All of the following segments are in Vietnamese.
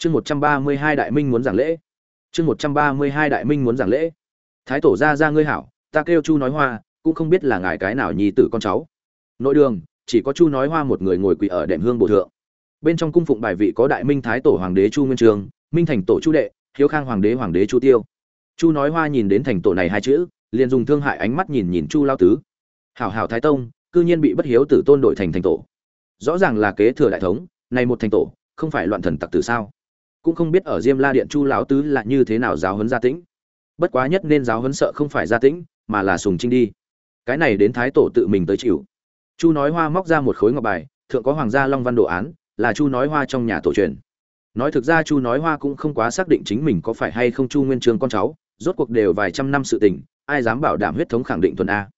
chương một trăm ba mươi hai đại minh muốn giảng lễ. Chương một trăm ba mươi hai đại minh muốn giảng lễ. Thái tổ ra ra ngươi hảo, ta kêu chu nói hoa, cũng không biết là ngài cái nào nhi tử con cháu. Nội đường, chỉ có chu nói hoa một người ngồi quỳ ở đệm hương bồ thượng. Bên trong cung phụng bài vị có đại minh thái tổ hoàng đế chu nguyên trường, minh thành tổ chu đệ, hiếu khang hoàng đế hoàng đế chu tiêu. Chu nói hoa nhìn đến thành tổ này hai chữ, liền dùng thương hại ánh mắt nhìn nhìn chu lao tứ. Hảo hảo thái tông, cư nhiên bị bất hiếu tử tôn đổi thành thành tổ. Rõ ràng là kế thừa đại thống, này một thành tổ, không phải loạn thần tặc tử sao? Cũng không biết ở diêm la điện chu lão tứ là như thế nào giáo huấn gia tĩnh. Bất quá nhất nên giáo huấn sợ không phải gia tĩnh, mà là sùng trinh đi. Cái này đến thái tổ tự mình tới chịu. Chu nói hoa móc ra một khối ngọc bài, thượng có hoàng gia long văn đồ án, là chu nói hoa trong nhà tổ truyền. Nói thực ra chu nói hoa cũng không quá xác định chính mình có phải hay không chu nguyên trường con cháu, rốt cuộc đều vài trăm năm sự tình, ai dám bảo đảm huyết thống khẳng định tuần a.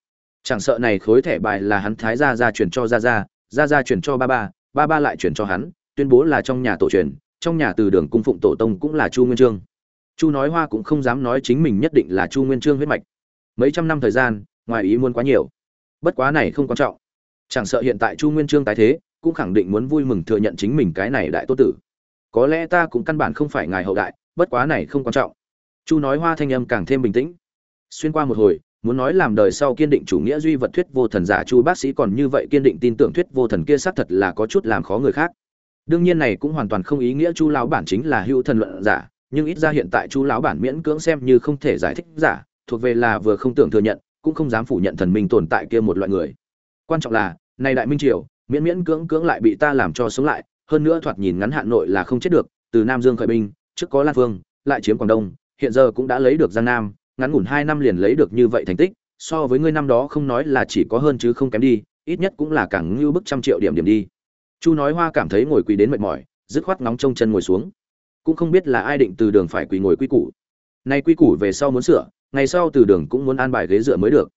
Chẳng sợ này khối thẻ bài là hắn thái gia gia truyền cho gia gia gia gia truyền cho ba ba ba ba lại truyền cho hắn, tuyên bố là trong nhà tổ truyền trong nhà từ đường cung phụng tổ tông cũng là chu nguyên trương. Chu nói hoa cũng không dám nói chính mình nhất định là chu nguyên trương huyết mạch. Mấy trăm năm thời gian, ngoài ý muốn quá nhiều. Bất quá này không quan trọng. Chẳng sợ hiện tại chu nguyên trương tái thế, cũng khẳng định muốn vui mừng thừa nhận chính mình cái này đại tốt tử. Có lẽ ta cũng căn bản không phải ngài hậu đại, bất quá này không quan trọng. Chu nói hoa thanh âm càng thêm bình tĩnh. Xuyên qua một hồi, muốn nói làm đời sau kiên định chủ nghĩa duy vật thuyết vô thần giả chu bác sĩ còn như vậy kiên định tin tưởng thuyết vô thần kia xác thật là có chút làm khó người khác đương nhiên này cũng hoàn toàn không ý nghĩa chu lão bản chính là hữu thần luận giả, nhưng ít ra hiện tại chu lão bản miễn cưỡng xem như không thể giải thích giả, thuộc về là vừa không tưởng thừa nhận, cũng không dám phủ nhận thần minh tồn tại kia một loại người. Quan trọng là nay đại minh triều, miễn miễn cưỡng cưỡng lại bị ta làm cho sống lại, hơn nữa thoạt nhìn ngắn hạn nội là không chết được, từ nam dương khởi binh, trước có lan phương, lại chiếm quảng đông, hiện giờ cũng đã lấy được giang nam, ngắn ngủn hai năm liền lấy được như vậy thành tích, so với ngươi năm đó không nói là chỉ có hơn chứ không kém đi, ít nhất cũng là càng như bức trăm triệu điểm điểm đi chu nói hoa cảm thấy ngồi quỳ đến mệt mỏi, dứt khoát nóng trông chân ngồi xuống. Cũng không biết là ai định từ đường phải quỳ ngồi quy củ. Nay quy củ về sau muốn sửa, ngày sau từ đường cũng muốn an bài ghế dựa mới được.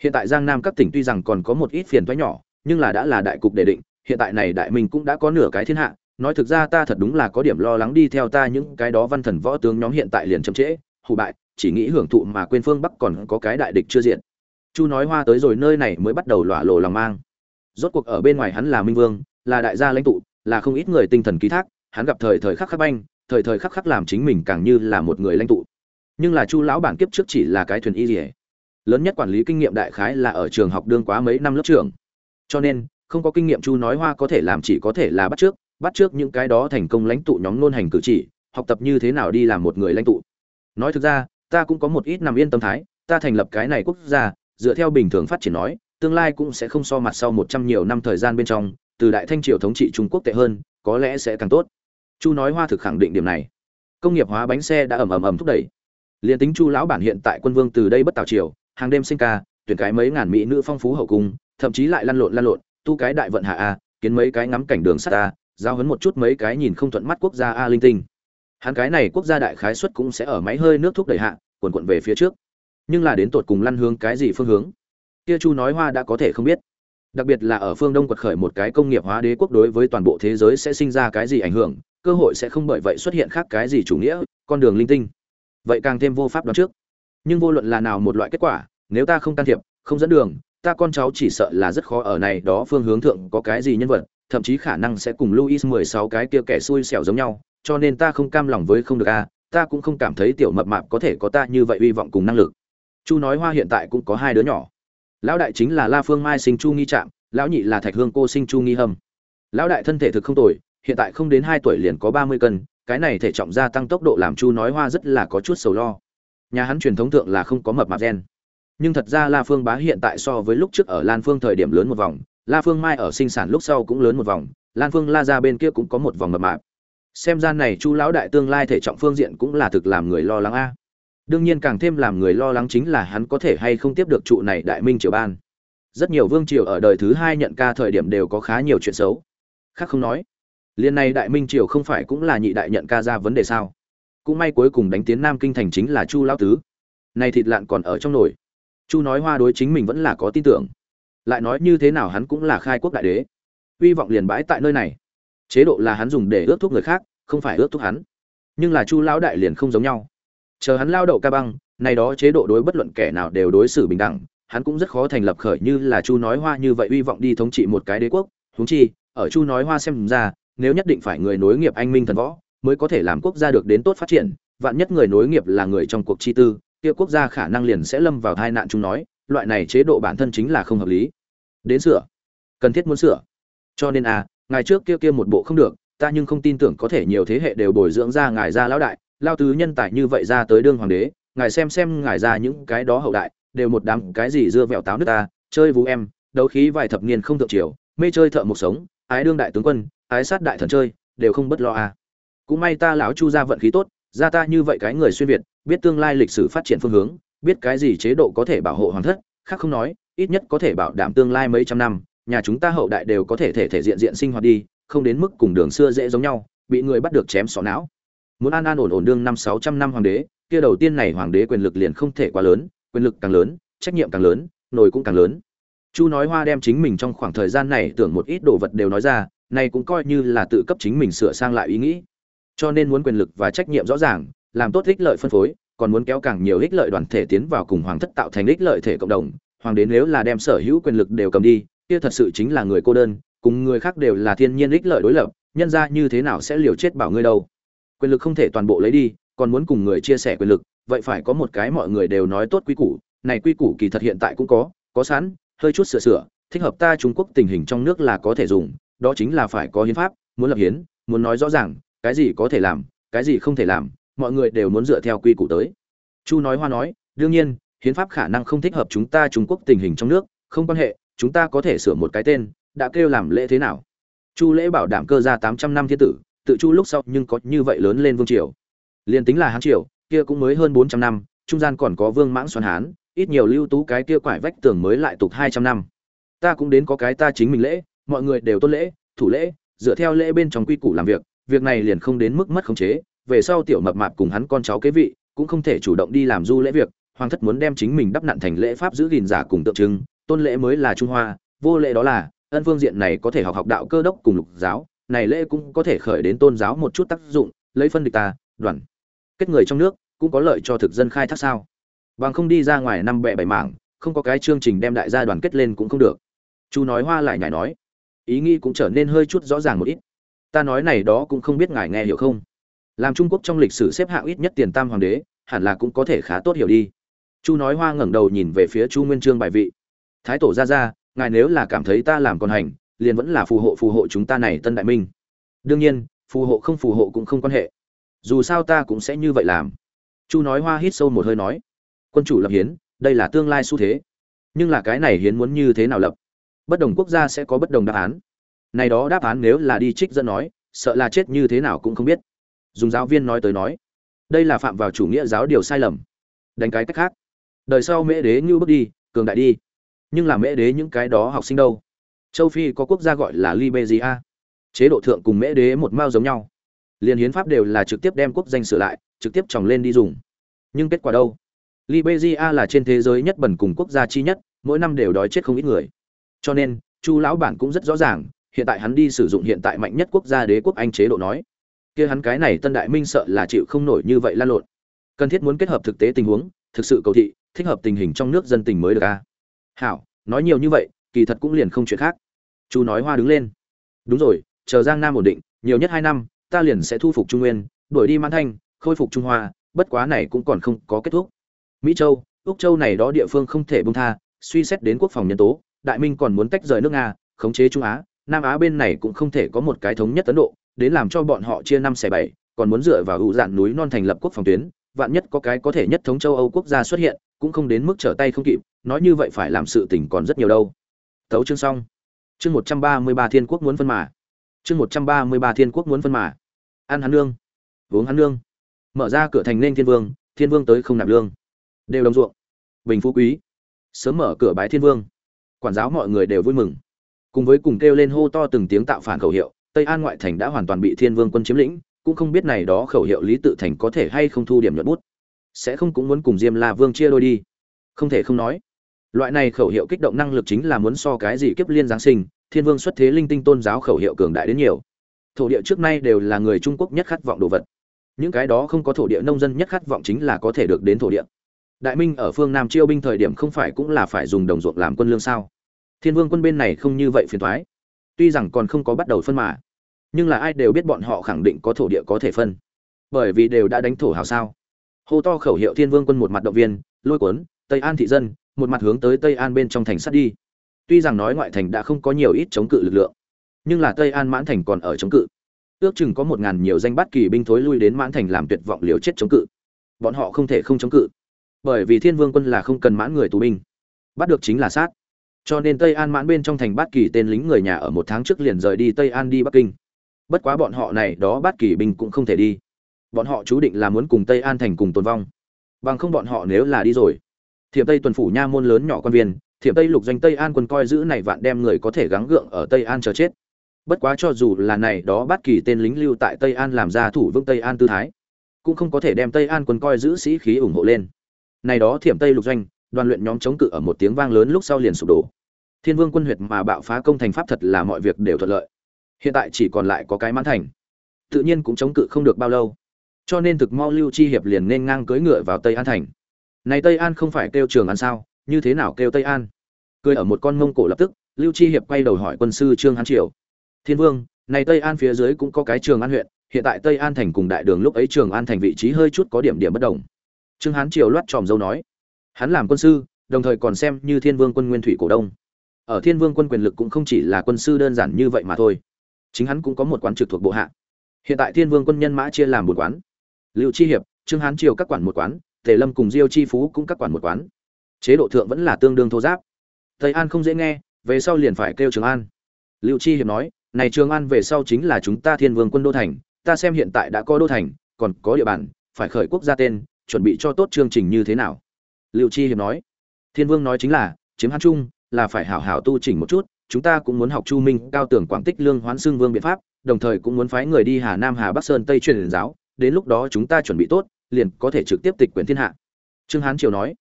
Hiện tại giang nam các tỉnh tuy rằng còn có một ít phiền toái nhỏ, nhưng là đã là đại cục để định, hiện tại này đại minh cũng đã có nửa cái thiên hạ. Nói thực ra ta thật đúng là có điểm lo lắng đi theo ta những cái đó văn thần võ tướng nhóm hiện tại liền chậm trễ hụ bại, chỉ nghĩ hưởng thụ mà quên phương bắc còn có cái đại địch chưa diện. Chu nói hoa tới rồi, nơi này mới bắt đầu lọa lộ lòng mang. Rốt cuộc ở bên ngoài hắn là minh vương là đại gia lãnh tụ, là không ít người tinh thần ký thác, hắn gặp thời thời khắc khắc banh, thời thời khắc khắc làm chính mình càng như là một người lãnh tụ. Nhưng là chu lão bản kiếp trước chỉ là cái thuyền y dỉa lớn nhất quản lý kinh nghiệm đại khái là ở trường học đương quá mấy năm lớp trưởng. Cho nên, không có kinh nghiệm chu nói hoa có thể làm chỉ có thể là bắt trước bắt trước những cái đó thành công lãnh tụ nhóm nôn hành cử chỉ, học tập như thế nào đi làm một người lãnh tụ. Nói thực ra, ta cũng có một ít nằm yên tâm thái, ta thành lập cái này quốc gia, dựa theo bình thường phát triển nói, tương lai cũng sẽ không so mặt sau một trăm nhiều năm thời gian bên trong từ đại thanh triều thống trị trung quốc tệ hơn, có lẽ sẽ càng tốt. Chu nói hoa thực khẳng định điểm này. Công nghiệp hóa bánh xe đã ầm ầm ầm thúc đẩy. Liền tính chu lão bản hiện tại quân vương từ đây bất tào triều, hàng đêm sinh ca, tuyển cái mấy ngàn mỹ nữ phong phú hậu cung, thậm chí lại lăn lộn lăn lộn, tu cái đại vận hạ a, kiến mấy cái ngắm cảnh đường sắt a, giao hấn một chút mấy cái nhìn không thuận mắt quốc gia a linh tinh. Hắn cái này quốc gia đại khái suất cũng sẽ ở máy hơi nước thúc đẩy hạ quần quận về phía trước. Nhưng là đến tột cùng lăn hướng cái gì phương hướng? Kia chu nói hoa đã có thể không biết đặc biệt là ở phương đông quật khởi một cái công nghiệp hóa đế quốc đối với toàn bộ thế giới sẽ sinh ra cái gì ảnh hưởng cơ hội sẽ không bởi vậy xuất hiện khác cái gì chủ nghĩa con đường linh tinh vậy càng thêm vô pháp đoán trước nhưng vô luận là nào một loại kết quả nếu ta không can thiệp không dẫn đường ta con cháu chỉ sợ là rất khó ở này đó phương hướng thượng có cái gì nhân vật thậm chí khả năng sẽ cùng Louis 16 cái kia kẻ xui xẻo giống nhau, cho nên ta không cam lòng với không được a, ta cũng không cảm thấy tiểu mập mạp có thể có ta như vậy uy vọng cùng năng lực. Chu nói Hoa hiện tại cũng có hai đứa nhỏ. Lão đại chính là La Phương Mai sinh Chu Nghi Trạm, lão nhị là Thạch Hương cô sinh Chu Nghi Hâm. Lão đại thân thể thực không tồi, hiện tại không đến hai tuổi liền có 30 cân, cái này thể trọng gia tăng tốc độ làm Chu nói Hoa rất là có chút sầu lo. Nhà hắn truyền thống thượng là không có mập mạp gen. Nhưng thật ra La Phương Bá hiện tại so với lúc trước ở Lan Phương thời điểm lớn một vòng, La Phương Mai ở sinh sản lúc sau cũng lớn một vòng, Lan Phương La ra bên kia cũng có một vòng mập mạp. Xem ra này Chu lão đại tương lai thể trọng phương diện cũng là thực làm người lo lắng a. Đương nhiên càng thêm làm người lo lắng chính là hắn có thể hay không tiếp được trụ này Đại Minh triều ban. Rất nhiều vương triều ở đời thứ hai nhận ca thời điểm đều có khá nhiều chuyện xấu. Khác không nói, liên này Đại Minh triều không phải cũng là nhị đại nhận ca ra vấn đề sao? Cũng may cuối cùng đánh tiến Nam kinh thành chính là Chu lão tứ. Này thịt lạn còn ở trong nồi. Chu nói hoa đối chính mình vẫn là có tin tưởng lại nói như thế nào hắn cũng là khai quốc đại đế hy vọng liền bãi tại nơi này chế độ là hắn dùng để ước thúc người khác không phải ước thúc hắn nhưng là chu lão đại liền không giống nhau chờ hắn lao đậu ca băng này đó chế độ đối bất luận kẻ nào đều đối xử bình đẳng, hắn cũng rất khó thành lập khởi như là chu nói hoa như vậy hy vọng đi thống trị một cái đế quốc. Huống chi, ở chu nói hoa xem ra, nếu nhất định phải người nối nghiệp anh minh thần võ, mới có thể làm quốc gia được đến tốt phát triển, vạn nhất người nối nghiệp là người trong cuộc chi tư, kia quốc gia khả năng liền sẽ lâm vào tai nạn chúng nói, loại này chế độ bản thân chính là không hợp lý. Đến sửa. Cần thiết muốn sửa. Cho nên à ngài trước kia kia một bộ không được, ta nhưng không tin tưởng có thể nhiều thế hệ đều bồi dưỡng ra ngài ra lão đại lao tứ nhân tài như vậy ra tới đương hoàng đế, ngài xem xem ngài ra những cái đó hậu đại, đều một đám cái gì dưa vẹo táo nước ta, chơi vũ em, đấu khí vài thập niên không thượng triều, mê chơi thợ một sống, ái đương đại tướng quân, ái sát đại thần chơi, đều không bất lo à. Cũng may ta lão chu ra vận khí tốt, ra ta như vậy cái người xuyên việt, biết tương lai lịch sử phát triển phương hướng, biết cái gì chế độ có thể bảo hộ hoàng thất, khác không nói, ít nhất có thể bảo đảm tương lai mấy trăm năm, nhà chúng ta hậu đại đều có thể thể thể diện diện sinh hoạt đi, không đến mức cùng đường xưa dễ giống nhau, bị người bắt được chém xỏ não muốn an an ổn ổn đương năm sáu trăm năm hoàng đế, kia đầu tiên này hoàng đế quyền lực liền không thể quá lớn, quyền lực càng lớn, trách nhiệm càng lớn, nổi cũng càng lớn. Chu nói hoa đem chính mình trong khoảng thời gian này tưởng một ít đồ vật đều nói ra, này cũng coi như là tự cấp chính mình sửa sang lại ý nghĩ. Cho nên muốn quyền lực và trách nhiệm rõ ràng, làm tốt ích lợi phân phối, còn muốn kéo càng nhiều ích lợi đoàn thể tiến vào cùng hoàng thất tạo thành ích lợi thể cộng đồng, hoàng đế nếu là đem sở hữu quyền lực đều cầm đi, kia thật sự chính là người cô đơn, cùng người khác đều là thiên nhiên ích lợi đối lập, nhân ra như thế nào sẽ liều chết bảo ngươi đâu? Quyền lực không thể toàn bộ lấy đi, còn muốn cùng người chia sẻ quyền lực, vậy phải có một cái mọi người đều nói tốt quy củ. Này quy củ kỳ thật hiện tại cũng có có sẵn, hơi chút sửa sửa, thích hợp ta trung quốc tình hình trong nước là có thể dùng, đó chính là phải có hiến pháp, muốn lập hiến, muốn nói rõ ràng, cái gì có thể làm, cái gì không thể làm, mọi người đều muốn dựa theo quy củ tới. Chu nói hoa nói, đương nhiên, hiến pháp khả năng không thích hợp chúng ta trung quốc tình hình trong nước, không quan hệ, chúng ta có thể sửa một cái tên, đã kêu làm lễ thế nào? Chu lễ bảo đảm cơ ra tám trăm năm thiên tử tự chu lúc sau nhưng có như vậy lớn lên vương triều. Liền tính là hán triều, kia cũng mới hơn bốn trăm năm, trung gian còn có vương mãng xoắn hán, ít nhiều lưu tú cái kia quải vách tường mới lại tục hai trăm năm. Ta cũng đến có cái ta chính mình lễ, mọi người đều tôn lễ, thủ lễ, dựa theo lễ bên trong quy củ làm việc việc này liền không đến mức mất khống chế, về sau tiểu mập mạp cùng hắn con cháu kế vị, cũng không thể chủ động đi làm du lễ việc, hoàng thất muốn đem chính mình đắp nặn thành lễ pháp giữ gìn giả cùng tượng trưng, tôn lễ mới là trung hoa, vô lễ đó là, ân phương diện này có thể học học đạo cơ đốc cùng lục giáo này lễ cũng có thể khởi đến tôn giáo một chút tác dụng, lấy phân địch ta, đoàn, kết người trong nước, cũng có lợi cho thực dân khai thác sao. Bằng không đi ra ngoài năm bẹ bảy mảng, không có cái chương trình đem đại gia đoàn kết lên cũng không được. Chu nói hoa lại nhảy nói, ý nghĩ cũng trở nên hơi chút rõ ràng một ít. Ta nói này đó cũng không biết ngài nghe hiểu không. Làm trung quốc trong lịch sử xếp hạng ít nhất tiền tam hoàng đế, hẳn là cũng có thể khá tốt hiểu đi. Chu nói hoa ngẩng đầu nhìn về phía chu nguyên trương bài vị. Thái tổ ra ra, ngài nếu là cảm thấy ta làm còn hành liền vẫn là phù hộ phù hộ chúng ta này tân đại minh. Đương nhiên, phù hộ không phù hộ cũng không quan hệ. Dù sao ta cũng sẽ như vậy làm. Chu nói hoa hít sâu một hơi nói, quân chủ lập hiến, đây là tương lai xu thế. Nhưng là cái này hiến muốn như thế nào lập? Bất đồng quốc gia sẽ có bất đồng đáp án. Này đó đáp án nếu là đi trích dẫn nói, sợ là chết như thế nào cũng không biết. Dùng giáo viên nói tới nói, đây là phạm vào chủ nghĩa giáo điều sai lầm. Đánh cái cách khác. Đời sau mễ đế như bước đi, cường đại đi. Nhưng là mễ đế những cái đó học sinh đâu? Châu phi có quốc gia gọi là liberia. Chế độ thượng cùng mễ đế một mao giống nhau. Liên hiến pháp đều là trực tiếp đem quốc danh sửa lại, trực tiếp tròng lên đi dùng. Nhưng kết quả đâu? Liberia là trên thế giới nhất bẩn cùng quốc gia chi nhất, mỗi năm đều đói chết không ít người. Cho nên, chu lão bản cũng rất rõ ràng, hiện tại hắn đi sử dụng hiện tại mạnh nhất quốc gia đế quốc anh chế độ nói. Kia hắn cái này tân đại minh sợ là chịu không nổi như vậy lan lộn. Cần thiết muốn kết hợp thực tế tình huống, thực sự cầu thị, thích hợp tình hình trong nước dân tình mới được a hảo, nói nhiều như vậy kỳ thật cũng liền không chuyện khác. Chu nói hoa đứng lên. Đúng rồi, chờ giang nam ổn định, nhiều nhất hai năm, ta liền sẽ thu phục trung nguyên, đuổi đi mãn thanh, khôi phục trung hoa, bất quá này cũng còn không có kết thúc. Mỹ châu, úc châu này đó địa phương không thể bông tha, suy xét đến quốc phòng nhân tố, đại minh còn muốn tách rời nước nga, khống chế trung á, nam á bên này cũng không thể có một cái thống nhất ấn độ, đến làm cho bọn họ chia năm xẻ bảy, còn muốn dựa vào hữu dạn núi non thành lập quốc phòng tuyến, vạn nhất có cái có thể nhất thống châu âu quốc gia xuất hiện, cũng không đến mức trở tay không kịp, nói như vậy phải làm sự tình còn rất nhiều đâu tấu chương xong. Chương một trăm ba mươi ba thiên quốc muốn phân mà. Chương một trăm ba mươi ba thiên quốc muốn phân mà. Ăn hắn lương uống hắn lương mở ra cửa thành nên thiên vương thiên vương tới không nạp lương. Đều đồng ruộng. Bình phú quý. Sớm mở cửa bái thiên vương. Quản giáo mọi người đều vui mừng. Cùng với cùng kêu lên hô to từng tiếng tạo phản khẩu hiệu, tây an ngoại thành đã hoàn toàn bị thiên vương quân chiếm lĩnh, cũng không biết này đó khẩu hiệu lý tự thành có thể hay không thu điểm nhuận bút. Sẽ không cũng muốn cùng diêm la vương chia đôi đi. Không thể không nói loại này khẩu hiệu kích động năng lực chính là muốn so cái gì kiếp liên giáng sinh thiên vương xuất thế linh tinh tôn giáo khẩu hiệu cường đại đến nhiều. Thổ địa trước nay đều là người trung quốc nhất khát vọng đồ vật. Những cái đó không có thổ địa nông dân nhất khát vọng chính là có thể được đến thổ địa. Đại minh ở phương nam chiêu binh thời điểm không phải cũng là phải dùng đồng ruộng làm quân lương sao? Thiên vương quân bên này không như vậy phiền thoái tuy rằng còn không có bắt đầu phân mà, nhưng là ai đều biết bọn họ khẳng định có thổ địa có thể phân. Bởi vì đều đã đánh thổ hào sao? Hô to khẩu hiệu thiên vương quân một mặt động viên lôi cuốn tây an thị dân một mặt hướng tới tây an bên trong thành sắt đi. Tuy rằng nói ngoại thành đã không có nhiều ít chống cự lực lượng, nhưng là tây an mãn thành còn ở chống cự. Ước chừng có một ngàn nhiều danh bắt kỳ binh thối lui đến mãn thành làm tuyệt vọng liều chết chống cự. Bọn họ không thể không chống cự, bởi vì thiên vương quân là không cần mãn người tù binh, bắt được chính là sát. Cho nên tây an mãn bên trong thành bát kỳ tên lính người nhà ở một tháng trước liền rời đi tây an đi bắc kinh. Bất quá bọn họ này đó bát kỳ binh cũng không thể đi. Bọn họ chú định là muốn cùng tây an thành cùng tồn vong. Bằng không bọn họ nếu là đi rồi thiểm tây tuần phủ nha môn lớn nhỏ quan viên, thiểm tây lục doanh tây an quân coi giữ này vạn đem người có thể gắng gượng ở tây an chờ chết. Bất quá cho dù là này đó bất kỳ tên lính lưu tại tây an làm ra thủ vương tây an tư thái, cũng không có thể đem tây an quân coi giữ sĩ khí ủng hộ lên. Này đó thiểm tây lục doanh, đoàn luyện nhóm chống cự ở một tiếng vang lớn lúc sau liền sụp đổ. Thiên vương quân huyệt mà bạo phá công thành pháp thật là mọi việc đều thuận lợi. Hiện tại chỉ còn lại có cái mãn thành. Tự nhiên cũng chống cự không được bao lâu. Cho nên thực mau lưu chi hiệp liền nên ngang cưỡi ngựa vào tây an thành này tây an không phải kêu trường an sao? Như thế nào kêu tây an? Cười ở một con mông cổ lập tức, lưu chi hiệp quay đầu hỏi quân sư trương hán triều. Thiên vương, này tây an phía dưới cũng có cái trường an huyện, hiện tại tây an thành cùng đại đường lúc ấy trường an thành vị trí hơi chút có điểm điểm bất đồng. Trương hán triều loát tròm dâu nói, hắn làm quân sư, đồng thời còn xem như thiên vương quân nguyên thủy cổ đông. Ở thiên vương quân quyền lực cũng không chỉ là quân sư đơn giản như vậy mà thôi. Chính hắn cũng có một quán trực thuộc bộ hạ. Hiện tại thiên vương quân nhân mã chia làm một quán. Lưu chi hiệp, trương hán triều các quản một quán tề lâm cùng diêu chi phú cũng các quản một quán. Chế độ thượng vẫn là tương đương thô giáp. Tây an không dễ nghe, về sau liền phải kêu trường an. Liệu chi hiệp nói, này trường an về sau chính là chúng ta thiên vương quân đô thành, ta xem hiện tại đã có đô thành, còn có địa bàn, phải khởi quốc gia tên, chuẩn bị cho tốt chương trình như thế nào? Liệu chi hiệp nói, thiên vương nói chính là, chiếm hán trung, là phải hảo hảo tu chỉnh một chút, chúng ta cũng muốn học chu minh, cao tưởng quảng tích lương hoán xương vương biện pháp, đồng thời cũng muốn phái người đi hà nam, hà bắc sơn tây truyền giáo, đến lúc đó chúng ta chuẩn bị tốt liền có thể trực tiếp tịch quyền thiên hạ. Trương hán triều nói,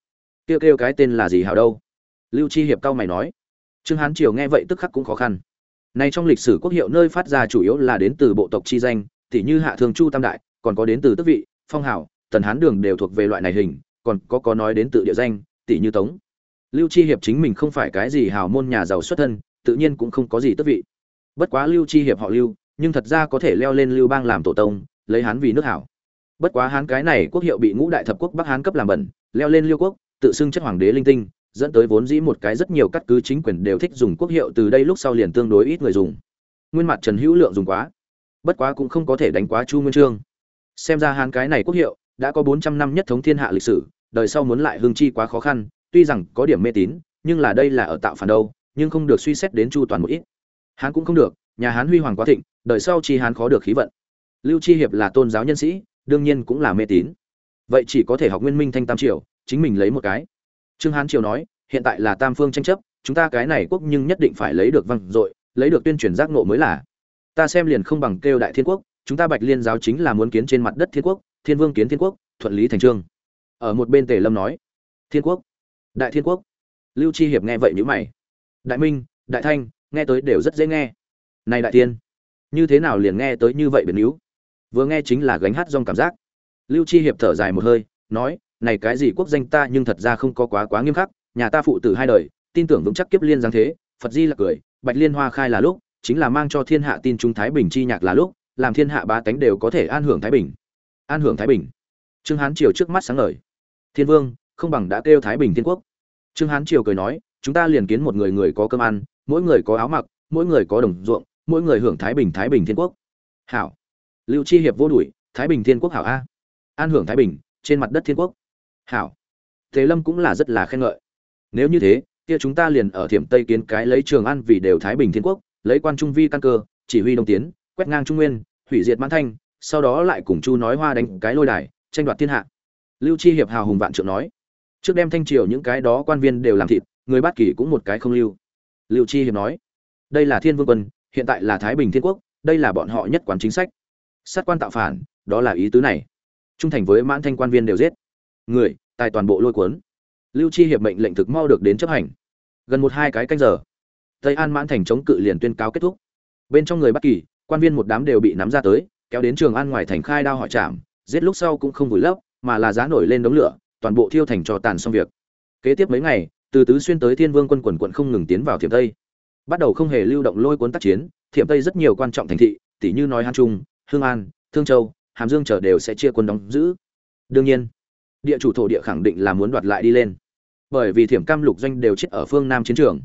kêu kêu cái tên là gì hảo đâu? Lưu chi hiệp cao mày nói, trương hán triều nghe vậy tức khắc cũng khó khăn. Nay trong lịch sử quốc hiệu nơi phát ra chủ yếu là đến từ bộ tộc chi danh tỷ như hạ thường chu tam đại, còn có đến từ tước vị, phong hảo, tần hán đường đều thuộc về loại này hình, còn có có nói đến tự địa danh tỷ như tống. Lưu chi hiệp chính mình không phải cái gì hào môn nhà giàu xuất thân, tự nhiên cũng không có gì tước vị. Bất quá lưu chi hiệp họ lưu, nhưng thật ra có thể leo lên lưu bang làm tổ tông, lấy hán vì nước hảo bất quá hán cái này quốc hiệu bị ngũ đại thập quốc bắc hán cấp làm bẩn, leo lên liêu quốc, tự xưng chất hoàng đế linh tinh, dẫn tới vốn dĩ một cái rất nhiều cắt cứ chính quyền đều thích dùng quốc hiệu từ đây lúc sau liền tương đối ít người dùng. Nguyên mặt trần hữu lượng dùng quá. Bất quá cũng không có thể đánh quá chu nguyên trương. Xem ra hán cái này quốc hiệu đã có bốn trăm năm nhất thống thiên hạ lịch sử, đời sau muốn lại hương chi quá khó khăn, tuy rằng có điểm mê tín, nhưng là đây là ở tạo phản đâu, nhưng không được suy xét đến chu toàn một ít. Hán cũng không được, nhà hán huy hoàng quá thịnh, đời sau chi hán khó được khí vận. Lưu chi hiệp là tôn giáo nhân sĩ đương nhiên cũng là mê tín. Vậy chỉ có thể học nguyên minh thanh tam triều, chính mình lấy một cái. Trương hán triều nói, hiện tại là tam phương tranh chấp, chúng ta cái này quốc nhưng nhất định phải lấy được văng dội, lấy được tuyên truyền giác nộ mới là. Ta xem liền không bằng kêu đại thiên quốc, chúng ta bạch liên giáo chính là muốn kiến trên mặt đất thiên quốc, thiên vương kiến thiên quốc, thuận lý thành trương. Ở một bên tề lâm nói, thiên quốc, đại thiên quốc. Lưu chi hiệp nghe vậy nhữ mày. Đại minh, đại thanh, nghe tới đều rất dễ nghe. Này đại tiên như thế nào liền nghe tới như vậy biến yếu vừa nghe chính là gánh hát rong cảm giác. Lưu chi hiệp thở dài một hơi, nói, này cái gì quốc danh ta nhưng thật ra không có quá quá nghiêm khắc, nhà ta phụ tử hai đời, tin tưởng vững chắc kiếp liên giáng thế, phật di là cười, bạch liên hoa khai là lúc, chính là mang cho thiên hạ tin trung thái bình chi nhạc là lúc, làm thiên hạ ba tánh đều có thể an hưởng thái bình. An hưởng thái bình. Trương hán triều trước mắt sáng ngời. Thiên vương, không bằng đã kêu thái bình thiên quốc. Trương hán triều cười nói, chúng ta liền kiến một người người có cơm ăn, mỗi người có áo mặc, mỗi người có đồng ruộng, mỗi người hưởng thái bình thái bình thiên quốc. Hảo lưu chi hiệp vô đuổi, thái bình thiên quốc hảo a. An hưởng thái bình, trên mặt đất thiên quốc. Hảo. Thế lâm cũng là rất là khen ngợi. Nếu như thế, kia chúng ta liền ở thiểm tây kiến cái lấy trường an vì đều thái bình thiên quốc, lấy quan trung vi căn cơ, chỉ huy đông tiến, quét ngang trung nguyên, hủy diệt mãn thanh, sau đó lại cùng chu nói hoa đánh cái lôi đài, tranh đoạt thiên hạ. Lưu chi hiệp hào hùng vạn trượng nói. Trước đem thanh triều những cái đó quan viên đều làm thịt, người bát kỷ cũng một cái không lưu. Lưu chi hiệp nói. Đây là thiên vương quân, hiện tại là thái bình thiên quốc, đây là bọn họ nhất quán chính sách sát quan tạo phản, đó là ý tứ này. Trung thành với mãn thanh quan viên đều giết. Người, tài toàn bộ lôi cuốn. Lưu chi hiệp mệnh lệnh thực mau được đến chấp hành. Gần một hai cái canh giờ, tây an mãn thành chống cự liền tuyên cáo kết thúc. Bên trong người bắc kỳ, quan viên một đám đều bị nắm ra tới, kéo đến trường an ngoài thành khai đao hỏi chạm giết lúc sau cũng không vùi lấp, mà là giá nổi lên đống lửa, toàn bộ thiêu thành cho tàn xong việc. Kế tiếp mấy ngày, từ tứ xuyên tới thiên vương quân quần quận không ngừng tiến vào thiểm tây. Bắt đầu không hề lưu động lôi cuốn tác chiến, thiểm tây rất nhiều quan trọng thành thị, tỉ như nói hán trung hương an, thương châu, hàm dương chờ đều sẽ chia quân đóng giữ. Đương nhiên, địa chủ thổ địa khẳng định là muốn đoạt lại đi lên. Bởi vì thiểm cam lục doanh đều chết ở phương nam chiến trường.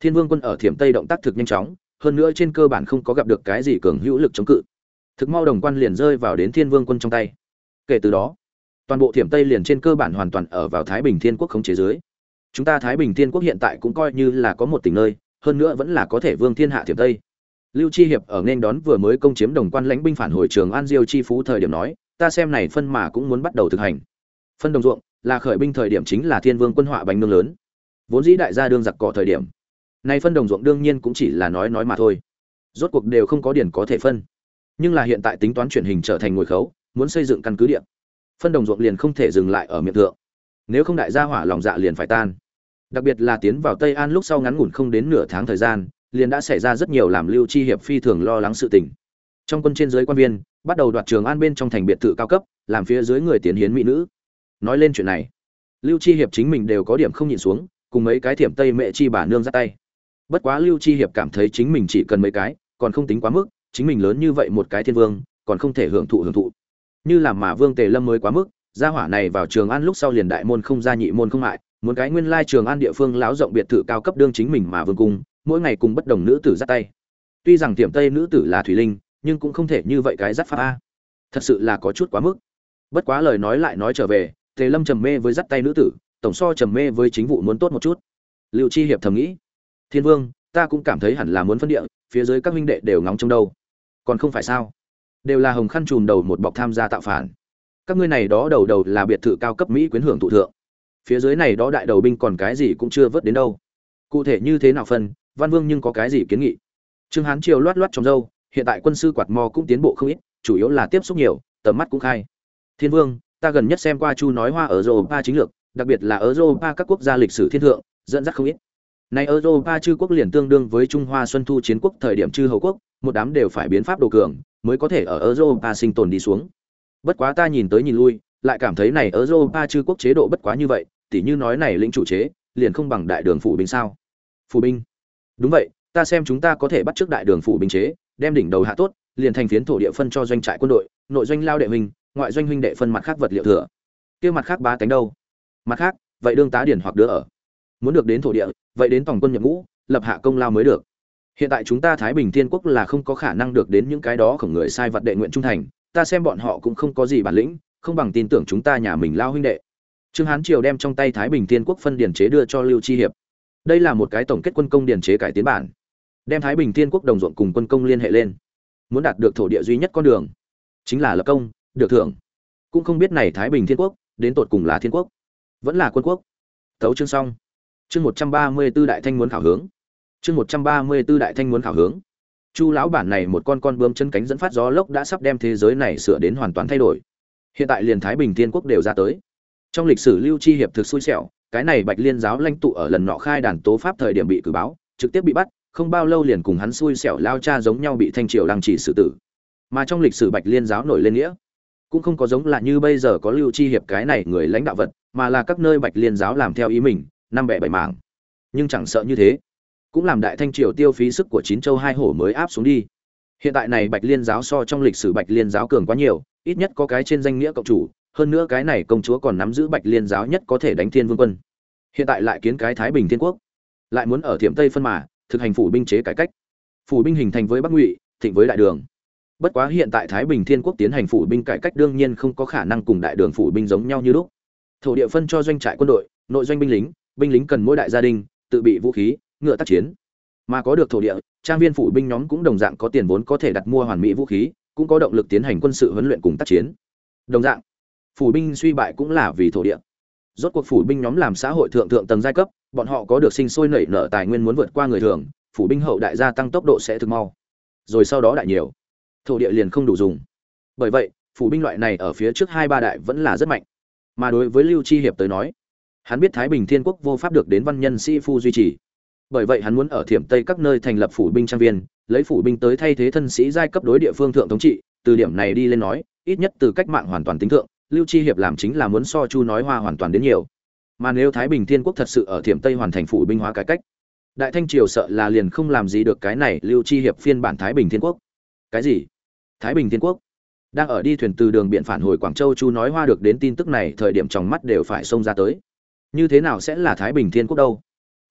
Thiên vương quân ở thiểm tây động tác thực nhanh chóng, hơn nữa trên cơ bản không có gặp được cái gì cường hữu lực chống cự. Thực mau đồng quan liền rơi vào đến thiên vương quân trong tay. Kể từ đó, toàn bộ thiểm tây liền trên cơ bản hoàn toàn ở vào thái bình thiên quốc khống chế dưới. Chúng ta thái bình thiên quốc hiện tại cũng coi như là có một tỉnh nơi, hơn nữa vẫn là có thể vương thiên hạ thiểm tây lưu chi hiệp ở nên đón vừa mới công chiếm đồng quan lãnh binh phản hồi trường an diêu chi phú thời điểm nói ta xem này phân mà cũng muốn bắt đầu thực hành. Phân đồng ruộng là khởi binh thời điểm chính là thiên vương quân họa bánh nương lớn. Vốn dĩ đại gia đương giặc cỏ thời điểm nay phân đồng ruộng đương nhiên cũng chỉ là nói nói mà thôi. Rốt cuộc đều không có điển có thể phân. Nhưng là hiện tại tính toán chuyển hình trở thành ngồi khấu muốn xây dựng căn cứ địa, phân đồng ruộng liền không thể dừng lại ở miệng thượng. Nếu không đại gia hỏa lòng dạ liền phải tan. Đặc biệt là tiến vào tây an lúc sau ngắn ngủn không đến nửa tháng thời gian liền đã xảy ra rất nhiều làm lưu chi hiệp phi thường lo lắng sự tình. Trong quân trên dưới quan viên, bắt đầu đoạt trường an bên trong thành biệt thự cao cấp, làm phía dưới người tiến hiến mỹ nữ. Nói lên chuyện này, lưu chi hiệp chính mình đều có điểm không nhịn xuống, cùng mấy cái thiểm tây mẹ chi bà nương ra tay. Bất quá lưu chi hiệp cảm thấy chính mình chỉ cần mấy cái, còn không tính quá mức, chính mình lớn như vậy một cái thiên vương, còn không thể hưởng thụ hưởng thụ. Như làm mà vương tề lâm mới quá mức, gia hỏa này vào trường an lúc sau liền đại môn không ra nhị môn không mại, muốn cái nguyên lai trường an địa phương láo rộng biệt thự cao cấp đương chính mình mà vương cung mỗi ngày cùng bất đồng nữ tử dắt tay. Tuy rằng tiệm tây nữ tử là thủy linh, nhưng cũng không thể như vậy cái dắt pháp a. Thật sự là có chút quá mức. Bất quá lời nói lại nói trở về, tề lâm trầm mê với dắt tay nữ tử, tổng so trầm mê với chính vụ muốn tốt một chút. Liệu chi hiệp thầm nghĩ, thiên vương, ta cũng cảm thấy hẳn là muốn phân địa, phía dưới các huynh đệ đều ngóng trong đâu. Còn không phải sao? Đều là hồng khăn chùm đầu một bọc tham gia tạo phản. Các ngươi này đó đầu đầu là biệt thự cao cấp mỹ quyến hưởng thụ thượng. Phía dưới này đó đại đầu binh còn cái gì cũng chưa vớt đến đâu. Cụ thể như thế nào phân văn vương nhưng có cái gì kiến nghị? Trương hán triều loát loát trong dâu hiện tại quân sư quạt mò cũng tiến bộ không ít, chủ yếu là tiếp xúc nhiều, tầm mắt cũng khai. Thiên vương, ta gần nhất xem qua chu nói hoa ở europa chính lược, đặc biệt là ở europa các quốc gia lịch sử thiên thượng, dẫn dắt không ít. Nay europa chư quốc liền tương đương với trung hoa xuân thu chiến quốc thời điểm chư hầu quốc, một đám đều phải biến pháp đồ cường, mới có thể ở europa sinh tồn đi xuống. Bất quá ta nhìn tới nhìn lui, lại cảm thấy này europa chư quốc chế độ bất quá như vậy, tỉ như nói này lĩnh chủ chế, liền không bằng đại đường phủ binh sao? Phủ binh đúng vậy, ta xem chúng ta có thể bắt trước đại đường phủ binh chế, đem đỉnh đầu hạ tốt, liền thành phiến thổ địa phân cho doanh trại quân đội, nội doanh lao đệ huynh, ngoại doanh huynh đệ phân mặt khác vật liệu thừa. Kia mặt khác ba cánh đâu? Mặt khác, vậy đương tá điển hoặc đứa ở. Muốn được đến thổ địa, vậy đến tổng quân nhập ngũ, lập hạ công lao mới được. Hiện tại chúng ta thái bình thiên quốc là không có khả năng được đến những cái đó khổng người sai vật đệ nguyện trung thành, ta xem bọn họ cũng không có gì bản lĩnh, không bằng tin tưởng chúng ta nhà mình lao huynh đệ. Trương hán triều đem trong tay thái bình thiên quốc phân điển chế đưa cho lưu chi hiệp đây là một cái tổng kết quân công điển chế cải tiến bản, đem thái bình thiên quốc đồng ruộng cùng quân công liên hệ lên, muốn đạt được thổ địa duy nhất con đường, chính là lập công, được thưởng. Cũng không biết này thái bình thiên quốc, đến tột cùng là thiên quốc, vẫn là quân quốc. Tấu chương xong. Chương một trăm ba mươi b ố đại thanh muốn khảo hướng. Chương một trăm ba mươi b ố đại thanh muốn khảo hướng. Chu lão bản này một con con bươm chân cánh dẫn phát gió lốc đã sắp đem thế giới này sửa đến hoàn toàn thay đổi. Hiện tại liền thái bình thiên quốc đều ra tới. Trong lịch sử lưu chi hiệp thực xui xẻo cái này bạch liên giáo lãnh tụ ở lần nọ khai đàn tố pháp thời điểm bị cử báo, trực tiếp bị bắt, không bao lâu liền cùng hắn xui xẻo lao cha giống nhau bị thanh triều lăng trì xử tử. Mà trong lịch sử bạch liên giáo nổi lên nghĩa, cũng không có giống là như bây giờ có lưu chi hiệp cái này người lãnh đạo vật, mà là các nơi bạch liên giáo làm theo ý mình, năm bẻ bảy mảng. Nhưng chẳng sợ như thế, cũng làm đại thanh triều tiêu phí sức của chín châu hai hổ mới áp xuống đi. Hiện tại này bạch liên giáo so trong lịch sử bạch liên giáo cường quá nhiều, ít nhất có cái trên danh nghĩa cộng chủ hơn nữa cái này công chúa còn nắm giữ bạch liên giáo nhất có thể đánh thiên vương quân. Hiện tại lại kiến cái thái bình thiên quốc. Lại muốn ở thiểm tây phân mà, thực hành phủ binh chế cải cách. Phủ binh hình thành với bắc ngụy, thịnh với đại đường. Bất quá hiện tại thái bình thiên quốc tiến hành phủ binh cải cách đương nhiên không có khả năng cùng đại đường phủ binh giống nhau như lúc. Thổ địa phân cho doanh trại quân đội, nội doanh binh lính binh lính cần mỗi đại gia đình, tự bị vũ khí, ngựa tác chiến. Mà có được thổ địa, trang viên phủ binh nhóm cũng đồng dạng có tiền vốn có thể đặt mua hoàn mỹ vũ khí, cũng có động lực tiến hành quân sự huấn luyện cùng tác chiến. Đồng dạng phủ binh suy bại cũng là vì thổ địa. Rốt cuộc phủ binh nhóm làm xã hội thượng thượng tầng giai cấp, bọn họ có được sinh sôi nảy nở tài nguyên muốn vượt qua người thường, phủ binh hậu đại gia tăng tốc độ sẽ thực mau. Rồi sau đó đại nhiều. Thổ địa liền không đủ dùng. Bởi vậy, phủ binh loại này ở phía trước hai ba đại vẫn là rất mạnh. Mà đối với lưu chi hiệp tới nói, hắn biết thái bình thiên quốc vô pháp được đến văn nhân sĩ phu duy trì. Bởi vậy hắn muốn ở thiểm tây các nơi thành lập phủ binh trang viên, lấy phủ binh tới thay thế thân sĩ giai cấp đối địa phương thượng thống trị, từ điểm này đi lên nói, ít nhất từ cách mạng hoàn toàn tính thượng lưu chi hiệp làm chính là muốn so chu nói hoa hoàn toàn đến nhiều. Mà nếu thái bình thiên quốc thật sự ở thiểm tây hoàn thành phủ binh hóa cải cách, đại thanh triều sợ là liền không làm gì được cái này lưu chi hiệp phiên bản thái bình thiên quốc. Cái gì? Thái bình thiên quốc? Đang ở đi thuyền từ đường biển phản hồi quảng châu chu nói hoa được đến tin tức này, thời điểm trong mắt đều phải xông ra tới. Như thế nào sẽ là thái bình thiên quốc đâu?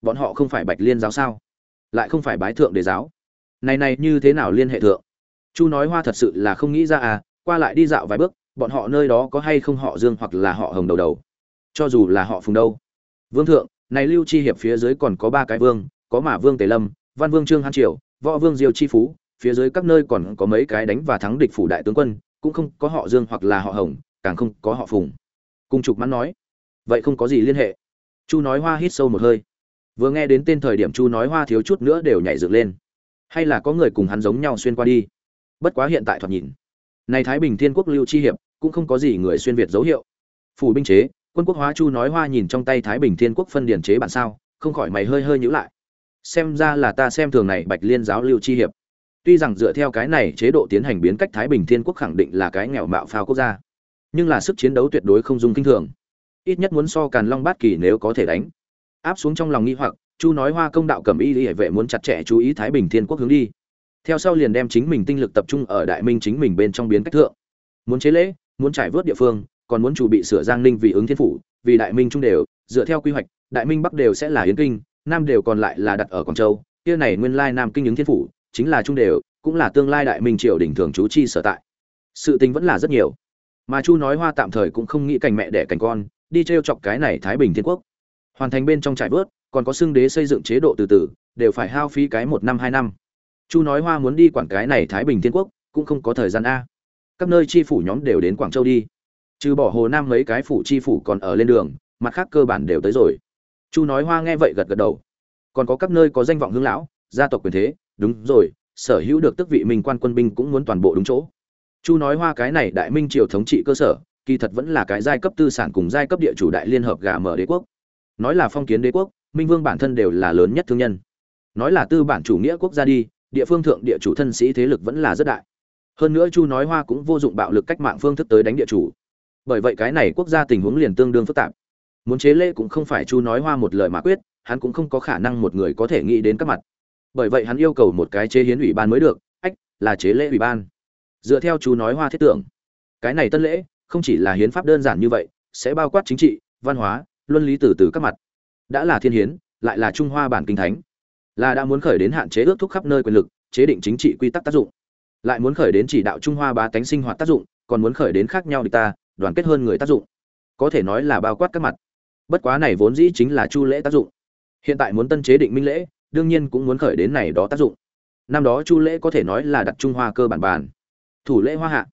Bọn họ không phải bạch liên giáo sao? Lại không phải bái thượng đề giáo? Này này, như thế nào liên hệ thượng? Chu nói hoa thật sự là không nghĩ ra à qua lại đi dạo vài bước bọn họ nơi đó có hay không họ dương hoặc là họ hồng đầu đầu? Cho dù là họ phùng đâu. Vương thượng, này lưu chi hiệp phía dưới còn có ba cái vương, có mã vương tề lâm, văn vương trương hán triều, võ vương diêu chi phú, phía dưới các nơi còn có mấy cái đánh và thắng địch phủ đại tướng quân, cũng không có họ dương hoặc là họ hồng, càng không có họ phùng. Cung trục mãn nói, vậy không có gì liên hệ. Chu nói hoa hít sâu một hơi. Vừa nghe đến tên thời điểm chu nói hoa thiếu chút nữa đều nhảy dựng lên. Hay là có người cùng hắn giống nhau xuyên qua đi? Bất quá hiện tại thoạt nhìn, này thái bình thiên quốc lưu chi hiệp cũng không có gì người xuyên việt dấu hiệu. Phủ binh chế, quân quốc hóa chu nói hoa nhìn trong tay thái bình thiên quốc phân điển chế bản sao, không khỏi mày hơi hơi nhữ lại. Xem ra là ta xem thường này bạch liên giáo lưu chi hiệp. Tuy rằng dựa theo cái này chế độ tiến hành biến cách thái bình thiên quốc khẳng định là cái nghèo mạo phao quốc gia, nhưng là sức chiến đấu tuyệt đối không dùng kinh thường. Ít nhất muốn so càn long bát kỳ nếu có thể đánh. Áp xuống trong lòng nghi hoặc, chu nói hoa công đạo cầm y hệ vệ muốn chặt chẽ chú ý thái bình thiên quốc hướng đi. Theo sau liền đem chính mình tinh lực tập trung ở đại minh chính mình bên trong biến cách thượng. Muốn chế lễ muốn trải vớt địa phương, còn muốn chủ bị sửa giang ninh vì ứng thiên phủ, vì đại minh trung đều, dựa theo quy hoạch, đại minh bắc đều sẽ là yến kinh, nam đều còn lại là đặt ở quảng châu, kia này nguyên lai nam kinh ứng thiên phủ, chính là trung đều, cũng là tương lai đại minh triều đỉnh thường chú chi sở tại. Sự tình vẫn là rất nhiều. Mà chu nói hoa tạm thời cũng không nghĩ cảnh mẹ đẻ cảnh con, đi t chọc cái này thái bình thiên quốc. Hoàn thành bên trong trải vớt, còn có xưng đế xây dựng chế độ từ từ, đều phải hao phí cái một năm hai năm. Chu nói hoa muốn đi quản cái này thái bình thiên quốc, cũng không có thời gian a các nơi chi phủ nhóm đều đến quảng châu đi. Trừ bỏ hồ nam mấy cái phủ chi phủ còn ở lên đường, mặt khác cơ bản đều tới rồi. Chu nói hoa nghe vậy gật gật đầu. Còn có các nơi có danh vọng hương lão, gia tộc quyền thế, đúng rồi, sở hữu được tức vị minh quan quân binh cũng muốn toàn bộ đúng chỗ. Chu nói hoa cái này đại minh triều thống trị cơ sở, kỳ thật vẫn là cái giai cấp tư sản cùng giai cấp địa chủ đại liên hợp gà mở đế quốc. Nói là phong kiến đế quốc, minh vương bản thân đều là lớn nhất thương nhân. Nói là tư bản chủ nghĩa quốc gia đi, địa phương thượng địa chủ thân sĩ thế lực vẫn là rất đại hơn nữa chu nói hoa cũng vô dụng bạo lực cách mạng phương thức tới đánh địa chủ. Bởi vậy cái này quốc gia tình huống liền tương đương phức tạp. Muốn chế lễ cũng không phải chu nói hoa một lời mà quyết, hắn cũng không có khả năng một người có thể nghĩ đến các mặt. Bởi vậy hắn yêu cầu một cái chế hiến ủy ban mới được, ách, là chế lễ ủy ban. Dựa theo chu nói hoa thiết tưởng, cái này tân lễ không chỉ là hiến pháp đơn giản như vậy, sẽ bao quát chính trị, văn hóa, luân lý từ từ các mặt. Đã là thiên hiến, lại là trung hoa bản kinh thánh. Là đã muốn khởi đến hạn chế ước thúc khắp nơi quyền lực, chế định chính trị quy tắc tác dụng lại muốn khởi đến chỉ đạo trung hoa bá tánh sinh hoạt tác dụng, còn muốn khởi đến khác nhau địch ta, đoàn kết hơn người tác dụng. Có thể nói là bao quát các mặt. Bất quá này vốn dĩ chính là chu lễ tác dụng. Hiện tại muốn tân chế định minh lễ, đương nhiên cũng muốn khởi đến này đó tác dụng. Năm đó chu lễ có thể nói là đặt trung hoa cơ bản bàn. Thủ lễ hoa hạ.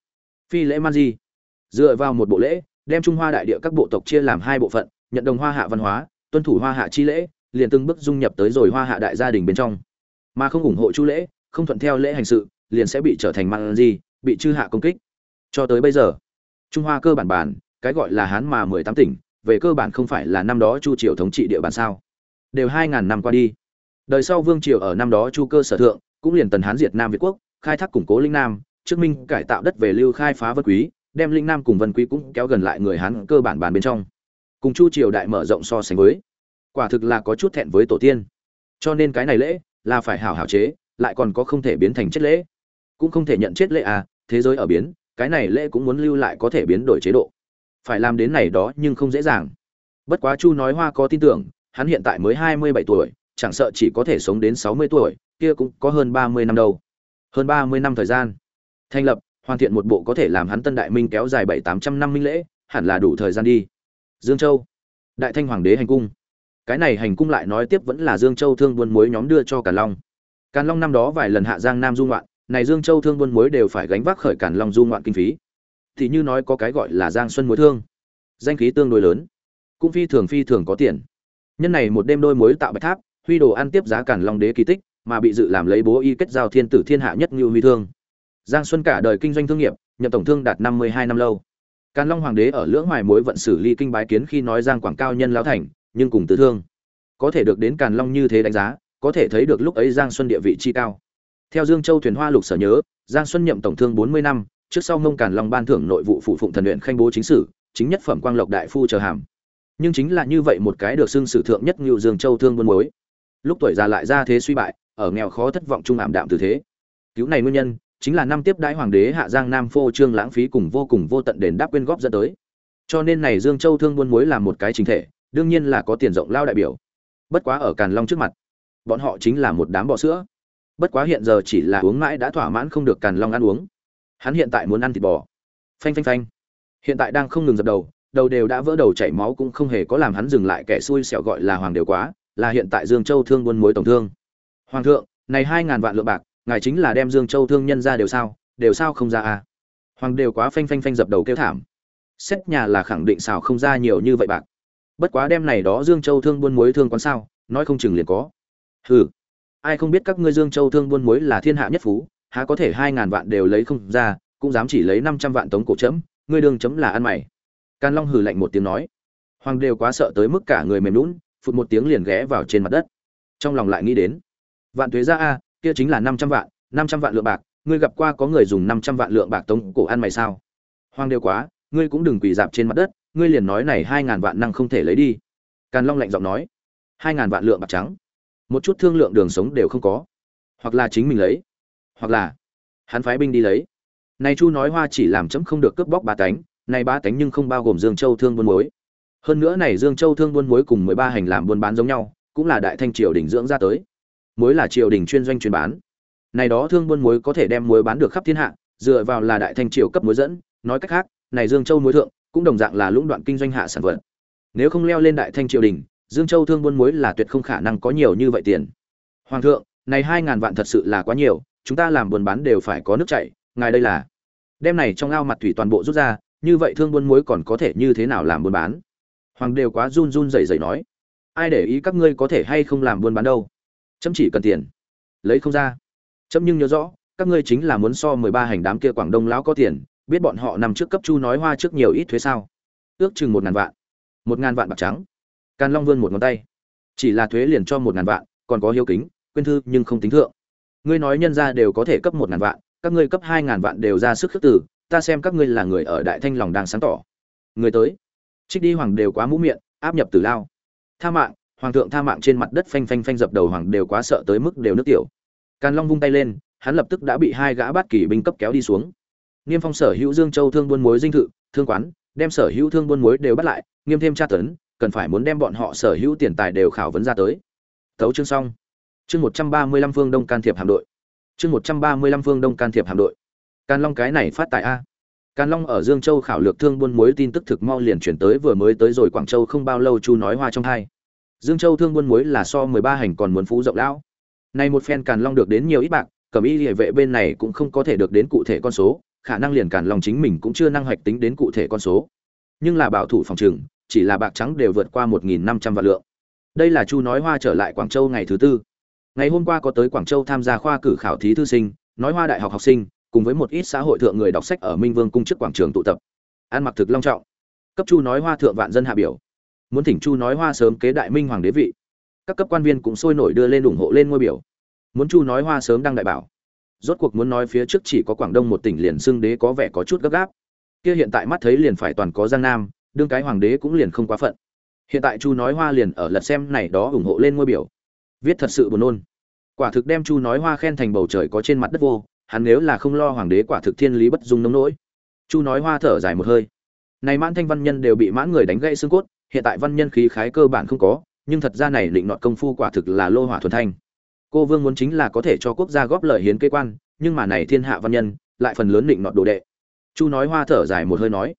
Phi lễ man di. Dựa vào một bộ lễ, đem trung hoa đại địa các bộ tộc chia làm hai bộ phận, nhận đồng hoa hạ văn hóa, tuân thủ hoa hạ chi lễ, liền từng bước dung nhập tới rồi hoa hạ đại gia đình bên trong. Mà không ủng hộ chu lễ, không thuận theo lễ hành sự liền sẽ bị trở thành man di, bị chư hạ công kích. Cho tới bây giờ, trung hoa cơ bản bản, cái gọi là hán mà mười tám tỉnh, về cơ bản không phải là năm đó chu triều thống trị địa bàn sao. Đều hai ngàn năm qua đi. Đời sau vương triều ở năm đó chu cơ sở thượng, cũng liền tần hán diệt nam việt quốc, khai thác củng cố linh nam, trước minh cải tạo đất về lưu khai phá vân quý, đem linh nam cùng vân quý cũng kéo gần lại người hán cơ bản bàn bên trong. Cùng chu triều đại mở rộng so sánh với, quả thực là có chút thẹn với tổ tiên. Cho nên cái này lễ, là phải hảo hảo chế, lại còn có không thể biến thành chết lễ cũng không thể nhận chết lễ à thế giới ở biến, cái này lễ cũng muốn lưu lại có thể biến đổi chế độ. Phải làm đến này đó nhưng không dễ dàng. Bất quá chu nói hoa có tin tưởng, hắn hiện tại mới hai mươi bảy tuổi, chẳng sợ chỉ có thể sống đến sáu mươi tuổi, kia cũng có hơn ba mươi năm đâu. Hơn ba mươi năm thời gian. Thành lập, hoàn thiện một bộ có thể làm hắn tân đại minh kéo dài bảy tám trăm năm minh lễ, hẳn là đủ thời gian đi. Dương châu. Đại thanh hoàng đế hành cung. Cái này hành cung lại nói tiếp vẫn là dương châu thương buôn muối nhóm đưa cho càn long. Càn long năm đó vài lần hạ giang nam du ngoạn này dương châu thương buôn muối đều phải gánh vác khởi cản long du ngoạn kinh phí. Thì như nói có cái gọi là giang xuân muối thương. Danh khí tương đối lớn. Cũng phi thường phi thường có tiền. Nhân này một đêm đôi muối tạo bạch tháp, huy đồ ăn tiếp giá cản long đế kỳ tích, mà bị dự làm lấy bố y kết giao thiên tử thiên hạ nhất như huy thương. Giang xuân cả đời kinh doanh thương nghiệp nhập tổng thương đạt năm mươi hai năm lâu. Càn long hoàng đế ở lưỡng hoài mối vận xử ly kinh bái kiến khi nói giang quảng cao nhân lão thành, nhưng cùng tứ thương. Có thể được đến càn long như thế đánh giá, có thể thấy được lúc ấy giang xuân địa vị chi cao theo dương châu thuyền hoa lục sở nhớ, giang xuân nhậm tổng thương bốn mươi năm, trước sau mông càn long ban thưởng nội vụ phụ phụng thần luyện khanh bố chính sử, chính nhất phẩm quang lộc đại phu chờ hàm. Nhưng chính là như vậy một cái được xưng sử thượng nhất ngưu dương châu thương buôn mối lúc tuổi già lại ra thế suy bại, ở nghèo khó thất vọng trung ảm đạm từ thế. Cứu này nguyên nhân, chính là năm tiếp đãi hoàng đế hạ giang nam phô trương lãng phí cùng vô cùng vô tận đền đáp quyên góp dẫn tới. Cho nên này dương châu thương buôn muối là một cái chính thể, đương nhiên là có tiền rộng lao đại biểu. Bất quá ở càn long trước mặt, bọn họ chính là một đám bò sữa bất quá hiện giờ chỉ là uống mãi đã thỏa mãn không được càn long ăn uống. Hắn hiện tại muốn ăn thịt bò. Phanh phanh phanh. Hiện tại đang không ngừng dập đầu đầu đều đã vỡ đầu chảy máu cũng không hề có làm hắn dừng lại kẻ xui xẻo gọi là hoàng đều quá, là hiện tại dương châu thương buôn muối tổng thương. Hoàng thượng, này hai ngàn vạn lượng bạc, ngài chính là đem dương châu thương nhân ra đều sao đều sao không ra à? Hoàng đều quá phanh phanh phanh dập đầu kêu thảm. Xét nhà là khẳng định xào không ra nhiều như vậy bạc. Bất quá đem này đó dương châu thương buôn muối thương quán sao, nói không chừng liền có. Hừ ai không biết các ngươi dương châu thương buôn muối là thiên hạ nhất phú, há có thể hai ngàn vạn đều lấy không ra, cũng dám chỉ lấy năm trăm vạn tống cổ chấm, ngươi đương chấm là ăn mày. Can long hừ lạnh một tiếng nói. Hoàng đều quá sợ tới mức cả người mềm lún phụt một tiếng liền ghé vào trên mặt đất. Trong lòng lại nghĩ đến, vạn thuế ra a, kia chính là năm trăm vạn, năm trăm vạn lượng bạc, ngươi gặp qua có người dùng năm trăm vạn lượng bạc tống cổ ăn mày sao? Hoàng đều quá, ngươi cũng đừng quỳ dạp trên mặt đất, ngươi liền nói này hai ngàn vạn năng không thể lấy đi. Càn long lạnh giọng nói. Hai ngàn vạn lượng bạc trắng một chút thương lượng đường sống đều không có. Hoặc là chính mình lấy, hoặc là hắn phái binh đi lấy. Này chu nói hoa chỉ làm chấm không được cướp bóc ba tánh, này ba tánh nhưng không bao gồm dương châu thương buôn muối. Hơn nữa này dương châu thương buôn muối cùng mười ba hành làm buôn bán giống nhau, cũng là đại thanh triều đình dưỡng ra tới. Muối là triều đình chuyên doanh chuyên bán. Này đó thương buôn muối có thể đem muối bán được khắp thiên hạ, dựa vào là đại thanh triều cấp muối dẫn. Nói cách khác, này dương châu muối thượng, cũng đồng dạng là lũng đoạn kinh doanh hạ sản vật. Nếu không leo lên đại thanh triều đình dương châu thương buôn muối là tuyệt không khả năng có nhiều như vậy tiền. Hoàng thượng, này hai ngàn vạn thật sự là quá nhiều, chúng ta làm buôn bán đều phải có nước chảy, ngài đây là. Đem này trong ao mặt thủy toàn bộ rút ra, như vậy thương buôn muối còn có thể như thế nào làm buôn bán? Hoàng đều quá run run rẩy rẩy nói. Ai để ý các ngươi có thể hay không làm buôn bán đâu? Chấm chỉ cần tiền. Lấy không ra. Chấm nhưng nhớ rõ, các ngươi chính là muốn so mười ba hành đám kia quảng đông lão có tiền, biết bọn họ nằm trước cấp chu nói hoa trước nhiều ít thuế sao? Ước chừng một ngàn vạn. Một ngàn vạn bạc trắng càn long vươn một ngón tay. Chỉ là thuế liền cho một ngàn vạn, còn có hiếu kính quên thư nhưng không tính thượng. Ngươi nói nhân gia đều có thể cấp một ngàn vạn, các ngươi cấp hai ngàn vạn đều ra sức khước tử ta xem các ngươi là người ở đại thanh lòng đang sáng tỏ. Người tới. Trích đi hoàng đều quá mũ miệng, áp nhập tử lao. Tha mạng, hoàng thượng tha mạng trên mặt đất phanh phanh phanh dập đầu hoàng đều quá sợ tới mức đều nước tiểu. Càn long vung tay lên, hắn lập tức đã bị hai gã bát kỷ binh cấp kéo đi xuống. Niêm phong sở hữu dương châu thương buôn muối dinh thự, thương quán, đem sở hữu thương buôn muối đều bắt lại, nghiêm thêm tra tấn cần phải muốn đem bọn họ sở hữu tiền tài đều khảo vấn ra tới. Tấu chương xong. Chương một trăm ba mươi lăm phương đông can thiệp hạm đội. Chương một trăm ba mươi lăm phương đông can thiệp hạm đội. Can long cái này phát tài a. Can long ở dương châu khảo lược thương buôn muối tin tức thực mau liền chuyển tới vừa mới tới rồi quảng châu không bao lâu chu nói hoa trong hai. Dương châu thương buôn muối là so mười ba hành còn muốn phú rộng lão. Nay một phen càn long được đến nhiều ít bạc cẩm y lìa vệ bên này cũng không có thể được đến cụ thể con số, khả năng liền càn long chính mình cũng chưa năng hoạch tính đến cụ thể con số. Nhưng là bảo thủ phòng trừng chỉ là bạc trắng đều vượt qua một nghìn năm trăm vạn lượng. Đây là chu nói hoa trở lại quảng châu ngày thứ tư. Ngày hôm qua có tới quảng châu tham gia khoa cử khảo thí thư sinh, nói hoa đại học học sinh, cùng với một ít xã hội thượng người đọc sách ở minh vương cung trước quảng trường tụ tập. Ăn mặc thực long trọng. Cấp chu nói hoa thượng vạn dân hạ biểu. Muốn thỉnh chu nói hoa sớm kế đại minh hoàng đế vị. Các cấp quan viên cũng sôi nổi đưa lên ủng hộ lên ngôi biểu. Muốn chu nói hoa sớm đăng đại bảo. Rốt cuộc muốn nói phía trước chỉ có quảng đông một tỉnh liền xưng đế có vẻ có chút gấp gáp. Kia hiện tại mắt thấy liền phải toàn có giang nam đương cái hoàng đế cũng liền không quá phận. Hiện tại chu nói hoa liền ở lật xem này đó ủng hộ lên ngôi biểu. Viết thật sự buồn nôn. Quả thực đem chu nói hoa khen thành bầu trời có trên mặt đất vô, hắn nếu là không lo hoàng đế quả thực thiên lý bất dung nông nỗi. Chu nói hoa thở dài một hơi. Này mãn thanh văn nhân đều bị mãn người đánh gãy xương cốt, hiện tại văn nhân khí khái cơ bản không có, nhưng thật ra này định nọt công phu quả thực là lô hỏa thuần thanh. Cô vương muốn chính là có thể cho quốc gia góp lợi hiến kế quan, nhưng mà này thiên hạ văn nhân, lại phần lớn định nọt đồ đệ. Chu nói hoa thở dài một hơi nói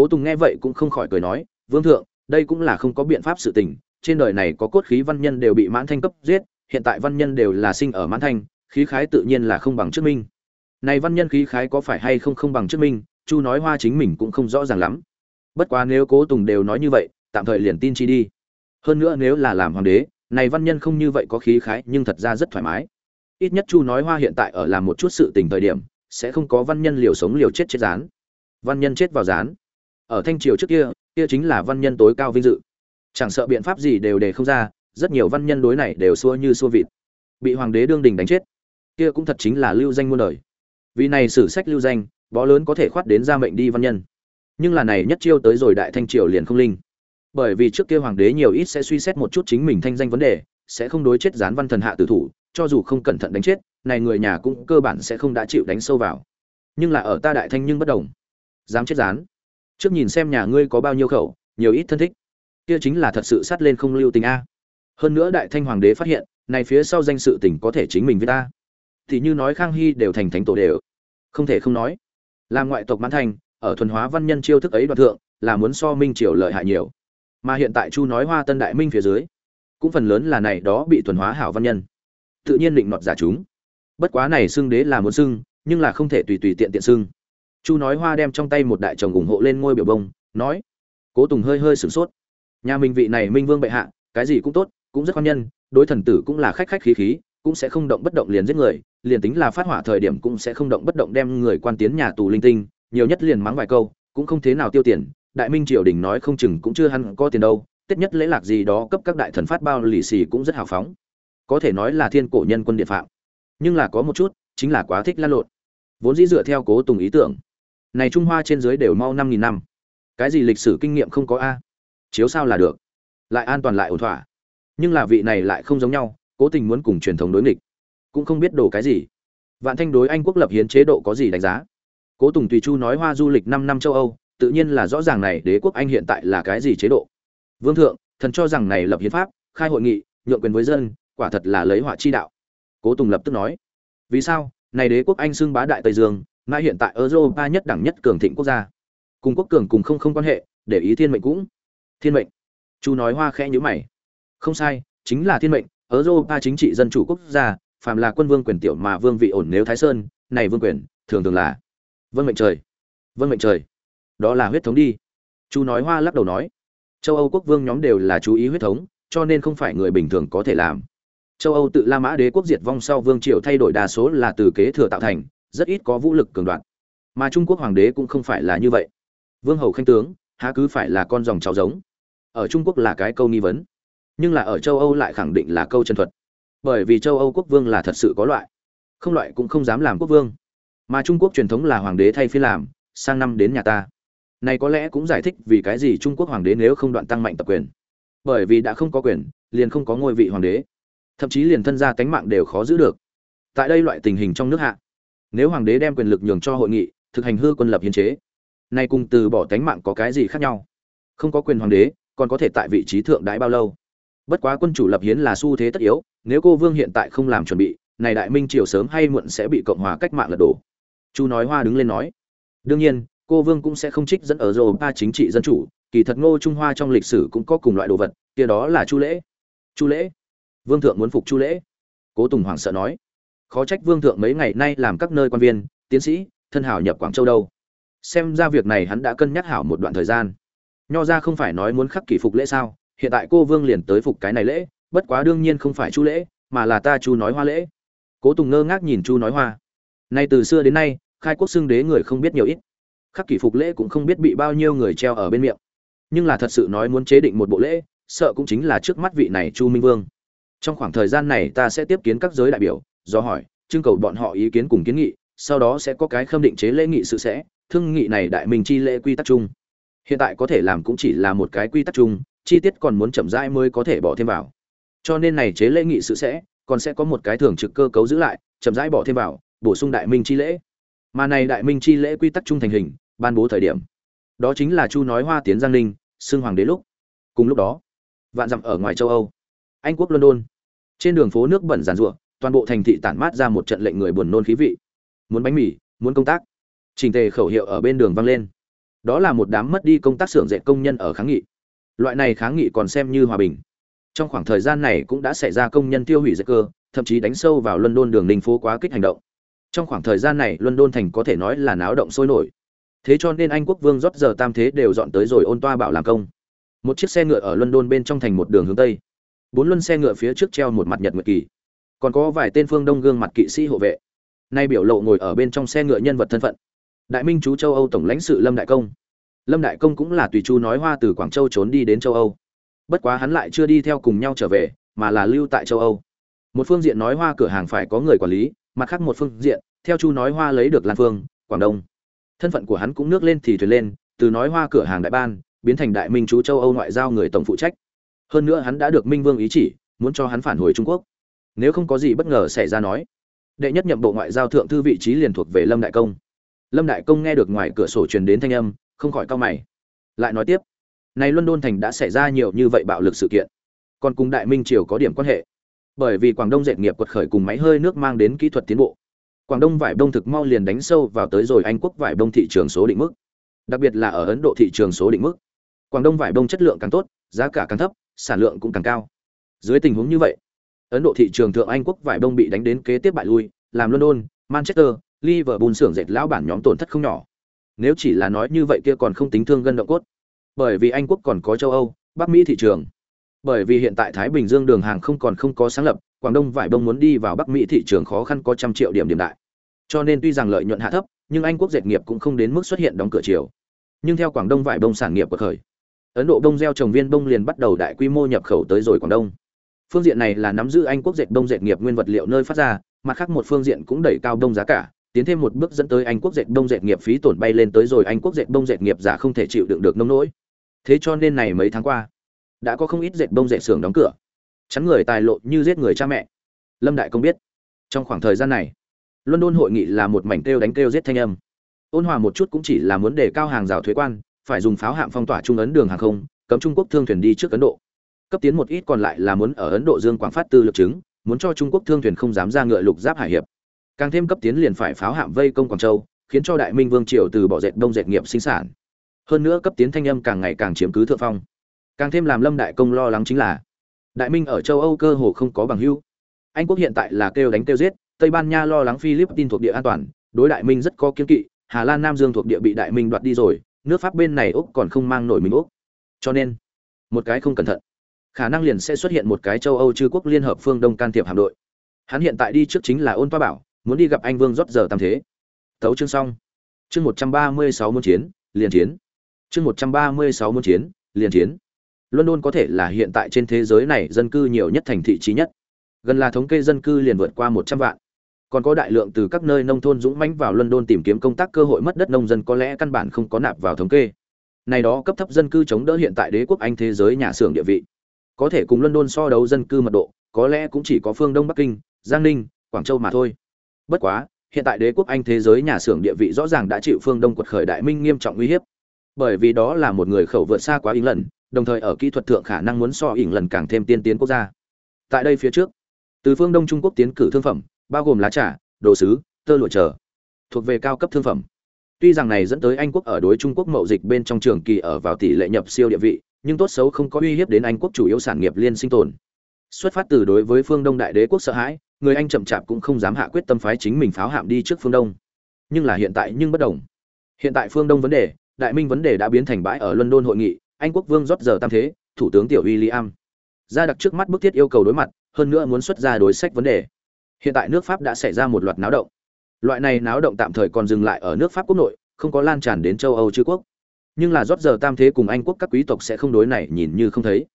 cố tùng nghe vậy cũng không khỏi cười nói, vương thượng, đây cũng là không có biện pháp sự tình, trên đời này có cốt khí văn nhân đều bị mãn thanh cấp giết, hiện tại văn nhân đều là sinh ở mãn thanh, khí khái tự nhiên là không bằng trước minh. Này văn nhân khí khái có phải hay không không bằng trước minh, chu nói hoa chính mình cũng không rõ ràng lắm. Bất quá nếu cố tùng đều nói như vậy, tạm thời liền tin chi đi. Hơn nữa nếu là làm hoàng đế, này văn nhân không như vậy có khí khái, nhưng thật ra rất thoải mái. Ít nhất chu nói hoa hiện tại ở làm một chút sự tình thời điểm, sẽ không có văn nhân liều sống liều chết chết rán văn nhân chết vào rán ở thanh triều trước kia kia chính là văn nhân tối cao vinh dự. Chẳng sợ biện pháp gì đều đề không ra, rất nhiều văn nhân đối này đều xua như xua vịt. Bị hoàng đế đương đình đánh chết, kia cũng thật chính là lưu danh muôn đời. Vì này sử sách lưu danh, bó lớn có thể khoát đến ra mệnh đi văn nhân. Nhưng là này nhất chiêu tới rồi đại thanh triều liền không linh. Bởi vì trước kia hoàng đế nhiều ít sẽ suy xét một chút chính mình thanh danh vấn đề, sẽ không đối chết gián văn thần hạ tử thủ, cho dù không cẩn thận đánh chết, này người nhà cũng cơ bản sẽ không đã chịu đánh sâu vào. Nhưng là ở ta đại thanh nhưng bất đồng. Dám chết gián trước nhìn xem nhà ngươi có bao nhiêu khẩu, nhiều ít thân thích. Kia chính là thật sự sát lên không lưu tình a. Hơn nữa đại thanh hoàng đế phát hiện, này phía sau danh sự tình có thể chính mình với ta. Thì như nói khang hy đều thành thánh tổ đều. Không thể không nói làm ngoại tộc mãn thành, ở thuần hóa văn nhân chiêu thức ấy đoạn thượng, là muốn so minh triều lợi hại nhiều. Mà hiện tại chu nói hoa tân đại minh phía dưới, cũng phần lớn là này đó bị thuần hóa hảo văn nhân. Tự nhiên định nọt giả chúng. Bất quá này xưng đế là muốn xưng, nhưng là không thể tùy tùy tiện tiện xưng chu nói hoa đem trong tay một đại chồng ủng hộ lên ngôi biểu bông, nói, cố tùng hơi hơi sửng sốt. Nhà mình vị này minh vương bệ hạ, cái gì cũng tốt, cũng rất quan nhân, đối thần tử cũng là khách khách khí khí, cũng sẽ không động bất động liền giết người, liền tính là phát hỏa thời điểm cũng sẽ không động bất động đem người quan tiến nhà tù linh tinh, nhiều nhất liền mắng vài câu, cũng không thế nào tiêu tiền. Đại minh triều đình nói không chừng cũng chưa hẳn có tiền đâu, tết nhất lễ lạc gì đó cấp các đại thần phát bao lì xì cũng rất hào phóng. Có thể nói là thiên cổ nhân quân địa phạm. Nhưng là có một chút, chính là quá thích lan lộn. Vốn dĩ dựa theo cố tùng ý tưởng này trung hoa trên dưới đều mau năm nghìn năm. Cái gì lịch sử kinh nghiệm không có a? Chiếu sao là được. Lại an toàn lại ổn thỏa. Nhưng là vị này lại không giống nhau, cố tình muốn cùng truyền thống đối nghịch. Cũng không biết đồ cái gì. Vạn thanh đối anh quốc lập hiến chế độ có gì đánh giá? Cố tùng tùy chu nói hoa du lịch năm năm châu âu, tự nhiên là rõ ràng này đế quốc anh hiện tại là cái gì chế độ. Vương thượng, thần cho rằng này lập hiến pháp, khai hội nghị, nhượng quyền với dân, quả thật là lấy họa chi đạo. Cố tùng lập tức nói, vì sao? Này đế quốc anh xưng bá đại tây dương mãi hiện tại europa nhất đẳng nhất cường thịnh quốc gia. Cùng quốc cường cùng không không quan hệ, để ý thiên mệnh cũng. Thiên mệnh. Chu nói hoa khẽ nhữ mày. Không sai, chính là thiên mệnh. Europa chính trị dân chủ quốc gia, phàm là quân vương quyền tiểu mà vương vị ổn nếu thái sơn, này vương quyền, thường thường là vâng mệnh trời. Vâng mệnh trời. Đó là huyết thống đi. Chu nói hoa lắc đầu nói. Châu âu quốc vương nhóm đều là chú ý huyết thống, cho nên không phải người bình thường có thể làm. Châu âu tự la mã đế quốc diệt vong sau vương triều thay đổi đa số là từ kế thừa tạo thành rất ít có vũ lực cường đoạn mà trung quốc hoàng đế cũng không phải là như vậy. Vương hầu khanh tướng, há cứ phải là con dòng cháu giống. Ở trung quốc là cái câu nghi vấn, nhưng là ở châu âu lại khẳng định là câu chân thuật. Bởi vì châu âu quốc vương là thật sự có loại, không loại cũng không dám làm quốc vương. Mà trung quốc truyền thống là hoàng đế thay phiên làm, sang năm đến nhà ta. Này có lẽ cũng giải thích vì cái gì trung quốc hoàng đế nếu không đoạn tăng mạnh tập quyền. Bởi vì đã không có quyền, liền không có ngôi vị hoàng đế. Thậm chí liền thân gia tánh mạng đều khó giữ được. Tại đây loại tình hình trong nước hạ nếu hoàng đế đem quyền lực nhường cho hội nghị, thực hành hư quân lập hiến chế, nay cùng từ bỏ tánh mạng có cái gì khác nhau? Không có quyền hoàng đế, còn có thể tại vị trí thượng đái bao lâu? Bất quá quân chủ lập hiến là xu thế tất yếu, nếu cô vương hiện tại không làm chuẩn bị, này đại minh triều sớm hay muộn sẽ bị cộng hòa cách mạng lật đổ. Chu nói hoa đứng lên nói, đương nhiên, cô vương cũng sẽ không trích dẫn ở rô ba chính trị dân chủ, kỳ thật ngô trung hoa trong lịch sử cũng có cùng loại đồ vật, kia đó là chu lễ. Chu lễ? Vương thượng muốn phục chu lễ. Cố tùng hoàng sợ nói khó trách vương thượng mấy ngày nay làm các nơi quan viên, tiến sĩ, thân hảo nhập quảng châu đâu. Xem ra việc này hắn đã cân nhắc hảo một đoạn thời gian. Nho ra không phải nói muốn khắc kỷ phục lễ sao, hiện tại cô vương liền tới phục cái này lễ, bất quá đương nhiên không phải chu lễ, mà là ta chu nói hoa lễ. Cố tùng ngơ ngác nhìn chu nói hoa. Nay từ xưa đến nay, khai quốc xưng đế người không biết nhiều ít. Khắc kỷ phục lễ cũng không biết bị bao nhiêu người treo ở bên miệng. Nhưng là thật sự nói muốn chế định một bộ lễ, sợ cũng chính là trước mắt vị này chu minh vương. Trong khoảng thời gian này ta sẽ tiếp kiến các giới đại biểu do hỏi trưng cầu bọn họ ý kiến cùng kiến nghị, sau đó sẽ có cái khâm định chế lễ nghị sự sẽ, thương nghị này đại minh chi lễ quy tắc chung. Hiện tại có thể làm cũng chỉ là một cái quy tắc chung, chi tiết còn muốn chậm rãi mới có thể bỏ thêm vào. Cho nên này chế lễ nghị sự sẽ, còn sẽ có một cái thường trực cơ cấu giữ lại, chậm rãi bỏ thêm vào, bổ sung đại minh chi lễ. Mà này đại minh chi lễ quy tắc chung thành hình, ban bố thời điểm. Đó chính là chu nói hoa tiến giang ninh xưng hoàng đế lúc. Cùng lúc đó, vạn dặm ở ngoài châu âu, anh quốc london, trên đường phố nước bẩn giàn ruộng toàn bộ thành thị tản mát ra một trận lệnh người buồn nôn khí vị. Muốn bánh mì, muốn công tác. Trình tề khẩu hiệu ở bên đường vang lên. Đó là một đám mất đi công tác xưởng dệt công nhân ở kháng nghị. Loại này kháng nghị còn xem như hòa bình. Trong khoảng thời gian này cũng đã xảy ra công nhân tiêu hủy dệt cơ, thậm chí đánh sâu vào london đường ninh phố quá kích hành động. Trong khoảng thời gian này london thành có thể nói là náo động sôi nổi. Thế cho nên anh quốc vương rót giờ tam thế đều dọn tới rồi ôn toa bảo làm công. Một chiếc xe ngựa ở london bên trong thành một đường hướng tây. Bốn luân xe ngựa phía trước treo một mặt nhật nguyệt kỳ còn có vài tên phương đông gương mặt kỵ sĩ hộ vệ. Nay biểu lộ ngồi ở bên trong xe ngựa nhân vật thân phận. Đại minh chú châu âu tổng lãnh sự lâm đại công. Lâm đại công cũng là tùy chu nói hoa từ quảng châu trốn đi đến châu âu. Bất quá hắn lại chưa đi theo cùng nhau trở về, mà là lưu tại châu âu. Một phương diện nói hoa cửa hàng phải có người quản lý, mặt khác một phương diện, theo chu nói hoa lấy được lan phương, quảng đông. Thân phận của hắn cũng nước lên thì thuyền lên, từ nói hoa cửa hàng đại ban, biến thành đại minh chú châu âu ngoại giao người tổng phụ trách. Hơn nữa hắn đã được minh vương ý chỉ, muốn cho hắn phản hồi trung quốc nếu không có gì bất ngờ xảy ra nói. Đệ nhất nhậm bộ ngoại giao thượng thư vị trí liền thuộc về lâm đại công. Lâm đại công nghe được ngoài cửa sổ truyền đến thanh âm, không khỏi cao mày. Lại nói tiếp, này london thành đã xảy ra nhiều như vậy bạo lực sự kiện, còn cùng đại minh triều có điểm quan hệ. Bởi vì quảng đông dệt nghiệp quật khởi cùng máy hơi nước mang đến kỹ thuật tiến bộ, quảng đông vải đông thực mau liền đánh sâu vào tới rồi anh quốc vải đông thị trường số định mức. Đặc biệt là ở ấn độ thị trường số định mức, quảng đông vải đông chất lượng càng tốt, giá cả càng thấp, sản lượng cũng càng cao. Dưới tình huống như vậy ấn độ thị trường thượng anh quốc vải đông bị đánh đến kế tiếp bại lui, làm london, manchester, liverpool xưởng dệt lão bản nhóm tổn thất không nhỏ. Nếu chỉ là nói như vậy kia còn không tính thương gân động cốt. Bởi vì anh quốc còn có châu âu, bắc mỹ thị trường. Bởi vì hiện tại thái bình dương đường hàng không còn không có sáng lập, quảng đông vải đông muốn đi vào bắc mỹ thị trường khó khăn có trăm triệu điểm điểm đại. Cho nên tuy rằng lợi nhuận hạ thấp, nhưng anh quốc dệt nghiệp cũng không đến mức xuất hiện đóng cửa chiều. Nhưng theo quảng đông vải đông sản nghiệp của khởi, ấn độ đông gieo trồng viên bông liền bắt đầu đại quy mô nhập khẩu tới rồi quảng đông phương diện này là nắm giữ anh quốc dệt đông dệt nghiệp nguyên vật liệu nơi phát ra, mặt khác một phương diện cũng đẩy cao đông giá cả, tiến thêm một bước dẫn tới anh quốc dệt đông dệt nghiệp phí tổn bay lên tới rồi anh quốc dệt đông dệt nghiệp giả không thể chịu đựng được nông nỗi. Thế cho nên này mấy tháng qua, đã có không ít dệt đông dệt xưởng đóng cửa. Chắn người tài lộ như giết người cha mẹ. Lâm đại công biết, trong khoảng thời gian này, london hội nghị là một mảnh kêu đánh kêu giết thanh âm. Ôn hòa một chút cũng chỉ là muốn đề cao hàng rào thuế quan, phải dùng pháo hạm phong tỏa trung ấn đường hàng không, cấm trung quốc thương thuyền đi trước ấn độ cấp tiến một ít còn lại là muốn ở ấn độ dương quảng phát tư lực chứng, muốn cho trung quốc thương thuyền không dám ra ngựa lục giáp hải hiệp. Càng thêm cấp tiến liền phải pháo hạm vây công quảng châu, khiến cho đại minh vương triều từ bỏ dệt đông dệt nghiệp sinh sản. Hơn nữa cấp tiến thanh âm càng ngày càng chiếm cứ thượng phong. Càng thêm làm lâm đại công lo lắng chính là, đại minh ở châu âu cơ hồ không có bằng hữu. Anh quốc hiện tại là kêu đánh kêu giết, tây ban nha lo lắng philippines thuộc địa an toàn, đối đại minh rất có kiến kỵ, hà lan, nam dương thuộc địa bị đại minh đoạt đi rồi, nước pháp bên này úc còn không mang nổi mình úc. Cho nên, một cái không cẩn thận khả năng liền sẽ xuất hiện một cái châu âu chư quốc liên hợp phương đông can thiệp hạm đội. Hắn hiện tại đi trước chính là ôn toa bảo, muốn đi gặp anh vương rót giờ tam thế. Thấu chương xong. Chương một trăm ba mươi sáu muốn chiến, liền chiến. Chương một trăm ba mươi sáu muốn chiến, liền chiến. London có thể là hiện tại trên thế giới này dân cư nhiều nhất thành thị trí nhất. Gần là thống kê dân cư liền vượt qua một trăm vạn. Còn có đại lượng từ các nơi nông thôn dũng mãnh vào london tìm kiếm công tác cơ hội mất đất nông dân có lẽ căn bản không có nạp vào thống kê. Này đó cấp thấp dân cư chống đỡ hiện tại đế quốc anh thế giới nhà xưởng địa vị có thể cùng london so đấu dân cư mật độ, có lẽ cũng chỉ có phương đông bắc kinh, giang ninh, quảng châu mà thôi. Bất quá, hiện tại đế quốc anh thế giới nhà xưởng địa vị rõ ràng đã chịu phương đông quật khởi đại minh nghiêm trọng uy hiếp. Bởi vì đó là một người khẩu vượt xa quá ý lần đồng thời ở kỹ thuật thượng khả năng muốn so ỉn lần càng thêm tiên tiến quốc gia. Tại đây phía trước, từ phương đông trung quốc tiến cử thương phẩm, bao gồm lá trà, đồ sứ, tơ lụa trở, thuộc về cao cấp thương phẩm. Tuy rằng này dẫn tới anh quốc ở đối trung quốc mậu dịch bên trong trường kỳ ở vào tỷ lệ nhập siêu địa vị nhưng tốt xấu không có uy hiếp đến anh quốc chủ yếu sản nghiệp liên sinh tồn. Xuất phát từ đối với phương đông đại đế quốc sợ hãi, người anh chậm chạp cũng không dám hạ quyết tâm phái chính mình pháo hạm đi trước phương đông. Nhưng là hiện tại nhưng bất đồng. Hiện tại phương đông vấn đề, đại minh vấn đề đã biến thành bãi ở london hội nghị, anh quốc vương rót giờ tam thế, thủ tướng tiểu william. Ra đặc trước mắt bức thiết yêu cầu đối mặt, hơn nữa muốn xuất ra đối sách vấn đề. Hiện tại nước pháp đã xảy ra một loạt náo động. Loại này náo động tạm thời còn dừng lại ở nước pháp quốc nội, không có lan tràn đến châu âu chư quốc nhưng là rót giờ tam thế cùng anh quốc các quý tộc sẽ không đối này nhìn như không thấy.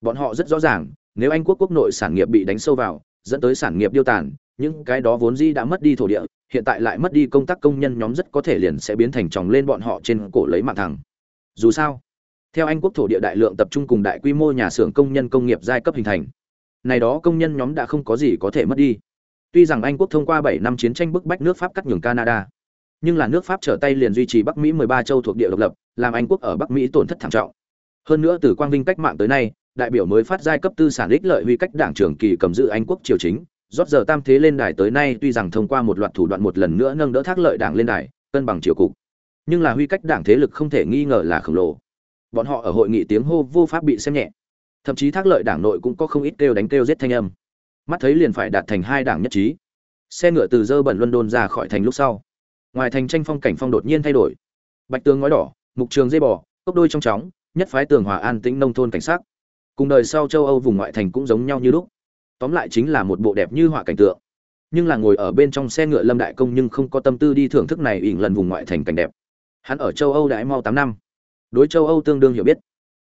Bọn họ rất rõ ràng, nếu anh quốc quốc nội sản nghiệp bị đánh sâu vào, dẫn tới sản nghiệp điêu tàn, những cái đó vốn di đã mất đi thổ địa, hiện tại lại mất đi công tác công nhân nhóm rất có thể liền sẽ biến thành tròng lên bọn họ trên cổ lấy mạng thẳng. Dù sao, theo anh quốc thổ địa đại lượng tập trung cùng đại quy mô nhà xưởng công nhân công nghiệp giai cấp hình thành, này đó công nhân nhóm đã không có gì có thể mất đi. Tuy rằng anh quốc thông qua 7 năm chiến tranh bức bách nước pháp cắt nhường canada, nhưng là nước pháp trở tay liền duy trì bắc mỹ 13 châu thuộc địa độc lập làm anh quốc ở bắc mỹ tổn thất thảm trọng. Hơn nữa từ quang vinh cách mạng tới nay, đại biểu mới phát giai cấp tư sản ích lợi huy cách đảng trưởng kỳ cầm giữ anh quốc triều chính. Rót giờ tam thế lên đài tới nay tuy rằng thông qua một loạt thủ đoạn một lần nữa nâng đỡ thác lợi đảng lên đài, cân bằng triều cục. Nhưng là huy cách đảng thế lực không thể nghi ngờ là khổng lồ. Bọn họ ở hội nghị tiếng hô vô pháp bị xem nhẹ. Thậm chí thác lợi đảng nội cũng có không ít kêu đánh kêu giết thanh âm. Mắt thấy liền phải đạt thành hai đảng nhất trí. Xe ngựa từ dơ bẩn london ra khỏi thành lúc sau. Ngoài thành tranh phong cảnh phong đột nhiên thay đổi. Bạch tương ngói đỏ mục trường dây bò, cốc đôi trong chóng, nhất phái tường hòa an tĩnh nông thôn cảnh sát cùng đời sau châu âu vùng ngoại thành cũng giống nhau như lúc. Tóm lại chính là một bộ đẹp như họa cảnh tượng. Nhưng là ngồi ở bên trong xe ngựa lâm đại công nhưng không có tâm tư đi thưởng thức này ỉn lần vùng ngoại thành cảnh đẹp. Hắn ở châu âu đãi mau tám năm. Đối châu âu tương đương hiểu biết.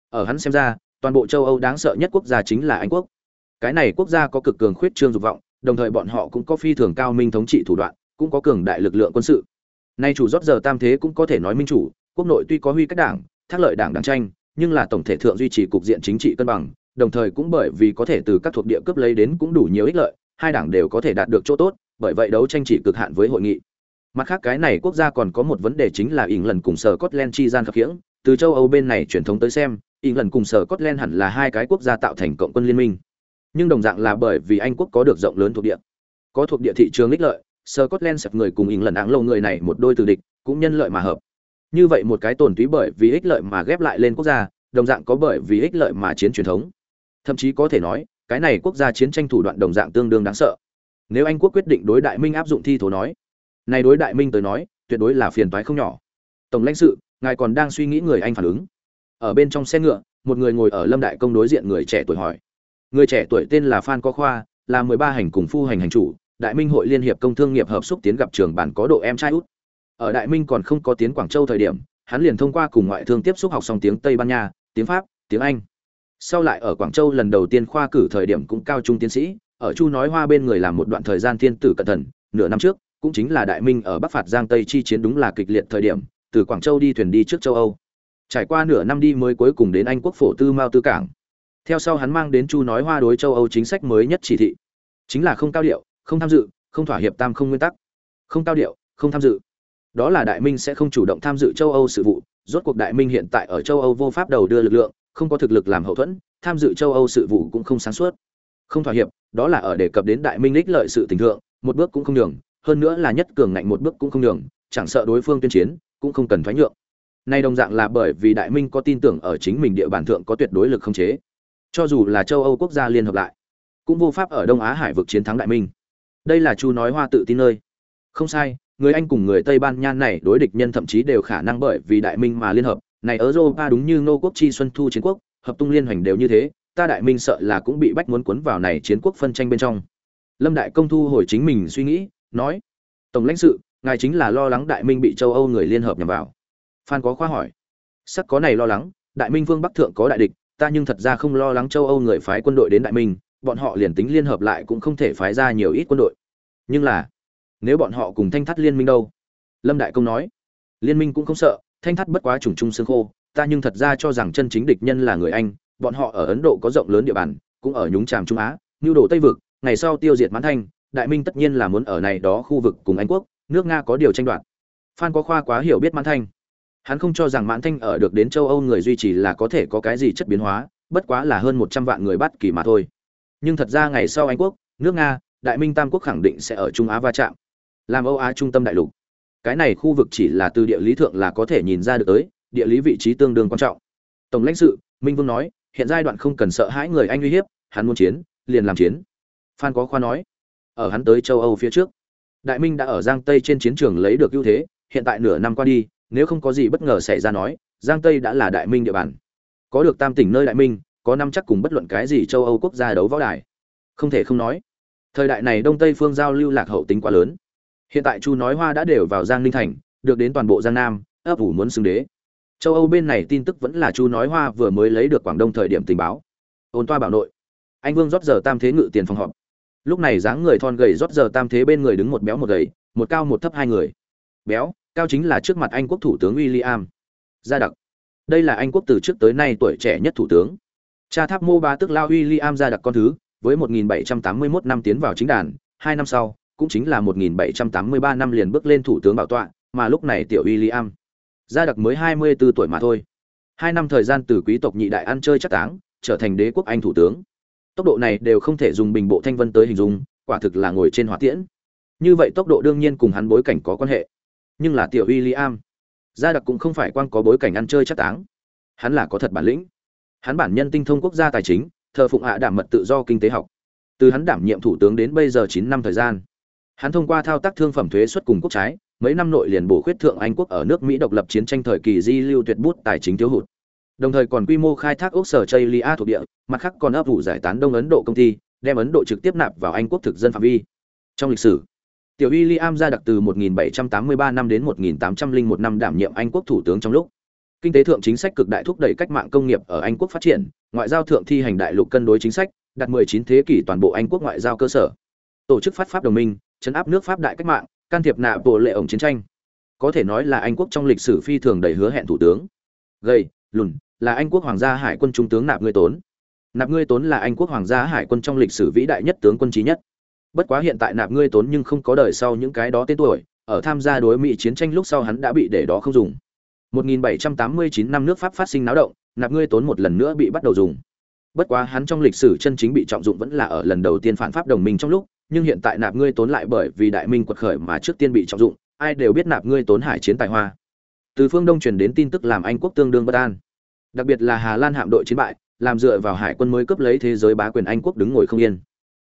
Ở hắn xem ra, toàn bộ châu âu đáng sợ nhất quốc gia chính là anh quốc. Cái này quốc gia có cực cường khuyết trương dục vọng, đồng thời bọn họ cũng có phi thường cao minh thống trị thủ đoạn, cũng có cường đại lực lượng quân sự. Nay chủ rót giờ tam thế cũng có thể nói minh chủ quốc nội tuy có huy cách đảng, thác lợi đảng đảng tranh, nhưng là tổng thể thượng duy trì cục diện chính trị cân bằng, đồng thời cũng bởi vì có thể từ các thuộc địa cướp lấy đến cũng đủ nhiều ích lợi, hai đảng đều có thể đạt được chỗ tốt, bởi vậy đấu tranh chỉ cực hạn với hội nghị. Mặt khác cái này quốc gia còn có một vấn đề chính là ỉng lần cùng sở scotland chi gian khập khiễng, từ châu âu bên này truyền thống tới xem ỉng lần cùng sở scotland hẳn là hai cái quốc gia tạo thành cộng quân liên minh. Nhưng đồng dạng là bởi vì anh quốc có được rộng lớn thuộc địa, có thuộc địa thị trường ích lợi sở scotland sập người cùng ỉng lần áng lâu người này một đôi từ địch, cũng nhân lợi mà hợp như vậy một cái tổn túy bởi vì ích lợi mà ghép lại lên quốc gia, đồng dạng có bởi vì ích lợi mà chiến truyền thống. Thậm chí có thể nói, cái này quốc gia chiến tranh thủ đoạn đồng dạng tương đương đáng sợ. Nếu anh quốc quyết định đối đại minh áp dụng thi thố nói, này đối đại minh tới nói, tuyệt đối là phiền toái không nhỏ. Tổng lãnh sự, ngài còn đang suy nghĩ người anh phản ứng. Ở bên trong xe ngựa, một người ngồi ở lâm đại công đối diện người trẻ tuổi hỏi. Người trẻ tuổi tên là phan có khoa, là mười ba hành cùng phu hành hành chủ, đại minh hội liên hiệp công thương nghiệp hợp xúc tiến gặp trường bản có độ em trai út ở đại minh còn không có tiếng quảng châu thời điểm, hắn liền thông qua cùng ngoại thương tiếp xúc học xong tiếng tây ban nha, tiếng pháp, tiếng anh. Sau lại ở quảng châu lần đầu tiên khoa cử thời điểm cũng cao trung tiến sĩ, ở chu nói hoa bên người làm một đoạn thời gian thiên tử cẩn thận, nửa năm trước, cũng chính là đại minh ở bắc phạt giang tây chi chiến đúng là kịch liệt thời điểm, từ quảng châu đi thuyền đi trước châu âu. Trải qua nửa năm đi mới cuối cùng đến anh quốc phổ tư mao tư cảng. Theo sau hắn mang đến chu nói hoa đối châu âu chính sách mới nhất chỉ thị. Chính là không cao điệu, không tham dự, không thỏa hiệp tam không nguyên tắc. Không cao điệu, không tham dự đó là đại minh sẽ không chủ động tham dự châu âu sự vụ, rốt cuộc đại minh hiện tại ở châu âu vô pháp đầu đưa lực lượng, không có thực lực làm hậu thuẫn, tham dự châu âu sự vụ cũng không sáng suốt. Không thỏa hiệp, đó là ở đề cập đến đại minh ích lợi sự tình thượng, một bước cũng không nhường, hơn nữa là nhất cường ngạnh một bước cũng không nhường, chẳng sợ đối phương tuyên chiến, cũng không cần thoái nhượng. Nay đồng dạng là bởi vì đại minh có tin tưởng ở chính mình địa bàn thượng có tuyệt đối lực không chế. Cho dù là châu âu quốc gia liên hợp lại, cũng vô pháp ở đông á hải vực chiến thắng đại minh. Đây là chu nói hoa tự tin nơi. Không sai người anh cùng người tây ban nha này đối địch nhân thậm chí đều khả năng bởi vì đại minh mà liên hợp. Này ở europa đúng như nô quốc chi xuân thu chiến quốc, hợp tung liên hoành đều như thế, ta đại minh sợ là cũng bị bách muốn cuốn vào này chiến quốc phân tranh bên trong. Lâm đại công thu hồi chính mình suy nghĩ, nói, tổng lãnh sự, ngài chính là lo lắng đại minh bị châu âu người liên hợp nhằm vào. Phan có khoa hỏi, sắc có này lo lắng, đại minh vương bắc thượng có đại địch, ta nhưng thật ra không lo lắng châu âu người phái quân đội đến đại minh, bọn họ liền tính liên hợp lại cũng không thể phái ra nhiều ít quân đội. Nhưng là nếu bọn họ cùng thanh thắt liên minh đâu? Lâm đại công nói. Liên minh cũng không sợ, thanh thắt bất quá trùng trung xương khô, ta nhưng thật ra cho rằng chân chính địch nhân là người anh, bọn họ ở ấn độ có rộng lớn địa bàn, cũng ở nhúng tràm trung á nhu đồ tây vực, ngày sau tiêu diệt mãn thanh, đại minh tất nhiên là muốn ở này đó khu vực cùng anh quốc, nước nga có điều tranh đoạt. Phan có khoa quá hiểu biết mãn thanh. Hắn không cho rằng mãn thanh ở được đến châu âu người duy trì là có thể có cái gì chất biến hóa, bất quá là hơn một trăm vạn người bắt kỳ mà thôi. Nhưng thật ra ngày sau anh quốc, nước nga, đại minh tam quốc khẳng định sẽ ở trung á va chạm làm âu á trung tâm đại lục. Cái này khu vực chỉ là từ địa lý thượng là có thể nhìn ra được tới, địa lý vị trí tương đương quan trọng. Tổng lãnh sự, minh vương nói, hiện giai đoạn không cần sợ hãi người anh uy hiếp, hắn muốn chiến, liền làm chiến. Phan có khoa nói, ở hắn tới châu âu phía trước, đại minh đã ở giang tây trên chiến trường lấy được ưu thế, hiện tại nửa năm qua đi, nếu không có gì bất ngờ xảy ra nói, giang tây đã là đại minh địa bàn. Có được tam tỉnh nơi đại minh, có năm chắc cùng bất luận cái gì châu âu quốc gia đấu võ đài. Không thể không nói, thời đại này đông tây phương giao lưu lạc hậu tính quá lớn hiện tại chu nói hoa đã đều vào giang ninh thành, được đến toàn bộ giang nam, ấp ủ muốn xưng đế. Châu âu bên này tin tức vẫn là chu nói hoa vừa mới lấy được quảng đông thời điểm tình báo. Ôn toa bảo nội, anh vương rót giờ tam thế ngự tiền phòng họp. Lúc này dáng người thon gầy rót giờ tam thế bên người đứng một béo một gầy, một cao một thấp hai người. Béo, cao chính là trước mặt anh quốc thủ tướng william. Gia đặc. Đây là anh quốc từ trước tới nay tuổi trẻ nhất thủ tướng. Cha tháp mô ba tức lao william gia đặc con thứ, với 1781 năm tiến vào chính đàn, hai năm sau cũng chính là 1783 năm liền bước lên thủ tướng bảo tọa, mà lúc này tiểu william, gia đặc mới 24 tuổi mà thôi. Hai năm thời gian từ quý tộc nhị đại ăn chơi chắc táng, trở thành đế quốc anh thủ tướng. Tốc độ này đều không thể dùng bình bộ thanh vân tới hình dung, quả thực là ngồi trên hỏa tiễn. Như vậy tốc độ đương nhiên cùng hắn bối cảnh có quan hệ. Nhưng là tiểu William, gia đặc cũng không phải quang có bối cảnh ăn chơi chắc táng. Hắn là có thật bản lĩnh. Hắn bản nhân tinh thông quốc gia tài chính, thờ phụng hạ đảm mật tự do kinh tế học. Từ hắn đảm nhiệm thủ tướng đến bây giờ chín năm thời gian hắn thông qua thao tác thương phẩm thuế xuất cùng quốc trái, mấy năm nội liền bổ khuyết thượng anh quốc ở nước mỹ độc lập chiến tranh thời kỳ di lưu tuyệt bút tài chính thiếu hụt. Đồng thời còn quy mô khai thác ốc sở chây lia thuộc địa, mặt khác còn ấp vụ giải tán đông ấn độ công ty, đem ấn độ trực tiếp nạp vào anh quốc thực dân phạm vi. Trong lịch sử, tiểu William ra đặc từ 1783 năm đến 1801 năm đảm nhiệm anh quốc thủ tướng trong lúc. Kinh tế thượng chính sách cực đại thúc đẩy cách mạng công nghiệp ở anh quốc phát triển, ngoại giao thượng thi hành đại lục cân đối chính sách, đặt 19 thế kỷ toàn bộ anh quốc ngoại giao cơ sở. Tổ chức phát pháp đồng minh chấn áp nước pháp đại cách mạng, can thiệp nạ bộ lệ ổng chiến tranh. Có thể nói là anh quốc trong lịch sử phi thường đầy hứa hẹn thủ tướng. Gây lùn, là anh quốc hoàng gia hải quân trung tướng nạp ngươi tốn. Nạp ngươi tốn là anh quốc hoàng gia hải quân trong lịch sử vĩ đại nhất tướng quân trí nhất. Bất quá hiện tại nạp ngươi tốn nhưng không có đời sau những cái đó tên tuổi, ở tham gia đối mỹ chiến tranh lúc sau hắn đã bị để đó không dùng. 1789 năm nước pháp phát sinh náo động, nạp ngươi tốn một lần nữa bị bắt đầu dùng. Bất quá hắn trong lịch sử chân chính bị trọng dụng vẫn là ở lần đầu tiên phản pháp đồng minh trong lúc nhưng hiện tại nạp ngươi tốn lại bởi vì đại minh quật khởi mà trước tiên bị trọng dụng, ai đều biết nạp ngươi tốn hải chiến tài hoa. Từ phương đông truyền đến tin tức làm anh quốc tương đương bất an. Đặc biệt là hà lan hạm đội chiến bại, làm dựa vào hải quân mới cướp lấy thế giới bá quyền anh quốc đứng ngồi không yên.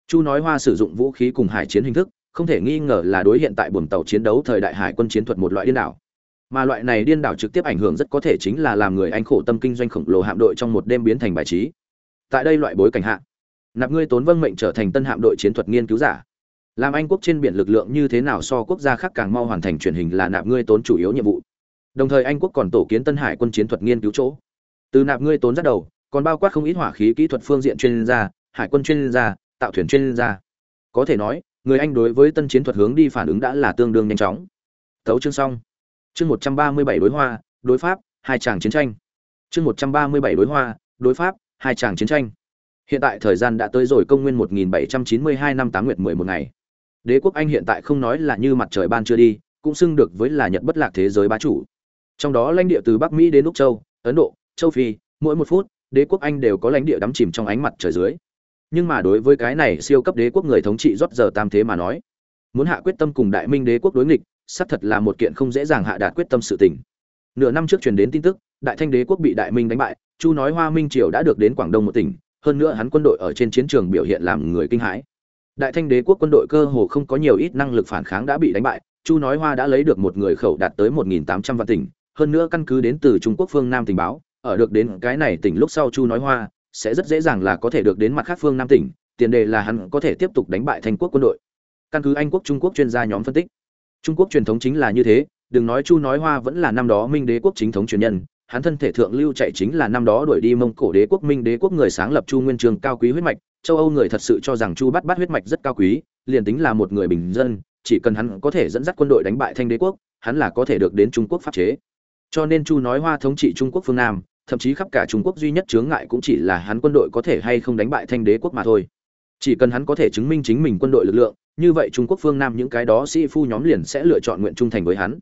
Chu nói hoa sử dụng vũ khí cùng hải chiến hình thức, không thể nghi ngờ là đối hiện tại buồng tàu chiến đấu thời đại hải quân chiến thuật một loại điên đảo. Mà loại này điên đảo trực tiếp ảnh hưởng rất có thể chính là làm người anh khổ tâm kinh doanh khổng lồ hạm đội trong một đêm biến thành bài trí. Tại đây loại bối cảnh hạ nạp ngươi tốn vâng mệnh trở thành tân hạm đội chiến thuật nghiên cứu giả. Làm anh quốc trên biển lực lượng như thế nào so quốc gia khác càng mau hoàn thành truyền hình là nạp ngươi tốn chủ yếu nhiệm vụ. Đồng thời anh quốc còn tổ kiến tân hải quân chiến thuật nghiên cứu chỗ. Từ nạp ngươi tốn dắt đầu, còn bao quát không ít hỏa khí kỹ thuật phương diện chuyên gia, hải quân chuyên gia, tạo thuyền chuyên gia. Có thể nói, người anh đối với tân chiến thuật hướng đi phản ứng đã là tương đương nhanh chóng. Thấu chương xong. Chương một trăm ba mươi bảy đối hoa, đối pháp, hai tràng chiến tranh. Chương một trăm ba mươi bảy đối hoa, đối pháp, hai tràng chiến tranh hiện tại thời gian đã tới rồi công nguyên một nghìn bảy trăm chín mươi hai năm tám nguyệt mười một ngày. Đế quốc anh hiện tại không nói là như mặt trời ban chưa đi, cũng xưng được với là nhật bất lạc thế giới bá chủ. Trong đó lãnh địa từ bắc mỹ đến úc châu, ấn độ, châu phi, mỗi một phút, đế quốc anh đều có lãnh địa đắm chìm trong ánh mặt trời dưới. Nhưng mà đối với cái này siêu cấp đế quốc người thống trị rót giờ tam thế mà nói, muốn hạ quyết tâm cùng đại minh đế quốc đối nghịch, xác thật là một kiện không dễ dàng hạ đạt quyết tâm sự tình. Nửa năm trước truyền đến tin tức, đại thanh đế quốc bị đại minh đánh bại, chu nói hoa minh triều đã được đến quảng đông một tỉnh hơn nữa hắn quân đội ở trên chiến trường biểu hiện làm người kinh hãi. Đại thanh đế quốc quân đội cơ hồ không có nhiều ít năng lực phản kháng đã bị đánh bại, chu nói hoa đã lấy được một người khẩu đạt tới 1800 vạn tỉnh, hơn nữa căn cứ đến từ trung quốc phương nam tình báo, ở được đến cái này tỉnh lúc sau chu nói hoa sẽ rất dễ dàng là có thể được đến mặt khác phương nam tỉnh, tiền đề là hắn có thể tiếp tục đánh bại thanh quốc quân đội. Căn cứ anh quốc, trung quốc chuyên gia nhóm phân tích, trung quốc truyền thống chính là như thế, đừng nói chu nói hoa vẫn là năm đó minh đế quốc chính thống truyền nhân hắn thân thể thượng lưu chạy chính là năm đó đuổi đi mông cổ đế quốc minh đế quốc người sáng lập chu nguyên trường cao quý huyết mạch, châu âu người thật sự cho rằng chu bắt bắt huyết mạch rất cao quý, liền tính là một người bình dân, chỉ cần hắn có thể dẫn dắt quân đội đánh bại thanh đế quốc, hắn là có thể được đến trung quốc pháp chế. Cho nên chu nói hoa thống trị trung quốc phương nam, thậm chí khắp cả trung quốc duy nhất chướng ngại cũng chỉ là hắn quân đội có thể hay không đánh bại thanh đế quốc mà thôi. Chỉ cần hắn có thể chứng minh chính mình quân đội lực lượng, như vậy trung quốc phương nam những cái đó sĩ phu nhóm liền sẽ lựa chọn nguyện trung thành với hắn.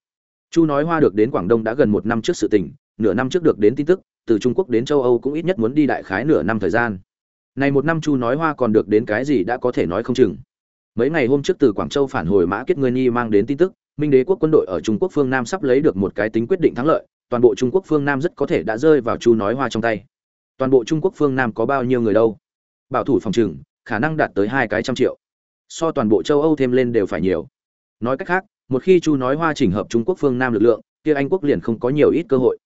Chu nói hoa được đến quảng đông đã gần một năm trước sự tình nửa năm trước được đến tin tức, từ trung quốc đến châu âu cũng ít nhất muốn đi đại khái nửa năm thời gian. Này một năm chu nói hoa còn được đến cái gì đã có thể nói không chừng. Mấy ngày hôm trước từ quảng châu phản hồi mã kết ngươi nhi mang đến tin tức, minh đế quốc quân đội ở trung quốc phương nam sắp lấy được một cái tính quyết định thắng lợi, toàn bộ trung quốc phương nam rất có thể đã rơi vào chu nói hoa trong tay. Toàn bộ trung quốc phương nam có bao nhiêu người đâu? Bảo thủ phòng trừng, khả năng đạt tới hai cái trăm triệu. So toàn bộ châu âu thêm lên đều phải nhiều. Nói cách khác, một khi chu nói hoa chỉnh hợp trung quốc phương nam lực lượng, kia anh quốc liền không có nhiều ít cơ hội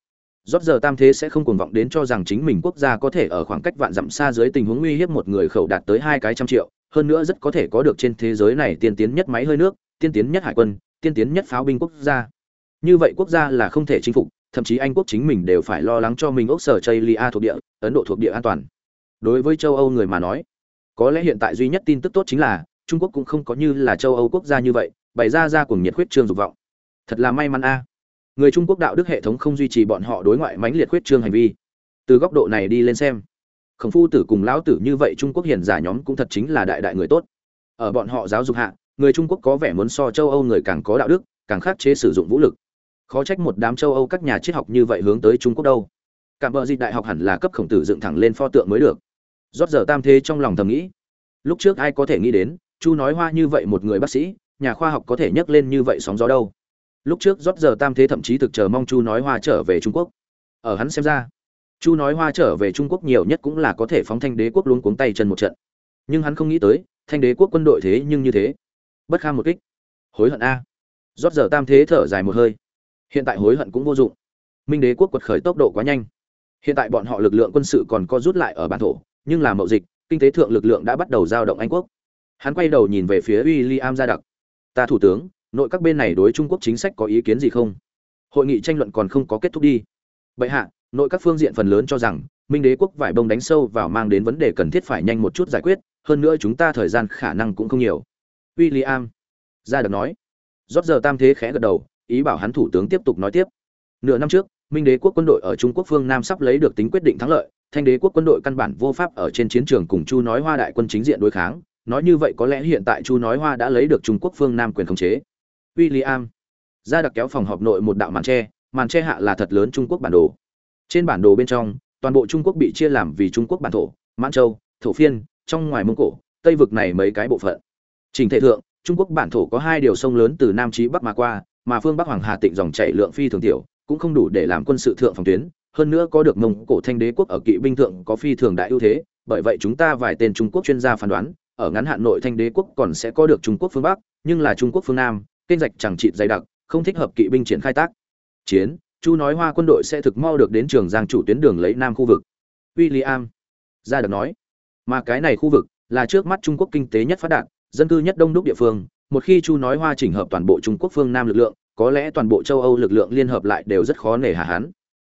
rót giờ tam thế sẽ không cuồng vọng đến cho rằng chính mình quốc gia có thể ở khoảng cách vạn dặm xa dưới tình huống nguy hiếp một người khẩu đạt tới hai cái trăm triệu, hơn nữa rất có thể có được trên thế giới này tiên tiến nhất máy hơi nước, tiên tiến nhất hải quân, tiên tiến nhất pháo binh quốc gia. Như vậy quốc gia là không thể chinh phục, thậm chí anh quốc chính mình đều phải lo lắng cho mình ốc sở chây lia thuộc địa, ấn độ thuộc địa an toàn. Đối với châu âu người mà nói, có lẽ hiện tại duy nhất tin tức tốt chính là, trung quốc cũng không có như là châu âu quốc gia như vậy, bày ra ra cùng nhiệt huyết trương dục vọng. Thật là may mắn a người trung quốc đạo đức hệ thống không duy trì bọn họ đối ngoại mãnh liệt khuyết trương hành vi. Từ góc độ này đi lên xem, khổng phu tử cùng lão tử như vậy trung quốc hiền giả nhóm cũng thật chính là đại đại người tốt. Ở bọn họ giáo dục hạ, người trung quốc có vẻ muốn so châu âu người càng có đạo đức, càng khắc chế sử dụng vũ lực. Khó trách một đám châu âu các nhà triết học như vậy hướng tới trung quốc đâu. Cảm vợ dịch đại học hẳn là cấp khổng tử dựng thẳng lên pho tượng mới được. Rót giờ tam thế trong lòng thầm nghĩ, lúc trước ai có thể nghĩ đến, chu nói hoa như vậy một người bác sĩ, nhà khoa học có thể nhấc lên như vậy sóng gió đâu lúc trước rót giờ tam thế thậm chí thực chờ mong chu nói hoa trở về trung quốc. Ở hắn xem ra, chu nói hoa trở về trung quốc nhiều nhất cũng là có thể phóng thanh đế quốc luôn cuống tay chân một trận. Nhưng hắn không nghĩ tới, thanh đế quốc quân đội thế nhưng như thế. Bất kham một kích. Hối hận a. Rót giờ tam thế thở dài một hơi. Hiện tại hối hận cũng vô dụng. Minh đế quốc quật khởi tốc độ quá nhanh. Hiện tại bọn họ lực lượng quân sự còn có rút lại ở bản thổ, nhưng là mậu dịch, kinh tế thượng lực lượng đã bắt đầu giao động anh quốc. Hắn quay đầu nhìn về phía w i l l i am gia đặc ta thủ tướng nội các bên này đối trung quốc chính sách có ý kiến gì không? Hội nghị tranh luận còn không có kết thúc đi. Bệ hạ, nội các phương diện phần lớn cho rằng, minh đế quốc vải bông đánh sâu vào mang đến vấn đề cần thiết phải nhanh một chút giải quyết, hơn nữa chúng ta thời gian khả năng cũng không nhiều. W i l l i am nói. Rót giờ tam thế khẽ gật đầu, ý bảo hắn thủ tướng tiếp tục nói tiếp. Nửa năm trước, minh đế quốc quân đội ở trung quốc phương nam sắp lấy được tính quyết định thắng lợi, thanh đế quốc quân đội căn bản vô pháp ở trên chiến trường cùng chu nói hoa đại quân chính diện đối kháng. Nói như vậy có lẽ hiện tại chu nói hoa đã lấy được trung quốc phương nam quyền khống chế william. Ra đặc kéo phòng họp nội một đạo màn tre màn tre hạ là thật lớn trung quốc bản đồ. Trên bản đồ bên trong, toàn bộ trung quốc bị chia làm vì trung quốc bản thổ, mãn châu, thổ phiên, trong ngoài mông cổ, tây vực này mấy cái bộ phận. Trình thể thượng, trung quốc bản thổ có hai điều sông lớn từ nam chí bắc mà qua, mà phương bắc hoàng hà tịnh dòng chảy lượng phi thường tiểu, cũng không đủ để làm quân sự thượng phòng tuyến. Hơn nữa có được mông cổ thanh đế quốc ở kỵ binh thượng có phi thường đại ưu thế, bởi vậy chúng ta vài tên trung quốc chuyên gia phán đoán, ở ngắn hạn nội thanh đế quốc còn sẽ có được trung quốc phương bắc, nhưng là trung quốc phương nam kênh rạch chẳng trị dày đặc, không thích hợp kỵ binh triển khai tác. Chiến, chu nói hoa quân đội sẽ thực mau được đến trường giang chủ tuyến đường lấy nam khu vực. William ra được nói, mà cái này khu vực là trước mắt trung quốc kinh tế nhất phát đạt, dân cư nhất đông đúc địa phương, một khi chu nói hoa chỉnh hợp toàn bộ trung quốc phương nam lực lượng, có lẽ toàn bộ châu âu lực lượng liên hợp lại đều rất khó nể hà hắn.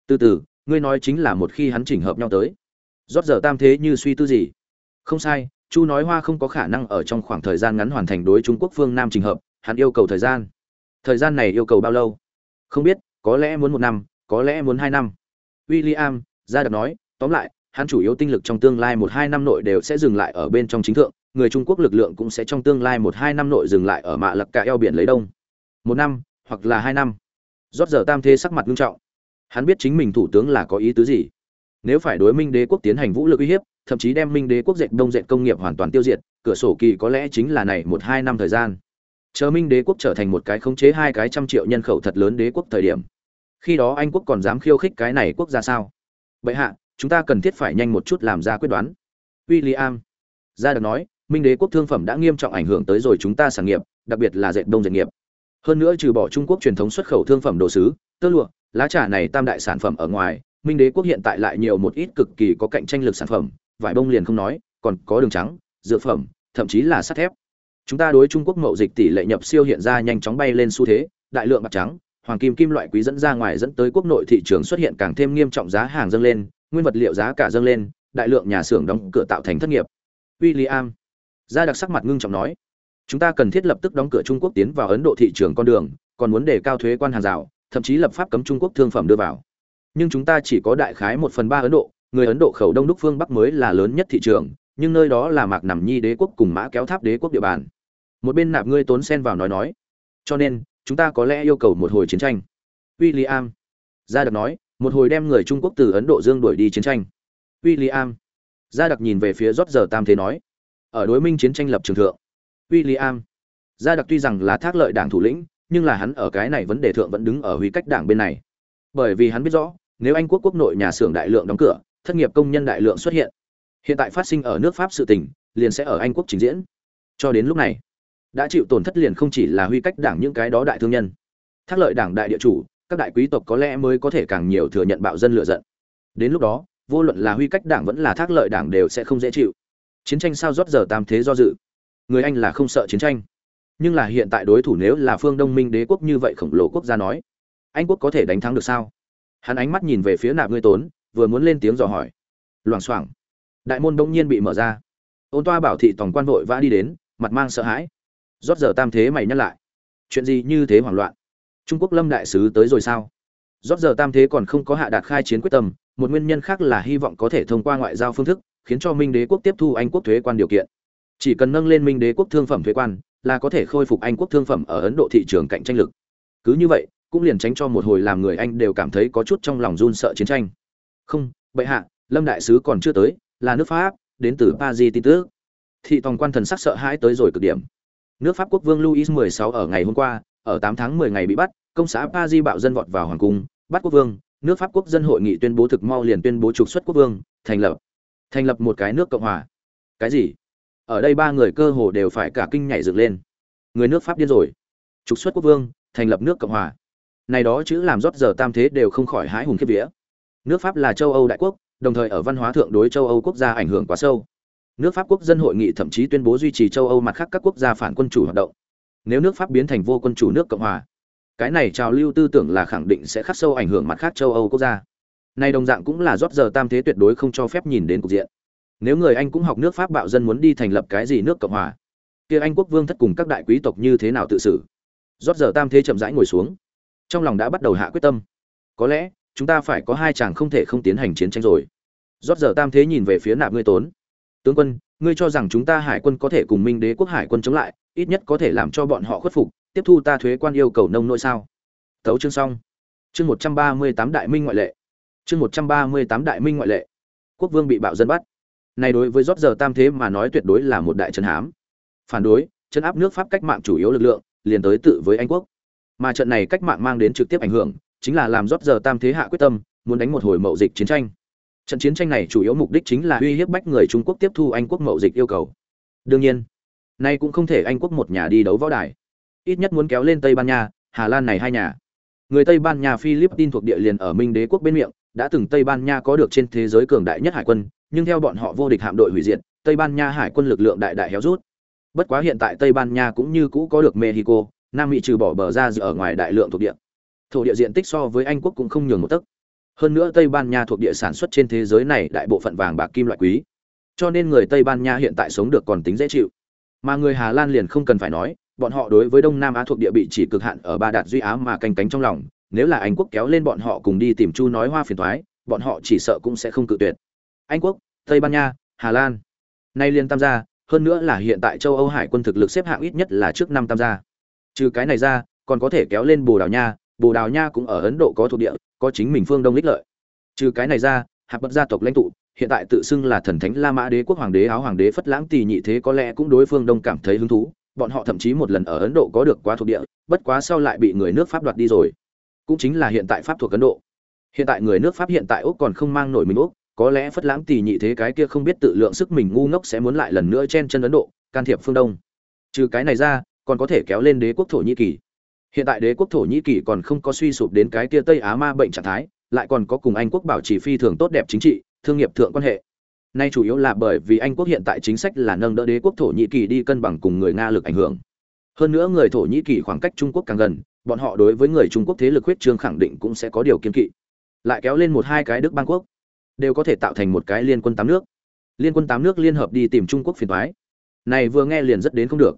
Từ từ, ngươi nói chính là một khi hắn chỉnh hợp nhau tới. Rót giờ tam thế như suy tư gì? Không sai, chu nói hoa không có khả năng ở trong khoảng thời gian ngắn hoàn thành đối trung quốc phương nam trình hợp hắn yêu cầu thời gian. Thời gian này yêu cầu bao lâu? Không biết, có lẽ muốn một năm, có lẽ muốn hai năm. William ra đặc nói, tóm lại, hắn chủ yếu tinh lực trong tương lai một hai năm nội đều sẽ dừng lại ở bên trong chính thượng, người trung quốc lực lượng cũng sẽ trong tương lai một hai năm nội dừng lại ở mạ lập cả eo biển lấy đông. Một năm, hoặc là hai năm. Rót giờ tam thế sắc mặt nghiêm trọng. Hắn biết chính mình thủ tướng là có ý tứ gì. Nếu phải đối minh đế quốc tiến hành vũ lực uy hiếp, thậm chí đem minh đế quốc dệt đông dệt công nghiệp hoàn toàn tiêu diệt, cửa sổ kỳ có lẽ chính là này một hai năm thời gian chờ minh đế quốc trở thành một cái khống chế hai cái trăm triệu nhân khẩu thật lớn đế quốc thời điểm. Khi đó anh quốc còn dám khiêu khích cái này quốc gia sao? Vậy hạ, chúng ta cần thiết phải nhanh một chút làm ra quyết đoán. William. Ra được nói, minh đế quốc thương phẩm đã nghiêm trọng ảnh hưởng tới rồi chúng ta sản nghiệp, đặc biệt là dệt đông dệt nghiệp. Hơn nữa trừ bỏ trung quốc truyền thống xuất khẩu thương phẩm đồ sứ, tơ lụa, lá trà này tam đại sản phẩm ở ngoài, minh đế quốc hiện tại lại nhiều một ít cực kỳ có cạnh tranh lực sản phẩm, vải bông liền không nói, còn có đường trắng, dược phẩm, thậm chí là sắt thép chúng ta đối trung quốc mậu dịch tỷ lệ nhập siêu hiện ra nhanh chóng bay lên xu thế, đại lượng bạc trắng, hoàng kim kim loại quý dẫn ra ngoài dẫn tới quốc nội thị trường xuất hiện càng thêm nghiêm trọng giá hàng dâng lên, nguyên vật liệu giá cả dâng lên, đại lượng nhà xưởng đóng cửa tạo thành thất nghiệp. William, gia đặc sắc mặt ngưng trọng nói, chúng ta cần thiết lập tức đóng cửa trung quốc tiến vào ấn độ thị trường con đường, còn muốn đề cao thuế quan hàng rào, thậm chí lập pháp cấm trung quốc thương phẩm đưa vào. Nhưng chúng ta chỉ có đại khái một phần ba ấn độ, người ấn độ khẩu đông đúc phương bắc mới là lớn nhất thị trường, nhưng nơi đó là mạc nằm nhi đế quốc cùng mã kéo tháp đế quốc địa bàn một bên nạp ngươi tốn sen vào nói nói. Cho nên, chúng ta có lẽ yêu cầu một hồi chiến tranh. William. Gia đặc nói, một hồi đem người trung quốc từ ấn độ dương đuổi đi chiến tranh. William. Gia đặc nhìn về phía rót giờ tam thế nói, ở đối minh chiến tranh lập trường thượng. William. Gia đặc tuy rằng là thác lợi đảng thủ lĩnh, nhưng là hắn ở cái này vấn đề thượng vẫn đứng ở huy cách đảng bên này. Bởi vì hắn biết rõ, nếu anh quốc quốc nội nhà xưởng đại lượng đóng cửa, thất nghiệp công nhân đại lượng xuất hiện hiện tại phát sinh ở nước pháp sự tình, liền sẽ ở anh quốc trình diễn. Cho đến lúc này đã chịu tổn thất liền không chỉ là huy cách đảng những cái đó đại thương nhân. Thác lợi đảng đại địa chủ, các đại quý tộc có lẽ mới có thể càng nhiều thừa nhận bạo dân lựa giận. Đến lúc đó, vô luận là huy cách đảng vẫn là thác lợi đảng đều sẽ không dễ chịu. Chiến tranh sao rót giờ tam thế do dự. Người anh là không sợ chiến tranh. Nhưng là hiện tại đối thủ nếu là phương đông minh đế quốc như vậy khổng lồ quốc gia nói, anh quốc có thể đánh thắng được sao? Hắn ánh mắt nhìn về phía nạp ngươi tốn, vừa muốn lên tiếng dò hỏi. Loảng xoảng. Đại môn đông nhiên bị mở ra. Ôn toa bảo thị tổng quan vội vã đi đến, mặt mang sợ hãi rót giờ tam thế mày nhắc lại. Chuyện gì như thế hoảng loạn? Trung quốc lâm đại sứ tới rồi sao? Rót giờ tam thế còn không có hạ đạt khai chiến quyết tâm, một nguyên nhân khác là hy vọng có thể thông qua ngoại giao phương thức, khiến cho minh đế quốc tiếp thu anh quốc thuế quan điều kiện. Chỉ cần nâng lên minh đế quốc thương phẩm thuế quan, là có thể khôi phục anh quốc thương phẩm ở ấn độ thị trường cạnh tranh lực. Cứ như vậy, cũng liền tránh cho một hồi làm người anh đều cảm thấy có chút trong lòng run sợ chiến tranh. Không, bệ hạ, lâm đại sứ còn chưa tới, là nước pháp, đến từ paris tin tức. Thị tòng quan thần sắc sợ hãi tới rồi cực điểm nước pháp quốc vương louis 16 ở ngày hôm qua, ở 8 tháng 10 ngày bị bắt, công xã paris bạo dân vọt vào hoàng cung, bắt quốc vương. Nước pháp quốc dân hội nghị tuyên bố thực mau liền tuyên bố trục xuất quốc vương, thành lập. Thành lập một cái nước cộng hòa. Cái gì? Ở đây ba người cơ hồ đều phải cả kinh nhảy dựng lên. Người nước pháp điên rồi. Trục xuất quốc vương, thành lập nước cộng hòa. Này đó chữ làm rót giờ tam thế đều không khỏi hãi hùng khiếp vía. Nước pháp là châu âu đại quốc, đồng thời ở văn hóa thượng đối châu âu quốc gia ảnh hưởng quá sâu nước pháp quốc dân hội nghị thậm chí tuyên bố duy trì châu âu mặt khác các quốc gia phản quân chủ hoạt động. Nếu nước pháp biến thành vô quân chủ nước cộng hòa, cái này trào lưu tư tưởng là khẳng định sẽ khắc sâu ảnh hưởng mặt khác châu âu quốc gia. Nay đồng dạng cũng là rót giờ tam thế tuyệt đối không cho phép nhìn đến cục diện. Nếu người anh cũng học nước pháp bạo dân muốn đi thành lập cái gì nước cộng hòa, kia anh quốc vương thất cùng các đại quý tộc như thế nào tự xử? Rót giờ tam thế chậm rãi ngồi xuống. Trong lòng đã bắt đầu hạ quyết tâm. Có lẽ, chúng ta phải có hai chàng không thể không tiến hành chiến tranh rồi. Rót giờ tam thế nhìn về phía nạp ngươi tốn tướng quân, ngươi cho rằng chúng ta hải quân có thể cùng minh đế quốc hải quân chống lại, ít nhất có thể làm cho bọn họ khuất phục, tiếp thu ta thuế quan yêu cầu nông nội sao? Tấu chương xong. Chương một trăm ba mươi tám đại minh ngoại lệ. Chương một trăm ba mươi tám đại minh ngoại lệ. Quốc vương bị bạo dân bắt. Này đối với rót giờ tam thế mà nói tuyệt đối là một đại trấn hám. Phản đối chấn áp nước pháp cách mạng chủ yếu lực lượng, liền tới tự với anh quốc. Mà trận này cách mạng mang đến trực tiếp ảnh hưởng, chính là làm rót giờ tam thế hạ quyết tâm, muốn đánh một hồi mậu dịch chiến tranh trận chiến tranh này chủ yếu mục đích chính là uy hiếp bách người trung quốc tiếp thu anh quốc mậu dịch yêu cầu. Đương nhiên, nay cũng không thể anh quốc một nhà đi đấu võ đài. Ít nhất muốn kéo lên tây ban nha, hà lan này hai nhà. Người tây ban nha philippines thuộc địa liền ở minh đế quốc bên miệng, đã từng tây ban nha có được trên thế giới cường đại nhất hải quân, nhưng theo bọn họ vô địch hạm đội hủy diệt, tây ban nha hải quân lực lượng đại đại héo rút. Bất quá hiện tại tây ban nha cũng như cũ có được mexico, nam mỹ trừ bỏ bờ ra ở ngoài đại lượng thuộc địa. Thổ địa diện tích so với anh quốc cũng không nhường một tấc hơn nữa tây ban nha thuộc địa sản xuất trên thế giới này đại bộ phận vàng bạc kim loại quý. Cho nên người tây ban nha hiện tại sống được còn tính dễ chịu. Mà người hà lan liền không cần phải nói, bọn họ đối với đông nam á thuộc địa bị chỉ cực hạn ở ba đạt duy á mà canh cánh trong lòng. Nếu là anh quốc kéo lên bọn họ cùng đi tìm chu nói hoa phiền thoái bọn họ chỉ sợ cũng sẽ không cự tuyệt. Anh quốc, tây ban nha, hà lan. Nay liên tam gia, hơn nữa là hiện tại châu âu hải quân thực lực xếp hạng ít nhất là trước năm tam gia. Trừ cái này ra, còn có thể kéo lên bồ đào nha. Bồ đào nha cũng ở ấn độ có thuộc địa có chính mình phương đông lích lợi. Trừ cái này ra, hạp bất gia tộc lãnh tụ, hiện tại tự xưng là thần thánh la mã đế quốc hoàng đế, áo hoàng đế phất lãng tỳ nhị thế có lẽ cũng đối phương đông cảm thấy hứng thú, bọn họ thậm chí một lần ở ấn độ có được quá thuộc địa, bất quá sau lại bị người nước pháp đoạt đi rồi. Cũng chính là hiện tại pháp thuộc ấn độ. Hiện tại người nước pháp hiện tại úc còn không mang nổi mình úc, có lẽ phất lãng tỳ nhị thế cái kia không biết tự lượng sức mình ngu ngốc sẽ muốn lại lần nữa chen chân ấn độ, can thiệp phương đông. Trừ cái này ra, còn có thể kéo lên đế quốc thổ nhĩ kỳ hiện tại đế quốc thổ nhĩ kỳ còn không có suy sụp đến cái kia tây á ma bệnh trạng thái, lại còn có cùng anh quốc bảo trì phi thường tốt đẹp chính trị, thương nghiệp thượng quan hệ. Nay chủ yếu là bởi vì anh quốc hiện tại chính sách là nâng đỡ đế quốc thổ nhĩ kỳ đi cân bằng cùng người nga lực ảnh hưởng. Hơn nữa người thổ nhĩ kỳ khoảng cách trung quốc càng gần, bọn họ đối với người trung quốc thế lực huyết trương khẳng định cũng sẽ có điều kiên kỵ. Lại kéo lên một hai cái đức bang quốc, đều có thể tạo thành một cái liên quân tám nước. Liên quân tám nước liên hợp đi tìm trung quốc phiền thoái này vừa nghe liền rất đến không được.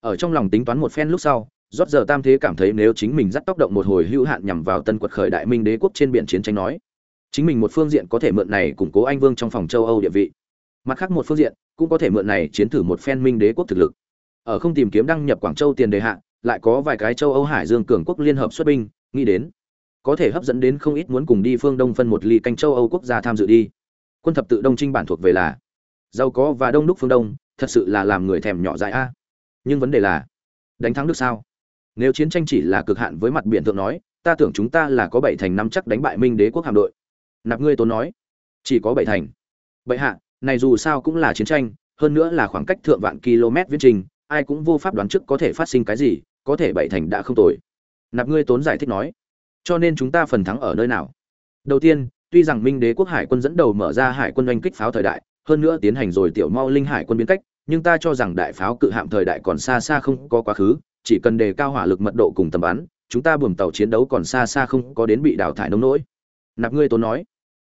Ở trong lòng tính toán một phen lúc sau rót giờ tam thế cảm thấy nếu chính mình dắt tóc động một hồi hữu hạn nhằm vào tân quật khởi đại minh đế quốc trên biển chiến tranh nói. Chính mình một phương diện có thể mượn này củng cố anh vương trong phòng châu âu địa vị. Mặt khác một phương diện cũng có thể mượn này chiến thử một phen minh đế quốc thực lực. Ở không tìm kiếm đăng nhập quảng châu tiền đề hạ, lại có vài cái châu âu hải dương cường quốc liên hợp xuất binh, nghĩ đến, có thể hấp dẫn đến không ít muốn cùng đi phương đông phân một ly canh châu âu quốc gia tham dự đi. Quân thập tự đông trinh bản thuộc về là, giàu có và đông đúc phương đông, thật sự là làm người thèm nhỏ dại a. Nhưng vấn đề là, đánh thắng được sao? Nếu chiến tranh chỉ là cực hạn với mặt biển thượng nói, ta tưởng chúng ta là có bảy thành năm chắc đánh bại minh đế quốc hạm đội. Nạp ngươi tốn nói. Chỉ có bảy thành. Bệ hạ, này dù sao cũng là chiến tranh, hơn nữa là khoảng cách thượng vạn km viễn trình, ai cũng vô pháp đoán trước có thể phát sinh cái gì, có thể bảy thành đã không tồi. Nạp ngươi tốn giải thích nói. Cho nên chúng ta phần thắng ở nơi nào? Đầu tiên, tuy rằng minh đế quốc hải quân dẫn đầu mở ra hải quân oanh kích pháo thời đại, hơn nữa tiến hành rồi tiểu mau linh hải quân biến cách, nhưng ta cho rằng đại pháo cự hạm thời đại còn xa xa không có quá khứ chỉ cần đề cao hỏa lực mật độ cùng tầm bắn, chúng ta buồm tàu chiến đấu còn xa xa không có đến bị đào thải nông nỗi. Nạp ngươi tốn nói.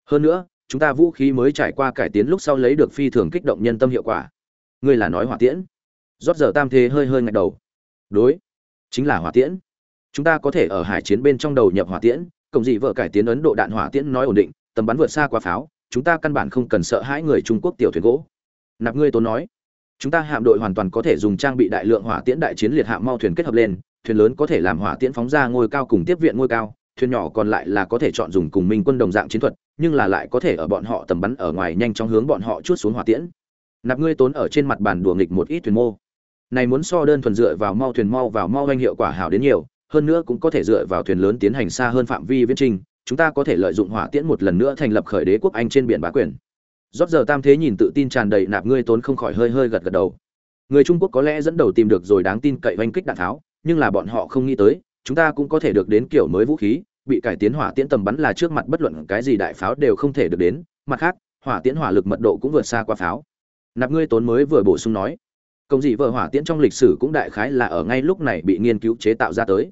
Hơn nữa, chúng ta vũ khí mới trải qua cải tiến lúc sau lấy được phi thường kích động nhân tâm hiệu quả. Ngươi là nói hỏa tiễn? Rốt giờ tam thế hơi hơi ngạch đầu. Đối, chính là hỏa tiễn. Chúng ta có thể ở hải chiến bên trong đầu nhập hỏa tiễn, cộng dị vợ cải tiến ấn độ đạn hỏa tiễn nói ổn định, tầm bắn vượt xa quá pháo, chúng ta căn bản không cần sợ hãi người trung quốc tiểu thuyền gỗ. Nạp ngươi tốn nói chúng ta hạm đội hoàn toàn có thể dùng trang bị đại lượng hỏa tiễn đại chiến liệt hạm mau thuyền kết hợp lên, thuyền lớn có thể làm hỏa tiễn phóng ra ngôi cao cùng tiếp viện ngôi cao, thuyền nhỏ còn lại là có thể chọn dùng cùng minh quân đồng dạng chiến thuật, nhưng là lại có thể ở bọn họ tầm bắn ở ngoài nhanh chóng hướng bọn họ chuốt xuống hỏa tiễn. Nạp ngươi tốn ở trên mặt bàn đùa nghịch một ít thuyền mô. Này muốn so đơn thuần dựa vào mau thuyền mau vào mau doanh hiệu quả hảo đến nhiều, hơn nữa cũng có thể dựa vào thuyền lớn tiến hành xa hơn phạm vi viễn trình, chúng ta có thể lợi dụng hỏa tiễn một lần nữa thành lập khởi đế quốc anh trên biển bá quyền rót giờ tam thế nhìn tự tin tràn đầy nạp ngươi tốn không khỏi hơi hơi gật gật đầu. Người trung quốc có lẽ dẫn đầu tìm được rồi đáng tin cậy oanh kích đạn tháo, nhưng là bọn họ không nghĩ tới, chúng ta cũng có thể được đến kiểu mới vũ khí, bị cải tiến hỏa tiễn tầm bắn là trước mặt bất luận cái gì đại pháo đều không thể được đến, mặt khác, hỏa tiễn hỏa lực mật độ cũng vượt xa qua pháo. Nạp ngươi tốn mới vừa bổ sung nói, công dị vợ hỏa tiễn trong lịch sử cũng đại khái là ở ngay lúc này bị nghiên cứu chế tạo ra tới.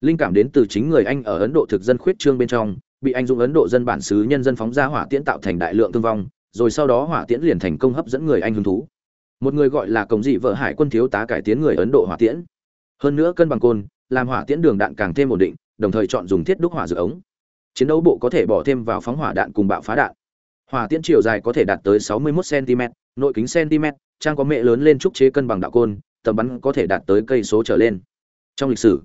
Linh cảm đến từ chính người anh ở ấn độ thực dân khuyết trương bên trong, bị anh dùng ấn độ dân bản xứ nhân dân phóng ra hỏa tiễn tạo thành đại lượng thương vong rồi sau đó hỏa tiễn liền thành công hấp dẫn người anh hứng thú. Một người gọi là cổng dị vợ hải quân thiếu tá cải tiến người ấn độ hỏa tiễn. Hơn nữa cân bằng côn, làm hỏa tiễn đường đạn càng thêm ổn định, đồng thời chọn dùng thiết đúc hỏa dược ống. Chiến đấu bộ có thể bỏ thêm vào phóng hỏa đạn cùng bạo phá đạn. Hỏa tiễn chiều dài có thể đạt tới 61 cm nội kính cm trang có mẹ lớn lên trúc chế cân bằng đạo côn, tầm bắn có thể đạt tới cây số trở lên. Trong lịch sử,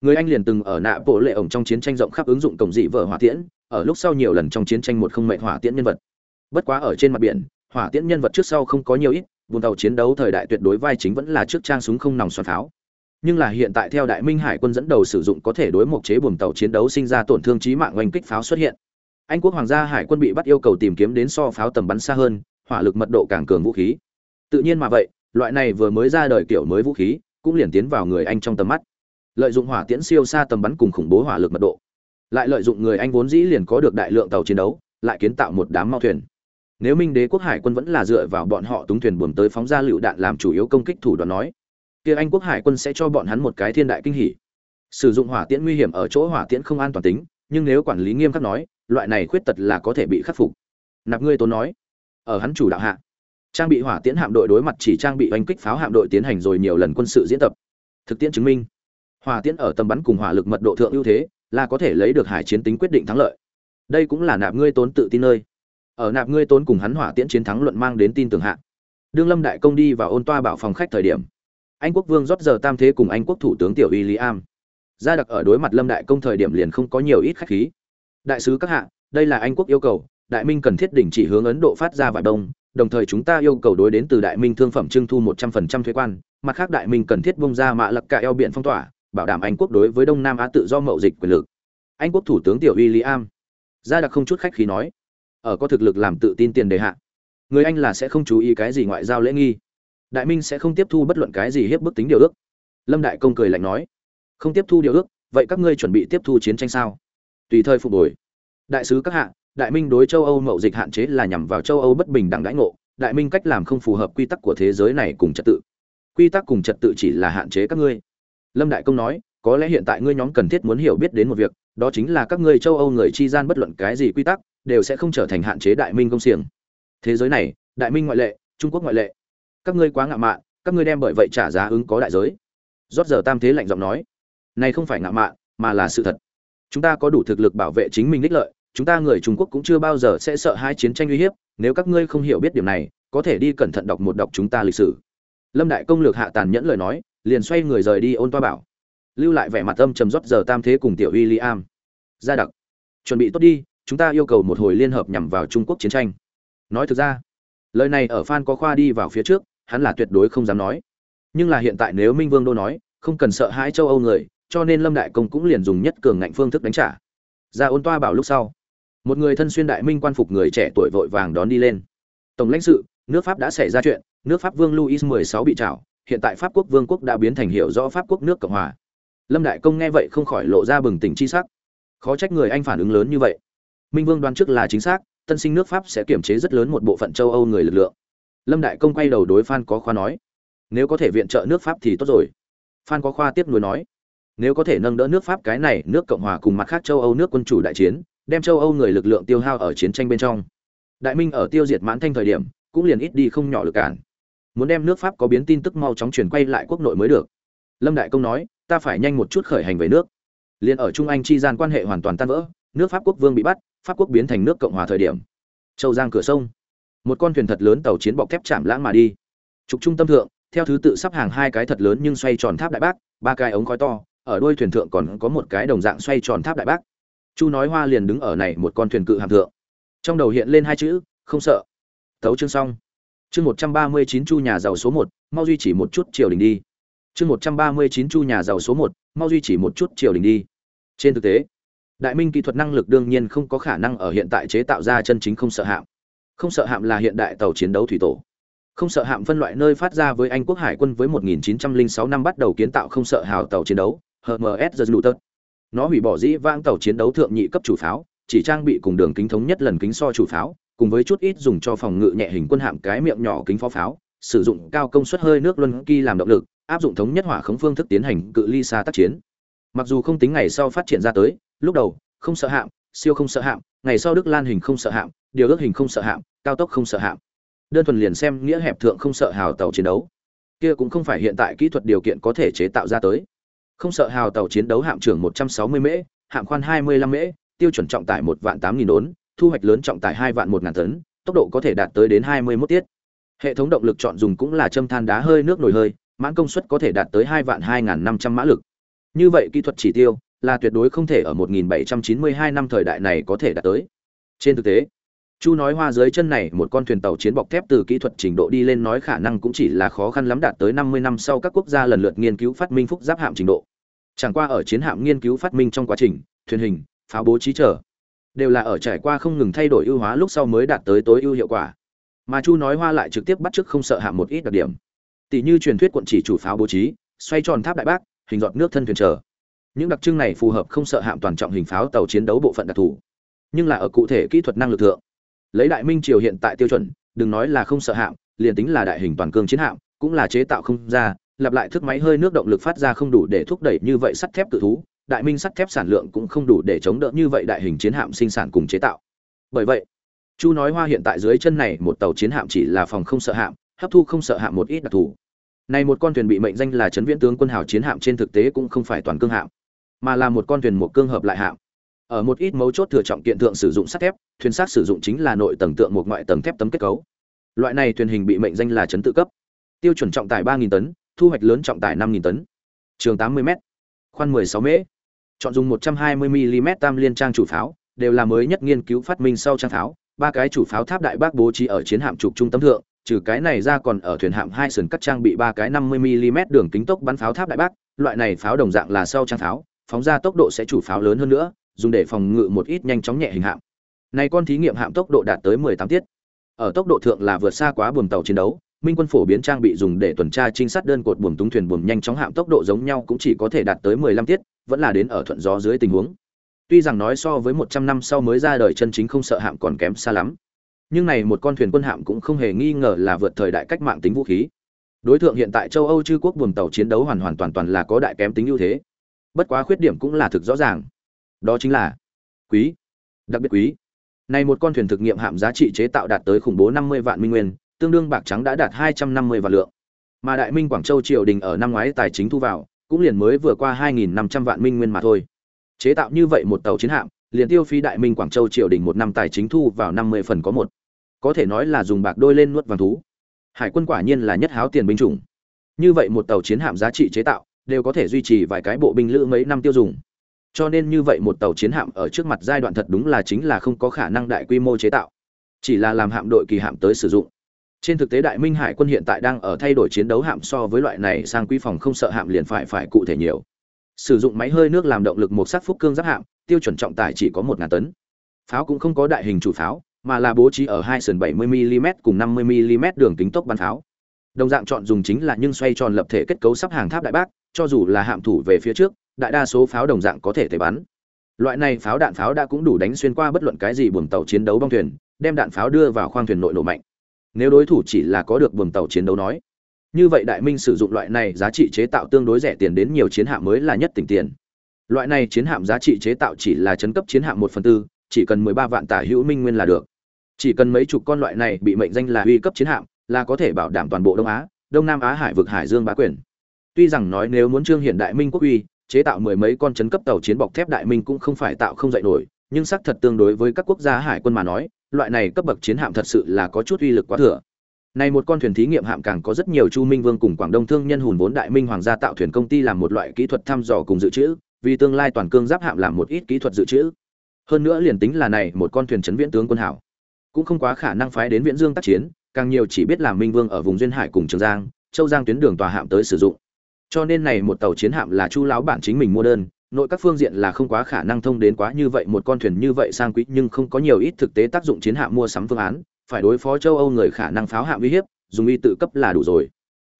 người anh liền từng ở nạ bộ lệ ổng trong chiến tranh rộng khắp ứng dụng cổng dị vợ hỏa tiễn, ở lúc sau nhiều lần trong chiến tranh một không mệnh hỏa tiễn nhân vật bất quá ở trên mặt biển, hỏa tiễn nhân vật trước sau không có nhiều ít, vùng tàu chiến đấu thời đại tuyệt đối vai chính vẫn là trước trang súng không nòng xoắn pháo. Nhưng là hiện tại theo đại minh hải quân dẫn đầu sử dụng có thể đối mục chế buồng tàu chiến đấu sinh ra tổn thương chí mạng oanh kích pháo xuất hiện. Anh quốc hoàng gia hải quân bị bắt yêu cầu tìm kiếm đến so pháo tầm bắn xa hơn, hỏa lực mật độ càng cường vũ khí. Tự nhiên mà vậy, loại này vừa mới ra đời kiểu mới vũ khí, cũng liền tiến vào người anh trong tầm mắt. Lợi dụng hỏa tiễn siêu xa tầm bắn cùng khủng bố hỏa lực mật độ. Lại lợi dụng người anh vốn dĩ liền có được đại lượng tàu chiến đấu, lại kiến tạo một đám mao thuyền nếu minh đế quốc hải quân vẫn là dựa vào bọn họ túng thuyền buồm tới phóng ra lựu đạn làm chủ yếu công kích thủ đoạn nói, kia anh quốc hải quân sẽ cho bọn hắn một cái thiên đại kinh hỉ. Sử dụng hỏa tiễn nguy hiểm ở chỗ hỏa tiễn không an toàn tính, nhưng nếu quản lý nghiêm khắc nói, loại này khuyết tật là có thể bị khắc phục. Nạp ngươi tốn nói, ở hắn chủ đạo hạ, trang bị hỏa tiễn hạm đội đối mặt chỉ trang bị oanh kích pháo hạm đội tiến hành rồi nhiều lần quân sự diễn tập. Thực tiễn chứng minh, hỏa tiễn ở tầm bắn cùng hỏa lực mật độ thượng ưu thế, là có thể lấy được hải chiến tính quyết định thắng lợi. Đây cũng là nạp ngươi tốn tự tin nơi ở nạp ngươi tốn cùng hắn hỏa tiễn chiến thắng luận mang đến tin tưởng hạ. Đương lâm đại công đi và ôn toa bảo phòng khách thời điểm, anh quốc vương rót giờ tam thế cùng anh quốc thủ tướng tiểu y lý am gia đặc ở đối mặt lâm đại công thời điểm liền không có nhiều ít khách khí. Đại sứ các hạ, đây là anh quốc yêu cầu, đại minh cần thiết đình chỉ hướng ấn độ phát ra vải đông, đồng thời chúng ta yêu cầu đối đến từ đại minh thương phẩm trưng thu một trăm phần trăm thuế quan, mặt khác đại minh cần thiết bung ra mạ lập cả eo biển phong tỏa, bảo đảm anh quốc đối với đông nam á tự do mậu dịch quyền lực. Anh quốc thủ tướng tiểu y lý am gia đặc không chút khách khí nói ở có thực lực làm tự tin tiền đề hạ. Người anh là sẽ không chú ý cái gì ngoại giao lễ nghi. Đại minh sẽ không tiếp thu bất luận cái gì hiếp bức tính điều ước. Lâm đại công cười lạnh nói, không tiếp thu điều ước, vậy các ngươi chuẩn bị tiếp thu chiến tranh sao? Tùy thời phục hồi. Đại sứ các hạ, đại minh đối châu âu mậu dịch hạn chế là nhằm vào châu âu bất bình đẳng đãi ngộ, đại minh cách làm không phù hợp quy tắc của thế giới này cùng trật tự. Quy tắc cùng trật tự chỉ là hạn chế các ngươi. Lâm đại công nói, có lẽ hiện tại ngươi nhóm cần thiết muốn hiểu biết đến một việc, đó chính là các ngươi châu âu người chi gian bất luận cái gì quy tắc đều sẽ không trở thành hạn chế đại minh công xiềng. Thế giới này, đại minh ngoại lệ, trung quốc ngoại lệ. Các ngươi quá ngạo mạn, các ngươi đem bởi vậy trả giá ứng có đại giới. Rót giờ tam thế lạnh giọng nói, này không phải ngạo mạn, mà là sự thật. Chúng ta có đủ thực lực bảo vệ chính mình đích lợi, chúng ta người trung quốc cũng chưa bao giờ sẽ sợ hai chiến tranh uy hiếp, nếu các ngươi không hiểu biết điểm này, có thể đi cẩn thận đọc một đọc chúng ta lịch sử. Lâm đại công lược hạ tàn nhẫn lời nói, liền xoay người rời đi ôn toa bảo. Lưu lại vẻ mặt âm trầm rót giờ tam thế cùng tiểu uy liam. Ra đặc, chuẩn bị tốt đi chúng ta yêu cầu một hồi liên hợp nhằm vào trung quốc chiến tranh. Nói thực ra, lời này ở phan có khoa đi vào phía trước, hắn là tuyệt đối không dám nói. Nhưng là hiện tại nếu minh vương đô nói, không cần sợ hãi châu âu người, cho nên lâm đại công cũng liền dùng nhất cường ngạnh phương thức đánh trả. Ra ôn toa bảo lúc sau, một người thân xuyên đại minh quan phục người trẻ tuổi vội vàng đón đi lên. Tổng lãnh sự, nước pháp đã xảy ra chuyện, nước pháp vương louis sáu bị trảo, hiện tại pháp quốc vương quốc đã biến thành hiểu rõ pháp quốc nước cộng hòa. Lâm đại công nghe vậy không khỏi lộ ra bừng tỉnh chi sắc. Khó trách người anh phản ứng lớn như vậy minh vương đoán trước là chính xác, tân sinh nước pháp sẽ kiểm chế rất lớn một bộ phận châu âu người lực lượng. Lâm đại công quay đầu đối phan có khoa nói, nếu có thể viện trợ nước pháp thì tốt rồi. Phan có khoa tiếp nối nói, nếu có thể nâng đỡ nước pháp cái này, nước cộng hòa cùng mặt khác châu âu nước quân chủ đại chiến, đem châu âu người lực lượng tiêu hao ở chiến tranh bên trong. Đại minh ở tiêu diệt mãn thanh thời điểm, cũng liền ít đi không nhỏ lực cản. Muốn đem nước pháp có biến tin tức mau chóng chuyển quay lại quốc nội mới được. Lâm đại công nói, ta phải nhanh một chút khởi hành về nước. Liền ở trung anh chi gian quan hệ hoàn toàn tan vỡ nước pháp quốc vương bị bắt, pháp quốc biến thành nước cộng hòa thời điểm. Châu giang cửa sông. Một con thuyền thật lớn tàu chiến bọc thép chạm lãng mà đi. Trục trung tâm thượng, theo thứ tự sắp hàng hai cái thật lớn nhưng xoay tròn tháp đại bác, ba cái ống khói to, ở đuôi thuyền thượng còn có một cái đồng dạng xoay tròn tháp đại bác. Chu nói hoa liền đứng ở này một con thuyền cự hàm thượng. Trong đầu hiện lên hai chữ, không sợ. Thấu chương xong. Chương một trăm ba mươi chín chu nhà giàu số một, mau duy chỉ một chút triều đình đi. Chương một trăm ba mươi chín chu nhà giàu số một, mau duy chỉ một chút triều đình đi. Trên thực tế đại minh kỹ thuật năng lực đương nhiên không có khả năng ở hiện tại chế tạo ra chân chính không sợ hạm không sợ hạm là hiện đại tàu chiến đấu thủy tổ không sợ hạm phân loại nơi phát ra với anh quốc hải quân với 1906 năm bắt đầu kiến tạo không sợ hào tàu chiến đấu HMS The Luther. Nó hủy bỏ dĩ vãng tàu chiến đấu thượng nhị cấp chủ pháo, chỉ trang bị cùng đường kính thống nhất lần kính so chủ pháo, cùng với chút ít dùng cho phòng ngự nhẹ hình quân hạm cái miệng nhỏ kính phó pháo, sử dụng cao công suất hơi nước luân kỳ làm động lực, áp dụng thống nhất hỏa khống phương thức tiến hành cự ly xa tác chiến. Mặc dù không tính ngày sau phát triển ra tới, lúc đầu không sợ hạm, siêu không sợ hạm, ngày sau Đức Lan hình không sợ hạm, điều ước hình không sợ hạm, cao tốc không sợ hạm. Đơn thuần liền xem nghĩa hẹp thượng không sợ hào tàu chiến đấu. Kia cũng không phải hiện tại kỹ thuật điều kiện có thể chế tạo ra tới. Không sợ hào tàu chiến đấu hạm trưởng 160 m hạm khoan 25 m tiêu chuẩn trọng tải một vạn tám nghìn đốn, thu hoạch lớn trọng tải hai vạn một ngàn tấn, tốc độ có thể đạt tới đến 21 tiết. hệ thống động lực chọn dùng cũng là châm than đá hơi nước nổi hơi mãn công suất có thể đạt tới hai vạn hai năm trăm mã lực như vậy kỹ thuật chỉ tiêu là tuyệt đối không thể ở 1792 năm thời đại này có thể đạt tới. Trên thực tế, chu nói hoa dưới chân này, một con thuyền tàu chiến bọc thép từ kỹ thuật trình độ đi lên nói khả năng cũng chỉ là khó khăn lắm đạt tới 50 năm sau các quốc gia lần lượt nghiên cứu phát minh phúc giáp hạm trình độ. Chẳng qua ở chiến hạm nghiên cứu phát minh trong quá trình, thuyền hình, pháo bố trí trở đều là ở trải qua không ngừng thay đổi ưu hóa lúc sau mới đạt tới tối ưu hiệu quả. Mà chu nói hoa lại trực tiếp bắt chước không sợ hạm một ít đặc điểm. Tỷ như truyền thuyết quận chỉ chủ pháo bố trí, xoay tròn tháp đại bác, hình giọt nước thân thuyền trở những đặc trưng này phù hợp không sợ hạm toàn trọng hình pháo tàu chiến đấu bộ phận đặc thù, nhưng là ở cụ thể kỹ thuật năng lực thượng. Lấy đại minh triều hiện tại tiêu chuẩn, đừng nói là không sợ hạm, liền tính là đại hình toàn cương chiến hạm, cũng là chế tạo không ra, lặp lại thức máy hơi nước động lực phát ra không đủ để thúc đẩy như vậy sắt thép tự thú, đại minh sắt thép sản lượng cũng không đủ để chống đỡ như vậy đại hình chiến hạm sinh sản cùng chế tạo. Bởi vậy, chu nói hoa hiện tại dưới chân này một tàu chiến hạm chỉ là phòng không sợ hạm, hấp thu không sợ hạm một ít đặc thù. Này một con thuyền bị mệnh danh là chấn viễn tướng quân hào chiến hạm trên thực tế cũng không phải toàn cương hạm mà là một con thuyền một cương hợp lại hạm ở một ít mấu chốt thừa trọng kiện tượng sử dụng sắt thép, thuyền sắt sử dụng chính là nội tầng tượng một ngoại tầng thép tấm kết cấu. Loại này thuyền hình bị mệnh danh là chấn tự cấp. Tiêu chuẩn trọng tải ba tấn, thu hoạch lớn trọng tải 5.000 tấn. Trường 80 m khoan 16 m chọn dùng 120 mm tam liên trang chủ pháo, đều là mới nhất nghiên cứu phát minh sau trang pháo. Ba cái chủ pháo tháp đại bác bố trí ở chiến hạm trục trung tâm thượng, trừ cái này ra còn ở thuyền hạm hai sườn cắt trang bị ba cái 50 mm đường kính tốc bắn pháo tháp đại bác. Loại này pháo đồng dạng là sau trang pháo phóng ra tốc độ sẽ chủ pháo lớn hơn nữa, dùng để phòng ngự một ít nhanh chóng nhẹ hình hạm. Này con thí nghiệm hạm tốc độ đạt tới 18 tiết. Ở tốc độ thượng là vượt xa quá buồm tàu chiến đấu, minh quân phổ biến trang bị dùng để tuần tra trinh sát đơn cột buồm túng thuyền buồm nhanh chóng hạm tốc độ giống nhau cũng chỉ có thể đạt tới 15 tiết, vẫn là đến ở thuận gió dưới tình huống. Tuy rằng nói so với 100 năm sau mới ra đời chân chính không sợ hạm còn kém xa lắm, nhưng này một con thuyền quân hạm cũng không hề nghi ngờ là vượt thời đại cách mạng tính vũ khí. Đối tượng hiện tại châu âu chư quốc buồm tàu chiến đấu hoàn hoàn toàn toàn là có đại kém tính ưu thế bất quá khuyết điểm cũng là thực rõ ràng. Đó chính là quý, đặc biệt quý. Này một con thuyền thực nghiệm hạm giá trị chế tạo đạt tới khủng bố 50 vạn minh nguyên, tương đương bạc trắng đã đạt 250 vạn lượng. Mà đại minh quảng châu triều đình ở năm ngoái tài chính thu vào, cũng liền mới vừa qua 2.500 vạn minh nguyên mà thôi. Chế tạo như vậy một tàu chiến hạm, liền tiêu phí đại minh quảng châu triều đình một năm tài chính thu vào 50 phần có một. Có thể nói là dùng bạc đôi lên nuốt vàng thú. Hải quân quả nhiên là nhất háo tiền binh chủng. Như vậy một tàu chiến hạm giá trị chế tạo đều có thể duy trì vài cái bộ binh lữ mấy năm tiêu dùng. Cho nên như vậy một tàu chiến hạm ở trước mặt giai đoạn thật đúng là chính là không có khả năng đại quy mô chế tạo, chỉ là làm hạm đội kỳ hạm tới sử dụng. Trên thực tế đại minh hải quân hiện tại đang ở thay đổi chiến đấu hạm so với loại này sang quy phòng không sợ hạm liền phải phải cụ thể nhiều. Sử dụng máy hơi nước làm động lực một sắc phúc cương giáp hạm, tiêu chuẩn trọng tải chỉ có một ngàn tấn. Pháo cũng không có đại hình chủ pháo, mà là bố trí ở hai sườn 70 mm cùng 50 mm đường kính tốc bắn pháo. Đồng dạng chọn dùng chính là nhưng xoay tròn lập thể kết cấu sắp hàng tháp đại bác cho dù là hạm thủ về phía trước, đại đa số pháo đồng dạng có thể thể bắn. Loại này pháo đạn pháo đã cũng đủ đánh xuyên qua bất luận cái gì buồng tàu chiến đấu bong thuyền, đem đạn pháo đưa vào khoang thuyền nội nổ mạnh. Nếu đối thủ chỉ là có được buồng tàu chiến đấu nói, như vậy đại minh sử dụng loại này giá trị chế tạo tương đối rẻ tiền đến nhiều chiến hạm mới là nhất tỉnh tiền. Loại này chiến hạm giá trị chế tạo chỉ là chấn cấp chiến hạm một phần tư, chỉ cần mười ba vạn tả hữu minh nguyên là được. Chỉ cần mấy chục con loại này bị mệnh danh là uy cấp chiến hạm, là có thể bảo đảm toàn bộ đông á, đông nam á hải vực hải dương bá quyền tuy rằng nói nếu muốn trương hiện đại minh quốc uy chế tạo mười mấy con chấn cấp tàu chiến bọc thép đại minh cũng không phải tạo không dạy nổi nhưng xác thật tương đối với các quốc gia hải quân mà nói loại này cấp bậc chiến hạm thật sự là có chút uy lực quá thừa này một con thuyền thí nghiệm hạm càng có rất nhiều Chu Minh Vương cùng Quảng Đông thương nhân hùn vốn đại minh hoàng gia tạo thuyền công ty làm một loại kỹ thuật thăm dò cùng dự trữ, vì tương lai toàn cương giáp hạm làm một ít kỹ thuật dự trữ. Hơn nữa liền tính là này một con thuyền chấn viễn tướng quân hảo, cũng không quá khả năng phái đến Viễn Dương tác chiến, càng nhiều chỉ biết làm Minh Vương ở vùng duyên hải cùng Trường Giang, Châu Giang tuyến đường tòa hạm tới sử dụng. Cho nên này một tàu chiến hạm là Chu lão bản chính mình mua đơn, nội các phương diện là không quá khả năng thông đến quá như vậy một con thuyền như vậy sang quý nhưng không có nhiều ít thực tế tác dụng chiến hạm mua sắm phương án, phải đối phó châu Âu người khả năng pháo hạm uy hiếp, dùng y tự cấp là đủ rồi.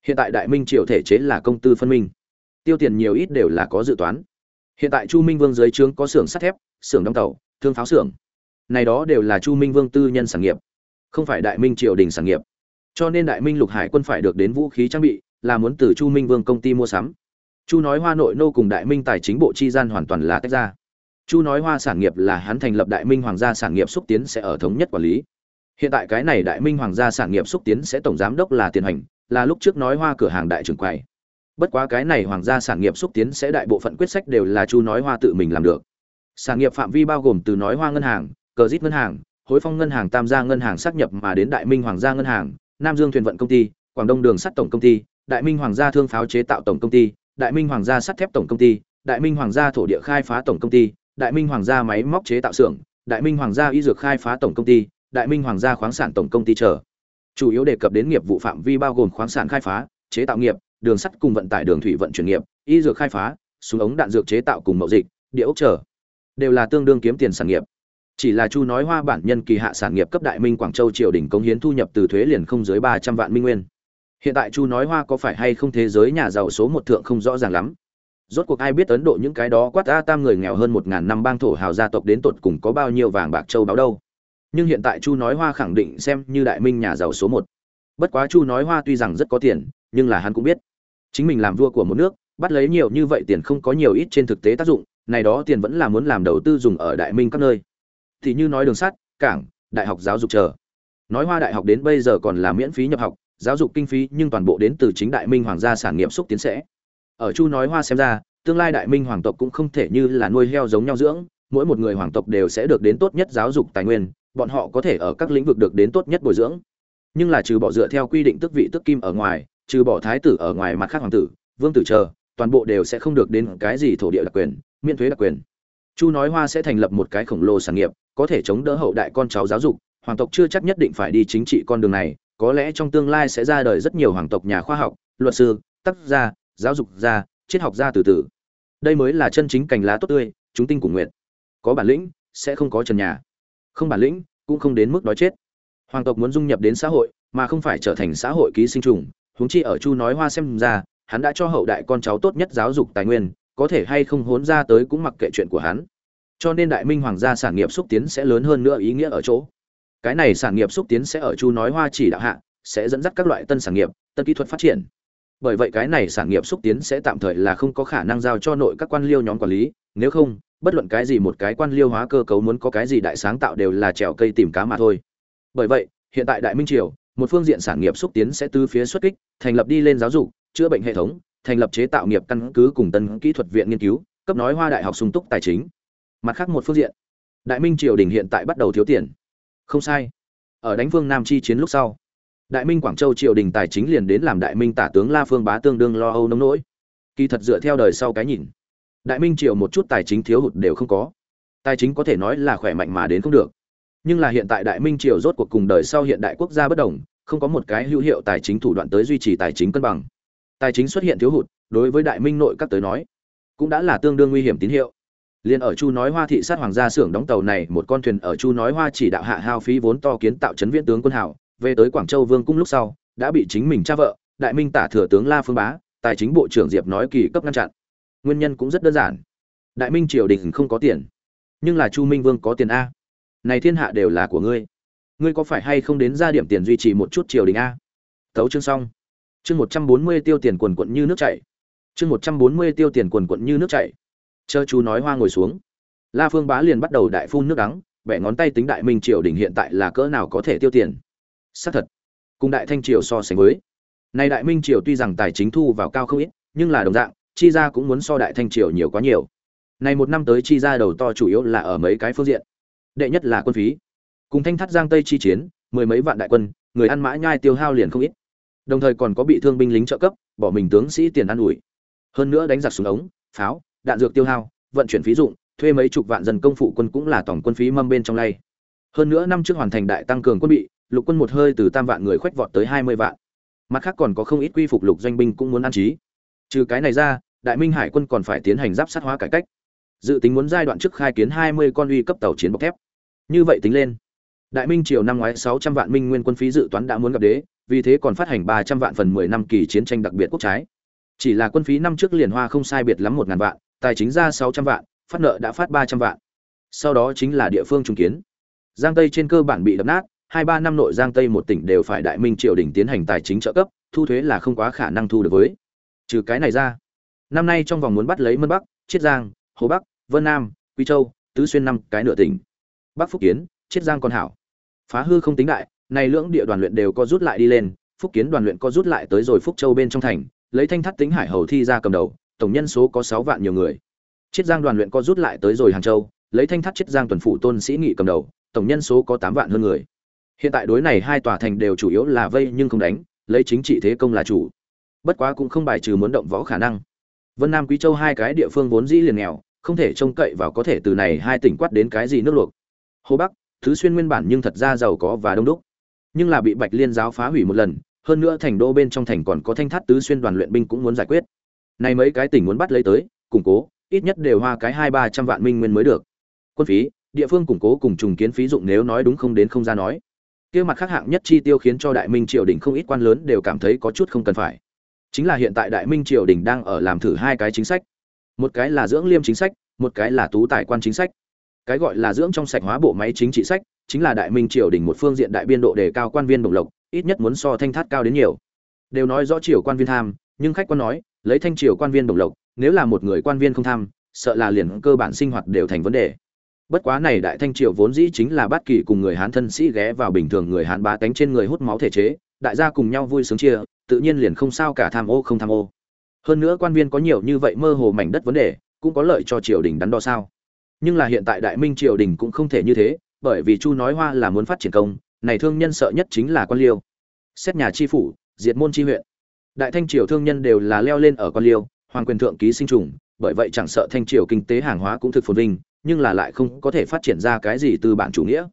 Hiện tại Đại Minh triều thể chế là công tư phân minh, tiêu tiền nhiều ít đều là có dự toán. Hiện tại Chu Minh Vương dưới trướng có xưởng sắt thép, xưởng đóng tàu, thương pháo xưởng. Này đó đều là Chu Minh Vương tư nhân sản nghiệp, không phải Đại Minh triều đình sản nghiệp. Cho nên Đại Minh lục hải quân phải được đến vũ khí trang bị, là muốn từ Chu Minh Vương công ty mua sắm. Chu nói Hoa nội nô cùng Đại Minh tài chính bộ chi gian hoàn toàn là tách ra. Chu nói Hoa sản nghiệp là hắn thành lập Đại Minh Hoàng gia sản nghiệp xúc tiến sẽ ở thống nhất quản lý. Hiện tại cái này Đại Minh Hoàng gia sản nghiệp xúc tiến sẽ tổng giám đốc là tiền hành, là lúc trước nói Hoa cửa hàng đại trưởng quầy. Bất quá cái này Hoàng gia sản nghiệp xúc tiến sẽ đại bộ phận quyết sách đều là Chu nói Hoa tự mình làm được. Sản nghiệp phạm vi bao gồm từ nói Hoa ngân hàng, cờ ngân hàng, hối phong ngân hàng tam gia ngân hàng xác nhập mà đến Đại Minh Hoàng gia ngân hàng, nam dương thuyền vận công ty quảng đông đường sắt tổng công ty đại minh hoàng gia thương pháo chế tạo tổng công ty, đại minh hoàng gia sắt thép tổng công ty, đại minh hoàng gia thổ địa khai phá tổng công ty, đại minh hoàng gia máy móc chế tạo xưởng, đại minh hoàng gia y dược khai phá tổng công ty, đại minh hoàng gia khoáng sản tổng công ty trở. chủ yếu đề cập đến nghiệp vụ phạm vi bao gồm khoáng sản khai phá, chế tạo nghiệp, đường sắt cùng vận tải đường thủy vận chuyển nghiệp, y dược khai phá, súng ống đạn dược chế tạo cùng mậu dịch, địa ốc trở. đều là tương đương kiếm tiền sản nghiệp chỉ là chu nói hoa bản nhân kỳ hạ sản nghiệp cấp đại minh quảng châu triều đình công hiến thu nhập từ thuế liền không dưới ba trăm vạn minh nguyên hiện tại chu nói hoa có phải hay không thế giới nhà giàu số một thượng không rõ ràng lắm. Rốt cuộc ai biết ấn độ những cái đó quát a tam người nghèo hơn một ngàn năm bang thổ hào gia tộc đến tột cùng có bao nhiêu vàng bạc châu báo đâu. Nhưng hiện tại chu nói hoa khẳng định xem như đại minh nhà giàu số một. Bất quá chu nói hoa tuy rằng rất có tiền, nhưng là hắn cũng biết. Chính mình làm vua của một nước, bắt lấy nhiều như vậy tiền không có nhiều ít trên thực tế tác dụng, này đó tiền vẫn là muốn làm đầu tư dùng ở đại minh các nơi. Thì như nói đường sắt, cảng, đại học giáo dục chờ nói hoa đại học đến bây giờ còn là miễn phí nhập học, giáo dục kinh phí nhưng toàn bộ đến từ chính đại minh hoàng gia sản nghiệp xúc tiến sẽ. Ở chu nói hoa xem ra, tương lai đại minh hoàng tộc cũng không thể như là nuôi heo giống nhau dưỡng, mỗi một người hoàng tộc đều sẽ được đến tốt nhất giáo dục tài nguyên, bọn họ có thể ở các lĩnh vực được đến tốt nhất bồi dưỡng. Nhưng là trừ bỏ dựa theo quy định tước vị tước kim ở ngoài, trừ bỏ thái tử ở ngoài mặt khác hoàng tử, vương tử chờ, toàn bộ đều sẽ không được đến cái gì thổ địa đặc quyền, miễn thuế đặc quyền. Chu nói hoa sẽ thành lập một cái khổng lồ sản nghiệp, có thể chống đỡ hậu đại con cháu giáo dục hoàng tộc chưa chắc nhất định phải đi chính trị con đường này, có lẽ trong tương lai sẽ ra đời rất nhiều hoàng tộc nhà khoa học, luật sư, tác gia, giáo dục gia, triết học gia từ từ. Đây mới là chân chính cành lá tốt tươi, chúng tinh cùng nguyện. Có bản lĩnh, sẽ không có trần nhà. Không bản lĩnh, cũng không đến mức đói chết. Hoàng tộc muốn dung nhập đến xã hội, mà không phải trở thành xã hội ký sinh trùng. Huống chi ở chu nói hoa xem ra, hắn đã cho hậu đại con cháu tốt nhất giáo dục tài nguyên, có thể hay không hốn ra tới cũng mặc kệ chuyện của hắn. Cho nên đại minh hoàng gia sản nghiệp xúc tiến sẽ lớn hơn nữa ý nghĩa ở chỗ cái này sản nghiệp xúc tiến sẽ ở chu nói hoa chỉ đạo hạ, sẽ dẫn dắt các loại tân sản nghiệp, tân kỹ thuật phát triển. Bởi vậy cái này sản nghiệp xúc tiến sẽ tạm thời là không có khả năng giao cho nội các quan liêu nhóm quản lý, nếu không, bất luận cái gì một cái quan liêu hóa cơ cấu muốn có cái gì đại sáng tạo đều là trèo cây tìm cá mà thôi. Bởi vậy, hiện tại đại minh triều, một phương diện sản nghiệp xúc tiến sẽ tư phía xuất kích, thành lập đi lên giáo dục, chữa bệnh hệ thống, thành lập chế tạo nghiệp căn cứ cùng tân kỹ thuật viện nghiên cứu, cấp nói hoa đại học sung túc tài chính. Mặt khác một phương diện, đại minh triều đình hiện tại bắt đầu thiếu tiền không sai. Ở đánh phương nam chi chiến lúc sau, đại minh quảng châu triều đình tài chính liền đến làm đại minh tả tướng la phương bá tương đương lo âu nông nỗi. Kỳ thật dựa theo đời sau cái nhìn, đại minh triều một chút tài chính thiếu hụt đều không có. Tài chính có thể nói là khỏe mạnh mà đến không được. Nhưng là hiện tại đại minh triều rốt cuộc cùng đời sau hiện đại quốc gia bất đồng, không có một cái hữu hiệu tài chính thủ đoạn tới duy trì tài chính cân bằng. Tài chính xuất hiện thiếu hụt, đối với đại minh nội các tới nói, cũng đã là tương đương nguy hiểm tín hiệu liền ở chu nói hoa thị sát hoàng gia xưởng đóng tàu này, một con thuyền ở chu nói hoa chỉ đạo hạ hao phí vốn to kiến tạo chấn viễn tướng quân hảo về tới quảng châu vương cung lúc sau, đã bị chính mình cha vợ, đại minh tả thừa tướng la phương bá, tài chính bộ trưởng diệp nói kỳ cấp ngăn chặn. Nguyên nhân cũng rất đơn giản. Đại minh triều đình không có tiền, nhưng là chu minh vương có tiền a. Này thiên hạ đều là của ngươi. Ngươi có phải hay không đến ra điểm tiền duy trì một chút triều đình a? Tấu chương xong. Chương một trăm bốn mươi tiêu tiền quần quận như nước chảy. Chương một trăm bốn mươi tiêu tiền quần quận như nước chảy chờ chú nói hoa ngồi xuống. La phương bá liền bắt đầu đại phun nước đắng vẽ ngón tay tính đại minh triều đình hiện tại là cỡ nào có thể tiêu tiền. Xác thật, cùng đại thanh triều so sánh với, nay đại minh triều tuy rằng tài chính thu vào cao không ít, nhưng là đồng dạng, chi ra cũng muốn so đại thanh triều nhiều quá nhiều. Này một năm tới chi ra đầu to chủ yếu là ở mấy cái phương diện. Đệ nhất là quân phí. Cùng thanh thắt giang tây chi chiến, mười mấy vạn đại quân, người ăn mã nhai tiêu hao liền không ít. Đồng thời còn có bị thương binh lính trợ cấp, bỏ mình tướng sĩ tiền ăn ủi. Hơn nữa đánh giặc súng ống, pháo đạn dược tiêu hao, vận chuyển phí dụng, thuê mấy chục vạn dân công phụ quân cũng là tổng quân phí mâm bên trong lay. Hơn nữa năm trước hoàn thành đại tăng cường quân bị, lục quân một hơi từ tam vạn người khoách vọt tới hai mươi vạn. Mặt khác còn có không ít quy phục lục doanh binh cũng muốn ăn trí. Trừ cái này ra, đại minh hải quân còn phải tiến hành giáp sát hóa cải cách. Dự tính muốn giai đoạn trước khai kiến hai mươi con uy cấp tàu chiến bọc thép. Như vậy tính lên, đại minh triều năm ngoái sáu trăm vạn minh nguyên quân phí dự toán đã muốn gặp đế, vì thế còn phát hành ba trăm vạn phần mười năm kỳ chiến tranh đặc biệt quốc trái. Chỉ là quân phí năm trước liền hoa không sai biệt lắm một ngàn vạn tài chính ra sáu trăm vạn, phát nợ đã phát ba trăm vạn. Sau đó chính là địa phương trung kiến. Giang tây trên cơ bản bị đập nát, hai ba năm nội giang tây một tỉnh đều phải đại minh triều đình tiến hành tài chính trợ cấp, thu thuế là không quá khả năng thu được với. Trừ cái này ra, năm nay trong vòng muốn bắt lấy mân bắc, chiết giang, hồ bắc, vân nam, quy châu, tứ xuyên năm cái nửa tỉnh. Bắc phúc kiến, chiết giang còn hảo. Phá hư không tính đại, này lưỡng địa đoàn luyện đều có rút lại đi lên, phúc kiến đoàn luyện có rút lại tới rồi phúc châu bên trong thành, lấy thanh thắt tính hải hầu thi ra cầm đầu tổng nhân số có sáu vạn nhiều người. Chiết giang đoàn luyện có rút lại tới rồi hàng châu, lấy thanh thắt chiết giang tuần phủ tôn sĩ nghị cầm đầu, tổng nhân số có tám vạn hơn người. Hiện tại đối này hai tòa thành đều chủ yếu là vây nhưng không đánh, lấy chính trị thế công là chủ. Bất quá cũng không bài trừ muốn động võ khả năng. Vân nam quý châu hai cái địa phương vốn dĩ liền nghèo, không thể trông cậy vào có thể từ này hai tỉnh quát đến cái gì nước luộc. Hồ bắc, thứ xuyên nguyên bản nhưng thật ra giàu có và đông đúc, nhưng là bị bạch liên giáo phá hủy một lần, hơn nữa thành đô bên trong thành còn có thanh thát tứ xuyên đoàn luyện binh cũng muốn giải quyết này mấy cái tỉnh muốn bắt lấy tới, củng cố, ít nhất đều hoa cái hai ba trăm vạn minh nguyên mới được. Quân phí, địa phương củng cố cùng trùng kiến phí dụng nếu nói đúng không đến không ra nói. Kia mặt khác hạng nhất chi tiêu khiến cho đại minh triều đình không ít quan lớn đều cảm thấy có chút không cần phải. Chính là hiện tại đại minh triều đình đang ở làm thử hai cái chính sách. Một cái là dưỡng liêm chính sách, một cái là tú tài quan chính sách. Cái gọi là dưỡng trong sạch hóa bộ máy chính trị sách, chính là đại minh triều đình một phương diện đại biên độ đề cao quan viên đồng lộc, ít nhất muốn so thanh thát cao đến nhiều. Đều nói rõ triều quan viên tham, nhưng khách quan nói lấy thanh triều quan viên đồng lộc, nếu là một người quan viên không tham, sợ là liền cơ bản sinh hoạt đều thành vấn đề. Bất quá này đại thanh triều vốn dĩ chính là bát kỳ cùng người hán thân sĩ ghé vào bình thường người hán bá tánh trên người hút máu thể chế, đại gia cùng nhau vui sướng chia, tự nhiên liền không sao cả tham ô không tham ô. Hơn nữa quan viên có nhiều như vậy mơ hồ mảnh đất vấn đề, cũng có lợi cho triều đình đắn đo sao. Nhưng là hiện tại đại minh triều đình cũng không thể như thế, bởi vì chu nói hoa là muốn phát triển công, này thương nhân sợ nhất chính là quan liêu. Xét nhà chi phủ, diệt môn chi huyện đại thanh triều thương nhân đều là leo lên ở quan liêu, hoàng quyền thượng ký sinh trùng, bởi vậy chẳng sợ thanh triều kinh tế hàng hóa cũng thực phồn vinh, nhưng là lại không có thể phát triển ra cái gì từ bản chủ nghĩa.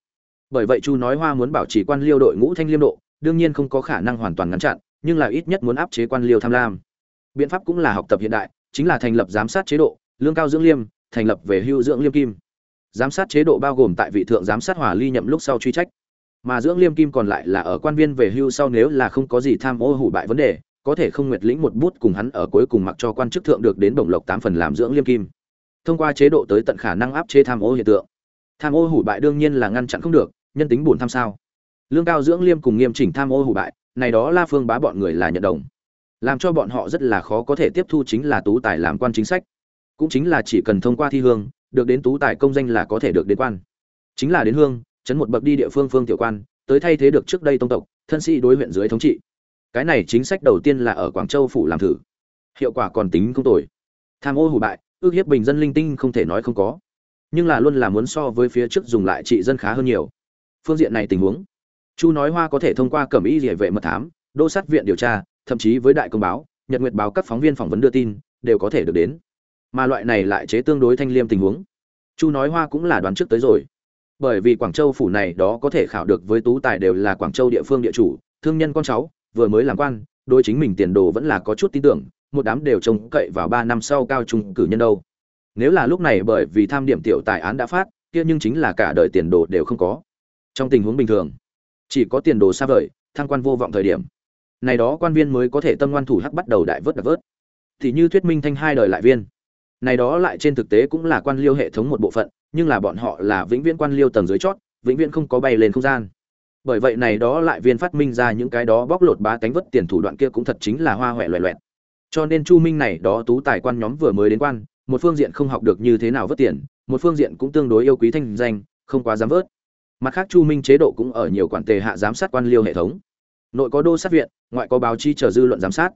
Bởi vậy chu nói hoa muốn bảo trì quan liêu đội ngũ thanh liêm độ, đương nhiên không có khả năng hoàn toàn ngăn chặn, nhưng là ít nhất muốn áp chế quan liêu tham lam. Biện pháp cũng là học tập hiện đại, chính là thành lập giám sát chế độ, lương cao dưỡng liêm, thành lập về hưu dưỡng liêm kim. Giám sát chế độ bao gồm tại vị thượng giám sát hòa ly nhậm lúc sau truy trách. Mà dưỡng liêm kim còn lại là ở quan viên về hưu sau nếu là không có gì tham ô hủ bại vấn đề có thể không nguyệt lĩnh một bút cùng hắn ở cuối cùng mặc cho quan chức thượng được đến bổng lộc tám phần làm dưỡng liêm kim. Thông qua chế độ tới tận khả năng áp chế tham ô hiện tượng. Tham ô hủ bại đương nhiên là ngăn chặn không được, nhân tính buồn tham sao. Lương cao dưỡng liêm cùng nghiêm chỉnh tham ô hủ bại, này đó la phương bá bọn người là nhận đồng. Làm cho bọn họ rất là khó có thể tiếp thu chính là tú tài làm quan chính sách. Cũng chính là chỉ cần thông qua thi hương, được đến tú tài công danh là có thể được đến quan. Chính là đến hương, chấn một bậc đi địa phương phương tiểu quan, tới thay thế được trước đây tông tộc, thân sĩ đối huyện dưới thống trị cái này chính sách đầu tiên là ở quảng châu phủ làm thử. Hiệu quả còn tính không tồi. Tham ô hủ bại, ước hiếp bình dân linh tinh không thể nói không có. Nhưng là luôn là muốn so với phía trước dùng lại trị dân khá hơn nhiều. Phương diện này tình huống, chu nói hoa có thể thông qua cẩm y địa vệ mật thám, đô sát viện điều tra, thậm chí với đại công báo, nhật nguyệt báo các phóng viên phỏng vấn đưa tin, đều có thể được đến. Mà loại này lại chế tương đối thanh liêm tình huống, chu nói hoa cũng là đoán trước tới rồi. Bởi vì quảng châu phủ này đó có thể khảo được với tú tài đều là quảng châu địa phương địa chủ, thương nhân con cháu vừa mới làm quan đôi chính mình tiền đồ vẫn là có chút tin tưởng, một đám đều trông cậy vào ba năm sau cao trung cử nhân đâu. Nếu là lúc này bởi vì tham điểm tiểu tài án đã phát, kia nhưng chính là cả đời tiền đồ đều không có. Trong tình huống bình thường, chỉ có tiền đồ xa vời, thăng quan vô vọng thời điểm. Này đó quan viên mới có thể tâm ngoan thủ hắc bắt đầu đại vớt đặc vớt. Thì như thuyết minh thanh hai đời lại viên. Này đó lại trên thực tế cũng là quan liêu hệ thống một bộ phận, nhưng là bọn họ là vĩnh viễn quan liêu tầng dưới chót, vĩnh viễn không có bay lên không gian bởi vậy này đó lại viên phát minh ra những cái đó bóc lột bá tánh vất tiền thủ đoạn kia cũng thật chính là hoa huệ loẹ loẹt. Cho nên chu minh này đó tú tài quan nhóm vừa mới đến quan, một phương diện không học được như thế nào vất tiền, một phương diện cũng tương đối yêu quý thanh danh, không quá dám vớt. Mặt khác chu minh chế độ cũng ở nhiều quản tề hạ giám sát quan liêu hệ thống. Nội có đô sát viện, ngoại có báo chi chờ dư luận giám sát.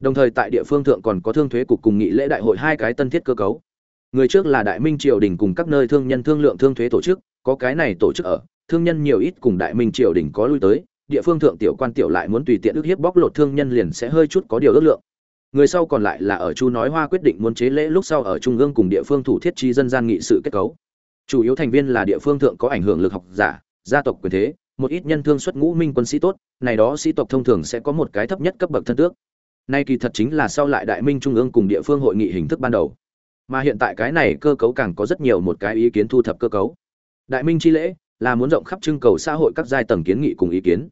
Đồng thời tại địa phương thượng còn có thương thuế cục cùng nghị lễ đại hội hai cái tân thiết cơ cấu. Người trước là đại minh triều đình cùng các nơi thương nhân thương lượng thương thuế tổ chức, có cái này tổ chức ở thương nhân nhiều ít cùng đại minh triều đình có lui tới, địa phương thượng tiểu quan tiểu lại muốn tùy tiện ước hiếp bóc lột thương nhân liền sẽ hơi chút có điều ước lượng. Người sau còn lại là ở chu nói hoa quyết định muốn chế lễ lúc sau ở trung ương cùng địa phương thủ thiết chi dân gian nghị sự kết cấu. Chủ yếu thành viên là địa phương thượng có ảnh hưởng lực học giả, gia tộc quyền thế, một ít nhân thương xuất ngũ minh quân sĩ tốt, này đó sĩ tộc thông thường sẽ có một cái thấp nhất cấp bậc thân tước. Nay kỳ thật chính là sau lại đại minh trung ương cùng địa phương hội nghị hình thức ban đầu. Mà hiện tại cái này cơ cấu càng có rất nhiều một cái ý kiến thu thập cơ cấu. Đại minh chi lễ là muốn rộng khắp trưng cầu xã hội các giai tầng kiến nghị cùng ý kiến.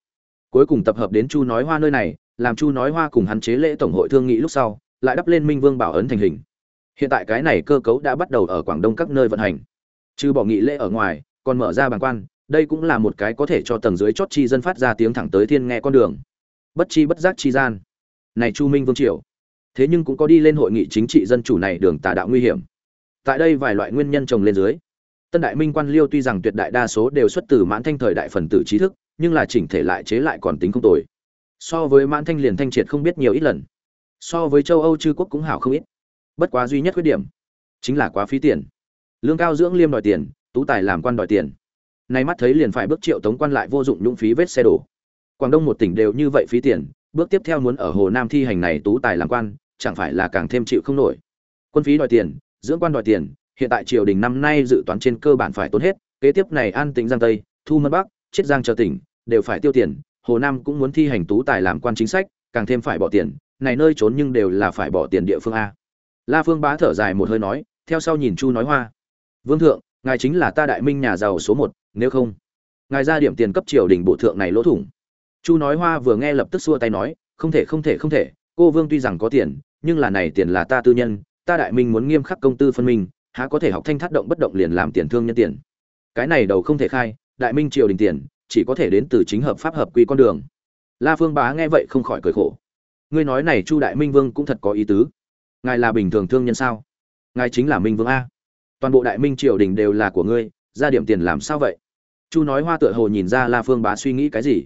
Cuối cùng tập hợp đến chu nói hoa nơi này, làm chu nói hoa cùng hắn chế lễ tổng hội thương nghị lúc sau, lại đắp lên minh vương bảo ấn thành hình. Hiện tại cái này cơ cấu đã bắt đầu ở quảng đông các nơi vận hành. Trừ bỏ nghị lễ ở ngoài, còn mở ra bàn quan, đây cũng là một cái có thể cho tầng dưới chót chi dân phát ra tiếng thẳng tới thiên nghe con đường. Bất chi bất giác chi gian. Này chu minh vương triều. Thế nhưng cũng có đi lên hội nghị chính trị dân chủ này đường tà đạo nguy hiểm. Tại đây vài loại nguyên nhân trồng lên dưới tân đại minh quan liêu tuy rằng tuyệt đại đa số đều xuất từ mãn thanh thời đại phần tử trí thức, nhưng là chỉnh thể lại chế lại còn tính không tồi. So với mãn thanh liền thanh triệt không biết nhiều ít lần. So với châu âu chư quốc cũng hảo không ít. Bất quá duy nhất khuyết điểm chính là quá phí tiền. Lương cao dưỡng liêm đòi tiền, tú tài làm quan đòi tiền. Nay mắt thấy liền phải bước triệu tống quan lại vô dụng nhũng phí vết xe đổ. Quảng đông một tỉnh đều như vậy phí tiền, bước tiếp theo muốn ở hồ nam thi hành này tú tài làm quan, chẳng phải là càng thêm chịu không nổi. Quân phí đòi tiền, dưỡng quan đòi tiền hiện tại triều đình năm nay dự toán trên cơ bản phải tốn hết, kế tiếp này an tĩnh giang tây, thu mân bắc, chiết giang chờ tỉnh, đều phải tiêu tiền, hồ nam cũng muốn thi hành tú tài làm quan chính sách, càng thêm phải bỏ tiền, này nơi trốn nhưng đều là phải bỏ tiền địa phương a. La phương bá thở dài một hơi nói, theo sau nhìn chu nói hoa. Vương thượng, ngài chính là ta đại minh nhà giàu số một, nếu không, ngài ra điểm tiền cấp triều đình bộ thượng này lỗ thủng. Chu nói hoa vừa nghe lập tức xua tay nói, không thể không thể không thể, cô vương tuy rằng có tiền, nhưng là này tiền là ta tư nhân, ta đại minh muốn nghiêm khắc công tư phân minh há có thể học thanh thắt động bất động liền làm tiền thương nhân tiền. Cái này đầu không thể khai, đại minh triều đình tiền, chỉ có thể đến từ chính hợp pháp hợp quy con đường. La phương bá nghe vậy không khỏi cười khổ. Ngươi nói này chu đại minh vương cũng thật có ý tứ. Ngài là bình thường thương nhân sao? Ngài chính là minh vương a. Toàn bộ đại minh triều đình đều là của ngươi, ra điểm tiền làm sao vậy? Chu nói hoa tựa hồ nhìn ra la phương bá suy nghĩ cái gì.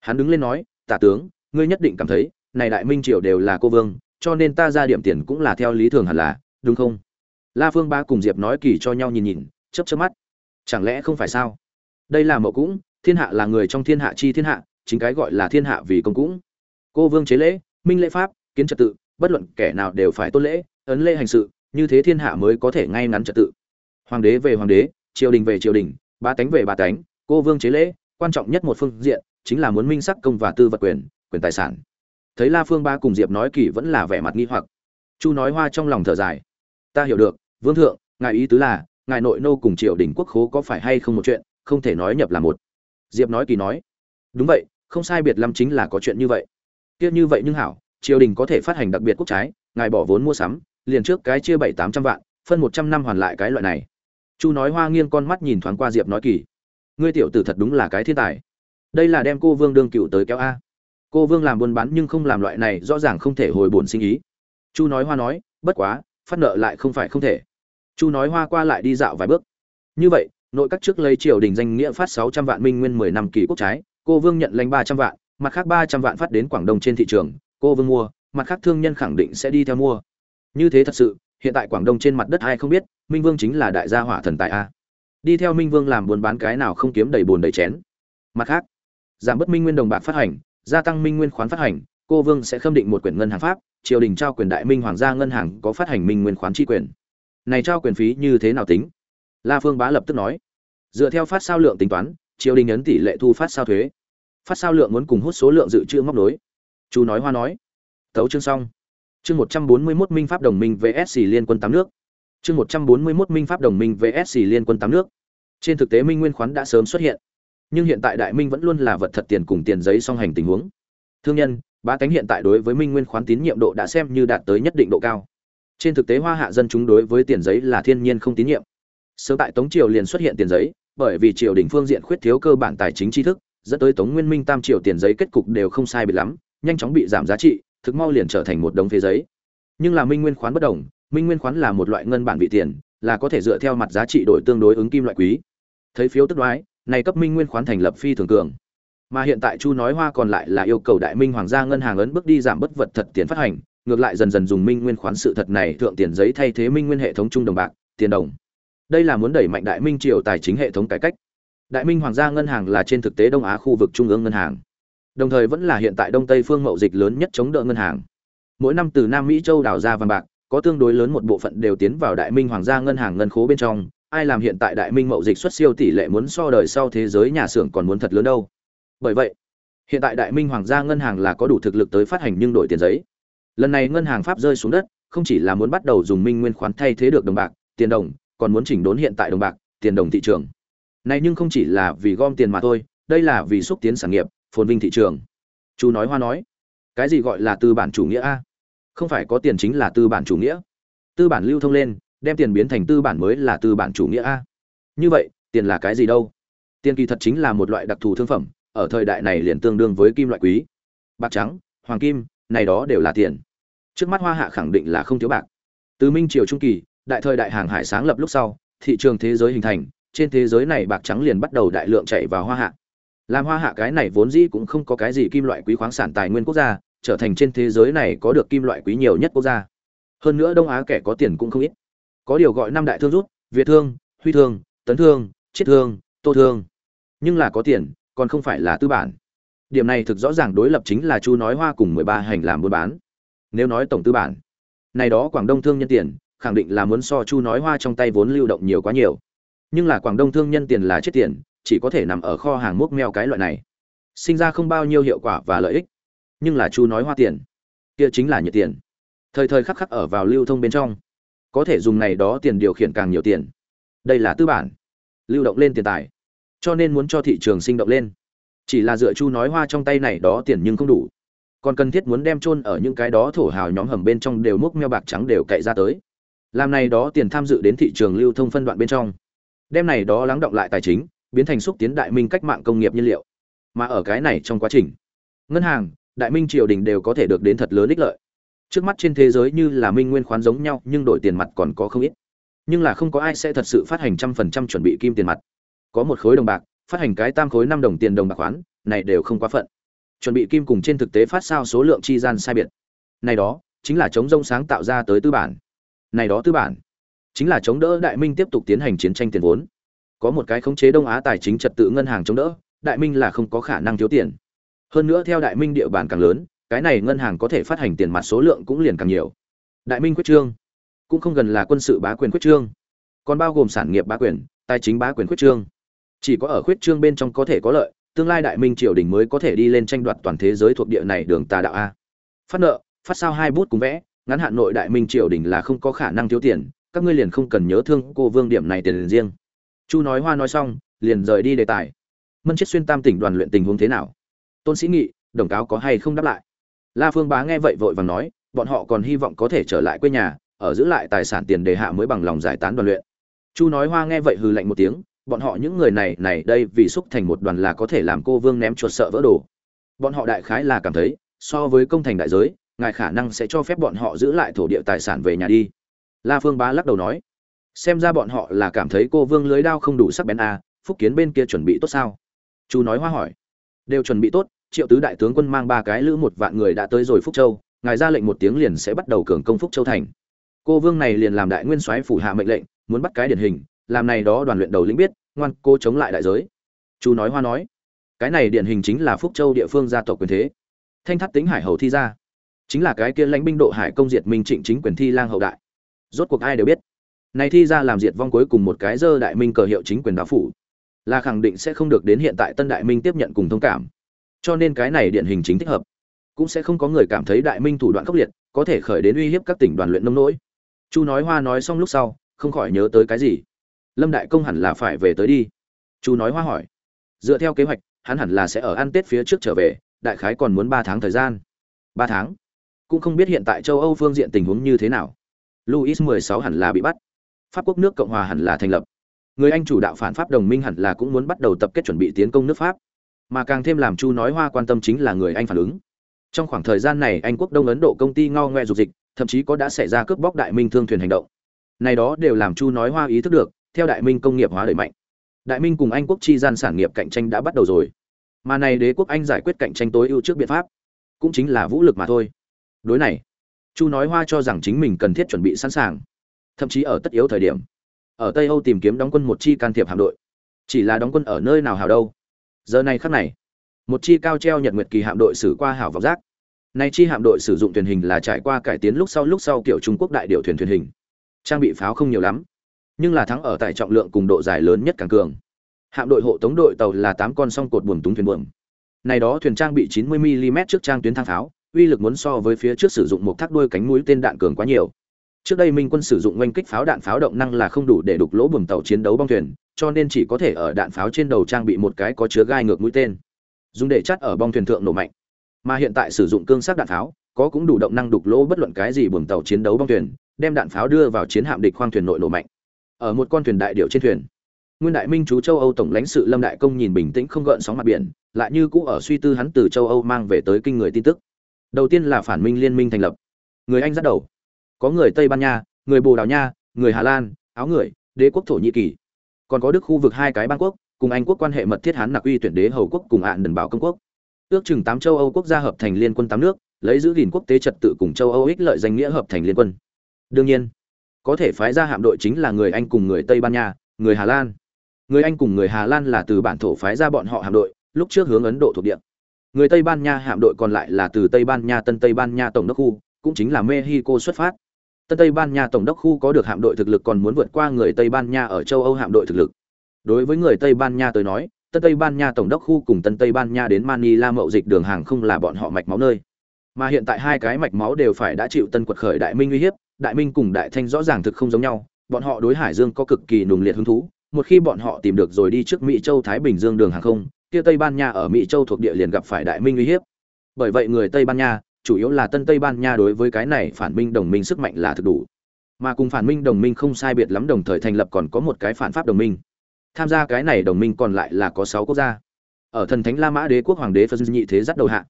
Hắn đứng lên nói, tả tướng, ngươi nhất định cảm thấy, này đại minh triều đều là cô vương, cho nên ta ra điểm tiền cũng là theo lý thường hẳn là, đúng không? La phương ba cùng diệp nói kỳ cho nhau nhìn nhìn chấp chấp mắt. Chẳng lẽ không phải sao? Đây là mậu cũng, thiên hạ là người trong thiên hạ chi thiên hạ, chính cái gọi là thiên hạ vì công cũng. Cô vương chế lễ, minh lễ pháp, kiến trật tự, bất luận kẻ nào đều phải tôn lễ, ấn lễ hành sự, như thế thiên hạ mới có thể ngay ngắn trật tự. Hoàng đế về hoàng đế, triều đình về triều đình, ba tánh về ba tánh, cô vương chế lễ, quan trọng nhất một phương diện, chính là muốn minh sắc công và tư vật quyền quyền tài sản. Thấy la phương ba cùng diệp nói kỳ vẫn là vẻ mặt nghi hoặc. Chu nói hoa trong lòng thở dài ta hiểu được, vương thượng, ngài ý tứ là, ngài nội nô cùng triều đình quốc khố có phải hay không một chuyện, không thể nói nhập là một. Diệp nói kỳ nói. Đúng vậy, không sai biệt lắm chính là có chuyện như vậy. Kia như vậy nhưng hảo, triều đình có thể phát hành đặc biệt quốc trái, ngài bỏ vốn mua sắm, liền trước cái chia bảy tám trăm vạn, phân một trăm năm hoàn lại cái loại này. Chu nói hoa nghiêng con mắt nhìn thoáng qua diệp nói kỳ. Ngươi tiểu tử thật đúng là cái thiên tài. Đây là đem cô vương đương cựu tới kéo a. Cô vương làm buôn bán nhưng không làm loại này, rõ ràng không thể hồi bổn sinh ý. Chu nói hoa nói, bất quá phát nợ lại không phải không thể. Chu nói hoa qua lại đi dạo vài bước. Như vậy, nội các trước lấy triều đình danh nghĩa phát sáu trăm vạn minh nguyên mười năm kỳ quốc trái, cô vương nhận lãnh ba trăm vạn, mặt khác ba trăm vạn phát đến quảng đông trên thị trường, cô vương mua, mặt khác thương nhân khẳng định sẽ đi theo mua. Như thế thật sự, hiện tại quảng đông trên mặt đất ai không biết, minh vương chính là đại gia hỏa thần tại a. Đi theo minh vương làm buôn bán cái nào không kiếm đầy bồn đầy chén. Mặt khác, giảm bớt minh nguyên đồng bạc phát hành, gia tăng minh nguyên khoán phát hành, cô vương sẽ khâm định một quyển ngân hàng pháp triều đình trao quyền đại minh hoàng gia ngân hàng có phát hành minh nguyên khoán chi quyền. Này trao quyền phí như thế nào tính? La phương bá lập tức nói. Dựa theo phát sao lượng tính toán, triều đình ấn tỷ lệ thu phát sao thuế. Phát sao lượng muốn cùng hút số lượng dự trữ móc nối. Chú nói hoa nói. Tấu chương xong. Chương một trăm bốn mươi 141 minh pháp đồng minh vsc liên quân tám nước. Chương một trăm bốn mươi 141 minh pháp đồng minh vsc liên quân tám nước. Trên thực tế minh nguyên khoán đã sớm xuất hiện. Nhưng hiện tại đại minh vẫn luôn là vật thật tiền cùng tiền giấy song hành tình huống. Thương nhân ba cánh hiện tại đối với minh nguyên khoán tín nhiệm độ đã xem như đạt tới nhất định độ cao. Trên thực tế hoa hạ dân chúng đối với tiền giấy là thiên nhiên không tín nhiệm. Sớm tại tống triều liền xuất hiện tiền giấy, bởi vì triều đình phương diện khuyết thiếu cơ bản tài chính tri thức, dẫn tới tống nguyên minh tam triều tiền giấy kết cục đều không sai biệt lắm, nhanh chóng bị giảm giá trị, thực mau liền trở thành một đống phế giấy. Nhưng là minh nguyên khoán bất đồng, minh nguyên khoán là một loại ngân bản vị tiền, là có thể dựa theo mặt giá trị đổi tương đối ứng kim loại quý. Thấy phiếu tức đoái, này cấp minh nguyên khoán thành lập phi thường cường mà hiện tại chu nói hoa còn lại là yêu cầu đại minh hoàng gia ngân hàng ấn bước đi giảm bất vật thật tiền phát hành, ngược lại dần dần dùng minh nguyên khoán sự thật này thượng tiền giấy thay thế minh nguyên hệ thống trung đồng bạc, tiền đồng. Đây là muốn đẩy mạnh đại minh triều tài chính hệ thống cải cách. Đại minh hoàng gia ngân hàng là trên thực tế đông á khu vực trung ương ngân hàng. Đồng thời vẫn là hiện tại đông tây phương mậu dịch lớn nhất chống đỡ ngân hàng. Mỗi năm từ nam mỹ châu đào ra vàng bạc, có tương đối lớn một bộ phận đều tiến vào đại minh hoàng gia ngân hàng ngân khố bên trong. Ai làm hiện tại đại minh mậu dịch xuất siêu tỷ lệ muốn so đời sau thế giới nhà xưởng còn muốn thật lớn đâu? Bởi vậy, hiện tại đại minh hoàng gia ngân hàng là có đủ thực lực tới phát hành nhưng đổi tiền giấy. Lần này ngân hàng pháp rơi xuống đất, không chỉ là muốn bắt đầu dùng minh nguyên khoán thay thế được đồng bạc, tiền đồng, còn muốn chỉnh đốn hiện tại đồng bạc, tiền đồng thị trường. Này nhưng không chỉ là vì gom tiền mà thôi, đây là vì xúc tiến sản nghiệp, phồn vinh thị trường. Chú nói hoa nói, cái gì gọi là tư bản chủ nghĩa a? Không phải có tiền chính là tư bản chủ nghĩa. Tư bản lưu thông lên, đem tiền biến thành tư bản mới là tư bản chủ nghĩa a. Như vậy, tiền là cái gì đâu? Tiền kỳ thật chính là một loại đặc thù thương phẩm ở thời đại này liền tương đương với kim loại quý. Bạc trắng, hoàng kim, này đó đều là tiền. Trước mắt hoa hạ khẳng định là không thiếu bạc. Từ minh triều trung kỳ, đại thời đại hàng hải sáng lập lúc sau, thị trường thế giới hình thành, trên thế giới này bạc trắng liền bắt đầu đại lượng chạy vào hoa hạ. Làm hoa hạ cái này vốn dĩ cũng không có cái gì kim loại quý khoáng sản tài nguyên quốc gia, trở thành trên thế giới này có được kim loại quý nhiều nhất quốc gia. Hơn nữa đông á kẻ có tiền cũng không ít. Có điều gọi năm đại thương rút, việt thương, huy thương, tấn thương chiết thương, tô thương. Nhưng là có tiền còn không phải là tư bản. Điểm này thực rõ ràng đối lập chính là chu nói hoa cùng mười ba hành làm buôn bán. Nếu nói tổng tư bản, này đó quảng đông thương nhân tiền, khẳng định là muốn so chu nói hoa trong tay vốn lưu động nhiều quá nhiều. Nhưng là quảng đông thương nhân tiền là chết tiền, chỉ có thể nằm ở kho hàng múc meo cái loại này. Sinh ra không bao nhiêu hiệu quả và lợi ích. Nhưng là chu nói hoa tiền, kia chính là nhiệt tiền. Thời thời khắc khắc ở vào lưu thông bên trong. Có thể dùng này đó tiền điều khiển càng nhiều tiền. Đây là tư bản. Lưu động lên tiền tài cho nên muốn cho thị trường sinh động lên. Chỉ là dựa chu nói hoa trong tay này đó tiền nhưng không đủ. Còn cần thiết muốn đem chôn ở những cái đó thổ hào nhóm hầm bên trong đều múc meo bạc trắng đều cậy ra tới. Làm này đó tiền tham dự đến thị trường lưu thông phân đoạn bên trong. Đem này đó lắng động lại tài chính, biến thành xúc tiến đại minh cách mạng công nghiệp nhiên liệu. Mà ở cái này trong quá trình, ngân hàng, đại minh triều đình đều có thể được đến thật lớn ích lợi. Trước mắt trên thế giới như là minh nguyên khoán giống nhau, nhưng đổi tiền mặt còn có không ít. Nhưng là không có ai sẽ thật sự phát hành trăm phần trăm chuẩn bị kim tiền mặt có một khối đồng bạc, phát hành cái tam khối năm đồng tiền đồng bạc khoán, này đều không quá phận. Chuẩn bị kim cùng trên thực tế phát sao số lượng chi gian sai biệt. Này đó, chính là chống rông sáng tạo ra tới tư bản. Này đó tư bản, chính là chống đỡ đại minh tiếp tục tiến hành chiến tranh tiền vốn. Có một cái khống chế đông á tài chính trật tự ngân hàng chống đỡ, đại minh là không có khả năng thiếu tiền. Hơn nữa theo đại minh địa bàn càng lớn, cái này ngân hàng có thể phát hành tiền mặt số lượng cũng liền càng nhiều. Đại minh quyết trương, cũng không gần là quân sự bá quyền quyết trương, còn bao gồm sản nghiệp bá quyền, tài chính bá quyền quyết trương chỉ có ở khuyết trương bên trong có thể có lợi, tương lai đại minh triều đình mới có thể đi lên tranh đoạt toàn thế giới thuộc địa này đường tà đạo a. Phát nợ, phát sao hai bút cùng vẽ, ngắn hạn nội đại minh triều đình là không có khả năng thiếu tiền, các ngươi liền không cần nhớ thương cô vương điểm này tiền riêng. Chu nói hoa nói xong, liền rời đi đề tài. Mân chết xuyên tam tỉnh đoàn luyện tình huống thế nào? Tôn sĩ nghị, đồng cáo có hay không đáp lại? La phương bá nghe vậy vội vàng nói, bọn họ còn hy vọng có thể trở lại quê nhà, ở giữ lại tài sản tiền đề hạ mới bằng lòng giải tán đoàn luyện. Chu nói hoa nghe vậy hừ lạnh một tiếng bọn họ những người này này đây vì xúc thành một đoàn là có thể làm cô vương ném chuột sợ vỡ đồ. Bọn họ đại khái là cảm thấy so với công thành đại giới ngài khả năng sẽ cho phép bọn họ giữ lại thổ địa tài sản về nhà đi. La phương bá lắc đầu nói xem ra bọn họ là cảm thấy cô vương lưới đao không đủ sắc bén à, phúc kiến bên kia chuẩn bị tốt sao? Chú nói hoa hỏi. Đều chuẩn bị tốt triệu tứ đại tướng quân mang ba cái lữ một vạn người đã tới rồi phúc châu ngài ra lệnh một tiếng liền sẽ bắt đầu cường công phúc châu thành. Cô vương này liền làm đại nguyên soái phủ hạ mệnh lệnh muốn bắt cái điển hình làm này đó đoàn luyện đầu lĩnh biết ngoan cô chống lại đại giới. Chu nói hoa nói, cái này điển hình chính là phúc châu địa phương gia tộc quyền thế. Thanh thắt tính hải hầu thi ra, chính là cái kia lãnh binh độ hải công diệt minh trịnh chính quyền thi lang hậu đại. Rốt cuộc ai đều biết, này thi ra làm diệt vong cuối cùng một cái dơ đại minh cờ hiệu chính quyền đạo phủ, là khẳng định sẽ không được đến hiện tại tân đại minh tiếp nhận cùng thông cảm. Cho nên cái này điển hình chính thích hợp, cũng sẽ không có người cảm thấy đại minh thủ đoạn khốc liệt, có thể khởi đến uy hiếp các tỉnh đoàn luyện nông nỗi. Chu nói hoa nói xong lúc sau, không khỏi nhớ tới cái gì lâm đại công hẳn là phải về tới đi chu nói hoa hỏi dựa theo kế hoạch hắn hẳn là sẽ ở ăn tết phía trước trở về đại khái còn muốn ba tháng thời gian ba tháng cũng không biết hiện tại châu âu phương diện tình huống như thế nào Luis mười sáu hẳn là bị bắt. Pháp quốc nước Cộng hòa hẳn là thành lập. Người Anh chủ đạo phản pháp đồng minh hẳn là cũng muốn bắt đầu tập kết chuẩn bị tiến công nước Pháp. Mà càng thêm làm Chu nói hoa quan tâm chính là người Anh phản ứng. Trong khoảng thời gian này, Anh quốc Đông Ấn Độ công ty ngao ngoe dục dịch, thậm chí có đã xảy ra cướp bóc đại minh thương thuyền hành động. Này đó đều làm Chu nói hoa ý thức được, theo đại minh công nghiệp hóa đẩy mạnh. Đại minh cùng Anh quốc chi gian sản nghiệp cạnh tranh đã bắt đầu rồi. Mà này đế quốc Anh giải quyết cạnh tranh tối ưu trước biện pháp, cũng chính là vũ lực mà thôi. Đối này, chu nói hoa cho rằng chính mình cần thiết chuẩn bị sẵn sàng thậm chí ở tất yếu thời điểm ở tây âu tìm kiếm đóng quân một chi can thiệp hạm đội chỉ là đóng quân ở nơi nào hào đâu giờ này khắc này một chi cao treo nhật nguyệt kỳ hạm đội xử qua hảo vọng giác nay chi hạm đội sử dụng thuyền hình là trải qua cải tiến lúc sau lúc sau kiểu trung quốc đại điệu thuyền thuyền hình trang bị pháo không nhiều lắm nhưng là thắng ở tại trọng lượng cùng độ dài lớn nhất càng cường hạm đội hộ tống đội tàu là tám con song cột buồm túng thuyền buồm này đó thuyền trang bị 90 mm trước trang tuyến thang pháo uy lực muốn so với phía trước sử dụng một thác đuôi cánh mũi tên đạn cường quá nhiều. Trước đây Minh quân sử dụng oanh kích pháo đạn pháo động năng là không đủ để đục lỗ buồng tàu chiến đấu bong thuyền, cho nên chỉ có thể ở đạn pháo trên đầu trang bị một cái có chứa gai ngược mũi tên, dùng để chắt ở bong thuyền thượng nổ mạnh. Mà hiện tại sử dụng cương sắc đạn pháo, có cũng đủ động năng đục lỗ bất luận cái gì buồng tàu chiến đấu bong thuyền, đem đạn pháo đưa vào chiến hạm địch khoang thuyền nội nổ mạnh. Ở một con thuyền đại điệu trên thuyền, Nguyên Đại Minh chú châu Âu tổng lãnh sự Lâm Đại Công nhìn bình tĩnh không gợn sóng mặt biển, lại như cũ ở suy tư hắn từ châu Âu mang về tới kinh người tin tức. Đầu tiên là phản minh liên minh thành lập. Người anh dắt đầu. Có người tây ban nha người bồ đào nha người hà lan áo người đế quốc thổ nhĩ kỳ. Còn có đức khu vực hai cái bang quốc cùng anh quốc quan hệ mật thiết hán nặc uy tuyển đế hầu quốc cùng ạn đần bảo công quốc. Ước chừng tám châu âu quốc gia hợp thành liên quân tám nước lấy giữ gìn quốc tế trật tự cùng châu âu ích lợi danh nghĩa hợp thành liên quân. Đương nhiên có thể phái ra hạm đội chính là người anh cùng người tây ban nha, người hà lan. Người anh cùng người hà lan là từ bản thổ phái ra bọn họ hạm đội, lúc trước hướng ấn độ thuộc địa. Người tây ban nha hạm đội còn lại là từ tây ban nha, tân tây ban nha tổng đốc khu, cũng chính là mexico xuất phát. Tân tây ban nha tổng đốc khu có được hạm đội thực lực còn muốn vượt qua người tây ban nha ở châu âu hạm đội thực lực. Đối với người tây ban nha tới nói, tân tây ban nha tổng đốc khu cùng tân tây ban nha đến manila mậu dịch đường hàng không là bọn họ mạch máu nơi. Mà hiện tại hai cái mạch máu đều phải đã chịu tân quật khởi đại minh uy hiếp đại minh cùng đại thanh rõ ràng thực không giống nhau, bọn họ đối hải dương có cực kỳ nùng liệt hứng thú, một khi bọn họ tìm được rồi đi trước mỹ châu thái bình dương đường hàng không, kia tây ban nha ở mỹ châu thuộc địa liền gặp phải đại minh uy hiếp. Bởi vậy người tây ban nha, chủ yếu là tân tây ban nha đối với cái này phản minh đồng minh sức mạnh là thực đủ. Mà cùng phản minh đồng minh không sai biệt lắm đồng thời thành lập còn có một cái phản pháp đồng minh. Tham gia cái này đồng minh còn lại là có sáu quốc gia. Ở thần thánh la mã đế quốc hoàng đế phân nhị thế dắt đầu hạ,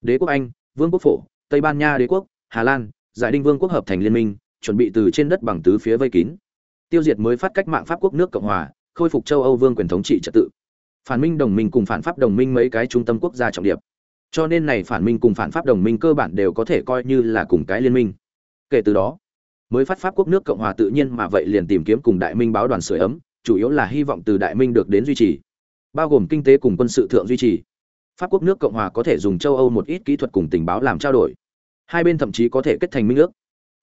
đế quốc anh, vương quốc phổ, tây ban nha đế quốc, hà lan giải đinh vương quốc hợp thành liên minh, chuẩn bị từ trên đất bằng tứ phía vây kín. Tiêu diệt mới phát cách mạng pháp quốc nước cộng hòa, khôi phục châu âu vương quyền thống trị trật tự. Phản minh đồng minh cùng phản pháp đồng minh mấy cái trung tâm quốc gia trọng điệp. Cho nên này phản minh cùng phản pháp đồng minh cơ bản đều có thể coi như là cùng cái liên minh. Kể từ đó, mới phát pháp quốc nước cộng hòa tự nhiên mà vậy liền tìm kiếm cùng đại minh báo đoàn sửa ấm, chủ yếu là hy vọng từ đại minh được đến duy trì, bao gồm kinh tế cùng quân sự thượng duy trì. Pháp quốc nước cộng hòa có thể dùng châu âu một ít kỹ thuật cùng tình báo làm trao đổi hai bên thậm chí có thể kết thành minh ước.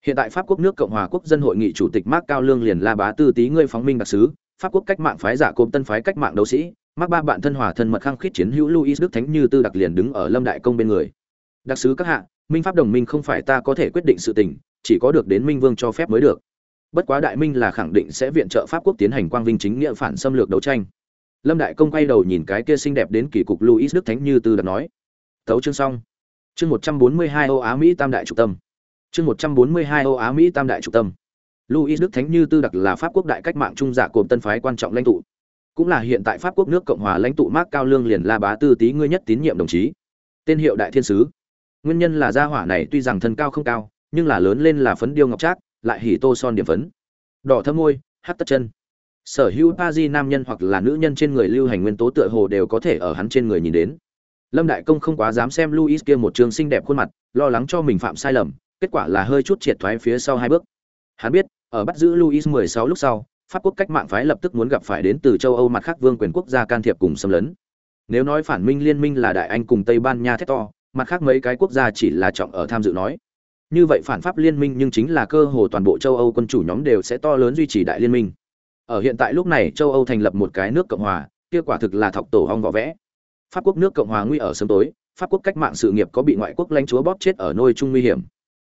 Hiện tại pháp quốc nước cộng hòa quốc dân hội nghị chủ tịch mark cao lương liền la bá tư tý ngươi phóng minh đặc sứ, pháp quốc cách mạng phái giả cộm tân phái cách mạng đấu sĩ, mark ba bạn thân hòa thân mật khăng khít chiến hữu louis đức thánh như tư đặc liền đứng ở lâm đại công bên người. Đặc sứ các hạ, minh pháp đồng minh không phải ta có thể quyết định sự tình, chỉ có được đến minh vương cho phép mới được. Bất quá đại minh là khẳng định sẽ viện trợ pháp quốc tiến hành quang vinh chính nghĩa phản xâm lược đấu tranh. Lâm đại công quay đầu nhìn cái kia xinh đẹp đến kỳ cục louis đức thánh như tư đặc nói, tấu chương xong chương một trăm bốn mươi hai âu á mỹ tam đại trục tâm. Chương một trăm bốn mươi hai âu á mỹ tam đại trục tâm. Louis đức thánh như tư đặc là pháp quốc đại cách mạng trung giả cồm tân phái quan trọng lãnh tụ. Cũng là hiện tại pháp quốc nước cộng hòa lãnh tụ mark cao lương liền la bá tư tý ngươi nhất tín nhiệm đồng chí. Tên hiệu đại thiên sứ. Nguyên nhân là gia hỏa này tuy rằng thân cao không cao, nhưng là lớn lên là phấn điêu ngọc trác, lại hỉ tô son điểm phấn. Đỏ thâm môi hắt tất chân. Sở hữu Pazi di nam nhân hoặc là nữ nhân trên người lưu hành nguyên tố tựa hồ đều có thể ở hắn trên người nhìn đến lâm đại công không quá dám xem luis kia một trường xinh đẹp khuôn mặt, lo lắng cho mình phạm sai lầm, kết quả là hơi chút triệt thoái phía sau hai bước. Hắn biết, ở bắt giữ luis 16 lúc sau, pháp quốc cách mạng phái lập tức muốn gặp phải đến từ châu âu mặt khác vương quyền quốc gia can thiệp cùng xâm lấn. Nếu nói phản minh liên minh là đại anh cùng tây ban nha thét to, mặt khác mấy cái quốc gia chỉ là trọng ở tham dự nói. Như vậy phản pháp liên minh nhưng chính là cơ hồ toàn bộ châu âu quân chủ nhóm đều sẽ to lớn duy trì đại liên minh. Ở hiện tại lúc này châu âu thành lập một cái nước cộng hòa, kia quả thực là thọc tổ hong vỏ vẽ pháp quốc nước cộng hòa nguy ở sớm tối, pháp quốc cách mạng sự nghiệp có bị ngoại quốc lãnh chúa bóp chết ở nôi trung nguy hiểm.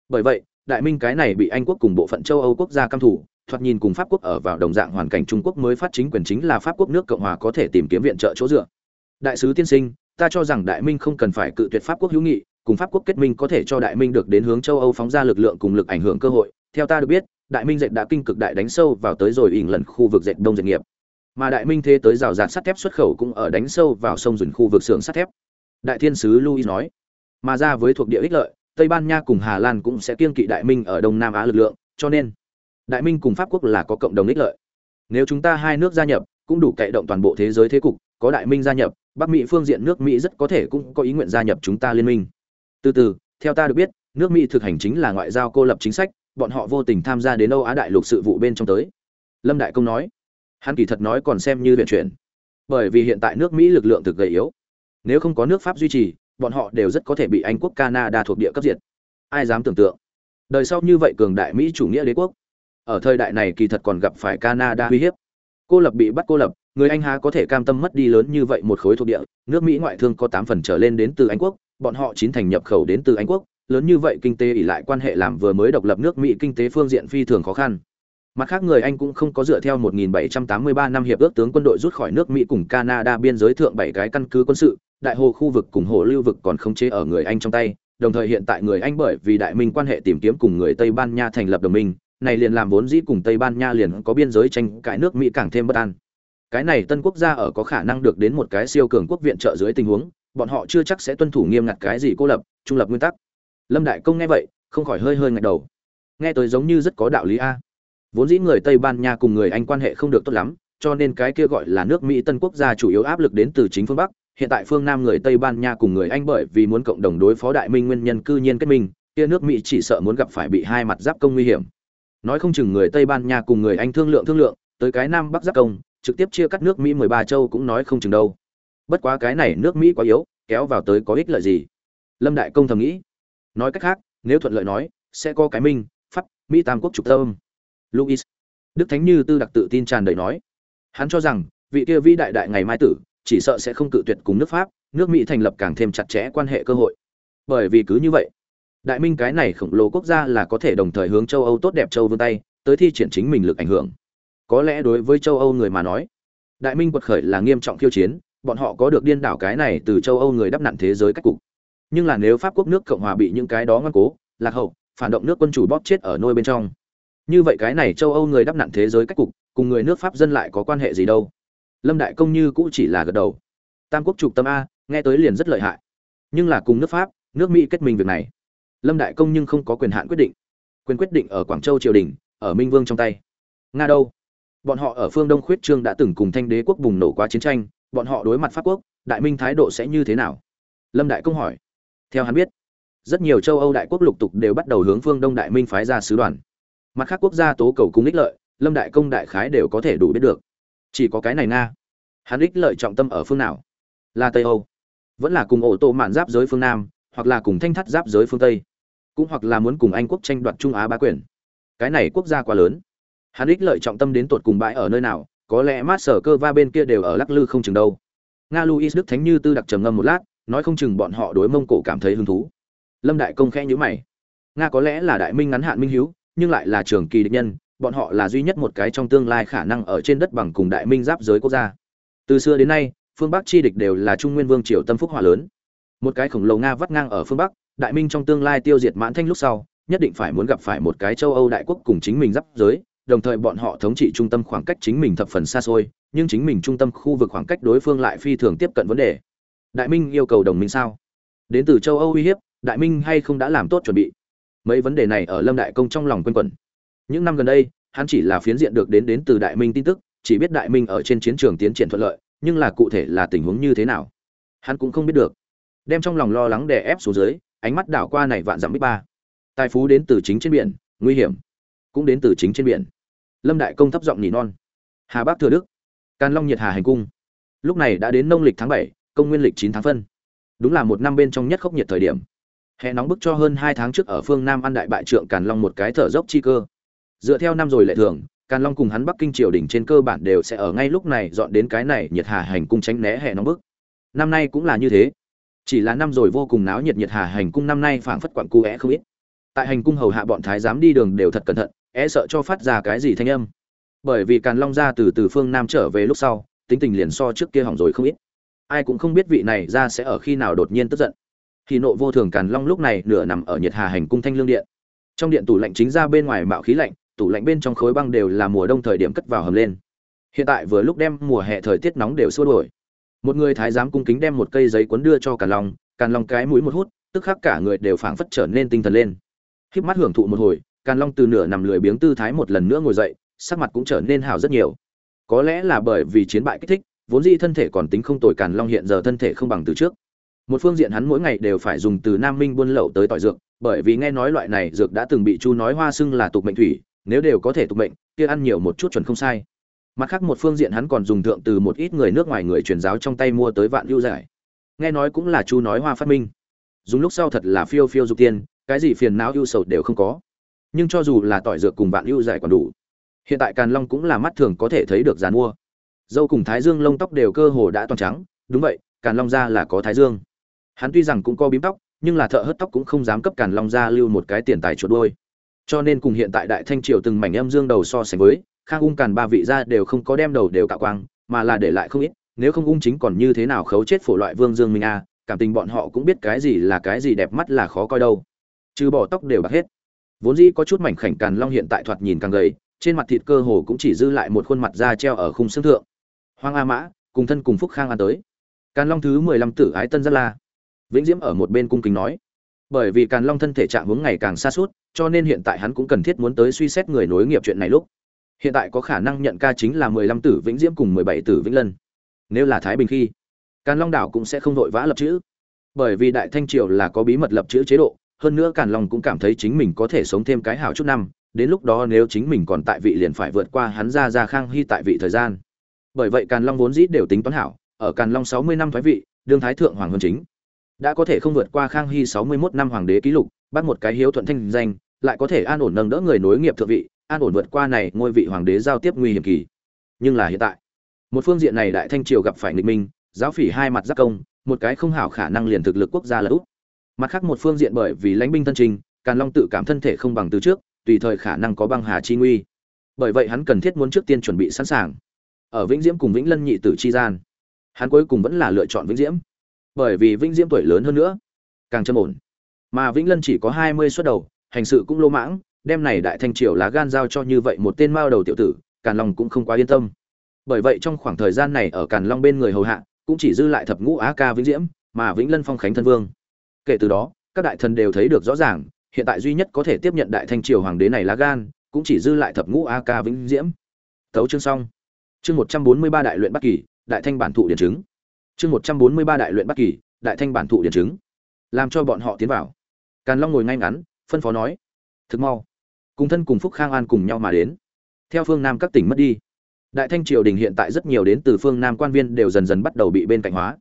Bởi vậy, đại minh cái này bị anh quốc cùng bộ phận châu âu quốc gia căm thủ thoạt nhìn cùng pháp quốc ở vào đồng dạng hoàn cảnh trung quốc mới phát chính quyền chính là pháp quốc nước cộng hòa có thể tìm kiếm viện trợ chỗ dựa. Đại sứ tiên sinh, ta cho rằng đại minh không cần phải cự tuyệt pháp quốc hữu nghị, cùng pháp quốc kết minh có thể cho đại minh được đến hướng châu âu phóng ra lực lượng cùng lực ảnh hưởng cơ hội. Theo ta được biết, đại minh dệt đã kinh cực đại đánh sâu vào tới rồi ỉn lần khu vực dệt đông dệt nghiệp mà đại minh thế tới rào rạt sắt thép xuất khẩu cũng ở đánh sâu vào sông dùn khu vực xưởng sắt thép. Đại thiên sứ louis nói, mà ra với thuộc địa ích lợi, tây ban nha cùng hà lan cũng sẽ kiên kỵ đại minh ở đông nam á lực lượng, cho nên đại minh cùng pháp quốc là có cộng đồng ích lợi. Nếu chúng ta hai nước gia nhập, cũng đủ cậy động toàn bộ thế giới thế cục, có đại minh gia nhập, bắc mỹ phương diện nước mỹ rất có thể cũng có ý nguyện gia nhập chúng ta liên minh. Từ từ, theo ta được biết, nước mỹ thực hành chính là ngoại giao cô lập chính sách, bọn họ vô tình tham gia đến âu á đại lục sự vụ bên trong tới. Lâm đại công nói hắn kỳ thật nói còn xem như viện chuyển, bởi vì hiện tại nước mỹ lực lượng thực gầy yếu. Nếu không có nước pháp duy trì, bọn họ đều rất có thể bị anh quốc canada thuộc địa cấp diệt. Ai dám tưởng tượng? Đời sau như vậy cường đại mỹ chủ nghĩa đế quốc. Ở thời đại này kỳ thật còn gặp phải canada uy hiếp. Cô lập bị bắt cô lập, người anh há có thể cam tâm mất đi lớn như vậy một khối thuộc địa. Nước mỹ ngoại thương có tám phần trở lên đến từ anh quốc, bọn họ chín thành nhập khẩu đến từ anh quốc. Lớn như vậy kinh tế ỉ lại quan hệ làm vừa mới độc lập nước mỹ kinh tế phương diện phi thường khó khăn mặt khác người anh cũng không có dựa theo 1783 năm hiệp ước tướng quân đội rút khỏi nước mỹ cùng canada biên giới thượng bảy cái căn cứ quân sự, đại hồ khu vực cùng hồ lưu vực còn không chế ở người anh trong tay, đồng thời hiện tại người anh bởi vì đại minh quan hệ tìm kiếm cùng người tây ban nha thành lập đồng minh, này liền làm vốn dĩ cùng tây ban nha liền có biên giới tranh cãi nước mỹ càng thêm bất an. Cái này tân quốc gia ở có khả năng được đến một cái siêu cường quốc viện trợ dưới tình huống, bọn họ chưa chắc sẽ tuân thủ nghiêm ngặt cái gì cô lập, trung lập nguyên tắc. Lâm đại công nghe vậy, không khỏi hơi hơi ngạch đầu. Nghe tới giống như rất có đạo lý a vốn dĩ người tây ban nha cùng người anh quan hệ không được tốt lắm, cho nên cái kia gọi là nước mỹ tân quốc gia chủ yếu áp lực đến từ chính phương bắc. Hiện tại phương nam người tây ban nha cùng người anh bởi vì muốn cộng đồng đối phó đại minh nguyên nhân cư nhiên kết minh, kia nước mỹ chỉ sợ muốn gặp phải bị hai mặt giáp công nguy hiểm. Nói không chừng người tây ban nha cùng người anh thương lượng thương lượng, tới cái nam bắc giáp công, trực tiếp chia cắt nước mỹ mười ba châu cũng nói không chừng đâu. Bất quá cái này nước mỹ quá yếu, kéo vào tới có ích lợi gì? Lâm đại công thầm nghĩ. Nói cách khác, nếu thuận lợi nói, sẽ có cái minh, pháp, mỹ tam quốc trục tâm. Louis, đức thánh như tư đặc tự tin tràn đầy nói. Hắn cho rằng vị kia vĩ đại đại ngày mai tử chỉ sợ sẽ không cự tuyệt cùng nước pháp nước mỹ thành lập càng thêm chặt chẽ quan hệ cơ hội. Bởi vì cứ như vậy đại minh cái này khổng lồ quốc gia là có thể đồng thời hướng châu âu tốt đẹp châu vươn tay tới thi triển chính mình lực ảnh hưởng. Có lẽ đối với châu âu người mà nói đại minh quật khởi là nghiêm trọng khiêu chiến bọn họ có được điên đảo cái này từ châu âu người đắp nặn thế giới cách cục. Nhưng là nếu pháp quốc nước cộng hòa bị những cái đó ngoan cố lạc hậu phản động nước quân chủ bóp chết ở nôi bên trong như vậy cái này châu âu người đắp nặn thế giới cách cục, cùng người nước pháp dân lại có quan hệ gì đâu? Lâm đại công như cũ chỉ là gật đầu. Tam quốc trục tâm a, nghe tới liền rất lợi hại. Nhưng là cùng nước pháp, nước mỹ kết minh việc này. Lâm đại công nhưng không có quyền hạn quyết định. Quyền quyết định ở quảng châu triều đình, ở minh vương trong tay. Nga đâu? Bọn họ ở phương đông khuyết trương đã từng cùng thanh đế quốc bùng nổ qua chiến tranh, bọn họ đối mặt pháp quốc, đại minh thái độ sẽ như thế nào? Lâm đại công hỏi. Theo hắn biết, rất nhiều châu âu đại quốc lục tục đều bắt đầu hướng phương đông đại minh phái ra sứ đoàn mặt khác quốc gia tố cầu cung ích lợi, lâm đại công đại khái đều có thể đủ biết được. Chỉ có cái này nga. Hắn ích lợi trọng tâm ở phương nào? Là tây âu. Vẫn là cùng ổ tổ mạn giáp giới phương nam, hoặc là cùng thanh thắt giáp giới phương tây. Cũng hoặc là muốn cùng anh quốc tranh đoạt trung á bá quyền. Cái này quốc gia quá lớn. Hắn ích lợi trọng tâm đến tột cùng bãi ở nơi nào, có lẽ mát sở cơ va bên kia đều ở lắc lư không chừng đâu. Nga luis đức thánh như tư đặc trầm ngâm một lát, nói không chừng bọn họ đối mông cổ cảm thấy hứng thú. Lâm đại công khẽ nhữ mày. Nga có lẽ là đại minh ngắn hạn minh hiếu nhưng lại là trường kỳ địch nhân, bọn họ là duy nhất một cái trong tương lai khả năng ở trên đất bằng cùng đại minh giáp giới quốc gia. Từ xưa đến nay, phương bắc chi địch đều là trung nguyên vương triều tâm phúc hỏa lớn. Một cái khổng lồ nga vắt ngang ở phương bắc, đại minh trong tương lai tiêu diệt mãn thanh lúc sau, nhất định phải muốn gặp phải một cái châu âu đại quốc cùng chính mình giáp giới, đồng thời bọn họ thống trị trung tâm khoảng cách chính mình thập phần xa xôi, nhưng chính mình trung tâm khu vực khoảng cách đối phương lại phi thường tiếp cận vấn đề. Đại minh yêu cầu đồng minh sao? Đến từ châu âu uy hiếp, đại minh hay không đã làm tốt chuẩn bị? Mấy vấn đề này ở lâm đại công trong lòng quân quẩn. Những năm gần đây, hắn chỉ là phiến diện được đến đến từ đại minh tin tức, chỉ biết đại minh ở trên chiến trường tiến triển thuận lợi, nhưng là cụ thể là tình huống như thế nào, hắn cũng không biết được. Đem trong lòng lo lắng đè ép xuống dưới, ánh mắt đảo qua này vạn dặm bích ba. Tài phú đến từ chính trên biển, nguy hiểm, cũng đến từ chính trên biển. Lâm đại công thấp giọng nhỉ non. Hà bắc thừa đức can long nhiệt hà hành cung. Lúc này đã đến nông lịch tháng bảy, công nguyên lịch chín tháng phân. Đúng là một năm bên trong nhất khốc nhiệt thời điểm hè nóng bức cho hơn hai tháng trước ở phương nam ăn đại bại trượng càn long một cái thở dốc chi cơ. Dựa theo năm rồi lệ thường, càn long cùng hắn bắc kinh triều đình trên cơ bản đều sẽ ở ngay lúc này dọn đến cái này nhiệt hà hành cung tránh né hè nóng bức. Năm nay cũng là như thế. Chỉ là năm rồi vô cùng náo nhiệt nhiệt hà hành cung năm nay phảng phất quặng cu é không ít. Tại hành cung hầu hạ bọn thái giám đi đường đều thật cẩn thận, é sợ cho phát ra cái gì thanh âm. Bởi vì càn long ra từ từ phương nam trở về lúc sau, tính tình liền so trước kia hỏng rồi không ít. Ai cũng không biết vị này ra sẽ ở khi nào đột nhiên tức giận thì nộ vô thường càn long lúc này nửa nằm ở nhiệt hà hành cung thanh lương điện. Trong điện tủ lạnh chính ra bên ngoài mạo khí lạnh, tủ lạnh bên trong khối băng đều là mùa đông thời điểm cất vào hầm lên. Hiện tại vừa lúc đem mùa hè thời tiết nóng đều xua đuổi. Một người thái giám cung kính đem một cây giấy cuốn đưa cho càn long càn long cái mũi một hút, tức khắc cả người đều phảng phất trở nên tinh thần lên. Khiếp mắt hưởng thụ một hồi, càn long từ nửa nằm lười biếng tư thái một lần nữa ngồi dậy, sắc mặt cũng trở nên hào rất nhiều. Có lẽ là bởi vì chiến bại kích thích, vốn dĩ thân thể còn tính không tồi càn long hiện giờ thân thể không bằng từ trước một phương diện hắn mỗi ngày đều phải dùng từ nam minh buôn lậu tới tỏi dược, bởi vì nghe nói loại này dược đã từng bị chu nói hoa xưng là tục mệnh thủy, nếu đều có thể tục mệnh, kia ăn nhiều một chút chuẩn không sai. Mặt khác một phương diện hắn còn dùng thượng từ một ít người nước ngoài người truyền giáo trong tay mua tới vạn lưu giải. Nghe nói cũng là chu nói hoa phát minh. Dùng lúc sau thật là phiêu phiêu dục tiên, cái gì phiền não ưu sầu đều không có. Nhưng cho dù là tỏi dược cùng vạn ưu giải còn đủ. Hiện tại càn long cũng là mắt thường có thể thấy được dàn mua. Dâu cùng thái dương lông tóc đều cơ hồ đã toàn trắng. Đúng vậy, càn long ra là có thái dương hắn tuy rằng cũng có bím tóc, nhưng là thợ hớt tóc cũng không dám cấp càn long ra lưu một cái tiền tài chuột đôi cho nên cùng hiện tại đại thanh triều từng mảnh âm dương đầu so sánh với, khang ung càn ba vị gia đều không có đem đầu đều cạo quang, mà là để lại không ít, nếu không ung chính còn như thế nào khấu chết phổ loại vương dương minh a, cảm tình bọn họ cũng biết cái gì là cái gì đẹp mắt là khó coi đâu. Trừ bỏ tóc đều bạc hết. Vốn dĩ có chút mảnh khảnh càn long hiện tại thoạt nhìn càng gầy, trên mặt thịt cơ hồ cũng chỉ dư lại một khuôn mặt da treo ở khung xương thượng. Hoang a mã, cùng thân cùng phúc khang an tới. Càn long thứ mười lăm tử ái tân rất la vĩnh diễm ở một bên cung kính nói. Bởi vì càn long thân thể trạng hướng ngày càng xa suốt, cho nên hiện tại hắn cũng cần thiết muốn tới suy xét người nối nghiệp chuyện này lúc. Hiện tại có khả năng nhận ca chính là mười lăm tử vĩnh diễm cùng mười bảy tử vĩnh lân. Nếu là thái bình khi, càn long đảo cũng sẽ không vội vã lập chữ. Bởi vì đại thanh triều là có bí mật lập chữ chế độ, hơn nữa càn long cũng cảm thấy chính mình có thể sống thêm cái hảo chút năm, đến lúc đó nếu chính mình còn tại vị liền phải vượt qua hắn ra ra khang hy tại vị thời gian. Bởi vậy càn long vốn dĩ đều tính toán hảo, ở càn long sáu mươi năm thái vị, đương thái thượng hoàng hơn chính đã có thể không vượt qua khang hy sáu mươi 61 năm hoàng đế ký lục, bắt một cái hiếu thuận thanh danh, lại có thể an ổn nâng đỡ người nối nghiệp thượng vị, an ổn vượt qua này ngôi vị hoàng đế giao tiếp nguy hiểm kỳ. Nhưng là hiện tại, một phương diện này đại thanh triều gặp phải nghịch minh, giáo phỉ hai mặt giác công, một cái không hảo khả năng liền thực lực quốc gia là út. Mặt khác một phương diện bởi vì lãnh binh thân trình, càn long tự cảm thân thể không bằng từ trước, tùy thời khả năng có băng hà chi nguy. Bởi vậy hắn cần thiết muốn trước tiên chuẩn bị sẵn sàng. Ở vĩnh diễm cùng vĩnh lân nhị tử chi gian, hắn cuối cùng vẫn là lựa chọn vĩnh diễm bởi vì vĩnh diễm tuổi lớn hơn nữa. Càng châm ổn. Mà vĩnh lân chỉ có hai mươi suất đầu, hành sự cũng lô mãng, đem này đại thanh triều lá gan giao cho như vậy một tên mao đầu tiểu tử, càn long cũng không quá yên tâm. Bởi vậy trong khoảng thời gian này ở càn long bên người hầu hạ, cũng chỉ dư lại thập ngũ á ca vĩnh diễm, mà vĩnh lân phong khánh thân vương. Kể từ đó, các đại thần đều thấy được rõ ràng, hiện tại duy nhất có thể tiếp nhận đại thanh triều hoàng đế này lá gan, cũng chỉ dư lại thập ngũ a ca vĩnh diễm. Tấu chương xong. Chương một trăm bốn mươi ba đại luyện bắc kỳ, đại thanh bản thụ điển chứng chương một trăm bốn mươi ba đại luyện bắc kỳ, đại thanh bản thụ điển chứng. Làm cho bọn họ tiến vào. Càn long ngồi ngay ngắn, phân phó nói, thực mau. Cùng thân cùng phúc khang an cùng nhau mà đến. Theo phương nam các tỉnh mất đi. Đại thanh triều đình hiện tại rất nhiều đến từ phương nam quan viên đều dần dần bắt đầu bị bên cạnh hóa.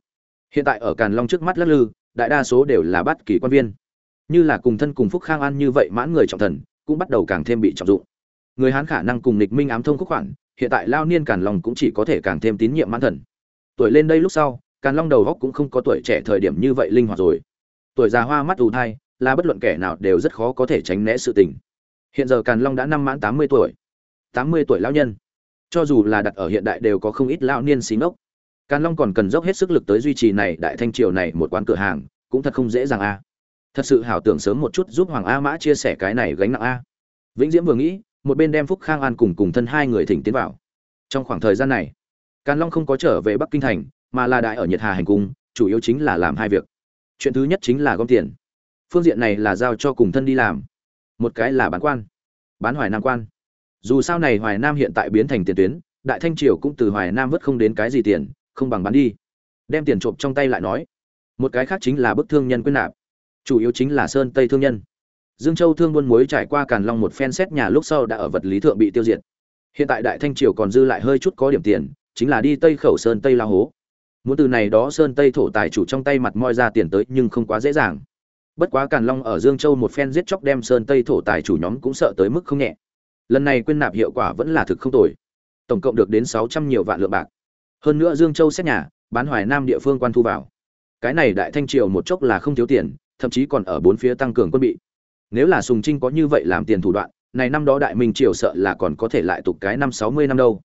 Hiện tại ở càn long trước mắt lắc lư, đại đa số đều là bất kỳ quan viên. Như là cùng thân cùng phúc khang an như vậy mãn người trọng thần, cũng bắt đầu càng thêm bị trọng dụng. Người hán khả năng cùng nịch minh ám thông khúc khoản, hiện tại lao niên càn long cũng chỉ có thể càng thêm tín nhiệm mãn thần. Tuổi lên đây lúc sau càn long đầu góc cũng không có tuổi trẻ thời điểm như vậy linh hoạt rồi. Tuổi già hoa mắt ù thai, là bất luận kẻ nào đều rất khó có thể tránh né sự tình. Hiện giờ càn long đã năm mãn tám mươi tuổi. Tám mươi tuổi lão nhân. Cho dù là đặt ở hiện đại đều có không ít lão niên xí ngốc. Càn long còn cần dốc hết sức lực tới duy trì này đại thanh triều này một quán cửa hàng, cũng thật không dễ dàng a. Thật sự hảo tưởng sớm một chút giúp hoàng a mã chia sẻ cái này gánh nặng a. Vĩnh diễm vừa nghĩ, một bên đem phúc khang an cùng cùng thân hai người thỉnh tiến vào. Trong khoảng thời gian này, càn long không có trở về bắc kinh thành mà là đại ở nhật hà hành cung chủ yếu chính là làm hai việc. Chuyện thứ nhất chính là gom tiền. Phương diện này là giao cho cùng thân đi làm. Một cái là bán quan, bán hoài nam quan. Dù sao này hoài nam hiện tại biến thành tiền tuyến, đại thanh triều cũng từ hoài nam vớt không đến cái gì tiền, không bằng bán đi. Đem tiền trộm trong tay lại nói. Một cái khác chính là bức thương nhân quyên nạp. Chủ yếu chính là sơn tây thương nhân. Dương châu thương buôn muối trải qua càn long một phen xét nhà lúc sau đã ở vật lý thượng bị tiêu diệt. Hiện tại đại thanh triều còn dư lại hơi chút có điểm tiền, chính là đi tây khẩu sơn tây la hố muốn từ này đó sơn tây thổ tài chủ trong tay mặt moi ra tiền tới nhưng không quá dễ dàng. Bất quá càn long ở dương châu một phen giết chóc đem sơn tây thổ tài chủ nhóm cũng sợ tới mức không nhẹ. Lần này quyên nạp hiệu quả vẫn là thực không tồi. Tổng cộng được đến sáu trăm nhiều vạn lượng bạc. Hơn nữa dương châu xét nhà, bán hoài nam địa phương quan thu vào. Cái này đại thanh triều một chốc là không thiếu tiền, thậm chí còn ở bốn phía tăng cường quân bị. Nếu là sùng trinh có như vậy làm tiền thủ đoạn, này năm đó đại minh triều sợ là còn có thể lại tục cái năm sáu mươi năm đâu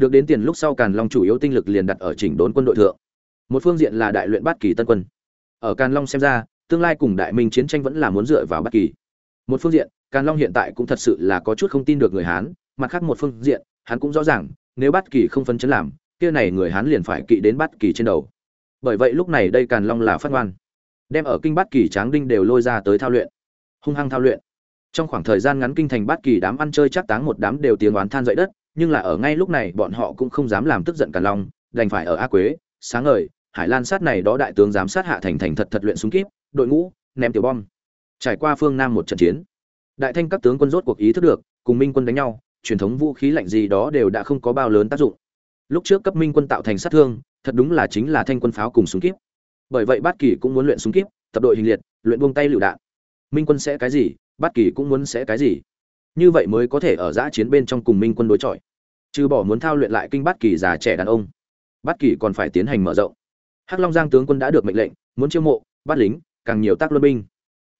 được đến tiền lúc sau càn long chủ yếu tinh lực liền đặt ở chỉnh đốn quân đội thượng. Một phương diện là đại luyện bát kỳ tân quân. Ở càn long xem ra, tương lai cùng đại minh chiến tranh vẫn là muốn dựa vào bát kỳ. Một phương diện, càn long hiện tại cũng thật sự là có chút không tin được người hán, mặt khác một phương diện, hắn cũng rõ ràng, nếu bát kỳ không phân chấn làm, kia này người hán liền phải kỵ đến bát kỳ trên đầu. Bởi vậy lúc này đây càn long là phát ngoan. Đem ở kinh bát kỳ tráng đinh đều lôi ra tới thao luyện. Hung hăng thao luyện. Trong khoảng thời gian ngắn kinh thành bát kỳ đám ăn chơi chắc táng một đám đều tiếng oán than dậy đất nhưng là ở ngay lúc này bọn họ cũng không dám làm tức giận càn long, đành phải ở a quế, sáng ngời, hải lan sát này đó đại tướng giám sát hạ thành thành thật thật luyện súng kíp, đội ngũ, ném tiểu bom. Trải qua phương nam một trận chiến, đại thanh các tướng quân rốt cuộc ý thức được, cùng minh quân đánh nhau, truyền thống vũ khí lạnh gì đó đều đã không có bao lớn tác dụng. Lúc trước cấp minh quân tạo thành sát thương, thật đúng là chính là thanh quân pháo cùng súng kíp. Bởi vậy bát kỳ cũng muốn luyện súng kíp, tập đội hình liệt, luyện buông tay lựu đạn. Minh quân sẽ cái gì, bát kỳ cũng muốn sẽ cái gì. Như vậy mới có thể ở giã chiến bên trong cùng minh quân đối chọi trừ bỏ muốn thao luyện lại kinh bát kỳ già trẻ đàn ông, bát kỳ còn phải tiến hành mở rộng. Hắc long giang tướng quân đã được mệnh lệnh, muốn chiêu mộ, bắt lính, càng nhiều tác luân binh.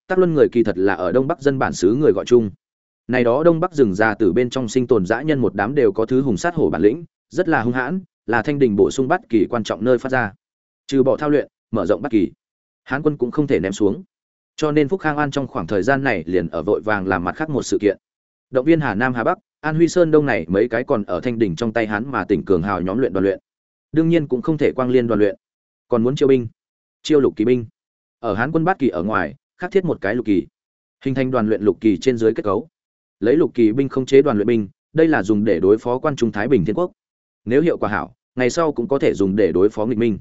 Tác luân người kỳ thật là ở đông bắc dân bản xứ người gọi chung. Này đó đông bắc rừng già từ bên trong sinh tồn dã nhân một đám đều có thứ hùng sát hổ bản lĩnh, rất là hung hãn, là thanh đình bổ sung bát kỳ quan trọng nơi phát ra. Trừ bỏ thao luyện, mở rộng bát kỳ, hán quân cũng không thể ném xuống. Cho nên phúc khang an trong khoảng thời gian này liền ở vội vàng làm mặt khác một sự kiện. Động viên hà nam hà bắc an huy sơn đông này mấy cái còn ở thanh đỉnh trong tay hắn mà tỉnh cường hào nhóm luyện đoàn luyện. Đương nhiên cũng không thể quang liên đoàn luyện. Còn muốn chiêu binh? Chiêu lục kỳ binh. Ở hán quân bát kỳ ở ngoài, khắc thiết một cái lục kỳ. Hình thành đoàn luyện lục kỳ trên dưới kết cấu. Lấy lục kỳ binh không chế đoàn luyện binh, đây là dùng để đối phó quan trung thái bình thiên quốc. Nếu hiệu quả hảo, ngày sau cũng có thể dùng để đối phó nghịch minh.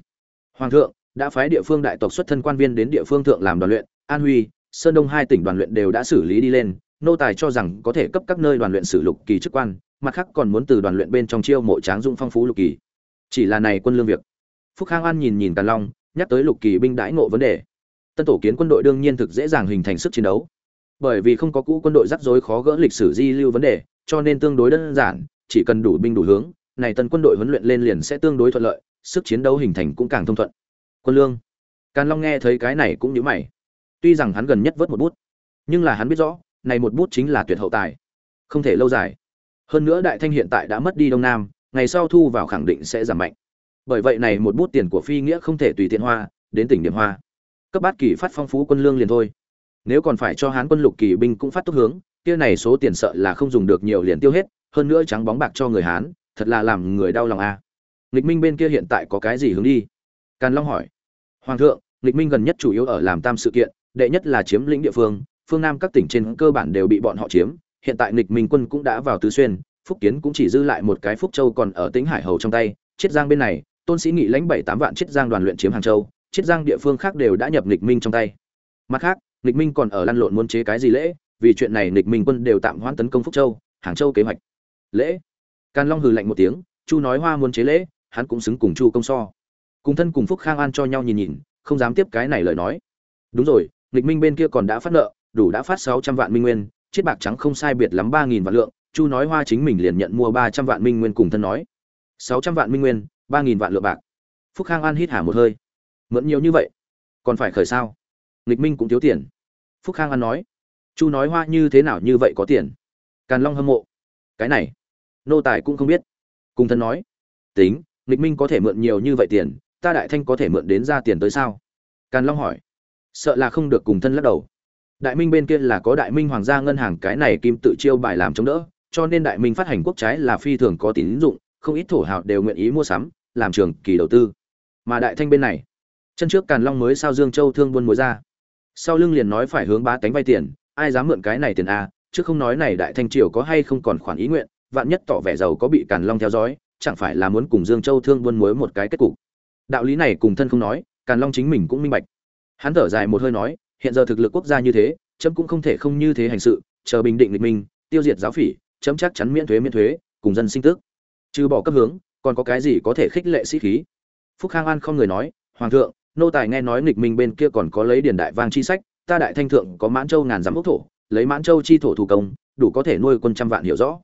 Hoàng thượng, đã phái địa phương đại tộc xuất thân quan viên đến địa phương thượng làm đoàn luyện. An huy, sơn đông hai tỉnh đoàn luyện đều đã xử lý đi lên nô tài cho rằng có thể cấp các nơi đoàn luyện sử lục kỳ chức quan, mặt khác còn muốn từ đoàn luyện bên trong chiêu mộ tráng dung phong phú lục kỳ. Chỉ là này quân lương việc. Phúc khang an nhìn nhìn càn long, nhắc tới lục kỳ binh đãi ngộ vấn đề. Tân tổ kiến quân đội đương nhiên thực dễ dàng hình thành sức chiến đấu. Bởi vì không có cũ quân đội rắc rối khó gỡ lịch sử di lưu vấn đề, cho nên tương đối đơn giản, chỉ cần đủ binh đủ hướng, này tân quân đội huấn luyện lên liền sẽ tương đối thuận lợi, sức chiến đấu hình thành cũng càng thông thuận. Quân lương. Càn long nghe thấy cái này cũng nhíu mày. Tuy rằng hắn gần nhất vớt một bút, nhưng là hắn biết rõ này một bút chính là tuyệt hậu tài. Không thể lâu dài. Hơn nữa đại thanh hiện tại đã mất đi đông nam, ngày sau thu vào khẳng định sẽ giảm mạnh. Bởi vậy này một bút tiền của phi nghĩa không thể tùy tiện hoa, đến tỉnh điểm hoa. Cấp bát kỳ phát phong phú quân lương liền thôi. Nếu còn phải cho hán quân lục kỳ binh cũng phát tốc hướng, kia này số tiền sợ là không dùng được nhiều liền tiêu hết, hơn nữa trắng bóng bạc cho người hán, thật là làm người đau lòng a. À. nghịch minh bên kia hiện tại có cái gì hướng đi? Càn long hỏi. Hoàng thượng, nghịch minh gần nhất chủ yếu ở làm tam sự kiện, đệ nhất là chiếm lĩnh địa phương phương nam các tỉnh trên cơ bản đều bị bọn họ chiếm, hiện tại nghịch minh quân cũng đã vào tứ xuyên, phúc kiến cũng chỉ dư lại một cái phúc châu còn ở tỉnh hải hầu trong tay, chiết giang bên này, tôn sĩ nghị lãnh bảy tám vạn chiết giang đoàn luyện chiếm hàng châu, chiết giang địa phương khác đều đã nhập nghịch minh trong tay. Mặt khác, nghịch minh còn ở lăn lộn muốn chế cái gì lễ, vì chuyện này nghịch minh quân đều tạm hoãn tấn công phúc châu, hàng châu kế hoạch. Lễ. Càn long hừ lạnh một tiếng, chu nói hoa muốn chế lễ, hắn cũng xứng cùng chu công so. Cùng thân cùng phúc khang an cho nhau nhìn nhìn, không dám tiếp cái này lời nói. Đúng rồi, nghịch minh bên kia còn đã phát nợ đủ đã phát sáu trăm vạn minh nguyên chiết bạc trắng không sai biệt lắm ba nghìn vạn lượng, chu nói hoa chính mình liền nhận mua ba trăm vạn minh nguyên cùng thân nói. sáu trăm vạn minh nguyên, ba nghìn vạn lượng bạc. Phúc khang an hít hà một hơi. Mượn nhiều như vậy, còn phải khởi sao? Nghịch minh cũng thiếu tiền. Phúc khang an nói. Chu nói hoa như thế nào như vậy có tiền? Càn long hâm mộ. Cái này, nô tài cũng không biết. Cùng thân nói. Tính, nghịch minh có thể mượn nhiều như vậy tiền, ta đại thanh có thể mượn đến ra tiền tới sao? Càn long hỏi. Sợ là không được cùng thân lắc đầu đại minh bên kia là có đại minh hoàng gia ngân hàng, cái này kim tự chiêu bài làm chống đỡ, cho nên đại minh phát hành quốc trái là phi thường có tín dụng, không ít thổ hào đều nguyện ý mua sắm, làm trường kỳ đầu tư. Mà đại thanh bên này, chân trước càn long mới sao dương châu thương buôn mối ra. Sau lưng liền nói phải hướng ba tánh vay tiền, ai dám mượn cái này tiền a, chứ không nói này đại thanh triều có hay không còn khoản ý nguyện, vạn nhất tỏ vẻ giàu có bị càn long theo dõi, chẳng phải là muốn cùng dương châu thương buôn mối một cái kết cục. Đạo lý này cùng thân không nói, càn long chính mình cũng minh bạch. Hắn thở dài một hơi nói hiện giờ thực lực quốc gia như thế, chấm cũng không thể không như thế hành sự, chờ bình định lịch minh, tiêu diệt giáo phỉ, chấm chắc chắn miễn thuế miễn thuế, cùng dân sinh tức trừ bỏ cấp hướng, còn có cái gì có thể khích lệ sĩ khí? Phúc khang an không người nói, hoàng thượng, nô tài nghe nói nghịch minh bên kia còn có lấy điền đại vang chi sách, ta đại thanh thượng có mãn châu ngàn dặm ốc thổ, lấy mãn châu chi thổ thủ công, đủ có thể nuôi quân trăm vạn hiểu rõ.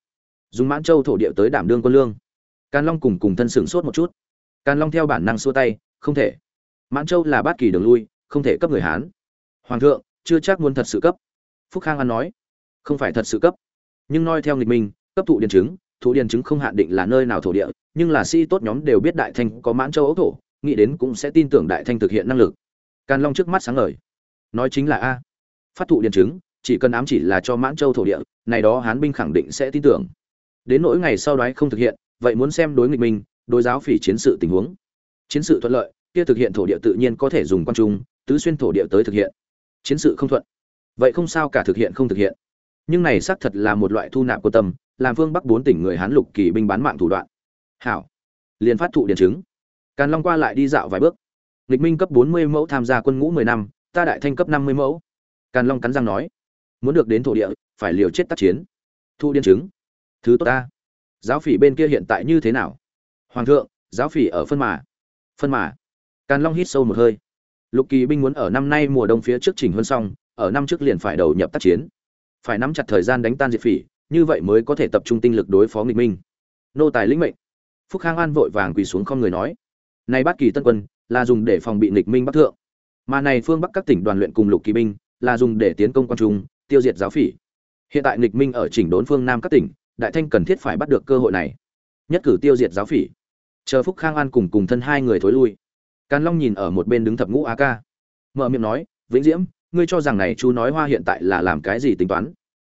Dùng mãn châu thổ địa tới đảm đương quân lương. Càn long cùng cùng thân sửng sốt một chút. Càn long theo bản năng xua tay, không thể. Mãn châu là bát kỳ đường lui, không thể cấp người hán hoàng thượng, chưa chắc muốn thật sự cấp. Phúc khang an nói, không phải thật sự cấp. Nhưng noi theo nghịch minh cấp thụ điền chứng, thụ điền chứng không hạn định là nơi nào thổ địa, nhưng là sĩ tốt nhóm đều biết đại thanh có mãn châu ấu thổ, nghĩ đến cũng sẽ tin tưởng đại thanh thực hiện năng lực. Càn long trước mắt sáng ngời. Nói chính là a. Phát thụ điền chứng, chỉ cần ám chỉ là cho mãn châu thổ địa, này đó hán binh khẳng định sẽ tin tưởng. Đến nỗi ngày sau đó không thực hiện, vậy muốn xem đối nghịch minh đối giáo phỉ chiến sự tình huống. Chiến sự thuận lợi, kia thực hiện thổ địa tự nhiên có thể dùng quan trung, tứ xuyên thổ địa tới thực hiện chiến sự không thuận. Vậy không sao cả thực hiện không thực hiện. Nhưng này xác thật là một loại thu nạp của tâm, làm phương bắc bốn tỉnh người hán lục kỳ binh bán mạng thủ đoạn. Hảo. Liền phát thụ điện chứng. Càn long qua lại đi dạo vài bước. Lịch minh cấp bốn mươi mẫu tham gia quân ngũ mười năm, ta đại thanh cấp năm mươi mẫu. Càn long cắn răng nói. Muốn được đến thổ địa, phải liều chết tác chiến. Thu điện chứng. Thứ tốt ta. Giáo phỉ bên kia hiện tại như thế nào? Hoàng thượng, giáo phỉ ở phân mà. Phân mà. Càn long hít sâu một hơi lục kỳ binh muốn ở năm nay mùa đông phía trước chỉnh hơn xong, ở năm trước liền phải đầu nhập tác chiến. Phải nắm chặt thời gian đánh tan diệt phỉ, như vậy mới có thể tập trung tinh lực đối phó nghịch minh. Nô tài lĩnh mệnh. Phúc khang an vội vàng quỳ xuống không người nói. Này bát kỳ tân quân, là dùng để phòng bị nghịch minh bắc thượng. Mà này phương bắc các tỉnh đoàn luyện cùng lục kỳ binh, là dùng để tiến công quan trung, tiêu diệt giáo phỉ. Hiện tại nghịch minh ở chỉnh đốn phương nam các tỉnh, đại thanh cần thiết phải bắt được cơ hội này. Nhất cử tiêu diệt giáo phỉ. Chờ phúc khang an cùng cùng thân hai người thối lui càn long nhìn ở một bên đứng thập ngũ a ca mở miệng nói, vĩnh diễm, ngươi cho rằng này chú nói hoa hiện tại là làm cái gì tính toán?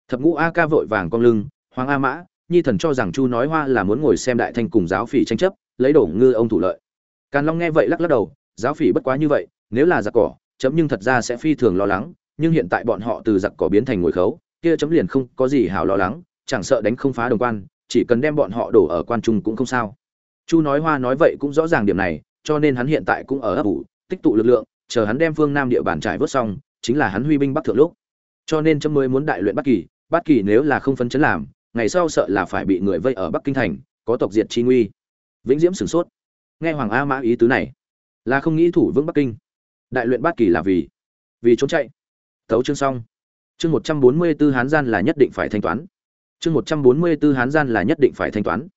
Thập ngũ a ca vội vàng cong lưng, hoàng a mã, nhi thần cho rằng chu nói hoa là muốn ngồi xem đại thanh cùng giáo phỉ tranh chấp, lấy đổ ngư ông thủ lợi. Càn long nghe vậy lắc lắc đầu, giáo phỉ bất quá như vậy, nếu là giặc cỏ, chấm nhưng thật ra sẽ phi thường lo lắng, nhưng hiện tại bọn họ từ giặc cỏ biến thành ngồi khấu, kia chấm liền không có gì hảo lo lắng, chẳng sợ đánh không phá đồng quan, chỉ cần đem bọn họ đổ ở quan trung cũng không sao. Chu nói hoa nói vậy cũng rõ ràng điểm này cho nên hắn hiện tại cũng ở ấp ủ, tích tụ lực lượng, chờ hắn đem phương nam địa bàn trải vớt xong, chính là hắn huy binh bắc thượng lúc. Cho nên chấm mới muốn đại luyện bắc kỳ bắc kỳ nếu là không phấn chấn làm, ngày sau sợ là phải bị người vây ở bắc kinh thành, có tộc diệt chi nguy. Vĩnh diễm sửng sốt. Nghe hoàng a mã ý tứ này, là không nghĩ thủ vững bắc kinh. Đại luyện Bắc kỳ là vì vì trốn chạy. Tấu chương xong. Chương một trăm bốn mươi 144 hán gian là nhất định phải thanh toán. Chương một trăm bốn mươi 144 hán gian là nhất định phải thanh toán.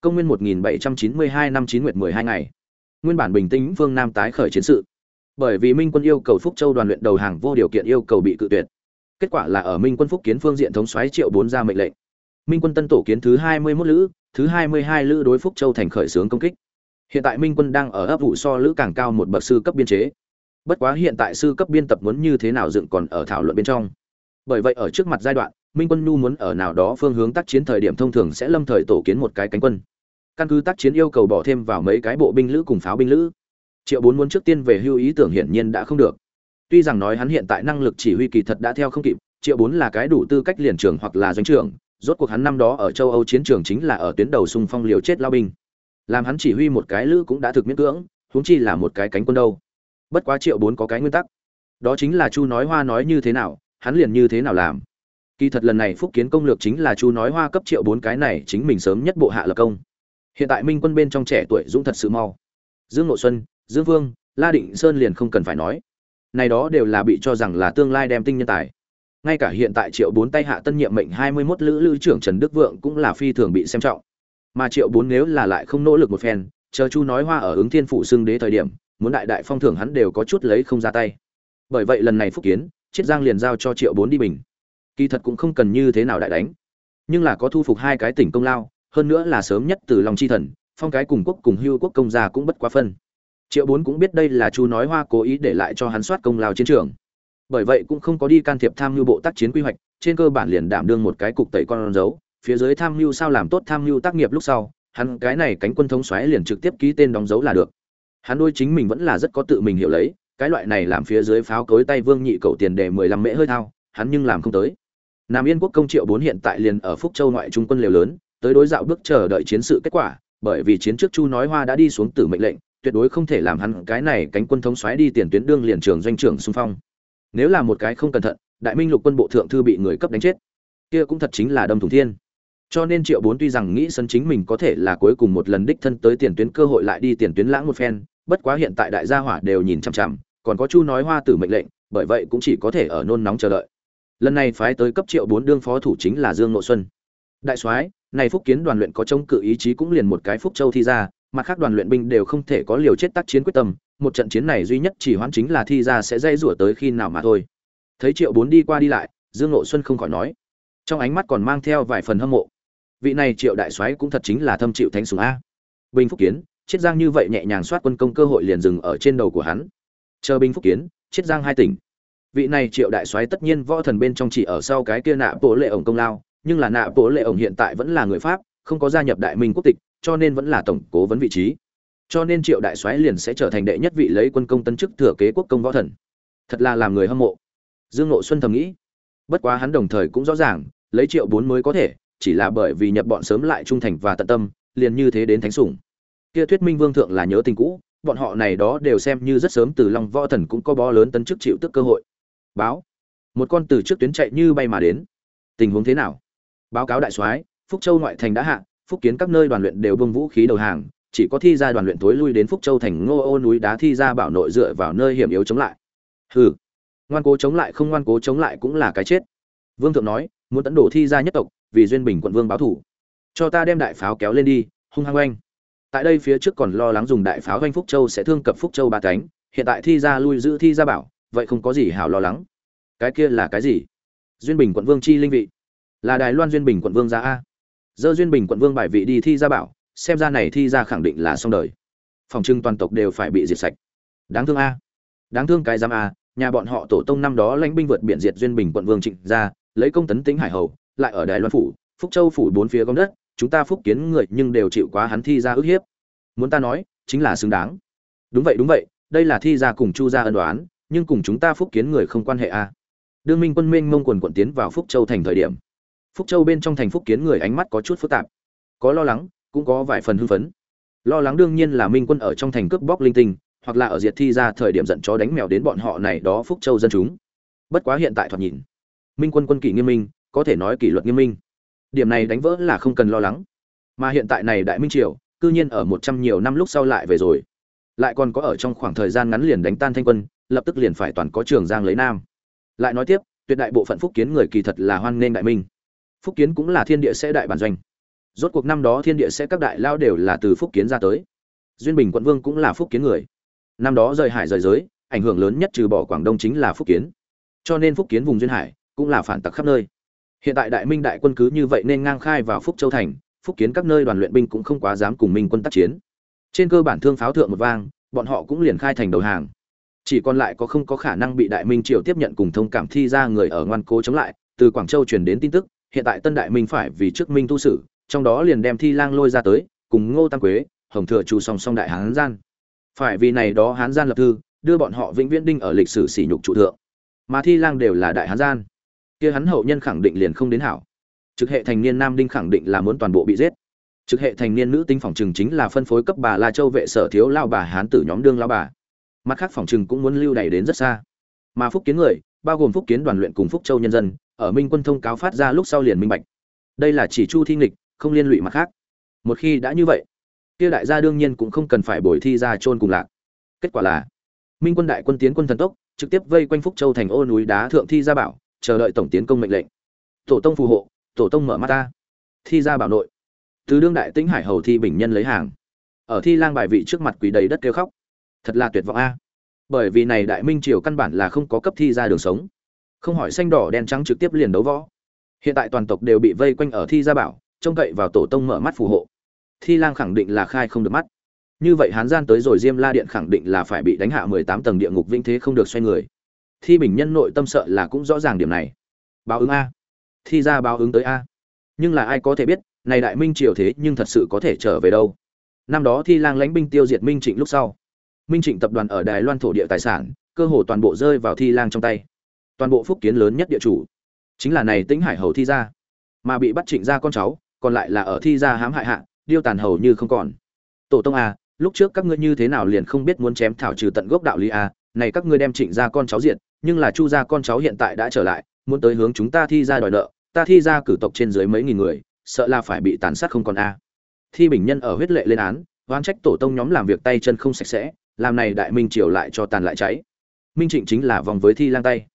Công nguyên một nghìn bảy trăm chín mươi hai năm chín nguyệt mười hai ngày nguyên bản bình tĩnh phương nam tái khởi chiến sự. Bởi vì minh quân yêu cầu phúc châu đoàn luyện đầu hàng vô điều kiện yêu cầu bị cự tuyệt. Kết quả là ở minh quân phúc kiến phương diện thống soái triệu bốn ra mệnh lệnh. Minh quân tân tổ kiến thứ hai mươi mốt lữ, thứ hai mươi hai lữ đối phúc châu thành khởi xướng công kích. Hiện tại minh quân đang ở ấp vụ so lữ càng cao một bậc sư cấp biên chế. Bất quá hiện tại sư cấp biên tập muốn như thế nào dựng còn ở thảo luận bên trong. Bởi vậy ở trước mặt giai đoạn, minh quân nhu muốn ở nào đó phương hướng tác chiến thời điểm thông thường sẽ lâm thời tổ kiến một cái cánh quân căn cứ tác chiến yêu cầu bỏ thêm vào mấy cái bộ binh lữ cùng pháo binh lữ. Triệu bốn muốn trước tiên về hưu ý tưởng hiển nhiên đã không được. Tuy rằng nói hắn hiện tại năng lực chỉ huy kỳ thật đã theo không kịp, triệu bốn là cái đủ tư cách liền trường hoặc là doanh trưởng, rốt cuộc hắn năm đó ở châu âu chiến trường chính là ở tuyến đầu xung phong liều chết lao binh. Làm hắn chỉ huy một cái lữ cũng đã thực miễn cưỡng, huống chi là một cái cánh quân đâu. Bất quá triệu bốn có cái nguyên tắc. Đó chính là chu nói hoa nói như thế nào, hắn liền như thế nào làm. Kỳ thật lần này phúc kiến công lược chính là chu nói hoa cấp triệu bốn cái này chính mình sớm nhất bộ hạ lập công hiện tại minh quân bên trong trẻ tuổi dũng thật sự mau. Dương nội xuân, dương vương, la định sơn liền không cần phải nói. Này đó đều là bị cho rằng là tương lai đem tinh nhân tài. Ngay cả hiện tại triệu bốn tay hạ tân nhiệm mệnh hai mươi 21 lữ lữ trưởng trần đức vượng cũng là phi thường bị xem trọng. Mà triệu bốn nếu là lại không nỗ lực một phen, chờ chu nói hoa ở ứng thiên phủ xưng đế thời điểm, muốn đại đại phong thưởng hắn đều có chút lấy không ra tay. Bởi vậy lần này phúc kiến, chiết giang liền giao cho triệu bốn đi bình. Kỳ thật cũng không cần như thế nào đại đánh. Nhưng là có thu phục hai cái tỉnh công lao hơn nữa là sớm nhất từ lòng chi thần, phong cái cùng quốc cùng hưu quốc công gia cũng bất quá phân. Triệu bốn cũng biết đây là chu nói hoa cố ý để lại cho hắn soát công lao chiến trường. Bởi vậy cũng không có đi can thiệp tham mưu bộ tác chiến quy hoạch, trên cơ bản liền đảm đương một cái cục tẩy con dấu. Phía dưới tham mưu sao làm tốt tham mưu tác nghiệp lúc sau, hắn cái này cánh quân thống xoáy liền trực tiếp ký tên đóng dấu là được. Hắn đôi chính mình vẫn là rất có tự mình hiểu lấy, cái loại này làm phía dưới pháo cối tay vương nhị cầu tiền để mười lăm mễ hơi thao, hắn nhưng làm không tới. Nam yên quốc công triệu bốn hiện tại liền ở phúc châu ngoại trung quân liều lớn tới đối dạo bước chờ đợi chiến sự kết quả, bởi vì chiến trước chu nói hoa đã đi xuống tử mệnh lệnh, tuyệt đối không thể làm hắn cái này cánh quân thống xoáy đi tiền tuyến đương liền trường doanh trưởng xung phong. Nếu là một cái không cẩn thận, đại minh lục quân bộ thượng thư bị người cấp đánh chết, kia cũng thật chính là đâm thủng thiên. Cho nên triệu bốn tuy rằng nghĩ sân chính mình có thể là cuối cùng một lần đích thân tới tiền tuyến cơ hội lại đi tiền tuyến lãng một phen, bất quá hiện tại đại gia hỏa đều nhìn chằm chằm, còn có chu nói hoa tử mệnh lệnh, bởi vậy cũng chỉ có thể ở nôn nóng chờ đợi. Lần này phái tới cấp triệu bốn đương phó thủ chính là dương nội xuân đại soái, này phúc kiến đoàn luyện có chống cự ý chí cũng liền một cái phúc châu thi ra, mặt khác đoàn luyện binh đều không thể có liều chết tác chiến quyết tâm, một trận chiến này duy nhất chỉ hoãn chính là thi ra sẽ dây rủa tới khi nào mà thôi. Thấy triệu bốn đi qua đi lại, dương nội xuân không khỏi nói, trong ánh mắt còn mang theo vài phần hâm mộ. Vị này triệu đại soái cũng thật chính là thâm chịu thánh sùng a. Bình phúc kiến, chiết giang như vậy nhẹ nhàng soát quân công cơ hội liền dừng ở trên đầu của hắn. Chờ bình phúc kiến, chiết giang hai tỉnh. Vị này triệu đại soái tất nhiên võ thần bên trong chỉ ở sau cái kia nạ bộ lệ ổng công lao nhưng là nạ bộ lệ ổng hiện tại vẫn là người pháp, không có gia nhập đại minh quốc tịch, cho nên vẫn là tổng cố vấn vị trí. Cho nên triệu đại soái liền sẽ trở thành đệ nhất vị lấy quân công tân chức thừa kế quốc công võ thần. Thật là làm người hâm mộ. Dương nội xuân thầm nghĩ. Bất quá hắn đồng thời cũng rõ ràng, lấy triệu bốn mới có thể, chỉ là bởi vì nhập bọn sớm lại trung thành và tận tâm, liền như thế đến thánh sủng. Kia thuyết minh vương thượng là nhớ tình cũ, bọn họ này đó đều xem như rất sớm từ long võ thần cũng có bó lớn tân chức chịu tức cơ hội. Báo. Một con từ trước tuyến chạy như bay mà đến. Tình huống thế nào? Báo cáo đại soái, phúc châu ngoại thành đã hạ, phúc kiến các nơi đoàn luyện đều bông vũ khí đầu hàng, chỉ có thi ra đoàn luyện tối lui đến phúc châu thành ngô ô núi đá thi ra bảo nội dựa vào nơi hiểm yếu chống lại. Hừ, ngoan cố chống lại không ngoan cố chống lại cũng là cái chết. Vương thượng nói, muốn tấn đổ thi ra nhất tộc, vì duyên bình quận vương báo thủ. Cho ta đem đại pháo kéo lên đi, hung hăng oanh. Tại đây phía trước còn lo lắng dùng đại pháo oanh phúc châu sẽ thương cập phúc châu ba cánh, hiện tại thi ra lui giữ thi ra bảo, vậy không có gì hảo lo lắng. Cái kia là cái gì? Duyên bình quận vương chi linh vị là đài loan duyên bình quận vương ra a. Dơ duyên bình quận vương bài vị đi thi ra bảo, xem ra này thi ra khẳng định là xong đời. Phòng trưng toàn tộc đều phải bị diệt sạch. Đáng thương a. Đáng thương cái giam a, nhà bọn họ tổ tông năm đó lãnh binh vượt biển diệt duyên bình quận vương trịnh ra lấy công tấn tính hải hầu, lại ở đài loan phủ, phúc châu phủ bốn phía gom đất, chúng ta phúc kiến người nhưng đều chịu quá hắn thi ra ức hiếp. Muốn ta nói, chính là xứng đáng. Đúng vậy đúng vậy, đây là thi ra cùng chu gia ân đoán nhưng cùng chúng ta phúc kiến người không quan hệ a. Đương minh quân minh mông quần quận tiến vào phúc châu thành thời điểm phúc châu bên trong thành phúc kiến người ánh mắt có chút phức tạp. Có lo lắng, cũng có vài phần hưng phấn. Lo lắng đương nhiên là minh quân ở trong thành cướp bóc linh tinh, hoặc là ở diệt thi ra thời điểm giận chó đánh mèo đến bọn họ này đó phúc châu dân chúng. Bất quá hiện tại thoạt nhìn, minh quân quân kỷ nghiêm minh, có thể nói kỷ luật nghiêm minh. Điểm này đánh vỡ là không cần lo lắng. Mà hiện tại này đại minh triều, cư nhiên ở một trăm nhiều năm lúc sau lại về rồi. Lại còn có ở trong khoảng thời gian ngắn liền đánh tan thanh quân, lập tức liền phải toàn có trường giang lấy nam. Lại nói tiếp, tuyệt đại bộ phận phúc kiến người kỳ thật là hoan nghênh đại minh phúc kiến cũng là thiên địa sẽ đại bản doanh. Rốt cuộc năm đó thiên địa sẽ các đại lao đều là từ phúc kiến ra tới. Duyên bình quận vương cũng là phúc kiến người. Năm đó rời hải rời giới, ảnh hưởng lớn nhất trừ bỏ quảng đông chính là phúc kiến. Cho nên phúc kiến vùng duyên hải cũng là phản tặc khắp nơi. Hiện tại đại minh đại quân cứ như vậy nên ngang khai vào phúc châu thành, phúc kiến các nơi đoàn luyện binh cũng không quá dám cùng minh quân tác chiến. Trên cơ bản thương pháo thượng một vang, bọn họ cũng liền khai thành đầu hàng. Chỉ còn lại có không có khả năng bị đại minh triều tiếp nhận cùng thông cảm thi ra người ở ngoan cố chống lại, từ quảng châu truyền đến tin tức hiện tại tân đại minh phải vì trước minh tu sử, trong đó liền đem thi lang lôi ra tới, cùng ngô tam quế, hồng thừa chủ song song đại hán gian. Phải vì này đó hán gian lập thư, đưa bọn họ vĩnh viễn đinh ở lịch sử sỉ nhục trụ thượng. Mà thi lang đều là đại hán gian. Kia hắn hậu nhân khẳng định liền không đến hảo. Trực hệ thành niên nam đinh khẳng định là muốn toàn bộ bị giết. Trực hệ thành niên nữ tính phòng trừng chính là phân phối cấp bà la châu vệ sở thiếu lao bà hán tử nhóm đương lao bà. Mặt khác phòng trừng cũng muốn lưu đày đến rất xa. Mà phúc kiến người, bao gồm phúc kiến đoàn luyện cùng phúc châu nhân dân ở minh quân thông cáo phát ra lúc sau liền minh bạch. Đây là chỉ chu thi nghịch, không liên lụy mặt khác. Một khi đã như vậy, kia đại gia đương nhiên cũng không cần phải bồi thi ra chôn cùng lạc. Kết quả là, minh quân đại quân tiến quân thần tốc, trực tiếp vây quanh phúc châu thành ô núi đá thượng thi gia bảo, chờ đợi tổng tiến công mệnh lệnh. Tổ tông phù hộ, tổ tông mở mắt ta. Thi gia bảo nội từ đương đại tĩnh hải hầu thi bình nhân lấy hàng. Ở thi lang bài vị trước mặt quỳ đầy đất kêu khóc. Thật là tuyệt vọng a. Bởi vì này đại minh triều căn bản là không có cấp thi ra đường sống không hỏi xanh đỏ đen trắng trực tiếp liền đấu võ. Hiện tại toàn tộc đều bị vây quanh ở thi gia bảo, trông cậy vào tổ tông mở mắt phù hộ. Thi lang khẳng định là khai không được mắt. Như vậy hán gian tới rồi diêm la điện khẳng định là phải bị đánh hạ mười tám tầng địa ngục vĩnh thế không được xoay người. Thi bình nhân nội tâm sợ là cũng rõ ràng điểm này. Báo ứng a. Thi ra báo ứng tới a. Nhưng là ai có thể biết, này đại minh triều thế nhưng thật sự có thể trở về đâu. Năm đó thi lang lãnh binh tiêu diệt minh trịnh lúc sau. Minh trịnh tập đoàn ở đài loan thổ địa tài sản, cơ hồ toàn bộ rơi vào thi lang trong tay toàn bộ phúc kiến lớn nhất địa chủ. Chính là này tĩnh hải hầu thi ra mà bị bắt trịnh ra con cháu, còn lại là ở thi ra hãm hại hạ, điêu tàn hầu như không còn. Tổ tông a lúc trước các ngươi như thế nào liền không biết muốn chém thảo trừ tận gốc đạo lý a này các ngươi đem trịnh ra con cháu diện nhưng là chu gia con cháu hiện tại đã trở lại, muốn tới hướng chúng ta thi ra đòi nợ, ta thi ra cử tộc trên dưới mấy nghìn người, sợ là phải bị tàn sát không còn a thi bình nhân ở huyết lệ lên án, oán trách tổ tông nhóm làm việc tay chân không sạch sẽ, làm này đại minh triều lại cho tàn lại cháy. Minh trịnh chính là vòng với thi lang tay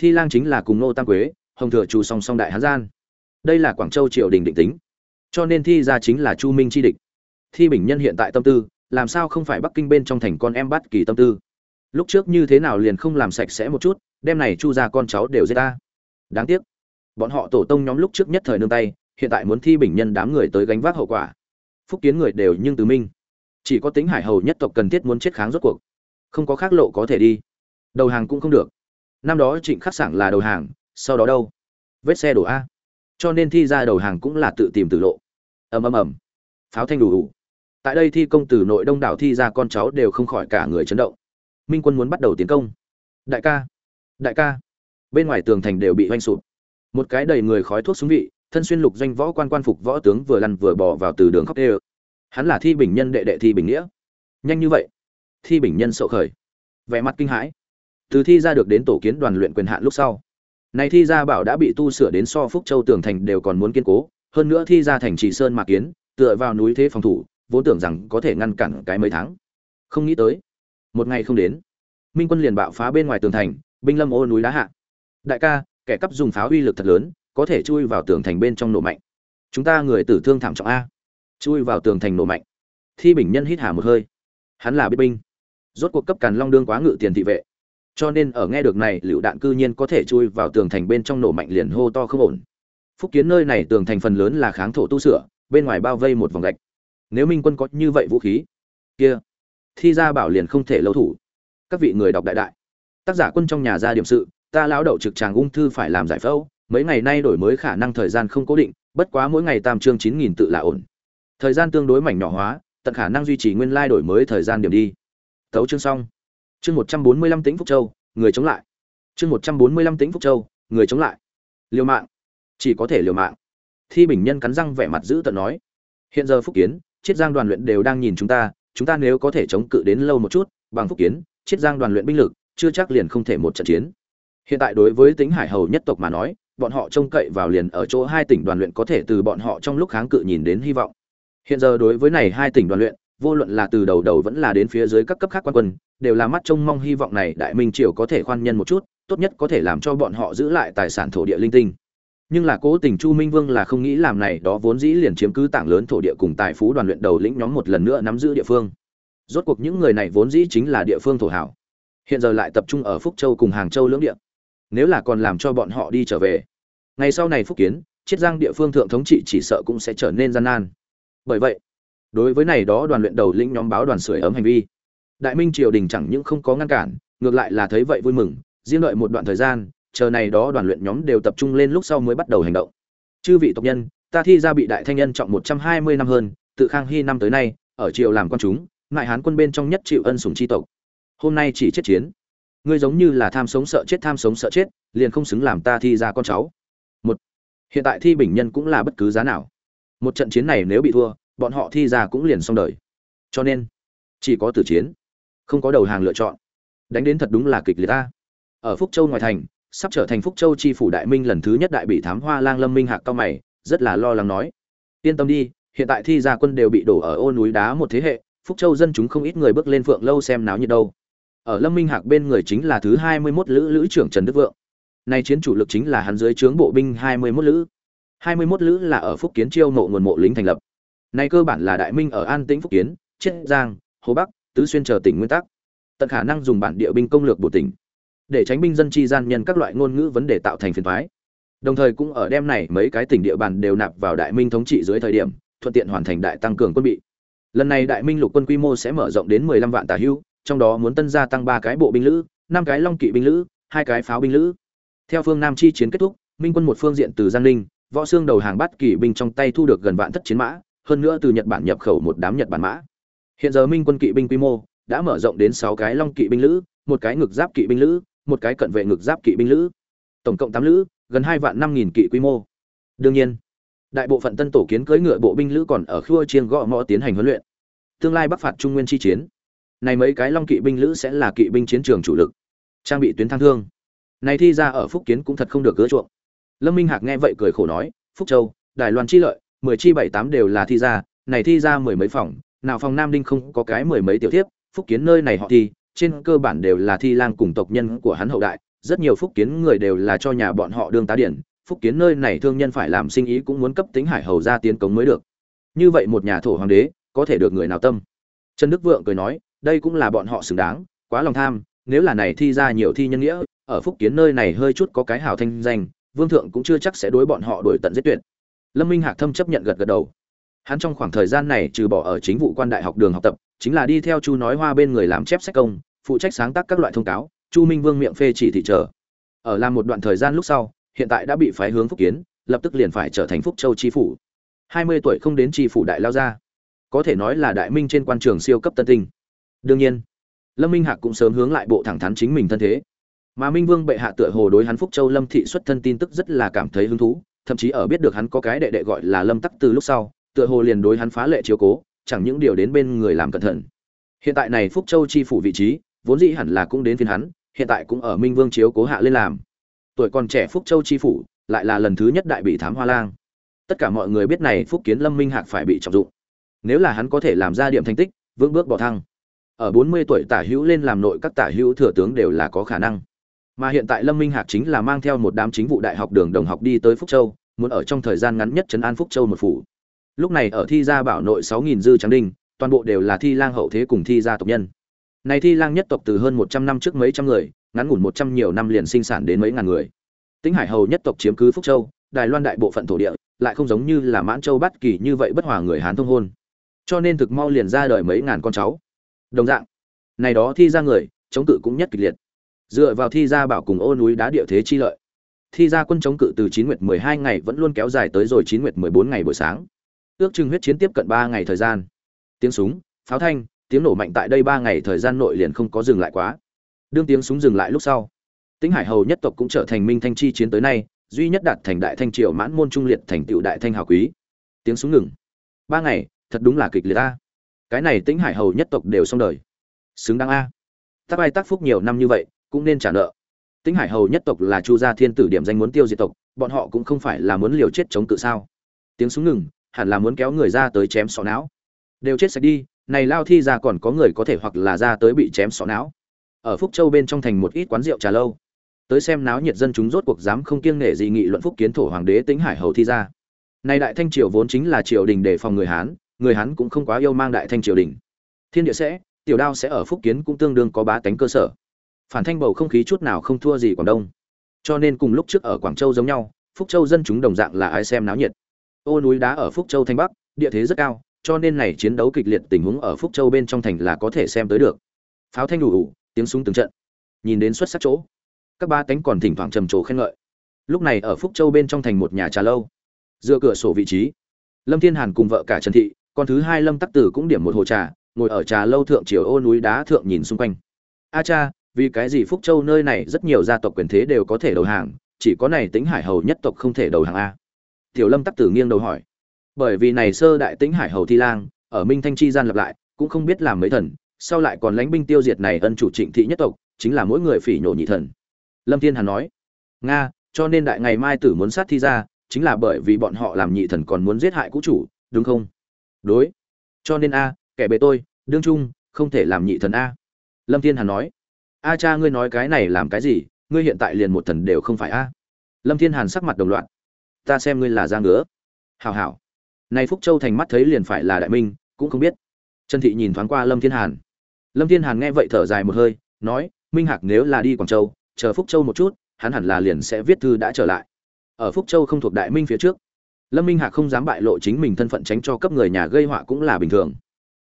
thi lang chính là cùng nô tam quế, hồng thừa Chu song song đại hán gian. Đây là quảng châu triều đình định tính. Cho nên thi ra chính là chu minh chi địch. Thi bình nhân hiện tại tâm tư, làm sao không phải bắc kinh bên trong thành con em bắt kỳ tâm tư? Lúc trước như thế nào liền không làm sạch sẽ một chút đem này chu ra con cháu đều giết ta. Đáng tiếc, bọn họ tổ tông nhóm lúc trước nhất thời nương tay, hiện tại muốn thi bình nhân đám người tới gánh vác hậu quả. Phúc kiến người đều nhưng từ minh. Chỉ có tính hải hầu nhất tộc cần thiết muốn chết kháng rốt cuộc. Không có khác lộ có thể đi. Đầu hàng cũng không được năm đó trịnh khắc sảng là đầu hàng, sau đó đâu? Vết xe đổ a. Cho nên thi ra đầu hàng cũng là tự tìm tử lộ. Ầm ầm ầm. Pháo thanh đủ đủ tại đây thi công từ nội đông đảo thi ra con cháu đều không khỏi cả người chấn động. Minh quân muốn bắt đầu tiến công. Đại ca. Đại ca. Bên ngoài tường thành đều bị oanh sụp. Một cái đầy người khói thuốc súng vị, thân xuyên lục doanh võ quan quan phục võ tướng vừa lăn vừa bỏ vào từ đường khóc đê hắn là thi bình nhân đệ đệ thi bình nghĩa. Nhanh như vậy. Thi bình nhân sợ khởi. Vẻ mặt kinh hãi từ thi ra được đến tổ kiến đoàn luyện quyền hạn lúc sau. Này thi ra bảo đã bị tu sửa đến so phúc châu tường thành đều còn muốn kiên cố, hơn nữa thi ra thành trì sơn mạc kiến, tựa vào núi thế phòng thủ, vốn tưởng rằng có thể ngăn cản cái mấy tháng. Không nghĩ tới, một ngày không đến, minh quân liền bạo phá bên ngoài tường thành, binh lâm ô núi đá hạ. Đại ca, kẻ cắp dùng pháo uy lực thật lớn, có thể chui vào tường thành bên trong nổ mạnh. Chúng ta người tử thương thảm trọng a. Chui vào tường thành nổ mạnh. Thi bình nhân hít hà một hơi. Hắn là biết binh. Rốt cuộc cấp càn long đương quá ngự tiền thị vệ cho nên ở nghe được này, lựu đạn cư nhiên có thể chui vào tường thành bên trong nổ mạnh liền hô to không ổn. Phúc kiến nơi này tường thành phần lớn là kháng thổ tu sửa, bên ngoài bao vây một vòng gạch. Nếu minh quân có như vậy vũ khí, kia, thi ra bảo liền không thể lâu thủ. Các vị người đọc đại đại, tác giả quân trong nhà ra điểm sự, ta lão đậu trực tràng ung thư phải làm giải phẫu, mấy ngày nay đổi mới khả năng thời gian không cố định, bất quá mỗi ngày tam chương chín nghìn tự là ổn. Thời gian tương đối mảnh nhỏ hóa, tận khả năng duy trì nguyên lai đổi mới thời gian điểm đi. Thấu chương xong chương một trăm bốn mươi lăm tĩnh phúc châu, người chống lại. Chương một trăm bốn mươi lăm tĩnh phúc châu, người chống lại. Liều mạng. Chỉ có thể liều mạng. Thi bình nhân cắn răng vẻ mặt giữ tận nói. Hiện giờ phúc kiến, chiết giang đoàn luyện đều đang nhìn chúng ta chúng ta nếu có thể chống cự đến lâu một chút, bằng phúc kiến, chiết giang đoàn luyện binh lực, chưa chắc liền không thể một trận chiến. Hiện tại đối với tính hải hầu nhất tộc mà nói, bọn họ trông cậy vào liền ở chỗ hai tỉnh đoàn luyện có thể từ bọn họ trong lúc kháng cự nhìn đến hy vọng. Hiện giờ đối với này hai tỉnh đoàn luyện vô luận là từ đầu đầu vẫn là đến phía dưới các cấp khác quan quân, đều là mắt trông mong hy vọng này đại minh triều có thể khoan nhân một chút, tốt nhất có thể làm cho bọn họ giữ lại tài sản thổ địa linh tinh. Nhưng là cố tình chu minh vương là không nghĩ làm này, đó vốn dĩ liền chiếm cứ tảng lớn thổ địa cùng tài phú đoàn luyện đầu lĩnh nhóm một lần nữa nắm giữ địa phương. Rốt cuộc những người này vốn dĩ chính là địa phương thổ hảo. Hiện giờ lại tập trung ở phúc châu cùng hàng châu lưỡng địa. Nếu là còn làm cho bọn họ đi trở về ngày sau này phúc kiến, chiết giang địa phương thượng thống trị chỉ sợ cũng sẽ trở nên gian nan. Bởi vậy đối với này đó đoàn luyện đầu lĩnh nhóm báo đoàn sưởi ấm hành vi, đại minh triều đình chẳng những không có ngăn cản, ngược lại là thấy vậy vui mừng, riêng đợi một đoạn thời gian, chờ này đó đoàn luyện nhóm đều tập trung lên lúc sau mới bắt đầu hành động. Chư vị tộc nhân, ta thi ra bị đại thanh nhân trọng một trăm hai mươi năm hơn, tự khang hy năm tới nay, ở triều làm quan chúng, ngại hán quân bên trong nhất chịu ân sủng chi tộc. Hôm nay chỉ chết chiến. Ngươi giống như là tham sống sợ chết, tham sống sợ chết, liền không xứng làm ta thi ra con cháu. Một, hiện tại thi bình nhân cũng là bất cứ giá nào. Một trận chiến này nếu bị thua bọn họ thi ra cũng liền xong đời. Cho nên, chỉ có tử chiến, không có đầu hàng lựa chọn. Đánh đến thật đúng là kịch liệt ta ở phúc châu ngoài thành, sắp trở thành phúc châu chi phủ đại minh lần thứ nhất đại bị thám hoa lang lâm minh hạc cao mày, rất là lo lắng nói. Yên tâm đi, hiện tại thi gia quân đều bị đổ ở ô núi đá một thế hệ, phúc châu dân chúng không ít người bước lên phượng lâu xem náo nhiệt đâu. Ở lâm minh hạc bên người chính là thứ hai mươi 21 lữ lữ trưởng trần đức vượng. Nay chiến chủ lực chính là hắn dưới trướng bộ binh hai mươi 21 lữ. hai mươi 21 lữ là ở phúc kiến chiêu mộ nguồn mộ lính thành lập nay cơ bản là đại minh ở an tĩnh phúc kiến, chiết giang, hồ bắc, tứ xuyên chờ tỉnh nguyên tắc. Tận khả năng dùng bản địa binh công lược bộ tỉnh, để tránh binh dân chi gian nhân các loại ngôn ngữ vấn đề tạo thành phiền toái. Đồng thời cũng ở đêm này mấy cái tỉnh địa bàn đều nạp vào đại minh thống trị dưới thời điểm, thuận tiện hoàn thành đại tăng cường quân bị. Lần này đại minh lục quân quy mô sẽ mở rộng đến 15 vạn tà hưu, trong đó muốn tân gia tăng ba cái bộ binh lữ, năm cái long kỵ binh lữ, hai cái pháo binh lữ. Theo phương nam chi chiến kết thúc, minh quân một phương diện từ giang ninh, võ xương đầu hàng bắt kỵ binh trong tay thu được gần vạn thất chiến mã hơn nữa từ nhật bản nhập khẩu một đám nhật bản mã. Hiện giờ minh quân kỵ binh quy mô đã mở rộng đến sáu cái long kỵ binh lữ, một cái ngực giáp kỵ binh lữ, một cái cận vệ ngực giáp kỵ binh lữ. Tổng cộng tám lữ, gần hai vạn năm nghìn kỵ quy mô. Đương nhiên, đại bộ phận tân tổ kiến cưỡi ngựa bộ binh lữ còn ở khua chiêng gõ mõ tiến hành huấn luyện. Tương lai bắc phạt trung nguyên chi chiến. Này mấy cái long kỵ binh lữ sẽ là kỵ binh chiến trường chủ lực. Trang bị tuyến thang thương. Này thi ra ở phúc kiến cũng thật không được gỡ chuộng. Lâm minh hạc nghe vậy cười khổ nói, phúc châu, đài loan chi lợi mười chi bảy tám đều là thi ra này thi ra mười mấy phòng, nào phòng nam đinh không có cái mười mấy tiểu thiếp, phúc kiến nơi này họ thi, trên cơ bản đều là thi lang cùng tộc nhân của hắn hậu đại, rất nhiều phúc kiến người đều là cho nhà bọn họ đương tá điển, phúc kiến nơi này thương nhân phải làm sinh ý cũng muốn cấp tính hải hầu ra tiến cống mới được. Như vậy một nhà thổ hoàng đế, có thể được người nào tâm? Trần đức vượng cười nói, đây cũng là bọn họ xứng đáng, quá lòng tham, nếu là này thi ra nhiều thi nhân nghĩa, ở phúc kiến nơi này hơi chút có cái hào thanh danh, vương thượng cũng chưa chắc sẽ đối bọn họ đổi tận giết tuyệt lâm minh hạc thâm chấp nhận gật gật đầu. Hắn trong khoảng thời gian này trừ bỏ ở chính vụ quan đại học đường học tập, chính là đi theo chu nói hoa bên người làm chép sách công, phụ trách sáng tác các loại thông cáo, chu minh vương miệng phê chỉ thị trở. Ở làm một đoạn thời gian lúc sau, hiện tại đã bị phái hướng phúc kiến, lập tức liền phải trở thành phúc châu tri phủ. Hai mươi tuổi không đến tri phủ đại lao gia có thể nói là đại minh trên quan trường siêu cấp tân tinh. Đương nhiên, lâm minh hạc cũng sớm hướng lại bộ thẳng thắn chính mình thân thế. Mà minh vương bệ hạ tựa hồ đối hắn phúc châu lâm thị xuất thân tin tức rất là cảm thấy hứng thú thậm chí ở biết được hắn có cái đệ đệ gọi là lâm tắc từ lúc sau, tựa hồ liền đối hắn phá lệ chiếu cố, chẳng những điều đến bên người làm cẩn thận. Hiện tại này phúc châu chi phủ vị trí, vốn dĩ hẳn là cũng đến phiên hắn, hiện tại cũng ở minh vương chiếu cố hạ lên làm. Tuổi còn trẻ phúc châu chi phủ, lại là lần thứ nhất đại bị thám hoa lang. Tất cả mọi người biết này phúc kiến lâm minh hạc phải bị trọng dụng. Nếu là hắn có thể làm ra điểm thành tích, vững bước bỏ thăng. Ở 40 tuổi tả hữu lên làm nội các tả hữu thừa tướng đều là có khả năng mà hiện tại lâm minh hạc chính là mang theo một đám chính vụ đại học đường đồng học đi tới phúc châu, muốn ở trong thời gian ngắn nhất trấn an phúc châu một phủ. Lúc này ở thi gia bảo nội 6.000 dư tráng đinh, toàn bộ đều là thi lang hậu thế cùng thi gia tộc nhân. Này thi lang nhất tộc từ hơn 100 năm trước mấy trăm người, ngắn ngủn 100 nhiều năm liền sinh sản đến mấy ngàn người. Tính hải hầu nhất tộc chiếm cứ phúc châu, đài loan đại bộ phận thổ địa, lại không giống như là mãn châu bát kỳ như vậy bất hòa người hán thông hôn. Cho nên thực mau liền ra đời mấy ngàn con cháu. Đồng dạng, này đó thi ra người, chống cự cũng nhất kịch liệt dựa vào thi gia bảo cùng ô núi đá địa thế chi lợi. Thi gia quân chống cự từ chín nguyệt mười hai ngày vẫn luôn kéo dài tới rồi chín nguyệt mười bốn ngày buổi sáng. Ước chừng huyết chiến tiếp cận ba ngày thời gian. Tiếng súng, pháo thanh, tiếng nổ mạnh tại đây ba ngày thời gian nội liền không có dừng lại quá. Đương tiếng súng dừng lại lúc sau tính hải hầu nhất tộc cũng trở thành minh thanh chi chiến tới nay, duy nhất đạt thành đại thanh triều mãn môn trung liệt thành tựu đại thanh hào quý. Tiếng súng ngừng. Ba ngày, thật đúng là kịch liệt ta cái này tính hải hầu nhất tộc đều xong đời. Xứng đáng a. Tác ai tác phúc nhiều năm như vậy cũng nên trả nợ. Tĩnh hải hầu nhất tộc là chu gia thiên tử điểm danh muốn tiêu diệt tộc, bọn họ cũng không phải là muốn liều chết chống cự sao? Tiếng súng ngừng, hẳn là muốn kéo người ra tới chém sọ não. Đều chết sạch đi, này lao thi ra còn có người có thể hoặc là ra tới bị chém sọ não. Ở phúc châu bên trong thành một ít quán rượu trà lâu. Tới xem náo nhiệt dân chúng rốt cuộc dám không kiêng nể gì nghị luận phúc kiến thổ hoàng đế Tĩnh hải hầu thi ra này đại thanh triều vốn chính là triều đình để phòng người hán người hán cũng không quá yêu mang đại thanh triều đình. Thiên địa sẽ, tiểu đao sẽ ở phúc kiến cũng tương đương có bá tánh cơ sở phản thanh bầu không khí chút nào không thua gì quảng đông. Cho nên cùng lúc trước ở quảng châu giống nhau, phúc châu dân chúng đồng dạng là ai xem náo nhiệt. Ô núi đá ở phúc châu thanh bắc, địa thế rất cao, cho nên này chiến đấu kịch liệt tình huống ở phúc châu bên trong thành là có thể xem tới được. Pháo thanh đủ đủ, tiếng súng từng trận. Nhìn đến xuất sắc chỗ, các ba tánh còn thỉnh thoảng trầm trồ khen ngợi. Lúc này ở phúc châu bên trong thành một nhà trà lâu. Dựa cửa sổ vị trí, lâm thiên hàn cùng vợ cả trần thị, con thứ hai lâm tắc tử cũng điểm một hồ trà, ngồi ở trà lâu thượng triều ô núi đá thượng nhìn xung quanh. A cha vì cái gì phúc châu nơi này rất nhiều gia tộc quyền thế đều có thể đầu hàng, chỉ có này tính hải hầu nhất tộc không thể đầu hàng a. Tiểu lâm tắc tử nghiêng đầu hỏi. Bởi vì này sơ đại tính hải hầu thi lang, ở minh thanh chi gian lập lại, cũng không biết làm mấy thần, sau lại còn lãnh binh tiêu diệt này ân chủ trịnh thị nhất tộc, chính là mỗi người phỉ nhổ nhị thần. Lâm thiên hàn nói. Nga, cho nên đại ngày mai tử muốn sát thi ra, chính là bởi vì bọn họ làm nhị thần còn muốn giết hại cũ chủ, đúng không? Đối. Cho nên a, kẻ bề tôi, đương trung, không thể làm nhị thần a. Lâm thiên hàn nói a cha ngươi nói cái này làm cái gì, ngươi hiện tại liền một thần đều không phải a. Lâm thiên hàn sắc mặt đồng loạt ta xem ngươi là giang ngứa. Hào hào này phúc châu thành mắt thấy liền phải là đại minh, cũng không biết. Trần thị nhìn thoáng qua lâm thiên hàn. Lâm thiên hàn nghe vậy thở dài một hơi, nói, minh hạc nếu là đi quảng châu, chờ phúc châu một chút, hắn hẳn là liền sẽ viết thư đã trở lại. Ở phúc châu không thuộc đại minh phía trước. Lâm minh hạc không dám bại lộ chính mình thân phận tránh cho cấp người nhà gây họa cũng là bình thường.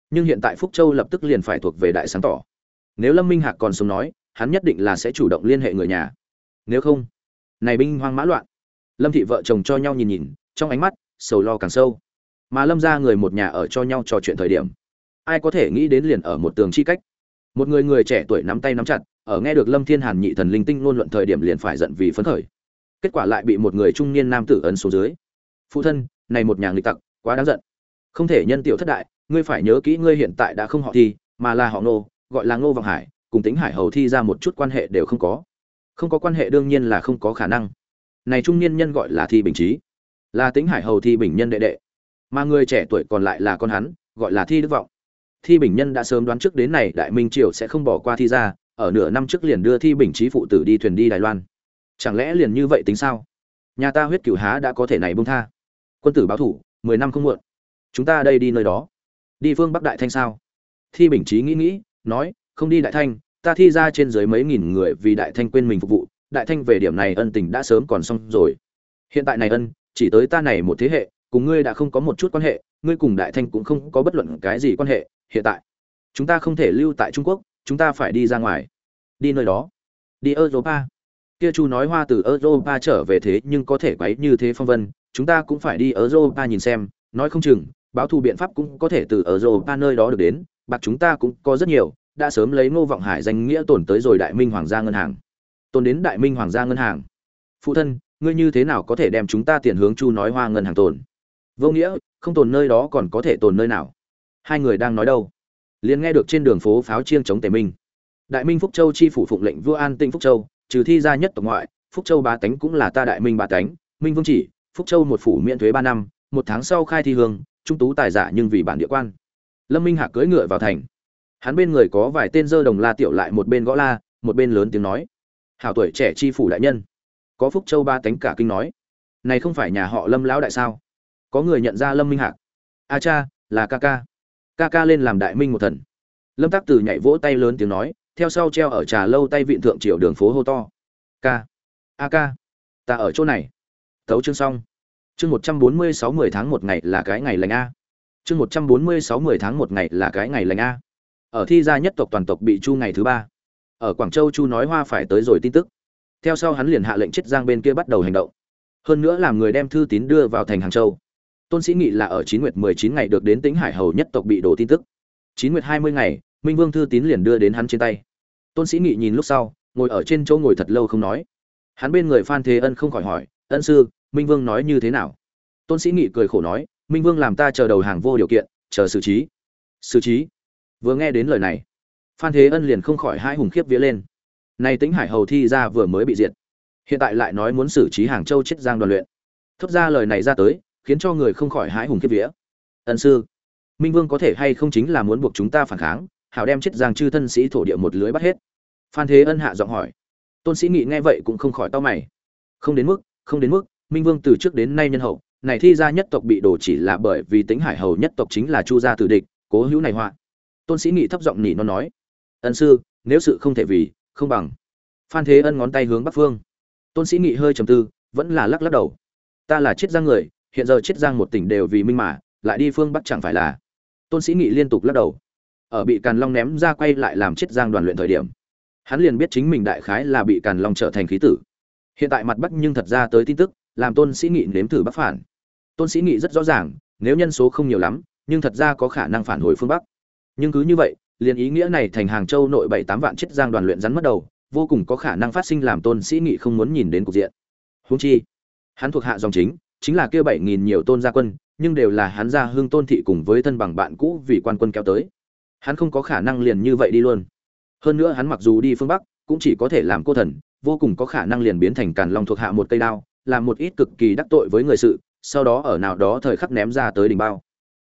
Nhưng hiện tại phúc châu lập tức liền phải thuộc về đại sáng tỏ nếu lâm minh hạc còn sống nói, hắn nhất định là sẽ chủ động liên hệ người nhà. Nếu không, này binh hoang mã loạn. Lâm thị vợ chồng cho nhau nhìn nhìn, trong ánh mắt, sầu lo càng sâu. Mà lâm ra người một nhà ở cho nhau trò chuyện thời điểm, ai có thể nghĩ đến liền ở một tường chi cách. Một người người trẻ tuổi nắm tay nắm chặt, ở nghe được lâm thiên hàn nhị thần linh tinh ngôn luận thời điểm liền phải giận vì phấn khởi. Kết quả lại bị một người trung niên nam tử ấn xuống dưới. Phụ thân, này một nhà nghịch tặc, quá đáng giận. Không thể nhân tiểu thất đại, ngươi phải nhớ kỹ ngươi hiện tại đã không họ thi mà là họ Nô gọi là ngô vọng hải, cùng tính hải hầu thi ra một chút quan hệ đều không có. Không có quan hệ đương nhiên là không có khả năng. Này trung niên nhân gọi là thi bình trí. Là tính hải hầu thi bình nhân đệ đệ. Mà người trẻ tuổi còn lại là con hắn, gọi là thi đức vọng. Thi bình nhân đã sớm đoán trước đến này đại minh triều sẽ không bỏ qua thi ra ở nửa năm trước liền đưa thi bình trí phụ tử đi thuyền đi đài loan. Chẳng lẽ liền như vậy tính sao? Nhà ta huyết cửu há đã có thể này bông tha. Quân tử báo thủ, mười năm không muộn. Chúng ta đây đi nơi đó. Đi phương bắc đại thanh sao? Thi bình trí nghĩ nghĩ nói, không đi đại thanh, ta thi ra trên dưới mấy nghìn người vì đại thanh quên mình phục vụ, đại thanh về điểm này ân tình đã sớm còn xong rồi. Hiện tại này ân, chỉ tới ta này một thế hệ, cùng ngươi đã không có một chút quan hệ, ngươi cùng đại thanh cũng không có bất luận cái gì quan hệ, hiện tại, chúng ta không thể lưu tại trung quốc, chúng ta phải đi ra ngoài. Đi nơi đó. Đi europa. Kia chu nói hoa từ europa trở về thế nhưng có thể quấy như thế phong vân, chúng ta cũng phải đi europa nhìn xem, nói không chừng, báo thù biện pháp cũng có thể từ europa nơi đó được đến bạc chúng ta cũng có rất nhiều, đã sớm lấy ngô vọng hải danh nghĩa tổn tới rồi đại minh hoàng gia ngân hàng. Tồn đến đại minh hoàng gia ngân hàng. Phụ thân, ngươi như thế nào có thể đem chúng ta tiền hướng chu nói hoa ngân hàng tồn? Vô nghĩa, không tồn nơi đó còn có thể tồn nơi nào? Hai người đang nói đâu? Liền nghe được trên đường phố pháo chiêng chống tề minh. Đại minh phúc châu chi phủ phụng lệnh vua an tinh phúc châu, trừ thi gia nhất tộc ngoại, phúc châu ba tánh cũng là ta đại minh ba tánh, minh vương chỉ, phúc châu một phủ miễn thuế ba năm, một tháng sau khai thi hương, trung tú tài giả nhưng vì bản địa quan lâm minh hạc cưỡi ngựa vào thành. Hắn bên người có vài tên dơ đồng la tiểu lại một bên gõ la, một bên lớn tiếng nói. Hảo tuổi trẻ chi phủ đại nhân. Có phúc châu ba tánh cả kinh nói. Này không phải nhà họ lâm lão đại sao? Có người nhận ra lâm minh hạc a cha, là ca ca. Ca ca lên làm đại minh một thần. Lâm tác từ nhảy vỗ tay lớn tiếng nói, theo sau treo ở trà lâu tay vịn thượng triều đường phố hô to. Ca. A ca. Ta ở chỗ này. Tấu chương xong. Chương một trăm bốn mươi sáu mười tháng một ngày là cái ngày lành a chương một trăm bốn mươi sáu mười tháng một ngày là cái ngày lành a. Ở thi gia nhất tộc toàn tộc bị chu ngày thứ ba. Ở quảng châu chu nói hoa phải tới rồi tin tức. Theo sau hắn liền hạ lệnh chết giang bên kia bắt đầu hành động. Hơn nữa làm người đem thư tín đưa vào thành hàng châu. Tôn sĩ nghị là ở chín nguyệt mười chín ngày được đến tính hải hầu nhất tộc bị đổ tin tức. Chín nguyệt hai mươi ngày, minh vương thư tín liền đưa đến hắn trên tay. Tôn sĩ nghị nhìn lúc sau, ngồi ở trên chỗ ngồi thật lâu không nói. Hắn bên người phan thế ân không khỏi hỏi, ân sư, minh vương nói như thế nào? Tôn sĩ nghị cười khổ nói minh vương làm ta chờ đầu hàng vô điều kiện, chờ xử trí. Xử trí? Vừa nghe đến lời này, phan thế ân liền không khỏi hai hùng khiếp vía lên. Nay tính hải hầu thi ra vừa mới bị diệt. Hiện tại lại nói muốn xử trí hàng châu chết giang đoàn luyện. Thốt ra lời này ra tới, khiến cho người không khỏi hãi hùng kiếp vía. Ân sư, minh vương có thể hay không chính là muốn buộc chúng ta phản kháng, hảo đem chết giang chư thân sĩ thổ địa một lưới bắt hết? Phan thế ân hạ giọng hỏi. Tôn sĩ nghị nghe vậy cũng không khỏi tao mày. Không đến mức, không đến mức, minh vương từ trước đến nay nhân hậu này thi gia nhất tộc bị đổ chỉ là bởi vì tính hải hầu nhất tộc chính là chu gia tử địch, cố hữu này họa. Tôn sĩ nghị thấp giọng nỉ nó nói, ân sư, nếu sự không thể vì, không bằng. Phan thế ân ngón tay hướng bắc phương. Tôn sĩ nghị hơi trầm tư, vẫn là lắc lắc đầu. Ta là chiết giang người, hiện giờ chiết giang một tỉnh đều vì minh mà, lại đi phương bắc chẳng phải là? Tôn sĩ nghị liên tục lắc đầu. Ở bị càn long ném ra quay lại làm chiết giang đoàn luyện thời điểm, hắn liền biết chính mình đại khái là bị càn long trở thành khí tử. Hiện tại mặt bắc nhưng thật ra tới tin tức, làm tôn sĩ nghị nếm thử bắc phản tôn sĩ nghị rất rõ ràng, nếu nhân số không nhiều lắm, nhưng thật ra có khả năng phản hồi phương bắc. Nhưng cứ như vậy, liền ý nghĩa này thành hàng châu nội bảy tám vạn chiết giang đoàn luyện rắn mất đầu, vô cùng có khả năng phát sinh làm tôn sĩ nghị không muốn nhìn đến cục diện. Húng chi, hắn thuộc hạ dòng chính chính là kia bảy nghìn nhiều tôn gia quân, nhưng đều là hắn gia hương tôn thị cùng với thân bằng bạn cũ vì quan quân kéo tới. Hắn không có khả năng liền như vậy đi luôn. Hơn nữa hắn mặc dù đi phương bắc, cũng chỉ có thể làm cô thần, vô cùng có khả năng liền biến thành càn long thuộc hạ một cây đao, làm một ít cực kỳ đắc tội với người sự sau đó ở nào đó thời khắc ném ra tới đỉnh bao.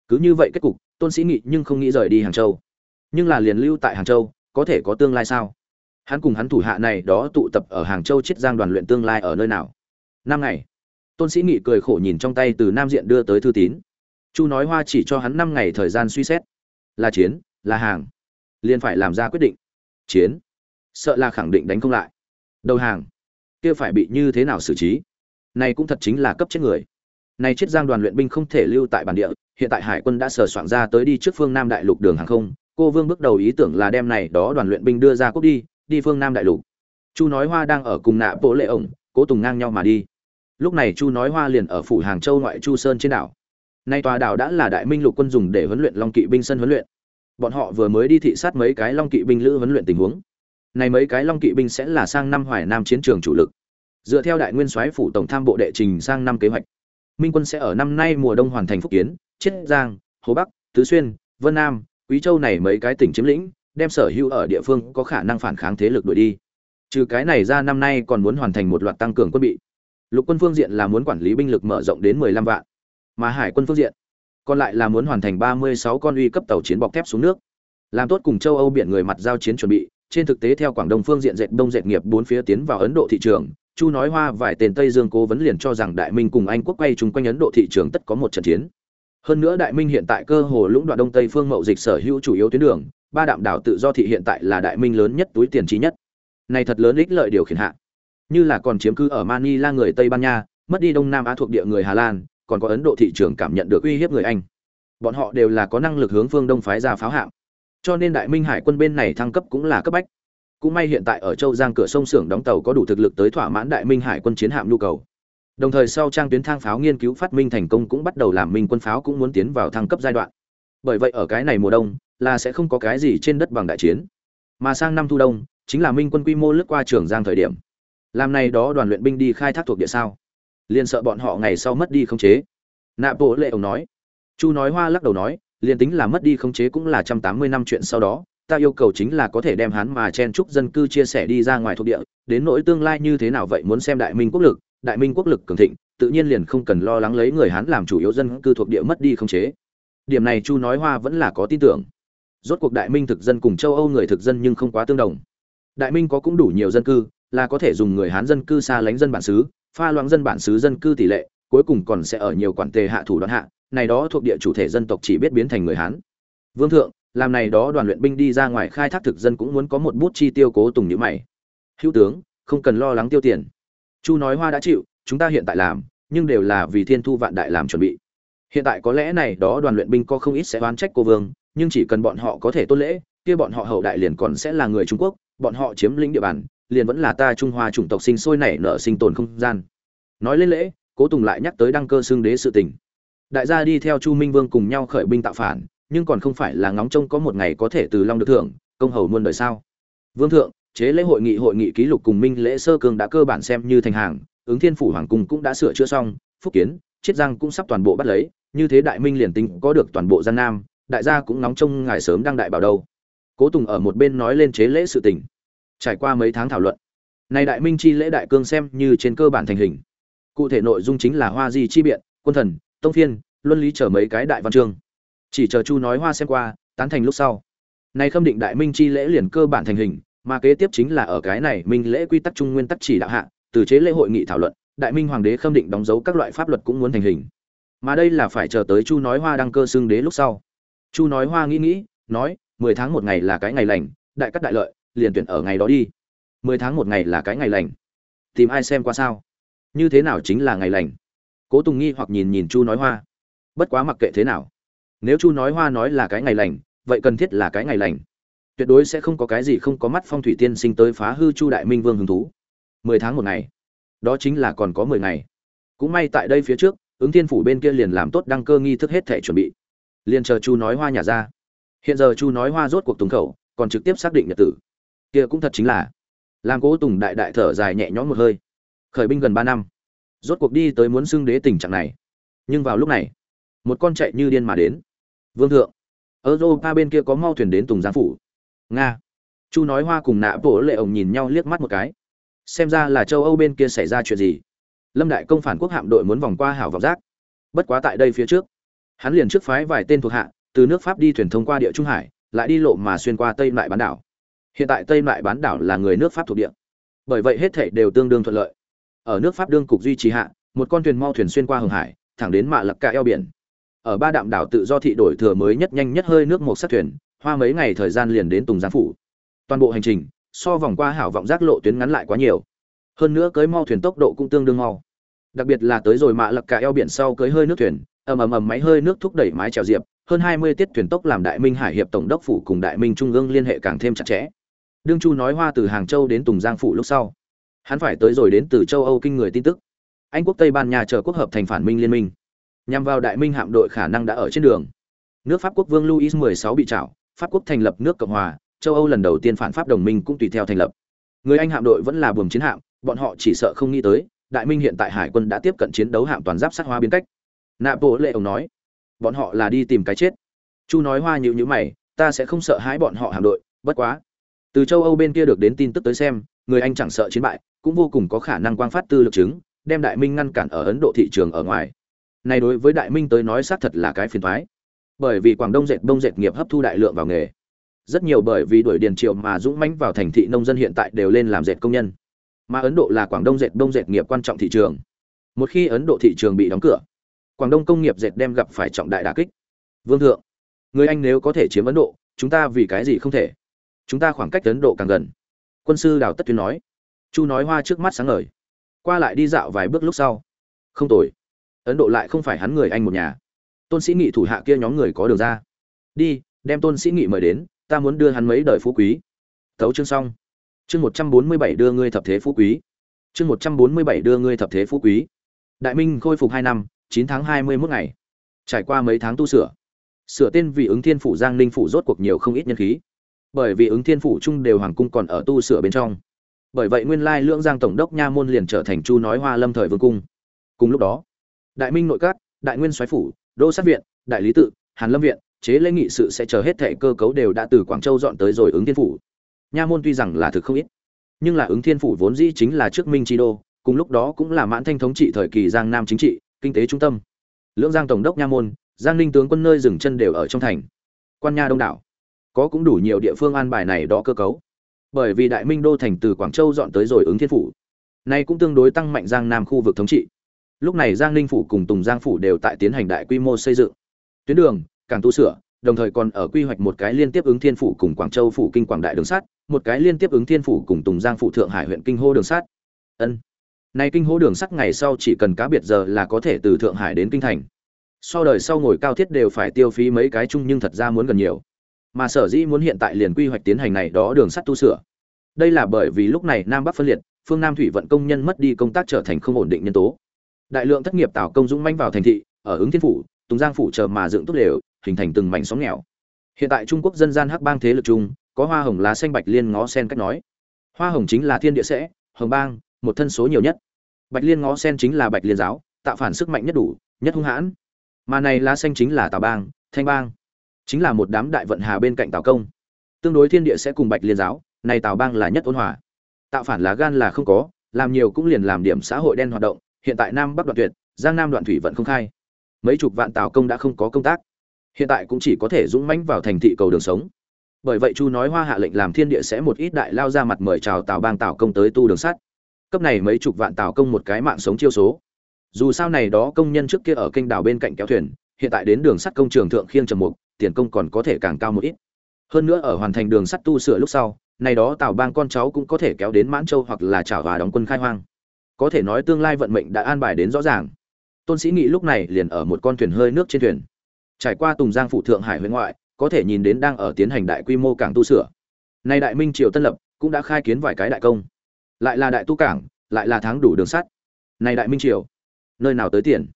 Cứ như vậy kết cục, tôn sĩ nghị nhưng không nghĩ rời đi hàng châu. Nhưng là liền lưu tại hàng châu, có thể có tương lai sao? Hắn cùng hắn thủ hạ này đó tụ tập ở hàng châu chiết giang đoàn luyện tương lai ở nơi nào? Năm ngày, tôn sĩ nghị cười khổ nhìn trong tay từ nam diện đưa tới thư tín. Chu nói hoa chỉ cho hắn năm ngày thời gian suy xét. Là chiến, là hàng. Liền phải làm ra quyết định. Chiến. Sợ là khẳng định đánh không lại. Đầu hàng. Kia phải bị như thế nào xử trí? Này cũng thật chính là cấp chết người nay chiết giang đoàn luyện binh không thể lưu tại bản địa, hiện tại hải quân đã sờ soạn ra tới đi trước phương nam đại lục đường hàng không. Cô vương bước đầu ý tưởng là đem này đó đoàn luyện binh đưa ra quốc đi đi phương nam đại lục. Chu nói hoa đang ở cùng nạ bộ lệ ổng, cố tùng ngang nhau mà đi. Lúc này chu nói hoa liền ở phủ hàng châu ngoại chu sơn trên đảo. Nay tòa đảo đã là đại minh lục quân dùng để huấn luyện long kỵ binh sân huấn luyện. Bọn họ vừa mới đi thị sát mấy cái long kỵ binh lữ huấn luyện tình huống. Này mấy cái long kỵ binh sẽ là sang năm hoài nam chiến trường chủ lực. Dựa theo đại nguyên soái phủ tổng tham bộ đệ trình sang năm kế hoạch minh quân sẽ ở năm nay mùa đông hoàn thành phúc kiến, chiết giang, hồ bắc, tứ xuyên, vân nam, quý châu này mấy cái tỉnh chiếm lĩnh, đem sở hữu ở địa phương có khả năng phản kháng thế lực đuổi đi. Trừ cái này ra năm nay còn muốn hoàn thành một loạt tăng cường quân bị. Lục quân phương diện là muốn quản lý binh lực mở rộng đến 15 vạn, mà hải quân phương diện còn lại là muốn hoàn thành 36 con uy cấp tàu chiến bọc thép xuống nước. Làm tốt cùng châu âu biển người mặt giao chiến chuẩn bị, trên thực tế theo quảng đông phương diện dệt đông dệt nghiệp bốn phía tiến vào ấn độ thị trường chu nói hoa vài tên tây dương cố vấn liền cho rằng đại minh cùng anh quốc quay chung quanh ấn độ thị trường tất có một trận chiến. Hơn nữa đại minh hiện tại cơ hồ lũng đoạn đông tây phương mậu dịch sở hữu chủ yếu tuyến đường, ba đạm đảo tự do thị hiện tại là đại minh lớn nhất túi tiền trí nhất. Này thật lớn ích lợi điều khiển hạ. Như là còn chiếm cứ ở manila người tây ban nha, mất đi đông nam á thuộc địa người hà lan, còn có ấn độ thị trường cảm nhận được uy hiếp người anh. Bọn họ đều là có năng lực hướng phương đông phái ra pháo hạm. Cho nên đại minh hải quân bên này thăng cấp cũng là cấp bách cũng may hiện tại ở châu giang cửa sông xưởng đóng tàu có đủ thực lực tới thỏa mãn đại minh hải quân chiến hạm nhu cầu. Đồng thời sau trang tuyến thang pháo nghiên cứu phát minh thành công cũng bắt đầu làm minh quân pháo cũng muốn tiến vào thăng cấp giai đoạn. Bởi vậy ở cái này mùa đông, là sẽ không có cái gì trên đất bằng đại chiến. Mà sang năm thu đông, chính là minh quân quy mô lướt qua trường giang thời điểm. Làm này đó đoàn luyện binh đi khai thác thuộc địa sao. Liền sợ bọn họ ngày sau mất đi khống chế. Nạ bộ lệ ông nói. Chu nói hoa lắc đầu nói, liền tính là mất đi khống chế cũng là trăm tám mươi năm chuyện sau đó ta yêu cầu chính là có thể đem hắn mà chen trúc dân cư chia sẻ đi ra ngoài thuộc địa, đến nỗi tương lai như thế nào vậy muốn xem đại minh quốc lực, đại minh quốc lực cường thịnh, tự nhiên liền không cần lo lắng lấy người hắn làm chủ yếu dân cư thuộc địa mất đi không chế. Điểm này chu nói hoa vẫn là có tin tưởng. Rốt cuộc đại minh thực dân cùng châu âu người thực dân nhưng không quá tương đồng. Đại minh có cũng đủ nhiều dân cư, là có thể dùng người hán dân cư xa lánh dân bản xứ, pha loãng dân bản xứ dân cư tỷ lệ, cuối cùng còn sẽ ở nhiều quản tề hạ thủ đoạn hạ, này đó thuộc địa chủ thể dân tộc chỉ biết biến thành người hán. Vương thượng làm này đó đoàn luyện binh đi ra ngoài khai thác thực dân cũng muốn có một bút chi tiêu cố tùng nhữ mày. Hữu tướng, không cần lo lắng tiêu tiền. Chu nói hoa đã chịu, chúng ta hiện tại làm, nhưng đều là vì thiên thu vạn đại làm chuẩn bị. Hiện tại có lẽ này đó đoàn luyện binh có không ít sẽ oán trách cô vương, nhưng chỉ cần bọn họ có thể tôn lễ, kia bọn họ hậu đại liền còn sẽ là người trung quốc, bọn họ chiếm lĩnh địa bàn, liền vẫn là ta trung hoa chủng tộc sinh sôi nảy nở sinh tồn không gian. Nói lên lễ, cố tùng lại nhắc tới đăng cơ xương đế sự tình. Đại gia đi theo chu minh vương cùng nhau khởi binh tạo phản nhưng còn không phải là ngóng trông có một ngày có thể từ long được thưởng, công hầu muôn đời sao? Vương thượng, chế lễ hội nghị hội nghị ký lục cùng minh lễ sơ cương đã cơ bản xem như thành hàng, ứng thiên phủ hoàng cung cũng đã sửa chữa xong, phúc kiến, chiết giang cũng sắp toàn bộ bắt lấy, như thế đại minh liền tính có được toàn bộ gian nam, đại gia cũng nóng trông ngài sớm đăng đại bảo đâu. Cố tùng ở một bên nói lên chế lễ sự tình. Trải qua mấy tháng thảo luận, nay đại minh chi lễ đại cương xem như trên cơ bản thành hình. Cụ thể nội dung chính là hoa di chi biện, quân thần, tông phiên, luân lý trở mấy cái đại văn chương chỉ chờ chu nói hoa xem qua, tán thành lúc sau. Nay khâm định đại minh chi lễ liền cơ bản thành hình, mà kế tiếp chính là ở cái này minh lễ quy tắc trung nguyên tắc chỉ đạo hạ, từ chế lễ hội nghị thảo luận, đại minh hoàng đế khâm định đóng dấu các loại pháp luật cũng muốn thành hình. Mà đây là phải chờ tới chu nói hoa đăng cơ xưng đế lúc sau. Chu nói hoa nghĩ nghĩ, nói, mười tháng một ngày là cái ngày lành, đại cắt đại lợi, liền tuyển ở ngày đó đi. Mười tháng một ngày là cái ngày lành. Tìm ai xem qua sao? Như thế nào chính là ngày lành? Cố tùng nghi hoặc nhìn nhìn chu nói hoa. Bất quá mặc kệ thế nào nếu chu nói hoa nói là cái ngày lành, vậy cần thiết là cái ngày lành. Tuyệt đối sẽ không có cái gì không có mắt phong thủy tiên sinh tới phá hư chu đại minh vương hứng thú. Mười tháng một ngày. Đó chính là còn có mười ngày. Cũng may tại đây phía trước, ứng thiên phủ bên kia liền làm tốt đăng cơ nghi thức hết thể chuẩn bị. Liền chờ chu nói hoa nhà ra. Hiện giờ chu nói hoa rốt cuộc tùng khẩu, còn trực tiếp xác định nhật tử. Kia cũng thật chính là. Làm cố tùng đại đại thở dài nhẹ nhõm một hơi. Khởi binh gần ba năm. Rốt cuộc đi tới muốn xưng đế tình trạng này. Nhưng vào lúc này, một con chạy như điên mà đến vương thượng, europa bên kia có mau thuyền đến tùng giang phủ. Nga. Chu nói hoa cùng nạ bộ lệ ổng nhìn nhau liếc mắt một cái. Xem ra là châu âu bên kia xảy ra chuyện gì. Lâm đại công phản quốc hạm đội muốn vòng qua hảo vọng giác. Bất quá tại đây phía trước, hắn liền trước phái vài tên thuộc hạ, từ nước pháp đi thuyền thông qua địa trung hải, lại đi lộ mà xuyên qua tây lại bán đảo. Hiện tại tây lại bán đảo là người nước pháp thuộc địa. Bởi vậy hết thảy đều tương đương thuận lợi. Ở nước pháp đương cục duy trì hạ, một con thuyền mau thuyền xuyên qua hồng hải, thẳng đến mạ lập cả eo biển ở ba đạm đảo tự do thị đổi thừa mới nhất nhanh nhất hơi nước một sát thuyền, hoa mấy ngày thời gian liền đến tùng giang phủ. Toàn bộ hành trình, so vòng qua hảo vọng giác lộ tuyến ngắn lại quá nhiều. Hơn nữa cưới mau thuyền tốc độ cũng tương đương mau. Đặc biệt là tới rồi mạ lập cả eo biển sau cưới hơi nước thuyền, ầm ầm ầm máy hơi nước thúc đẩy mái trèo diệp, hơn 20 tiết thuyền tốc làm đại minh hải hiệp tổng đốc phủ cùng đại minh trung ương liên hệ càng thêm chặt chẽ. Đương chu nói hoa từ hàng châu đến tùng giang phủ lúc sau, hắn phải tới rồi đến từ châu âu kinh người tin tức. Anh quốc tây ban nha chờ quốc hợp thành phản minh liên minh nhằm vào đại minh hạm đội khả năng đã ở trên đường. Nước pháp quốc vương louis 16 bị trảo, pháp quốc thành lập nước cộng hòa, châu âu lần đầu tiên phản pháp đồng minh cũng tùy theo thành lập. Người anh hạm đội vẫn là buồm chiến hạm, bọn họ chỉ sợ không nghĩ tới, đại minh hiện tại hải quân đã tiếp cận chiến đấu hạm toàn giáp sát hoa biến cách. Nạ bộ lệ ông nói, bọn họ là đi tìm cái chết. Chu nói hoa nhịu nhữ mày, ta sẽ không sợ hãi bọn họ hạm đội, bất quá. Từ châu âu bên kia được đến tin tức tới xem, người anh chẳng sợ chiến bại, cũng vô cùng có khả năng quang phát tư lực chứng, đem đại minh ngăn cản ở ấn độ thị trường ở ngoài này đối với đại minh tới nói xác thật là cái phiền thoái bởi vì quảng đông dệt bông dệt nghiệp hấp thu đại lượng vào nghề. Rất nhiều bởi vì đuổi điền triệu mà dũng mãnh vào thành thị nông dân hiện tại đều lên làm dệt công nhân. Mà ấn độ là quảng đông dệt bông dệt nghiệp quan trọng thị trường. Một khi ấn độ thị trường bị đóng cửa, quảng đông công nghiệp dệt đem gặp phải trọng đại đả kích. Vương thượng, người anh nếu có thể chiếm ấn độ, chúng ta vì cái gì không thể? Chúng ta khoảng cách ấn độ càng gần. Quân sư đào tất tuyên nói. Chu nói hoa trước mắt sáng ngời. Qua lại đi dạo vài bước lúc sau. Không tồi ấn độ lại không phải hắn người anh một nhà. Tôn sĩ nghị thủ hạ kia nhóm người có đường ra. Đi, đem tôn sĩ nghị mời đến, ta muốn đưa hắn mấy đời phú quý. Tấu chương xong. Chương một trăm bốn mươi bảy đưa ngươi thập thế phú quý. Chương một trăm bốn mươi bảy đưa ngươi thập thế phú quý. Đại minh khôi phục hai năm, chín tháng hai mươi mốt ngày. Trải qua mấy tháng tu sửa sửa tên vì ứng thiên phủ giang ninh phủ rốt cuộc nhiều không ít nhân khí. Bởi vì ứng thiên phủ trung đều hoàng cung còn ở tu sửa bên trong. Bởi vậy nguyên lai lưỡng giang tổng đốc nha môn liền trở thành chu nói hoa lâm thời vương cung. Cùng lúc đó đại minh nội các, đại nguyên soái phủ, đô sát viện, đại lý tự, hàn lâm viện, chế lễ nghị sự sẽ chờ hết thẻ cơ cấu đều đã từ quảng châu dọn tới rồi ứng thiên phủ. Nha môn tuy rằng là thực không ít, nhưng là ứng thiên phủ vốn dĩ chính là trước minh chi đô, cùng lúc đó cũng là mãn thanh thống trị thời kỳ giang nam chính trị, kinh tế trung tâm. Lưỡng giang tổng đốc nha môn, giang ninh tướng quân nơi dừng chân đều ở trong thành. Quan nha đông đảo, có cũng đủ nhiều địa phương an bài này đó cơ cấu. Bởi vì đại minh đô thành từ quảng châu dọn tới rồi ứng thiên phủ, nay cũng tương đối tăng mạnh giang nam khu vực thống trị lúc này giang ninh phủ cùng tùng giang phủ đều tại tiến hành đại quy mô xây dựng. Tuyến đường càng tu sửa, đồng thời còn ở quy hoạch một cái liên tiếp ứng thiên phủ cùng quảng châu phủ kinh quảng đại đường sắt, một cái liên tiếp ứng thiên phủ cùng tùng giang phủ thượng hải huyện kinh hô đường sắt. Ân. Nay kinh hô đường sắt ngày sau chỉ cần cá biệt giờ là có thể từ thượng hải đến kinh thành. So đời sau ngồi cao thiết đều phải tiêu phí mấy cái chung nhưng thật ra muốn gần nhiều. Mà sở dĩ muốn hiện tại liền quy hoạch tiến hành này đó đường sắt tu sửa. Đây là bởi vì lúc này nam bắc phân liệt, phương nam thủy vận công nhân mất đi công tác trở thành không ổn định nhân tố đại lượng thất nghiệp tạo công dũng manh vào thành thị, ở ứng thiên phủ, tùng giang phủ chờ mà dựng tốt đều hình thành từng mảnh sóng nghèo. Hiện tại trung quốc dân gian hắc bang thế lực chung, có hoa hồng lá xanh bạch liên ngó sen cách nói. Hoa hồng chính là thiên địa sẽ, hồng bang, một thân số nhiều nhất. Bạch liên ngó sen chính là bạch liên giáo, tạo phản sức mạnh nhất đủ, nhất hung hãn. Mà này lá xanh chính là tào bang, thanh bang. Chính là một đám đại vận hà bên cạnh tào công. Tương đối thiên địa sẽ cùng bạch liên giáo, này tào bang là nhất ôn hòa. Tạo phản lá gan là không có, làm nhiều cũng liền làm điểm xã hội đen hoạt động hiện tại nam bắc đoạn tuyệt, giang nam đoạn thủy vẫn không khai. Mấy chục vạn tào công đã không có công tác. Hiện tại cũng chỉ có thể dũng mãnh vào thành thị cầu đường sống. Bởi vậy chu nói hoa hạ lệnh làm thiên địa sẽ một ít đại lao ra mặt mời chào tào bang tào công tới tu đường sắt. Cấp này mấy chục vạn tào công một cái mạng sống chiêu số. Dù sao này đó công nhân trước kia ở kênh đảo bên cạnh kéo thuyền, hiện tại đến đường sắt công trường thượng khiêng trầm mục, tiền công còn có thể càng cao một ít. Hơn nữa ở hoàn thành đường sắt tu sửa lúc sau, này đó tào bang con cháu cũng có thể kéo đến mãn châu hoặc là trả và đóng quân khai hoang có thể nói tương lai vận mệnh đã an bài đến rõ ràng. Tôn sĩ nghị lúc này liền ở một con thuyền hơi nước trên thuyền. Trải qua tùng giang phụ thượng hải huyện ngoại, có thể nhìn đến đang ở tiến hành đại quy mô cảng tu sửa. Nay đại minh triều tân lập cũng đã khai kiến vài cái đại công. Lại là đại tu cảng, lại là tháng đủ đường sắt. Này đại minh triều, nơi nào tới tiền?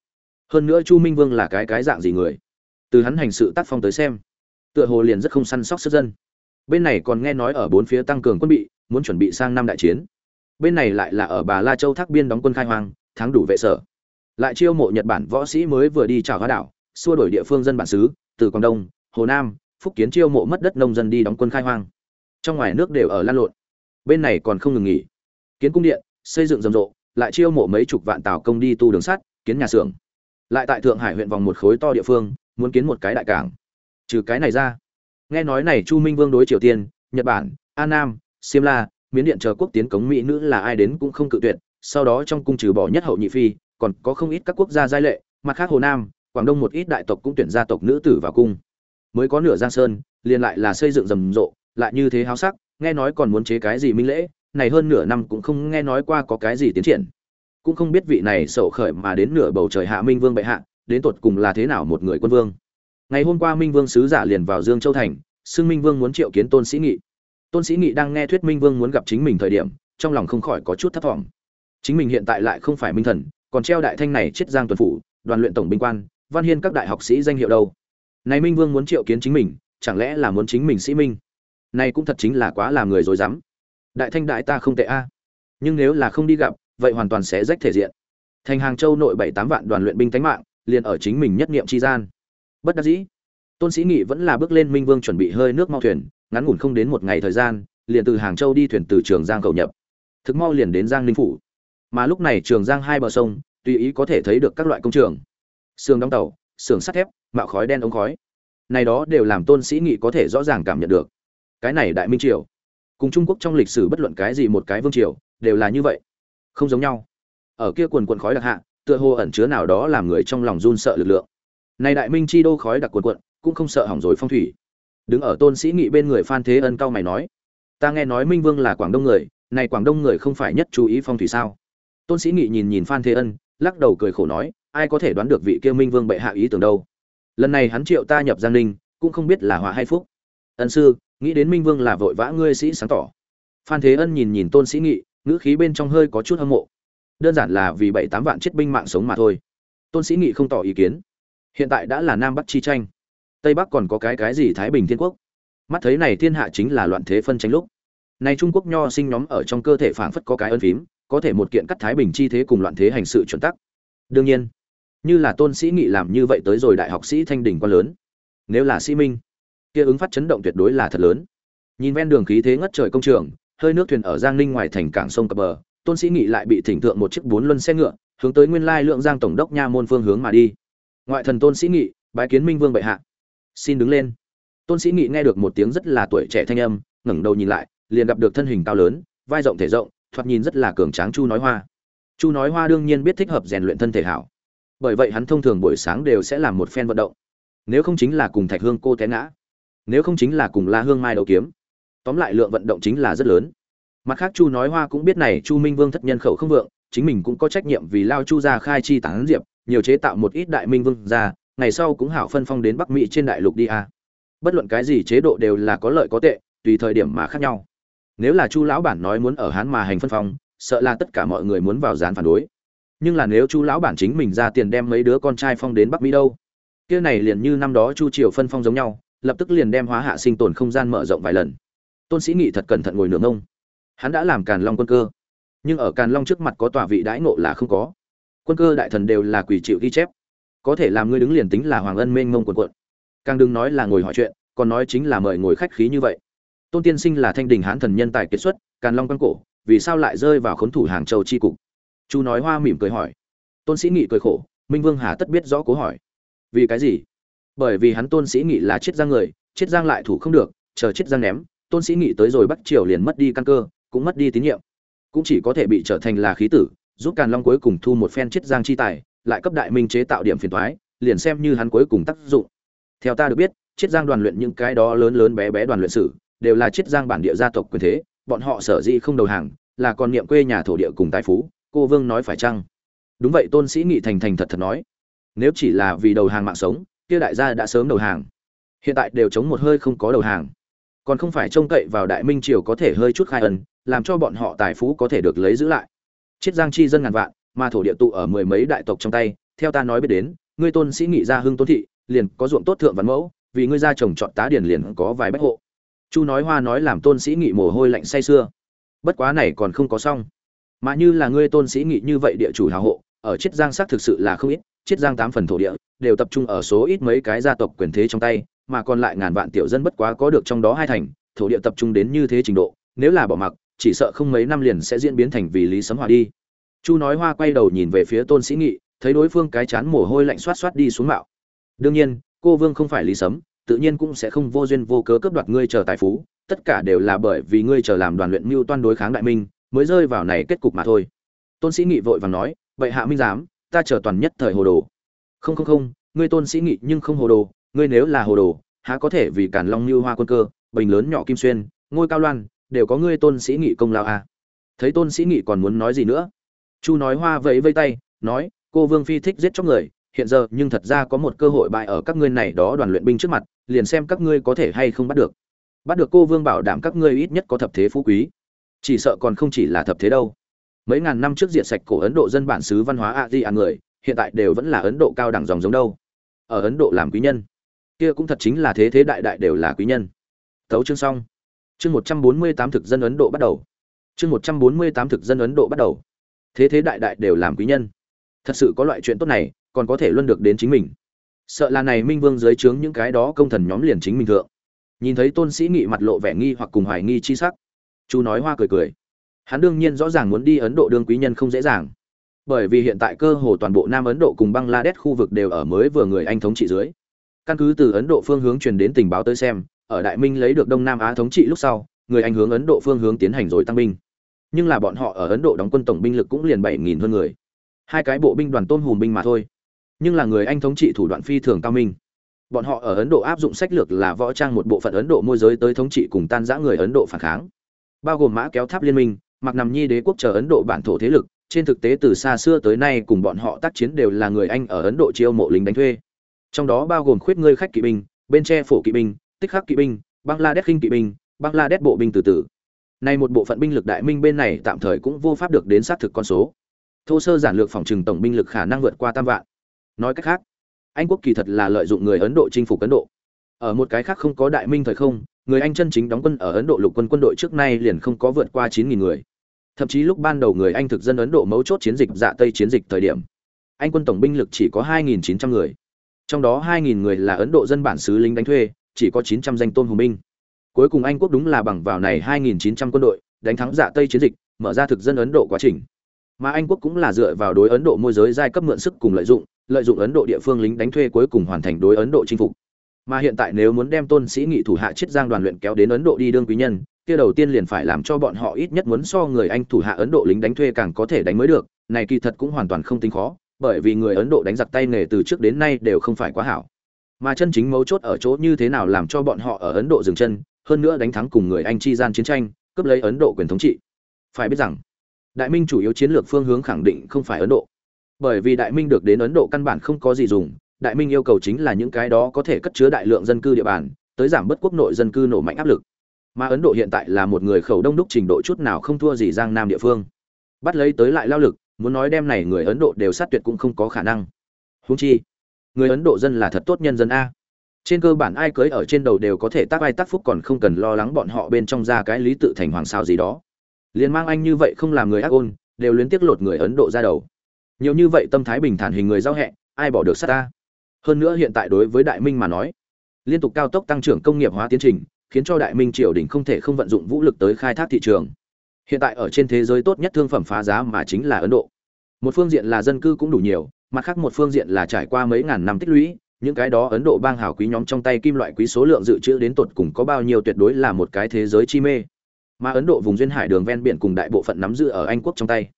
Hơn nữa chu minh vương là cái cái dạng gì người? Từ hắn hành sự tác phong tới xem, tựa hồ liền rất không săn sóc sức dân. Bên này còn nghe nói ở bốn phía tăng cường quân bị, muốn chuẩn bị sang năm đại chiến bên này lại là ở bà la châu thác biên đóng quân khai hoang, tháng đủ vệ sở. Lại chiêu mộ nhật bản võ sĩ mới vừa đi trào hóa đảo, xua đổi địa phương dân bản xứ, từ quảng đông, hồ nam, phúc kiến chiêu mộ mất đất nông dân đi đóng quân khai hoang. Trong ngoài nước đều ở lan lộn. Bên này còn không ngừng nghỉ. Kiến cung điện, xây dựng rầm rộ, lại chiêu mộ mấy chục vạn tàu công đi tu đường sắt, kiến nhà xưởng. Lại tại thượng hải huyện vòng một khối to địa phương, muốn kiến một cái đại cảng. Trừ cái này ra. Nghe nói này chu minh vương đối triều tiên, nhật bản an nam, siêm la miến điện chờ quốc tiến cống mỹ nữ là ai đến cũng không cự tuyệt, sau đó trong cung trừ bỏ nhất hậu nhị phi, còn có không ít các quốc gia giai lệ, mặt khác hồ nam, quảng đông một ít đại tộc cũng tuyển gia tộc nữ tử vào cung. Mới có nửa giang sơn, liền lại là xây dựng rầm rộ, lại như thế háo sắc, nghe nói còn muốn chế cái gì minh lễ, này hơn nửa năm cũng không nghe nói qua có cái gì tiến triển. Cũng không biết vị này sầu khởi mà đến nửa bầu trời hạ minh vương bệ hạ, đến tột cùng là thế nào một người quân vương. Ngày hôm qua minh vương sứ giả liền vào dương châu thành, xưng minh vương muốn triệu kiến tôn sĩ nghị tôn sĩ nghị đang nghe thuyết minh vương muốn gặp chính mình thời điểm, trong lòng không khỏi có chút thất vọng. Chính mình hiện tại lại không phải minh thần, còn treo đại thanh này chết giang tuần phủ, đoàn luyện tổng binh quan, văn hiên các đại học sĩ danh hiệu đâu. Này minh vương muốn triệu kiến chính mình, chẳng lẽ là muốn chính mình sĩ minh? Này cũng thật chính là quá làm người dối dám. đại thanh đại ta không tệ a. À. Nhưng nếu là không đi gặp, vậy hoàn toàn sẽ rách thể diện. Thành hàng châu nội bảy tám vạn đoàn luyện binh tánh mạng, liền ở chính mình nhất niệm chi gian. Bất đắc dĩ, tôn sĩ nghị vẫn là bước lên minh vương chuẩn bị hơi nước mau thuyền ngắn ngủn không đến một ngày thời gian, liền từ hàng châu đi thuyền từ trường giang cầu nhập. Thực mau liền đến giang ninh phủ. Mà lúc này trường giang hai bờ sông, tùy ý có thể thấy được các loại công trường. Xương đóng tàu xưởng sắt thép, mạo khói đen ống khói. Này đó đều làm tôn sĩ nghị có thể rõ ràng cảm nhận được. Cái này đại minh triều. Cùng trung quốc trong lịch sử bất luận cái gì một cái vương triều, đều là như vậy. Không giống nhau. Ở kia quần quần khói đặc hạ, tựa hồ ẩn chứa nào đó làm người trong lòng run sợ lực lượng. Này đại minh chi đô khói đặc quần quận, cũng không sợ hỏng rồi phong thủy đứng ở tôn sĩ nghị bên người phan thế ân cao mày nói, ta nghe nói minh vương là quảng đông người, này quảng đông người không phải nhất chú ý phong thủy sao? Tôn sĩ nghị nhìn nhìn phan thế ân, lắc đầu cười khổ nói, ai có thể đoán được vị kia minh vương bệ hạ ý tưởng đâu? Lần này hắn triệu ta nhập giang ninh, cũng không biết là họa hay phúc. Ân sư, nghĩ đến minh vương là vội vã ngươi sĩ sáng tỏ. Phan thế ân nhìn nhìn tôn sĩ nghị, ngữ khí bên trong hơi có chút hâm mộ. Đơn giản là vì bảy tám vạn chết binh mạng sống mà thôi. Tôn sĩ nghị không tỏ ý kiến. Hiện tại đã là nam bắc chi tranh tây bắc còn có cái cái gì thái bình thiên quốc? Mắt thấy này thiên hạ chính là loạn thế phân tranh lúc. Này trung quốc nho sinh nhóm ở trong cơ thể phảng phất có cái ân phím, có thể một kiện cắt thái bình chi thế cùng loạn thế hành sự chuẩn tắc. Đương nhiên, như là tôn sĩ nghị làm như vậy tới rồi đại học sĩ thanh đình quan lớn. Nếu là sĩ minh, kia ứng phát chấn động tuyệt đối là thật lớn. Nhìn ven đường khí thế ngất trời công trường, hơi nước thuyền ở giang ninh ngoài thành cảng sông cập bờ, tôn sĩ nghị lại bị thỉnh thượng một chiếc bốn luân xe ngựa, hướng tới nguyên lai lượng giang tổng đốc nha môn phương hướng mà đi. Ngoại thần tôn sĩ nghị, bái kiến minh vương bệ hạ xin đứng lên. Tôn sĩ nghị nghe được một tiếng rất là tuổi trẻ thanh âm, ngẩng đầu nhìn lại, liền gặp được thân hình cao lớn, vai rộng thể rộng, thoạt nhìn rất là cường tráng chu nói hoa. Chu nói hoa đương nhiên biết thích hợp rèn luyện thân thể hảo. Bởi vậy hắn thông thường buổi sáng đều sẽ làm một phen vận động. Nếu không chính là cùng thạch hương cô té ngã. Nếu không chính là cùng la hương mai đầu kiếm. Tóm lại lượng vận động chính là rất lớn. Mặt khác chu nói hoa cũng biết này, chu minh vương thất nhân khẩu không vượng, chính mình cũng có trách nhiệm vì lao chu gia khai chi tán diệp, nhiều chế tạo một ít đại minh vương ra ngày sau cũng hảo phân phong đến bắc mỹ trên đại lục đi a bất luận cái gì chế độ đều là có lợi có tệ, tùy thời điểm mà khác nhau. Nếu là chu lão bản nói muốn ở hán mà hành phân phong, sợ là tất cả mọi người muốn vào dán phản đối. Nhưng là nếu chu lão bản chính mình ra tiền đem mấy đứa con trai phong đến bắc mỹ đâu? Kia này liền như năm đó chu triều phân phong giống nhau, lập tức liền đem hóa hạ sinh tồn không gian mở rộng vài lần. Tôn sĩ nghị thật cẩn thận ngồi nửa ông hắn đã làm càn long quân cơ. Nhưng ở càn long trước mặt có tòa vị đãi ngộ là không có. Quân cơ đại thần đều là quỷ chịu ghi chép có thể làm ngươi đứng liền tính là hoàng ân mênh mông cuộn cuộn, càng đừng nói là ngồi hỏi chuyện còn nói chính là mời ngồi khách khí như vậy. Tôn tiên sinh là thanh đình hán thần nhân tài kiệt xuất càn long quan cổ vì sao lại rơi vào khốn thủ hàng châu chi cục? Chu nói hoa mỉm cười hỏi. Tôn sĩ nghị cười khổ minh vương hà tất biết rõ cố hỏi. Vì cái gì? Bởi vì hắn tôn sĩ nghị là chiết giang người chiết giang lại thủ không được chờ chiết giang ném tôn sĩ nghị tới rồi bắc triều liền mất đi căn cơ cũng mất đi tín nhiệm. Cũng chỉ có thể bị trở thành là khí tử giúp càn long cuối cùng thu một phen chiết giang chi tài lại cấp đại minh chế tạo điểm phiền toái liền xem như hắn cuối cùng tác dụng. Theo ta được biết, chiết giang đoàn luyện những cái đó lớn lớn bé bé đoàn luyện sử, đều là chiết giang bản địa gia tộc quyền thế, bọn họ sở dĩ không đầu hàng, là còn niệm quê nhà thổ địa cùng tài phú, cô vương nói phải chăng? Đúng vậy, tôn sĩ nghị thành thành thật thật nói. Nếu chỉ là vì đầu hàng mạng sống, kia đại gia đã sớm đầu hàng. Hiện tại đều chống một hơi không có đầu hàng. Còn không phải trông cậy vào đại minh triều có thể hơi chút khai ẩn làm cho bọn họ tài phú có thể được lấy giữ lại. Chiết giang chi dân ngàn vạn mà thổ địa tụ ở mười mấy đại tộc trong tay, theo ta nói biết đến, ngươi tôn sĩ nghị gia hưng tôn thị, liền có ruộng tốt thượng văn mẫu, vì ngươi gia trồng chọn tá điển liền có vài bách hộ. Chu nói hoa nói làm tôn sĩ nghị mồ hôi lạnh say sưa. Bất quá này còn không có xong. Mà như là ngươi tôn sĩ nghị như vậy địa chủ hào hộ, ở chiết giang xác thực sự là không ít, chiết giang tám phần thổ địa, đều tập trung ở số ít mấy cái gia tộc quyền thế trong tay, mà còn lại ngàn vạn tiểu dân bất quá có được trong đó hai thành, thổ địa tập trung đến như thế trình độ, nếu là bỏ mặc, chỉ sợ không mấy năm liền sẽ diễn biến thành vì lý sấm hòa đi chu nói hoa quay đầu nhìn về phía tôn sĩ nghị, thấy đối phương cái chán mồ hôi lạnh xoát xoát đi xuống mạo. Đương nhiên, cô vương không phải lý sấm, tự nhiên cũng sẽ không vô duyên vô cớ cướp đoạt ngươi chờ tài phú, tất cả đều là bởi vì ngươi chờ làm đoàn luyện mưu toan đối kháng đại minh, mới rơi vào này kết cục mà thôi. Tôn sĩ nghị vội vàng nói, vậy hạ minh giám, ta chờ toàn nhất thời hồ đồ. Không không không, ngươi tôn sĩ nghị nhưng không hồ đồ, ngươi nếu là hồ đồ, há có thể vì cản long như hoa quân cơ, bình lớn nhỏ kim xuyên, ngôi cao loan, đều có ngươi tôn sĩ nghị công lao à. thấy tôn sĩ nghị còn muốn nói gì nữa chu nói hoa vẫy vây tay, nói, cô vương phi thích giết chóc người, hiện giờ nhưng thật ra có một cơ hội bại ở các ngươi này đó đoàn luyện binh trước mặt, liền xem các ngươi có thể hay không bắt được. Bắt được cô vương bảo đảm các ngươi ít nhất có thập thế phú quý, chỉ sợ còn không chỉ là thập thế đâu. Mấy ngàn năm trước diệt sạch cổ ấn độ dân bản xứ văn hóa a di a người, hiện tại đều vẫn là ấn độ cao đẳng dòng giống đâu. Ở ấn độ làm quý nhân, kia cũng thật chính là thế thế đại đại đều là quý nhân. Thấu chương xong. Chương một trăm bốn mươi tám thực dân ấn độ bắt đầu. Chương một trăm bốn mươi tám thực dân ấn độ bắt đầu thế thế đại đại đều làm quý nhân. Thật sự có loại chuyện tốt này, còn có thể luân được đến chính mình. Sợ là này minh vương dưới trướng những cái đó công thần nhóm liền chính mình thượng. Nhìn thấy tôn sĩ nghị mặt lộ vẻ nghi hoặc cùng hoài nghi chi sắc chú nói hoa cười cười. Hắn đương nhiên rõ ràng muốn đi ấn độ đương quý nhân không dễ dàng. Bởi vì hiện tại cơ hồ toàn bộ nam ấn độ cùng bangladesh khu vực đều ở mới vừa người anh thống trị dưới. Căn cứ từ ấn độ phương hướng truyền đến tình báo tới xem, ở đại minh lấy được đông nam á thống trị lúc sau, người anh hướng ấn độ phương hướng tiến hành rồi tăng binh nhưng là bọn họ ở ấn độ đóng quân tổng binh lực cũng liền bảy nghìn hơn người. Hai cái bộ binh đoàn tôn hùm binh mà thôi. Nhưng là người anh thống trị thủ đoạn phi thường cao minh. Bọn họ ở ấn độ áp dụng sách lược là võ trang một bộ phận ấn độ môi giới tới thống trị cùng tan giã người ấn độ phản kháng. Bao gồm mã kéo tháp liên minh, mặc nằm nhi đế quốc chờ ấn độ bản thổ thế lực, trên thực tế từ xa xưa tới nay cùng bọn họ tác chiến đều là người anh ở ấn độ chiêu mộ lính đánh thuê. Trong đó bao gồm khuyết ngươi khách kỵ binh, bên tre phổ kỵ binh, tích khắc kỵ binh, bangladesh khinh kỵ binh, bangladesh bộ binh từ từ nay một bộ phận binh lực đại minh bên này tạm thời cũng vô pháp được đến xác thực con số. Thô sơ giản lược phòng trừng tổng binh lực khả năng vượt qua tam vạn. Nói cách khác, anh quốc kỳ thật là lợi dụng người ấn độ chinh phục ấn độ. Ở một cái khác không có đại minh thời không, người anh chân chính đóng quân ở ấn độ lục quân quân đội trước nay liền không có vượt qua chín nghìn người. Thậm chí lúc ban đầu người anh thực dân ấn độ mấu chốt chiến dịch dạ tây chiến dịch thời điểm, anh quân tổng binh lực chỉ có hai nghìn chín trăm người. Trong đó hai nghìn người là ấn độ dân bản xứ lính đánh thuê, chỉ có chín trăm danh tôn hùng binh cuối cùng anh quốc đúng là bằng vào này hai nghìn chín trăm quân đội, đánh thắng dạ tây chiến dịch, mở ra thực dân ấn độ quá trình. Mà anh quốc cũng là dựa vào đối ấn độ môi giới giai cấp mượn sức cùng lợi dụng lợi dụng ấn độ địa phương lính đánh thuê cuối cùng hoàn thành đối ấn độ chinh phục. Mà hiện tại nếu muốn đem tôn sĩ nghị thủ hạ chiết giang đoàn luyện kéo đến ấn độ đi đương quý nhân, kia đầu tiên liền phải làm cho bọn họ ít nhất muốn so người anh thủ hạ ấn độ lính đánh thuê càng có thể đánh mới được, này kỳ thật cũng hoàn toàn không tính khó, bởi vì người ấn độ đánh giặc tay nghề từ trước đến nay đều không phải quá hảo. Mà chân chính mấu chốt ở chỗ như thế nào làm cho bọn họ ở ấn độ dừng chân hơn nữa đánh thắng cùng người anh chi gian chiến tranh, cướp lấy ấn độ quyền thống trị. Phải biết rằng, đại minh chủ yếu chiến lược phương hướng khẳng định không phải ấn độ. Bởi vì đại minh được đến ấn độ căn bản không có gì dùng, đại minh yêu cầu chính là những cái đó có thể cất chứa đại lượng dân cư địa bàn, tới giảm bớt quốc nội dân cư nổ mạnh áp lực. Mà ấn độ hiện tại là một người khẩu đông đúc trình độ chút nào không thua gì giang nam địa phương. Bắt lấy tới lại lao lực, muốn nói đem này người ấn độ đều sát tuyệt cũng không có khả năng. Húng chi, người ấn độ dân là thật tốt nhân dân a trên cơ bản ai cưới ở trên đầu đều có thể tác ai tác phúc còn không cần lo lắng bọn họ bên trong ra cái lý tự thành hoàng sao gì đó. Liền mang anh như vậy không làm người ác ôn, đều luyến tiếc lột người ấn độ ra đầu. Nhiều như vậy tâm thái bình thản hình người giao hẹ, ai bỏ được sát ta? Hơn nữa hiện tại đối với đại minh mà nói, liên tục cao tốc tăng trưởng công nghiệp hóa tiến trình, khiến cho đại minh triều đình không thể không vận dụng vũ lực tới khai thác thị trường. Hiện tại ở trên thế giới tốt nhất thương phẩm phá giá mà chính là ấn độ. Một phương diện là dân cư cũng đủ nhiều, mặt khác một phương diện là trải qua mấy ngàn năm tích lũy những cái đó ấn độ bang hảo quý nhóm trong tay kim loại quý số lượng dự trữ đến tột cùng có bao nhiêu tuyệt đối là một cái thế giới chi mê. Mà ấn độ vùng duyên hải đường ven biển cùng đại bộ phận nắm giữ ở anh quốc trong tay.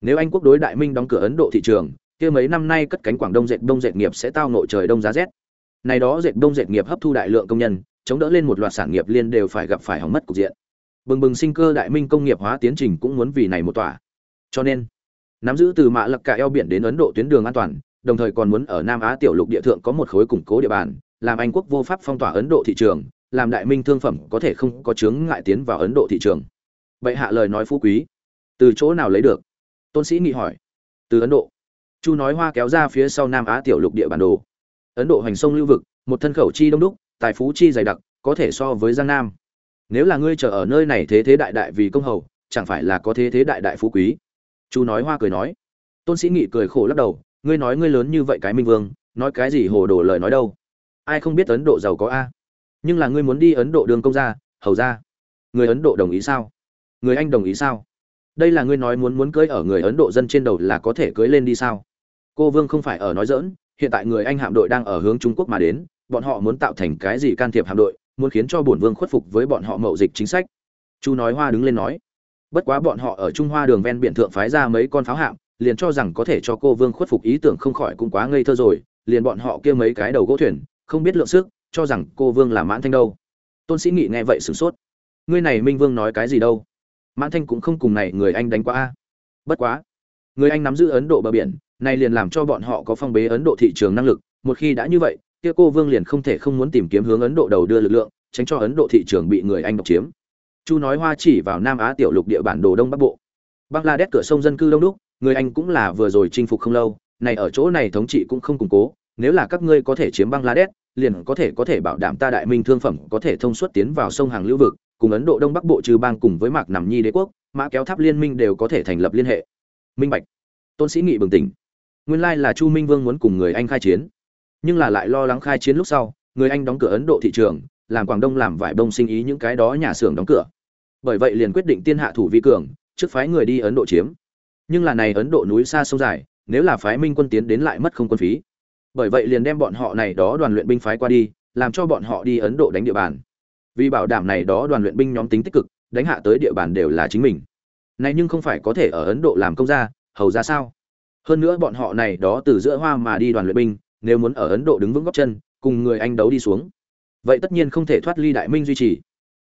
Nếu anh quốc đối đại minh đóng cửa ấn độ thị trường, kia mấy năm nay cất cánh quảng đông dệt đông dệt nghiệp sẽ tao nội trời đông giá rét. Này đó dệt đông dệt nghiệp hấp thu đại lượng công nhân, chống đỡ lên một loạt sản nghiệp liên đều phải gặp phải hỏng mất cục diện. Bừng bừng sinh cơ đại minh công nghiệp hóa tiến trình cũng muốn vì này một tỏa. Cho nên, nắm giữ từ mạ lặc cả eo biển đến ấn độ tuyến đường an toàn đồng thời còn muốn ở nam á tiểu lục địa thượng có một khối củng cố địa bàn, làm anh quốc vô pháp phong tỏa ấn độ thị trường, làm đại minh thương phẩm có thể không có chướng ngại tiến vào ấn độ thị trường. Bệ hạ lời nói phú quý. Từ chỗ nào lấy được? Tôn sĩ nghị hỏi. Từ ấn độ. Chu nói hoa kéo ra phía sau nam á tiểu lục địa bản đồ. Ấn độ hành sông lưu vực, một thân khẩu chi đông đúc, tài phú chi dày đặc, có thể so với giang nam. Nếu là ngươi chờ ở nơi này thế thế đại đại vì công hầu, chẳng phải là có thế thế đại đại phú quý? Chu nói hoa cười nói. Tôn sĩ nghị cười khổ lắc đầu ngươi nói ngươi lớn như vậy cái minh vương, nói cái gì hồ đồ lời nói đâu? Ai không biết ấn độ giàu có a? Nhưng là ngươi muốn đi ấn độ đường công gia, hầu ra. Người ấn độ đồng ý sao? Người anh đồng ý sao? Đây là ngươi nói muốn muốn cưới ở người ấn độ dân trên đầu là có thể cưới lên đi sao? Cô vương không phải ở nói dỡn hiện tại người anh hạm đội đang ở hướng trung quốc mà đến, bọn họ muốn tạo thành cái gì can thiệp hạm đội, muốn khiến cho bổn vương khuất phục với bọn họ mậu dịch chính sách. Chu nói hoa đứng lên nói, bất quá bọn họ ở trung hoa đường ven biển thượng phái ra mấy con pháo hạm liền cho rằng có thể cho cô vương khuất phục ý tưởng không khỏi cũng quá ngây thơ rồi, liền bọn họ kia mấy cái đầu gỗ thuyền, không biết lượng sức, cho rằng cô vương là mãn thanh đâu. Tôn sĩ nghị nghe vậy sửng sốt. Ngươi này minh vương nói cái gì đâu? Mãn thanh cũng không cùng này người anh đánh quá. a bất quá, người anh nắm giữ ấn độ bờ biển, này liền làm cho bọn họ có phong bế ấn độ thị trường năng lực. Một khi đã như vậy, kia cô vương liền không thể không muốn tìm kiếm hướng ấn độ đầu đưa lực lượng, tránh cho ấn độ thị trường bị người anh độc chiếm. Chu nói hoa chỉ vào nam á tiểu lục địa bản đồ đông bắc bộ. Bangladesh cửa sông dân cư đông đúc người anh cũng là vừa rồi chinh phục không lâu, này ở chỗ này thống trị cũng không củng cố, nếu là các ngươi có thể chiếm bangladesh, liền có thể có thể bảo đảm ta đại minh thương phẩm có thể thông suốt tiến vào sông hàng lưu vực, cùng ấn độ đông bắc bộ trừ bang cùng với mạc nằm nhi đế quốc, mã kéo tháp liên minh đều có thể thành lập liên hệ. Minh bạch. Tôn sĩ nghị bừng tỉnh. Nguyên lai là chu minh vương muốn cùng người anh khai chiến. Nhưng là lại lo lắng khai chiến lúc sau, người anh đóng cửa ấn độ thị trường, làm quảng đông làm vải đông sinh ý những cái đó nhà xưởng đóng cửa. Bởi vậy liền quyết định tiên hạ thủ vi cường, trước phái người đi ấn độ chiếm nhưng là này ấn độ núi xa sông dài, nếu là phái minh quân tiến đến lại mất không quân phí. Bởi vậy liền đem bọn họ này đó đoàn luyện binh phái qua đi, làm cho bọn họ đi ấn độ đánh địa bàn. Vì bảo đảm này đó đoàn luyện binh nhóm tính tích cực, đánh hạ tới địa bàn đều là chính mình. Này nhưng không phải có thể ở ấn độ làm công gia, hầu ra sao? Hơn nữa bọn họ này đó từ giữa hoa mà đi đoàn luyện binh, nếu muốn ở ấn độ đứng vững góc chân, cùng người anh đấu đi xuống. Vậy tất nhiên không thể thoát ly đại minh duy trì.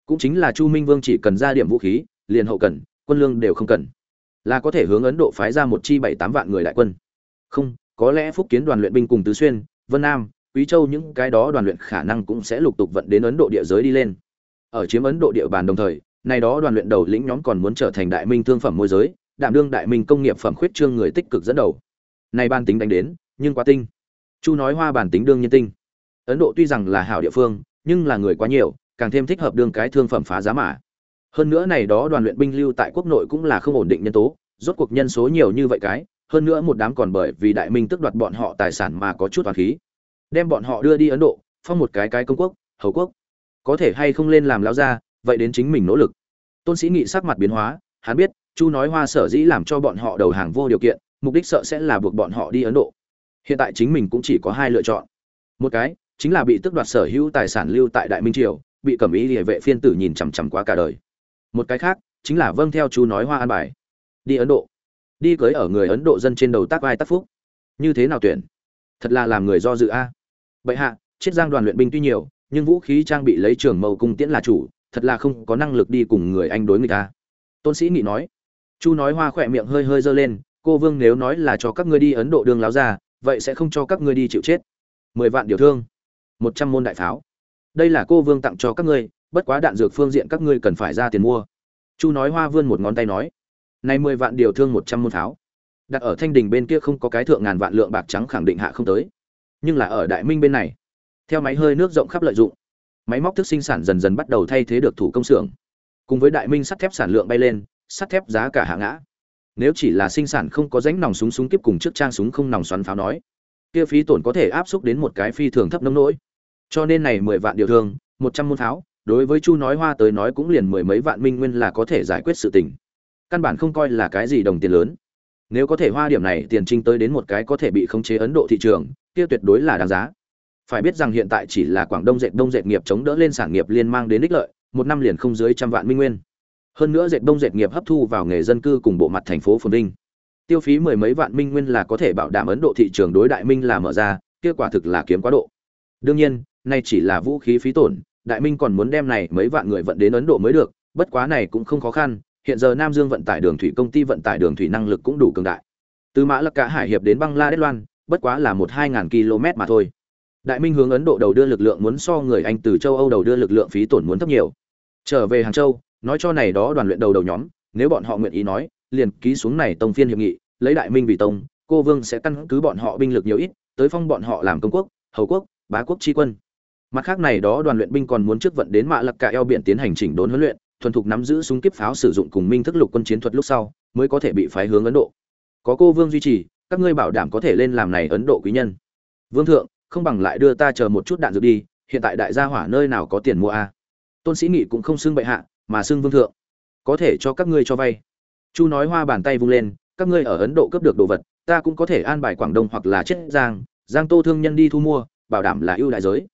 Cũng chính là chu minh vương chỉ cần ra điểm vũ khí, liền hậu cần, quân lương đều không cần là có thể hướng ấn độ phái ra một chi bảy tám vạn người đại quân. Không, có lẽ phúc kiến đoàn luyện binh cùng tứ xuyên, vân nam, quý châu những cái đó đoàn luyện khả năng cũng sẽ lục tục vận đến ấn độ địa giới đi lên. Ở chiếm ấn độ địa bàn đồng thời, nay đó đoàn luyện đầu lĩnh nhóm còn muốn trở thành đại minh thương phẩm môi giới, đảm đương đại minh công nghiệp phẩm khuyết trương người tích cực dẫn đầu. Nay ban tính đánh đến, nhưng quá tinh. Chu nói hoa bản tính đương nhiên tinh. Ấn độ tuy rằng là hảo địa phương, nhưng là người quá nhiều, càng thêm thích hợp đương cái thương phẩm phá giá mà hơn nữa này đó đoàn luyện binh lưu tại quốc nội cũng là không ổn định nhân tố, rốt cuộc nhân số nhiều như vậy cái, hơn nữa một đám còn bởi vì đại minh tức đoạt bọn họ tài sản mà có chút toàn khí. Đem bọn họ đưa đi ấn độ, phong một cái cái công quốc, hầu quốc. Có thể hay không lên làm lão gia, vậy đến chính mình nỗ lực. Tôn sĩ nghị sắc mặt biến hóa, hắn biết, chu nói hoa sở dĩ làm cho bọn họ đầu hàng vô điều kiện, mục đích sợ sẽ là buộc bọn họ đi ấn độ. Hiện tại chính mình cũng chỉ có hai lựa chọn. Một cái, chính là bị tước đoạt sở hữu tài sản lưu tại đại minh triều, bị cẩm ý địa vệ phiên tử nhìn chằm chằm quá cả đời một cái khác, chính là vâng theo chú nói hoa an bài. Đi ấn độ. Đi cưới ở người ấn độ dân trên đầu tác vai tác phúc. Như thế nào tuyển? Thật là làm người do dự a. Bệ hạ, chiết giang đoàn luyện binh tuy nhiều, nhưng vũ khí trang bị lấy trường mâu cung tiễn là chủ, thật là không có năng lực đi cùng người anh đối người ta tôn sĩ nghị nói. Chu nói hoa khỏe miệng hơi hơi dơ lên, cô vương nếu nói là cho các ngươi đi ấn độ đường láo ra, vậy sẽ không cho các ngươi đi chịu chết. Mười vạn điều thương. Một trăm môn đại pháo. Đây là cô vương tặng cho các ngươi bất quá đạn dược phương diện các ngươi cần phải ra tiền mua. Chu nói hoa vươn một ngón tay nói nay mười vạn điều thương một trăm môn pháo đặt ở thanh đình bên kia không có cái thượng ngàn vạn lượng bạc trắng khẳng định hạ không tới. Nhưng là ở đại minh bên này, theo máy hơi nước rộng khắp lợi dụng, máy móc thức sinh sản dần dần bắt đầu thay thế được thủ công xưởng. Cùng với đại minh sắt thép sản lượng bay lên, sắt thép giá cả hạ ngã. Nếu chỉ là sinh sản không có rãnh nòng súng súng tiếp cùng trước trang súng không nòng xoắn pháo nói, kia phí tổn có thể áp xúc đến một cái phi thường thấp nông nỗi. Cho nên này mười vạn điều thương, một trăm môn pháo đối với chu nói hoa tới nói cũng liền mười mấy vạn minh nguyên là có thể giải quyết sự tình. Căn bản không coi là cái gì đồng tiền lớn. Nếu có thể hoa điểm này, tiền trinh tới đến một cái có thể bị khống chế ấn độ thị trường, kia tuyệt đối là đáng giá. Phải biết rằng hiện tại chỉ là quảng đông dệt đông dệt nghiệp chống đỡ lên sản nghiệp liên mang đến ích lợi, một năm liền không dưới trăm vạn minh nguyên. Hơn nữa dệt đông dệt nghiệp hấp thu vào nghề dân cư cùng bộ mặt thành phố phồn vinh. Tiêu phí mười mấy vạn minh nguyên là có thể bảo đảm ấn độ thị trường đối đại minh là mở ra kết quả thực là kiếm quá độ. Đương nhiên, nay chỉ là vũ khí phí tổn đại minh còn muốn đem này mấy vạn người vận đến ấn độ mới được, bất quá này cũng không khó khăn, hiện giờ nam dương vận tải đường thủy công ty vận tải đường thủy năng lực cũng đủ cường đại. Từ mã lắc cả hải hiệp đến băng la bangladesh loan, bất quá là một hai ngàn km mà thôi. Đại minh hướng ấn độ đầu đưa lực lượng muốn so người anh từ châu âu đầu đưa lực lượng phí tổn muốn thấp nhiều. Trở về hàng châu, nói cho này đó đoàn luyện đầu đầu nhóm, nếu bọn họ nguyện ý nói, liền ký xuống này tông phiên hiệp nghị, lấy đại minh vì tông, cô vương sẽ căn cứ bọn họ binh lực nhiều ít, tới phong bọn họ làm công quốc, hầu quốc, bá quốc tri quân mặt khác này đó đoàn luyện binh còn muốn trước vận đến mạ lạc cả eo biển tiến hành chỉnh đốn huấn luyện, thuần thục nắm giữ súng kiếp pháo sử dụng cùng minh thức lục quân chiến thuật lúc sau, mới có thể bị phái hướng ấn độ. Có cô vương duy trì, các ngươi bảo đảm có thể lên làm này ấn độ quý nhân. Vương thượng, không bằng lại đưa ta chờ một chút đạn dược đi, hiện tại đại gia hỏa nơi nào có tiền mua a? Tôn sĩ nghị cũng không xưng bệ hạ, mà xưng vương thượng. Có thể cho các ngươi cho vay. Chu nói hoa bàn tay vung lên, các ngươi ở ấn độ cướp được đồ vật, ta cũng có thể an bài quảng đông hoặc là chết giang giang tô thương nhân đi thu mua, bảo đảm là ưu đại giới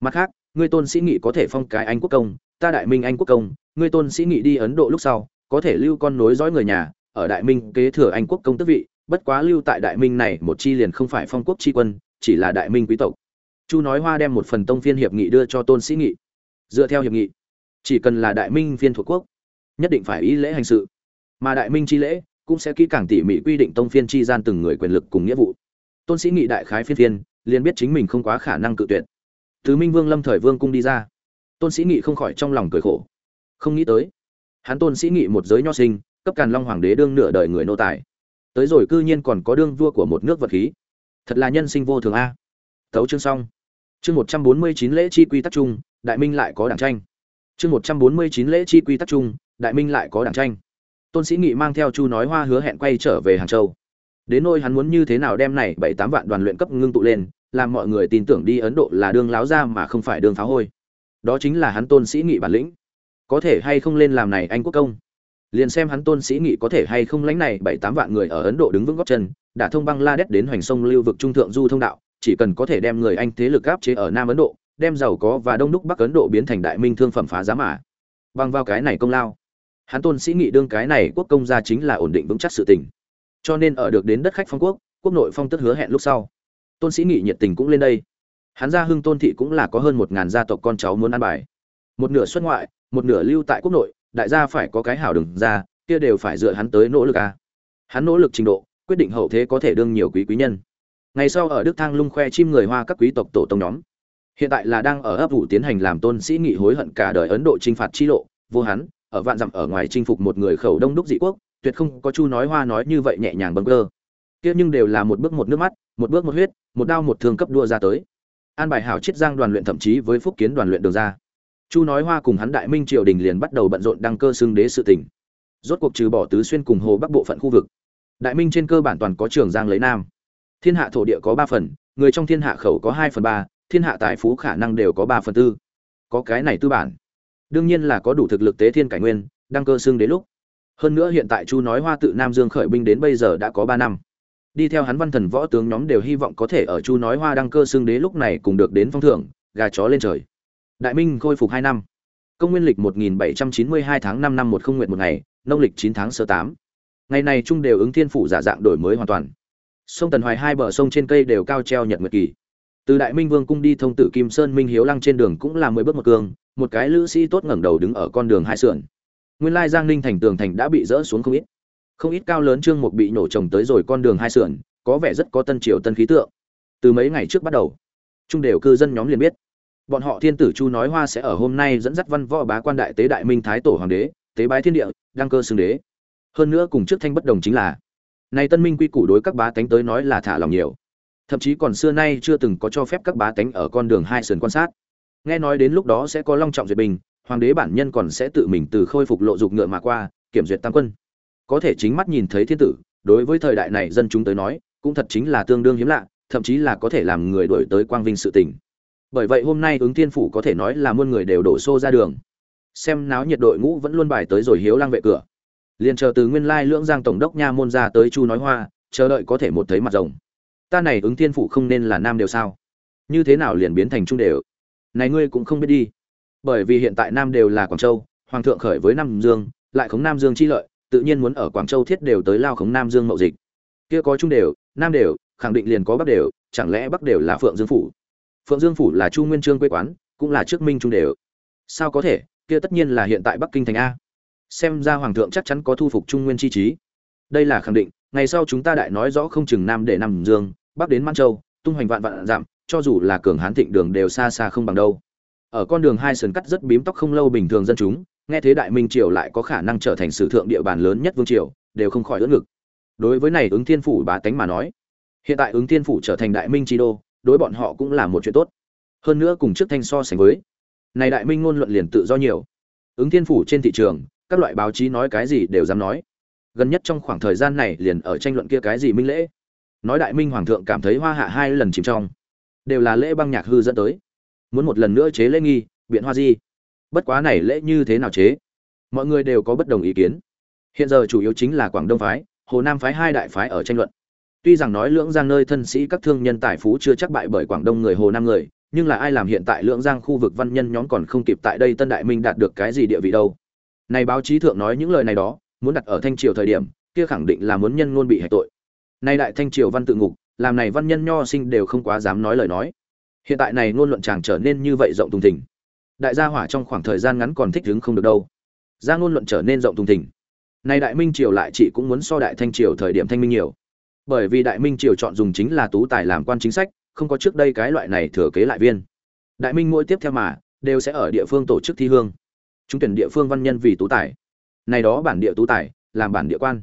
mặt khác, ngươi tôn sĩ nghị có thể phong cái anh quốc công, ta đại minh anh quốc công, ngươi tôn sĩ nghị đi ấn độ lúc sau, có thể lưu con nối dõi người nhà, ở đại minh kế thừa anh quốc công tước vị, bất quá lưu tại đại minh này một chi liền không phải phong quốc chi quân, chỉ là đại minh quý tộc. Chu nói hoa đem một phần tông phiên hiệp nghị đưa cho tôn sĩ nghị. Dựa theo hiệp nghị, chỉ cần là đại minh phiên thuộc quốc, nhất định phải ý lễ hành sự. Mà đại minh chi lễ cũng sẽ kỹ càng tỉ mỉ quy định tông phiên chi gian từng người quyền lực cùng nghĩa vụ. Tôn sĩ nghị đại khái phiên phiên, liền biết chính mình không quá khả năng cự tuyệt từ minh vương lâm thời vương cung đi ra. Tôn sĩ nghị không khỏi trong lòng cười khổ. Không nghĩ tới, hắn tôn sĩ nghị một giới nho sinh, cấp càn long hoàng đế đương nửa đời người nô tài. Tới rồi cư nhiên còn có đương vua của một nước vật khí. Thật là nhân sinh vô thường a. Tấu chương xong. Chương một trăm bốn mươi chín lễ chi quy tắc chung, đại minh lại có đảng tranh. Chương một trăm bốn mươi chín lễ chi quy tắc chung, đại minh lại có đảng tranh. Tôn sĩ nghị mang theo chu nói hoa hứa hẹn quay trở về hàng châu. Đến nơi hắn muốn như thế nào đem này bảy tám vạn đoàn luyện cấp ngưng tụ lên làm mọi người tin tưởng đi ấn độ là đương láo ra mà không phải đương pháo hôi. Đó chính là hắn tôn sĩ nghị bản lĩnh. Có thể hay không lên làm này anh quốc công? Liền xem hắn tôn sĩ nghị có thể hay không lãnh này bảy tám vạn người ở ấn độ đứng vững góc chân đã thông băng la đét đến hoành sông lưu vực trung thượng du thông đạo, chỉ cần có thể đem người anh thế lực áp chế ở nam ấn độ, đem giàu có và đông đúc bắc ấn độ biến thành đại minh thương phẩm phá giá mà. Bằng vào cái này công lao, hắn tôn sĩ nghị đương cái này quốc công gia chính là ổn định vững chắc sự tình. Cho nên ở được đến đất khách phong quốc quốc nội phong tức hứa hẹn lúc sau tôn sĩ nghị nhiệt tình cũng lên đây. Hắn gia hưng tôn thị cũng là có hơn một ngàn gia tộc con cháu muốn ăn bài. Một nửa xuất ngoại, một nửa lưu tại quốc nội, đại gia phải có cái hảo đừng ra, kia đều phải dựa hắn tới nỗ lực à. hắn nỗ lực trình độ, quyết định hậu thế có thể đương nhiều quý quý nhân. Ngày sau ở đức thang lung khoe chim người hoa các quý tộc tổ tông nhóm. Hiện tại là đang ở ấp ủ tiến hành làm tôn sĩ nghị hối hận cả đời ấn độ chinh phạt chi lộ, vô hắn, ở vạn dặm ở ngoài chinh phục một người khẩu đông đúc dị quốc, tuyệt không có chu nói hoa nói như vậy nhẹ nhàng bâng cơ. Kia nhưng đều là một bước một nước mắt một bước một huyết, một đao một thương cấp đua ra tới. An bài hảo chiết giang đoàn luyện thậm chí với phúc kiến đoàn luyện đường ra. Chu nói hoa cùng hắn đại minh triều đình liền bắt đầu bận rộn đăng cơ xưng đế sự tỉnh rốt cuộc trừ bỏ tứ xuyên cùng hồ bắc bộ phận khu vực, đại minh trên cơ bản toàn có trường giang lấy nam. Thiên hạ thổ địa có ba phần, người trong thiên hạ khẩu có hai phần ba, thiên hạ tài phú khả năng đều có ba phần tư. Có cái này tư bản, đương nhiên là có đủ thực lực tế thiên cải nguyên, đăng cơ xưng đế lúc. Hơn nữa hiện tại chu nói hoa tự nam dương khởi binh đến bây giờ đã có ba năm đi theo hắn văn thần võ tướng nhóm đều hy vọng có thể ở chu nói hoa đăng cơ xương đế lúc này cùng được đến phong thưởng, gà chó lên trời. Đại minh khôi phục hai năm. Công nguyên lịch 1792 tháng 5 năm một không nguyện một ngày, nông lịch 9 tháng sơ 8. ngày này trung đều ứng thiên phủ giả dạng đổi mới hoàn toàn. Sông tần hoài hai bờ sông trên cây đều cao treo nhật nguyệt kỳ. Từ đại minh vương cung đi thông tử kim sơn minh hiếu lăng trên đường cũng là mười bước một cương một cái lữ sĩ tốt ngẩng đầu đứng ở con đường hai sườn. Nguyên lai giang ninh thành tường thành đã bị rỡ xuống không ít không ít cao lớn trương mục bị nổ trồng tới rồi con đường hai sườn, có vẻ rất có tân triều tân khí tượng. Từ mấy ngày trước bắt đầu trung đều cư dân nhóm liền biết. Bọn họ thiên tử chu nói hoa sẽ ở hôm nay dẫn dắt văn võ bá quan đại tế đại minh thái tổ hoàng đế, tế bái thiên địa, đăng cơ xưng đế. Hơn nữa cùng trước thanh bất đồng chính là này tân minh quy củ đối các bá tánh tới nói là thả lòng nhiều. Thậm chí còn xưa nay chưa từng có cho phép các bá tánh ở con đường hai sườn quan sát. Nghe nói đến lúc đó sẽ có long trọng duyệt bình, hoàng đế bản nhân còn sẽ tự mình từ khôi phục lộ dục ngựa mà qua, kiểm duyệt tam quân có thể chính mắt nhìn thấy thiên tử, đối với thời đại này dân chúng tới nói, cũng thật chính là tương đương hiếm lạ, thậm chí là có thể làm người đổi tới quang vinh sự tình. Bởi vậy hôm nay ứng thiên phủ có thể nói là muôn người đều đổ xô ra đường. Xem náo nhiệt đội ngũ vẫn luôn bài tới rồi hiếu lang vệ cửa. Liền chờ từ nguyên lai lưỡng giang tổng đốc nha môn ra tới chu nói hoa, chờ đợi có thể một thấy mặt rồng. Ta này ứng thiên phủ không nên là nam đều sao? Như thế nào liền biến thành trung đều? Này ngươi cũng không biết đi. Bởi vì hiện tại nam đều là quảng châu, hoàng thượng khởi với nam dương, lại khống nam dương chi lợi tự nhiên muốn ở quảng châu thiết đều tới lao khống nam dương mậu dịch. Kia có trung đều, nam đều, khẳng định liền có bắc đều, chẳng lẽ bắc đều là phượng dương phủ? Phượng dương phủ là chu nguyên trương quê quán, cũng là trước minh trung đều. Sao có thể? Kia tất nhiên là hiện tại bắc kinh thành a. Xem ra hoàng thượng chắc chắn có thu phục trung nguyên chi trí. Đây là khẳng định, ngày sau chúng ta đại nói rõ không chừng nam để Nam dương, bắc đến man châu, tung hoành vạn vạn giảm, cho dù là cường hán thịnh đường đều xa xa không bằng đâu ở con đường hai sườn cắt rất bím tóc không lâu bình thường dân chúng, nghe thế đại minh triều lại có khả năng trở thành sử thượng địa bàn lớn nhất vương triều, đều không khỏi ưỡn ngực. Đối với này ứng thiên phủ bá tánh mà nói, hiện tại ứng thiên phủ trở thành đại minh tri đô, đối bọn họ cũng là một chuyện tốt. Hơn nữa cùng trước thanh so sánh với, này đại minh ngôn luận liền tự do nhiều. Ứng thiên phủ trên thị trường, các loại báo chí nói cái gì đều dám nói. Gần nhất trong khoảng thời gian này liền ở tranh luận kia cái gì minh lễ. Nói đại minh hoàng thượng cảm thấy hoa hạ hai lần chìm trong, đều là lễ băng nhạc hư dẫn tới muốn một lần nữa chế lễ nghi, biện hoa di. Bất quá này lễ như thế nào chế? Mọi người đều có bất đồng ý kiến. Hiện giờ chủ yếu chính là quảng đông phái, hồ nam phái hai đại phái ở tranh luận. Tuy rằng nói lưỡng giang nơi thân sĩ các thương nhân tài phú chưa chắc bại bởi quảng đông người hồ nam người, nhưng là ai làm hiện tại lưỡng giang khu vực văn nhân nhóm còn không kịp tại đây tân đại minh đạt được cái gì địa vị đâu. Này báo chí thượng nói những lời này đó, muốn đặt ở thanh triều thời điểm, kia khẳng định là muốn nhân ngôn bị hạch tội. Nay đại thanh triều văn tự ngục, làm này văn nhân nho sinh đều không quá dám nói lời nói hiện tại này ngôn luận chàng trở nên như vậy rộng thùng thình. Đại gia hỏa trong khoảng thời gian ngắn còn thích đứng không được đâu. Gia ngôn luận trở nên rộng thùng thình. Nay đại minh triều lại chị cũng muốn so đại thanh triều thời điểm thanh minh nhiều. Bởi vì đại minh triều chọn dùng chính là tú tài làm quan chính sách, không có trước đây cái loại này thừa kế lại viên. Đại minh mỗi tiếp theo mà, đều sẽ ở địa phương tổ chức thi hương. Chúng tuyển địa phương văn nhân vì tú tài. Này đó bản địa tú tài, làm bản địa quan.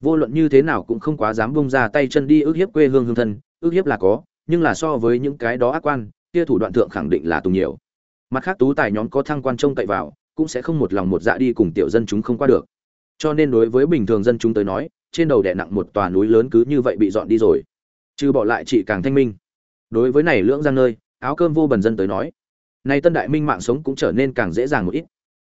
Vô luận như thế nào cũng không quá dám bông ra tay chân đi ước hiếp quê hương hương thân, ước hiếp là có nhưng là so với những cái đó ác quan, kia thủ đoạn thượng khẳng định là tùng nhiều. Mặt khác, tú tài nhóm có thăng quan trông cậy vào, cũng sẽ không một lòng một dạ đi cùng tiểu dân chúng không qua được. Cho nên đối với bình thường dân chúng tới nói, trên đầu đè nặng một tòa núi lớn cứ như vậy bị dọn đi rồi. Trừ bỏ lại chị càng thanh minh. Đối với này lưỡng giang nơi, áo cơm vô bần dân tới nói nay tân đại minh mạng sống cũng trở nên càng dễ dàng một ít.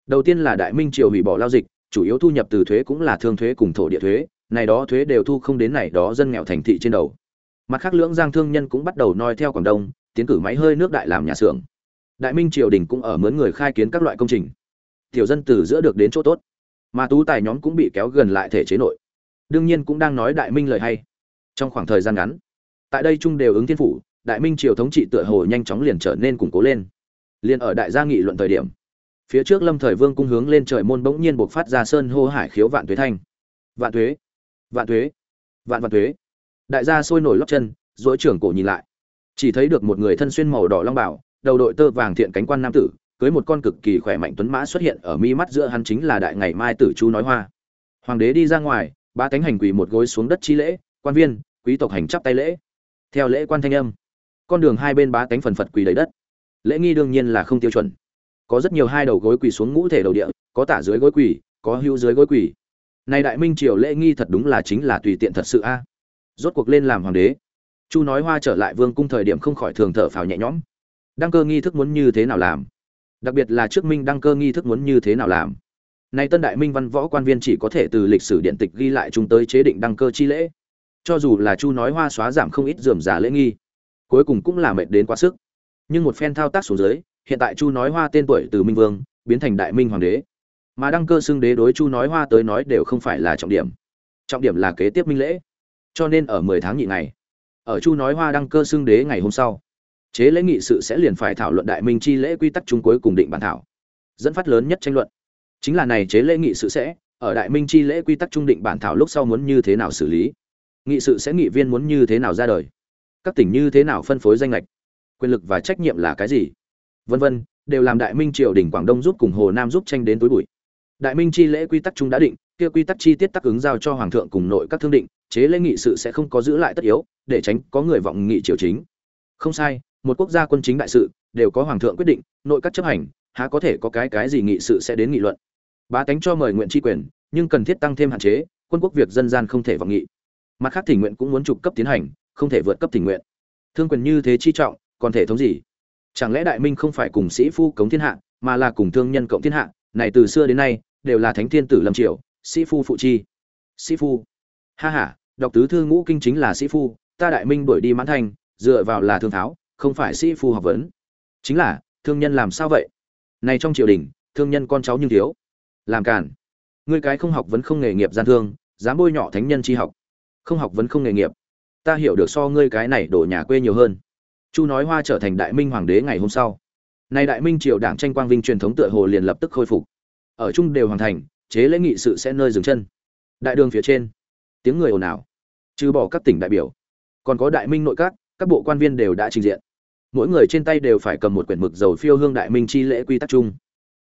Đầu tiên là đại minh triều hủy bỏ lao dịch, chủ yếu thu nhập từ thuế cũng là thương thuế cùng thổ địa thuế, này đó thuế đều thu không đến này đó dân nghèo thành thị trên đầu mặt khác lưỡng giang thương nhân cũng bắt đầu noi theo quảng đông, tiến cử máy hơi nước đại làm nhà xưởng. Đại minh triều đình cũng ở mướn người khai kiến các loại công trình. Tiểu dân từ giữa được đến chỗ tốt. Mà tú tài nhóm cũng bị kéo gần lại thể chế nội. Đương nhiên cũng đang nói đại minh lời hay. Trong khoảng thời gian ngắn, tại đây trung đều ứng thiên phủ, đại minh triều thống trị tựa hồ nhanh chóng liền trở nên củng cố lên. Liền ở đại gia nghị luận thời điểm, phía trước lâm thời vương cung hướng lên trời môn bỗng nhiên buộc phát ra sơn hô hải khiếu vạn tuế thanh. Vạn tuế vạn tuế, vạn vạn tuế đại gia sôi nổi lóc chân dối trưởng cổ nhìn lại. Chỉ thấy được một người thân xuyên màu đỏ long bảo, đầu đội tơ vàng thiện cánh quan nam tử, cưới một con cực kỳ khỏe mạnh tuấn mã xuất hiện ở mi mắt giữa hắn chính là đại ngày mai tử chu nói hoa. Hoàng đế đi ra ngoài ba cánh hành quỳ một gối xuống đất chi lễ, quan viên, quý tộc hành chắp tay lễ. Theo lễ quan thanh âm, con đường hai bên ba cánh phần phật quỳ đầy đất. Lễ nghi đương nhiên là không tiêu chuẩn. Có rất nhiều hai đầu gối quỳ xuống ngũ thể đầu địa, có tả dưới gối quỳ, có hữu dưới gối quỳ. Này đại minh triều lễ nghi thật đúng là chính là tùy tiện thật sự a rốt cuộc lên làm hoàng đế. Chu nói hoa trở lại vương cung thời điểm không khỏi thường thở phào nhẹ nhõm. Đăng cơ nghi thức muốn như thế nào làm? Đặc biệt là trước minh đăng cơ nghi thức muốn như thế nào làm? Nay tân đại minh văn võ quan viên chỉ có thể từ lịch sử điện tịch ghi lại chúng tới chế định đăng cơ chi lễ. Cho dù là chu nói hoa xóa giảm không ít dườm giả lễ nghi, cuối cùng cũng là mệt đến quá sức. Nhưng một phen thao tác xuống dưới, hiện tại chu nói hoa tên tuổi từ minh vương biến thành đại minh hoàng đế. Mà đăng cơ xưng đế đối chu nói hoa tới nói đều không phải là trọng điểm. Trọng điểm là kế tiếp minh lễ cho nên ở mười tháng nhị ngày, ở chu nói hoa đăng cơ xưng đế ngày hôm sau, chế lễ nghị sự sẽ liền phải thảo luận đại minh chi lễ quy tắc chung cuối cùng định bản thảo, dẫn phát lớn nhất tranh luận. Chính là này chế lễ nghị sự sẽ, ở đại minh chi lễ quy tắc trung định bản thảo lúc sau muốn như thế nào xử lý? Nghị sự sẽ nghị viên muốn như thế nào ra đời? Các tỉnh như thế nào phân phối danh lệch quyền lực và trách nhiệm là cái gì? Vân vân, đều làm đại minh triều đình quảng đông giúp cùng hồ nam giúp tranh đến tối bụi. Đại minh chi lễ quy tắc chung đã định, kia quy tắc chi tiết tác ứng giao cho hoàng thượng cùng nội các thương định chế lễ nghị sự sẽ không có giữ lại tất yếu, để tránh có người vọng nghị triều chính. Không sai, một quốc gia quân chính đại sự, đều có hoàng thượng quyết định, nội các chấp hành, há có thể có cái cái gì nghị sự sẽ đến nghị luận. Bá tánh cho mời nguyện tri quyền, nhưng cần thiết tăng thêm hạn chế, quân quốc việc dân gian không thể vọng nghị. Mặt khác thỉnh nguyện cũng muốn trục cấp tiến hành, không thể vượt cấp thỉnh nguyện. Thương quyền như thế chi trọng, còn thể thống gì? Chẳng lẽ đại minh không phải cùng sĩ phu cống thiên hạ, mà là cùng thương nhân cộng thiên hạ, này từ xưa đến nay, đều là thánh thiên tử lâm triều, sĩ phu phụ chi. Sĩ phu ha ha, đọc tứ thư ngũ kinh chính là sĩ phu, ta đại minh đuổi đi mãn thành, dựa vào là thương tháo, không phải sĩ phu học vấn. Chính là, thương nhân làm sao vậy? Này trong triều đình, thương nhân con cháu nhưng thiếu. Làm cản ngươi cái không học vấn không nghề nghiệp gian thương, dám bôi nhọ thánh nhân chi học. Không học vấn không nghề nghiệp. Ta hiểu được so ngươi cái này đổ nhà quê nhiều hơn. Chu nói hoa trở thành đại minh hoàng đế ngày hôm sau. Nay đại minh triều đảng tranh quang vinh truyền thống tựa hồ liền lập tức khôi phục. Ở chung đều hoàn thành, chế lễ nghị sự sẽ nơi dừng chân. Đại đường phía trên tiếng người ồn ào. Trừ bỏ các tỉnh đại biểu, còn có đại minh nội các các bộ quan viên đều đã trình diện. Mỗi người trên tay đều phải cầm một quyển mực dầu phiêu hương đại minh chi lễ quy tắc chung.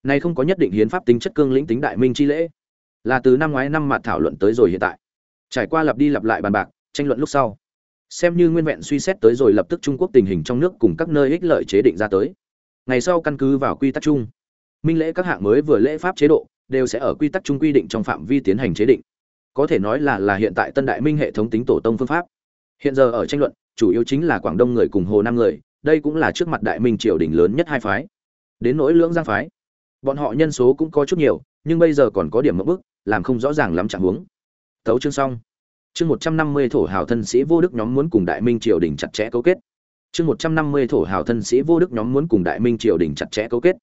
Này không có nhất định hiến pháp tính chất cương lĩnh tính đại minh chi lễ. Là từ năm ngoái năm mặt thảo luận tới rồi hiện tại. Trải qua lặp đi lặp lại bàn bạc, tranh luận lúc sau. Xem như nguyên vẹn suy xét tới rồi lập tức trung quốc tình hình trong nước cùng các nơi ích lợi chế định ra tới. Ngày sau căn cứ vào quy tắc chung, minh lễ các hạng mới vừa lễ pháp chế độ, đều sẽ ở quy tắc chung quy định trong phạm vi tiến hành chế định có thể nói là là hiện tại tân đại minh hệ thống tính tổ tông phương pháp. Hiện giờ ở tranh luận, chủ yếu chính là quảng đông người cùng hồ nam người, đây cũng là trước mặt đại minh triều đình lớn nhất hai phái. Đến nỗi lưỡng giang phái, bọn họ nhân số cũng có chút nhiều, nhưng bây giờ còn có điểm mẫu bức, làm không rõ ràng lắm trạng huống. Tấu chương xong. Chương một trăm năm mươi thổ hào thân sĩ vô đức nhóm muốn cùng đại minh triều đình chặt chẽ cấu kết. Chương một trăm năm mươi thổ hào thân sĩ vô đức nhóm muốn cùng đại minh triều đình chặt chẽ cấu kết.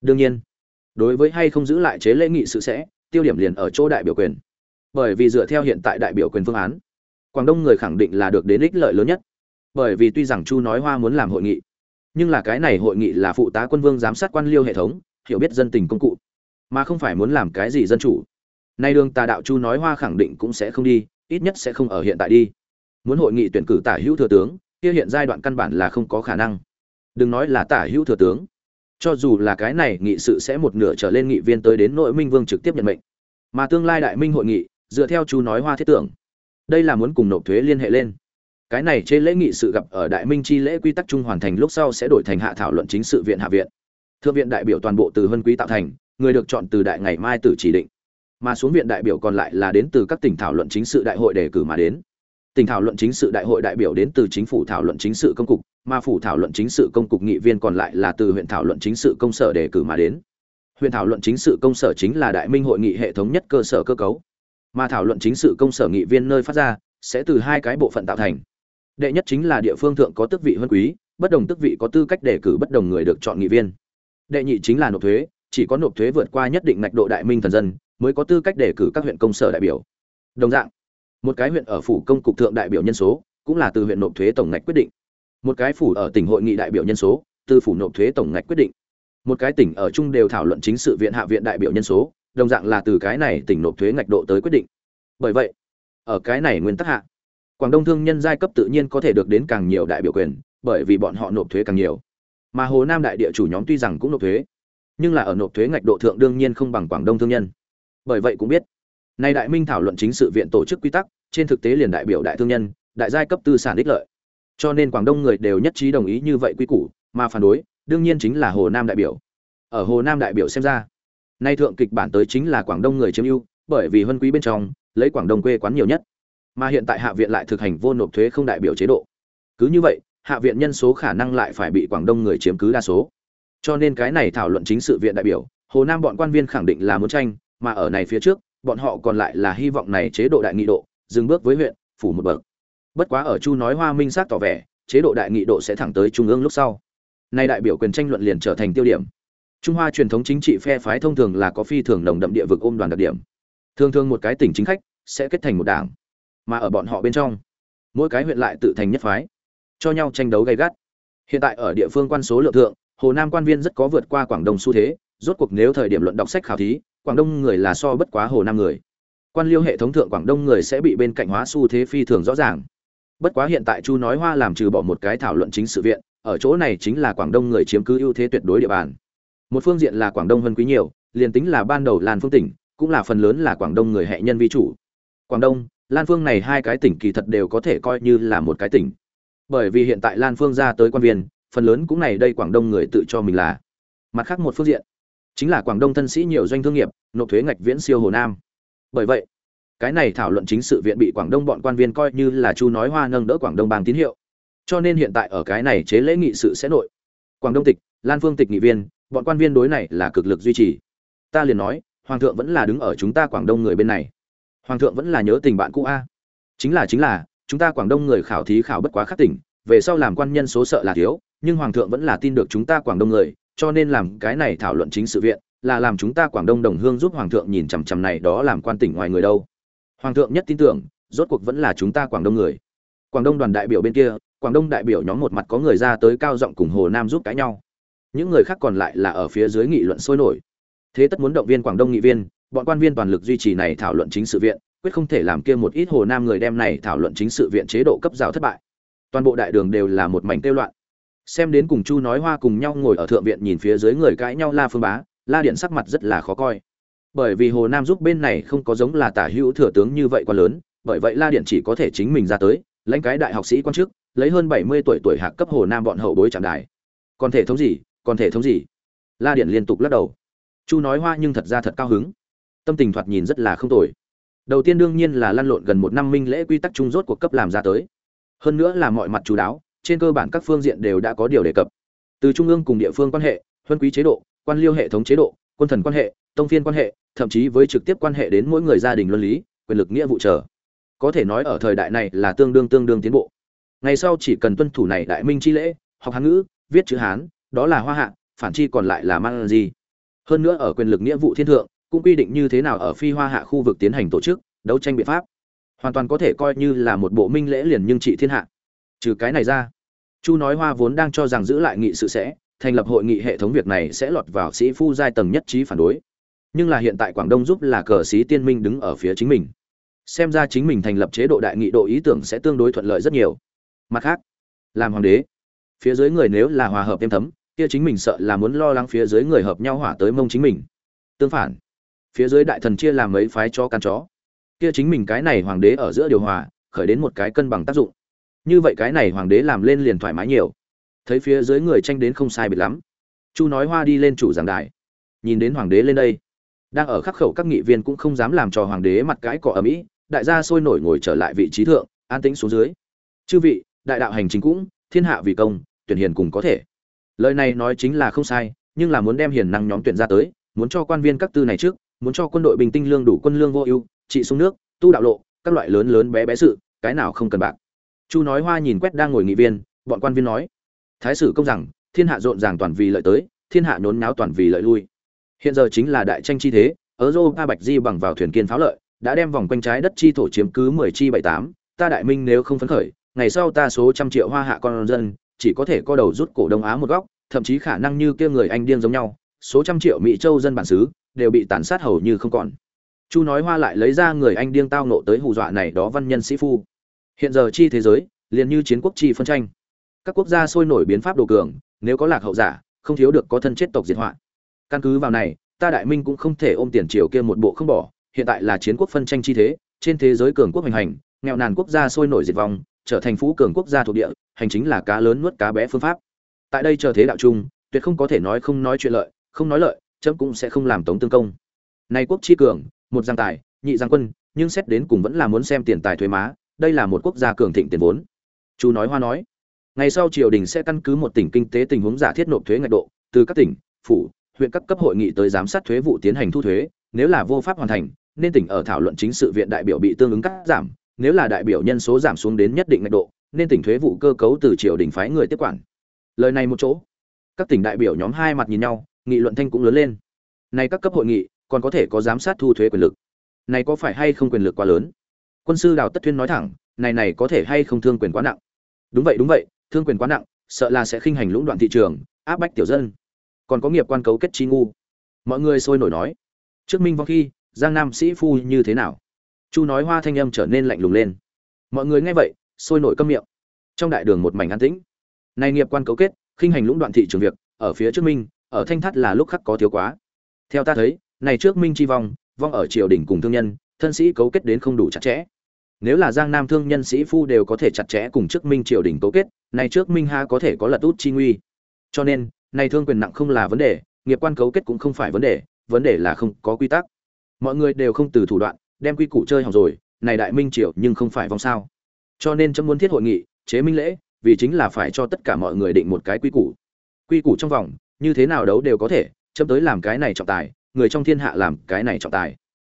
Đương nhiên, đối với hay không giữ lại chế lễ nghị sự sẽ, tiêu điểm liền ở chỗ đại biểu quyền bởi vì dựa theo hiện tại đại biểu quyền phương án, quảng đông người khẳng định là được đến ích lợi lớn nhất. Bởi vì tuy rằng chu nói hoa muốn làm hội nghị, nhưng là cái này hội nghị là phụ tá quân vương giám sát quan liêu hệ thống, hiểu biết dân tình công cụ, mà không phải muốn làm cái gì dân chủ. Nay đường tà đạo chu nói hoa khẳng định cũng sẽ không đi, ít nhất sẽ không ở hiện tại đi. Muốn hội nghị tuyển cử tả hữu thừa tướng, kia hiện giai đoạn căn bản là không có khả năng. Đừng nói là tả hữu thừa tướng, cho dù là cái này nghị sự sẽ một nửa trở lên nghị viên tới đến nội minh vương trực tiếp nhận mệnh. Mà tương lai đại minh hội nghị dựa theo chú nói hoa thiết tưởng. Đây là muốn cùng nộp thuế liên hệ lên. Cái này trên lễ nghị sự gặp ở đại minh chi lễ quy tắc chung hoàn thành lúc sau sẽ đổi thành hạ thảo luận chính sự viện hạ viện. Thượng viện đại biểu toàn bộ từ hân quý tạo thành, người được chọn từ đại ngày mai tử chỉ định. Mà xuống viện đại biểu còn lại là đến từ các tỉnh thảo luận chính sự đại hội đề cử mà đến. Tỉnh thảo luận chính sự đại hội đại biểu đến từ chính phủ thảo luận chính sự công cục, mà phủ thảo luận chính sự công cục nghị viên còn lại là từ huyện thảo luận chính sự công sở đề cử mà đến. Huyện thảo luận chính sự công sở chính là đại minh hội nghị hệ thống nhất cơ sở cơ cấu mà thảo luận chính sự công sở nghị viên nơi phát ra, sẽ từ hai cái bộ phận tạo thành. Đệ nhất chính là địa phương thượng có tước vị huân quý, bất đồng tước vị có tư cách đề cử bất đồng người được chọn nghị viên. Đệ nhị chính là nộp thuế, chỉ có nộp thuế vượt qua nhất định ngạch độ đại minh thần dân, mới có tư cách đề cử các huyện công sở đại biểu. Đồng dạng, một cái huyện ở phủ công cục thượng đại biểu nhân số, cũng là từ huyện nộp thuế tổng ngạch quyết định. Một cái phủ ở tỉnh hội nghị đại biểu nhân số, từ phủ nộp thuế tổng ngạch quyết định. Một cái tỉnh ở chung đều thảo luận chính sự viện hạ viện đại biểu nhân số đồng dạng là từ cái này tỉnh nộp thuế ngạch độ tới quyết định. Bởi vậy, ở cái này nguyên tắc hạ, quảng đông thương nhân giai cấp tự nhiên có thể được đến càng nhiều đại biểu quyền, bởi vì bọn họ nộp thuế càng nhiều. Mà hồ nam đại địa chủ nhóm tuy rằng cũng nộp thuế, nhưng là ở nộp thuế ngạch độ thượng đương nhiên không bằng quảng đông thương nhân. Bởi vậy cũng biết, nay đại minh thảo luận chính sự viện tổ chức quy tắc, trên thực tế liền đại biểu đại thương nhân, đại giai cấp tư sản ích lợi. Cho nên quảng đông người đều nhất trí đồng ý như vậy quy củ, mà phản đối, đương nhiên chính là hồ nam đại biểu. Ở hồ nam đại biểu xem ra nay thượng kịch bản tới chính là quảng đông người chiếm ưu, bởi vì huân quý bên trong, lấy quảng đông quê quán nhiều nhất. Mà hiện tại hạ viện lại thực hành vô nộp thuế không đại biểu chế độ. Cứ như vậy, hạ viện nhân số khả năng lại phải bị quảng đông người chiếm cứ đa số. Cho nên cái này thảo luận chính sự viện đại biểu, hồ nam bọn quan viên khẳng định là muốn tranh, mà ở này phía trước, bọn họ còn lại là hy vọng này chế độ đại nghị độ, dừng bước với huyện, phủ một bậc. Bất quá ở chu nói hoa minh sát tỏ vẻ, chế độ đại nghị độ sẽ thẳng tới trung ương lúc sau. Nay đại biểu quyền tranh luận liền trở thành tiêu điểm trung hoa truyền thống chính trị phe phái thông thường là có phi thường nồng đậm địa vực ôm đoàn đặc điểm. Thường thường một cái tỉnh chính khách sẽ kết thành một đảng, mà ở bọn họ bên trong, mỗi cái huyện lại tự thành nhất phái, cho nhau tranh đấu gay gắt. Hiện tại ở địa phương quan số lượng thượng, hồ nam quan viên rất có vượt qua quảng đông xu thế, rốt cuộc nếu thời điểm luận đọc sách khảo thí, quảng đông người là so bất quá hồ nam người. Quan liêu hệ thống thượng quảng đông người sẽ bị bên cạnh hóa xu thế phi thường rõ ràng. Bất quá hiện tại chu nói hoa làm trừ bỏ một cái thảo luận chính sự viện, ở chỗ này chính là quảng đông người chiếm cứ ưu thế tuyệt đối địa bàn một phương diện là quảng đông hơn quý nhiều, liền tính là ban đầu lan phương tỉnh, cũng là phần lớn là quảng đông người hệ nhân vi chủ. Quảng đông, lan phương này hai cái tỉnh kỳ thật đều có thể coi như là một cái tỉnh. Bởi vì hiện tại lan phương ra tới quan viên, phần lớn cũng này đây quảng đông người tự cho mình là. Mặt khác một phương diện, chính là quảng đông thân sĩ nhiều doanh thương nghiệp, nộp thuế ngạch viễn siêu hồ nam. Bởi vậy, cái này thảo luận chính sự viện bị quảng đông bọn quan viên coi như là chu nói hoa nâng đỡ quảng đông bang tín hiệu. Cho nên hiện tại ở cái này chế lễ nghị sự sẽ nội. Quảng đông tịch, lan phương tịch nghị viên bọn quan viên đối này là cực lực duy trì. Ta liền nói, hoàng thượng vẫn là đứng ở chúng ta quảng đông người bên này. Hoàng thượng vẫn là nhớ tình bạn cũ a. Chính là chính là, chúng ta quảng đông người khảo thí khảo bất quá khắc tỉnh, về sau làm quan nhân số sợ là thiếu, nhưng hoàng thượng vẫn là tin được chúng ta quảng đông người, cho nên làm cái này thảo luận chính sự viện, là làm chúng ta quảng đông đồng hương giúp hoàng thượng nhìn chằm chằm này đó làm quan tỉnh ngoài người đâu. Hoàng thượng nhất tin tưởng, rốt cuộc vẫn là chúng ta quảng đông người. Quảng đông đoàn đại biểu bên kia, quảng đông đại biểu nhóm một mặt có người ra tới cao giọng cùng hồ nam giúp cãi nhau những người khác còn lại là ở phía dưới nghị luận sôi nổi. Thế tất muốn động viên quảng đông nghị viên, bọn quan viên toàn lực duy trì này thảo luận chính sự viện, quyết không thể làm kia một ít hồ nam người đem này thảo luận chính sự viện chế độ cấp giáo thất bại. Toàn bộ đại đường đều là một mảnh tiêu loạn. Xem đến cùng chu nói hoa cùng nhau ngồi ở thượng viện nhìn phía dưới người cãi nhau la phương bá, la điện sắc mặt rất là khó coi. Bởi vì hồ nam giúp bên này không có giống là tả hữu thừa tướng như vậy quá lớn, bởi vậy la điện chỉ có thể chính mình ra tới, lãnh cái đại học sĩ quan chức lấy hơn bảy mươi tuổi tuổi hạc cấp hồ nam bọn hậu bối trạm đài. Còn thể thống gì? Còn thể thống gì? La điện liên tục lắc đầu. Chu nói hoa nhưng thật ra thật cao hứng. Tâm tình thoạt nhìn rất là không tồi. Đầu tiên đương nhiên là lăn lộn gần một năm minh lễ quy tắc chung rốt của cấp làm ra tới. Hơn nữa là mọi mặt chú đáo, trên cơ bản các phương diện đều đã có điều đề cập. Từ trung ương cùng địa phương quan hệ, huân quý chế độ, quan liêu hệ thống chế độ, quân thần quan hệ, tông phiên quan hệ, thậm chí với trực tiếp quan hệ đến mỗi người gia đình luân lý, quyền lực nghĩa vụ trở có thể nói ở thời đại này là tương đương tương đương tiến bộ. Ngày sau chỉ cần tuân thủ này đại minh chi lễ, học hán ngữ, viết chữ hán đó là hoa hạ, phản chi còn lại là man di hơn nữa ở quyền lực nghĩa vụ thiên thượng, cũng quy định như thế nào ở phi hoa hạ khu vực tiến hành tổ chức, đấu tranh biện pháp. Hoàn toàn có thể coi như là một bộ minh lễ liền nhưng trị thiên hạ. Trừ cái này ra, chu nói hoa vốn đang cho rằng giữ lại nghị sự sẽ, thành lập hội nghị hệ thống việc này sẽ lọt vào sĩ phu giai tầng nhất trí phản đối. Nhưng là hiện tại quảng đông giúp là cờ sĩ tiên minh đứng ở phía chính mình. Xem ra chính mình thành lập chế độ đại nghị độ ý tưởng sẽ tương đối thuận lợi rất nhiều. Mặt khác, làm hoàng đế, phía dưới người nếu là hòa hợp êm thấm kia chính mình sợ là muốn lo lắng phía dưới người hợp nhau hỏa tới mông chính mình. Tương phản, phía dưới đại thần chia làm mấy phái cho căn chó. Kia chính mình cái này hoàng đế ở giữa điều hòa, khởi đến một cái cân bằng tác dụng. Như vậy cái này hoàng đế làm lên liền thoải mái nhiều. Thấy phía dưới người tranh đến không sai biệt lắm. Chu nói hoa đi lên chủ giảng đài. Nhìn đến hoàng đế lên đây, đang ở khắc khẩu các nghị viên cũng không dám làm cho hoàng đế mặt cái cỏ ở mỹ đại gia sôi nổi ngồi trở lại vị trí thượng, an tĩnh xuống dưới. Chư vị, đại đạo hành chính cũng, thiên hạ vì công, tuyển hiền cùng có thể lời này nói chính là không sai, nhưng là muốn đem hiền năng nhóm tuyển ra tới, muốn cho quan viên các tư này trước, muốn cho quân đội bình tinh lương đủ quân lương vô ưu, trị xuống nước, tu đạo lộ, các loại lớn lớn bé bé sự, cái nào không cần bạc. Chu nói hoa nhìn quét đang ngồi nghị viên, bọn quan viên nói, thái sử công rằng, thiên hạ rộn ràng toàn vì lợi tới, thiên hạ nhốn náo toàn vì lợi lui. Hiện giờ chính là đại tranh chi thế, ở dô ba bạch di bằng vào thuyền kiên pháo lợi, đã đem vòng quanh trái đất chi thổ chiếm cứ mười chi bảy tám, ta đại minh nếu không phấn khởi, ngày sau ta số trăm triệu hoa hạ con dân chỉ có thể co đầu rút cổ đông á một góc, thậm chí khả năng như kia người anh điên giống nhau, số trăm triệu mỹ châu dân bản xứ, đều bị tàn sát hầu như không còn. Chu nói hoa lại lấy ra người anh điên tao nộ tới hù dọa này đó văn nhân sĩ phu. Hiện giờ chi thế giới, liền như chiến quốc chi phân tranh. Các quốc gia sôi nổi biến pháp đồ cường, nếu có lạc hậu giả, không thiếu được có thân chết tộc diệt họa. Căn cứ vào này, ta đại minh cũng không thể ôm tiền triều kia một bộ không bỏ, hiện tại là chiến quốc phân tranh chi thế, trên thế giới cường quốc hành hành, nghèo nàn quốc gia sôi nổi diệt vong trở thành phú cường quốc gia thuộc địa, hành chính là cá lớn nuốt cá bé phương pháp. Tại đây chờ thế đạo chung, tuyệt không có thể nói không nói chuyện lợi, không nói lợi, chấm cũng sẽ không làm tống tương công. Nay quốc chi cường, một giang tài, nhị giang quân, nhưng xét đến cùng vẫn là muốn xem tiền tài thuế má, đây là một quốc gia cường thịnh tiền vốn. Chú nói hoa nói, ngày sau triều đình sẽ căn cứ một tỉnh kinh tế tình huống giả thiết nộp thuế ngạch độ, từ các tỉnh, phủ, huyện các cấp hội nghị tới giám sát thuế vụ tiến hành thu thuế, nếu là vô pháp hoàn thành, nên tỉnh ở thảo luận chính sự viện đại biểu bị tương ứng cắt giảm nếu là đại biểu nhân số giảm xuống đến nhất định mức độ, nên tỉnh thuế vụ cơ cấu từ triều đình phái người tiếp quản. Lời này một chỗ. Các tỉnh đại biểu nhóm hai mặt nhìn nhau, nghị luận thanh cũng lớn lên. Này các cấp hội nghị, còn có thể có giám sát thu thuế quyền lực. Này có phải hay không quyền lực quá lớn? Quân sư đào tất thuyên nói thẳng, này này có thể hay không thương quyền quá nặng? Đúng vậy đúng vậy, thương quyền quá nặng, sợ là sẽ khinh hành lũng đoạn thị trường, áp bách tiểu dân. Còn có nghiệp quan cấu kết chi ngu. Mọi người sôi nổi nói. Trước minh vong khi, giang nam sĩ phu như thế nào? Chu nói hoa thanh âm trở nên lạnh lùng lên. Mọi người nghe vậy, sôi nổi câm miệng. Trong đại đường một mảnh an tĩnh. Nay nghiệp quan cấu kết, khinh hành lũng đoạn thị trường việc, ở phía trước minh, ở thanh thắt là lúc khắc có thiếu quá. Theo ta thấy, này trước minh chi vong vong ở triều đình cùng thương nhân, thân sĩ cấu kết đến không đủ chặt chẽ. Nếu là giang nam thương nhân sĩ phu đều có thể chặt chẽ cùng trước minh triều đình cấu kết, này trước minh ha có thể có lật út chi nguy. Cho nên, này thương quyền nặng không là vấn đề, nghiệp quan cấu kết cũng không phải vấn đề vấn đề là không có quy tắc. Mọi người đều không từ thủ đoạn đem quy củ chơi hỏng rồi, này đại minh triều nhưng không phải vong sao. Cho nên chấm muốn thiết hội nghị, chế minh lễ, vì chính là phải cho tất cả mọi người định một cái quy củ. Quy củ trong vòng, như thế nào đấu đều có thể, chấm tới làm cái này trọng tài, người trong thiên hạ làm cái này trọng tài.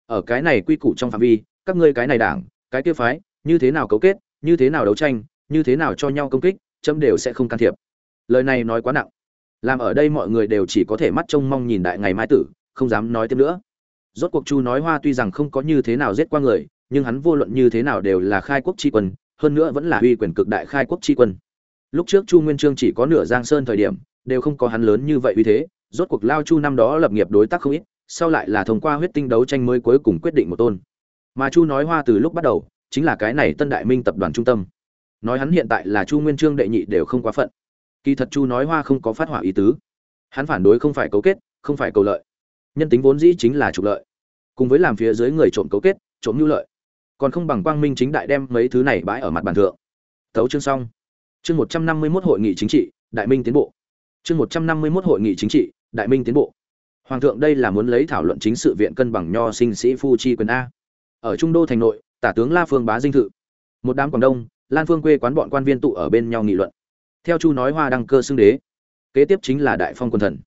Ở cái này quy củ trong phạm vi, các ngươi cái này đảng, cái kia phái, như thế nào cấu kết, như thế nào đấu tranh, như thế nào cho nhau công kích, chấm đều sẽ không can thiệp. Lời này nói quá nặng. Làm ở đây mọi người đều chỉ có thể mắt trông mong nhìn đại ngày mai tử, không dám nói thêm nữa rốt cuộc chu nói hoa tuy rằng không có như thế nào giết qua người, nhưng hắn vô luận như thế nào đều là khai quốc tri quân, hơn nữa vẫn là uy quyền cực đại khai quốc tri quân. Lúc trước chu nguyên trương chỉ có nửa giang sơn thời điểm, đều không có hắn lớn như vậy uy thế, rốt cuộc lao chu năm đó lập nghiệp đối tác không ít, sau lại là thông qua huyết tinh đấu tranh mới cuối cùng quyết định một tôn. Mà chu nói hoa từ lúc bắt đầu, chính là cái này tân đại minh tập đoàn trung tâm. Nói hắn hiện tại là chu nguyên trương đệ nhị đều không quá phận. Kỳ thật chu nói hoa không có phát hỏa ý tứ. Hắn phản đối không phải cấu kết, không phải cầu lợi nhân tính vốn dĩ chính là trục lợi. Cùng với làm phía dưới người trộm cấu kết, trộm nhu lợi. Còn không bằng quang minh chính đại đem mấy thứ này bãi ở mặt bàn thượng. Thấu chương xong. Chương một trăm năm mươi mốt hội nghị chính trị, đại minh tiến bộ. Chương một trăm năm mươi mốt hội nghị chính trị, đại minh tiến bộ. Hoàng thượng đây là muốn lấy thảo luận chính sự viện cân bằng nho sinh sĩ phu chi quyền a. Ở trung đô thành nội, tả tướng la phương bá dinh thự. Một đám quảng đông, lan phương quê quán bọn quan viên tụ ở bên nhau nghị luận. Theo chu nói hoa đăng cơ xưng đế, kế tiếp chính là đại phong quân thần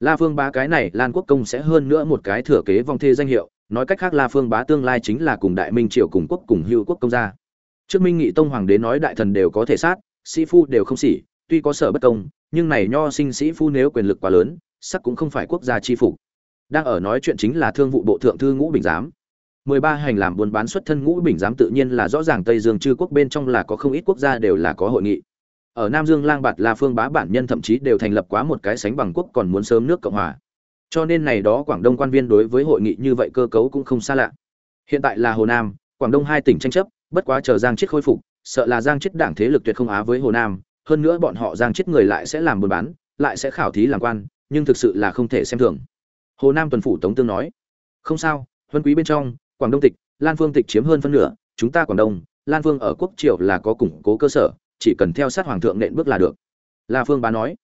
la phương bá cái này lan quốc công sẽ hơn nữa một cái thừa kế vong thê danh hiệu. Nói cách khác la phương bá tương lai chính là cùng đại minh triều cùng quốc cùng hưu quốc công gia. Trước minh nghị tông hoàng đế nói đại thần đều có thể sát, sĩ phu đều không xỉ tuy có sở bất công, nhưng này nho sinh sĩ phu nếu quyền lực quá lớn, sắc cũng không phải quốc gia chi phủ đang ở nói chuyện chính là thương vụ bộ thượng thư ngũ bình giám. Mười ba hành làm buôn bán xuất thân ngũ bình giám tự nhiên là rõ ràng tây dương chư quốc bên trong là có không ít quốc gia đều là có hội nghị ở nam dương lang bạt là phương bá bản nhân thậm chí đều thành lập quá một cái sánh bằng quốc còn muốn sớm nước cộng hòa. Cho nên này đó quảng đông quan viên đối với hội nghị như vậy cơ cấu cũng không xa lạ. Hiện tại là hồ nam, quảng đông hai tỉnh tranh chấp, bất quá chờ giang chết khôi phục, sợ là giang chết đảng thế lực tuyệt không á với hồ nam, hơn nữa bọn họ giang chết người lại sẽ làm buôn bán, lại sẽ khảo thí làm quan, nhưng thực sự là không thể xem thường. Hồ nam tuần phủ tống tương nói, không sao, huân quý bên trong, quảng đông tịch, lan phương tịch chiếm hơn phân nửa, chúng ta quảng đông, lan phương ở quốc triều là có củng cố cơ sở chỉ cần theo sát hoàng thượng nện bước là được. La phương bá nói,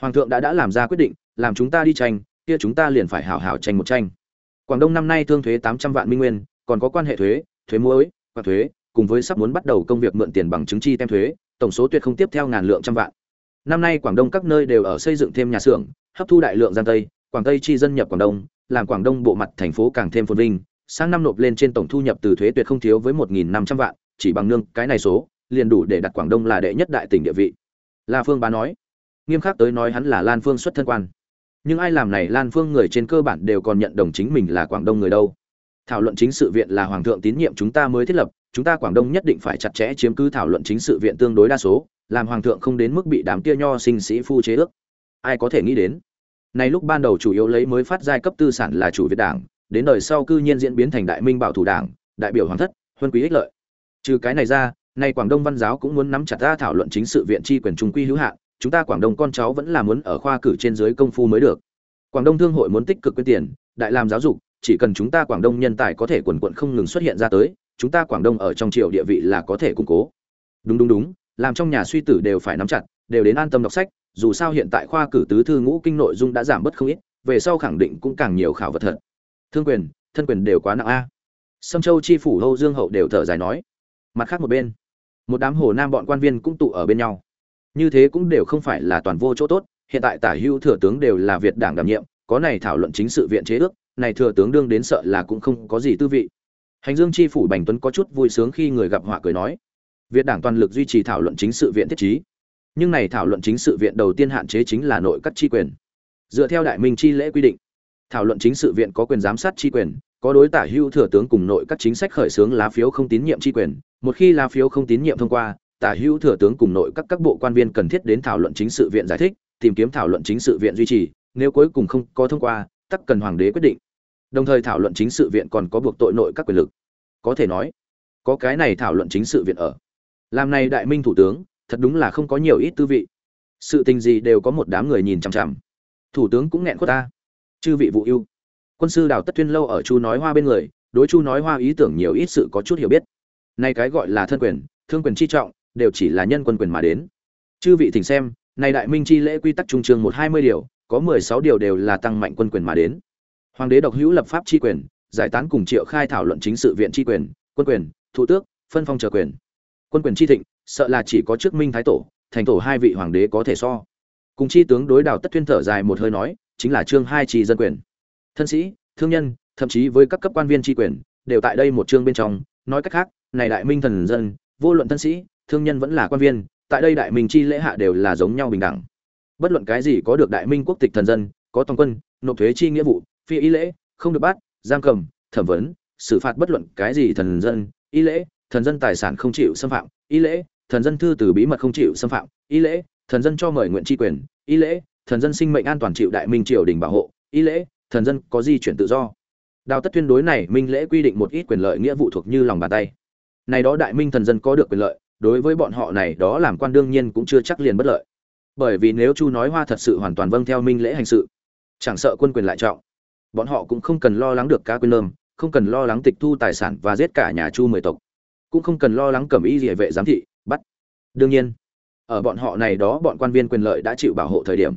hoàng thượng đã đã làm ra quyết định, làm chúng ta đi tranh, kia chúng ta liền phải hảo hảo tranh một tranh. Quảng đông năm nay thương thuế tám trăm vạn minh nguyên, còn có quan hệ thuế thuế muối, và thuế, cùng với sắp muốn bắt đầu công việc mượn tiền bằng chứng chi tem thuế, tổng số tuyệt không tiếp theo ngàn lượng trăm vạn. Năm nay quảng đông các nơi đều ở xây dựng thêm nhà xưởng, hấp thu đại lượng giang tây, quảng tây chi dân nhập quảng đông, làm quảng đông bộ mặt thành phố càng thêm phồn vinh. Sang năm nộp lên trên tổng thu nhập từ thuế tuyệt không thiếu với một nghìn năm trăm vạn, chỉ bằng nương cái này số liền đủ để đặt quảng đông là đệ nhất đại tỉnh địa vị. La phương bá nói, nghiêm khắc tới nói hắn là lan phương xuất thân quan. Nhưng ai làm này lan phương người trên cơ bản đều còn nhận đồng chính mình là quảng đông người đâu. Thảo luận chính sự viện là hoàng thượng tín nhiệm chúng ta mới thiết lập, chúng ta quảng đông nhất định phải chặt chẽ chiếm cứ thảo luận chính sự viện tương đối đa số, làm hoàng thượng không đến mức bị đám kia nho sinh sĩ phu chế ước. Ai có thể nghĩ đến? Này lúc ban đầu chủ yếu lấy mới phát giai cấp tư sản là chủ việt đảng, đến đời sau cư nhiên diễn biến thành đại minh bảo thủ đảng, đại biểu hoàng thất, huân quý ích lợi. Trừ cái này ra nay quảng đông văn giáo cũng muốn nắm chặt ra thảo luận chính sự viện tri quyền trung quy hữu hạn, chúng ta quảng đông con cháu vẫn là muốn ở khoa cử trên dưới công phu mới được. Quảng đông thương hội muốn tích cực quyên tiền, đại làm giáo dục, chỉ cần chúng ta quảng đông nhân tài có thể quần quận không ngừng xuất hiện ra tới, chúng ta quảng đông ở trong triều địa vị là có thể củng cố. Đúng đúng đúng, làm trong nhà suy tử đều phải nắm chặt, đều đến an tâm đọc sách, dù sao hiện tại khoa cử tứ thư ngũ kinh nội dung đã giảm bớt không ít, về sau khẳng định cũng càng nhiều khảo vật thật. Thương quyền, thân quyền đều quá nặng a. Sâm châu chi phủ âu dương hậu đều thở dài nói. Mặt khác một bên một đám hồ nam bọn quan viên cũng tụ ở bên nhau. Như thế cũng đều không phải là toàn vô chỗ tốt, hiện tại tả hữu thừa tướng đều là việt đảng đảm nhiệm, có này thảo luận chính sự viện chế ước, này thừa tướng đương đến sợ là cũng không có gì tư vị. Hành dương chi phủ bành tuấn có chút vui sướng khi người gặp họa cười nói, việt đảng toàn lực duy trì thảo luận chính sự viện thiết chí nhưng này thảo luận chính sự viện đầu tiên hạn chế chính là nội các chi quyền. Dựa theo đại minh chi lễ quy định, thảo luận chính sự viện có quyền giám sát chi quyền có đối tả hưu thừa tướng cùng nội các chính sách khởi xướng lá phiếu không tín nhiệm tri quyền, một khi lá phiếu không tín nhiệm thông qua, tả hưu thừa tướng cùng nội các các bộ quan viên cần thiết đến thảo luận chính sự viện giải thích, tìm kiếm thảo luận chính sự viện duy trì, nếu cuối cùng không có thông qua, tắc cần hoàng đế quyết định. Đồng thời thảo luận chính sự viện còn có buộc tội nội các quyền lực. Có thể nói, có cái này thảo luận chính sự viện ở. Làm này đại minh thủ tướng, thật đúng là không có nhiều ít tư vị. Sự tình gì đều có một đám người nhìn chằm chằm. Thủ tướng cũng nghẹn khuất ta. Chư vị vụ yêu quân sư đào tất tuyên lâu ở chu nói hoa bên người, đối chu nói hoa ý tưởng nhiều ít sự có chút hiểu biết. Nay cái gọi là thân quyền, thương quyền chi trọng, đều chỉ là nhân quân quyền mà đến. Chư vị thỉnh xem này đại minh chi lễ quy tắc trung trường một hai mươi điều, có mười sáu điều đều là tăng mạnh quân quyền mà đến. Hoàng đế độc hữu lập pháp chi quyền, giải tán cùng triệu khai thảo luận chính sự viện chi quyền, quân quyền thủ tước, phân phong trở quyền. Quân quyền chi thịnh, sợ là chỉ có trước minh thái tổ, thành tổ hai vị hoàng đế có thể so. Cùng chi tướng đối đào tất tuyên thở dài một hơi nói, chính là chương hai trì dân quyền thân sĩ, thương nhân, thậm chí với các cấp quan viên tri quyền, đều tại đây một chương bên trong. Nói cách khác, này đại minh thần dân, vô luận thân sĩ, thương nhân vẫn là quan viên, tại đây đại minh chi lễ hạ đều là giống nhau bình đẳng. Bất luận cái gì có được đại minh quốc tịch thần dân, có toàn quân, nộp thuế chi nghĩa vụ, phi ý lễ, không được bắt, giam cầm, thẩm vấn, xử phạt bất luận cái gì thần dân ý lễ, thần dân tài sản không chịu xâm phạm ý lễ, thần dân thư từ bí mật không chịu xâm phạm ý lễ, thần dân cho mời nguyện tri quyền ý lễ, thần dân sinh mệnh an toàn chịu đại minh triều đình bảo hộ ý lễ thần dân có di chuyển tự do. Đào tất tuyên đối này minh lễ quy định một ít quyền lợi nghĩa vụ thuộc như lòng bàn tay. Này đó đại minh thần dân có được quyền lợi, đối với bọn họ này đó làm quan đương nhiên cũng chưa chắc liền bất lợi. Bởi vì nếu chu nói hoa thật sự hoàn toàn vâng theo minh lễ hành sự, chẳng sợ quân quyền lại trọng, bọn họ cũng không cần lo lắng được cá quyền nơm không cần lo lắng tịch thu tài sản và giết cả nhà chu mười tộc, cũng không cần lo lắng cầm y địa vệ giám thị, bắt. Đương nhiên, ở bọn họ này đó bọn quan viên quyền lợi đã chịu bảo hộ thời điểm,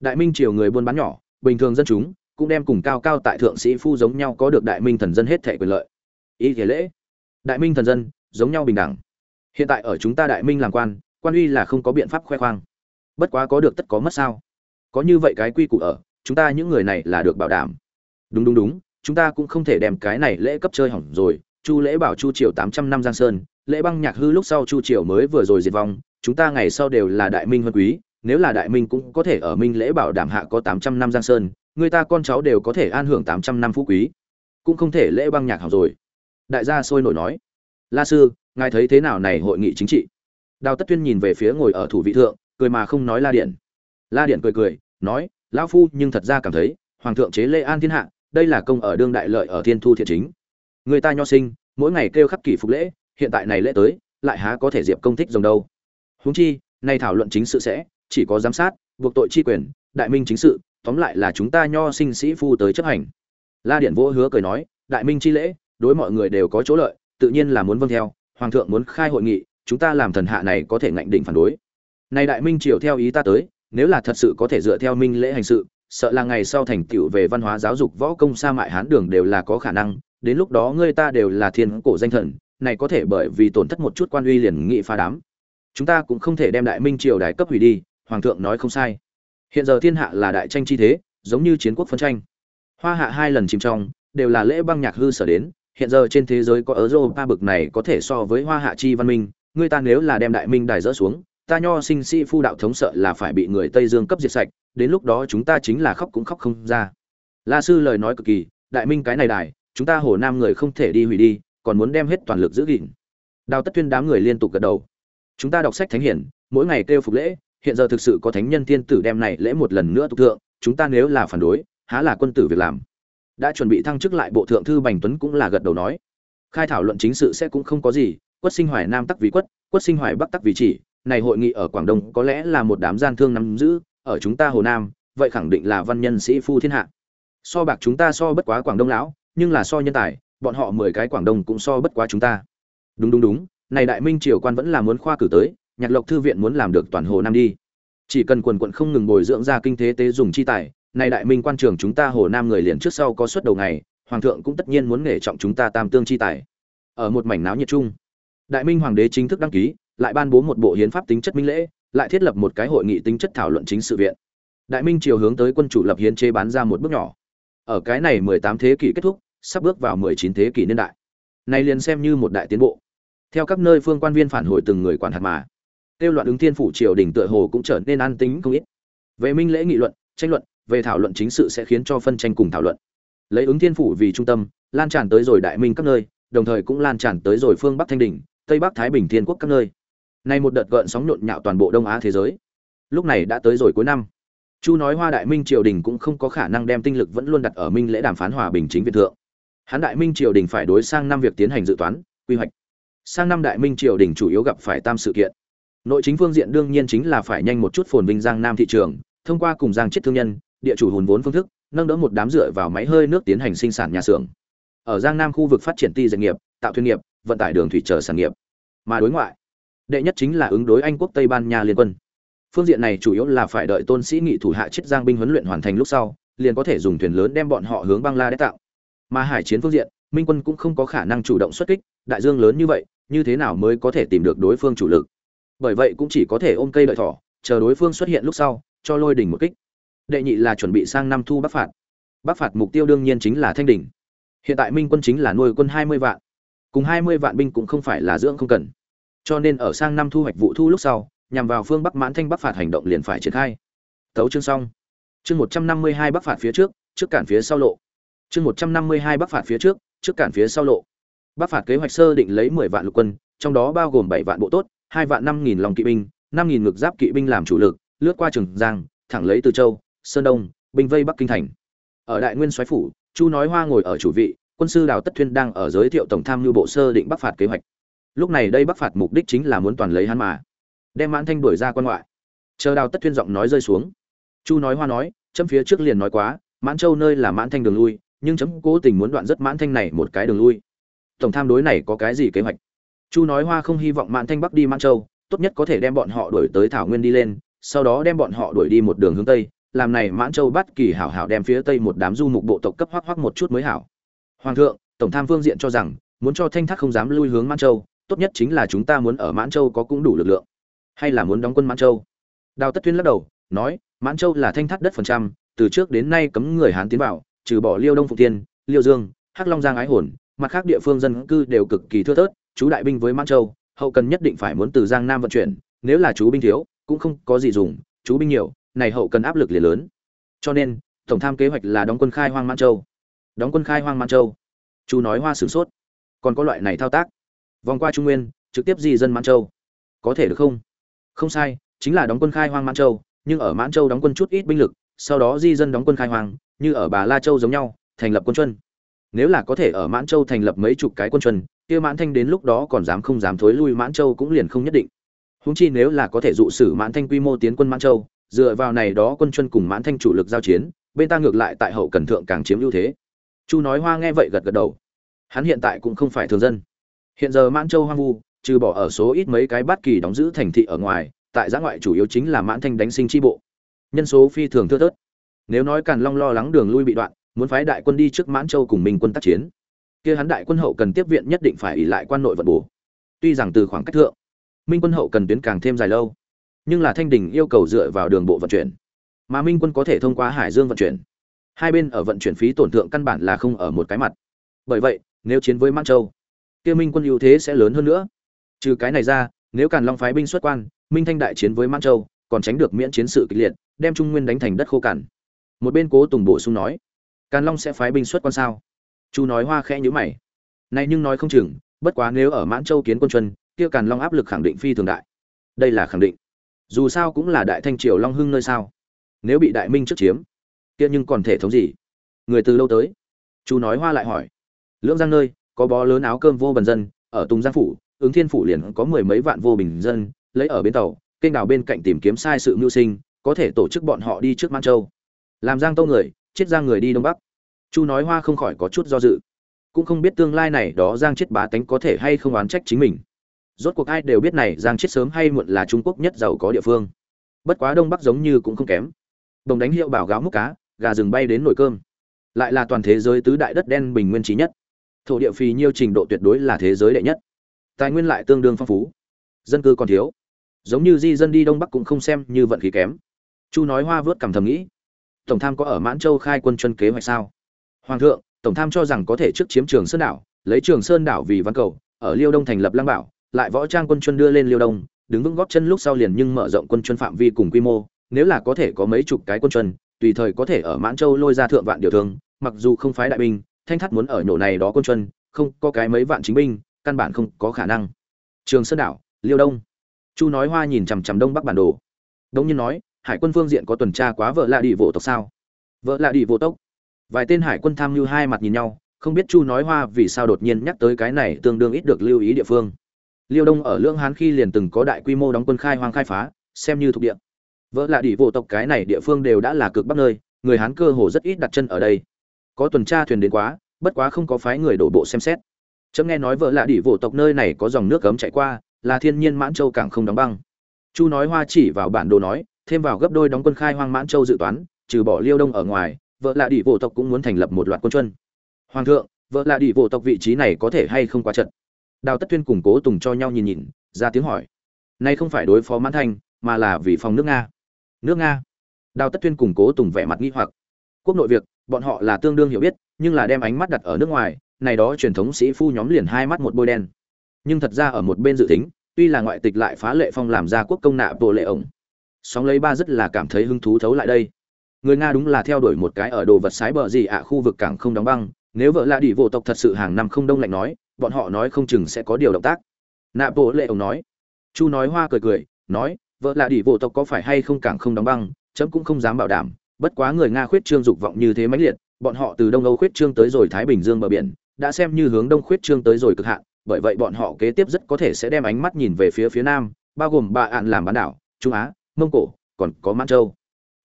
đại minh triều người buôn bán nhỏ, bình thường dân chúng cũng đem cùng cao cao tại thượng sĩ phu giống nhau có được đại minh thần dân hết thể quyền lợi. Ý thể lễ, đại minh thần dân, giống nhau bình đẳng. Hiện tại ở chúng ta đại minh làm quan quan uy là không có biện pháp khoe khoang. Bất quá có được tất có mất sao. Có như vậy cái quy củ ở, chúng ta những người này là được bảo đảm. Đúng đúng đúng, chúng ta cũng không thể đem cái này lễ cấp chơi hỏng rồi. Chu lễ bảo chu triều tám trăm năm giang sơn, lễ băng nhạc hư lúc sau chu triều mới vừa rồi diệt vong, chúng ta ngày sau đều là đại minh vân quý, nếu là đại minh cũng có thể ở minh lễ bảo đảm hạ có tám trăm năm giang sơn người ta con cháu đều có thể an hưởng tám trăm năm phú quý, cũng không thể lễ băng nhạc học rồi. Đại gia sôi nổi nói, la sư, ngài thấy thế nào này hội nghị chính trị? Đào tất tuyên nhìn về phía ngồi ở thủ vị thượng, cười mà không nói la điện la điện cười cười, nói, lão phu, nhưng thật ra cảm thấy, hoàng thượng chế lễ an thiên hạ, đây là công ở đương đại lợi ở thiên thu thiện chính. Người ta nho sinh, mỗi ngày kêu khắc kỷ phục lễ, hiện tại này lễ tới, lại há có thể diệp công thích rồng đâu. Huống chi, nay thảo luận chính sự sẽ, chỉ có giám sát, buộc tội chi quyền, đại minh chính sự tóm lại là chúng ta nho sinh sĩ phu tới chấp hành. La điện vô hứa cười nói, đại minh chi lễ, đối mọi người đều có chỗ lợi, tự nhiên là muốn vâng theo, hoàng thượng muốn khai hội nghị, chúng ta làm thần hạ này có thể ngạnh định phản đối. Này đại minh triều theo ý ta tới, nếu là thật sự có thể dựa theo minh lễ hành sự, sợ là ngày sau thành tựu về văn hóa giáo dục võ công sa mại hán đường đều là có khả năng, đến lúc đó ngươi ta đều là thiên cổ danh thần, này có thể bởi vì tổn thất một chút quan uy liền nghị phá đám. Chúng ta cũng không thể đem đại minh triều đại cấp hủy đi, hoàng thượng nói không sai hiện giờ thiên hạ là đại tranh chi thế, giống như chiến quốc phân tranh. Hoa hạ hai lần chìm trong, đều là lễ băng nhạc hư sở đến, hiện giờ trên thế giới có ở dô ba bực này có thể so với hoa hạ chi văn minh, người ta nếu là đem đại minh đài dỡ xuống, ta nho sinh sĩ phu đạo thống sợ là phải bị người tây dương cấp diệt sạch, đến lúc đó chúng ta chính là khóc cũng khóc không ra. La sư lời nói cực kỳ, đại minh cái này đài, chúng ta hồ nam người không thể đi hủy đi, còn muốn đem hết toàn lực giữ gìn. Đào tất tuyên đám người liên tục gật đầu. Chúng ta đọc sách thánh hiển, mỗi ngày kêu phục lễ hiện giờ thực sự có thánh nhân thiên tử đem này lễ một lần nữa tục thượng, chúng ta nếu là phản đối, há là quân tử việc làm. Đã chuẩn bị thăng chức lại bộ thượng thư bành tuấn cũng là gật đầu nói. Khai thảo luận chính sự sẽ cũng không có gì, quất sinh hoài nam tắc vì quất quất sinh hoài bắc tắc vì chỉ, này hội nghị ở quảng đông có lẽ là một đám gian thương nắm giữ, ở chúng ta hồ nam, vậy khẳng định là văn nhân sĩ phu thiên hạ. So bạc chúng ta so bất quá quảng đông lão, nhưng là so nhân tài, bọn họ mười cái quảng đông cũng so bất quá chúng ta. Đúng đúng đúng, này đại minh triều quan vẫn là muốn khoa cử tới nhạc lộc thư viện muốn làm được toàn hồ nam đi. Chỉ cần quần quận không ngừng bồi dưỡng ra kinh tế tế dùng chi tài, nay đại minh quan trường chúng ta hồ nam người liền trước sau có suất đầu ngày, hoàng thượng cũng tất nhiên muốn nghệ trọng chúng ta tam tương chi tài. Ở một mảnh náo nhiệt chung, đại minh hoàng đế chính thức đăng ký, lại ban bố một bộ hiến pháp tính chất minh lễ, lại thiết lập một cái hội nghị tính chất thảo luận chính sự viện. Đại minh triều hướng tới quân chủ lập hiến chế bán ra một bước nhỏ. Ở cái này 18 thế kỷ kết thúc, sắp bước vào 19 thế kỷ niên đại. Này liền xem như một đại tiến bộ. Theo các nơi phương quan viên phản hồi từng người quản hạt mà tiêu loạn ứng thiên phủ triều đình tựa hồ cũng trở nên an tính không ít. Về minh lễ nghị luận, tranh luận, về thảo luận chính sự sẽ khiến cho phân tranh cùng thảo luận. Lấy ứng thiên phủ vì trung tâm, lan tràn tới rồi đại minh các nơi, đồng thời cũng lan tràn tới rồi phương bắc thanh đình, tây bắc thái bình thiên quốc các nơi. Nay một đợt gợn sóng nhộn nhạo toàn bộ đông á thế giới. Lúc này đã tới rồi cuối năm. Chu nói hoa đại minh triều đình cũng không có khả năng đem tinh lực vẫn luôn đặt ở minh lễ đàm phán hòa bình chính viện thượng. Hán đại minh triều đình phải đối sang năm việc tiến hành dự toán, quy hoạch. Sang năm đại minh triều đình chủ yếu gặp phải tam sự kiện nội chính phương diện đương nhiên chính là phải nhanh một chút phồn vinh giang nam thị trường, thông qua cùng giang chết thương nhân, địa chủ hùn vốn phương thức, nâng đỡ một đám dựa vào máy hơi nước tiến hành sinh sản nhà xưởng. Ở giang nam khu vực phát triển ti doanh nghiệp, tạo thuyền nghiệp, vận tải đường thủy trở sản nghiệp. Mà đối ngoại, đệ nhất chính là ứng đối anh quốc tây ban nha liên quân. Phương diện này chủ yếu là phải đợi tôn sĩ nghị thủ hạ chiết giang binh huấn luyện hoàn thành lúc sau, liền có thể dùng thuyền lớn đem bọn họ hướng bangladesh tạo. Mà hải chiến phương diện, minh quân cũng không có khả năng chủ động xuất kích, đại dương lớn như vậy, như thế nào mới có thể tìm được đối phương chủ lực? Bởi vậy cũng chỉ có thể ôm cây đợi thỏ, chờ đối phương xuất hiện lúc sau, cho lôi đỉnh một kích. Đệ nhị là chuẩn bị sang năm thu bắc phạt. Bắc phạt mục tiêu đương nhiên chính là thanh đỉnh. Hiện tại minh quân chính là nuôi quân hai mươi vạn. Cùng hai mươi vạn binh cũng không phải là dưỡng không cần. Cho nên ở sang năm thu hoạch vụ thu lúc sau, nhằm vào phương bắc mãn thanh bắc phạt hành động liền phải triển khai. Tấu chương xong. Chương một trăm năm mươi hai bắc phạt phía trước trước cản phía sau lộ. Chương một trăm năm mươi hai bắc phạt phía trước trước cản phía sau lộ. Bắc phạt kế hoạch sơ định lấy mười vạn lục quân, trong đó bao gồm bảy vạn bộ tốt hai vạn năm nghìn lòng kỵ binh, năm nghìn ngực giáp kỵ binh làm chủ lực, lướt qua trường giang, thẳng lấy từ châu, sơn đông, binh vây bắc kinh thành. Ở đại nguyên soái phủ, chu nói hoa ngồi ở chủ vị, quân sư đào tất thuyên đang ở giới thiệu tổng tham mưu bộ sơ định bắc phạt kế hoạch. Lúc này đây bắc phạt mục đích chính là muốn toàn lấy hắn mà, đem mãn thanh đuổi ra quan ngoại. Chờ đào tất thuyên giọng nói rơi xuống, chu nói hoa nói, chấm phía trước liền nói quá, mãn châu nơi là mãn thanh đường lui, nhưng chấm cố tình muốn đoạn rất mãn thanh này một cái đường lui. Tổng tham đối này có cái gì kế hoạch? Chu nói hoa không hy vọng mãn thanh bắc đi mãn châu, tốt nhất có thể đem bọn họ đuổi tới thảo nguyên đi lên, sau đó đem bọn họ đuổi đi một đường hướng tây, làm này mãn châu bắt kỳ hảo hảo đem phía tây một đám du mục bộ tộc cấp hoắc hoắc một chút mới hảo. Hoàng thượng, tổng tham phương diện cho rằng, muốn cho thanh thác không dám lui hướng mãn châu, tốt nhất chính là chúng ta muốn ở mãn châu có cũng đủ lực lượng. Hay là muốn đóng quân mãn châu? Đào tất tuyên lắc đầu, nói, mãn châu là thanh thác đất phần trăm, từ trước đến nay cấm người hán tiến vào, trừ bỏ liêu đông phụ tiên, liêu dương, hắc long giang ái hồn, mặt khác địa phương dân cư đều cực kỳ thưa thớt chú đại binh với mãn châu, hậu cần nhất định phải muốn từ giang nam vận chuyển, nếu là chú binh thiếu, cũng không có gì dùng, chú binh nhiều, này hậu cần áp lực liền lớn. Cho nên, tổng tham kế hoạch là đóng quân khai hoang mãn châu. Đóng quân khai hoang mãn châu. Chú nói hoa sửng sốt. Còn có loại này thao tác. Vòng qua trung nguyên, trực tiếp di dân mãn châu. Có thể được không? Không sai, chính là đóng quân khai hoang mãn châu, nhưng ở mãn châu đóng quân chút ít binh lực, sau đó di dân đóng quân khai hoang, như ở bà la châu giống nhau, thành lập quân chuân. Nếu là có thể ở mãn châu thành lập mấy chục cái quân chuân kia mãn thanh đến lúc đó còn dám không dám thối lui mãn châu cũng liền không nhất định. Húng chi nếu là có thể dụ sử mãn thanh quy mô tiến quân mãn châu, dựa vào này đó quân chuân cùng mãn thanh chủ lực giao chiến, bên ta ngược lại tại hậu cần thượng càng chiếm ưu thế. Chu nói hoa nghe vậy gật gật đầu. Hắn hiện tại cũng không phải thường dân. Hiện giờ mãn châu hoang vu, trừ bỏ ở số ít mấy cái bát kỳ đóng giữ thành thị ở ngoài, tại giã ngoại chủ yếu chính là mãn thanh đánh sinh tri bộ. Nhân số phi thường thưa thớt. Nếu nói càn long lo lắng đường lui bị đoạn, muốn phái đại quân đi trước mãn châu cùng minh quân tác chiến kia hắn đại quân hậu cần tiếp viện nhất định phải ỉ lại quan nội vận bổ. Tuy rằng từ khoảng cách thượng, minh quân hậu cần tuyến càng thêm dài lâu, nhưng là thanh đình yêu cầu dựa vào đường bộ vận chuyển. Mà minh quân có thể thông qua hải dương vận chuyển. Hai bên ở vận chuyển phí tổn thượng căn bản là không ở một cái mặt. Bởi vậy, nếu chiến với mãn châu, kia minh quân ưu thế sẽ lớn hơn nữa. Trừ cái này ra, nếu càn long phái binh xuất quan, minh thanh đại chiến với mãn châu, còn tránh được miễn chiến sự kịch liệt, đem trung nguyên đánh thành đất khô cằn. Một bên cố tùng bổ sung nói, càn long sẽ phái binh xuất quan sao? Chu nói hoa khẽ nhíu mày. Này nhưng nói không chừng, bất quá nếu ở mãn châu kiến quân chuân kia càn long áp lực khẳng định phi thường đại. Đây là khẳng định. Dù sao cũng là đại thanh triều long hưng nơi sao? Nếu bị đại minh trước chiếm, kia nhưng còn thể thống gì? Người từ lâu tới. Chu nói hoa lại hỏi. Lưỡng giang nơi, có bó lớn áo cơm vô bần dân, ở tùng giang phủ, ứng thiên phủ liền có mười mấy vạn vô bình dân, lấy ở bến tàu, kênh đào bên cạnh tìm kiếm sai sự mưu sinh, có thể tổ chức bọn họ đi trước mãn châu. Làm giang tâu người, chết giang người đi đông bắc chu nói hoa không khỏi có chút do dự. Cũng không biết tương lai này đó giang chết bá tánh có thể hay không oán trách chính mình. Rốt cuộc ai đều biết này giang chết sớm hay muộn là trung quốc nhất giàu có địa phương. Bất quá đông bắc giống như cũng không kém. Đồng đánh hiệu bảo gáo múc cá, gà rừng bay đến nồi cơm. Lại là toàn thế giới tứ đại đất đen bình nguyên trí nhất. Thổ địa phì nhiêu trình độ tuyệt đối là thế giới đệ nhất. Tài nguyên lại tương đương phong phú. Dân cư còn thiếu. Giống như di dân đi đông bắc cũng không xem như vận khí kém. Chu nói hoa vớt cảm thầm nghĩ. Tổng tham có ở mãn châu khai quân chân kế hoạch sao? Hoàng thượng, tổng tham cho rằng có thể trước chiếm trường sơn đảo, lấy trường sơn đảo vì văn cầu, ở liêu đông thành lập lăng bảo, lại võ trang quân chuân đưa lên liêu đông, đứng vững góp chân lúc sau liền nhưng mở rộng quân chuân phạm vi cùng quy mô, nếu là có thể có mấy chục cái quân chuân tùy thời có thể ở mãn châu lôi ra thượng vạn điều thương, mặc dù không phái đại binh, thanh thắt muốn ở nhổ này đó quân chuân không có cái mấy vạn chính binh, căn bản không có khả năng. Trường sơn đảo, liêu đông. Chu nói hoa nhìn chằm chằm đông bắc bản đồ. Đông nhiên nói, hải quân phương diện có tuần tra quá vợ lạ đi vô tộc sao? Vợ lạ đi vô tộc? Vài tên hải quân tham mưu hai mặt nhìn nhau, không biết chu nói hoa vì sao đột nhiên nhắc tới cái này tương đương ít được lưu ý địa phương. Liêu đông ở Lưỡng hán khi liền từng có đại quy mô đóng quân khai hoang khai phá, xem như thuộc địa. Vỡ lạ đỉ vô tộc cái này địa phương đều đã là cực bắc nơi, người hán cơ hồ rất ít đặt chân ở đây. Có tuần tra thuyền đến quá, bất quá không có phái người đổ bộ xem xét. Chấm nghe nói vợ lạ đỉ vô tộc nơi này có dòng nước cấm chạy qua, là thiên nhiên mãn châu càng không đóng băng. Chu nói hoa chỉ vào bản đồ nói, thêm vào gấp đôi đóng quân khai hoang mãn châu dự toán, trừ bỏ liêu đông ở ngoài vợ lạ đi vô tộc cũng muốn thành lập một loạt quân chuân hoàng thượng, vợ lạ đi vô tộc vị trí này có thể hay không quá trận đào tất tuyên củng cố tùng cho nhau nhìn nhìn, ra tiếng hỏi. Nay không phải đối phó mãn thanh, mà là vì phòng nước nga. Nước nga? Đào tất tuyên củng cố tùng vẻ mặt nghi hoặc. Quốc nội việc, bọn họ là tương đương hiểu biết, nhưng là đem ánh mắt đặt ở nước ngoài, này đó truyền thống sĩ phu nhóm liền hai mắt một bôi đen. Nhưng thật ra ở một bên dự tính, tuy là ngoại tịch lại phá lệ phong làm ra quốc công nạ bộ lệ ổng. Sóng lấy ba rất là cảm thấy hứng thú thấu lại đây người nga đúng là theo đuổi một cái ở đồ vật sái bờ gì ạ, khu vực cảng không đóng băng. Nếu vợ lạ đi vô tộc thật sự hàng năm không đông lạnh nói, bọn họ nói không chừng sẽ có điều động tác. Nạ bộ lệ ông nói. Chu nói hoa cười cười, nói, vợ lạ đi vô tộc có phải hay không cảng không đóng băng, chấm cũng không dám bảo đảm. Bất quá người nga khuyết trương dục vọng như thế mãnh liệt, bọn họ từ đông âu khuyết trương tới rồi thái bình dương bờ biển, đã xem như hướng đông khuyết trương tới rồi cực hạn, bởi vậy bọn họ kế tiếp rất có thể sẽ đem ánh mắt nhìn về phía phía nam, bao gồm ba ạn làm bán đảo, trung á, mông cổ, còn có mãn châu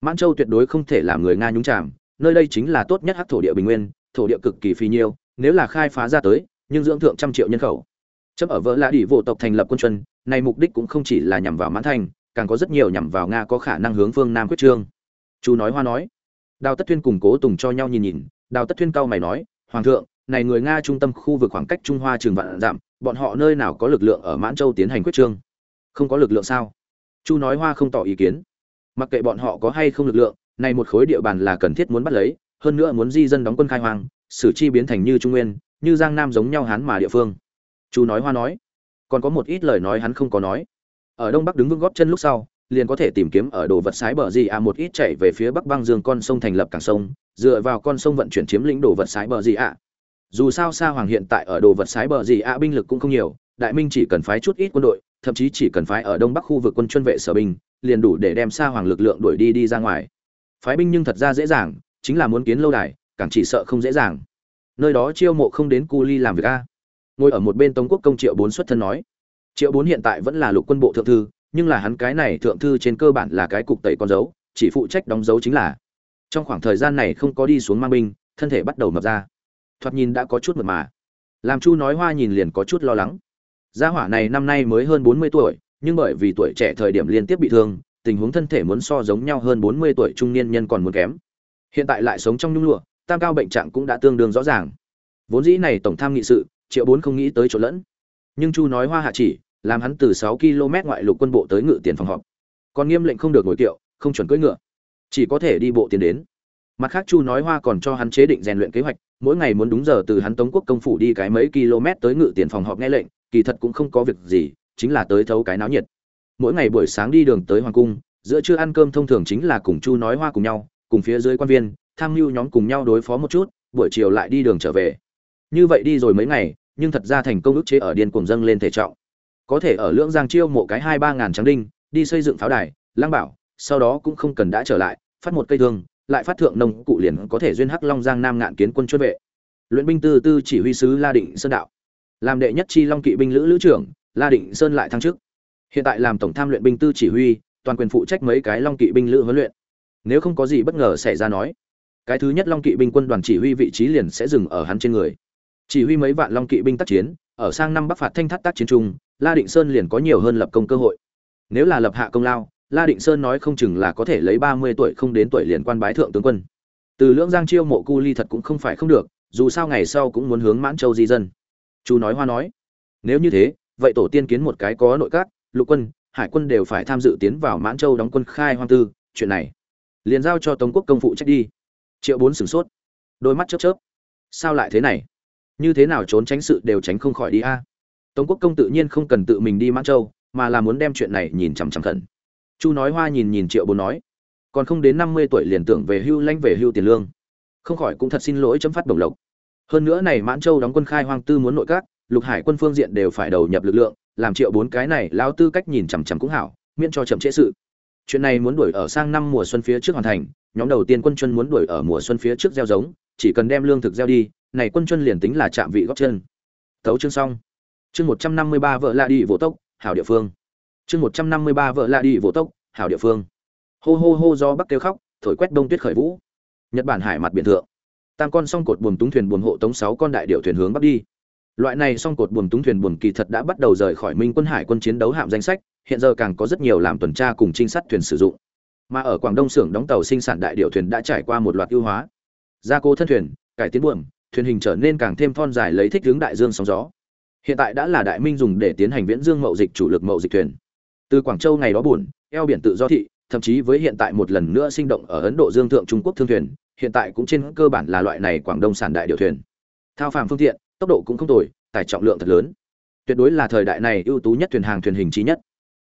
mãn châu tuyệt đối không thể làm người nga nhúng chàm, nơi đây chính là tốt nhất hắc thổ địa bình nguyên, thổ địa cực kỳ phi nhiêu, nếu là khai phá ra tới, nhưng dưỡng thượng trăm triệu nhân khẩu. Chấp ở vỡ lạ đỉ vô tộc thành lập quân chuân này mục đích cũng không chỉ là nhằm vào mãn thành, càng có rất nhiều nhằm vào nga có khả năng hướng phương nam quyết trương. Chú nói hoa nói. Đào tất thuyên cùng cố tùng cho nhau nhìn nhìn, đào tất thuyên cao mày nói, hoàng thượng, này người nga trung tâm khu vực khoảng cách trung hoa trường vạn giảm bọn họ nơi nào có lực lượng ở mãn châu tiến hành quyết trương? Không có lực lượng sao? Chu nói hoa không tỏ ý kiến mặc kệ bọn họ có hay không lực lượng, này một khối địa bàn là cần thiết muốn bắt lấy, hơn nữa muốn di dân đóng quân khai hoang sử chi biến thành như trung nguyên, như giang nam giống nhau hán mà địa phương. Chu nói hoa nói. Còn có một ít lời nói hắn không có nói. Ở đông bắc đứng vững góp chân lúc sau, liền có thể tìm kiếm ở đồ vật sái bờ gì à một ít chạy về phía bắc băng dương con sông thành lập cảng sông, dựa vào con sông vận chuyển chiếm lĩnh đồ vật sái bờ gì à. dù sao sa hoàng hiện tại ở đồ vật sái bờ gì à binh lực cũng không nhiều, đại minh chỉ cần phái chút ít quân đội, thậm chí chỉ cần phái ở đông bắc khu vực quân chuyên vệ sở binh liền đủ để đem sa hoàng lực lượng đuổi đi đi ra ngoài. Phái binh nhưng thật ra dễ dàng, chính là muốn kiến lâu đài, càng chỉ sợ không dễ dàng. Nơi đó chiêu mộ không đến cu ly làm việc a. Ngồi ở một bên tống quốc công triệu bốn xuất thân nói, triệu bốn hiện tại vẫn là lục quân bộ thượng thư, nhưng là hắn cái này thượng thư trên cơ bản là cái cục tẩy con dấu, chỉ phụ trách đóng dấu chính là. Trong khoảng thời gian này không có đi xuống mang binh, thân thể bắt đầu mập ra. Thoạt nhìn đã có chút mật mà. Làm chu nói hoa nhìn liền có chút lo lắng. Gia hỏa này năm nay mới hơn bốn mươi tuổi nhưng bởi vì tuổi trẻ thời điểm liên tiếp bị thương, tình huống thân thể muốn so giống nhau hơn bốn mươi tuổi trung niên nhân còn muốn kém. Hiện tại lại sống trong nhung lụa, tam cao bệnh trạng cũng đã tương đương rõ ràng. Vốn dĩ này tổng tham nghị sự, triệu bốn không nghĩ tới chỗ lẫn. Nhưng chu nói hoa hạ chỉ, làm hắn từ sáu km ngoại lục quân bộ tới ngự tiền phòng họp. Còn nghiêm lệnh không được ngồi kiệu, không chuẩn cưỡi ngựa. Chỉ có thể đi bộ tiến đến. Mặt khác chu nói hoa còn cho hắn chế định rèn luyện kế hoạch, mỗi ngày muốn đúng giờ từ hắn tống quốc công phủ đi cái mấy km tới ngự tiền phòng họp nghe lệnh, kỳ thật cũng không có việc gì chính là tới thấu cái náo nhiệt. Mỗi ngày buổi sáng đi đường tới hoàng cung, giữa trưa ăn cơm thông thường chính là cùng chu nói hoa cùng nhau, cùng phía dưới quan viên, tham mưu nhóm cùng nhau đối phó một chút, buổi chiều lại đi đường trở về. Như vậy đi rồi mấy ngày, nhưng thật ra thành công ức chế ở điên cuồng dâng lên thể trọng. Có thể ở lưỡng giang chiêu mộ cái hai ba ngàn trắng đinh, đi xây dựng pháo đài lang bảo, sau đó cũng không cần đã trở lại, phát một cây thương, lại phát thượng nông cụ liền có thể duyên hắc long giang nam ngạn kiến quân chuyên vệ. Luyện binh tư tư chỉ huy sứ la định sơn đạo. Làm đệ nhất chi long kỵ binh lữ lữ trưởng la định sơn lại thăng chức. Hiện tại làm tổng tham luyện binh tư chỉ huy toàn quyền phụ trách mấy cái long kỵ binh lữ huấn luyện. Nếu không có gì bất ngờ xảy ra nói cái thứ nhất long kỵ binh quân đoàn chỉ huy vị trí liền sẽ dừng ở hắn trên người. Chỉ huy mấy vạn long kỵ binh tác chiến ở sang năm bắc phạt thanh thắt tác chiến chung, la định sơn liền có nhiều hơn lập công cơ hội. Nếu là lập hạ công lao la định sơn nói không chừng là có thể lấy ba mươi tuổi không đến tuổi liền quan bái thượng tướng quân. Từ lưỡng giang chiêu mộ cu ly thật cũng không phải không được dù sao ngày sau cũng muốn hướng mãn châu di dân. Chú nói hoa nói nếu như thế vậy tổ tiên kiến một cái có nội các, lục quân, hải quân đều phải tham dự tiến vào mãn châu đóng quân khai hoang tư, chuyện này liền giao cho tống quốc công phụ trách đi. Triệu bốn sửng sốt, đôi mắt chớp chớp. Sao lại thế này? Như thế nào trốn tránh sự đều tránh không khỏi đi a? Tống quốc công tự nhiên không cần tự mình đi mãn châu, mà là muốn đem chuyện này nhìn chằm chằm khẩn. Chu nói hoa nhìn nhìn triệu bốn nói, còn không đến năm mươi tuổi liền tưởng về hưu lãnh về hưu tiền lương. Không khỏi cũng thật xin lỗi chấm phát đồng lộc. Hơn nữa này mãn châu đóng quân khai hoang tư muốn nội các lục hải quân phương diện đều phải đầu nhập lực lượng, làm triệu bốn cái này lao tư cách nhìn chằm chằm cũng hảo, miễn cho chậm trễ sự. Chuyện này muốn đuổi ở sang năm mùa xuân phía trước hoàn thành, nhóm đầu tiên quân chuân muốn đuổi ở mùa xuân phía trước gieo giống, chỉ cần đem lương thực gieo đi, này quân chuân liền tính là chạm vị góp chân. Tấu chương xong. Chương một trăm năm mươi ba vợ la đi vỗ tốc, hảo địa phương. Chương một trăm năm mươi ba vợ la đi vỗ tốc, hảo địa phương. Hô hô hô do bắc kêu khóc, thổi quét đông tuyết khởi vũ. Nhật bản hải mặt biển thượng. Tam con song cột buồm túng thuyền buồm hộ tống sáu con đại điệu thuyền hướng bắc đi loại này song cột buồm túng thuyền buồm kỳ thật đã bắt đầu rời khỏi minh quân hải quân chiến đấu hạm danh sách, hiện giờ càng có rất nhiều làm tuần tra cùng trinh sát thuyền sử dụng. Mà ở quảng đông xưởng đóng tàu sinh sản đại điệu thuyền đã trải qua một loạt ưu hóa. Gia cố thân thuyền, cải tiến buồm, thuyền hình trở nên càng thêm thon dài lấy thích hướng đại dương sóng gió. Hiện tại đã là đại minh dùng để tiến hành viễn dương mậu dịch chủ lực mậu dịch thuyền. Từ quảng châu ngày đó buồn, eo biển tự do thị, thậm chí với hiện tại một lần nữa sinh động ở ấn độ dương thượng trung quốc thương thuyền, hiện tại cũng trên cơ bản là loại này quảng đông sản đại điều thuyền. Thao phàm phương tiện tốc độ cũng không tồi, tải trọng lượng thật lớn. Tuyệt đối là thời đại này ưu tú nhất thuyền hàng thuyền hình trí nhất.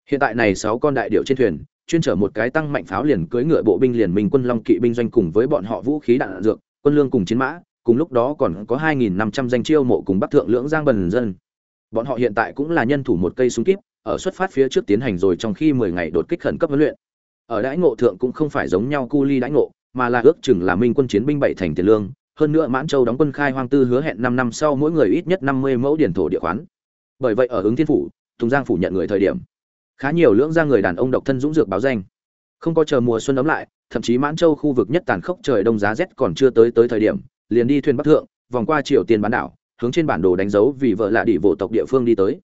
Hiện tại này sáu con đại điệu trên thuyền, chuyên chở một cái tăng mạnh pháo liền cưỡi ngựa bộ binh liền minh quân long kỵ binh doanh cùng với bọn họ vũ khí đạn dược, quân lương cùng chiến mã, cùng lúc đó còn có 2.500 danh chiêu mộ cùng bắc thượng lưỡng giang bần dân. Bọn họ hiện tại cũng là nhân thủ một cây súng kíp, ở xuất phát phía trước tiến hành rồi trong khi 10 ngày đột kích khẩn cấp huấn luyện. Ở đãi ngộ thượng cũng không phải giống nhau cu ly đãi ngộ, mà là ước chừng là minh quân chiến binh bảy thành tiền lương hơn nữa mãn châu đóng quân khai hoang tư hứa hẹn 5 năm sau mỗi người ít nhất 50 mẫu điển thổ địa khoán. Bởi vậy ở ứng thiên phủ, tùng giang phủ nhận người thời điểm. Khá nhiều lưỡng ra người đàn ông độc thân dũng dược báo danh. Không có chờ mùa xuân ấm lại, thậm chí mãn châu khu vực nhất tàn khốc trời đông giá rét còn chưa tới tới thời điểm, liền đi thuyền bắc thượng, vòng qua triều tiền bán đảo, hướng trên bản đồ đánh dấu vì vợ lạ đỉ vỗ tộc địa phương đi tới.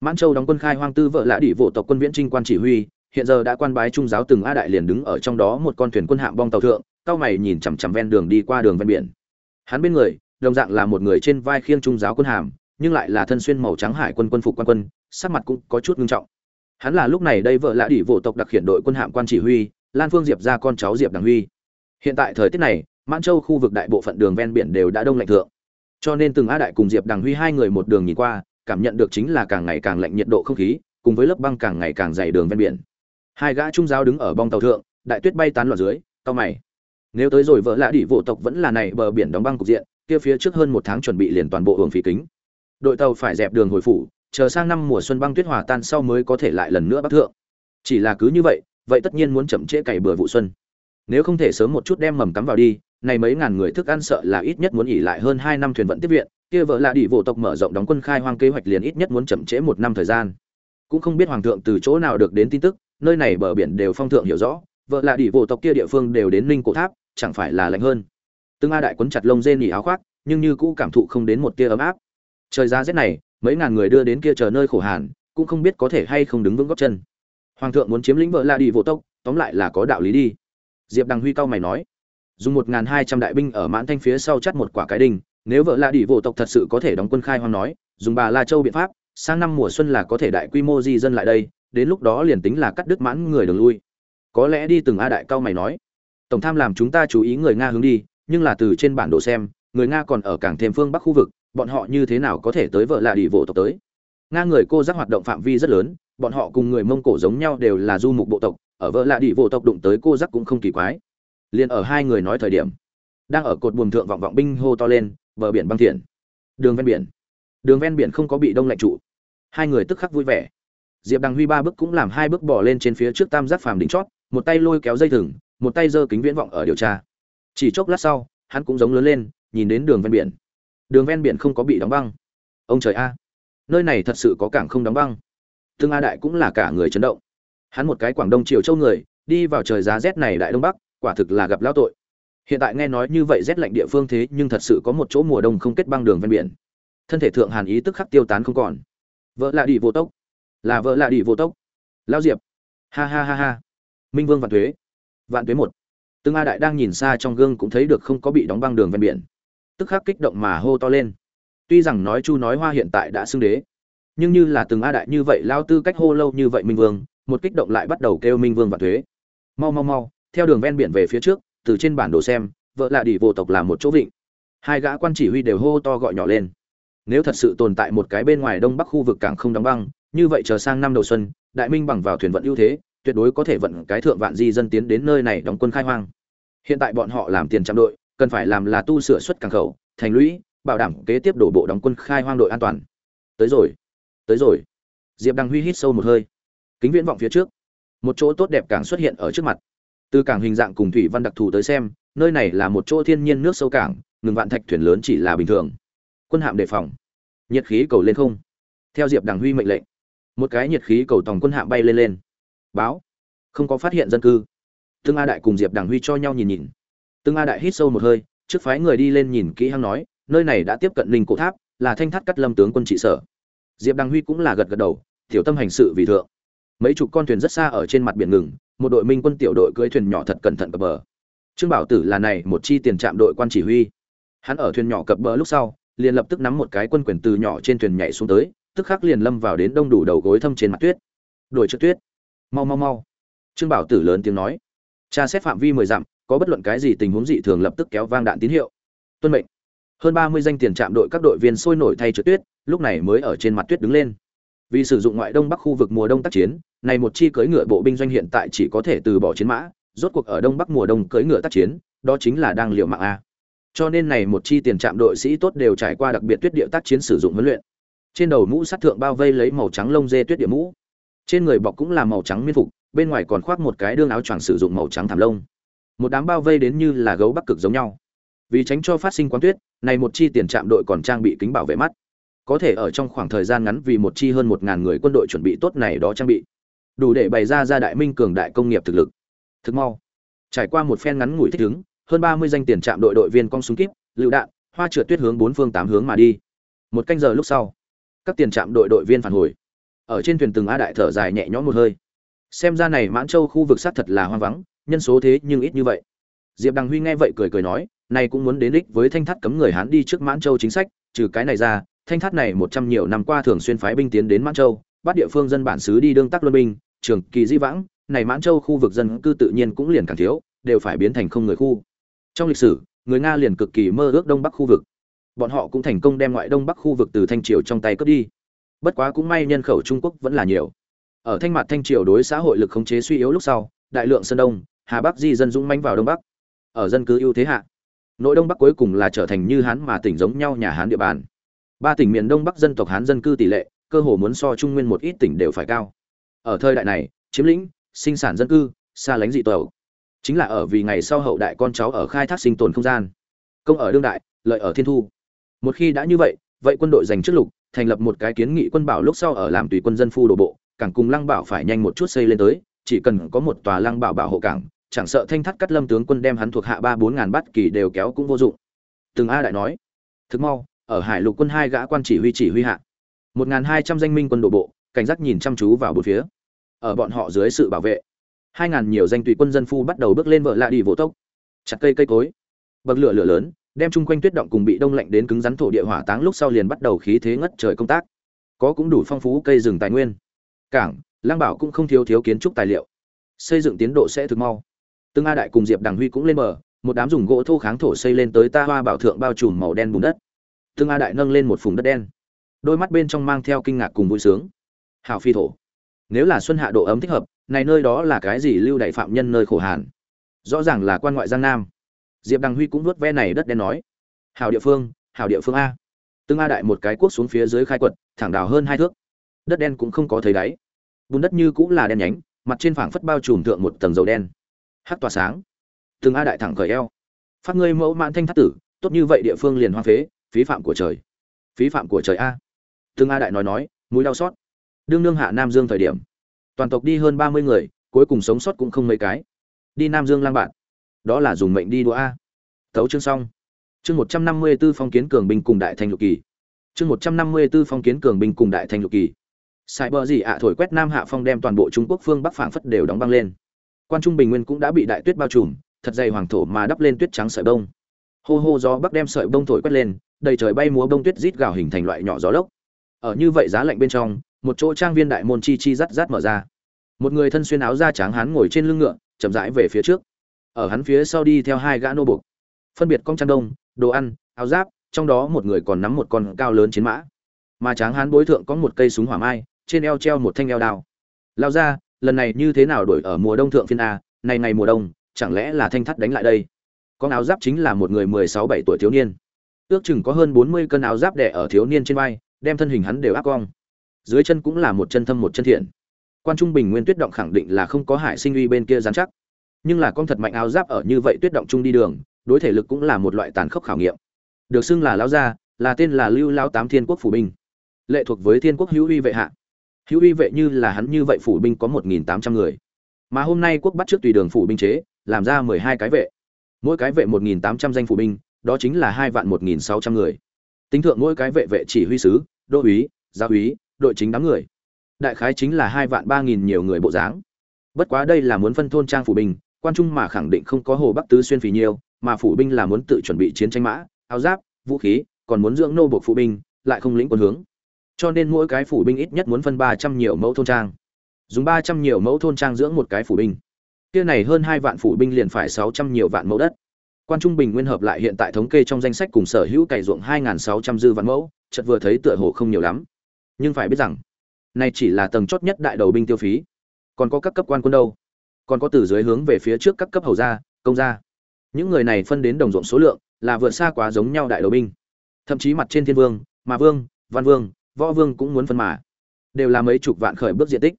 Mãn châu đóng quân khai hoang tư vợ lạ đỉ vỗ tộc quân viễn trinh quan chỉ huy, hiện giờ đã quan bái trung giáo từng a đại liền đứng ở trong đó một con thuyền quân hạm bong tàu thượng, cao mày nhìn chằm chằm ven đường đi qua đường ven biển hắn bên người, đồng dạng là một người trên vai khiêng trung giáo quân hàm, nhưng lại là thân xuyên màu trắng hải quân quân phục quan quân, sắc mặt cũng có chút ngưng trọng. Hắn là lúc này đây vợ lã đỉ vỗ tộc đặc hiện đội quân hạm quan chỉ huy, lan phương diệp ra con cháu diệp đằng huy. Hiện tại thời tiết này, mãn châu khu vực đại bộ phận đường ven biển đều đã đông lạnh thượng. Cho nên từng a đại cùng diệp đằng huy hai người một đường nhìn qua, cảm nhận được chính là càng ngày càng lạnh nhiệt độ không khí, cùng với lớp băng càng ngày càng dày đường ven biển. Hai gã trung giáo đứng ở bong tàu thượng, đại tuyết bay tán loạn dưới cao mày nếu tới rồi vợ lạ đỉ vô tộc vẫn là này bờ biển đóng băng cục diện, kia phía trước hơn một tháng chuẩn bị liền toàn bộ hưởng phí kính. Đội tàu phải dẹp đường hồi phủ, chờ sang năm mùa xuân băng tuyết hòa tan sau mới có thể lại lần nữa bắc thượng. Chỉ là cứ như vậy vậy tất nhiên muốn chậm trễ cày bừa vụ xuân. Nếu không thể sớm một chút đem mầm cắm vào đi, này mấy ngàn người thức ăn sợ là ít nhất muốn nghỉ lại hơn hai năm thuyền vận tiếp viện, kia vợ lạ đi vô tộc mở rộng đóng quân khai hoang kế hoạch liền ít nhất muốn chậm trễ một năm thời gian. Cũng không biết hoàng thượng từ chỗ nào được đến tin tức, nơi này bờ biển đều phong thượng hiểu rõ vợ là đi vô tộc kia địa phương đều đến ninh cổ tháp, chẳng phải là lạnh hơn. Tương a đại quấn chặt lông dê nỉ áo khoác, nhưng như cũ cảm thụ không đến một tia ấm áp. Trời ra rét này, mấy ngàn người đưa đến kia chờ nơi khổ hàn, cũng không biết có thể hay không đứng vững góc chân. Hoàng thượng muốn chiếm lĩnh vợ la đi vô tốc tóm lại là có đạo lý đi. Diệp đằng huy cao mày nói, dùng một ngàn hai trăm đại binh ở mãn thanh phía sau chắt một quả cái đinh, nếu vợ la đi vô tộc thật sự có thể đóng quân khai hoang nói, dùng bà la châu biện pháp, sang năm mùa xuân là có thể đại quy mô di dân lại đây, đến lúc đó liền tính là cắt đứt mãn người đường lui có lẽ đi từng a đại cao mày nói. Tổng tham làm chúng ta chú ý người nga hướng đi, nhưng là từ trên bản đồ xem, người nga còn ở cảng thêm phương bắc khu vực, bọn họ như thế nào có thể tới vợ lạ đi vỗ tộc tới? Nga người cô giác hoạt động phạm vi rất lớn, bọn họ cùng người mông cổ giống nhau đều là du mục bộ tộc, ở vợ lạ đi vỗ tộc đụng tới cô giác cũng không kỳ quái. Liền ở hai người nói thời điểm, đang ở cột buồm thượng vọng vọng binh hô to lên, bờ biển băng thiện. Đường ven biển. Đường ven biển không có bị đông lạnh trụ. Hai người tức khắc vui vẻ. Diệp đằng huy ba bước cũng làm hai bước bỏ lên trên phía trước tam giác phàm đỉnh chót một tay lôi kéo dây thừng, một tay giơ kính viễn vọng ở điều tra. Chỉ chốc lát sau, hắn cũng giống lớn lên, nhìn đến đường ven biển. Đường ven biển không có bị đóng băng. Ông trời a, nơi này thật sự có cảng không đóng băng. Tương a đại cũng là cả người chấn động. Hắn một cái quảng đông triều châu người, đi vào trời giá rét này đại đông bắc, quả thực là gặp lao tội. Hiện tại nghe nói như vậy rét lạnh địa phương thế nhưng thật sự có một chỗ mùa đông không kết băng đường ven biển. Thân thể thượng hàn ý tức khắc tiêu tán không còn. Vợ lạ đi vô tốc. Là vợ lạ đi vô tốc. Lao diệp. Ha ha ha ha minh vương vạn thuế. Vạn thuế một. Tương a đại đang nhìn xa trong gương cũng thấy được không có bị đóng băng đường ven biển. Tức khắc kích động mà hô to lên. Tuy rằng nói chu nói hoa hiện tại đã xưng đế, nhưng như là từng a đại như vậy lao tư cách hô lâu như vậy minh vương, một kích động lại bắt đầu kêu minh vương Vạn thuế. Mau mau mau, theo đường ven biển về phía trước, từ trên bản đồ xem, vợ lạ đỉ vô tộc là một chỗ vịnh. Hai gã quan chỉ huy đều hô to gọi nhỏ lên. Nếu thật sự tồn tại một cái bên ngoài đông bắc khu vực cảng không đóng băng, như vậy chờ sang năm đầu xuân, đại minh bằng vào thuyền vận ưu thế tuyệt đối có thể vận cái thượng vạn di dân tiến đến nơi này đóng quân khai hoang. Hiện tại bọn họ làm tiền trạm đội, cần phải làm là tu sửa xuất cảng khẩu, thành lũy, bảo đảm kế tiếp đổ bộ đóng quân khai hoang đội an toàn. Tới rồi tới rồi. Diệp đăng huy hít sâu một hơi. Kính viễn vọng phía trước. Một chỗ tốt đẹp cảng xuất hiện ở trước mặt. Từ cảng hình dạng cùng thủy văn đặc thù tới xem, nơi này là một chỗ thiên nhiên nước sâu cảng, ngừng vạn thạch thuyền lớn chỉ là bình thường. Quân hạm đề phòng. Nhiệt khí cầu lên không. Theo diệp đằng huy mệnh lệnh, một cái nhiệt khí cầu tòng quân hạm bay lên lên báo. Không có phát hiện dân cư. Tương a đại cùng diệp đằng huy cho nhau nhìn nhìn. Tương a đại hít sâu một hơi, trước phái người đi lên nhìn kỹ hăng nói, nơi này đã tiếp cận linh cổ tháp, là thanh thắt cắt lâm tướng quân trị sở. Diệp Đằng huy cũng là gật gật đầu, tiểu tâm hành sự vì thượng. Mấy chục con thuyền rất xa ở trên mặt biển ngừng, một đội minh quân tiểu đội cưỡi thuyền nhỏ thật cẩn thận cập bờ. Trương bảo tử là này, một chi tiền trạm đội quan chỉ huy. Hắn ở thuyền nhỏ cập bờ lúc sau, liền lập tức nắm một cái quân quyền từ nhỏ trên thuyền nhảy xuống tới, tức khắc liền lâm vào đến đông đủ đầu gối thâm trên mặt tuyết. Đổi trước tuyết mau mau mau. Trương bảo tử lớn tiếng nói. Tra xét phạm vi mười dặm, có bất luận cái gì tình huống dị thường lập tức kéo vang đạn tín hiệu. Tuân mệnh. Hơn ba mươi danh tiền trạm đội các đội viên sôi nổi thay trượt tuyết, lúc này mới ở trên mặt tuyết đứng lên. Vì sử dụng ngoại đông bắc khu vực mùa đông tác chiến, này một chi cưỡi ngựa bộ binh doanh hiện tại chỉ có thể từ bỏ chiến mã, rốt cuộc ở đông bắc mùa đông cưỡi ngựa tác chiến, đó chính là đang liều mạng a. Cho nên này một chi tiền trạm đội sĩ tốt đều trải qua đặc biệt tuyết địa tác chiến sử dụng huấn luyện. Trên đầu mũ sắt thượng bao vây lấy màu trắng lông dê tuyết địa mũ trên người bọc cũng là màu trắng miên phục, bên ngoài còn khoác một cái đương áo choàng sử dụng màu trắng thảm lông. Một đám bao vây đến như là gấu bắc cực giống nhau. Vì tránh cho phát sinh quán tuyết, này một chi tiền trạm đội còn trang bị kính bảo vệ mắt. Có thể ở trong khoảng thời gian ngắn vì một chi hơn một ngàn người quân đội chuẩn bị tốt này đó trang bị. Đủ để bày ra ra đại minh cường đại công nghiệp thực lực. Thực mau. Trải qua một phen ngắn ngủi thích ứng, hơn ba mươi danh tiền trạm đội đội viên cong súng kíp, lựu đạn, hoa trượt tuyết hướng bốn phương tám hướng mà đi. Một canh giờ lúc sau, các tiền trạm đội đội viên phản hồi ở trên thuyền từng a đại thở dài nhẹ nhõm một hơi. Xem ra này mãn châu khu vực xác thật là hoang vắng, nhân số thế nhưng ít như vậy. Diệp đằng huy nghe vậy cười cười nói nay cũng muốn đến đích với thanh thắt cấm người hán đi trước mãn châu chính sách, trừ cái này ra, thanh thắt này một trăm nhiều năm qua thường xuyên phái binh tiến đến mãn châu, bắt địa phương dân bản xứ đi đương tắc luân binh, trường kỳ di vãng, này mãn châu khu vực dân cư tự nhiên cũng liền càng thiếu, đều phải biến thành không người khu. Trong lịch sử, người nga liền cực kỳ mơ ước đông bắc khu vực. Bọn họ cũng thành công đem ngoại đông bắc khu vực từ thanh triều trong tay cướp đi bất quá cũng may nhân khẩu trung quốc vẫn là nhiều. Ở thanh mặt thanh triều đối xã hội lực khống chế suy yếu lúc sau, đại lượng sơn đông, hà bắc di dân dũng manh vào đông bắc. Ở dân cư ưu thế hạ, nội đông bắc cuối cùng là trở thành như hán mà tỉnh giống nhau nhà hán địa bàn. Ba tỉnh miền đông bắc dân tộc hán dân cư tỷ lệ, cơ hồ muốn so trung nguyên một ít tỉnh đều phải cao. Ở thời đại này, chiếm lĩnh, sinh sản dân cư, xa lánh dị tàu chính là ở vì ngày sau hậu đại con cháu ở khai thác sinh tồn không gian. Công ở đương đại, lợi ở thiên thu. Một khi đã như vậy vậy quân đội giành trước lục thành lập một cái kiến nghị quân bảo lúc sau ở làm tùy quân dân phu đổ bộ, cảng cùng lăng bảo phải nhanh một chút xây lên tới, chỉ cần có một tòa lăng bảo bảo hộ cảng, chẳng sợ thanh thắt cắt lâm tướng quân đem hắn thuộc hạ ba bốn ngàn bát kỳ đều kéo cũng vô dụng. Từng a đại nói thực mau, ở hải lục quân hai gã quan chỉ huy chỉ huy hạ. Một ngàn hai trăm danh minh quân đổ bộ, cảnh giác nhìn chăm chú vào bốn phía. Ở bọn họ dưới sự bảo vệ, hai ngàn nhiều danh tùy quân dân phu bắt đầu bước lên vợ lạ đi vỗ tốc. Chặt cây cây cối. Bậc lửa lửa lớn đem chung quanh tuyết động cùng bị đông lạnh đến cứng rắn thổ địa hỏa táng lúc sau liền bắt đầu khí thế ngất trời công tác. Có cũng đủ phong phú cây rừng tài nguyên. Cảng lang bảo cũng không thiếu thiếu kiến trúc tài liệu. Xây dựng tiến độ sẽ thực mau. Tương a đại cùng diệp đằng huy cũng lên bờ, một đám dùng gỗ thô kháng thổ xây lên tới ta hoa bảo thượng bao trùm màu đen bùn đất. Tương a đại nâng lên một phùng đất đen. Đôi mắt bên trong mang theo kinh ngạc cùng vui sướng. Hào phi thổ. Nếu là xuân hạ độ ấm thích hợp, này nơi đó là cái gì lưu đại phạm nhân nơi khổ hàn? Rõ ràng là quan ngoại giang nam diệp đằng huy cũng nuốt ve này đất đen nói hào địa phương hào địa phương a. Tương a đại một cái cuốc xuống phía dưới khai quật, thẳng đào hơn hai thước. Đất đen cũng không có thấy đáy. Bùn đất như cũng là đen nhánh, mặt trên phảng phất bao trùm thượng một tầng dầu đen. Hắc tỏa sáng. Từng a đại thẳng khởi eo. Phát ngươi mẫu mãn thanh thắt tử, tốt như vậy địa phương liền hoang phế, phí phạm của trời. Phí phạm của trời a. Từng a đại nói nói, mũi đau xót. Đương nương hạ nam dương thời điểm, toàn tộc đi hơn ba mươi người, cuối cùng sống sót cũng không mấy cái. Đi nam dương lang bạn đó là dùng mệnh đi đũa a tấu chương xong chương một trăm năm mươi b ố phong kiến cường binh cùng đại thanh lục kỳ chương một trăm năm mươi b ố phong kiến cường binh cùng đại thanh lục kỳ Sai bờ gì ạ thổi quét Nam Hạ Phong đem toàn bộ Trung Quốc phương Bắc phảng phất đều đóng băng lên. Quan Trung Bình Nguyên cũng đã bị đại tuyết bao trùm, thật dày hoàng thổ mà đắp lên tuyết trắng sợi bông. Hô hô gió bắc đem sợi bông thổi quét lên, đầy trời bay múa bông tuyết rít gào hình thành loại nhỏ gió lốc. Ở như vậy giá lạnh bên trong, một chỗ trang viên đại môn chi chi rắt rắt mở ra. Một người thân xuyên áo da trắng hán ngồi trên lưng ngựa, chậm rãi về phía trước. Ở hắn phía sau đi theo hai gã nô buộc, phân biệt công trang đông, đồ ăn, áo giáp, trong đó một người còn nắm một con cao lớn chiến mã. Mà tráng hán bối thượng có một cây súng hỏa mai, trên eo treo một thanh eo đao. Lao ra lần này như thế nào đổi ở mùa đông thượng phiên a này ngày mùa đông chẳng lẽ là thanh thắt đánh lại đây? Con áo giáp chính là một người mười sáu bảy tuổi thiếu niên. Ước chừng có hơn bốn mươi cân áo giáp đẻ ở thiếu niên trên vai đem thân hình hắn đều áp cong. Dưới chân cũng là một chân thâm một chân thiện. Quan trung bình nguyên tuyết động khẳng định là không có hải sinh uy bên kia dán chắc nhưng là con thật mạnh áo giáp ở như vậy tuyết động chung đi đường, đối thể lực cũng là một loại tàn khốc khảo nghiệm. Được xưng là lão gia, là tên là lưu lão tám thiên quốc phủ binh. Lệ thuộc với thiên quốc hữu uy vệ hạ. Hữu uy vệ như là hắn như vậy phủ binh có một nghìn tám trăm người. Mà hôm nay quốc bắt trước tùy đường phủ binh chế, làm ra mười hai cái vệ. Mỗi cái vệ một nghìn tám trăm danh phủ binh, đó chính là hai vạn một nghìn sáu trăm người. Tính thượng mỗi cái vệ vệ chỉ huy sứ, đô úy gia úy, đội chính đám người. Đại khái chính là hai vạn ba nghìn nhiều người bộ dáng. Bất quá đây là muốn phân thôn trang phủ binh quan trung mà khẳng định không có hồ bắc tứ xuyên phì nhiều mà phủ binh là muốn tự chuẩn bị chiến tranh mã, áo giáp, vũ khí, còn muốn dưỡng nô buộc phụ binh, lại không lĩnh quân hướng. Cho nên mỗi cái phủ binh ít nhất muốn phân ba trăm nhiều mẫu thôn trang. Dùng ba trăm nhiều mẫu thôn trang dưỡng một cái phủ binh. Kia này hơn hai vạn phủ binh liền phải sáu trăm nhiều vạn mẫu đất. Quan trung bình nguyên hợp lại hiện tại thống kê trong danh sách cùng sở hữu cày ruộng hai sáu trăm dư vạn mẫu, chợt vừa thấy tựa hồ không nhiều lắm. Nhưng phải biết rằng, này chỉ là tầng chót nhất đại đầu binh tiêu phí. Còn có các cấp quan quân đâu? Còn có từ dưới hướng về phía trước các cấp hầu gia, công gia. Những người này phân đến đồng ruộng số lượng là vượt xa quá giống nhau đại đầu binh. Thậm chí mặt trên thiên vương mà vương, văn vương, võ vương cũng muốn phân mà. Đều là mấy chục vạn khởi bước diện tích.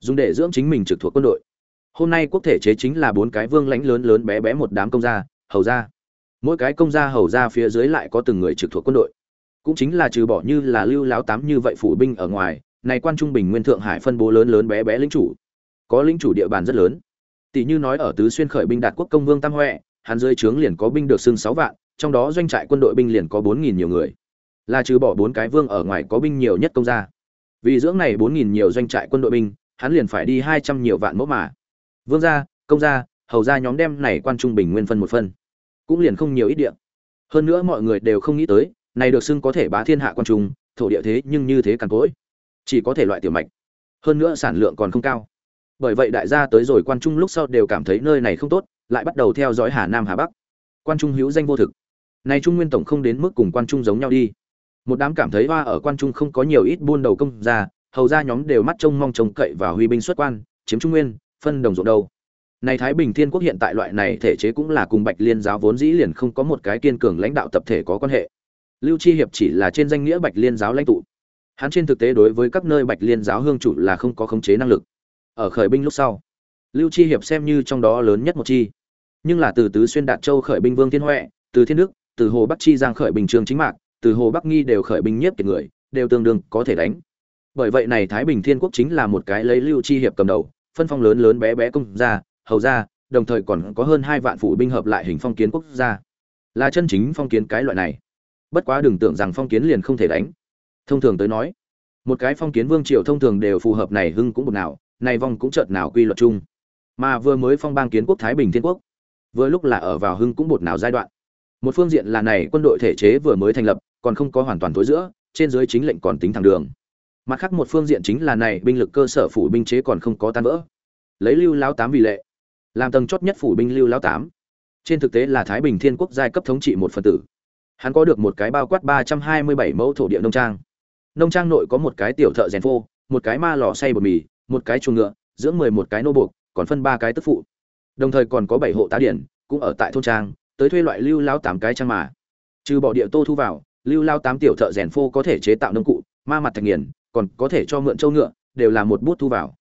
Dùng để dưỡng chính mình trực thuộc quân đội. Hôm nay quốc thể chế chính là bốn cái vương lãnh lớn lớn bé bé một đám công gia, hầu gia. Mỗi cái công gia hầu gia phía dưới lại có từng người trực thuộc quân đội. Cũng chính là trừ bỏ như là lưu láo tám như vậy phủ binh ở ngoài, này quan trung bình nguyên thượng hải phân bố lớn lớn bé bé lính chủ. Có lính chủ địa bàn rất lớn tỷ như nói ở tứ xuyên khởi binh đạt quốc công vương tam huệ, hắn dưới trướng liền có binh được xưng sáu vạn, trong đó doanh trại quân đội binh liền có bốn nghìn nhiều người. Là trừ bỏ bốn cái vương ở ngoài có binh nhiều nhất công gia. Vì dưỡng này bốn nghìn nhiều doanh trại quân đội binh, hắn liền phải đi hai trăm nhiều vạn mẫu mà. Vương gia, công gia, hầu gia nhóm đem này quan trung bình nguyên phân một phân. Cũng liền không nhiều ít địa. Hơn nữa mọi người đều không nghĩ tới, này được xưng có thể bá thiên hạ quan trung, thổ địa thế nhưng như thế càn cỗi. Chỉ có thể loại tiểu mạch. Hơn nữa sản lượng còn không cao bởi vậy đại gia tới rồi quan trung lúc sau đều cảm thấy nơi này không tốt, lại bắt đầu theo dõi hà nam hà bắc. Quan trung hữu danh vô thực. Này trung nguyên tổng không đến mức cùng quan trung giống nhau đi. Một đám cảm thấy hoa ở quan trung không có nhiều ít buôn đầu công ra hầu ra nhóm đều mắt trông mong trông cậy và huy binh xuất quan, chiếm trung nguyên, phân đồng ruộng đâu này thái bình thiên quốc hiện tại loại này thể chế cũng là cùng bạch liên giáo vốn dĩ liền không có một cái kiên cường lãnh đạo tập thể có quan hệ. Lưu chi hiệp chỉ là trên danh nghĩa bạch liên giáo lãnh tụ. Hắn trên thực tế đối với các nơi bạch liên giáo hương chủ là không có khống chế năng lực ở khởi binh lúc sau. Lưu chi hiệp xem như trong đó lớn nhất một chi. Nhưng là từ tứ xuyên đạt châu khởi binh vương thiên huệ, từ thiên đức, từ hồ bắc chi giang khởi binh trường chính mạc, từ hồ bắc nghi đều khởi binh nhiếp kiệt người, đều tương đương có thể đánh. Bởi vậy này thái bình thiên quốc chính là một cái lấy lưu chi hiệp cầm đầu, phân phong lớn lớn bé bé công gia, hầu gia, đồng thời còn có hơn hai vạn phụ binh hợp lại hình phong kiến quốc gia. Là chân chính phong kiến cái loại này. Bất quá đừng tưởng rằng phong kiến liền không thể đánh. Thông thường tới nói, một cái phong kiến vương triều thông thường đều phù hợp này hưng cũng một nào này vong cũng chợt nào quy luật chung. Mà vừa mới phong bang kiến quốc thái bình thiên quốc, vừa lúc là ở vào hưng cũng bột nào giai đoạn. Một phương diện là này quân đội thể chế vừa mới thành lập, còn không có hoàn toàn tối giữa, trên dưới chính lệnh còn tính thẳng đường. Mặt khác một phương diện chính là này binh lực cơ sở phủ binh chế còn không có tan vỡ. Lấy lưu lão tám vì lệ, làm tầng chót nhất phủ binh lưu lão tám. Trên thực tế là thái bình thiên quốc giai cấp thống trị một phần tử. Hắn có được một cái bao quát ba trăm hai mươi bảy mẫu thổ địa nông trang. Nông trang nội có một cái tiểu thợ rèn phô, một cái ma lò xay bột mì một cái chuồng ngựa dưỡng mười một cái nô buộc, còn phân ba cái tức phụ. Đồng thời còn có bảy hộ tá điển, cũng ở tại thôn trang, tới thuê loại lưu lao tám cái trang mà. Trừ bỏ địa tô thu vào, lưu lao tám tiểu thợ rèn phô có thể chế tạo nông cụ, ma mặt thạch nghiền, còn có thể cho mượn châu ngựa, đều là một bút thu vào.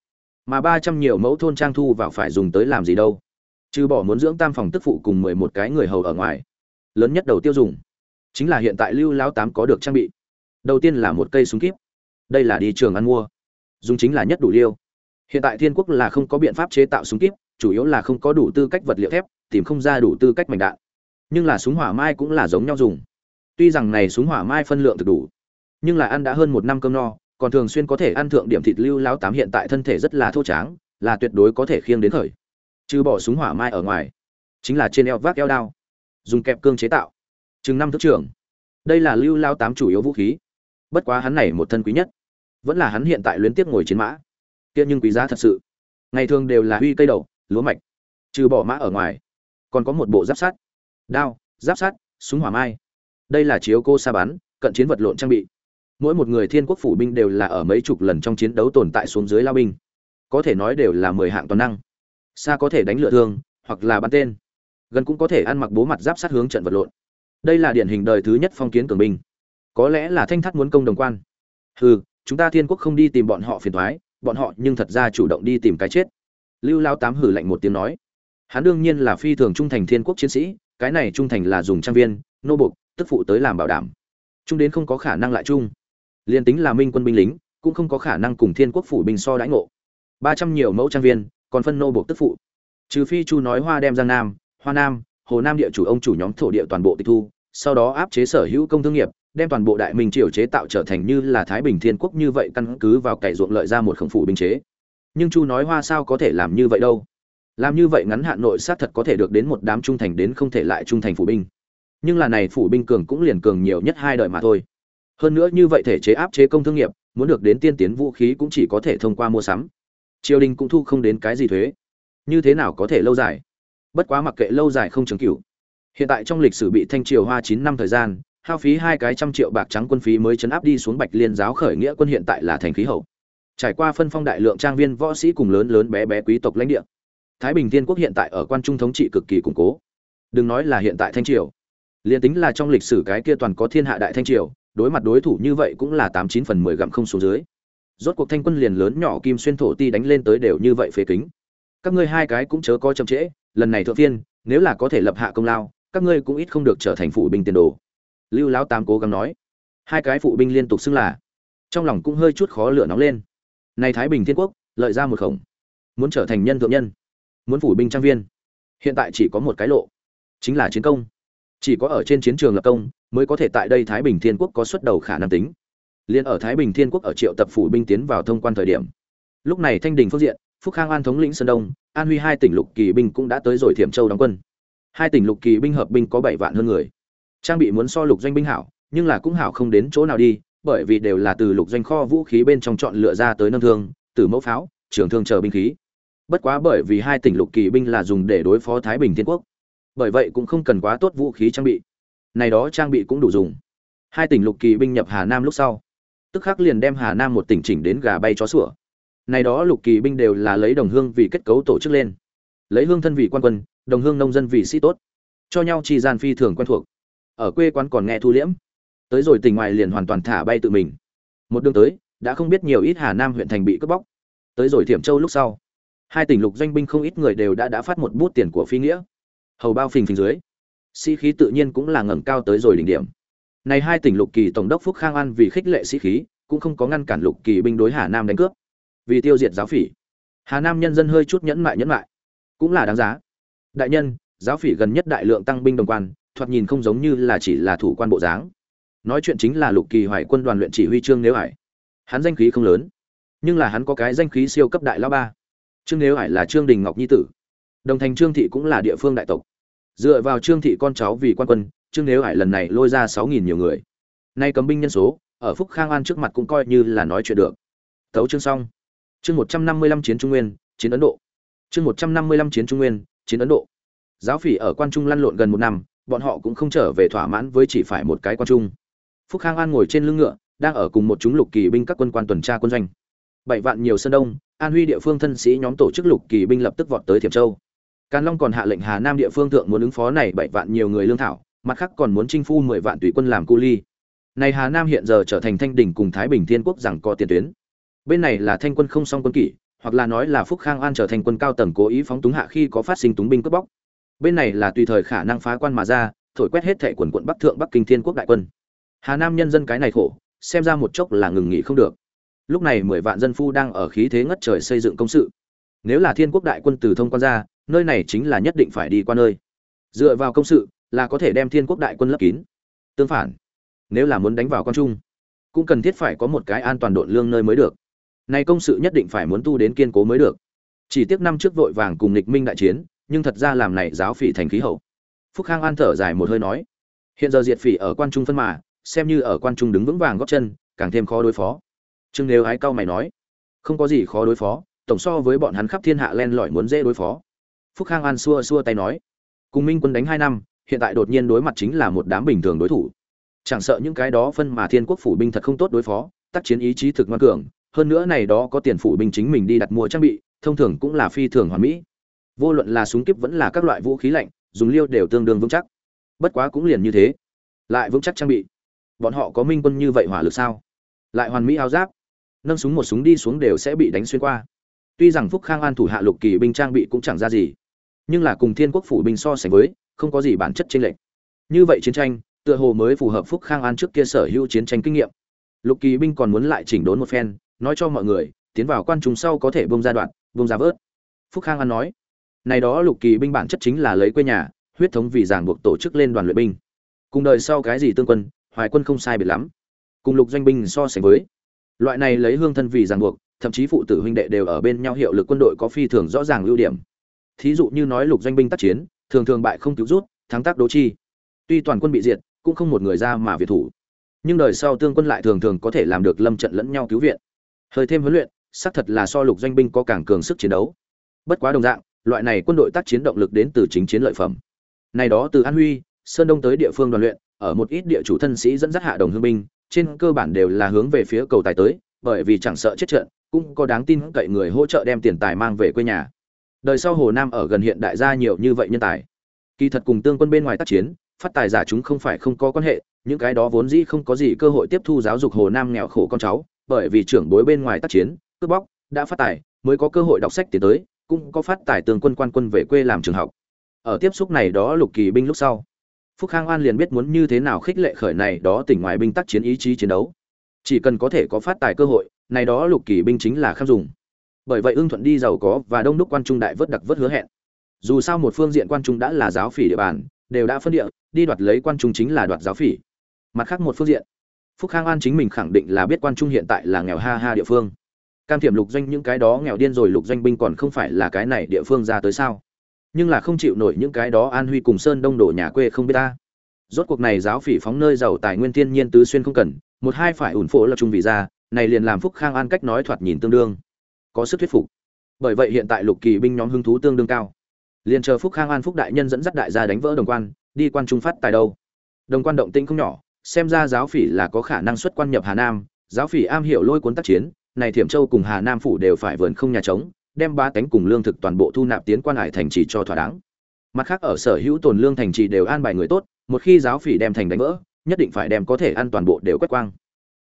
Mà ba trăm nhiều mẫu thôn trang thu vào phải dùng tới làm gì đâu. Trừ bỏ muốn dưỡng tam phòng tức phụ cùng mười một cái người hầu ở ngoài. Lớn nhất đầu tiêu dùng, chính là hiện tại lưu lao tám có được trang bị. Đầu tiên là một cây súng kíp. Đây là đi trường ăn mua dùng chính là nhất đủ liêu. Hiện tại thiên quốc là không có biện pháp chế tạo súng kíp, chủ yếu là không có đủ tư cách vật liệu thép, tìm không ra đủ tư cách mảnh đạn. Nhưng là súng hỏa mai cũng là giống nhau dùng. Tuy rằng này súng hỏa mai phân lượng thực đủ, nhưng là ăn đã hơn một năm cơm no, còn thường xuyên có thể ăn thượng điểm thịt lưu lão tám hiện tại thân thể rất là thô tráng, là tuyệt đối có thể khiêng đến khởi. Trừ bỏ súng hỏa mai ở ngoài, chính là trên eo vác eo đao, dùng kẹp cương chế tạo. Chừng năm thước trưởng. Đây là lưu lao tám chủ yếu vũ khí. Bất quá hắn này một thân quý nhất vẫn là hắn hiện tại luyến tiếc ngồi chiến mã. Kia nhưng quý giá thật sự. Ngày thường đều là huy cây đầu, lúa mạch. Trừ bỏ mã ở ngoài, còn có một bộ giáp sát đao, giáp sát súng hỏa mai. Đây là chiếu cô sa bán cận chiến vật lộn trang bị. Mỗi một người thiên quốc phủ binh đều là ở mấy chục lần trong chiến đấu tồn tại xuống dưới lao binh. Có thể nói đều là mười hạng toàn năng. Xa có thể đánh lựa thương, hoặc là bắn tên. Gần cũng có thể ăn mặc bố mặt giáp sát hướng trận vật lộn. Đây là điển hình đời thứ nhất phong kiến cường binh. Có lẽ là thanh thắt muốn công đồng quan. Hừ chúng ta thiên quốc không đi tìm bọn họ phiền thoái, bọn họ nhưng thật ra chủ động đi tìm cái chết. Lưu lao tám hử lạnh một tiếng nói. Hắn đương nhiên là phi thường trung thành thiên quốc chiến sĩ, cái này trung thành là dùng trang viên, nô bục, tức phụ tới làm bảo đảm. Trung đến không có khả năng lại chung liền tính là minh quân binh lính, cũng không có khả năng cùng thiên quốc phủ binh so đãi ngộ. Ba trăm nhiều mẫu trang viên, còn phân nô buộc tức phụ. Trừ phi chu nói hoa đem giang nam, hoa nam, hồ nam địa chủ ông chủ nhóm thổ địa toàn bộ tịch thu, sau đó áp chế sở hữu công thương nghiệp đem toàn bộ đại minh triều chế tạo trở thành như là thái bình thiên quốc như vậy căn cứ vào cày ruộng lợi ra một khổng phủ binh chế. Nhưng chu nói hoa sao có thể làm như vậy đâu? Làm như vậy ngắn hạn nội sát thật có thể được đến một đám trung thành đến không thể lại trung thành phủ binh. Nhưng là này phủ binh cường cũng liền cường nhiều nhất hai đời mà thôi. Hơn nữa như vậy thể chế áp chế công thương nghiệp, muốn được đến tiên tiến vũ khí cũng chỉ có thể thông qua mua sắm. Triều đình cũng thu không đến cái gì thuế. Như thế nào có thể lâu dài? Bất quá mặc kệ lâu dài không trường cửu. Hiện tại trong lịch sử bị thanh triều hoa chín năm thời gian hao phí hai cái trăm triệu bạc trắng quân phí mới chấn áp đi xuống bạch liên giáo khởi nghĩa quân hiện tại là thành khí hậu. Trải qua phân phong đại lượng trang viên võ sĩ cùng lớn lớn bé bé quý tộc lãnh địa, thái bình thiên quốc hiện tại ở quan trung thống trị cực kỳ củng cố. Đừng nói là hiện tại thanh triều, liền tính là trong lịch sử cái kia toàn có thiên hạ đại thanh triều, đối mặt đối thủ như vậy cũng là tám chín phần mười gặm không xuống dưới. Rốt cuộc thanh quân liền lớn nhỏ kim xuyên thổ ti đánh lên tới đều như vậy phế kính. Các ngươi hai cái cũng chớ có chậm trễ, lần này thượng phiên, nếu là có thể lập hạ công lao, các ngươi cũng ít không được trở thành phụ binh tiền đồ lưu lão tam cố gắng nói. Hai cái phụ binh liên tục xưng là. Trong lòng cũng hơi chút khó lửa nóng lên. Này thái bình thiên quốc, lợi ra một khổng. Muốn trở thành nhân thượng nhân. Muốn phủ binh trang viên. Hiện tại chỉ có một cái lộ. Chính là chiến công. Chỉ có ở trên chiến trường lập công, mới có thể tại đây thái bình thiên quốc có xuất đầu khả năng tính. Liên ở thái bình thiên quốc ở triệu tập phủ binh tiến vào thông quan thời điểm. Lúc này thanh đình phương diện, phúc khang an thống lĩnh sơn đông, an huy hai tỉnh lục kỳ binh cũng đã tới rồi thiểm châu đóng quân. Hai tỉnh lục kỳ binh hợp binh có bảy vạn hơn người trang bị muốn so lục doanh binh hảo, nhưng là cũng hảo không đến chỗ nào đi, bởi vì đều là từ lục doanh kho vũ khí bên trong chọn lựa ra tới nâng thương, từ mẫu pháo trưởng thương chờ binh khí. Bất quá bởi vì hai tỉnh lục kỳ binh là dùng để đối phó thái bình thiên quốc, bởi vậy cũng không cần quá tốt vũ khí trang bị. Này đó trang bị cũng đủ dùng. Hai tỉnh lục kỳ binh nhập hà nam lúc sau, tức khắc liền đem hà nam một tỉnh chỉnh đến gà bay chó sủa. Này đó lục kỳ binh đều là lấy đồng hương vì kết cấu tổ chức lên. Lấy hương thân vị quan quân, đồng hương nông dân vì sĩ tốt. Cho nhau chi gian phi thường quen thuộc ở quê quán còn nghe thu liễm. Tới rồi tỉnh ngoài liền hoàn toàn thả bay tự mình. Một đường tới, đã không biết nhiều ít hà nam huyện thành bị cướp bóc. Tới rồi thiểm châu lúc sau, hai tỉnh lục doanh binh không ít người đều đã đã phát một bút tiền của phi nghĩa. Hầu bao phình phình dưới, sĩ khí tự nhiên cũng là ngẩng cao tới rồi đỉnh điểm. Này hai tỉnh lục kỳ tổng đốc phúc khang an vì khích lệ sĩ khí, cũng không có ngăn cản lục kỳ binh đối hà nam đánh cướp. Vì tiêu diệt giáo phỉ, hà nam nhân dân hơi chút nhẫn mại nhẫn mại. Cũng là đáng giá. Đại nhân, giáo phỉ gần nhất đại lượng tăng binh đồng quan thoạt nhìn không giống như là chỉ là thủ quan bộ dáng. Nói chuyện chính là lục kỳ hoài quân đoàn luyện chỉ huy trương nếu hải. Hắn danh khí không lớn, nhưng là hắn có cái danh khí siêu cấp đại lao ba. Trương nếu hải là trương đình ngọc nhi tử. Đồng thành trương thị cũng là địa phương đại tộc. Dựa vào trương thị con cháu vì quan quân, trương nếu hải lần này lôi ra sáu nghìn nhiều người. Nay cấm binh nhân số, ở phúc khang an trước mặt cũng coi như là nói chuyện được. Tấu chương xong. Chương một trăm năm mươi lăm chiến trung nguyên, chiến ấn độ. Chương một trăm năm mươi lăm chiến trung nguyên, chiến ấn độ. Giáo phỉ ở quan trung lăn lộn gần một năm bọn họ cũng không trở về thỏa mãn với chỉ phải một cái quan trung. Phúc khang an ngồi trên lưng ngựa, đang ở cùng một chúng lục kỳ binh các quân quan tuần tra quân doanh. Bảy vạn nhiều sơn đông, an huy địa phương thân sĩ nhóm tổ chức lục kỳ binh lập tức vọt tới thiểm châu. Càn long còn hạ lệnh hà nam địa phương thượng muốn ứng phó này bảy vạn nhiều người lương thảo, mặt khác còn muốn chinh phu mười vạn tùy quân làm cu ly. Này hà nam hiện giờ trở thành thanh đỉnh cùng thái bình thiên quốc rằng co tiền tuyến. Bên này là thanh quân không song quân kỷ, hoặc là nói là phúc khang an trở thành quân cao tầng cố ý phóng túng hạ khi có phát sinh túng binh cướp bóc bên này là tùy thời khả năng phá quan mà ra, thổi quét hết thệ quần quận bắc thượng bắc kinh thiên quốc đại quân. Hà nam nhân dân cái này khổ, xem ra một chốc là ngừng nghỉ không được. Lúc này mười vạn dân phu đang ở khí thế ngất trời xây dựng công sự. Nếu là thiên quốc đại quân từ thông quan ra, nơi này chính là nhất định phải đi qua nơi. Dựa vào công sự, là có thể đem thiên quốc đại quân lấp kín. Tương phản, nếu là muốn đánh vào con trung, cũng cần thiết phải có một cái an toàn độn lương nơi mới được. Này công sự nhất định phải muốn tu đến kiên cố mới được. Chỉ tiếc năm trước vội vàng cùng nghịch minh đại chiến nhưng thật ra làm này giáo phỉ thành khí hậu. Phúc khang an thở dài một hơi nói, hiện giờ diệt phỉ ở quan trung phân mà, xem như ở quan trung đứng vững vàng góp chân, càng thêm khó đối phó. Chưng nếu ái cao mày nói, không có gì khó đối phó, tổng so với bọn hắn khắp thiên hạ len lỏi muốn dễ đối phó. Phúc khang an xua xua tay nói, cùng minh quân đánh hai năm, hiện tại đột nhiên đối mặt chính là một đám bình thường đối thủ. Chẳng sợ những cái đó phân mà thiên quốc phủ binh thật không tốt đối phó, tác chiến ý chí thực ngoan cường, hơn nữa này đó có tiền phủ binh chính mình đi đặt mua trang bị, thông thường cũng là phi thường hoàn mỹ vô luận là súng kíp vẫn là các loại vũ khí lạnh, dùng liêu đều tương đương vững chắc. Bất quá cũng liền như thế. Lại vững chắc trang bị. Bọn họ có minh quân như vậy hỏa lực sao? Lại hoàn mỹ áo giáp. Nâng súng một súng đi xuống đều sẽ bị đánh xuyên qua. Tuy rằng phúc khang an thủ hạ lục kỳ binh trang bị cũng chẳng ra gì, nhưng là cùng thiên quốc phủ binh so sánh với, không có gì bản chất chênh lệch. Như vậy chiến tranh, tựa hồ mới phù hợp phúc khang an trước kia sở hữu chiến tranh kinh nghiệm. Lục kỳ binh còn muốn lại chỉnh đốn một phen, nói cho mọi người, tiến vào quan trung sau có thể bông ra đoạn bông ra vớt. Phúc khang an nói này đó lục kỳ binh bản chất chính là lấy quê nhà, huyết thống vì giảng buộc tổ chức lên đoàn luyện binh. Cùng đời sau cái gì tương quân, hoài quân không sai biệt lắm. Cùng lục doanh binh so sánh với, loại này lấy hương thân vì giảng buộc, thậm chí phụ tử huynh đệ đều ở bên nhau hiệu lực quân đội có phi thường rõ ràng ưu điểm. Thí dụ như nói lục doanh binh tác chiến, thường thường bại không cứu rút, thắng tác đố chi. Tuy toàn quân bị diệt, cũng không một người ra mà việt thủ. Nhưng đời sau tương quân lại thường thường có thể làm được lâm trận lẫn nhau cứu viện. Hơi thêm huấn luyện, xác thật là so lục doanh binh có càng cường sức chiến đấu. Bất quá đồng dạng loại này quân đội tác chiến động lực đến từ chính chiến lợi phẩm. Này đó từ an huy, sơn đông tới địa phương đoàn luyện, ở một ít địa chủ thân sĩ dẫn dắt hạ đồng hương binh, trên cơ bản đều là hướng về phía cầu tài tới, bởi vì chẳng sợ chết trận, cũng có đáng tin cậy người hỗ trợ đem tiền tài mang về quê nhà. Đời sau hồ nam ở gần hiện đại gia nhiều như vậy nhân tài. Kỳ thật cùng tương quân bên ngoài tác chiến, phát tài giả chúng không phải không có quan hệ, những cái đó vốn dĩ không có gì cơ hội tiếp thu giáo dục hồ nam nghèo khổ con cháu, bởi vì trưởng bối bên ngoài tác chiến, cướp bóc, đã phát tài, mới có cơ hội đọc sách tiến tới cũng có phát tài tương quân quan quân về quê làm trường học. Ở tiếp xúc này đó lục kỳ binh lúc sau, phúc khang an liền biết muốn như thế nào khích lệ khởi này đó tỉnh ngoài binh tác chiến ý chí chiến đấu. Chỉ cần có thể có phát tài cơ hội, này đó lục kỳ binh chính là kham dùng. Bởi vậy ưng thuận đi giàu có và đông đúc quan trung đại vớt đặc vớt hứa hẹn. Dù sao một phương diện quan trung đã là giáo phỉ địa bàn, đều đã phân địa, đi đoạt lấy quan trung chính là đoạt giáo phỉ. Mặt khác một phương diện, phúc khang an chính mình khẳng định là biết quan trung hiện tại là nghèo ha ha địa phương cam thiểm lục doanh những cái đó nghèo điên rồi lục doanh binh còn không phải là cái này địa phương ra tới sao? Nhưng là không chịu nổi những cái đó an huy cùng sơn đông đổ nhà quê không biết ta. Rốt cuộc này giáo phỉ phóng nơi giàu tài nguyên thiên nhiên tứ xuyên không cần, một hai phải ủn phổ là trung vị ra, này liền làm phúc khang an cách nói thoạt nhìn tương đương. Có sức thuyết phục. Bởi vậy hiện tại lục kỳ binh nhóm hưng thú tương đương cao. Liền chờ phúc khang an phúc đại nhân dẫn dắt đại gia đánh vỡ đồng quan, đi quan trung phát tài đâu. Đồng quan động tĩnh không nhỏ, xem ra giáo phỉ là có khả năng xuất quan nhập hà nam, giáo phỉ am hiểu lôi cuốn tác chiến này thiểm châu cùng hà nam phủ đều phải vườn không nhà trống, đem ba cánh cùng lương thực toàn bộ thu nạp tiến quan hải thành trì cho thỏa đáng. Mặt khác ở sở hữu tồn lương thành trì đều an bài người tốt, một khi giáo phỉ đem thành đánh vỡ, nhất định phải đem có thể ăn toàn bộ đều quét quang.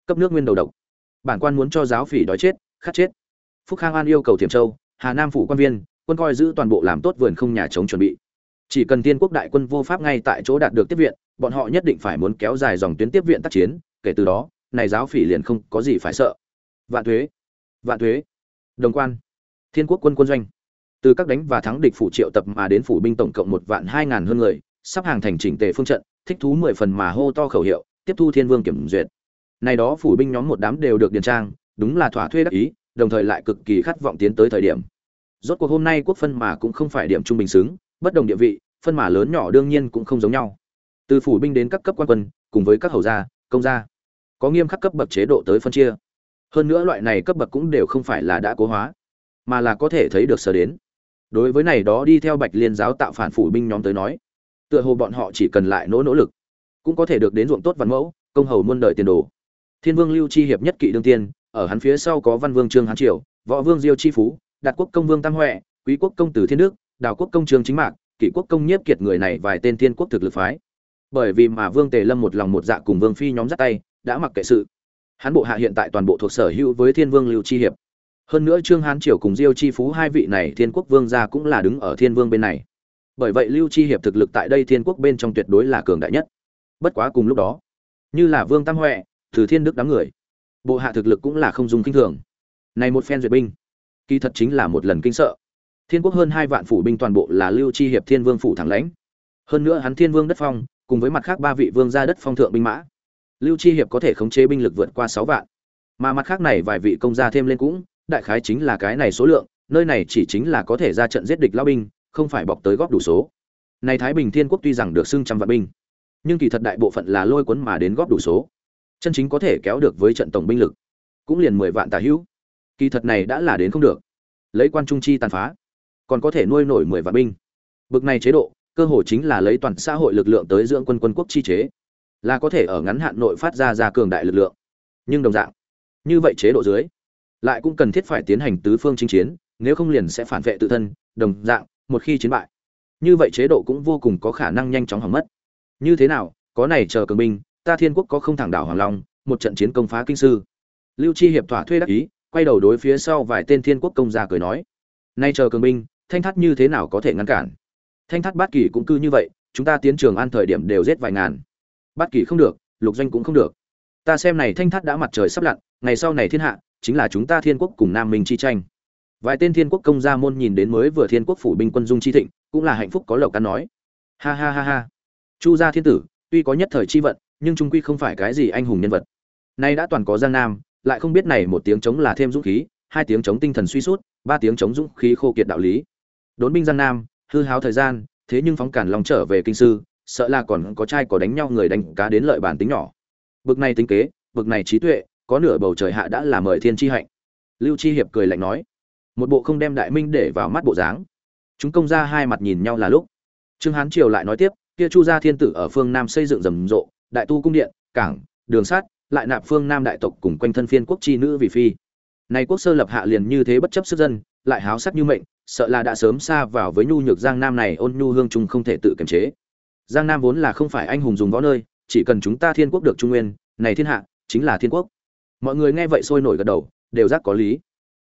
Cấp nước nguyên đầu độc. Bản quan muốn cho giáo phỉ đói chết, khát chết. Phúc khang an yêu cầu thiểm châu, hà nam phủ quan viên, quân coi giữ toàn bộ làm tốt vườn không nhà trống chuẩn bị. Chỉ cần tiên quốc đại quân vô pháp ngay tại chỗ đạt được tiếp viện, bọn họ nhất định phải muốn kéo dài dòng tuyến tiếp viện tác chiến, kể từ đó, này giáo phỉ liền không có gì phải sợ vạn thuế. Vạn thuế. Đồng quan. Thiên quốc quân quân doanh. Từ các đánh và thắng địch phủ triệu tập mà đến phủ binh tổng cộng một vạn hai ngàn hơn người, sắp hàng thành chỉnh tề phương trận, thích thú mười phần mà hô to khẩu hiệu, tiếp thu thiên vương kiểm duyệt. Này đó phủ binh nhóm một đám đều được điền trang, đúng là thỏa thuê đắc ý, đồng thời lại cực kỳ khát vọng tiến tới thời điểm. Rốt cuộc hôm nay quốc phân mà cũng không phải điểm trung bình xứng, bất đồng địa vị, phân mà lớn nhỏ đương nhiên cũng không giống nhau. Từ phủ binh đến các cấp quan quân, cùng với các hầu gia, công gia, có nghiêm khắc cấp bậc chế độ tới phân chia hơn nữa loại này cấp bậc cũng đều không phải là đã cố hóa, mà là có thể thấy được sở đến. Đối với này đó đi theo bạch liên giáo tạo phản phủ binh nhóm tới nói, tựa hồ bọn họ chỉ cần lại nỗ nỗ lực, cũng có thể được đến ruộng tốt văn mẫu, công hầu muôn đời tiền đồ. Thiên vương lưu chi hiệp nhất kỵ đương tiên, ở hắn phía sau có văn vương trương hán triều, võ vương diêu chi phú, đạt quốc công vương tam huệ, quý quốc công tử thiên đức, đào quốc công trương chính mạc, kỷ quốc công nhiếp kiệt người này vài tên thiên quốc thực lực phái. Bởi vì mà vương tề lâm một lòng một dạ cùng vương phi nhóm dắt tay, đã mặc kệ sự hắn bộ hạ hiện tại toàn bộ thuộc sở hữu với thiên vương lưu chi hiệp. Hơn nữa trương hán triều cùng diêu chi phú hai vị này thiên quốc vương gia cũng là đứng ở thiên vương bên này. Bởi vậy lưu chi hiệp thực lực tại đây thiên quốc bên trong tuyệt đối là cường đại nhất. Bất quá cùng lúc đó, như là vương tam huệ, từ thiên đức đám người, bộ hạ thực lực cũng là không dùng kinh thường. Này một phen duyệt binh, kỳ thật chính là một lần kinh sợ. Thiên quốc hơn hai vạn phủ binh toàn bộ là lưu chi hiệp thiên vương phủ thẳng lãnh. Hơn nữa hắn thiên vương đất phong, cùng với mặt khác ba vị vương gia đất phong thượng binh mã lưu chi hiệp có thể khống chế binh lực vượt qua sáu vạn. Mà mặt khác này vài vị công gia thêm lên cũng, đại khái chính là cái này số lượng, nơi này chỉ chính là có thể ra trận giết địch lao binh, không phải bọc tới góp đủ số. Này thái bình thiên quốc tuy rằng được xưng trăm vạn binh, nhưng kỳ thật đại bộ phận là lôi cuốn mà đến góp đủ số. Chân chính có thể kéo được với trận tổng binh lực, cũng liền mười vạn tà hữu. Kỳ thật này đã là đến không được. Lấy quan trung chi tàn phá, còn có thể nuôi nổi mười vạn binh. Bực này chế độ, cơ hội chính là lấy toàn xã hội lực lượng tới dưỡng quân quân quốc chi chế là có thể ở ngắn hạn nội phát ra ra cường đại lực lượng. Nhưng đồng dạng, như vậy chế độ dưới, lại cũng cần thiết phải tiến hành tứ phương chinh chiến, nếu không liền sẽ phản vệ tự thân, đồng dạng, một khi chiến bại, như vậy chế độ cũng vô cùng có khả năng nhanh chóng hỏng mất. Như thế nào, có này chờ cường binh, ta thiên quốc có không thẳng đảo hoàng long, một trận chiến công phá kinh sư. Lưu chi hiệp thỏa thuê đắc ý, quay đầu đối phía sau vài tên thiên quốc công gia cười nói, nay chờ cường binh, thanh thắt như thế nào có thể ngăn cản? Thanh thắt bát kỳ cũng cư như vậy, chúng ta tiến trường an thời điểm đều giết vài ngàn bất kỳ không được, lục doanh cũng không được. Ta xem này thanh thát đã mặt trời sắp lặn, ngày sau này thiên hạ, chính là chúng ta thiên quốc cùng nam minh chi tranh. Vài tên thiên quốc công gia môn nhìn đến mới vừa thiên quốc phủ binh quân dung chi thịnh, cũng là hạnh phúc có lộc ăn nói. Ha ha ha ha. Chu gia thiên tử, tuy có nhất thời chi vận, nhưng trung quy không phải cái gì anh hùng nhân vật. Nay đã toàn có giang nam, lại không biết này một tiếng chống là thêm dũng khí, hai tiếng chống tinh thần suy sút, ba tiếng chống dũng khí khô kiệt đạo lý. Đốn binh giang nam, hư háo thời gian, thế nhưng phóng cản lòng trở về kinh sư sợ là còn có trai có đánh nhau người đánh cá đến lợi bản tính nhỏ. Bực này tính kế, bực này trí tuệ, có nửa bầu trời hạ đã là mời thiên chi hạnh. Lưu chi hiệp cười lạnh nói, một bộ không đem đại minh để vào mắt bộ dáng. Chúng công ra hai mặt nhìn nhau là lúc. Trương hán triều lại nói tiếp, kia chu gia thiên tử ở phương nam xây dựng rầm rộ, đại tu cung điện, cảng, đường sắt, lại nạp phương nam đại tộc cùng quanh thân phiên quốc chi nữ vì phi. Nay quốc sơ lập hạ liền như thế bất chấp sức dân, lại háo sắc như mệnh, sợ là đã sớm xa vào với nhu nhược giang nam này, ôn nhu hương trung không thể tự kiềm chế giang nam vốn là không phải anh hùng dùng võ nơi, chỉ cần chúng ta thiên quốc được trung nguyên, này thiên hạ, chính là thiên quốc. Mọi người nghe vậy sôi nổi gật đầu, đều giác có lý.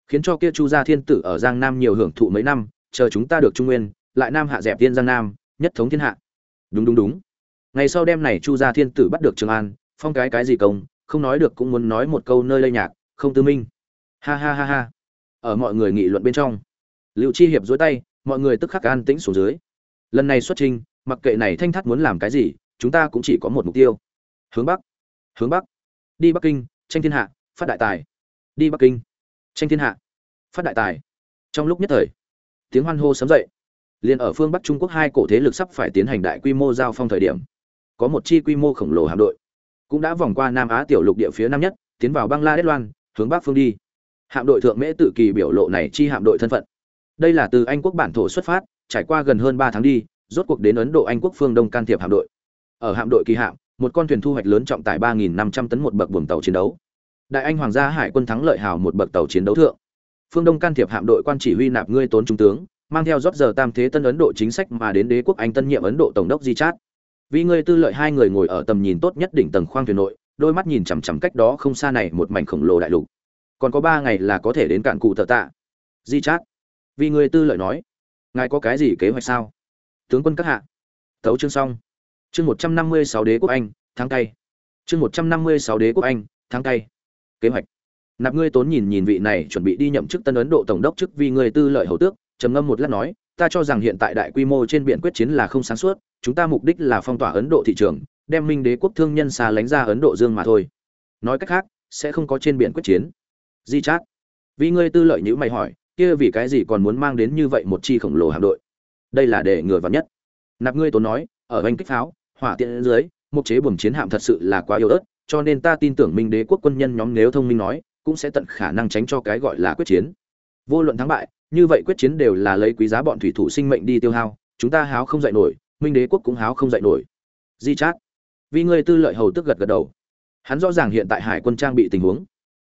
Khiến cho kia chu gia thiên tử ở giang nam nhiều hưởng thụ mấy năm, chờ chúng ta được trung nguyên, lại nam hạ dẹp tiên giang nam, nhất thống thiên hạ. Đúng đúng đúng. Ngày sau đêm này chu gia thiên tử bắt được trường an, phong cái cái gì công, không nói được cũng muốn nói một câu nơi lây nhạc, không tư minh. Ha ha ha ha. Ở mọi người nghị luận bên trong liệu chi hiệp dối tay, mọi người tức khắc an tĩnh xuống dưới. Lần này xuất trình mặc kệ này thanh thắt muốn làm cái gì, chúng ta cũng chỉ có một mục tiêu. Hướng bắc. Hướng bắc. Đi bắc kinh, tranh thiên hạ, phát đại tài. Đi bắc kinh, tranh thiên hạ, phát đại tài. Trong lúc nhất thời, tiếng hoan hô sấm dậy. Liền ở phương bắc trung quốc hai cổ thế lực sắp phải tiến hành đại quy mô giao phong thời điểm, có một chi quy mô khổng lồ hạm đội, cũng đã vòng qua nam á tiểu lục địa phía nam nhất, tiến vào bangladesh loan, hướng bắc phương đi. Hạm đội thượng mễ tự kỳ biểu lộ này chi hạm đội thân phận. Đây là từ anh quốc bản thổ xuất phát, trải qua gần hơn ba tháng đi rốt cuộc đến ấn độ, anh quốc phương đông can thiệp hạm đội. Ở hạm đội kỳ hạm, một con thuyền thu hoạch lớn trọng tải ba nghìn năm trăm tấn một bậc buồng tàu chiến đấu. Đại anh hoàng gia hải quân thắng lợi hào một bậc tàu chiến đấu thượng. Phương đông can thiệp hạm đội quan chỉ huy nạp ngươi tốn trung tướng, mang theo rót giờ tam thế tân ấn độ chính sách mà đến đế quốc anh tân nhiệm ấn độ tổng đốc di chát. Vì ngươi tư lợi hai người ngồi ở tầm nhìn tốt nhất đỉnh tầng khoang thuyền nội, đôi mắt nhìn chằm chằm cách đó không xa này một mảnh khổng lồ đại lục. Còn có ba ngày là có thể đến cạn cụ thợ tạ. Di chát, vì ngươi tư lợi nói, ngài có cái gì kế hoạch sao? Tướng quân các hạ. Tấu chương xong. Chương một trăm năm mươi sáu đế quốc anh tháng tay chương một trăm năm mươi sáu đế quốc anh tháng tay kế hoạch. Nạp ngươi tốn nhìn nhìn vị này chuẩn bị đi nhậm chức tân ấn độ tổng đốc chức vì người tư lợi hầu tước, trầm ngâm một lát nói, ta cho rằng hiện tại đại quy mô trên biển quyết chiến là không sáng suốt, chúng ta mục đích là phong tỏa ấn độ thị trường, đem minh đế quốc thương nhân xa lánh ra ấn độ dương mà thôi. Nói cách khác, sẽ không có trên biển quyết chiến. Di chát. Vì ngươi tư lợi nhữ mày hỏi, kia vì cái gì còn muốn mang đến như vậy một chi khổng lồ hạm đội? Đây là để ngừa vào nhất. Nạp ngươi tốn nói, ở anh kích pháo, hỏa tiện dưới mục chế buồm chiến hạm thật sự là quá yếu ớt, cho nên ta tin tưởng minh đế quốc quân nhân nhóm nếu thông minh nói, cũng sẽ tận khả năng tránh cho cái gọi là quyết chiến. Vô luận thắng bại, như vậy quyết chiến đều là lấy quý giá bọn thủy thủ sinh mệnh đi tiêu hao, chúng ta háo không dạy nổi, minh đế quốc cũng háo không dạy nổi. Di chát. Vì ngươi tư lợi hầu tức gật gật đầu. Hắn rõ ràng hiện tại hải quân trang bị tình huống.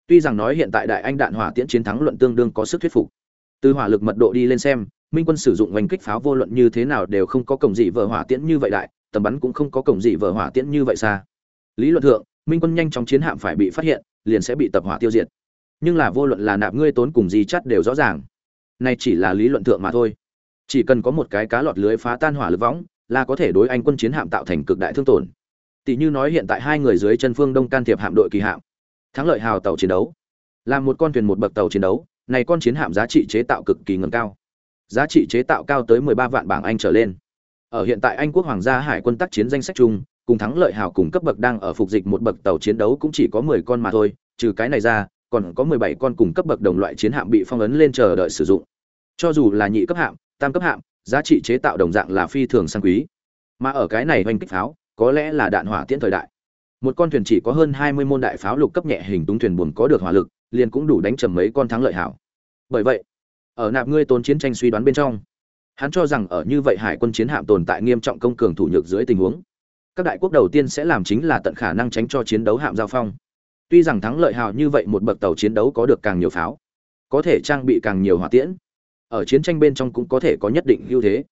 Tuy rằng nói hiện tại đại anh đạn hỏa tiễn chiến thắng luận tương đương có sức thuyết phục. Từ hỏa lực mật độ đi lên xem minh quân sử dụng oanh kích pháo vô luận như thế nào đều không có cổng dị vợ hỏa tiễn như vậy đại, tầm bắn cũng không có cổng dị vợ hỏa tiễn như vậy xa. Lý luận thượng, minh quân nhanh chóng chiến hạm phải bị phát hiện, liền sẽ bị tập hỏa tiêu diệt. Nhưng là vô luận là nạp ngươi tốn cùng gì chắt đều rõ ràng. Này chỉ là lý luận thượng mà thôi. Chỉ cần có một cái cá lọt lưới phá tan hỏa lực võng, là có thể đối anh quân chiến hạm tạo thành cực đại thương tổn. Tỷ như nói hiện tại hai người dưới chân phương đông can thiệp hạm đội kỳ hạm. Thắng lợi hào tàu chiến đấu. Làm một con thuyền một bậc tàu chiến đấu, này con chiến hạm giá trị chế tạo cực kỳ ngầm cao giá trị chế tạo cao tới 13 vạn bảng anh trở lên. Ở hiện tại anh quốc hoàng gia hải quân tác chiến danh sách chung, cùng thắng lợi hào cùng cấp bậc đang ở phục dịch một bậc tàu chiến đấu cũng chỉ có 10 con mà thôi, trừ cái này ra, còn có 17 con cùng cấp bậc đồng loại chiến hạm bị phong ấn lên chờ đợi sử dụng. Cho dù là nhị cấp hạm, tam cấp hạm, giá trị chế tạo đồng dạng là phi thường sang quý. Mà ở cái này hoành kích pháo, có lẽ là đạn hỏa tiễn thời đại. Một con thuyền chỉ có hơn 20 môn đại pháo lục cấp nhẹ hình túng thuyền buồm có được hỏa lực, liền cũng đủ đánh trầm mấy con thắng lợi hảo. Bởi vậy ở nạp ngươi tốn chiến tranh suy đoán bên trong. Hắn cho rằng ở như vậy hải quân chiến hạm tồn tại nghiêm trọng công cường thủ nhược dưới tình huống, các đại quốc đầu tiên sẽ làm chính là tận khả năng tránh cho chiến đấu hạm giao phong. Tuy rằng thắng lợi hào như vậy một bậc tàu chiến đấu có được càng nhiều pháo, có thể trang bị càng nhiều hỏa tiễn, ở chiến tranh bên trong cũng có thể có nhất định ưu thế.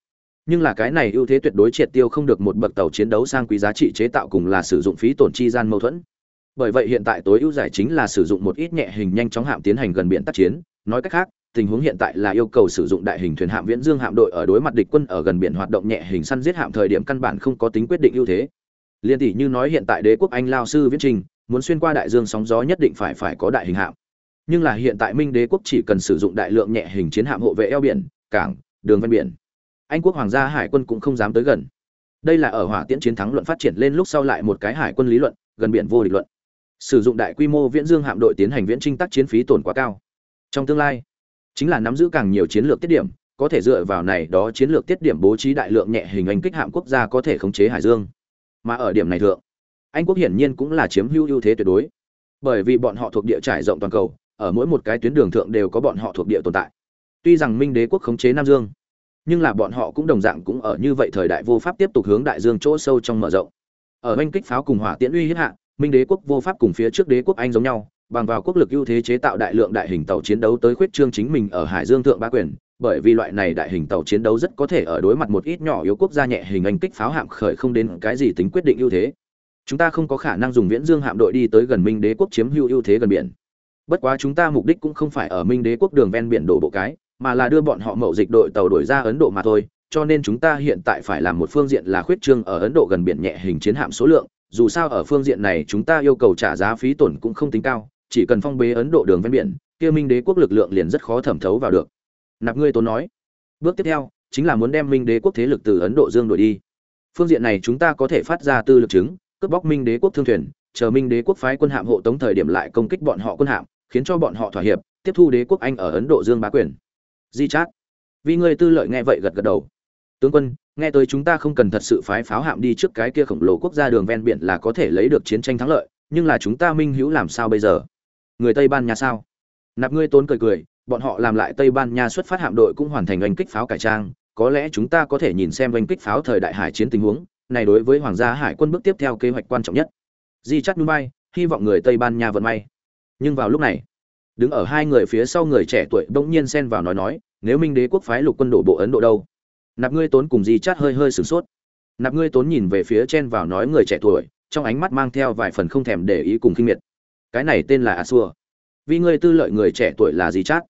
Nhưng là cái này ưu thế tuyệt đối triệt tiêu không được một bậc tàu chiến đấu sang quý giá trị chế tạo cùng là sử dụng phí tổn chi gian mâu thuẫn. Bởi vậy hiện tại tối ưu giải chính là sử dụng một ít nhẹ hình nhanh chóng hạm tiến hành gần biển tác chiến, nói cách khác tình huống hiện tại là yêu cầu sử dụng đại hình thuyền hạm viễn dương hạm đội ở đối mặt địch quân ở gần biển hoạt động nhẹ hình săn giết hạm thời điểm căn bản không có tính quyết định ưu thế. Liên tỷ như nói hiện tại đế quốc anh lao sư viễn trình, muốn xuyên qua đại dương sóng gió nhất định phải phải có đại hình hạm. Nhưng là hiện tại minh đế quốc chỉ cần sử dụng đại lượng nhẹ hình chiến hạm hộ vệ eo biển, cảng, đường ven biển. Anh quốc hoàng gia hải quân cũng không dám tới gần. Đây là ở hỏa tiễn chiến thắng luận phát triển lên lúc sau lại một cái hải quân lý luận, gần biển vô địch luận. Sử dụng đại quy mô viễn dương hạm đội tiến hành viễn trinh tác chiến phí tổn quá cao. Trong tương lai chính là nắm giữ càng nhiều chiến lược tiết điểm, có thể dựa vào này đó chiến lược tiết điểm bố trí đại lượng nhẹ hình anh kích hạm quốc gia có thể khống chế hải dương. Mà ở điểm này thượng, anh quốc hiển nhiên cũng là chiếm hữu ưu thế tuyệt đối. Bởi vì bọn họ thuộc địa trải rộng toàn cầu, ở mỗi một cái tuyến đường thượng đều có bọn họ thuộc địa tồn tại. Tuy rằng minh đế quốc khống chế nam dương, nhưng là bọn họ cũng đồng dạng cũng ở như vậy thời đại vô pháp tiếp tục hướng đại dương chỗ sâu trong mở rộng. Ở anh kích pháo cùng hỏa tiễn uy hiếp hạ, minh đế quốc vô pháp cùng phía trước đế quốc anh giống nhau bằng vào quốc lực ưu thế chế tạo đại lượng đại hình tàu chiến đấu tới khuyết trương chính mình ở hải dương thượng ba quyền, bởi vì loại này đại hình tàu chiến đấu rất có thể ở đối mặt một ít nhỏ yếu quốc gia nhẹ hình anh kích pháo hạm khởi không đến cái gì tính quyết định ưu thế. Chúng ta không có khả năng dùng viễn dương hạm đội đi tới gần minh đế quốc chiếm hữu ưu thế gần biển. Bất quá chúng ta mục đích cũng không phải ở minh đế quốc đường ven biển đổ bộ cái, mà là đưa bọn họ mậu dịch đội tàu đổi ra ấn độ mà thôi, cho nên chúng ta hiện tại phải làm một phương diện là khuyết trương ở ấn độ gần biển nhẹ hình chiến hạm số lượng, dù sao ở phương diện này chúng ta yêu cầu trả giá phí tổn cũng không tính cao chỉ cần phong bế ấn độ đường ven biển, kia minh đế quốc lực lượng liền rất khó thẩm thấu vào được. Nạp ngươi tốn nói. Bước tiếp theo, chính là muốn đem minh đế quốc thế lực từ ấn độ dương đổi đi. Phương diện này chúng ta có thể phát ra tư lực chứng, cướp bóc minh đế quốc thương thuyền, chờ minh đế quốc phái quân hạm hộ tống thời điểm lại công kích bọn họ quân hạm, khiến cho bọn họ thỏa hiệp, tiếp thu đế quốc anh ở ấn độ dương bá quyền. Di chát. Vì ngươi tư lợi nghe vậy gật gật đầu. Tướng quân, nghe tới chúng ta không cần thật sự phái pháo hạm đi trước cái kia khổng lồ quốc gia đường ven biển là có thể lấy được chiến tranh thắng lợi, nhưng là chúng ta minh hữu làm sao bây giờ? Người tây ban nha sao? Nạp ngươi tốn cười cười, bọn họ làm lại tây ban nha xuất phát hạm đội cũng hoàn thành oanh kích pháo cải trang, có lẽ chúng ta có thể nhìn xem oanh kích pháo thời đại hải chiến tình huống, này đối với hoàng gia hải quân bước tiếp theo kế hoạch quan trọng nhất. Di chắt núi bay hy vọng người tây ban nha vận may. Nhưng vào lúc này, đứng ở hai người phía sau người trẻ tuổi bỗng nhiên xen vào nói nói, nếu minh đế quốc phái lục quân đổ bộ ấn độ đâu? Nạp ngươi tốn cùng di chắt hơi hơi sửng sốt. Nạp ngươi tốn nhìn về phía chen vào nói người trẻ tuổi, trong ánh mắt mang theo vài phần không thèm để ý cùng kinh miệt cái này tên là a xua. Vì ngươi tư lợi người trẻ tuổi là gì chát?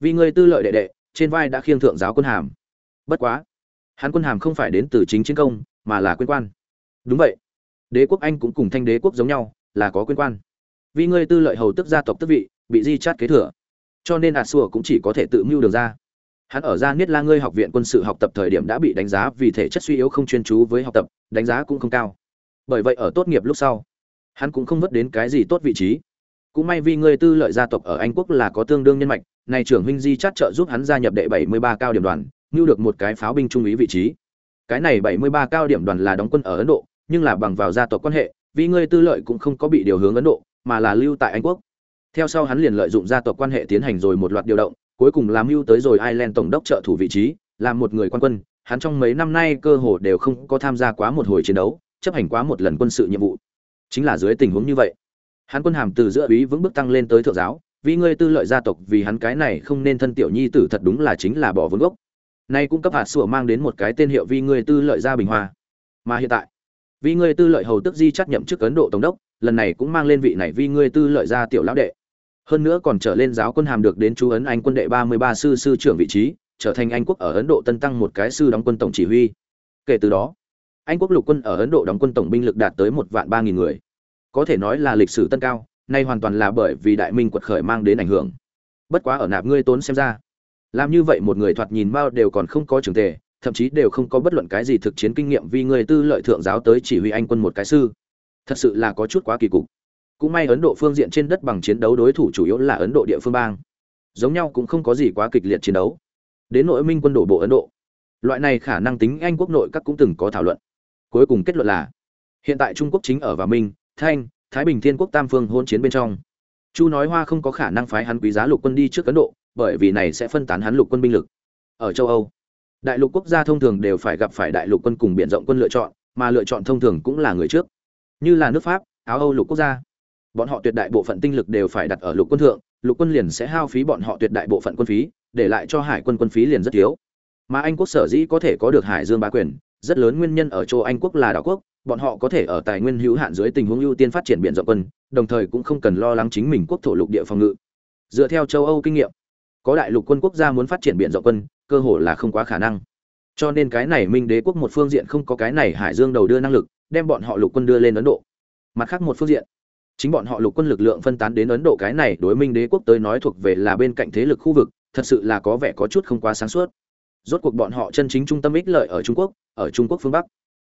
Vì ngươi tư lợi đệ đệ, trên vai đã khiêng thượng giáo quân hàm. Bất quá, hắn quân hàm không phải đến từ chính chiến công, mà là quyên quan. Đúng vậy. Đế quốc anh cũng cùng thanh đế quốc giống nhau, là có quyên quan. Vì ngươi tư lợi hầu tức gia tộc tức vị, bị di chát kế thừa. Cho nên a xua cũng chỉ có thể tự mưu được ra. Hắn ở ra niết la ngươi học viện quân sự học tập thời điểm đã bị đánh giá vì thể chất suy yếu không chuyên chú với học tập, đánh giá cũng không cao. Bởi vậy ở tốt nghiệp lúc sau hắn cũng không vất đến cái gì tốt vị trí. Cũng may vì ngươi tư lợi gia tộc ở anh quốc là có tương đương nhân mạch này trưởng huynh di chát trợ giúp hắn gia nhập đệ 73 cao điểm đoàn như được một cái pháo binh trung úy vị trí. Cái này 73 cao điểm đoàn là đóng quân ở ấn độ nhưng là bằng vào gia tộc quan hệ vì ngươi tư lợi cũng không có bị điều hướng ấn độ mà là lưu tại anh quốc. Theo sau hắn liền lợi dụng gia tộc quan hệ tiến hành rồi một loạt điều động cuối cùng làm mưu tới rồi Ireland tổng đốc trợ thủ vị trí, làm một người quan quân, hắn trong mấy năm nay cơ hồ đều không có tham gia quá một hồi chiến đấu, chấp hành quá một lần quân sự nhiệm vụ. Chính là dưới tình huống như vậy, hắn quân hàm từ giữa úy vững bước tăng lên tới thượng giáo, vì ngươi tư lợi gia tộc vì hắn cái này không nên thân tiểu nhi tử thật đúng là chính là bỏ vốn gốc. Nay cũng cấp hạt sủa mang đến một cái tên hiệu vì ngươi tư lợi gia bình hoa. Mà hiện tại, vì ngươi tư lợi hầu tức di chắc nhậm chức Ấn Độ tổng đốc, lần này cũng mang lên vị này vì ngươi tư lợi gia tiểu lão đệ hơn nữa còn trở lên giáo quân hàm được đến chú ấn anh quân đệ ba mươi ba sư sư trưởng vị trí trở thành anh quốc ở ấn độ tân tăng một cái sư đóng quân tổng chỉ huy kể từ đó anh quốc lục quân ở ấn độ đóng quân tổng binh lực đạt tới một vạn ba nghìn người có thể nói là lịch sử tân cao, nay hoàn toàn là bởi vì đại minh quật khởi mang đến ảnh hưởng. Bất quá ở nạp ngươi tốn xem ra, làm như vậy một người thoạt nhìn mao đều còn không có trường tề, thậm chí đều không có bất luận cái gì thực chiến kinh nghiệm vì người tư lợi thượng giáo tới chỉ huy anh quân một cái sư. Thật sự là có chút quá kỳ cục. Cũng may ấn độ phương diện trên đất bằng chiến đấu đối thủ chủ yếu là ấn độ địa phương bang. Giống nhau cũng không có gì quá kịch liệt chiến đấu. Đến nội minh quân đổ bộ ấn độ, loại này khả năng tính anh quốc nội các cũng từng có thảo luận. Cuối cùng kết luận là, hiện tại trung quốc chính ở và minh thanh, thái bình thiên quốc tam phương hôn chiến bên trong. Chu nói hoa không có khả năng phái hắn quý giá lục quân đi trước ấn độ, bởi vì này sẽ phân tán hắn lục quân binh lực. Ở châu âu, đại lục quốc gia thông thường đều phải gặp phải đại lục quân cùng biện rộng quân lựa chọn, mà lựa chọn thông thường cũng là người trước. Như là nước pháp, áo âu lục quốc gia, bọn họ tuyệt đại bộ phận tinh lực đều phải đặt ở lục quân thượng, lục quân liền sẽ hao phí bọn họ tuyệt đại bộ phận quân phí, để lại cho hải quân quân phí liền rất thiếu. Mà anh quốc sở dĩ có thể có được hải dương bá quyền, rất lớn nguyên nhân ở châu anh quốc là đảo quốc bọn họ có thể ở tài nguyên hữu hạn dưới tình huống ưu tiên phát triển biển rộng quân, đồng thời cũng không cần lo lắng chính mình quốc thổ lục địa phòng ngự. Dựa theo châu âu kinh nghiệm, có đại lục quân quốc gia muốn phát triển biển rộng quân, cơ hội là không quá khả năng. Cho nên cái này minh đế quốc một phương diện không có cái này hải dương đầu đưa năng lực, đem bọn họ lục quân đưa lên ấn độ. Mặt khác một phương diện, chính bọn họ lục quân lực lượng phân tán đến ấn độ cái này đối minh đế quốc tới nói thuộc về là bên cạnh thế lực khu vực, thật sự là có vẻ có chút không quá sáng suốt. Rốt cuộc bọn họ chân chính trung tâm ích lợi ở trung quốc, ở trung quốc phương bắc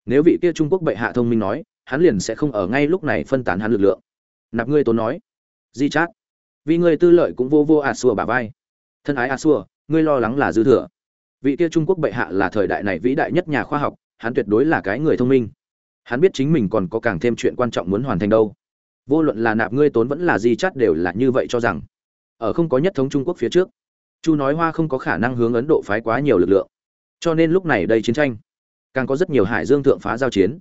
nếu vị kia trung quốc bệ hạ thông minh nói, hắn liền sẽ không ở ngay lúc này phân tán hắn lực lượng. Nạp ngươi tốn nói. Di chát. Vì ngươi tư lợi cũng vô vô a xua bà vai. Thân ái a xua ngươi lo lắng là dư thừa. Vị kia trung quốc bệ hạ là thời đại này vĩ đại nhất nhà khoa học, hắn tuyệt đối là cái người thông minh. Hắn biết chính mình còn có càng thêm chuyện quan trọng muốn hoàn thành đâu. Vô luận là nạp ngươi tốn vẫn là di chắt đều là như vậy cho rằng. Ở không có nhất thống trung quốc phía trước, chu nói hoa không có khả năng hướng ấn độ phái quá nhiều lực lượng. Cho nên lúc này đây chiến tranh càng có rất nhiều hải dương thượng phá giao chiến.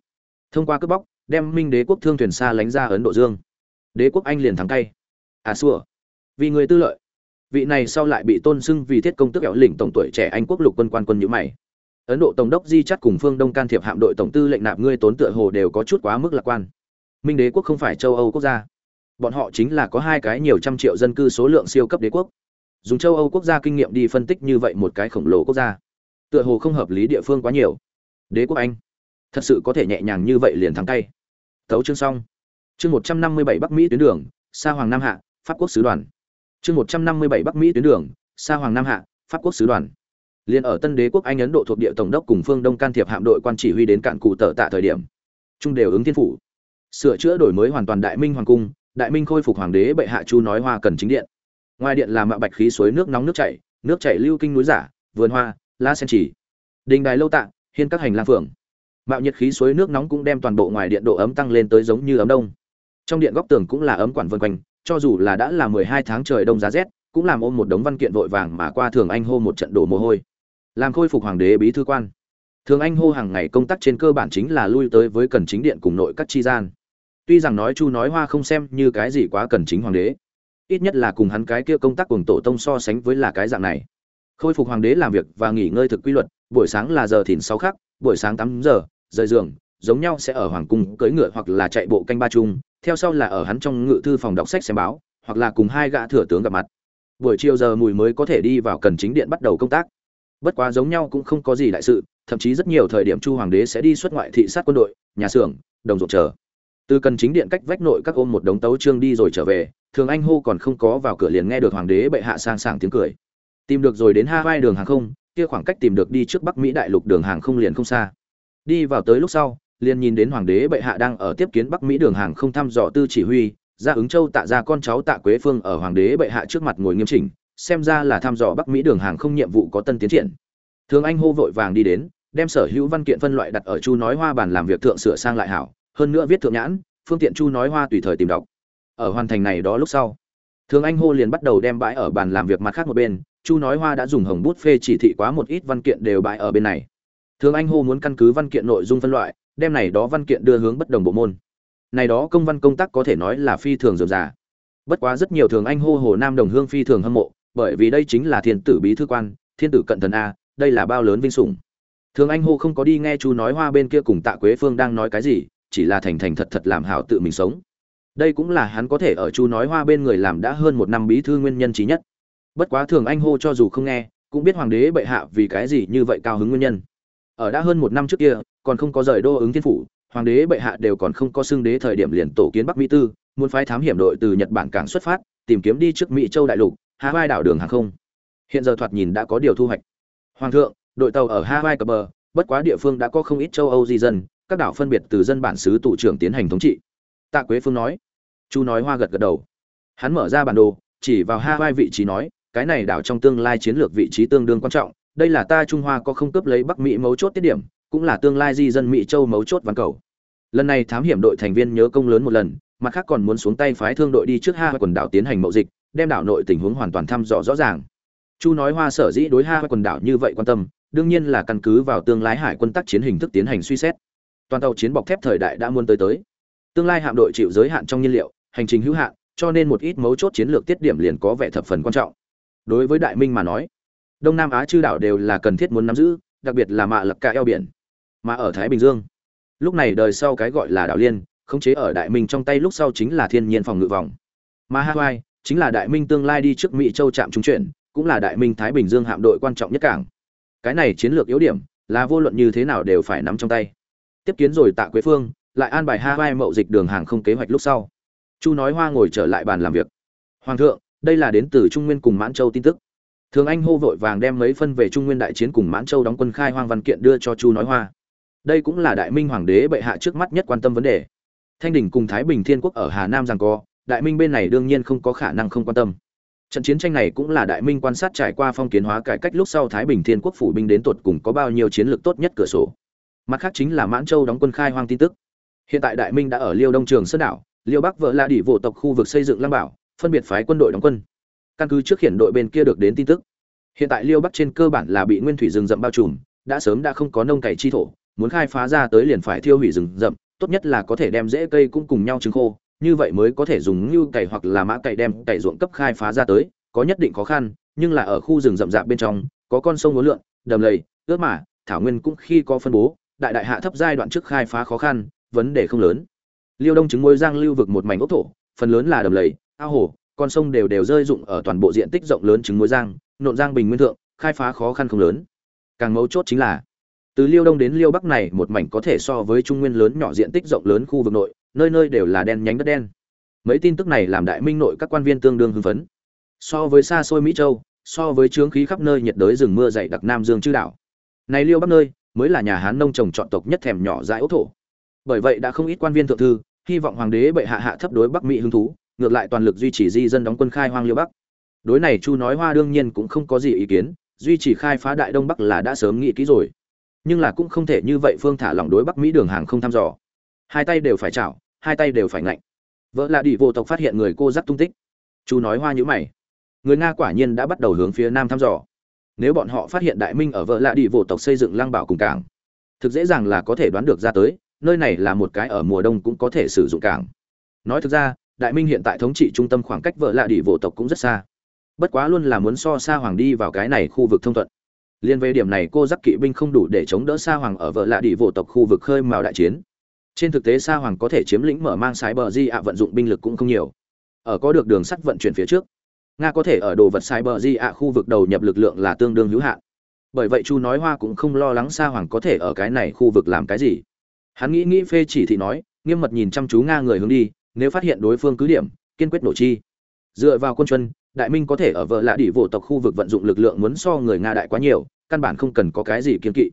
Thông qua cướp bóc, đem minh đế quốc thương thuyền xa lánh ra ấn độ dương. Đế quốc anh liền thắng tay à xua. Vì người tư lợi. Vị này sau lại bị tôn xưng vì thiết công tức kẹo lĩnh tổng tuổi trẻ anh quốc lục quân quan quân nhữ mày. Ấn độ tổng đốc di chắt cùng phương đông can thiệp hạm đội tổng tư lệnh nạp ngươi tốn tựa hồ đều có chút quá mức lạc quan. Minh đế quốc không phải châu âu quốc gia. Bọn họ chính là có hai cái nhiều trăm triệu dân cư số lượng siêu cấp đế quốc. Dùng châu âu quốc gia kinh nghiệm đi phân tích như vậy một cái khổng lồ quốc gia, tựa hồ không hợp lý địa phương quá nhiều đế quốc anh. Thật sự có thể nhẹ nhàng như vậy liền thắng tay. Thấu chương xong. Chương một trăm năm mươi bảy bắc mỹ tuyến đường, sa hoàng nam hạ, pháp quốc sứ đoàn. Chương một trăm năm mươi bảy bắc mỹ tuyến đường, sa hoàng nam hạ, pháp quốc sứ đoàn. Liền ở tân đế quốc anh ấn độ thuộc địa tổng đốc cùng phương đông can thiệp hạm đội quan chỉ huy đến cạn cụ tờ tạ thời điểm trung đều ứng thiên phủ. Sửa chữa đổi mới hoàn toàn đại minh hoàng cung, đại minh khôi phục hoàng đế bệ hạ chu nói hoa cần chính điện. Ngoài điện là mạ bạch khí suối nước nóng nước chảy nước chảy lưu kinh núi giả, vườn hoa la sen chỉ. Đình đài lâu tạ hiên các hành lang phường mạo nhiệt khí suối nước nóng cũng đem toàn bộ ngoài điện độ ấm tăng lên tới giống như ấm đông. Trong điện góc tường cũng là ấm quản vân quanh, cho dù là đã là mười hai tháng trời đông giá rét, cũng làm ôm một đống văn kiện vội vàng mà qua thường anh hô một trận đổ mồ hôi. Làm khôi phục hoàng đế bí thư quan. Thường anh hô hàng ngày công tác trên cơ bản chính là lui tới với cần chính điện cùng nội các chi gian. Tuy rằng nói chu nói hoa không xem như cái gì quá cần chính hoàng đế, ít nhất là cùng hắn cái kia công tác cùng tổ tông so sánh với là cái dạng này. Khôi phục hoàng đế làm việc và nghỉ ngơi thực quy luật buổi sáng là giờ thìn sáu khắc, buổi sáng tám giờ, rời giường, giống nhau sẽ ở hoàng cung cưỡi ngựa hoặc là chạy bộ canh ba chung, theo sau là ở hắn trong ngự thư phòng đọc sách xem báo, hoặc là cùng hai gã thừa tướng gặp mặt. Buổi chiều giờ mùi mới có thể đi vào cần chính điện bắt đầu công tác. Bất quá giống nhau cũng không có gì đại sự, thậm chí rất nhiều thời điểm chu hoàng đế sẽ đi xuất ngoại thị sát quân đội, nhà xưởng, đồng ruộng chờ. Từ cần chính điện cách vách nội các ôm một đống tấu trương đi rồi trở về, thường anh hô còn không có vào cửa liền nghe được hoàng đế bệ hạ sang sảng tiếng cười. Tìm được rồi đến hai đường hàng không kia khoảng cách tìm được đi trước bắc mỹ đại lục đường hàng không liền không xa. Đi vào tới lúc sau, liền nhìn đến hoàng đế bệ hạ đang ở tiếp kiến bắc mỹ đường hàng không thăm dò tư chỉ huy, ra ứng châu tạ ra con cháu tạ quế phương ở hoàng đế bệ hạ trước mặt ngồi nghiêm chỉnh, xem ra là thăm dò bắc mỹ đường hàng không nhiệm vụ có tân tiến triển. Thường anh hô vội vàng đi đến, đem sở hữu văn kiện phân loại đặt ở chu nói hoa bàn làm việc thượng sửa sang lại hảo, hơn nữa viết thượng nhãn, phương tiện chu nói hoa tùy thời tìm đọc. Ở hoàn thành này đó lúc sau, thường anh hô liền bắt đầu đem bãi ở bàn làm việc mặt khác một bên chu nói hoa đã dùng hồng bút phê chỉ thị quá một ít văn kiện đều bại ở bên này. Thường anh hô muốn căn cứ văn kiện nội dung phân loại, đem này đó văn kiện đưa hướng bất đồng bộ môn. Này đó công văn công tác có thể nói là phi thường dườm già. Bất quá rất nhiều thường anh hô hồ nam đồng hương phi thường hâm mộ, bởi vì đây chính là thiên tử bí thư quan, thiên tử cận thần a, đây là bao lớn vinh sủng. Thường anh hô không có đi nghe chu nói hoa bên kia cùng tạ quế phương đang nói cái gì, chỉ là thành thành thật thật làm hảo tự mình sống. Đây cũng là hắn có thể ở chu nói hoa bên người làm đã hơn một năm bí thư nguyên nhân trí nhất bất quá thường anh hô cho dù không nghe, cũng biết hoàng đế bệ hạ vì cái gì như vậy cao hứng nguyên nhân. Ở đã hơn một năm trước kia, còn không có rời đô ứng thiên phủ, hoàng đế bệ hạ đều còn không có xưng đế thời điểm liền tổ kiến bắc mỹ tư, muốn phái thám hiểm đội từ nhật bản cảng xuất phát, tìm kiếm đi trước mỹ châu đại lục, hawaii đảo đường hàng không. Hiện giờ thoạt nhìn đã có điều thu hoạch. Hoàng thượng, đội tàu ở hawaii cập bờ, bất quá địa phương đã có không ít châu âu di dân, các đảo phân biệt từ dân bản xứ tụ trưởng tiến hành thống trị. Tạ quế phương nói. Chu nói hoa gật gật đầu. Hắn mở ra bản đồ, chỉ vào hawaii vị trí nói cái này đảo trong tương lai chiến lược vị trí tương đương quan trọng, đây là ta trung hoa có không cướp lấy bắc mỹ mấu chốt tiết điểm, cũng là tương lai di dân mỹ châu mấu chốt văn cầu. Lần này thám hiểm đội thành viên nhớ công lớn một lần, mặt khác còn muốn xuống tay phái thương đội đi trước ha quần đảo tiến hành mậu dịch, đem đảo nội tình huống hoàn toàn thăm dò rõ ràng. Chu nói hoa sở dĩ đối ha quần đảo như vậy quan tâm, đương nhiên là căn cứ vào tương lai hải quân tác chiến hình thức tiến hành suy xét. Toàn tàu chiến bọc thép thời đại đã muốn tới tới. Tương lai hạm đội chịu giới hạn trong nhiên liệu, hành trình hữu hạn, cho nên một ít mấu chốt chiến lược tiết điểm liền có vẻ thập phần quan trọng đối với đại minh mà nói, đông nam á chư đảo đều là cần thiết muốn nắm giữ, đặc biệt là mạ lập cả eo biển. Mà ở thái bình dương, lúc này đời sau cái gọi là đảo liên, khống chế ở đại minh trong tay lúc sau chính là thiên nhiên phòng ngự vòng. Mà hawaii chính là đại minh tương lai đi trước mỹ châu trạm trung chuyển, cũng là đại minh thái bình dương hạm đội quan trọng nhất cảng. Cái này chiến lược yếu điểm, là vô luận như thế nào đều phải nắm trong tay. Tiếp kiến rồi tạ quế phương, lại an bài hawaii mậu dịch đường hàng không kế hoạch lúc sau. Chu nói hoa ngồi trở lại bàn làm việc. Hoàng thượng đây là đến từ trung nguyên cùng mãn châu tin tức. Thường anh hô vội vàng đem mấy phân về trung nguyên đại chiến cùng mãn châu đóng quân khai hoang văn kiện đưa cho chu nói hoa. Đây cũng là đại minh hoàng đế bệ hạ trước mắt nhất quan tâm vấn đề. Thanh đình cùng thái bình thiên quốc ở hà nam rằng co, đại minh bên này đương nhiên không có khả năng không quan tâm. Trận chiến tranh này cũng là đại minh quan sát trải qua phong kiến hóa cải cách lúc sau thái bình thiên quốc phủ binh đến tột cùng có bao nhiêu chiến lược tốt nhất cửa sổ. Mặt khác chính là mãn châu đóng quân khai hoang tin tức. Hiện tại đại minh đã ở liêu đông trường sơn đảo, liêu bắc vợ la đỉ vụ tộc khu vực xây dựng lăng bảo phân biệt phái quân đội đóng quân. Căn cứ trước hiện đội bên kia được đến tin tức, hiện tại liêu bắc trên cơ bản là bị nguyên thủy rừng rậm bao trùm, đã sớm đã không có nông cày chi thổ, muốn khai phá ra tới liền phải thiêu hủy rừng rậm, tốt nhất là có thể đem rễ cây cũng cùng nhau trứng khô, như vậy mới có thể dùng như cày hoặc là mã cày đem cày ruộng cấp khai phá ra tới, có nhất định khó khăn, nhưng là ở khu rừng rậm rạp bên trong, có con sông ngố lượn, đầm lầy, ướt mả, thảo nguyên cũng khi có phân bố, đại đại hạ thấp giai đoạn trước khai phá khó khăn, vấn đề không lớn. Liêu đông chứng mối giang lưu vực một mảnh ốc thổ, phần lớn là đầm lầy ao hồ, con sông đều đều rơi rụng ở toàn bộ diện tích rộng lớn trứng muối giang nộn giang bình nguyên thượng, khai phá khó khăn không lớn. Càng mấu chốt chính là, từ liêu đông đến liêu bắc này một mảnh có thể so với trung nguyên lớn nhỏ diện tích rộng lớn khu vực nội, nơi nơi đều là đen nhánh đất đen. Mấy tin tức này làm đại minh nội các quan viên tương đương hưng phấn. So với xa xôi mỹ châu, so với trướng khí khắp nơi nhiệt đới rừng mưa dày đặc nam dương chư đảo. Này liêu bắc nơi, mới là nhà hán nông trồng chọn tộc nhất thèm nhỏ dãi ốc thổ. Bởi vậy đã không ít quan viên thượng thư, hy vọng hoàng đế bệ hạ hạ thấp đối bắc mỹ hứng thú ngược lại toàn lực duy trì di dân đóng quân khai hoang liêu bắc. Đối này chu nói hoa đương nhiên cũng không có gì ý kiến, duy trì khai phá đại đông bắc là đã sớm nghĩ kỹ rồi. Nhưng là cũng không thể như vậy phương thả lỏng đối bắc mỹ đường hàng không thăm dò. Hai tay đều phải chảo, hai tay đều phải ngạnh. Vợ là đi vô tộc phát hiện người cô dắt tung tích. Chu nói hoa nhữ mày. Người nga quả nhiên đã bắt đầu hướng phía nam thăm dò. Nếu bọn họ phát hiện đại minh ở vợ lạ đi vô tộc xây dựng lang bảo cùng cảng, thực dễ dàng là có thể đoán được ra tới, nơi này là một cái ở mùa đông cũng có thể sử dụng cảng. Nói thực ra đại minh hiện tại thống trị trung tâm khoảng cách vợ lạ đi vô tộc cũng rất xa. Bất quá luôn là muốn so xa hoàng đi vào cái này khu vực thông thuận. Liên về điểm này, cô giắc kỵ binh không đủ để chống đỡ xa hoàng ở vợ lạ đi vô tộc khu vực khơi mào đại chiến. Trên thực tế xa hoàng có thể chiếm lĩnh mở mang sái bờ di ạ vận dụng binh lực cũng không nhiều. Ở có được đường sắt vận chuyển phía trước, nga có thể ở đồ vật sai bờ di ạ khu vực đầu nhập lực lượng là tương đương hữu hạn. Bởi vậy chu nói hoa cũng không lo lắng xa hoàng có thể ở cái này khu vực làm cái gì. Hắn nghĩ nghĩ phê chỉ thị nói, nghiêm mật nhìn chăm chú nga người hướng đi nếu phát hiện đối phương cứ điểm, kiên quyết nổ chi. Dựa vào quân chuân đại minh có thể ở vợ lạ đỉ vỗ tộc khu vực vận dụng lực lượng muốn so người nga đại quá nhiều, căn bản không cần có cái gì kiên kỵ.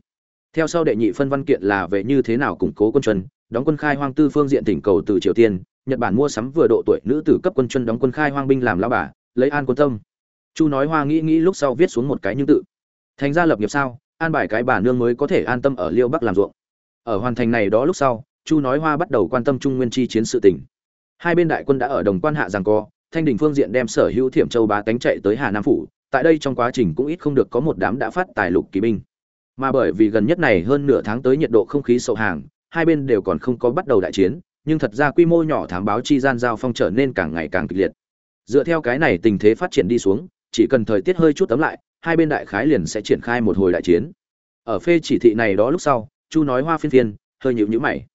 Theo sau đệ nhị phân văn kiện là về như thế nào củng cố quân chuân đóng quân khai hoang tư phương diện tỉnh cầu từ triều tiên, nhật bản mua sắm vừa độ tuổi nữ tử cấp quân chuân đóng quân khai hoang binh làm lao bà, lấy an quân tâm. Chu nói hoa nghĩ nghĩ lúc sau viết xuống một cái như tự. Thành ra lập nghiệp sao, an bài cái bà nương mới có thể an tâm ở liêu bắc làm ruộng. Ở hoàn thành này đó lúc sau, chu nói hoa bắt đầu quan tâm trung nguyên chi chiến sự tỉnh hai bên đại quân đã ở đồng quan hạ rằng co, thanh đình phương diện đem sở hữu thiểm châu bá tánh chạy tới hà nam phủ, tại đây trong quá trình cũng ít không được có một đám đã phát tài lục kỳ binh. Mà bởi vì gần nhất này hơn nửa tháng tới nhiệt độ không khí sậu hàng, hai bên đều còn không có bắt đầu đại chiến, nhưng thật ra quy mô nhỏ thám báo chi gian giao phong trở nên càng ngày càng kịch liệt. Dựa theo cái này tình thế phát triển đi xuống, chỉ cần thời tiết hơi chút tấm lại, hai bên đại khái liền sẽ triển khai một hồi đại chiến. Ở phê chỉ thị này đó lúc sau, chu nói hoa phiên phiên, hơi nhịu nhữ mày.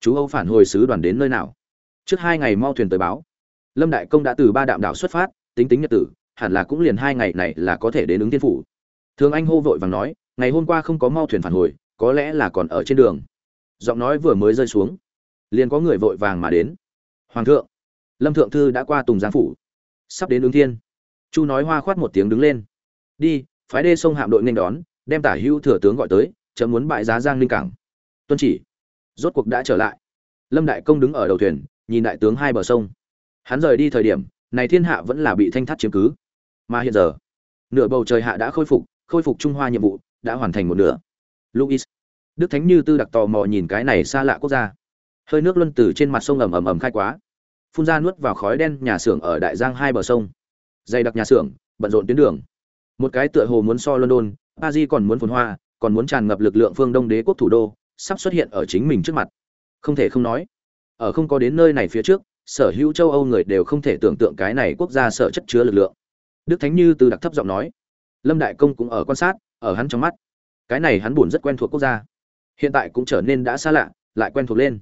Chú âu phản hồi sứ đoàn đến nơi nào? Trước hai ngày mau thuyền tới báo. Lâm đại công đã từ ba đạm đảo xuất phát, tính tính nhật tử, hẳn là cũng liền hai ngày này là có thể đến ứng tiên phủ. Thường anh hô vội vàng nói, ngày hôm qua không có mau thuyền phản hồi, có lẽ là còn ở trên đường. Giọng nói vừa mới rơi xuống, liền có người vội vàng mà đến. Hoàng thượng, lâm thượng thư đã qua tùng giang phủ, sắp đến ứng thiên. Chu nói hoa khoát một tiếng đứng lên. Đi, phái đê sông hạm đội nên đón, đem tả hữu thừa tướng gọi tới, chấm muốn bại giá giang ninh cảng. Tuân chỉ, rốt cuộc đã trở lại. Lâm đại công đứng ở đầu thuyền nhìn đại tướng hai bờ sông. Hắn rời đi thời điểm, này thiên hạ vẫn là bị thanh thắt chiếm cứ. Mà hiện giờ, nửa bầu trời hạ đã khôi phục khôi phục trung hoa nhiệm vụ, đã hoàn thành một nửa. Luis đức thánh như tư đặc tò mò nhìn cái này xa lạ quốc gia. Hơi nước luân từ trên mặt sông ầm ầm ầm khai quá. Phun ra nuốt vào khói đen nhà xưởng ở đại giang hai bờ sông. Dày đặc nhà xưởng, bận rộn tuyến đường. Một cái tựa hồ muốn so london, paris còn muốn phồn hoa, còn muốn tràn ngập lực lượng phương đông đế quốc thủ đô, sắp xuất hiện ở chính mình trước mặt. Không thể không nói ở không có đến nơi này phía trước, sở hữu châu âu người đều không thể tưởng tượng cái này quốc gia sở chất chứa lực lượng. Đức thánh như từ đặc thấp giọng nói, lâm đại công cũng ở quan sát, ở hắn trong mắt. Cái này hắn buồn rất quen thuộc quốc gia. Hiện tại cũng trở nên đã xa lạ, lại quen thuộc lên.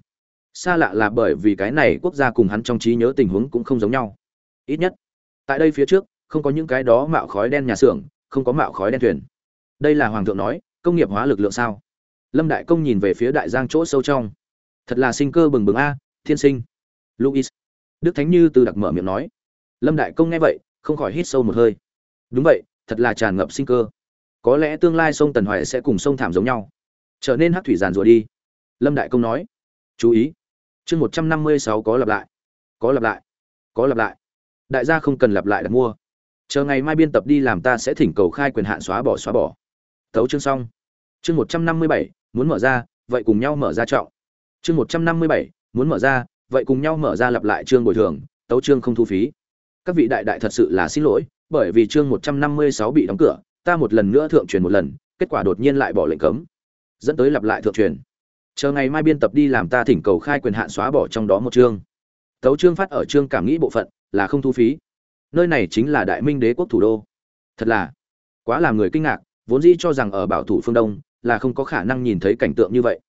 Xa lạ là bởi vì cái này quốc gia cùng hắn trong trí nhớ tình huống cũng không giống nhau. Ít nhất, tại đây phía trước, không có những cái đó mạo khói đen nhà xưởng, không có mạo khói đen thuyền. Đây là hoàng thượng nói, công nghiệp hóa lực lượng sao? Lâm đại công nhìn về phía đại giang chỗ sâu trong. Thật là sinh cơ bừng bừng a thiên sinh. Luis đức thánh như từ đặc mở miệng nói. Lâm đại công nghe vậy, không khỏi hít sâu một hơi. Đúng vậy, thật là tràn ngập sinh cơ. Có lẽ tương lai sông tần hoài sẽ cùng sông thảm giống nhau. Trở nên hát thủy giàn rùa đi. Lâm đại công nói. Chú ý. Chương một trăm năm mươi sáu có lặp lại. Có lặp lại. Có lặp lại. Đại gia không cần lặp lại đặt mua. Chờ ngày mai biên tập đi làm ta sẽ thỉnh cầu khai quyền hạn xóa bỏ xóa bỏ. Tấu chương xong. Chương một trăm năm mươi bảy, muốn mở ra, vậy cùng nhau mở ra trọng. Chương một trăm năm mươi bảy muốn mở ra, vậy cùng nhau mở ra lặp lại chương bồi thường, tấu chương không thu phí. Các vị đại đại thật sự là xin lỗi, bởi vì chương một trăm năm mươi sáu bị đóng cửa, ta một lần nữa thượng truyền một lần, kết quả đột nhiên lại bỏ lệnh cấm. Dẫn tới lặp lại thượng truyền. Chờ ngày mai biên tập đi làm ta thỉnh cầu khai quyền hạn xóa bỏ trong đó một chương. Tấu chương phát ở chương cảm nghĩ bộ phận, là không thu phí. Nơi này chính là đại minh đế quốc thủ đô. Thật là quá làm người kinh ngạc, vốn dĩ cho rằng ở bảo thủ phương đông là không có khả năng nhìn thấy cảnh tượng như vậy.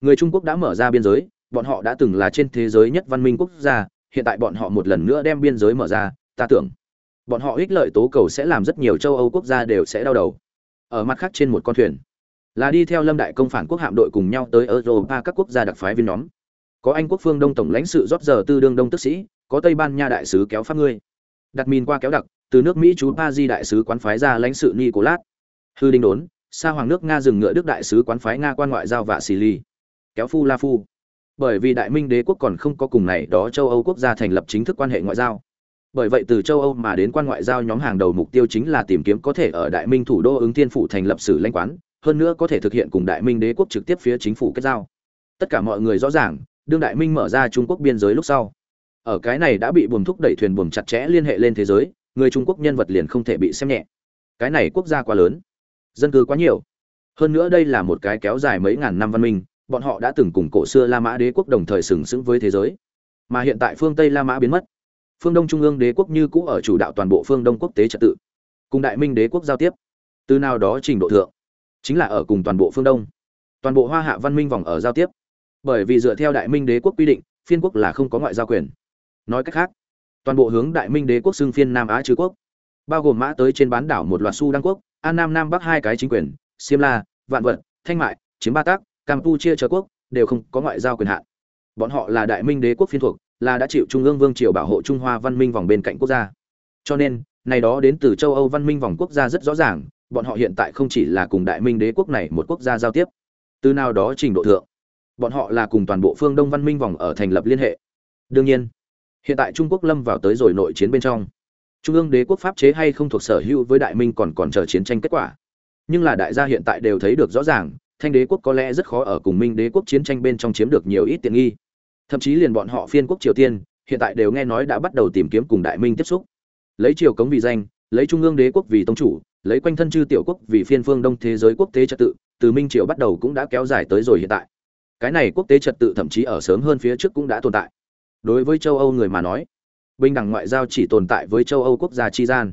Người trung quốc đã mở ra biên giới bọn họ đã từng là trên thế giới nhất văn minh quốc gia, hiện tại bọn họ một lần nữa đem biên giới mở ra, ta tưởng, bọn họ ích lợi tố cầu sẽ làm rất nhiều châu âu quốc gia đều sẽ đau đầu. Ở mặt khác trên một con thuyền, là đi theo lâm đại công phản quốc hạm đội cùng nhau tới europa các quốc gia đặc phái viên nhóm. Có anh quốc phương đông tổng lãnh sự rót giờ tư đương đông tức sĩ, có tây ban nha đại sứ kéo pháp ngươi. Đặt mìn qua kéo đặc, từ nước mỹ chú pa di đại sứ quán phái ra lãnh sự nicolas. Hư đinh đốn xa hoàng nước nga dừng ngựa đức đại sứ quán phái nga quan ngoại giao và xì ly kéo phu la phu bởi vì đại minh đế quốc còn không có cùng này đó châu âu quốc gia thành lập chính thức quan hệ ngoại giao. Bởi vậy từ châu âu mà đến quan ngoại giao nhóm hàng đầu mục tiêu chính là tìm kiếm có thể ở đại minh thủ đô ứng thiên phủ thành lập sử lãnh quán, hơn nữa có thể thực hiện cùng đại minh đế quốc trực tiếp phía chính phủ kết giao. Tất cả mọi người rõ ràng, đương đại minh mở ra trung quốc biên giới lúc sau. Ở cái này đã bị buồm thúc đẩy thuyền buồm chặt chẽ liên hệ lên thế giới, người trung quốc nhân vật liền không thể bị xem nhẹ. Cái này quốc gia quá lớn, dân cư quá nhiều. Hơn nữa đây là một cái kéo dài mấy ngàn năm văn minh bọn họ đã từng cùng cổ xưa la mã đế quốc đồng thời sừng sững với thế giới. Mà hiện tại phương tây la mã biến mất. Phương đông trung ương đế quốc như cũ ở chủ đạo toàn bộ phương đông quốc tế trật tự. Cùng đại minh đế quốc giao tiếp. Từ nào đó trình độ thượng. Chính là ở cùng toàn bộ phương đông. Toàn bộ hoa hạ văn minh vòng ở giao tiếp. Bởi vì dựa theo đại minh đế quốc quy định, phiên quốc là không có ngoại giao quyền. Nói cách khác, toàn bộ hướng đại minh đế quốc xưng phiên nam á chư quốc. Bao gồm mã tới trên bán đảo một loạt su đăng quốc, an nam nam bắc hai cái chính quyền, siêm la, vạn vật, thanh mại, chiếm ba tác campuchia chờ quốc, đều không có ngoại giao quyền hạn. Bọn họ là đại minh đế quốc phiên thuộc, là đã chịu trung ương vương triều bảo hộ trung hoa văn minh vòng bên cạnh quốc gia. Cho nên, này đó đến từ châu âu văn minh vòng quốc gia rất rõ ràng, bọn họ hiện tại không chỉ là cùng đại minh đế quốc này một quốc gia giao tiếp, từ nào đó trình độ thượng, bọn họ là cùng toàn bộ phương đông văn minh vòng ở thành lập liên hệ. Đương nhiên, hiện tại trung quốc lâm vào tới rồi nội chiến bên trong. Trung ương đế quốc pháp chế hay không thuộc sở hữu với đại minh còn còn chờ chiến tranh kết quả. Nhưng là đại gia hiện tại đều thấy được rõ ràng thanh đế quốc có lẽ rất khó ở cùng minh đế quốc chiến tranh bên trong chiếm được nhiều ít tiện nghi. Thậm chí liền bọn họ phiên quốc triều tiên, hiện tại đều nghe nói đã bắt đầu tìm kiếm cùng đại minh tiếp xúc. Lấy triều cống vì danh, lấy trung ương đế quốc vì tông chủ, lấy quanh thân chư tiểu quốc vì phiên phương đông thế giới quốc tế trật tự, từ minh triều bắt đầu cũng đã kéo dài tới rồi hiện tại. Cái này quốc tế trật tự thậm chí ở sớm hơn phía trước cũng đã tồn tại. Đối với châu âu người mà nói, bình đẳng ngoại giao chỉ tồn tại với châu âu quốc gia chi gian.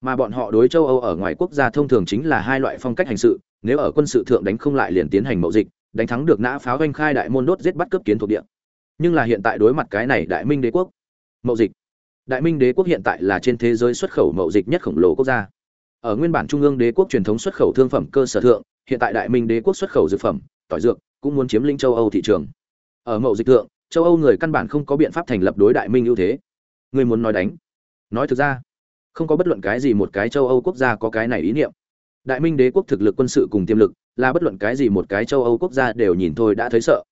Mà bọn họ đối châu âu ở ngoài quốc gia thông thường chính là hai loại phong cách hành sự nếu ở quân sự thượng đánh không lại liền tiến hành mậu dịch, đánh thắng được nã pháo doanh khai đại môn đốt giết bắt cướp kiến thuộc địa. Nhưng là hiện tại đối mặt cái này đại minh đế quốc, mậu dịch. Đại minh đế quốc hiện tại là trên thế giới xuất khẩu mậu dịch nhất khổng lồ quốc gia. Ở nguyên bản trung ương đế quốc truyền thống xuất khẩu thương phẩm cơ sở thượng, hiện tại đại minh đế quốc xuất khẩu dược phẩm, tỏi dược, cũng muốn chiếm lĩnh châu âu thị trường. Ở mậu dịch thượng, châu âu người căn bản không có biện pháp thành lập đối đại minh ưu thế. Người muốn nói đánh. Nói thực ra, không có bất luận cái gì một cái châu âu quốc gia có cái này ý niệm đại minh đế quốc thực lực quân sự cùng tiềm lực, là bất luận cái gì một cái châu âu quốc gia đều nhìn thôi đã thấy sợ.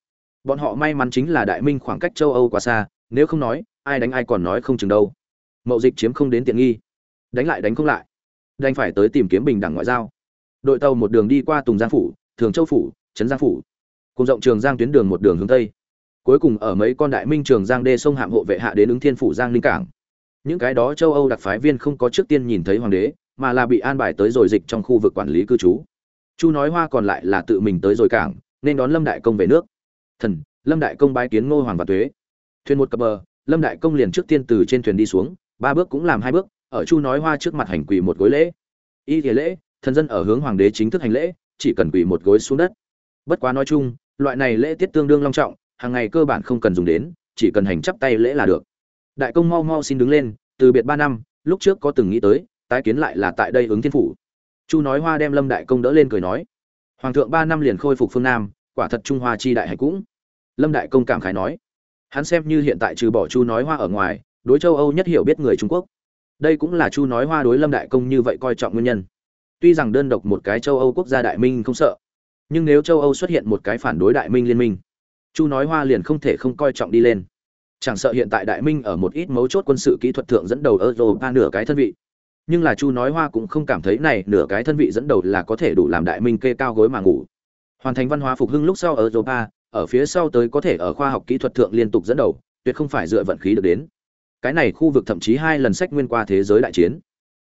Bọn họ may mắn chính là đại minh khoảng cách châu âu quá xa, nếu không nói, ai đánh ai còn nói không chừng đâu. Mậu dịch chiếm không đến tiện nghi. Đánh lại đánh không lại. Đành phải tới tìm kiếm bình đẳng ngoại giao. Đội tàu một đường đi qua tùng giang phủ, thường châu phủ, trấn giang phủ. Cùng rộng trường giang tuyến đường một đường hướng tây. Cuối cùng ở mấy con đại minh trường giang đê sông hạm hộ vệ hạ đến ứng thiên phủ giang ninh cảng. Những cái đó châu âu đặc phái viên không có trước tiên nhìn thấy hoàng đế mà là bị an bài tới rồi dịch trong khu vực quản lý cư trú. Chu nói hoa còn lại là tự mình tới rồi cảng, nên đón lâm đại công về nước. Thần, lâm đại công bái kiến ngô hoàng và tuế. Thuyền một cập bờ, lâm đại công liền trước tiên từ trên thuyền đi xuống, ba bước cũng làm hai bước, ở chu nói hoa trước mặt hành quỳ một gối lễ. Y thể lễ, thần dân ở hướng hoàng đế chính thức hành lễ, chỉ cần quỳ một gối xuống đất. Bất quá nói chung, loại này lễ tiết tương đương long trọng, hàng ngày cơ bản không cần dùng đến, chỉ cần hành chắp tay lễ là được. Đại công mau mau xin đứng lên, từ biệt ba năm, lúc trước có từng nghĩ tới tái kiến lại là tại đây ứng thiên phủ. Chu nói hoa đem lâm đại công đỡ lên cười nói, hoàng thượng ba năm liền khôi phục phương nam, quả thật trung hoa chi đại hạnh cũng. Lâm đại công cảm khái nói, hắn xem như hiện tại trừ bỏ chu nói hoa ở ngoài, đối châu âu nhất hiểu biết người trung quốc. Đây cũng là chu nói hoa đối lâm đại công như vậy coi trọng nguyên nhân. Tuy rằng đơn độc một cái châu âu quốc gia đại minh không sợ, nhưng nếu châu âu xuất hiện một cái phản đối đại minh liên minh, chu nói hoa liền không thể không coi trọng đi lên. Chẳng sợ hiện tại đại minh ở một ít mấu chốt quân sự kỹ thuật thượng dẫn đầu ở ba nửa cái thân vị nhưng là chu nói hoa cũng không cảm thấy này nửa cái thân vị dẫn đầu là có thể đủ làm đại minh kê cao gối mà ngủ. Hoàn thành văn hóa phục hưng lúc sau ở europa ở phía sau tới có thể ở khoa học kỹ thuật thượng liên tục dẫn đầu tuyệt không phải dựa vận khí được đến. Cái này khu vực thậm chí hai lần sách nguyên qua thế giới đại chiến.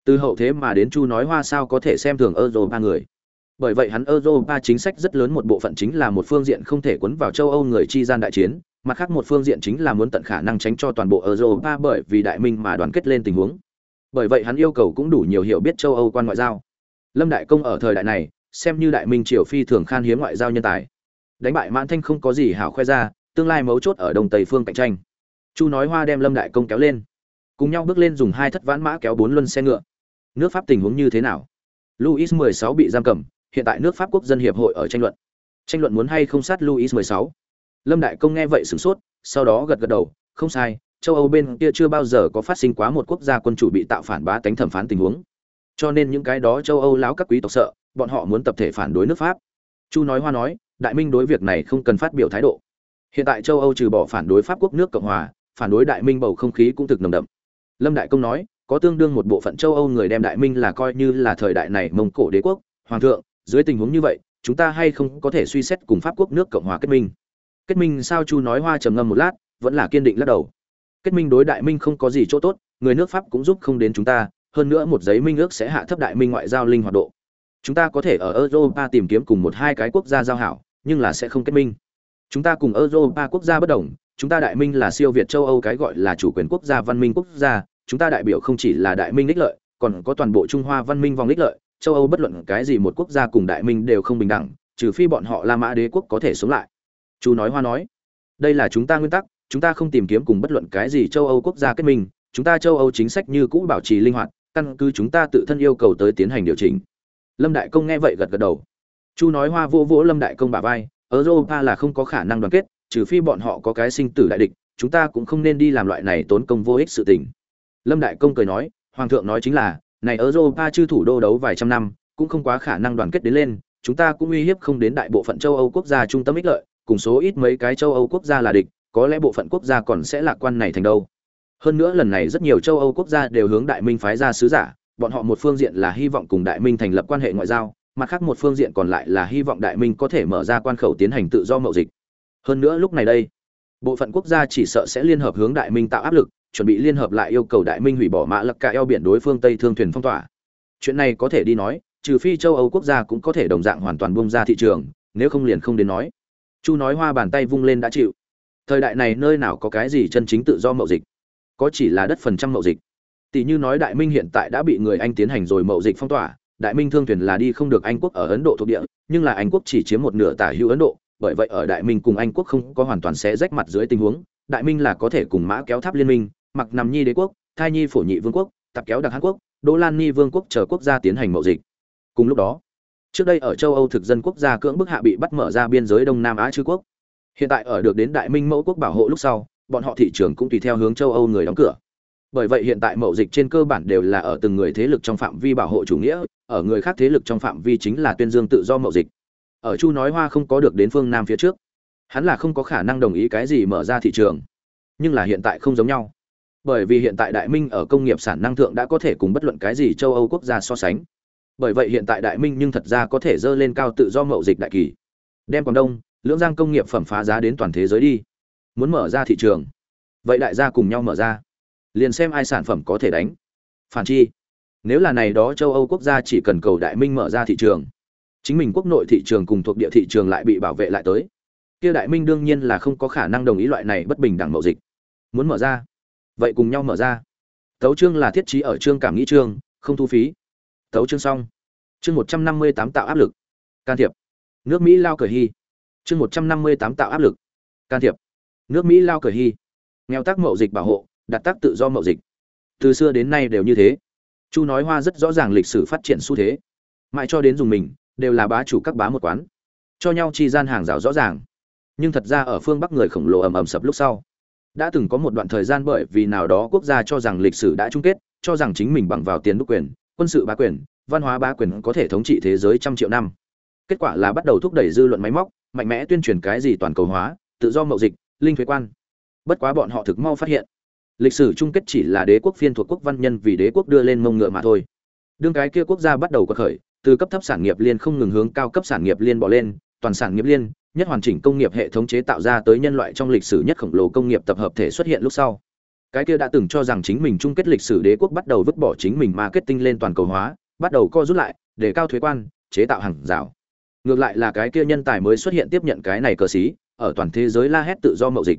Từ hậu thế mà đến chu nói hoa sao có thể xem thường europa người? Bởi vậy hắn Europa chính sách rất lớn một bộ phận chính là một phương diện không thể cuốn vào châu Âu người chi gian đại chiến, mặt khác một phương diện chính là muốn tận khả năng tránh cho toàn bộ Europa bởi vì đại minh mà đoàn kết lên tình huống. Bởi vậy hắn yêu cầu cũng đủ nhiều hiểu biết châu Âu quan ngoại giao. Lâm Đại Công ở thời đại này, xem như đại minh triều phi thường khan hiếm ngoại giao nhân tài. Đánh bại Mãn Thanh không có gì hảo khoe ra, tương lai mấu chốt ở đông tây phương cạnh tranh. Chu nói hoa đem Lâm Đại Công kéo lên, cùng nhau bước lên dùng hai thất vãn mã kéo bốn luân xe ngựa. Nước Pháp tình huống như thế nào? Louis 16 bị giam cầm, hiện tại nước Pháp quốc dân hiệp hội ở tranh luận. Tranh luận muốn hay không sát Louis 16. Lâm Đại Công nghe vậy sửng sốt, sau đó gật gật đầu, không sai, châu Âu bên kia chưa bao giờ có phát sinh quá một quốc gia quân chủ bị tạo phản bá tánh thẩm phán tình huống. Cho nên những cái đó châu Âu láo các quý tộc sợ, bọn họ muốn tập thể phản đối nước Pháp. Chu nói hoa nói, Đại Minh đối việc này không cần phát biểu thái độ. Hiện tại châu Âu trừ bỏ phản đối Pháp quốc nước Cộng hòa, phản đối Đại Minh bầu không khí cũng thực nồng đậm. Lâm Đại Công nói, có tương đương một bộ phận châu Âu người đem Đại Minh là coi như là thời đại này Mông Cổ đế quốc, hoàng thượng, dưới tình huống như vậy, chúng ta hay không có thể suy xét cùng Pháp quốc nước Cộng hòa kết minh. Kết minh sao Chu nói hoa trầm ngâm một lát, vẫn là kiên định lắc đầu. Kết minh đối Đại Minh không có gì chỗ tốt, người nước Pháp cũng giúp không đến chúng ta, hơn nữa một giấy minh ước sẽ hạ thấp Đại Minh ngoại giao linh hoạt độ. Chúng ta có thể ở Europa tìm kiếm cùng một hai cái quốc gia giao hảo, nhưng là sẽ không kết minh. Chúng ta cùng Europa quốc gia bất đồng, chúng ta Đại Minh là siêu việt châu Âu cái gọi là chủ quyền quốc gia văn minh quốc gia, chúng ta đại biểu không chỉ là Đại Minh đích lợi, còn có toàn bộ Trung Hoa văn minh vòng đích lợi, châu Âu bất luận cái gì một quốc gia cùng Đại Minh đều không bình đẳng, trừ phi bọn họ La Mã đế quốc có thể sống lại. chú nói hoa nói, đây là chúng ta nguyên tắc, chúng ta không tìm kiếm cùng bất luận cái gì châu Âu quốc gia kết minh, chúng ta châu Âu chính sách như cũ bảo trì linh hoạt, căn cứ chúng ta tự thân yêu cầu tới tiến hành điều chỉnh. Lâm Đại Công nghe vậy gật gật đầu. Chu nói hoa vỗ vỗ Lâm Đại Công bả vai, Europa là không có khả năng đoàn kết, trừ phi bọn họ có cái sinh tử đại địch, chúng ta cũng không nên đi làm loại này tốn công vô ích sự tình. Lâm Đại Công cười nói, Hoàng thượng nói chính là, này Europa chư thủ đô đấu vài trăm năm, cũng không quá khả năng đoàn kết đến lên, chúng ta cũng uy hiếp không đến đại bộ phận châu Âu quốc gia trung tâm ích lợi, cùng số ít mấy cái châu Âu quốc gia là địch, có lẽ bộ phận quốc gia còn sẽ lạc quan này thành đâu. Hơn nữa lần này rất nhiều châu Âu quốc gia đều hướng Đại Minh phái ra sứ giả, bọn họ một phương diện là hy vọng cùng Đại Minh thành lập quan hệ ngoại giao, mặt khác một phương diện còn lại là hy vọng Đại Minh có thể mở ra quan khẩu tiến hành tự do mậu dịch. Hơn nữa lúc này đây, bộ phận quốc gia chỉ sợ sẽ liên hợp hướng Đại Minh tạo áp lực, chuẩn bị liên hợp lại yêu cầu Đại Minh hủy bỏ mã lập cả eo biển đối phương Tây thương thuyền phong tỏa. Chuyện này có thể đi nói, trừ phi châu Âu quốc gia cũng có thể đồng dạng hoàn toàn buông ra thị trường, nếu không liền không đến nói. Chu nói hoa bàn tay vung lên đã chịu. Thời đại này nơi nào có cái gì chân chính tự do mậu dịch, có chỉ là đất phần trăm mậu dịch. Tỷ như nói Đại Minh hiện tại đã bị người Anh tiến hành rồi mậu dịch phong tỏa, Đại Minh thương thuyền là đi không được Anh quốc ở Ấn Độ thuộc địa, nhưng là Anh quốc chỉ chiếm một nửa tả hữu Ấn Độ, bởi vậy ở Đại Minh cùng Anh quốc không có hoàn toàn sẽ rách mặt dưới tình huống, Đại Minh là có thể cùng mã kéo tháp liên minh, mặc nằm nhi đế quốc, thai nhi phổ nhị vương quốc, tập kéo đặc Hàn Quốc, đỗ Lan nhi vương quốc chờ quốc gia tiến hành mậu dịch. Cùng lúc đó, trước đây ở châu Âu thực dân quốc gia cưỡng bức hạ bị bắt mở ra biên giới Đông Nam Á chư quốc. Hiện tại ở được đến Đại Minh mẫu quốc bảo hộ lúc sau, bọn họ thị trường cũng tùy theo hướng châu Âu người đóng cửa. Bởi vậy hiện tại mậu dịch trên cơ bản đều là ở từng người thế lực trong phạm vi bảo hộ chủ nghĩa, ở người khác thế lực trong phạm vi chính là tuyên dương tự do mậu dịch. Ở Chu nói Hoa không có được đến phương Nam phía trước, hắn là không có khả năng đồng ý cái gì mở ra thị trường. Nhưng là hiện tại không giống nhau. Bởi vì hiện tại Đại Minh ở công nghiệp sản năng thượng đã có thể cùng bất luận cái gì châu Âu quốc gia so sánh. Bởi vậy hiện tại Đại Minh nhưng thật ra có thể dơ lên cao tự do mậu dịch đại kỳ. Đem Quảng Đông, lưỡng giang công nghiệp phẩm phá giá đến toàn thế giới đi. Muốn mở ra thị trường. Vậy đại gia cùng nhau mở ra. Liền xem ai sản phẩm có thể đánh. Phản chi. Nếu là này đó châu âu quốc gia chỉ cần cầu đại minh mở ra thị trường, chính mình quốc nội thị trường cùng thuộc địa thị trường lại bị bảo vệ lại tới. Kia đại minh đương nhiên là không có khả năng đồng ý loại này bất bình đẳng mậu dịch. Muốn mở ra. Vậy cùng nhau mở ra. Tấu chương là thiết trí ở chương cảm nghĩ chương, không thu phí. Tấu chương xong. Chương một trăm năm mươi tám tạo áp lực. Can thiệp. Nước mỹ lao cờ hy chương một trăm năm mươi tám tạo áp lực. Can thiệp. Nước mỹ lao cờ hy nghèo tác mậu dịch bảo hộ, đặt tác tự do mậu dịch. Từ xưa đến nay đều như thế. Chu nói hoa rất rõ ràng lịch sử phát triển xu thế. Mãi cho đến dùng mình, đều là bá chủ các bá một quán. Cho nhau chi gian hàng rào rõ ràng. Nhưng thật ra ở phương bắc người khổng lồ ầm ầm sập lúc sau. Đã từng có một đoạn thời gian bởi vì nào đó quốc gia cho rằng lịch sử đã chung kết, cho rằng chính mình bằng vào tiền đúc quyền, quân sự bá quyền, văn hóa bá quyền có thể thống trị thế giới trăm triệu năm kết quả là bắt đầu thúc đẩy dư luận máy móc, mạnh mẽ tuyên truyền cái gì toàn cầu hóa, tự do mậu dịch, linh thuế quan. Bất quá bọn họ thực mau phát hiện, lịch sử chung kết chỉ là đế quốc phiên thuộc quốc văn nhân vì đế quốc đưa lên mông ngựa mà thôi. Đương cái kia quốc gia bắt đầu quật khởi, từ cấp thấp sản nghiệp liên không ngừng hướng cao cấp sản nghiệp liên bỏ lên, toàn sản nghiệp liên, nhất hoàn chỉnh công nghiệp hệ thống chế tạo ra tới nhân loại trong lịch sử nhất khổng lồ công nghiệp tập hợp thể xuất hiện lúc sau. Cái kia đã từng cho rằng chính mình chung kết lịch sử đế quốc bắt đầu vứt bỏ chính mình marketing lên toàn cầu hóa, bắt đầu co rút lại, để cao thuế quan, chế tạo hàng rào ngược lại là cái kia nhân tài mới xuất hiện tiếp nhận cái này cờ xí, ở toàn thế giới la hét tự do mậu dịch.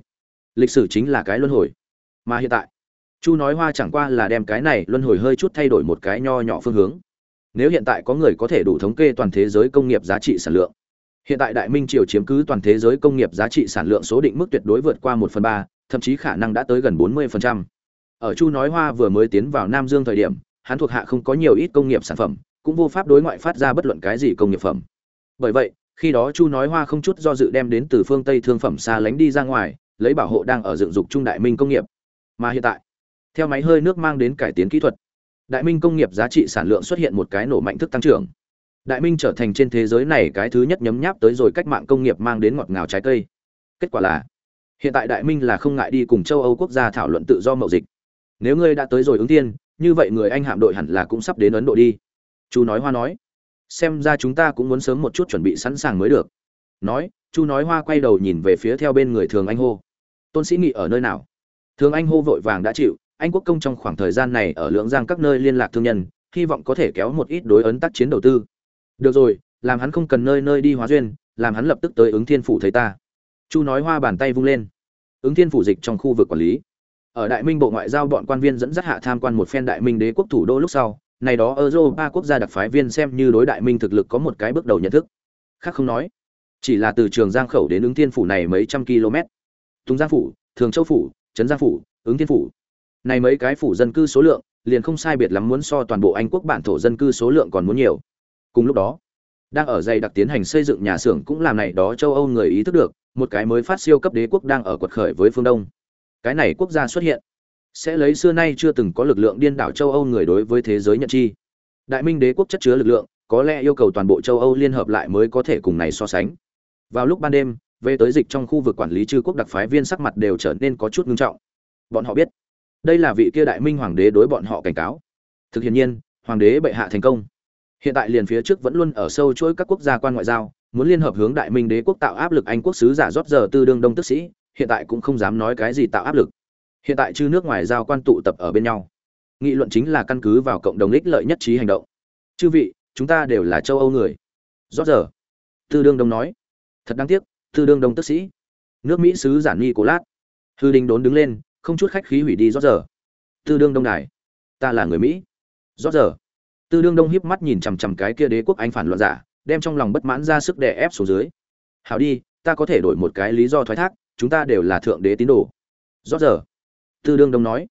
Lịch sử chính là cái luân hồi. Mà hiện tại, chu nói hoa chẳng qua là đem cái này luân hồi hơi chút thay đổi một cái nho nhỏ phương hướng. Nếu hiện tại có người có thể đủ thống kê toàn thế giới công nghiệp giá trị sản lượng, hiện tại đại minh triều chiếm cứ toàn thế giới công nghiệp giá trị sản lượng số định mức tuyệt đối vượt qua một phần ba, thậm chí khả năng đã tới gần bốn mươi phần trăm. Ở chu nói hoa vừa mới tiến vào nam dương thời điểm, hắn thuộc hạ không có nhiều ít công nghiệp sản phẩm, cũng vô pháp đối ngoại phát ra bất luận cái gì công nghiệp phẩm bởi vậy, khi đó chu nói hoa không chút do dự đem đến từ phương tây thương phẩm xa lánh đi ra ngoài, lấy bảo hộ đang ở dựng dục trung đại minh công nghiệp. Mà hiện tại, theo máy hơi nước mang đến cải tiến kỹ thuật, đại minh công nghiệp giá trị sản lượng xuất hiện một cái nổ mạnh thức tăng trưởng. Đại minh trở thành trên thế giới này cái thứ nhất nhấm nháp tới rồi cách mạng công nghiệp mang đến ngọt ngào trái cây. Kết quả là, hiện tại đại minh là không ngại đi cùng châu âu quốc gia thảo luận tự do mậu dịch. Nếu ngươi đã tới rồi ứng tiên, như vậy người anh hạm đội hẳn là cũng sắp đến ấn độ đi. Chu nói hoa nói xem ra chúng ta cũng muốn sớm một chút chuẩn bị sẵn sàng mới được. Nói, chu nói hoa quay đầu nhìn về phía theo bên người thường anh hô. Tôn sĩ nghị ở nơi nào? Thường anh hô vội vàng đã chịu, anh quốc công trong khoảng thời gian này ở lưỡng giang các nơi liên lạc thương nhân, hy vọng có thể kéo một ít đối ấn tác chiến đầu tư. Được rồi, làm hắn không cần nơi nơi đi hóa duyên, làm hắn lập tức tới ứng thiên phủ thấy ta. Chu nói hoa bàn tay vung lên. Ứng thiên phủ dịch trong khu vực quản lý. Ở đại minh bộ ngoại giao bọn quan viên dẫn dắt hạ tham quan một phen đại minh đế quốc thủ đô lúc sau này đó ba quốc gia đặc phái viên xem như đối đại minh thực lực có một cái bước đầu nhận thức. Khác không nói, chỉ là từ trường giang khẩu đến ứng thiên phủ này mấy trăm km. Tùng giang phủ, thường châu phủ, trấn giang phủ, ứng thiên phủ. Này mấy cái phủ dân cư số lượng, liền không sai biệt lắm muốn so toàn bộ anh quốc bản thổ dân cư số lượng còn muốn nhiều. Cùng lúc đó, đang ở dày đặc tiến hành xây dựng nhà xưởng cũng làm này đó châu âu người ý thức được, một cái mới phát siêu cấp đế quốc đang ở quật khởi với phương đông. Cái này quốc gia xuất hiện sẽ lấy xưa nay chưa từng có lực lượng điên đảo châu âu người đối với thế giới nhận chi. Đại minh đế quốc chất chứa lực lượng, có lẽ yêu cầu toàn bộ châu âu liên hợp lại mới có thể cùng này so sánh. Vào lúc ban đêm, về tới dịch trong khu vực quản lý chư quốc đặc phái viên sắc mặt đều trở nên có chút ngưng trọng. Bọn họ biết, đây là vị kia đại minh hoàng đế đối bọn họ cảnh cáo. Thực hiện nhiên, hoàng đế bệ hạ thành công. Hiện tại liền phía trước vẫn luôn ở sâu chuỗi các quốc gia quan ngoại giao, muốn liên hợp hướng đại minh đế quốc tạo áp lực anh quốc sứ giả rót giờ tư đương đông tức sĩ, hiện tại cũng không dám nói cái gì tạo áp lực hiện tại chư nước ngoài giao quan tụ tập ở bên nhau. Nghị luận chính là căn cứ vào cộng đồng ích lợi nhất trí hành động. Chư vị, chúng ta đều là châu âu người. Rót giờ. Tư đương đông nói. Thật đáng tiếc, tư đương đông tức sĩ. Nước mỹ sứ giản nghi cố lát hư đình đốn đứng lên, không chút khách khí hủy đi rót giờ. Tư đương đông đài. Ta là người mỹ. Rót giờ. Tư đương đông hiếp mắt nhìn chằm chằm cái kia đế quốc anh phản loạn giả, đem trong lòng bất mãn ra sức đè ép xuống dưới. Hảo đi, ta có thể đổi một cái lý do thoái thác, chúng ta đều là thượng đế tín đồ. Rót giờ tư đương đông nói,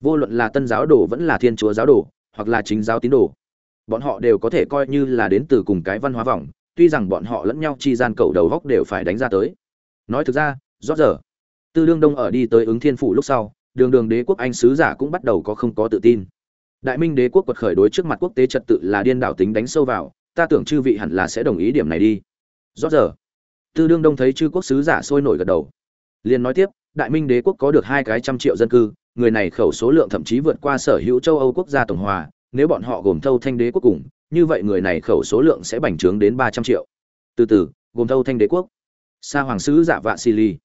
vô luận là tân giáo đồ vẫn là thiên chúa giáo đồ, hoặc là chính giáo tín đồ, bọn họ đều có thể coi như là đến từ cùng cái văn hóa vòng tuy rằng bọn họ lẫn nhau chi gian cầu đầu góc đều phải đánh ra tới. Nói thực ra rót giờ, tư đương đông ở đi tới ứng thiên phủ lúc sau, đường đường đế quốc anh sứ giả cũng bắt đầu có không có tự tin. Đại minh đế quốc quật khởi đối trước mặt quốc tế trật tự là điên đảo tính đánh sâu vào, ta tưởng chư vị hẳn là sẽ đồng ý điểm này đi. Rót giờ, tư đương đông thấy chư quốc sứ giả sôi nổi gật đầu, liền nói tiếp đại minh đế quốc có được hai cái trăm triệu dân cư, người này khẩu số lượng thậm chí vượt qua sở hữu châu âu quốc gia tổng hòa, nếu bọn họ gồm thâu thanh đế quốc cùng, như vậy người này khẩu số lượng sẽ bành trướng đến ba trăm triệu. Từ từ, gồm thâu thanh đế quốc. Sa hoàng sứ giả vạ xì ly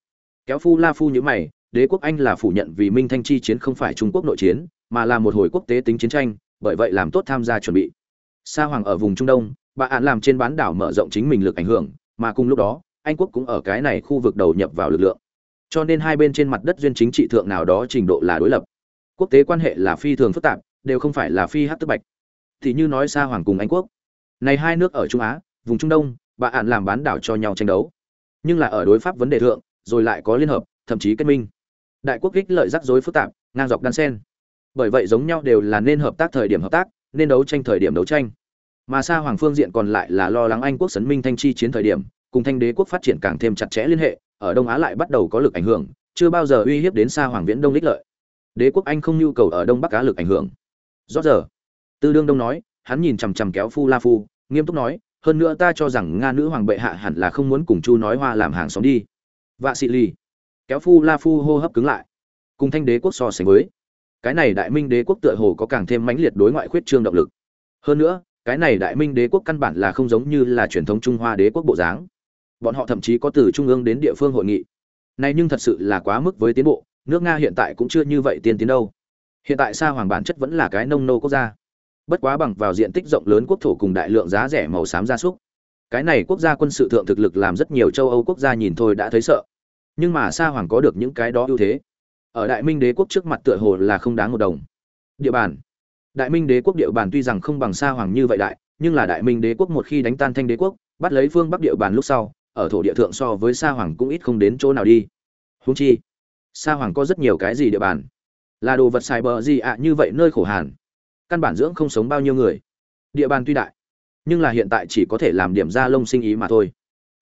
kéo phu la phu nhữ mày, đế quốc anh là phủ nhận vì minh thanh chi chiến không phải trung quốc nội chiến, mà là một hồi quốc tế tính chiến tranh, bởi vậy làm tốt tham gia chuẩn bị. Sa hoàng ở vùng trung đông, bà án làm trên bán đảo mở rộng chính mình lực ảnh hưởng, mà cùng lúc đó, anh quốc cũng ở cái này khu vực đầu nhập vào lực lượng cho nên hai bên trên mặt đất duyên chính trị thượng nào đó trình độ là đối lập. Quốc tế quan hệ là phi thường phức tạp, đều không phải là phi hát tức bạch. Thì như nói xa hoàng cùng anh quốc. Này hai nước ở trung á, vùng trung đông, bà ạn làm bán đảo cho nhau tranh đấu. Nhưng là ở đối pháp vấn đề thượng, rồi lại có liên hợp, thậm chí kết minh. Đại quốc kích lợi rắc rối phức tạp, ngang dọc đan sen. Bởi vậy giống nhau đều là nên hợp tác thời điểm hợp tác, nên đấu tranh thời điểm đấu tranh. Mà xa hoàng phương diện còn lại là lo lắng anh quốc sấn minh thanh chi chiến thời điểm, cùng thanh đế quốc phát triển càng thêm chặt chẽ liên hệ ở đông á lại bắt đầu có lực ảnh hưởng, chưa bao giờ uy hiếp đến xa hoàng viễn đông lích lợi. Đế quốc anh không nhu cầu ở đông bắc cá lực ảnh hưởng. Rõ giờ, tư đương đông nói, hắn nhìn chằm chằm kéo phu la phu, nghiêm túc nói, hơn nữa ta cho rằng nga nữ hoàng bệ hạ hẳn là không muốn cùng chu nói hoa làm hàng xóm đi. Vạ sĩ lì. kéo phu la phu hô hấp cứng lại, cùng thanh đế quốc so sánh với. Cái này đại minh đế quốc tựa hồ có càng thêm mãnh liệt đối ngoại khuyết trương động lực. Hơn nữa, cái này đại minh đế quốc căn bản là không giống như là truyền thống trung hoa đế quốc bộ dáng bọn họ thậm chí có từ trung ương đến địa phương hội nghị. Này nhưng thật sự là quá mức với tiến bộ, nước nga hiện tại cũng chưa như vậy tiên tiến đâu. Hiện tại xa hoàng bản chất vẫn là cái nông nô quốc gia. Bất quá bằng vào diện tích rộng lớn quốc thổ cùng đại lượng giá rẻ màu xám gia súc. Cái này quốc gia quân sự thượng thực lực làm rất nhiều châu âu quốc gia nhìn thôi đã thấy sợ. Nhưng mà sa hoàng có được những cái đó ưu thế. Ở đại minh đế quốc trước mặt tựa hồ là không đáng một đồng. Địa bàn. Đại minh đế quốc địa bàn tuy rằng không bằng sa hoàng như vậy đại, nhưng là đại minh đế quốc một khi đánh tan thanh đế quốc, bắt lấy phương bắc địa bàn lúc sau ở thổ địa thượng so với sa hoàng cũng ít không đến chỗ nào đi. Húng chi, sa hoàng có rất nhiều cái gì địa bàn? Là đồ vật xài bờ gì ạ? Như vậy nơi khổ hàn. Căn bản dưỡng không sống bao nhiêu người. Địa bàn tuy đại, nhưng là hiện tại chỉ có thể làm điểm ra lông sinh ý mà thôi.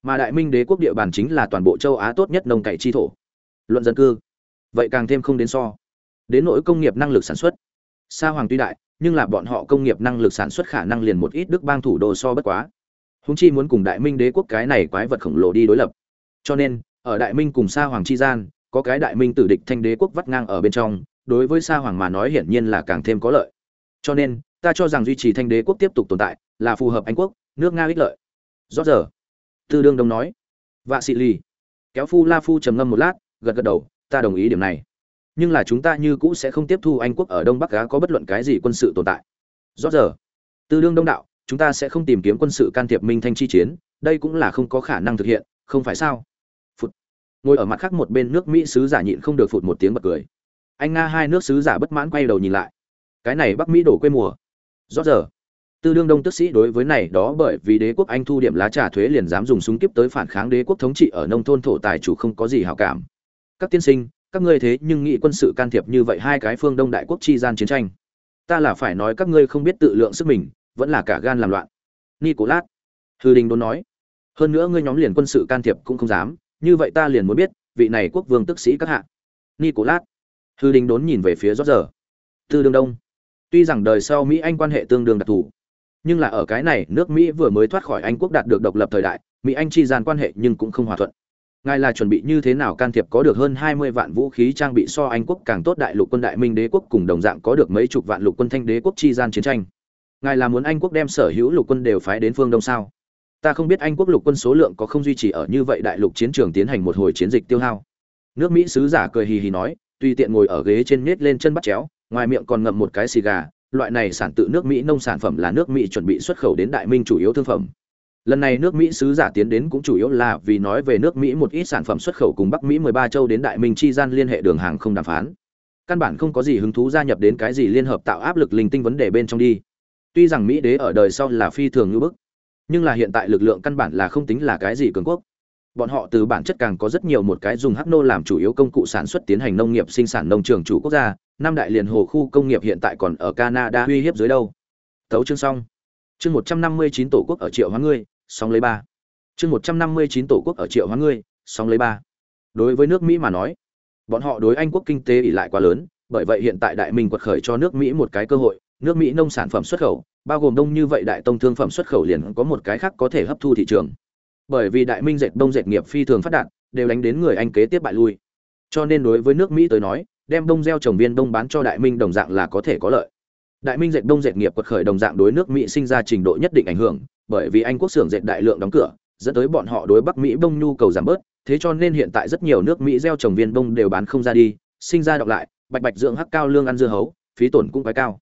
Mà đại minh đế quốc địa bàn chính là toàn bộ châu á tốt nhất nông cày chi thổ. Luận dân cư, vậy càng thêm không đến so. Đến nỗi công nghiệp năng lực sản xuất. Sa hoàng tuy đại, nhưng là bọn họ công nghiệp năng lực sản xuất khả năng liền một ít đức bang thủ đô so bất quá húng chi muốn cùng đại minh đế quốc cái này quái vật khổng lồ đi đối lập. Cho nên, ở đại minh cùng sa hoàng chi gian, có cái đại minh tử địch thanh đế quốc vắt ngang ở bên trong, đối với sa hoàng mà nói hiển nhiên là càng thêm có lợi. Cho nên, ta cho rằng duy trì thanh đế quốc tiếp tục tồn tại, là phù hợp anh quốc, nước nga ích lợi. Rõ giờ, tư đương đông nói. Vạ sĩ ly kéo phu la phu trầm ngâm một lát, gật gật đầu, ta đồng ý điểm này. Nhưng là chúng ta như cũ sẽ không tiếp thu anh quốc ở đông bắc á có bất luận cái gì quân sự tồn tại. Rõ giờ, tư đương đông đạo chúng ta sẽ không tìm kiếm quân sự can thiệp minh thanh chi chiến, đây cũng là không có khả năng thực hiện, không phải sao? Phụt. Ngồi ở mặt khác một bên nước mỹ sứ giả nhịn không được phụt một tiếng bật cười. Anh nga hai nước sứ giả bất mãn quay đầu nhìn lại. Cái này bắc mỹ đổ quê mùa. Rót giờ. Tư đương đông tức sĩ đối với này đó bởi vì đế quốc anh thu điểm lá trà thuế liền dám dùng súng kiếp tới phản kháng đế quốc thống trị ở nông thôn thổ tài chủ không có gì hảo cảm. Các tiên sinh, các ngươi thế nhưng nghĩ quân sự can thiệp như vậy hai cái phương đông đại quốc chi gian chiến tranh. Ta là phải nói các ngươi không biết tự lượng sức mình vẫn là cả gan làm loạn. Nicolas hư đình đốn nói, hơn nữa ngươi nhóm liền quân sự can thiệp cũng không dám, như vậy ta liền muốn biết, vị này quốc vương tức sĩ các hạ. Nicolas hư đình đốn nhìn về phía rót giờ. Tư đương đông, tuy rằng đời sau mỹ anh quan hệ tương đương đặc thù, nhưng là ở cái này, nước mỹ vừa mới thoát khỏi anh quốc đạt được độc lập thời đại, mỹ anh chi gian quan hệ nhưng cũng không hòa thuận. Ngài là chuẩn bị như thế nào can thiệp có được hơn hai mươi vạn vũ khí trang bị so anh quốc càng tốt đại lục quân đại minh đế quốc cùng đồng dạng có được mấy chục vạn lục quân thanh đế quốc chi gian chiến tranh? Ngài là muốn anh quốc đem sở hữu lục quân đều phái đến phương đông sao? Ta không biết anh quốc lục quân số lượng có không duy trì ở như vậy đại lục chiến trường tiến hành một hồi chiến dịch tiêu hao. Nước mỹ sứ giả cười hì hì nói, tùy tiện ngồi ở ghế trên nết lên chân bắt chéo, ngoài miệng còn ngậm một cái xì gà, loại này sản tự nước mỹ nông sản phẩm là nước mỹ chuẩn bị xuất khẩu đến đại minh chủ yếu thương phẩm. Lần này nước mỹ sứ giả tiến đến cũng chủ yếu là vì nói về nước mỹ một ít sản phẩm xuất khẩu cùng bắc mỹ 13 châu đến đại minh chi gian liên hệ đường hàng không đàm phán. Căn bản không có gì hứng thú gia nhập đến cái gì liên hợp tạo áp lực linh tinh vấn đề bên trong đi tuy rằng mỹ đế ở đời sau là phi thường như bức, nhưng là hiện tại lực lượng căn bản là không tính là cái gì cường quốc. Bọn họ từ bản chất càng có rất nhiều một cái dùng hắc nô làm chủ yếu công cụ sản xuất tiến hành nông nghiệp sinh sản nông trường chủ quốc gia. Năm đại liền hồ khu công nghiệp hiện tại còn ở canada uy hiếp dưới đâu? Thấu chương xong. Chương một trăm năm mươi chín tổ quốc ở triệu hóa ngươi, sóng lấy ba. Chương một trăm năm mươi chín tổ quốc ở triệu hóa ngươi, sóng lấy ba. Đối với nước mỹ mà nói, bọn họ đối anh quốc kinh tế ỉ lại quá lớn, bởi vậy hiện tại đại minh quật khởi cho nước mỹ một cái cơ hội nước mỹ nông sản phẩm xuất khẩu, bao gồm đông như vậy đại tông thương phẩm xuất khẩu liền có một cái khác có thể hấp thu thị trường. Bởi vì đại minh dệt đông dệt nghiệp phi thường phát đạt, đều đánh đến người anh kế tiếp bại lui. Cho nên đối với nước mỹ tới nói, đem đông gieo trồng viên đông bán cho đại minh đồng dạng là có thể có lợi. Đại minh dệt đông dệt nghiệp quật khởi đồng dạng đối nước mỹ sinh ra trình độ nhất định ảnh hưởng, bởi vì anh quốc xưởng dệt đại lượng đóng cửa, dẫn tới bọn họ đối bắc mỹ bông nhu cầu giảm bớt, thế cho nên hiện tại rất nhiều nước mỹ gieo trồng viên bông đều bán không ra đi, sinh ra đọc lại, bạch bạch dưỡng hắc cao lương ăn dưa hấu, phí tổn cũng quá cao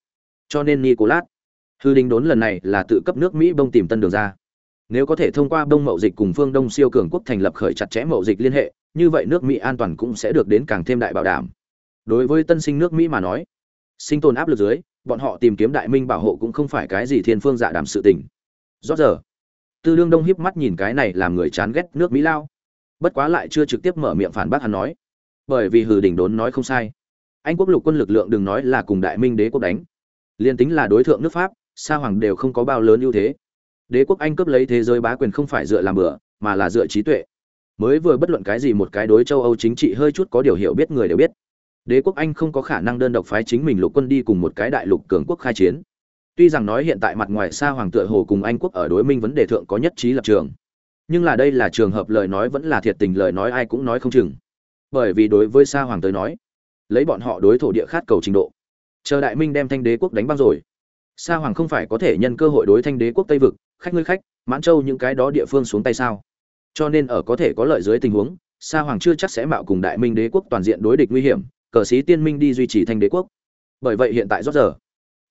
cho nên nicolas. Hư đình đốn lần này là tự cấp nước mỹ bông tìm tân đường ra. Nếu có thể thông qua bông mậu dịch cùng phương đông siêu cường quốc thành lập khởi chặt chẽ mậu dịch liên hệ, như vậy nước mỹ an toàn cũng sẽ được đến càng thêm đại bảo đảm. Đối với tân sinh nước mỹ mà nói, sinh tồn áp lực dưới, bọn họ tìm kiếm đại minh bảo hộ cũng không phải cái gì thiên phương dạ đảm sự tình. Rõ giờ, tư lương đông hiếp mắt nhìn cái này làm người chán ghét nước mỹ lao. Bất quá lại chưa trực tiếp mở miệng phản bác hắn nói. Bởi vì hừ đỉnh đốn nói không sai. Anh quốc lục quân lực lượng đừng nói là cùng đại minh đế quốc đánh liên tính là đối tượng nước pháp, sa hoàng đều không có bao lớn ưu thế. Đế quốc anh cướp lấy thế giới bá quyền không phải dựa làm bừa, mà là dựa trí tuệ. Mới vừa bất luận cái gì một cái đối châu âu chính trị hơi chút có điều hiểu biết người đều biết. Đế quốc anh không có khả năng đơn độc phái chính mình lục quân đi cùng một cái đại lục cường quốc khai chiến. Tuy rằng nói hiện tại mặt ngoài Sa hoàng tựa hồ cùng anh quốc ở đối minh vấn đề thượng có nhất trí lập trường. Nhưng là đây là trường hợp lời nói vẫn là thiệt tình lời nói ai cũng nói không chừng. Bởi vì đối với Sa hoàng tới nói, lấy bọn họ đối thổ địa khát cầu trình độ chờ đại minh đem thanh đế quốc đánh băng rồi. Sa hoàng không phải có thể nhân cơ hội đối thanh đế quốc tây vực, khách ngươi khách, mãn châu những cái đó địa phương xuống tay sao? Cho nên ở có thể có lợi dưới tình huống, sa hoàng chưa chắc sẽ mạo cùng đại minh đế quốc toàn diện đối địch nguy hiểm, cờ sĩ tiên minh đi duy trì thanh đế quốc. Bởi vậy hiện tại rót giờ,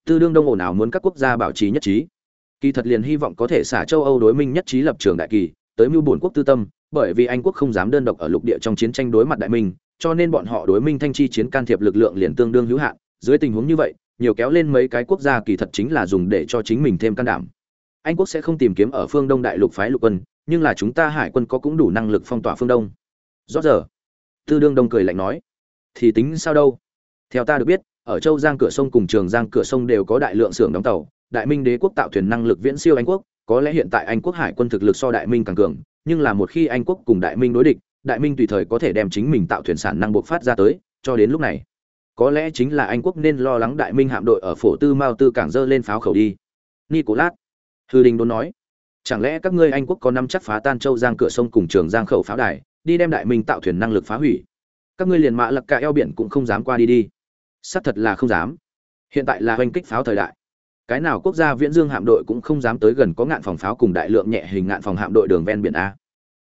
tư đương đông ồn ào muốn các quốc gia bảo trì nhất trí. Kỳ thật liền hy vọng có thể xả châu âu đối minh nhất trí lập trường đại kỳ, tới mưu bổn quốc tư tâm, bởi vì anh quốc không dám đơn độc ở lục địa trong chiến tranh đối mặt đại minh, cho nên bọn họ đối minh thanh chi chiến can thiệp lực lượng liền tương đương hữu hạn dưới tình huống như vậy, nhiều kéo lên mấy cái quốc gia kỳ thật chính là dùng để cho chính mình thêm can đảm. Anh quốc sẽ không tìm kiếm ở phương đông đại lục phái lục quân, nhưng là chúng ta hải quân có cũng đủ năng lực phong tỏa phương đông. Rõ giờ, tư đương đông cười lạnh nói, thì tính sao đâu? Theo ta được biết, ở châu giang cửa sông cùng trường giang cửa sông đều có đại lượng xưởng đóng tàu, đại minh đế quốc tạo thuyền năng lực viễn siêu anh quốc, có lẽ hiện tại anh quốc hải quân thực lực so đại minh càng cường, nhưng là một khi anh quốc cùng đại minh đối địch, đại minh tùy thời có thể đem chính mình tạo thuyền sản năng buộc phát ra tới, cho đến lúc này có lẽ chính là anh quốc nên lo lắng đại minh hạm đội ở phổ tư mao tư cảng dơ lên pháo khẩu đi. Nicolas hư đình đồn nói, chẳng lẽ các ngươi anh quốc có năm chắc phá tan châu giang cửa sông cùng trường giang khẩu pháo đài, đi đem đại minh tạo thuyền năng lực phá hủy? Các ngươi liền mã lặc cả eo biển cũng không dám qua đi đi. Xác thật là không dám. Hiện tại là oanh kích pháo thời đại. Cái nào quốc gia viễn dương hạm đội cũng không dám tới gần có ngạn phòng pháo cùng đại lượng nhẹ hình ngạn phòng hạm đội đường ven biển a.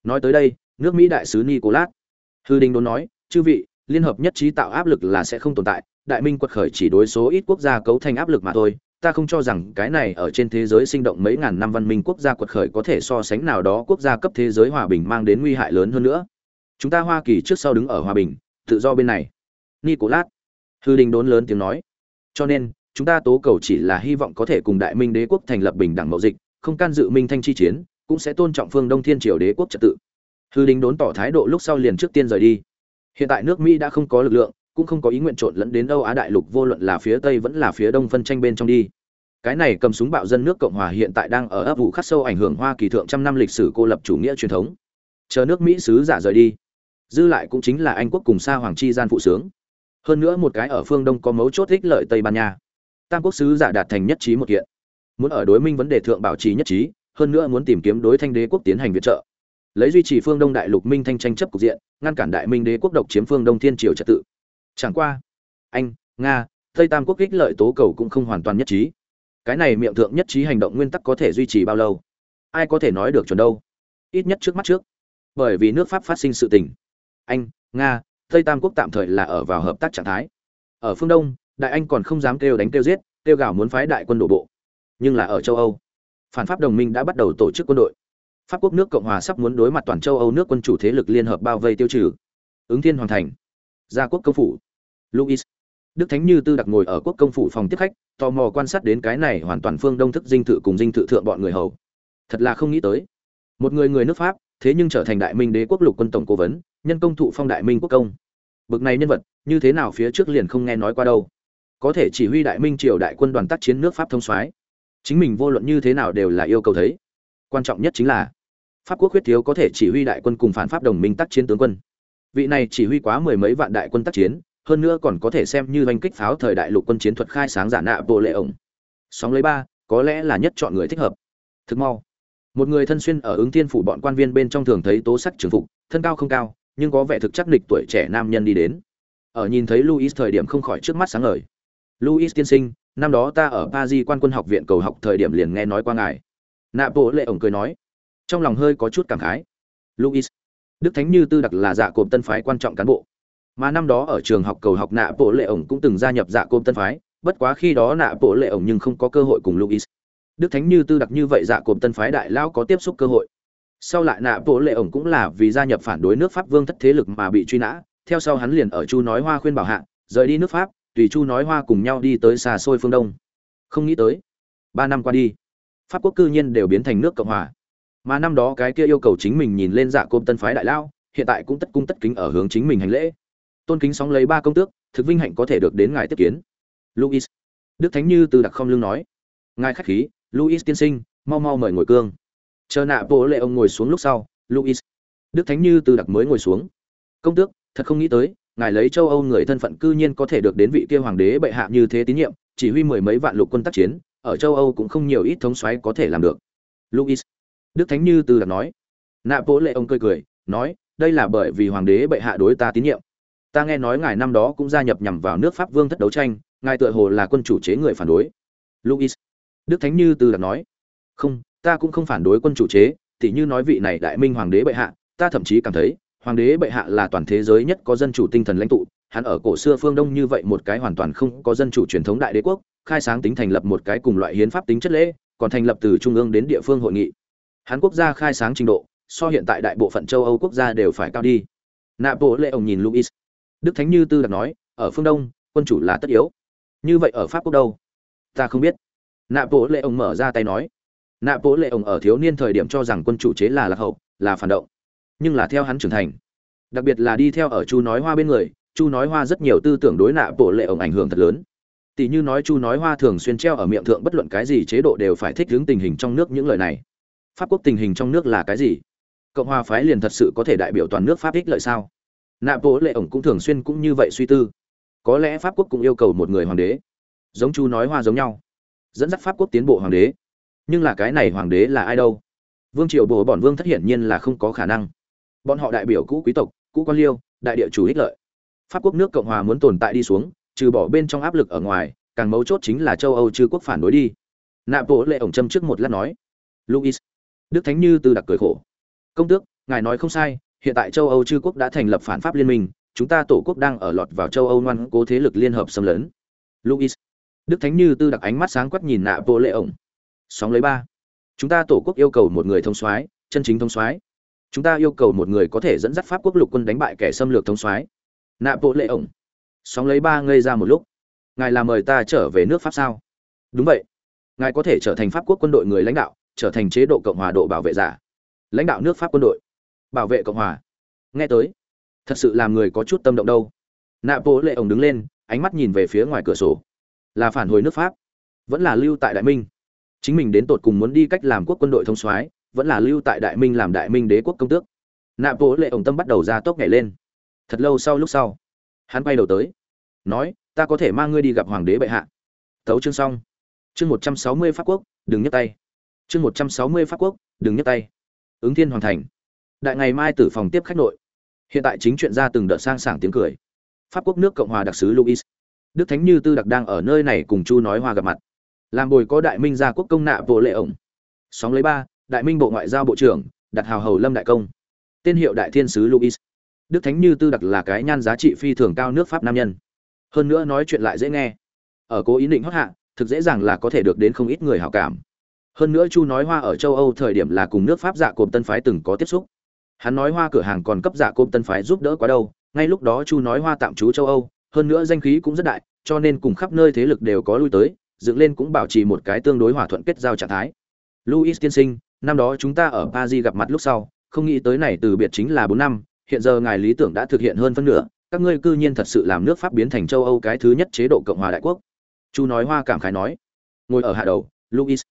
Nói tới đây, nước mỹ đại sứ nicolas hư đình đồn nói, chư vị liên hợp nhất trí tạo áp lực là sẽ không tồn tại, đại minh quật khởi chỉ đối số ít quốc gia cấu thành áp lực mà thôi. Ta không cho rằng cái này ở trên thế giới sinh động mấy ngàn năm văn minh quốc gia quật khởi có thể so sánh nào đó quốc gia cấp thế giới hòa bình mang đến nguy hại lớn hơn nữa. Chúng ta hoa kỳ trước sau đứng ở hòa bình, tự do bên này. Nicolas hư đình đốn lớn tiếng nói. Cho nên, chúng ta tố cầu chỉ là hy vọng có thể cùng đại minh đế quốc thành lập bình đẳng mậu dịch, không can dự minh thanh chi chiến, cũng sẽ tôn trọng phương đông thiên triều đế quốc trật tự. Hư đình đốn tỏ thái độ lúc sau liền trước tiên rời đi hiện tại nước mỹ đã không có lực lượng, cũng không có ý nguyện trộn lẫn đến âu á đại lục, vô luận là phía tây vẫn là phía đông phân tranh bên trong đi. Cái này cầm súng bạo dân nước cộng hòa hiện tại đang ở ấp vụ khắc sâu ảnh hưởng hoa kỳ thượng trăm năm lịch sử cô lập chủ nghĩa truyền thống. Chờ nước mỹ sứ giả rời đi, dư lại cũng chính là anh quốc cùng sa hoàng chi gian phụ sướng. Hơn nữa một cái ở phương đông có mấu chốt ích lợi tây ban nha. Tam quốc sứ giả đạt thành nhất trí một kiện. Muốn ở đối minh vấn đề thượng bảo trì nhất trí, hơn nữa muốn tìm kiếm đối thanh đế quốc tiến hành viện trợ lấy duy trì phương đông đại lục minh thanh tranh chấp cục diện, ngăn cản đại minh đế quốc độc chiếm phương đông thiên triều trật tự. Chẳng qua, anh, nga, tây tam quốc ích lợi tố cầu cũng không hoàn toàn nhất trí. Cái này miệng thượng nhất trí hành động nguyên tắc có thể duy trì bao lâu? Ai có thể nói được chuẩn đâu? Ít nhất trước mắt trước. Bởi vì nước pháp phát sinh sự tình. Anh, nga, tây tam quốc tạm thời là ở vào hợp tác trạng thái. Ở phương đông, đại anh còn không dám kêu đánh kêu giết, kêu gào muốn phái đại quân đổ bộ. Nhưng là ở châu âu, phản pháp đồng minh đã bắt đầu tổ chức quân đội pháp quốc nước cộng hòa sắp muốn đối mặt toàn châu âu nước quân chủ thế lực liên hợp bao vây tiêu trừ. Ứng thiên hoàng thành. Gia quốc công phủ. Luis đức thánh như tư đặc ngồi ở quốc công phủ phòng tiếp khách, tò mò quan sát đến cái này hoàn toàn phương đông thức dinh thự cùng dinh thự thượng bọn người hầu. Thật là không nghĩ tới. Một người người nước pháp, thế nhưng trở thành đại minh đế quốc lục quân tổng cố vấn, nhân công thụ phong đại minh quốc công. Bực này nhân vật, như thế nào phía trước liền không nghe nói qua đâu. Có thể chỉ huy đại minh triều đại quân đoàn tác chiến nước pháp thông soái. Chính mình vô luận như thế nào đều là yêu cầu thấy quan trọng nhất chính là, pháp quốc huyết thiếu có thể chỉ huy đại quân cùng phản pháp đồng minh tác chiến tướng quân. Vị này chỉ huy quá mười mấy vạn đại quân tác chiến, hơn nữa còn có thể xem như oanh kích pháo thời đại lục quân chiến thuật khai sáng giả nạ bộ lệ ổng. Sóng lấy ba, có lẽ là nhất chọn người thích hợp. Thực mau. Một người thân xuyên ở ứng thiên phủ bọn quan viên bên trong thường thấy tố sắc trường phục, thân cao không cao, nhưng có vẻ thực chắc lịch tuổi trẻ nam nhân đi đến. Ở nhìn thấy luis thời điểm không khỏi trước mắt sáng ngời. Luis tiên sinh, năm đó ta ở paris quan quân học viện cầu học thời điểm liền nghe nói qua ngài nạ bộ lệ ổng cười nói. Trong lòng hơi có chút cảm khái. Luis, đức thánh như tư đặc là dạ cộp tân phái quan trọng cán bộ. Mà năm đó ở trường học cầu học nạ bộ lệ ổng cũng từng gia nhập dạ cộp tân phái. Bất quá khi đó nạ bộ lệ ổng nhưng không có cơ hội cùng luis. Đức thánh như tư đặc như vậy dạ cộp tân phái đại lao có tiếp xúc cơ hội. Sau lại nạ bộ lệ ổng cũng là vì gia nhập phản đối nước pháp vương thất thế lực mà bị truy nã. Theo sau hắn liền ở chu nói hoa khuyên bảo hạ, rời đi nước pháp, tùy chu nói hoa cùng nhau đi tới xa xôi phương đông. Không nghĩ tới, ba năm qua đi pháp quốc cư nhiên đều biến thành nước cộng hòa. Mà năm đó cái kia yêu cầu chính mình nhìn lên dạ côm tân phái đại lao, hiện tại cũng tất cung tất kính ở hướng chính mình hành lễ. Tôn kính sóng lấy ba công tước, thực vinh hạnh có thể được đến ngài tiếp kiến. Luis đức thánh như từ đặc không lương nói. Ngài khách khí luis tiên sinh, mau mau mời ngồi cương. Chờ nạ bộ lệ ông ngồi xuống lúc sau luis đức thánh như từ đặc mới ngồi xuống. Công tước, thật không nghĩ tới, ngài lấy châu âu người thân phận cư nhiên có thể được đến vị kia hoàng đế bệ hạ như thế tín nhiệm, chỉ huy mười mấy vạn lục quân tác chiến ở châu âu cũng không nhiều ít thống soái có thể làm được. Luis đức thánh như từ đã nói. Nạ lệ ông cười cười, nói, đây là bởi vì hoàng đế bệ hạ đối ta tín nhiệm. Ta nghe nói ngài năm đó cũng gia nhập nhằm vào nước pháp vương thất đấu tranh, ngài tựa hồ là quân chủ chế người phản đối. Luis đức thánh như từ đã nói. Không, ta cũng không phản đối quân chủ chế, tỉ như nói vị này đại minh hoàng đế bệ hạ, ta thậm chí cảm thấy, hoàng đế bệ hạ là toàn thế giới nhất có dân chủ tinh thần lãnh tụ, hắn ở cổ xưa phương đông như vậy một cái hoàn toàn không có dân chủ truyền thống đại đế quốc khai sáng tính thành lập một cái cùng loại hiến pháp tính chất lễ, còn thành lập từ trung ương đến địa phương hội nghị. Hán quốc gia khai sáng trình độ, so hiện tại đại bộ phận châu âu quốc gia đều phải cao đi. Nạ bộ lệ ông nhìn luis đức thánh như tư đặc nói, ở phương đông, quân chủ là tất yếu. Như vậy ở pháp quốc đâu? Ta không biết. Nạ bộ lệ ông mở ra tay nói. Nạ bộ lệ ông ở thiếu niên thời điểm cho rằng quân chủ chế là lạc hậu, là phản động, nhưng là theo hắn trưởng thành. Đặc biệt là đi theo ở chu nói hoa bên người, chu nói hoa rất nhiều tư tưởng đối nạ bộ lệ ông ảnh hưởng thật lớn tỷ như nói chu nói hoa thường xuyên treo ở miệng thượng bất luận cái gì chế độ đều phải thích ứng tình hình trong nước những lời này. Pháp quốc tình hình trong nước là cái gì? Cộng hòa phái liền thật sự có thể đại biểu toàn nước pháp ích lợi sao? Nạ bố lệ ổng cũng thường xuyên cũng như vậy suy tư. Có lẽ pháp quốc cũng yêu cầu một người hoàng đế. Giống chu nói hoa giống nhau. Dẫn dắt pháp quốc tiến bộ hoàng đế. Nhưng là cái này hoàng đế là ai đâu? Vương triều bồ bọn vương thất hiển nhiên là không có khả năng. Bọn họ đại biểu cũ quý tộc, cũ quan liêu, đại địa chủ ích lợi. Pháp quốc nước cộng hòa muốn tồn tại đi xuống trừ bỏ bên trong áp lực ở ngoài, càng mấu chốt chính là châu âu chư quốc phản đối đi. Nạ bộ lệ ổng châm trước một lát nói, luis, đức thánh như từ đặc cười khổ. Công tước, ngài nói không sai, hiện tại châu âu chư quốc đã thành lập phản pháp liên minh, chúng ta tổ quốc đang ở lọt vào châu âu ngoan cố thế lực liên hợp xâm lấn. Luis, đức thánh như tư đặc ánh mắt sáng quắc nhìn nạ bộ lệ ổng. Sóng lấy ba. Chúng ta tổ quốc yêu cầu một người thông soái, chân chính thông soái. Chúng ta yêu cầu một người có thể dẫn dắt pháp quốc lục quân đánh bại kẻ xâm lược thông soái. Nạ bộ lệ ổng sóng lấy ba ngây ra một lúc. Ngài là mời ta trở về nước pháp sao? Đúng vậy. Ngài có thể trở thành pháp quốc quân đội người lãnh đạo, trở thành chế độ cộng hòa độ bảo vệ giả. Lãnh đạo nước pháp quân đội. Bảo vệ cộng hòa. Nghe tới. Thật sự làm người có chút tâm động đâu. Nạ bố lệ ổng đứng lên, ánh mắt nhìn về phía ngoài cửa sổ. Là phản hồi nước pháp. Vẫn là lưu tại đại minh. Chính mình đến tột cùng muốn đi cách làm quốc quân đội thông soái, vẫn là lưu tại đại minh làm đại minh đế quốc công tước. Nạ bố lệ ổng tâm bắt đầu ra tốc nhảy lên. Thật lâu sau lúc sau hắn quay đầu tới, nói, ta có thể mang ngươi đi gặp hoàng đế bệ hạ. Thấu chương xong. Chương một trăm sáu mươi pháp quốc, đừng nhấc tay. Chương một trăm sáu mươi pháp quốc, đừng nhấc tay. Ứng thiên hoàn thành. Đại ngày mai tử phòng tiếp khách nội. Hiện tại chính chuyện ra từng đợt sang sảng tiếng cười. Pháp quốc nước cộng hòa đặc sứ luis đức thánh như tư đặc đang ở nơi này cùng chu nói hoa gặp mặt. Làm bồi có đại minh gia quốc công nạ vô lệ ổng. Sóng lấy ba, đại minh bộ ngoại giao bộ trưởng, đặt hào hầu lâm đại công. Tên hiệu đại thiên sứ luis đức thánh như tư đặc là cái nhan giá trị phi thường cao nước pháp nam nhân. Hơn nữa nói chuyện lại dễ nghe. Ở cố ý định hót hạ, thực dễ dàng là có thể được đến không ít người hảo cảm. Hơn nữa chu nói hoa ở châu âu thời điểm là cùng nước pháp dạ cộm tân phái từng có tiếp xúc. Hắn nói hoa cửa hàng còn cấp dạ cộm tân phái giúp đỡ quá đâu, ngay lúc đó chu nói hoa tạm trú châu âu, hơn nữa danh khí cũng rất đại, cho nên cùng khắp nơi thế lực đều có lui tới, dựng lên cũng bảo trì một cái tương đối hòa thuận kết giao trạng thái. Louis tiên sinh, năm đó chúng ta ở paris gặp mặt lúc sau, không nghĩ tới này từ biệt chính là bốn năm hiện giờ ngài lý tưởng đã thực hiện hơn phân nửa, các ngươi cư nhiên thật sự làm nước pháp biến thành châu âu cái thứ nhất chế độ cộng hòa đại quốc. Chu nói hoa cảm khái nói. Ngồi ở hạ đầu, louis.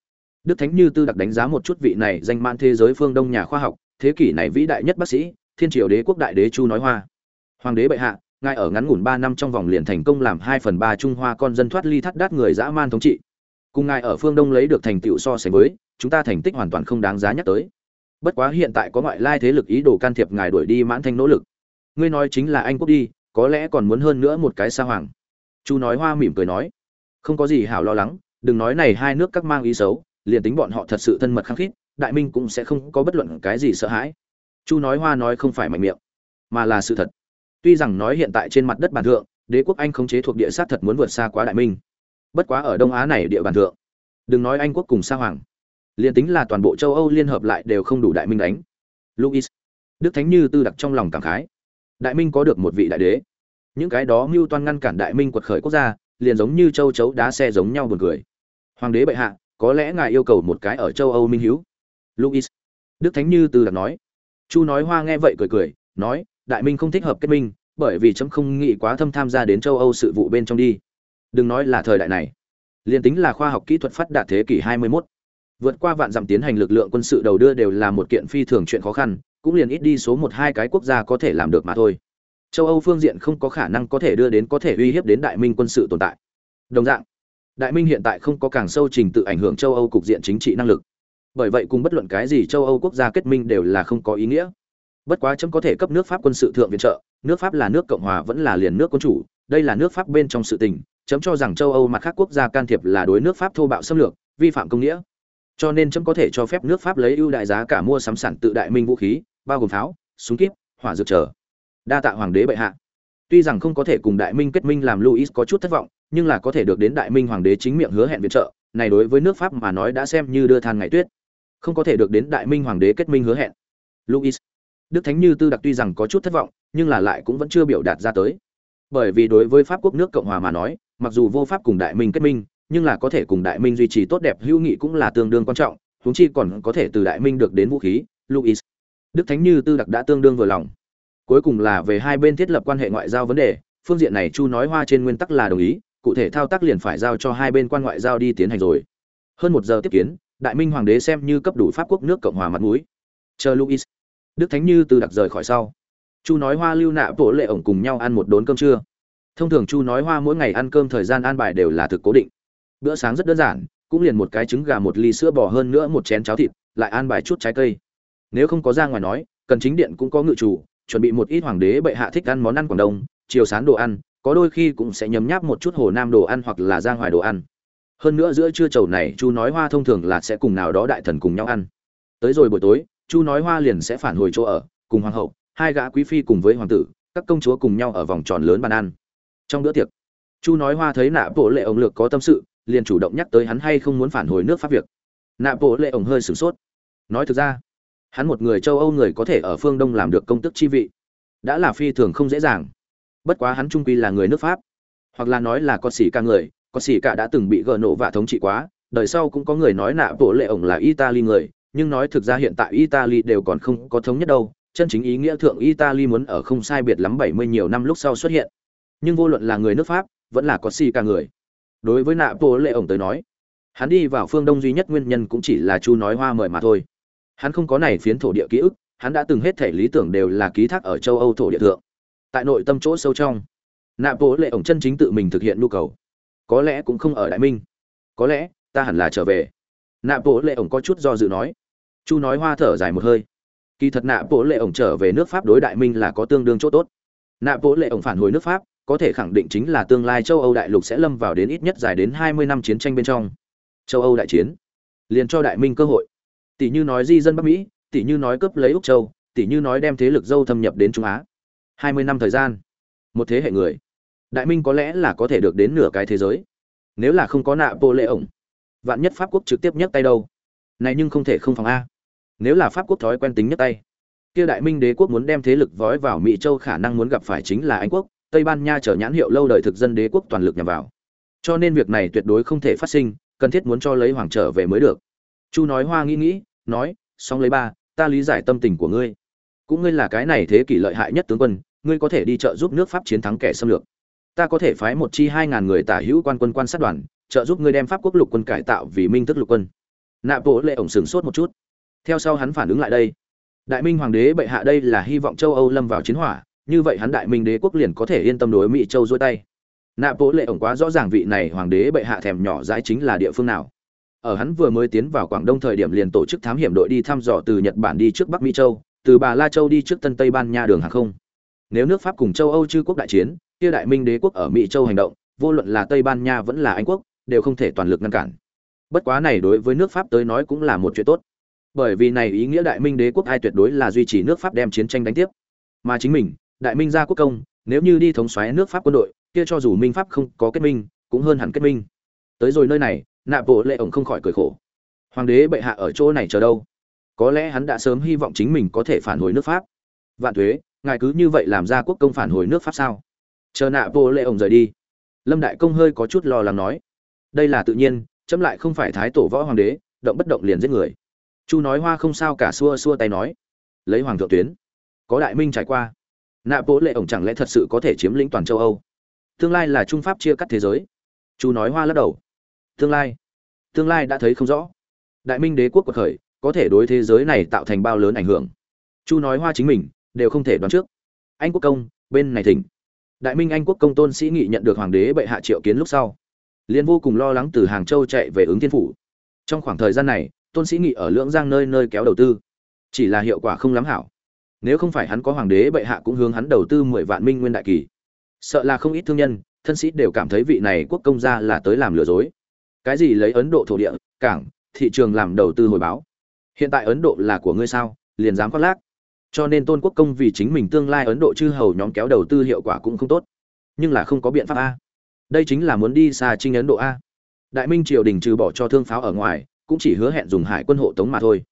Đức thánh như tư đặc đánh giá một chút vị này danh man thế giới phương đông nhà khoa học, thế kỷ này vĩ đại nhất bác sĩ, thiên triều đế quốc đại đế chu nói hoa. Hoàng đế bệ hạ, ngài ở ngắn ngủn ba năm trong vòng liền thành công làm hai phần ba trung hoa con dân thoát ly thắt đát người dã man thống trị. Cùng ngài ở phương đông lấy được thành tựu so sánh với, chúng ta thành tích hoàn toàn không đáng giá nhắc tới bất quá hiện tại có ngoại lai thế lực ý đồ can thiệp ngài đuổi đi mãn thanh nỗ lực. Ngươi nói chính là anh quốc đi, có lẽ còn muốn hơn nữa một cái sa hoàng. Chu nói hoa mỉm cười nói. Không có gì hảo lo lắng, đừng nói này hai nước các mang ý xấu, liền tính bọn họ thật sự thân mật khăng khít, đại minh cũng sẽ không có bất luận cái gì sợ hãi. Chu nói hoa nói không phải mạnh miệng, mà là sự thật. Tuy rằng nói hiện tại trên mặt đất bản thượng, đế quốc anh khống chế thuộc địa sát thật muốn vượt xa quá đại minh. Bất quá ở đông á này địa bàn thượng, đừng nói anh quốc cùng sa hoàng liền tính là toàn bộ châu âu liên hợp lại đều không đủ đại minh đánh. Luis, đức thánh như tư đặc trong lòng cảm khái. Đại minh có được một vị đại đế. Những cái đó mưu toan ngăn cản đại minh quật khởi quốc gia, liền giống như châu chấu đá xe giống nhau buồn cười. Hoàng đế bệ hạ, có lẽ ngài yêu cầu một cái ở châu âu minh hiếu luis, đức thánh như từ đặc nói. Chu nói hoa nghe vậy cười cười, nói, đại minh không thích hợp kết minh, bởi vì chấm không nghĩ quá thâm tham gia đến châu âu sự vụ bên trong đi. Đừng nói là thời đại này. Liền tính là khoa học kỹ thuật phát đạt thế kỷ 21 vượt qua vạn dặm tiến hành lực lượng quân sự đầu đưa đều là một kiện phi thường chuyện khó khăn, cũng liền ít đi số một hai cái quốc gia có thể làm được mà thôi. Châu âu phương diện không có khả năng có thể đưa đến có thể uy hiếp đến đại minh quân sự tồn tại. Đồng dạng, đại minh hiện tại không có càng sâu trình tự ảnh hưởng châu âu cục diện chính trị năng lực. Bởi vậy cùng bất luận cái gì châu âu quốc gia kết minh đều là không có ý nghĩa. Bất quá chấm có thể cấp nước pháp quân sự thượng viện trợ, nước pháp là nước cộng hòa vẫn là liền nước quân chủ, đây là nước pháp bên trong sự tình, chấm cho rằng châu âu mặt khác quốc gia can thiệp là đối nước pháp thô bạo xâm lược, vi phạm công nghĩa cho nên chấm có thể cho phép nước pháp lấy ưu đại giá cả mua sắm sản tự đại minh vũ khí, bao gồm pháo, súng kíp, hỏa dược trở đa tạ hoàng đế bệ hạ. Tuy rằng không có thể cùng đại minh kết minh làm luis có chút thất vọng, nhưng là có thể được đến đại minh hoàng đế chính miệng hứa hẹn viện trợ, này đối với nước pháp mà nói đã xem như đưa than ngày tuyết. Không có thể được đến đại minh hoàng đế kết minh hứa hẹn. Luis đức thánh như tư đặc tuy rằng có chút thất vọng, nhưng là lại cũng vẫn chưa biểu đạt ra tới. Bởi vì đối với pháp quốc nước cộng hòa mà nói, mặc dù vô pháp cùng đại minh kết minh nhưng là có thể cùng đại minh duy trì tốt đẹp hữu nghị cũng là tương đương quan trọng, huống chi còn có thể từ đại minh được đến vũ khí luis đức thánh như tư đặc đã tương đương vừa lòng. Cuối cùng là về hai bên thiết lập quan hệ ngoại giao vấn đề, phương diện này chu nói hoa trên nguyên tắc là đồng ý, cụ thể thao tác liền phải giao cho hai bên quan ngoại giao đi tiến hành rồi. Hơn một giờ tiếp kiến, đại minh hoàng đế xem như cấp đủ pháp quốc nước cộng hòa mặt mũi. Chờ luis đức thánh như Tư đặc rời khỏi sau. Chu nói hoa lưu nạ vỗ lệ ổng cùng nhau ăn một đốn cơm trưa. Thông thường chu nói hoa mỗi ngày ăn cơm thời gian an bài đều là thực cố định bữa sáng rất đơn giản, cũng liền một cái trứng gà một ly sữa bò hơn nữa một chén cháo thịt, lại an bài chút trái cây. Nếu không có ra ngoài nói, cần chính điện cũng có ngự chủ, chuẩn bị một ít hoàng đế bệ hạ thích ăn món ăn quảng đông, chiều sán đồ ăn, có đôi khi cũng sẽ nhấm nháp một chút hồ nam đồ ăn hoặc là ra ngoài đồ ăn. Hơn nữa giữa trưa chầu này, chu nói hoa thông thường là sẽ cùng nào đó đại thần cùng nhau ăn. Tới rồi buổi tối, chu nói hoa liền sẽ phản hồi chỗ ở, cùng hoàng hậu, hai gã quý phi cùng với hoàng tử, các công chúa cùng nhau ở vòng tròn lớn bàn ăn. Trong bữa tiệc, chu nói hoa thấy nạ bộ lệ ông lược có tâm sự liền chủ động nhắc tới hắn hay không muốn phản hồi nước pháp việc. Nạ bộ lệ ổng hơi sửng sốt. Nói thực ra, hắn một người châu âu người có thể ở phương đông làm được công tức chi vị, đã là phi thường không dễ dàng. Bất quá hắn trung quy là người nước pháp, hoặc là nói là có xỉ ca người, có xỉ cả đã từng bị gờ nổ và thống trị quá, đời sau cũng có người nói nạ bộ lệ ổng là italy người, nhưng nói thực ra hiện tại italy đều còn không có thống nhất đâu, chân chính ý nghĩa thượng italy muốn ở không sai biệt lắm bảy mươi nhiều năm lúc sau xuất hiện. Nhưng vô luận là người nước pháp, vẫn là có xỉ ca người đối với nạ bộ lệ ổng tới nói, hắn đi vào phương đông duy nhất nguyên nhân cũng chỉ là chu nói hoa mời mà thôi. Hắn không có này phiến thổ địa ký ức, hắn đã từng hết thể lý tưởng đều là ký thác ở châu âu thổ địa thượng. Tại nội tâm chỗ sâu trong, nạ bộ lệ ổng chân chính tự mình thực hiện nhu cầu. Có lẽ cũng không ở đại minh. Có lẽ, ta hẳn là trở về. Nạ bộ lệ ổng có chút do dự nói. Chu nói hoa thở dài một hơi. Kỳ thật nạ bộ lệ ổng trở về nước pháp đối đại minh là có tương đương chỗ tốt. Nạ bộ lệ ổng phản hồi nước pháp có thể khẳng định chính là tương lai châu âu đại lục sẽ lâm vào đến ít nhất dài đến hai mươi năm chiến tranh bên trong. Châu âu đại chiến, liền cho đại minh cơ hội. Tỷ như nói di dân bắc mỹ, tỷ như nói cướp lấy úc châu, tỷ như nói đem thế lực dâu thâm nhập đến trung á. hai mươi năm thời gian, một thế hệ người. Đại minh có lẽ là có thể được đến nửa cái thế giới. Nếu là không có nạ bộ lệ ổng vạn nhất pháp quốc trực tiếp nhấc tay đâu? Này nhưng không thể không phòng a. Nếu là pháp quốc thói quen tính nhấc tay, kia đại minh đế quốc muốn đem thế lực vói vào mỹ châu khả năng muốn gặp phải chính là anh quốc tây ban nha trở nhãn hiệu lâu đời thực dân đế quốc toàn lực nhằm vào. Cho nên việc này tuyệt đối không thể phát sinh, cần thiết muốn cho lấy hoàng trở về mới được. Chu nói hoa nghĩ nghĩ, nói xong lấy ba, ta lý giải tâm tình của ngươi. Cũng ngươi là cái này thế kỷ lợi hại nhất tướng quân, ngươi có thể đi trợ giúp nước pháp chiến thắng kẻ xâm lược. Ta có thể phái một chi hai ngàn người tả hữu quan quân quan sát đoàn, trợ giúp ngươi đem pháp quốc lục quân cải tạo vì minh thức lục quân. Nạ bộ lệ ổng sửng sốt một chút. Theo sau hắn phản ứng lại đây. Đại minh hoàng đế bệ hạ đây là hy vọng châu âu lâm vào chiến hỏa như vậy hắn đại minh đế quốc liền có thể yên tâm đối mỹ châu dôi tay. Nạ bố lệ ổng quá rõ ràng vị này hoàng đế bệ hạ thèm nhỏ dãi chính là địa phương nào. Ở hắn vừa mới tiến vào quảng đông thời điểm liền tổ chức thám hiểm đội đi thăm dò từ nhật bản đi trước bắc mỹ châu, từ bà la châu đi trước tân tây ban nha đường hàng không. Nếu nước pháp cùng châu âu chư quốc đại chiến, kia đại minh đế quốc ở mỹ châu hành động, vô luận là tây ban nha vẫn là anh quốc, đều không thể toàn lực ngăn cản. Bất quá này đối với nước pháp tới nói cũng là một chuyện tốt. Bởi vì này ý nghĩa đại minh đế quốc ai tuyệt đối là duy trì nước pháp đem chiến tranh đánh tiếp. Mà chính mình đại minh gia quốc công, nếu như đi thống xoáy nước pháp quân đội, kia cho dù minh pháp không có kết minh, cũng hơn hẳn kết minh. Tới rồi nơi này, nạ bộ lệ ổng không khỏi cười khổ. Hoàng đế bệ hạ ở chỗ này chờ đâu? Có lẽ hắn đã sớm hy vọng chính mình có thể phản hồi nước pháp. Vạn thuế, ngài cứ như vậy làm ra quốc công phản hồi nước pháp sao? Chờ nạ bộ lệ ổng rời đi. Lâm đại công hơi có chút lo lắng nói. Đây là tự nhiên, chấm lại không phải thái tổ võ hoàng đế, động bất động liền giết người. Chu nói hoa không sao cả xua xua tay nói. Lấy hoàng thượng tuyến. Có đại minh trải qua nạ bố lệ ổng chẳng lẽ thật sự có thể chiếm lĩnh toàn châu âu? Tương lai là trung pháp chia cắt thế giới. Chu nói hoa lắc đầu. Tương lai. Tương lai đã thấy không rõ. Đại minh đế quốc cuộc khởi, có thể đối thế giới này tạo thành bao lớn ảnh hưởng. Chu nói hoa chính mình, đều không thể đoán trước. Anh quốc công, bên này thỉnh. Đại minh anh quốc công tôn sĩ nghị nhận được hoàng đế bệ hạ triệu kiến lúc sau. Liền vô cùng lo lắng từ hàng châu chạy về ứng thiên phủ. Trong khoảng thời gian này, tôn sĩ nghị ở lưỡng giang nơi nơi kéo đầu tư. Chỉ là hiệu quả không lắm hảo nếu không phải hắn có hoàng đế bệ hạ cũng hướng hắn đầu tư mười vạn minh nguyên đại kỳ. Sợ là không ít thương nhân, thân sĩ đều cảm thấy vị này quốc công gia là tới làm lừa dối. Cái gì lấy ấn độ thổ địa, cảng, thị trường làm đầu tư hồi báo? Hiện tại ấn độ là của ngươi sao? Liền dám khoác lác. Cho nên tôn quốc công vì chính mình tương lai ấn độ chư hầu nhóm kéo đầu tư hiệu quả cũng không tốt. Nhưng là không có biện pháp a. Đây chính là muốn đi xa trinh ấn độ a. Đại minh triều đình trừ bỏ cho thương pháo ở ngoài, cũng chỉ hứa hẹn dùng hải quân hộ tống mà thôi.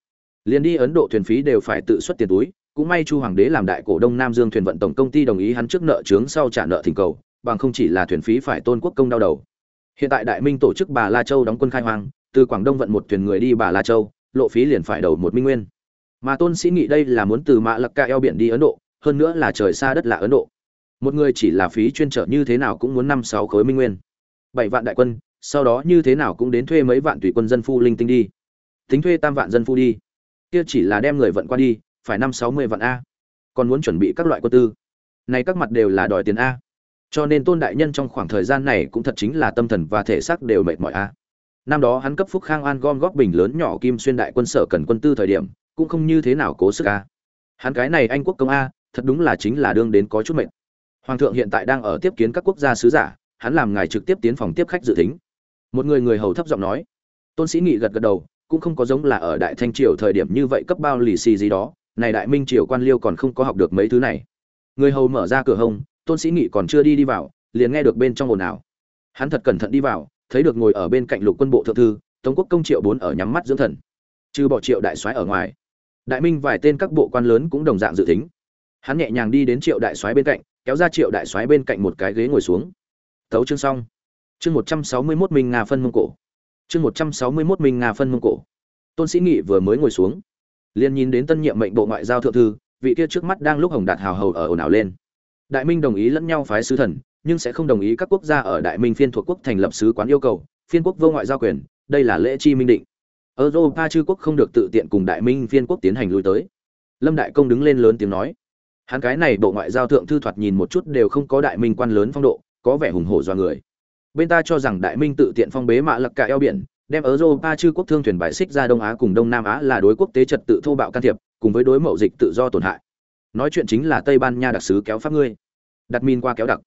Liền đi ấn độ thuyền phí đều phải tự xuất tiền túi cũng may chu hoàng đế làm đại cổ đông nam dương thuyền vận tổng công ty đồng ý hắn trước nợ trướng sau trả nợ thỉnh cầu, bằng không chỉ là thuyền phí phải tôn quốc công đau đầu. Hiện tại đại minh tổ chức bà la châu đóng quân khai hoang, từ quảng đông vận một thuyền người đi bà la châu, lộ phí liền phải đầu một minh nguyên. Mà tôn sĩ nghĩ đây là muốn từ mã lặc ca eo biển đi ấn độ, hơn nữa là trời xa đất là ấn độ. Một người chỉ là phí chuyên trở như thế nào cũng muốn năm sáu khối minh nguyên. Bảy vạn đại quân, sau đó như thế nào cũng đến thuê mấy vạn tùy quân dân phu linh tinh đi. Tính thuê tam vạn dân phu đi. Kia chỉ là đem người vận qua đi phải năm sáu mươi vạn a. Còn muốn chuẩn bị các loại quân tư. Này các mặt đều là đòi tiền a. Cho nên tôn đại nhân trong khoảng thời gian này cũng thật chính là tâm thần và thể xác đều mệt mỏi a. Năm đó hắn cấp phúc khang an gom góp bình lớn nhỏ kim xuyên đại quân sở cần quân tư thời điểm, cũng không như thế nào cố sức a. Hắn cái này anh quốc công a, thật đúng là chính là đương đến có chút mệt. Hoàng thượng hiện tại đang ở tiếp kiến các quốc gia sứ giả, hắn làm ngài trực tiếp tiến phòng tiếp khách dự tính. Một người người hầu thấp giọng nói. Tôn sĩ nghị gật gật đầu, cũng không có giống là ở đại thanh triều thời điểm như vậy cấp bao lì xì gì đó này đại minh triều quan liêu còn không có học được mấy thứ này. Người hầu mở ra cửa hông, tôn sĩ nghị còn chưa đi đi vào, liền nghe được bên trong ồn ào. Hắn thật cẩn thận đi vào, thấy được ngồi ở bên cạnh lục quân bộ thượng thư, tống quốc công triệu bốn ở nhắm mắt dưỡng thần. Trừ bỏ triệu đại soái ở ngoài, đại minh vài tên các bộ quan lớn cũng đồng dạng dự tính. Hắn nhẹ nhàng đi đến triệu đại soái bên cạnh, kéo ra triệu đại soái bên cạnh một cái ghế ngồi xuống. Thấu chương xong. Chương một trăm sáu mươi mốt minh nga phân mông cổ. Chương một trăm sáu mươi mốt minh nga phân mông cổ. Tôn sĩ nghị vừa mới ngồi xuống liền nhìn đến tân nhiệm mệnh bộ ngoại giao thượng thư, vị kia trước mắt đang lúc hồng đạt hào hầu ở ồn ào lên. Đại minh đồng ý lẫn nhau phái sứ thần, nhưng sẽ không đồng ý các quốc gia ở đại minh phiên thuộc quốc thành lập sứ quán yêu cầu, phiên quốc vô ngoại giao quyền, đây là lễ chi minh định. Europa chư quốc không được tự tiện cùng đại minh phiên quốc tiến hành lui tới. Lâm đại công đứng lên lớn tiếng nói. Hắn cái này bộ ngoại giao thượng thư thoạt nhìn một chút đều không có đại minh quan lớn phong độ, có vẻ hùng hổ do người. Bên ta cho rằng đại minh tự tiện phong bế mạ lặc cả eo biển đem europa chư quốc thương thuyền bài xích ra đông á cùng đông nam á là đối quốc tế trật tự thô bạo can thiệp, cùng với đối mậu dịch tự do tổn hại. Nói chuyện chính là tây ban nha đặc sứ kéo pháp ngươi. Đặt min qua kéo đặc.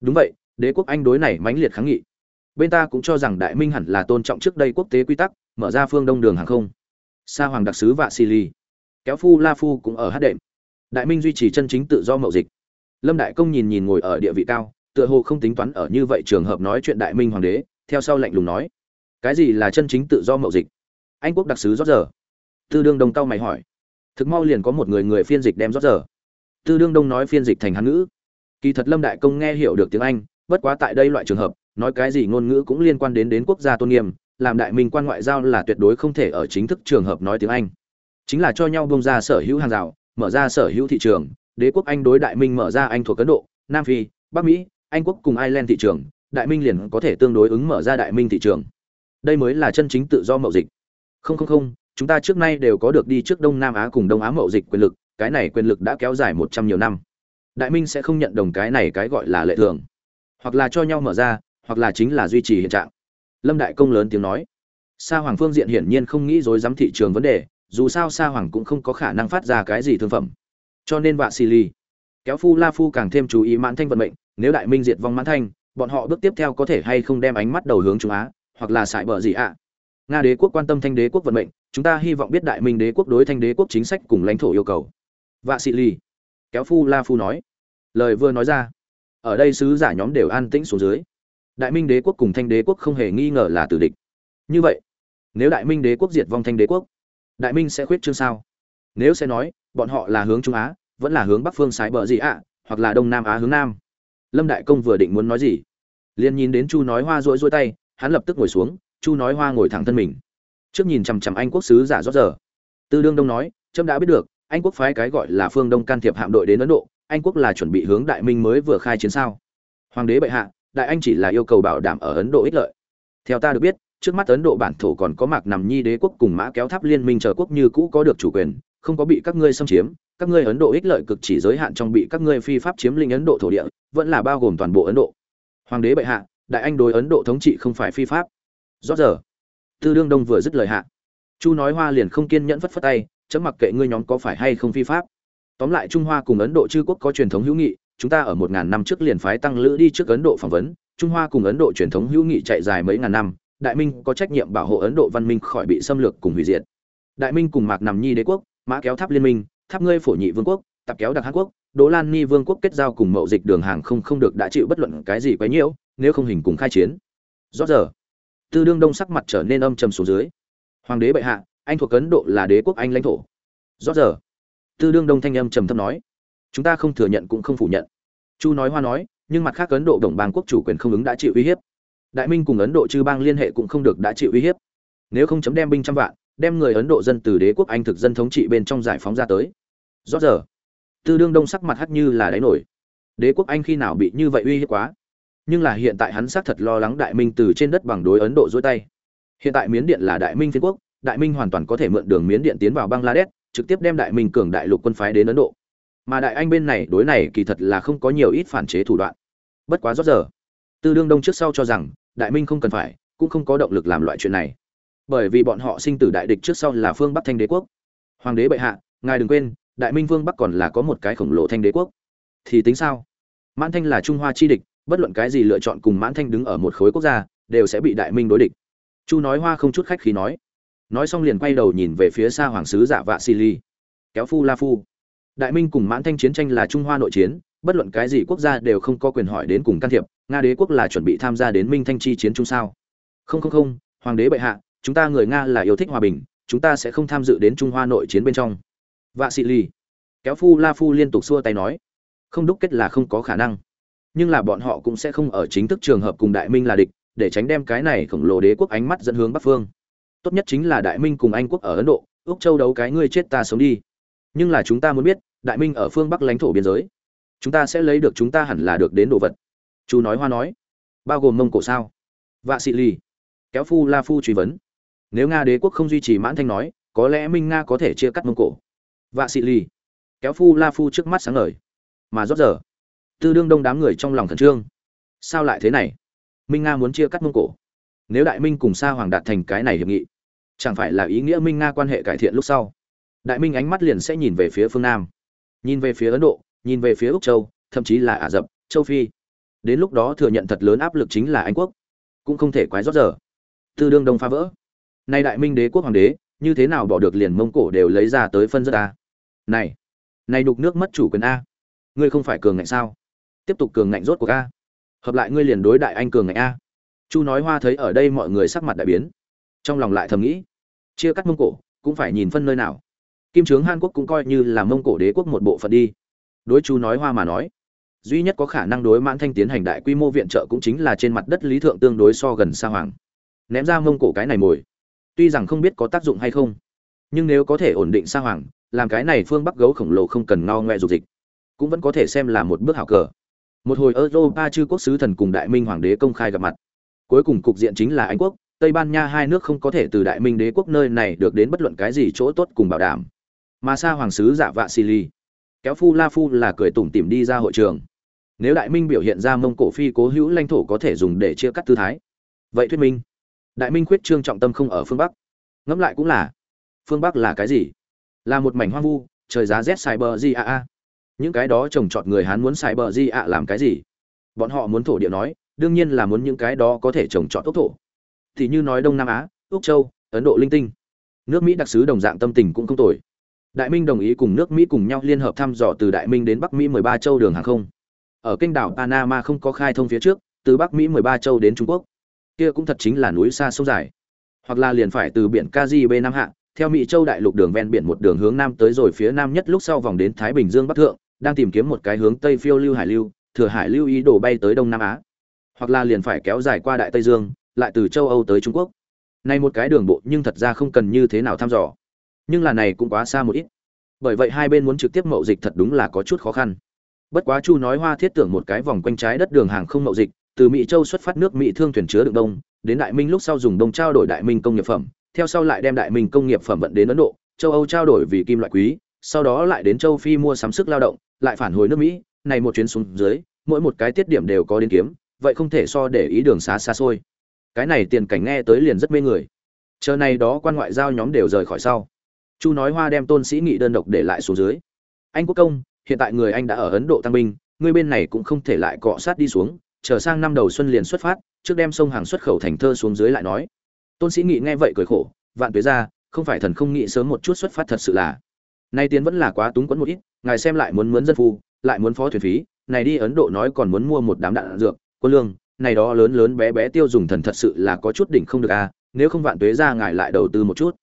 Đúng vậy, đế quốc anh đối này mãnh liệt kháng nghị. Bên ta cũng cho rằng đại minh hẳn là tôn trọng trước đây quốc tế quy tắc, mở ra phương đông đường hàng không. Sa hoàng đặc sứ vạ xì kéo phu la phu cũng ở hát đệm. Đại minh duy trì chân chính tự do mậu dịch. Lâm đại công nhìn nhìn ngồi ở địa vị cao, tựa hồ không tính toán ở như vậy trường hợp nói chuyện đại minh hoàng đế, theo sau lạnh lùng nói cái gì là chân chính tự do mậu dịch? Anh quốc đặc sứ rót giờ. Tư đương đông cao mày hỏi. Thực mau liền có một người người phiên dịch đem rót giờ. Tư đương đông nói phiên dịch thành hán ngữ. Kỳ thật lâm đại công nghe hiểu được tiếng anh, bất quá tại đây loại trường hợp, nói cái gì ngôn ngữ cũng liên quan đến đến quốc gia tôn nghiêm, làm đại minh quan ngoại giao là tuyệt đối không thể ở chính thức trường hợp nói tiếng anh. Chính là cho nhau bông ra sở hữu hàng rào, mở ra sở hữu thị trường, đế quốc anh đối đại minh mở ra anh thuộc ấn độ, nam phi, bắc mỹ, anh quốc cùng ireland thị trường, đại minh liền có thể tương đối ứng mở ra đại minh thị trường đây mới là chân chính tự do mậu dịch. Không không không, chúng ta trước nay đều có được đi trước đông nam á cùng đông á mậu dịch quyền lực, cái này quyền lực đã kéo dài một trăm nhiều năm. Đại minh sẽ không nhận đồng cái này cái gọi là lệ thường. Hoặc là cho nhau mở ra, hoặc là chính là duy trì hiện trạng. Lâm đại công lớn tiếng nói. Sa hoàng phương diện hiển nhiên không nghĩ dối dám thị trường vấn đề, dù sao sa hoàng cũng không có khả năng phát ra cái gì thương phẩm. Cho nên vạ xì ly kéo phu la phu càng thêm chú ý mãn thanh vận mệnh, nếu đại minh diệt vong mãn thanh, bọn họ bước tiếp theo có thể hay không đem ánh mắt đầu hướng trung á hoặc là sải bờ gì ạ? Nga đế quốc quan tâm thanh đế quốc vận mệnh, chúng ta hy vọng biết đại minh đế quốc đối thanh đế quốc chính sách cùng lãnh thổ yêu cầu. Vạ sĩ ly kéo phu la phu nói. Lời vừa nói ra, ở đây sứ giả nhóm đều an tĩnh xuống dưới. Đại minh đế quốc cùng thanh đế quốc không hề nghi ngờ là tử địch. Như vậy, nếu đại minh đế quốc diệt vong thanh đế quốc, đại minh sẽ khuyết chương sao? Nếu sẽ nói, bọn họ là hướng trung á, vẫn là hướng bắc phương sái bờ gì ạ, hoặc là đông nam á hướng nam. Lâm đại công vừa định muốn nói gì, liền nhìn đến chu nói hoa rỗi rỗi tay hắn lập tức ngồi xuống, chu nói hoa ngồi thẳng thân mình. Trước nhìn chằm chằm anh quốc sứ giả rót giờ. Tư đương đông nói trâm đã biết được, anh quốc phái cái gọi là phương đông can thiệp hạm đội đến ấn độ, anh quốc là chuẩn bị hướng đại minh mới vừa khai chiến sao? Hoàng đế bệ hạ, đại anh chỉ là yêu cầu bảo đảm ở ấn độ ích lợi. Theo ta được biết, trước mắt ấn độ bản thổ còn có mạc nằm nhi đế quốc cùng mã kéo tháp liên minh chờ quốc như cũ có được chủ quyền, không có bị các ngươi xâm chiếm, các ngươi ấn độ ích lợi cực chỉ giới hạn trong bị các ngươi phi pháp chiếm lĩnh ấn độ thổ địa, vẫn là bao gồm toàn bộ ấn độ. Hoàng đế bệ hạ đại anh đối ấn độ thống trị không phải phi pháp. Rót giờ, tư đương đông vừa dứt lời hạ. Chu nói hoa liền không kiên nhẫn phất phất tay, chấm mặc kệ ngươi nhóm có phải hay không phi pháp. Tóm lại trung hoa cùng ấn độ chư quốc có truyền thống hữu nghị, chúng ta ở một ngàn năm trước liền phái tăng lữ đi trước ấn độ phỏng vấn. Trung hoa cùng ấn độ truyền thống hữu nghị chạy dài mấy ngàn năm, đại minh có trách nhiệm bảo hộ ấn độ văn minh khỏi bị xâm lược cùng hủy diệt. Đại minh cùng mạc nằm nhi đế quốc, mã kéo tháp liên minh, tháp ngươi phổ nhị vương quốc tập kéo đặc hàn quốc, đỗ lan ni vương quốc kết giao cùng mậu dịch đường hàng không không được đã chịu bất luận cái gì quấy nhiễu nếu không hình cùng khai chiến. Rõ giờ, tư đương đông sắc mặt trở nên âm trầm xuống dưới. Hoàng đế bệ hạ, anh thuộc ấn độ là đế quốc anh lãnh thổ. Rõ giờ, tư đương đông thanh âm trầm thấp nói, chúng ta không thừa nhận cũng không phủ nhận. Chu nói hoa nói, nhưng mặt khác ấn độ đồng bang quốc chủ quyền không ứng đã chịu uy hiếp. Đại minh cùng ấn độ chư bang liên hệ cũng không được đã chịu uy hiếp. Nếu không chấm đem binh trăm vạn, đem người ấn độ dân từ đế quốc anh thực dân thống trị bên trong giải phóng ra tới. Rõ giờ, tư đương đông sắc mặt hắt như là đáy nổi. Đế quốc anh khi nào bị như vậy uy hiếp quá? Nhưng là hiện tại hắn xác thật lo lắng đại minh từ trên đất bằng đối ấn độ dối tay. Hiện tại miến điện là đại minh phiên quốc, đại minh hoàn toàn có thể mượn đường miến điện tiến vào bangladesh, trực tiếp đem đại minh cường đại lục quân phái đến ấn độ. Mà đại anh bên này đối này kỳ thật là không có nhiều ít phản chế thủ đoạn. Bất quá rót giờ, tư đương đông trước sau cho rằng, đại minh không cần phải, cũng không có động lực làm loại chuyện này. Bởi vì bọn họ sinh tử đại địch trước sau là phương bắc thanh đế quốc. Hoàng đế bệ hạ, ngài đừng quên, đại minh vương bắc còn là có một cái khổng lồ thanh đế quốc. Thì tính sao? Mãn thanh là trung hoa chi địch bất luận cái gì lựa chọn cùng mãn thanh đứng ở một khối quốc gia, đều sẽ bị đại minh đối địch. Chu nói hoa không chút khách khí nói. Nói xong liền quay đầu nhìn về phía xa hoàng sứ giả vạ xì ly kéo phu la phu. Đại minh cùng mãn thanh chiến tranh là trung hoa nội chiến, bất luận cái gì quốc gia đều không có quyền hỏi đến cùng can thiệp, nga đế quốc là chuẩn bị tham gia đến minh thanh chi chiến chung sao. Không không không, hoàng đế bệ hạ, chúng ta người nga là yêu thích hòa bình, chúng ta sẽ không tham dự đến trung hoa nội chiến bên trong. Vạ xị ly kéo phu la phu liên tục xua tay nói. Không đúc kết là không có khả năng nhưng là bọn họ cũng sẽ không ở chính thức trường hợp cùng đại minh là địch, để tránh đem cái này khổng lồ đế quốc ánh mắt dẫn hướng bắc phương. Tốt nhất chính là đại minh cùng anh quốc ở ấn độ, úc châu đấu cái ngươi chết ta sống đi. Nhưng là chúng ta muốn biết, đại minh ở phương bắc lãnh thổ biên giới. Chúng ta sẽ lấy được chúng ta hẳn là được đến đồ vật. Chú nói hoa nói. Bao gồm mông cổ sao? Vạ xị Lì. Kéo phu la phu truy vấn. Nếu nga đế quốc không duy trì mãn thanh nói, có lẽ minh nga có thể chia cắt mông cổ. Vạ xị Lì. Kéo phu la phu trước mắt sáng ngời. Mà rót giờ tư đương đông đám người trong lòng khẩn trương. Sao lại thế này? Minh nga muốn chia cắt mông cổ. Nếu đại minh cùng sa hoàng đạt thành cái này hiệp nghị, chẳng phải là ý nghĩa minh nga quan hệ cải thiện lúc sau? Đại minh ánh mắt liền sẽ nhìn về phía phương nam, nhìn về phía ấn độ, nhìn về phía úc châu, thậm chí là ả rập, châu phi. Đến lúc đó thừa nhận thật lớn áp lực chính là anh quốc. Cũng không thể quái rót giờ. Tư đương đông phá vỡ. Nay đại minh đế quốc hoàng đế, như thế nào bỏ được liền mông cổ đều lấy ra tới phân rất ta này này đục nước mất chủ quyền a. Ngươi không phải cường ngạnh sao? Tiếp tục cường ngạnh rốt của ca hợp lại ngươi liền đối đại anh cường ngạnh a. Chu nói hoa thấy ở đây mọi người sắc mặt đại biến. Trong lòng lại thầm nghĩ, chia cắt mông cổ, cũng phải nhìn phân nơi nào. Kim trướng hàn quốc cũng coi như là mông cổ đế quốc một bộ phận đi. Đối chu nói hoa mà nói, duy nhất có khả năng đối mãn thanh tiến hành đại quy mô viện trợ cũng chính là trên mặt đất lý thượng tương đối so gần xa hoàng. Ném ra mông cổ cái này mồi. Tuy rằng không biết có tác dụng hay không, nhưng nếu có thể ổn định xa hoàng, làm cái này phương bắc gấu khổng lồ không cần ngao ngoe dục dịch, cũng vẫn có thể xem là một bước hảo cờ một hồi europa chư quốc sứ thần cùng đại minh hoàng đế công khai gặp mặt. Cuối cùng cục diện chính là anh quốc, tây ban nha hai nước không có thể từ đại minh đế quốc nơi này được đến bất luận cái gì chỗ tốt cùng bảo đảm. Mà xa hoàng sứ giả vạ xì ly kéo phu la phu là cười tủm tỉm đi ra hội trường. Nếu đại minh biểu hiện ra mông cổ phi cố hữu lãnh thổ có thể dùng để chia cắt tư thái. Vậy thuyết minh, đại minh khuyết trương trọng tâm không ở phương bắc. Ngẫm lại cũng là, phương bắc là cái gì? Là một mảnh hoang vu, trời giá rét cyber bờ a a à à? Những cái đó trồng trọt người hán muốn xài bờ di ạ, làm cái gì? Bọn họ muốn thổ địa nói, đương nhiên là muốn những cái đó có thể trồng trọt ốc thổ. Thì như nói đông nam á, úc châu, ấn độ linh tinh. Nước mỹ đặc sứ đồng dạng tâm tình cũng không tồi. Đại minh đồng ý cùng nước mỹ cùng nhau liên hợp thăm dò từ đại minh đến bắc mỹ 13 châu đường hàng không. Ở kênh đảo panama không có khai thông phía trước, từ bắc mỹ 13 châu đến trung quốc. Kia cũng thật chính là núi xa sông dài. Hoặc là liền phải từ biển Caribe nam hạ, theo mỹ châu đại lục đường ven biển một đường hướng nam tới rồi phía nam nhất lúc sau vòng đến thái bình dương bắc thượng đang tìm kiếm một cái hướng tây phiêu lưu hải lưu, thừa hải lưu ý đồ bay tới đông nam á. Hoặc là liền phải kéo dài qua đại tây dương, lại từ châu âu tới trung quốc. Này một cái đường bộ nhưng thật ra không cần như thế nào thăm dò. Nhưng là này cũng quá xa một ít. Bởi vậy hai bên muốn trực tiếp mậu dịch thật đúng là có chút khó khăn. Bất quá chu nói hoa thiết tưởng một cái vòng quanh trái đất đường hàng không mậu dịch, từ mỹ châu xuất phát nước mỹ thương thuyền chứa đựng đông, đến đại minh lúc sau dùng đông trao đổi đại minh công nghiệp phẩm, theo sau lại đem đại minh công nghiệp phẩm vận đến ấn độ, châu âu trao đổi vì kim loại quý, sau đó lại đến châu phi mua sắm sức lao động lại phản hồi nước mỹ, này một chuyến xuống dưới, mỗi một cái tiết điểm đều có đến kiếm, vậy không thể so để ý đường xá xa xôi. Cái này tiền cảnh nghe tới liền rất mê người. Chờ này đó quan ngoại giao nhóm đều rời khỏi sau. Chu nói hoa đem tôn sĩ nghị đơn độc để lại xuống dưới. Anh quốc công, hiện tại người anh đã ở ấn độ tăng binh, người bên này cũng không thể lại cọ sát đi xuống, chờ sang năm đầu xuân liền xuất phát, trước đem sông hàng xuất khẩu thành thơ xuống dưới lại nói. Tôn sĩ nghị nghe vậy cười khổ, vạn tuế ra, không phải thần không nghĩ sớm một chút xuất phát thật sự là nay tiến vẫn là quá túng quẫn một ít, ngài xem lại muốn mướn dân phu, lại muốn phó thuyền phí, này đi ấn độ nói còn muốn mua một đám đạn dược, quân lương, này đó lớn lớn bé bé tiêu dùng thần thật sự là có chút đỉnh không được à nếu không vạn tuế ra ngài lại đầu tư một chút.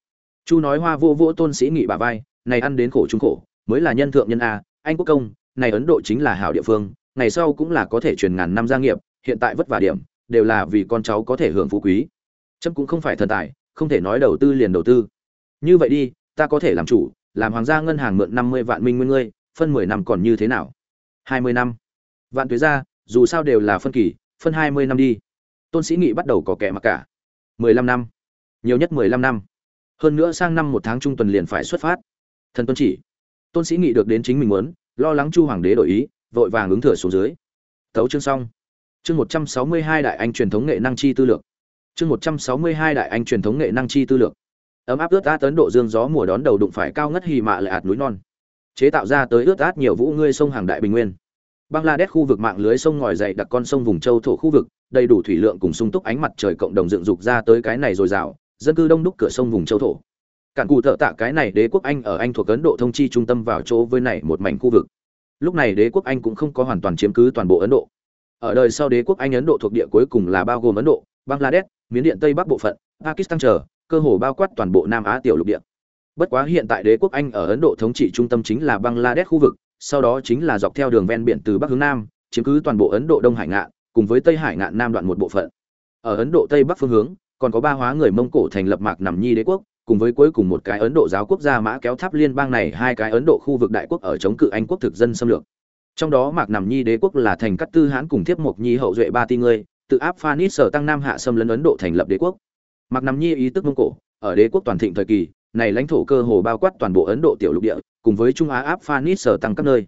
Chu nói hoa vô vô tôn sĩ nghị bà vai, này ăn đến khổ trung khổ, mới là nhân thượng nhân a anh quốc công, này ấn độ chính là hảo địa phương, ngày sau cũng là có thể truyền ngàn năm gia nghiệp, hiện tại vất vả điểm, đều là vì con cháu có thể hưởng phú quý. Chấm cũng không phải thần tài, không thể nói đầu tư liền đầu tư. Như vậy đi, ta có thể làm chủ làm hoàng gia ngân hàng mượn năm mươi vạn minh nguyên ngươi, phân mười năm còn như thế nào? Hai mươi năm. Vạn tuế ra, dù sao đều là phân kỳ, phân hai mươi năm đi. Tôn sĩ nghị bắt đầu có kẻ mặc cả. mười lăm năm. Nhiều nhất mười lăm năm. Hơn nữa sang năm một tháng trung tuần liền phải xuất phát. Thần tuân chỉ. Tôn sĩ nghị được đến chính mình muốn, lo lắng chu hoàng đế đổi ý, vội vàng ứng thừa xuống dưới. Thấu chương xong. Chương một trăm sáu mươi hai đại anh truyền thống nghệ năng chi tư lược. Chương một trăm sáu mươi hai đại anh truyền thống nghệ năng chi tư lược ấm áp ướt át ấn độ dương gió mùa đón đầu đụng phải cao ngất hì mạ lại ạt núi non. Chế tạo ra tới ướt át nhiều vũ ngươi sông hàng đại bình nguyên. Bangladesh khu vực mạng lưới sông ngòi dày đặc con sông vùng châu thổ khu vực, đầy đủ thủy lượng cùng sung túc ánh mặt trời cộng đồng dựng dục ra tới cái này dồi dào, dân cư đông đúc cửa sông vùng châu thổ. Cản cụ thợ tạ cái này đế quốc anh ở anh thuộc ấn độ thông chi trung tâm vào chỗ với này một mảnh khu vực. Lúc này đế quốc anh cũng không có hoàn toàn chiếm cứ toàn bộ ấn độ. Ở đời sau đế quốc anh ấn độ thuộc địa cuối cùng là bao gồm ấn độ, bangladesh, miến điện tây bắc bộ phận, pakistan chờ cơ hồ bao quát toàn bộ nam á tiểu lục địa. Bất quá hiện tại đế quốc anh ở ấn độ thống trị trung tâm chính là bangladesh khu vực, sau đó chính là dọc theo đường ven biển từ bắc hướng nam, chiếm cứ toàn bộ ấn độ đông hải ngạn, cùng với tây hải ngạn nam đoạn một bộ phận. Ở ấn độ tây bắc phương hướng, còn có ba hóa người mông cổ thành lập mạc nằm nhi đế quốc, cùng với cuối cùng một cái ấn độ giáo quốc gia mã kéo tháp liên bang này, hai cái ấn độ khu vực đại quốc ở chống cự anh quốc thực dân xâm lược. Trong đó mạc nằm nhi đế quốc là thành cắt tư hãn cùng thiếp mộc nhi hậu duệ ba ti người tự áp Phanis sở tăng nam hạ xâm lấn ấn độ thành lập đế quốc mạc nằm nhi ý tức mông cổ, ở đế quốc toàn thịnh thời kỳ, này lãnh thổ cơ hồ bao quát toàn bộ ấn độ tiểu lục địa, cùng với trung á áp Phanis sở tăng các nơi.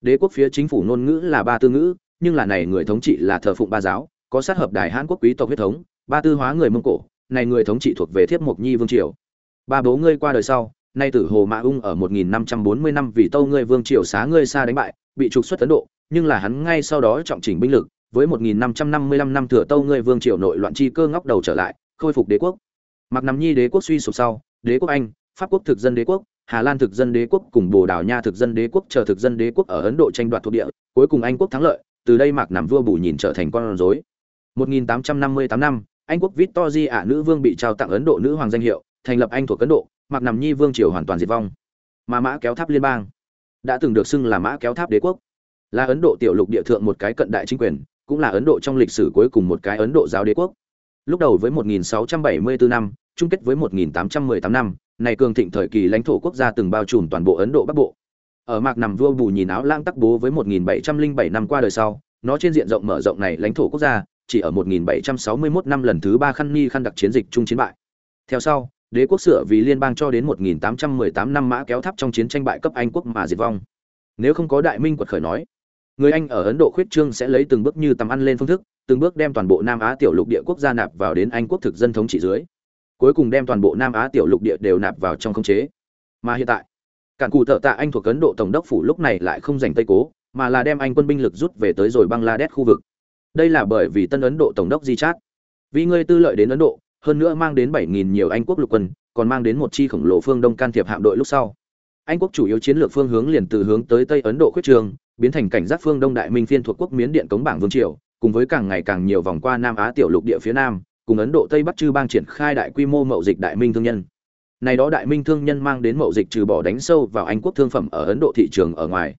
Đế quốc phía chính phủ ngôn ngữ là ba tư ngữ, nhưng là này người thống trị là thờ phụng ba giáo, có sát hợp đài hãn quốc quý tộc huyết thống, ba tư hóa người mông cổ, này người thống trị thuộc về thiếp mộc nhi vương triều. Ba bố ngươi qua đời sau, nay tử hồ mã ung ở 1540 năm vì tâu ngươi vương triều xá ngươi xa đánh bại, bị trục xuất ấn độ, nhưng là hắn ngay sau đó trọng chỉnh binh lực, với 1555 năm thừa tâu ngươi vương triều nội loạn chi cơ ngóc đầu trở lại khôi phục đế quốc. Mặc nằm nhi đế quốc suy sụp sau, đế quốc anh, pháp quốc thực dân đế quốc, hà lan thực dân đế quốc cùng bồ đào nha thực dân đế quốc chờ thực dân đế quốc ở ấn độ tranh đoạt thuộc địa, cuối cùng anh quốc thắng lợi, từ đây mạc nằm vua bù nhìn trở thành con rối. 1858 năm anh quốc victory ả nữ vương bị trao tặng ấn độ nữ hoàng danh hiệu, thành lập anh thuộc ấn độ, mạc nằm nhi vương triều hoàn toàn diệt vong. Mà mã kéo tháp liên bang đã từng được xưng là mã kéo tháp đế quốc. Là ấn độ tiểu lục địa thượng một cái cận đại chính quyền, cũng là ấn độ trong lịch sử cuối cùng một cái ấn độ giáo đế quốc lúc đầu với 1674 năm, chung kết với 1818 năm, này cường thịnh thời kỳ lãnh thổ quốc gia từng bao trùm toàn bộ ấn độ bắc bộ. Ở mạc nằm vua bù nhìn áo lãng tắc bố với 1707 năm qua đời sau, nó trên diện rộng mở rộng này lãnh thổ quốc gia, chỉ ở 1761 năm lần thứ ba khăn ni khăn đặc chiến dịch chung chiến bại. Theo sau, đế quốc sửa vì liên bang cho đến 1818 năm mã kéo tháp trong chiến tranh bại cấp anh quốc mà diệt vong. Nếu không có đại minh quật khởi nói, người anh ở ấn độ khuyết trương sẽ lấy từng bước như tầm ăn lên phương thức từng bước đem toàn bộ nam á tiểu lục địa quốc gia nạp vào đến anh quốc thực dân thống trị dưới. Cuối cùng đem toàn bộ nam á tiểu lục địa đều nạp vào trong khống chế. Mà hiện tại, cản cụ thợ tạ anh thuộc ấn độ tổng đốc phủ lúc này lại không giành tây cố, mà là đem anh quân binh lực rút về tới rồi bangladesh khu vực. Đây là bởi vì tân ấn độ tổng đốc di chát. Vì ngươi tư lợi đến ấn độ, hơn nữa mang đến 7.000 nhiều anh quốc lục quân, còn mang đến một chi khổng lồ phương đông can thiệp hạm đội lúc sau. Anh quốc chủ yếu chiến lược phương hướng liền từ hướng tới tây ấn độ khuyết trường, biến thành cảnh giác phương đông đại minh phiên thuộc quốc miến điện cống bảng vương triều cùng với càng ngày càng nhiều vòng qua nam á tiểu lục địa phía nam, cùng ấn độ tây bắc chư bang triển khai đại quy mô mậu dịch đại minh thương nhân. Này đó đại minh thương nhân mang đến mậu dịch trừ bỏ đánh sâu vào anh quốc thương phẩm ở ấn độ thị trường ở ngoài.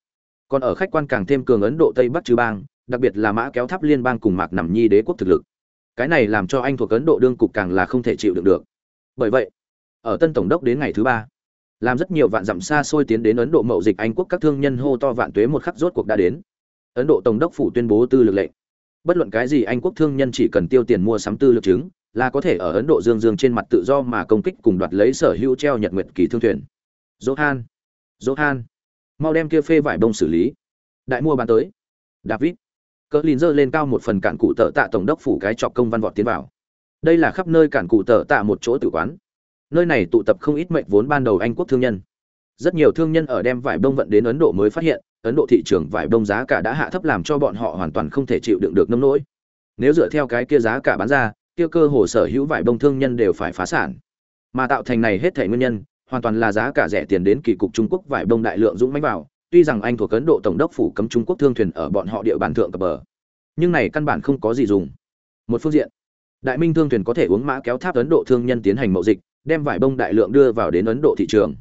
Còn ở khách quan càng thêm cường ấn độ tây bắc chư bang, đặc biệt là mã kéo tháp liên bang cùng mạc nằm nhi đế quốc thực lực. Cái này làm cho anh thuộc ấn độ đương cục càng là không thể chịu đựng được. Bởi vậy, ở tân tổng đốc đến ngày thứ ba, làm rất nhiều vạn dặm xa xôi tiến đến ấn độ mậu dịch anh quốc các thương nhân hô to vạn tuế một khắc rốt cuộc đã đến. Ấn độ tổng đốc phủ tuyên bố tư lực lệnh bất luận cái gì anh quốc thương nhân chỉ cần tiêu tiền mua sắm tư lực chứng, là có thể ở ấn độ dương dương trên mặt tự do mà công kích cùng đoạt lấy sở hữu treo nhật nguyệt kỳ thương thuyền. Johan johan. Mau đem kia phê vải bông xử lý. Đại mua bán tới. David. Cỡ lìn dơ lên cao một phần cản cụ tợ tạ tổng đốc phủ cái trọc công văn vọt tiến vào. Đây là khắp nơi cản cụ tợ tạ một chỗ tử quán. Nơi này tụ tập không ít mệnh vốn ban đầu anh quốc thương nhân. Rất nhiều thương nhân ở đem vải bông vận đến ấn độ mới phát hiện ấn độ thị trường vải bông giá cả đã hạ thấp làm cho bọn họ hoàn toàn không thể chịu đựng được nông nỗi. Nếu dựa theo cái kia giá cả bán ra, kia cơ hồ sở hữu vải bông thương nhân đều phải phá sản. Mà tạo thành này hết thể nguyên nhân, hoàn toàn là giá cả rẻ tiền đến kỳ cục trung quốc vải bông đại lượng dũng mãnh vào. Tuy rằng anh thuộc ấn độ tổng đốc phủ cấm trung quốc thương thuyền ở bọn họ địa bàn thượng cập bờ. Nhưng này căn bản không có gì dùng. Một phương diện, đại minh thương thuyền có thể uống mã kéo tháp ấn độ thương nhân tiến hành mậu dịch, đem vải bông đại lượng đưa vào đến ấn độ thị trường.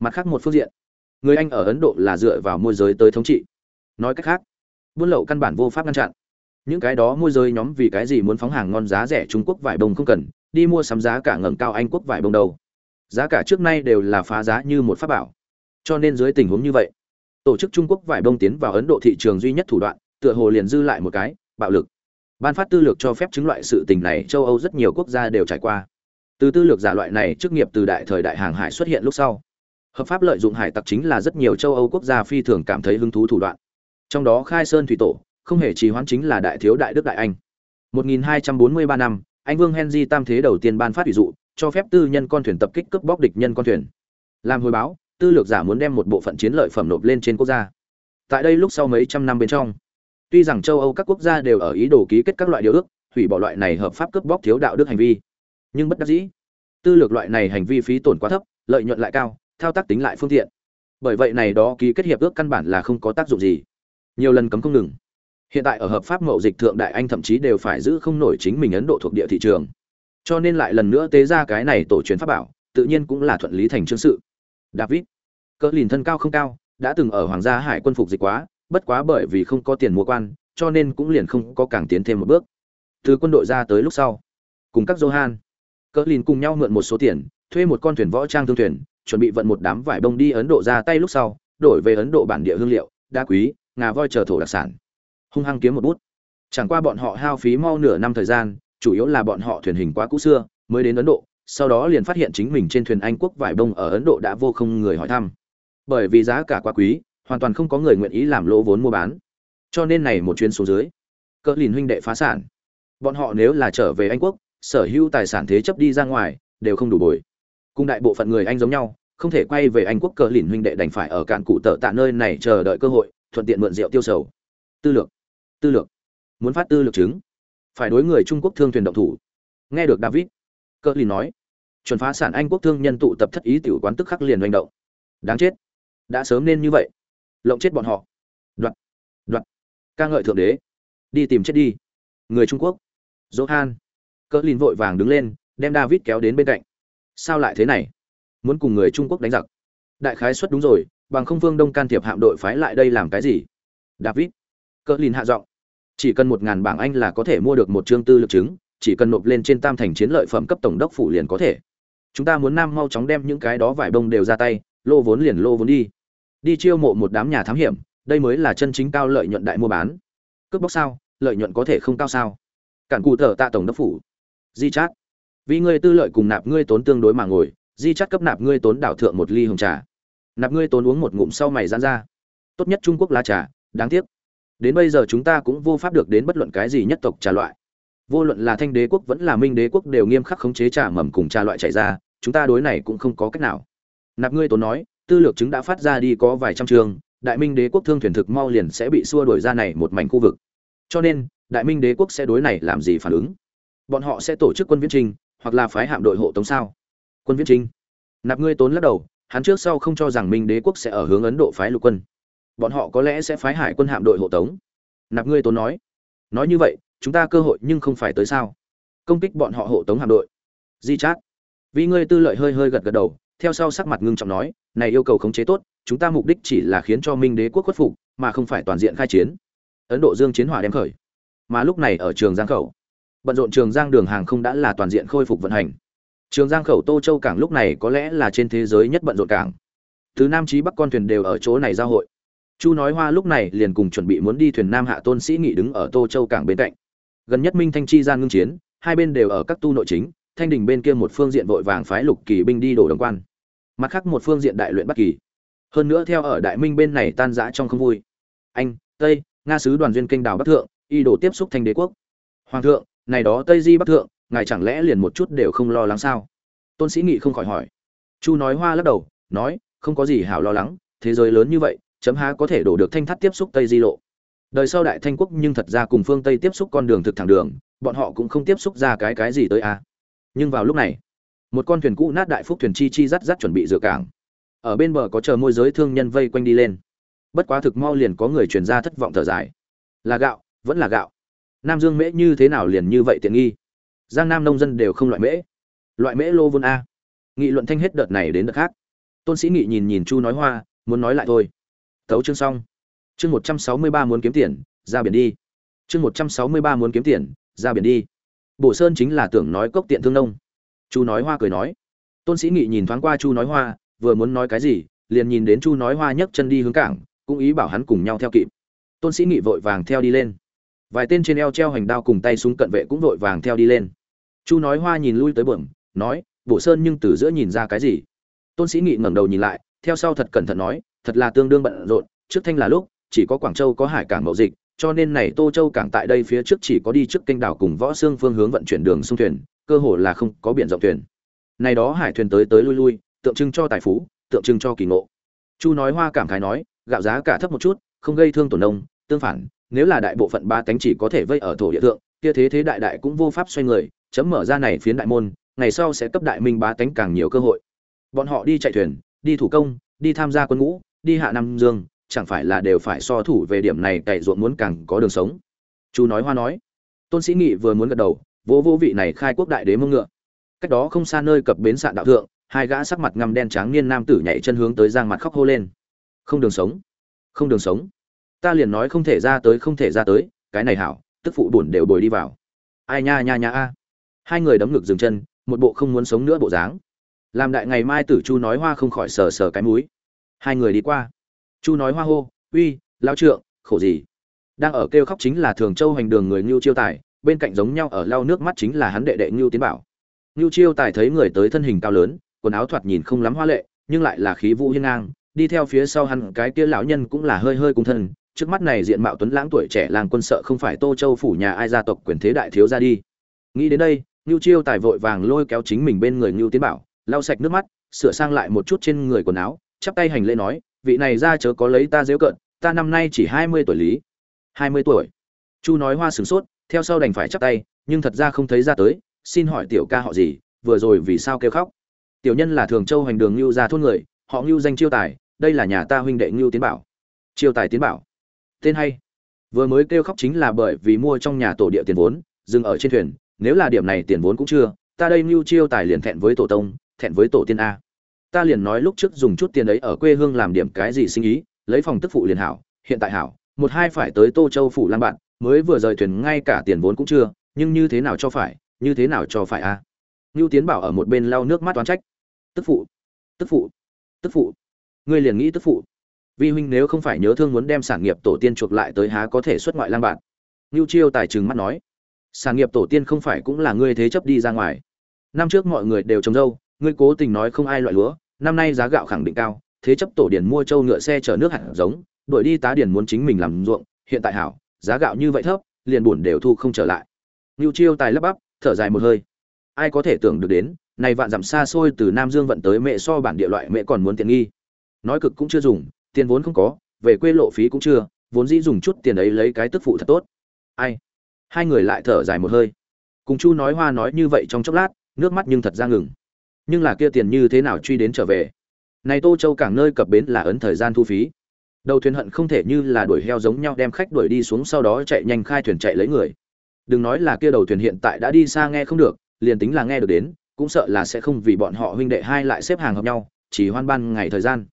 Mặt khác một phương diện người anh ở ấn độ là dựa vào môi giới tới thống trị. Nói cách khác, buôn lậu căn bản vô pháp ngăn chặn. Những cái đó môi giới nhóm vì cái gì muốn phóng hàng ngon giá rẻ trung quốc vải bông không cần, đi mua sắm giá cả ngẩng cao anh quốc vải bông đâu. Giá cả trước nay đều là phá giá như một pháp bảo. Cho nên dưới tình huống như vậy, tổ chức trung quốc vải bông tiến vào ấn độ thị trường duy nhất thủ đoạn, tựa hồ liền dư lại một cái, bạo lực. Ban phát tư lược cho phép chứng loại sự tình này châu âu rất nhiều quốc gia đều trải qua. Từ tư lược giả loại này chức nghiệp từ đại thời đại hàng hải xuất hiện lúc sau hợp pháp lợi dụng hải tặc chính là rất nhiều châu âu quốc gia phi thường cảm thấy hứng thú thủ đoạn. Trong đó khai sơn thủy tổ, không hề trì hoãn chính là đại thiếu đại đức đại anh. 1243 năm, anh vương henry tam thế đầu tiên ban phát ví dụ, cho phép tư nhân con thuyền tập kích cướp bóc địch nhân con thuyền. Làm hồi báo, tư lược giả muốn đem một bộ phận chiến lợi phẩm nộp lên trên quốc gia. Tại đây lúc sau mấy trăm năm bên trong, tuy rằng châu âu các quốc gia đều ở ý đồ ký kết các loại điều ước, hủy bỏ loại này hợp pháp cướp bóc thiếu đạo đức hành vi, nhưng bất đắc dĩ, tư lược loại này hành vi phí tổn quá thấp, lợi nhuận lại cao thao tác tính lại phương tiện. Bởi vậy này đó ký kết hiệp ước căn bản là không có tác dụng gì. Nhiều lần cấm không ngừng. Hiện tại ở hợp pháp mậu dịch thượng đại anh thậm chí đều phải giữ không nổi chính mình ấn độ thuộc địa thị trường. Cho nên lại lần nữa tế ra cái này tổ truyền pháp bảo, tự nhiên cũng là thuận lý thành chương sự. David, cỡ lìn thân cao không cao, đã từng ở hoàng gia hải quân phục dịch quá, bất quá bởi vì không có tiền mua quan, cho nên cũng liền không có càng tiến thêm một bước. Từ quân đội ra tới lúc sau, cùng các johan, cỡ lìn cùng nhau mượn một số tiền, thuê một con thuyền võ trang thương thuyền chuẩn bị vận một đám vải bông đi ấn độ ra tay lúc sau, đổi về ấn độ bản địa hương liệu, đá quý, ngà voi chờ thổ đặc sản. Hung hăng kiếm một bút. Chẳng qua bọn họ hao phí mau nửa năm thời gian, chủ yếu là bọn họ thuyền hình quá cũ xưa, mới đến ấn độ, sau đó liền phát hiện chính mình trên thuyền anh quốc vải bông ở ấn độ đã vô không người hỏi thăm. Bởi vì giá cả quá quý, hoàn toàn không có người nguyện ý làm lỗ vốn mua bán. Cho nên này một chuyến xuống dưới, cỡ lìn huynh đệ phá sản. Bọn họ nếu là trở về anh quốc, sở hữu tài sản thế chấp đi ra ngoài, đều không đủ bồi cùng đại bộ phận người anh giống nhau, không thể quay về anh quốc cờ lìn huynh đệ đành phải ở cạn cụ tợ tạ nơi này chờ đợi cơ hội, thuận tiện mượn rượu tiêu sầu. Tư lược tư lược, muốn phát tư lược chứng, phải đối người trung quốc thương thuyền động thủ. Nghe được david, cờ lìn nói, chuẩn phá sản anh quốc thương nhân tụ tập thất ý tiểu quán tức khắc liền hành động. Đáng chết, đã sớm nên như vậy. Lộng chết bọn họ. Đoạt đoạt. Ca ngợi thượng đế. Đi tìm chết đi. Người trung quốc. Johan. Cỡ lìn vội vàng đứng lên, đem david kéo đến bên cạnh sao lại thế này? Muốn cùng người trung quốc đánh giặc. Đại khái xuất đúng rồi, bằng không phương đông can thiệp hạm đội phái lại đây làm cái gì? David, cỡ lìn hạ giọng. Chỉ cần một ngàn bảng anh là có thể mua được một chương tư lực chứng, chỉ cần nộp lên trên tam thành chiến lợi phẩm cấp tổng đốc phủ liền có thể. Chúng ta muốn nam mau chóng đem những cái đó vải bông đều ra tay, lô vốn liền lô vốn đi. Đi chiêu mộ một đám nhà thám hiểm, đây mới là chân chính cao lợi nhuận đại mua bán. Cướp bóc sao? Lợi nhuận có thể không cao sao? Cản cụ thở tạ tổng đốc phủ. Di chát vì ngươi tư lợi cùng nạp ngươi tốn tương đối mà ngồi, di chắt cấp nạp ngươi tốn đảo thượng một ly hồng trà. Nạp ngươi tốn uống một ngụm sau mày dán ra. Tốt nhất trung quốc lá trà, đáng tiếc. Đến bây giờ chúng ta cũng vô pháp được đến bất luận cái gì nhất tộc trà loại. Vô luận là thanh đế quốc vẫn là minh đế quốc đều nghiêm khắc khống chế trà mầm cùng trà loại chạy ra, chúng ta đối này cũng không có cách nào. Nạp ngươi tốn nói, tư lược chứng đã phát ra đi có vài trăm trường, đại minh đế quốc thương thuyền thực mau liền sẽ bị xua đuổi ra này một mảnh khu vực. Cho nên, đại minh đế quốc sẽ đối này làm gì phản ứng? Bọn họ sẽ tổ chức quân viễn trinh hoặc là phái hạm đội hộ tống sao? Quân viễn trinh. Nạp ngươi tốn lắc đầu, hắn trước sau không cho rằng minh đế quốc sẽ ở hướng ấn độ phái lục quân. Bọn họ có lẽ sẽ phái hải quân hạm đội hộ tống. Nạp ngươi tốn nói. Nói như vậy, chúng ta cơ hội nhưng không phải tới sao? Công kích bọn họ hộ tống hạm đội. Di chát. Vì ngươi tư lợi hơi hơi gật gật đầu, theo sau sắc mặt ngưng trọng nói, này yêu cầu khống chế tốt, chúng ta mục đích chỉ là khiến cho minh đế quốc khuất phục, mà không phải toàn diện khai chiến. Ấn độ dương chiến hỏa đem khởi. Mà lúc này ở trường giang khẩu bận rộn trường giang đường hàng không đã là toàn diện khôi phục vận hành. Trường giang khẩu tô châu cảng lúc này có lẽ là trên thế giới nhất bận rộn cảng. Từ nam chí bắc con thuyền đều ở chỗ này giao hội. Chu nói hoa lúc này liền cùng chuẩn bị muốn đi thuyền nam hạ tôn sĩ nghị đứng ở tô châu cảng bên cạnh. Gần nhất minh thanh chi gian ngưng chiến, hai bên đều ở các tu nội chính, thanh đình bên kia một phương diện vội vàng phái lục kỳ binh đi đổ đồng quan. Mặt khác một phương diện đại luyện bắc kỳ. Hơn nữa theo ở đại minh bên này tan rã trong không vui. Anh, tây, nga sứ đoàn duyên kênh đào bắc thượng, y đổ tiếp xúc thanh đế quốc. Hoàng thượng này đó tây di bắc thượng, ngài chẳng lẽ liền một chút đều không lo lắng sao? Tôn sĩ nghị không khỏi hỏi. Chu nói hoa lắc đầu, nói, không có gì hảo lo lắng, thế giới lớn như vậy, chấm há có thể đổ được thanh thắt tiếp xúc tây di lộ? Đời sau đại thanh quốc nhưng thật ra cùng phương tây tiếp xúc con đường thực thẳng đường, bọn họ cũng không tiếp xúc ra cái cái gì tới a à. nhưng vào lúc này, một con thuyền cũ nát đại phúc thuyền chi chi rắt rắt chuẩn bị dựa cảng. Ở bên bờ có chờ môi giới thương nhân vây quanh đi lên. Bất quá thực mau liền có người truyền ra thất vọng thở dài. Là gạo, vẫn là gạo nam dương mễ như thế nào liền như vậy tiện nghi? Giang nam nông dân đều không loại mễ. Loại mễ lô vôn a. Nghị luận thanh hết đợt này đến đợt khác. Tôn sĩ nghị nhìn nhìn chu nói hoa, muốn nói lại thôi. Tấu chương xong. Chương một trăm sáu mươi ba muốn kiếm tiền, ra biển đi. Chương một trăm sáu mươi ba muốn kiếm tiền, ra biển đi. Bổ sơn chính là tưởng nói cốc tiện thương nông. Chu nói hoa cười nói. Tôn sĩ nghị nhìn thoáng qua chu nói hoa, vừa muốn nói cái gì, liền nhìn đến chu nói hoa nhấc chân đi hướng cảng, cũng ý bảo hắn cùng nhau theo kịp. Tôn sĩ nghị vội vàng theo đi lên vài tên trên eo treo hành đao cùng tay súng cận vệ cũng vội vàng theo đi lên. Chu nói hoa nhìn lui tới bẩm, nói, bổ sơn nhưng từ giữa nhìn ra cái gì? Tôn sĩ nghị ngẩng đầu nhìn lại, theo sau thật cẩn thận nói, thật là tương đương bận rộn, trước thanh là lúc, chỉ có quảng châu có hải cảng mậu dịch, cho nên này tô châu cảng tại đây phía trước chỉ có đi trước kênh đảo cùng võ xương phương hướng vận chuyển đường sông thuyền, cơ hồ là không có biển rộng thuyền. Này đó hải thuyền tới tới lui lui, tượng trưng cho tài phú, tượng trưng cho kỳ ngộ. Chu nói hoa cảm khái nói, gạo giá cả thấp một chút, không gây thương tổn nông, tương phản nếu là đại bộ phận ba tánh chỉ có thể vây ở thổ địa thượng, kia thế thế đại đại cũng vô pháp xoay người, chấm mở ra này phiến đại môn, ngày sau sẽ cấp đại minh bá tánh càng nhiều cơ hội. Bọn họ đi chạy thuyền, đi thủ công, đi tham gia quân ngũ, đi hạ nam dương, chẳng phải là đều phải so thủ về điểm này cày ruộng muốn càng có đường sống. Chú nói hoa nói. Tôn sĩ nghị vừa muốn gật đầu, vỗ vô vị này khai quốc đại đế mông ngựa. Cách đó không xa nơi cập bến sạn đạo thượng, hai gã sắc mặt ngăm đen trắng niên nam tử nhảy chân hướng tới giang mặt khóc hô lên. Không đường sống, không đường sống ta liền nói không thể ra tới, không thể ra tới, cái này hảo, tức phụ buồn đều bồi đi vào. Ai nha nha nha, a. Hai người đấm ngực dừng chân, một bộ không muốn sống nữa bộ dáng. Làm đại ngày mai tử chu nói hoa không khỏi sờ sờ cái múi hai người đi qua. Chu nói hoa hô, uy lao trượng, khổ gì? Đang ở kêu khóc chính là thường châu hành đường người ngưu chiêu tài, bên cạnh giống nhau ở lau nước mắt chính là hắn đệ đệ ngưu tiến bảo. Ngưu chiêu tài thấy người tới thân hình cao lớn, quần áo thoạt nhìn không lắm hoa lệ, nhưng lại là khí vũ hiên ngang, đi theo phía sau hắn cái kia lão nhân cũng là hơi hơi cung thân trước mắt này diện mạo tuấn lãng tuổi trẻ làng quân sợ không phải tô châu phủ nhà ai gia tộc quyền thế đại thiếu ra đi. Nghĩ đến đây ngưu chiêu tài vội vàng lôi kéo chính mình bên người ngưu tiến bảo, lau sạch nước mắt, sửa sang lại một chút trên người quần áo, chắp tay hành lễ nói, vị này ra chớ có lấy ta dễu cận ta năm nay chỉ hai mươi tuổi lý. Hai mươi tuổi. Chu nói hoa sửng sốt, theo sau đành phải chắp tay, nhưng thật ra không thấy ra tới, xin hỏi tiểu ca họ gì, vừa rồi vì sao kêu khóc? Tiểu nhân là thường châu hành đường ngưu ra thôn người, họ ngưu danh chiêu tài, đây là nhà ta huynh đệ ngưu tiến bảo. Chiêu tài tiến bảo tên hay. Vừa mới kêu khóc chính là bởi vì mua trong nhà tổ địa tiền vốn, dừng ở trên thuyền, nếu là điểm này tiền vốn cũng chưa, ta đây ngưu chiêu tài liền thẹn với tổ tông, thẹn với tổ tiên a. Ta liền nói lúc trước dùng chút tiền ấy ở quê hương làm điểm cái gì sinh ý, lấy phòng tức phụ liền hảo, hiện tại hảo, một hai phải tới tô châu phủ lan bạn, mới vừa rời thuyền ngay cả tiền vốn cũng chưa, nhưng như thế nào cho phải, như thế nào cho phải a. À? ngưu tiến bảo ở một bên lau nước mắt oán trách. Tức phụ tức phụ tức phụ. Ngươi liền nghĩ tức phụ vi huynh nếu không phải nhớ thương muốn đem sản nghiệp tổ tiên chuộc lại tới há có thể xuất ngoại lang bạn. Ngưu chiêu tài trừng mắt nói, sản nghiệp tổ tiên không phải cũng là ngươi thế chấp đi ra ngoài. Năm trước mọi người đều trồng dâu, ngươi cố tình nói không ai loại lúa, năm nay giá gạo khẳng định cao, thế chấp tổ điền mua trâu ngựa xe chở nước hạt giống, đuổi đi tá điền muốn chính mình làm ruộng, hiện tại hảo, giá gạo như vậy thấp, liền buồn đều thu không trở lại. Ngưu chiêu tài lắp bắp, thở dài một hơi. Ai có thể tưởng được đến, này vạn dặm xa xôi từ nam dương vận tới mẹ so bản địa loại mẹ còn muốn tiện nghi. Nói cực cũng chưa dùng tiền vốn không có, về quê lộ phí cũng chưa, vốn dĩ dùng chút tiền ấy lấy cái tức phụ thật tốt. Ai? Hai người lại thở dài một hơi. Cùng chu nói hoa nói như vậy trong chốc lát, nước mắt nhưng thật ra ngừng. Nhưng là kia tiền như thế nào truy đến trở về? Này tô châu cảng nơi cập bến là ấn thời gian thu phí. Đầu thuyền hận không thể như là đuổi heo giống nhau đem khách đuổi đi xuống sau đó chạy nhanh khai thuyền chạy lấy người. Đừng nói là kia đầu thuyền hiện tại đã đi xa nghe không được, liền tính là nghe được đến, cũng sợ là sẽ không vì bọn họ huynh đệ hai lại xếp hàng hợp nhau, chỉ hoan ban ngày thời gian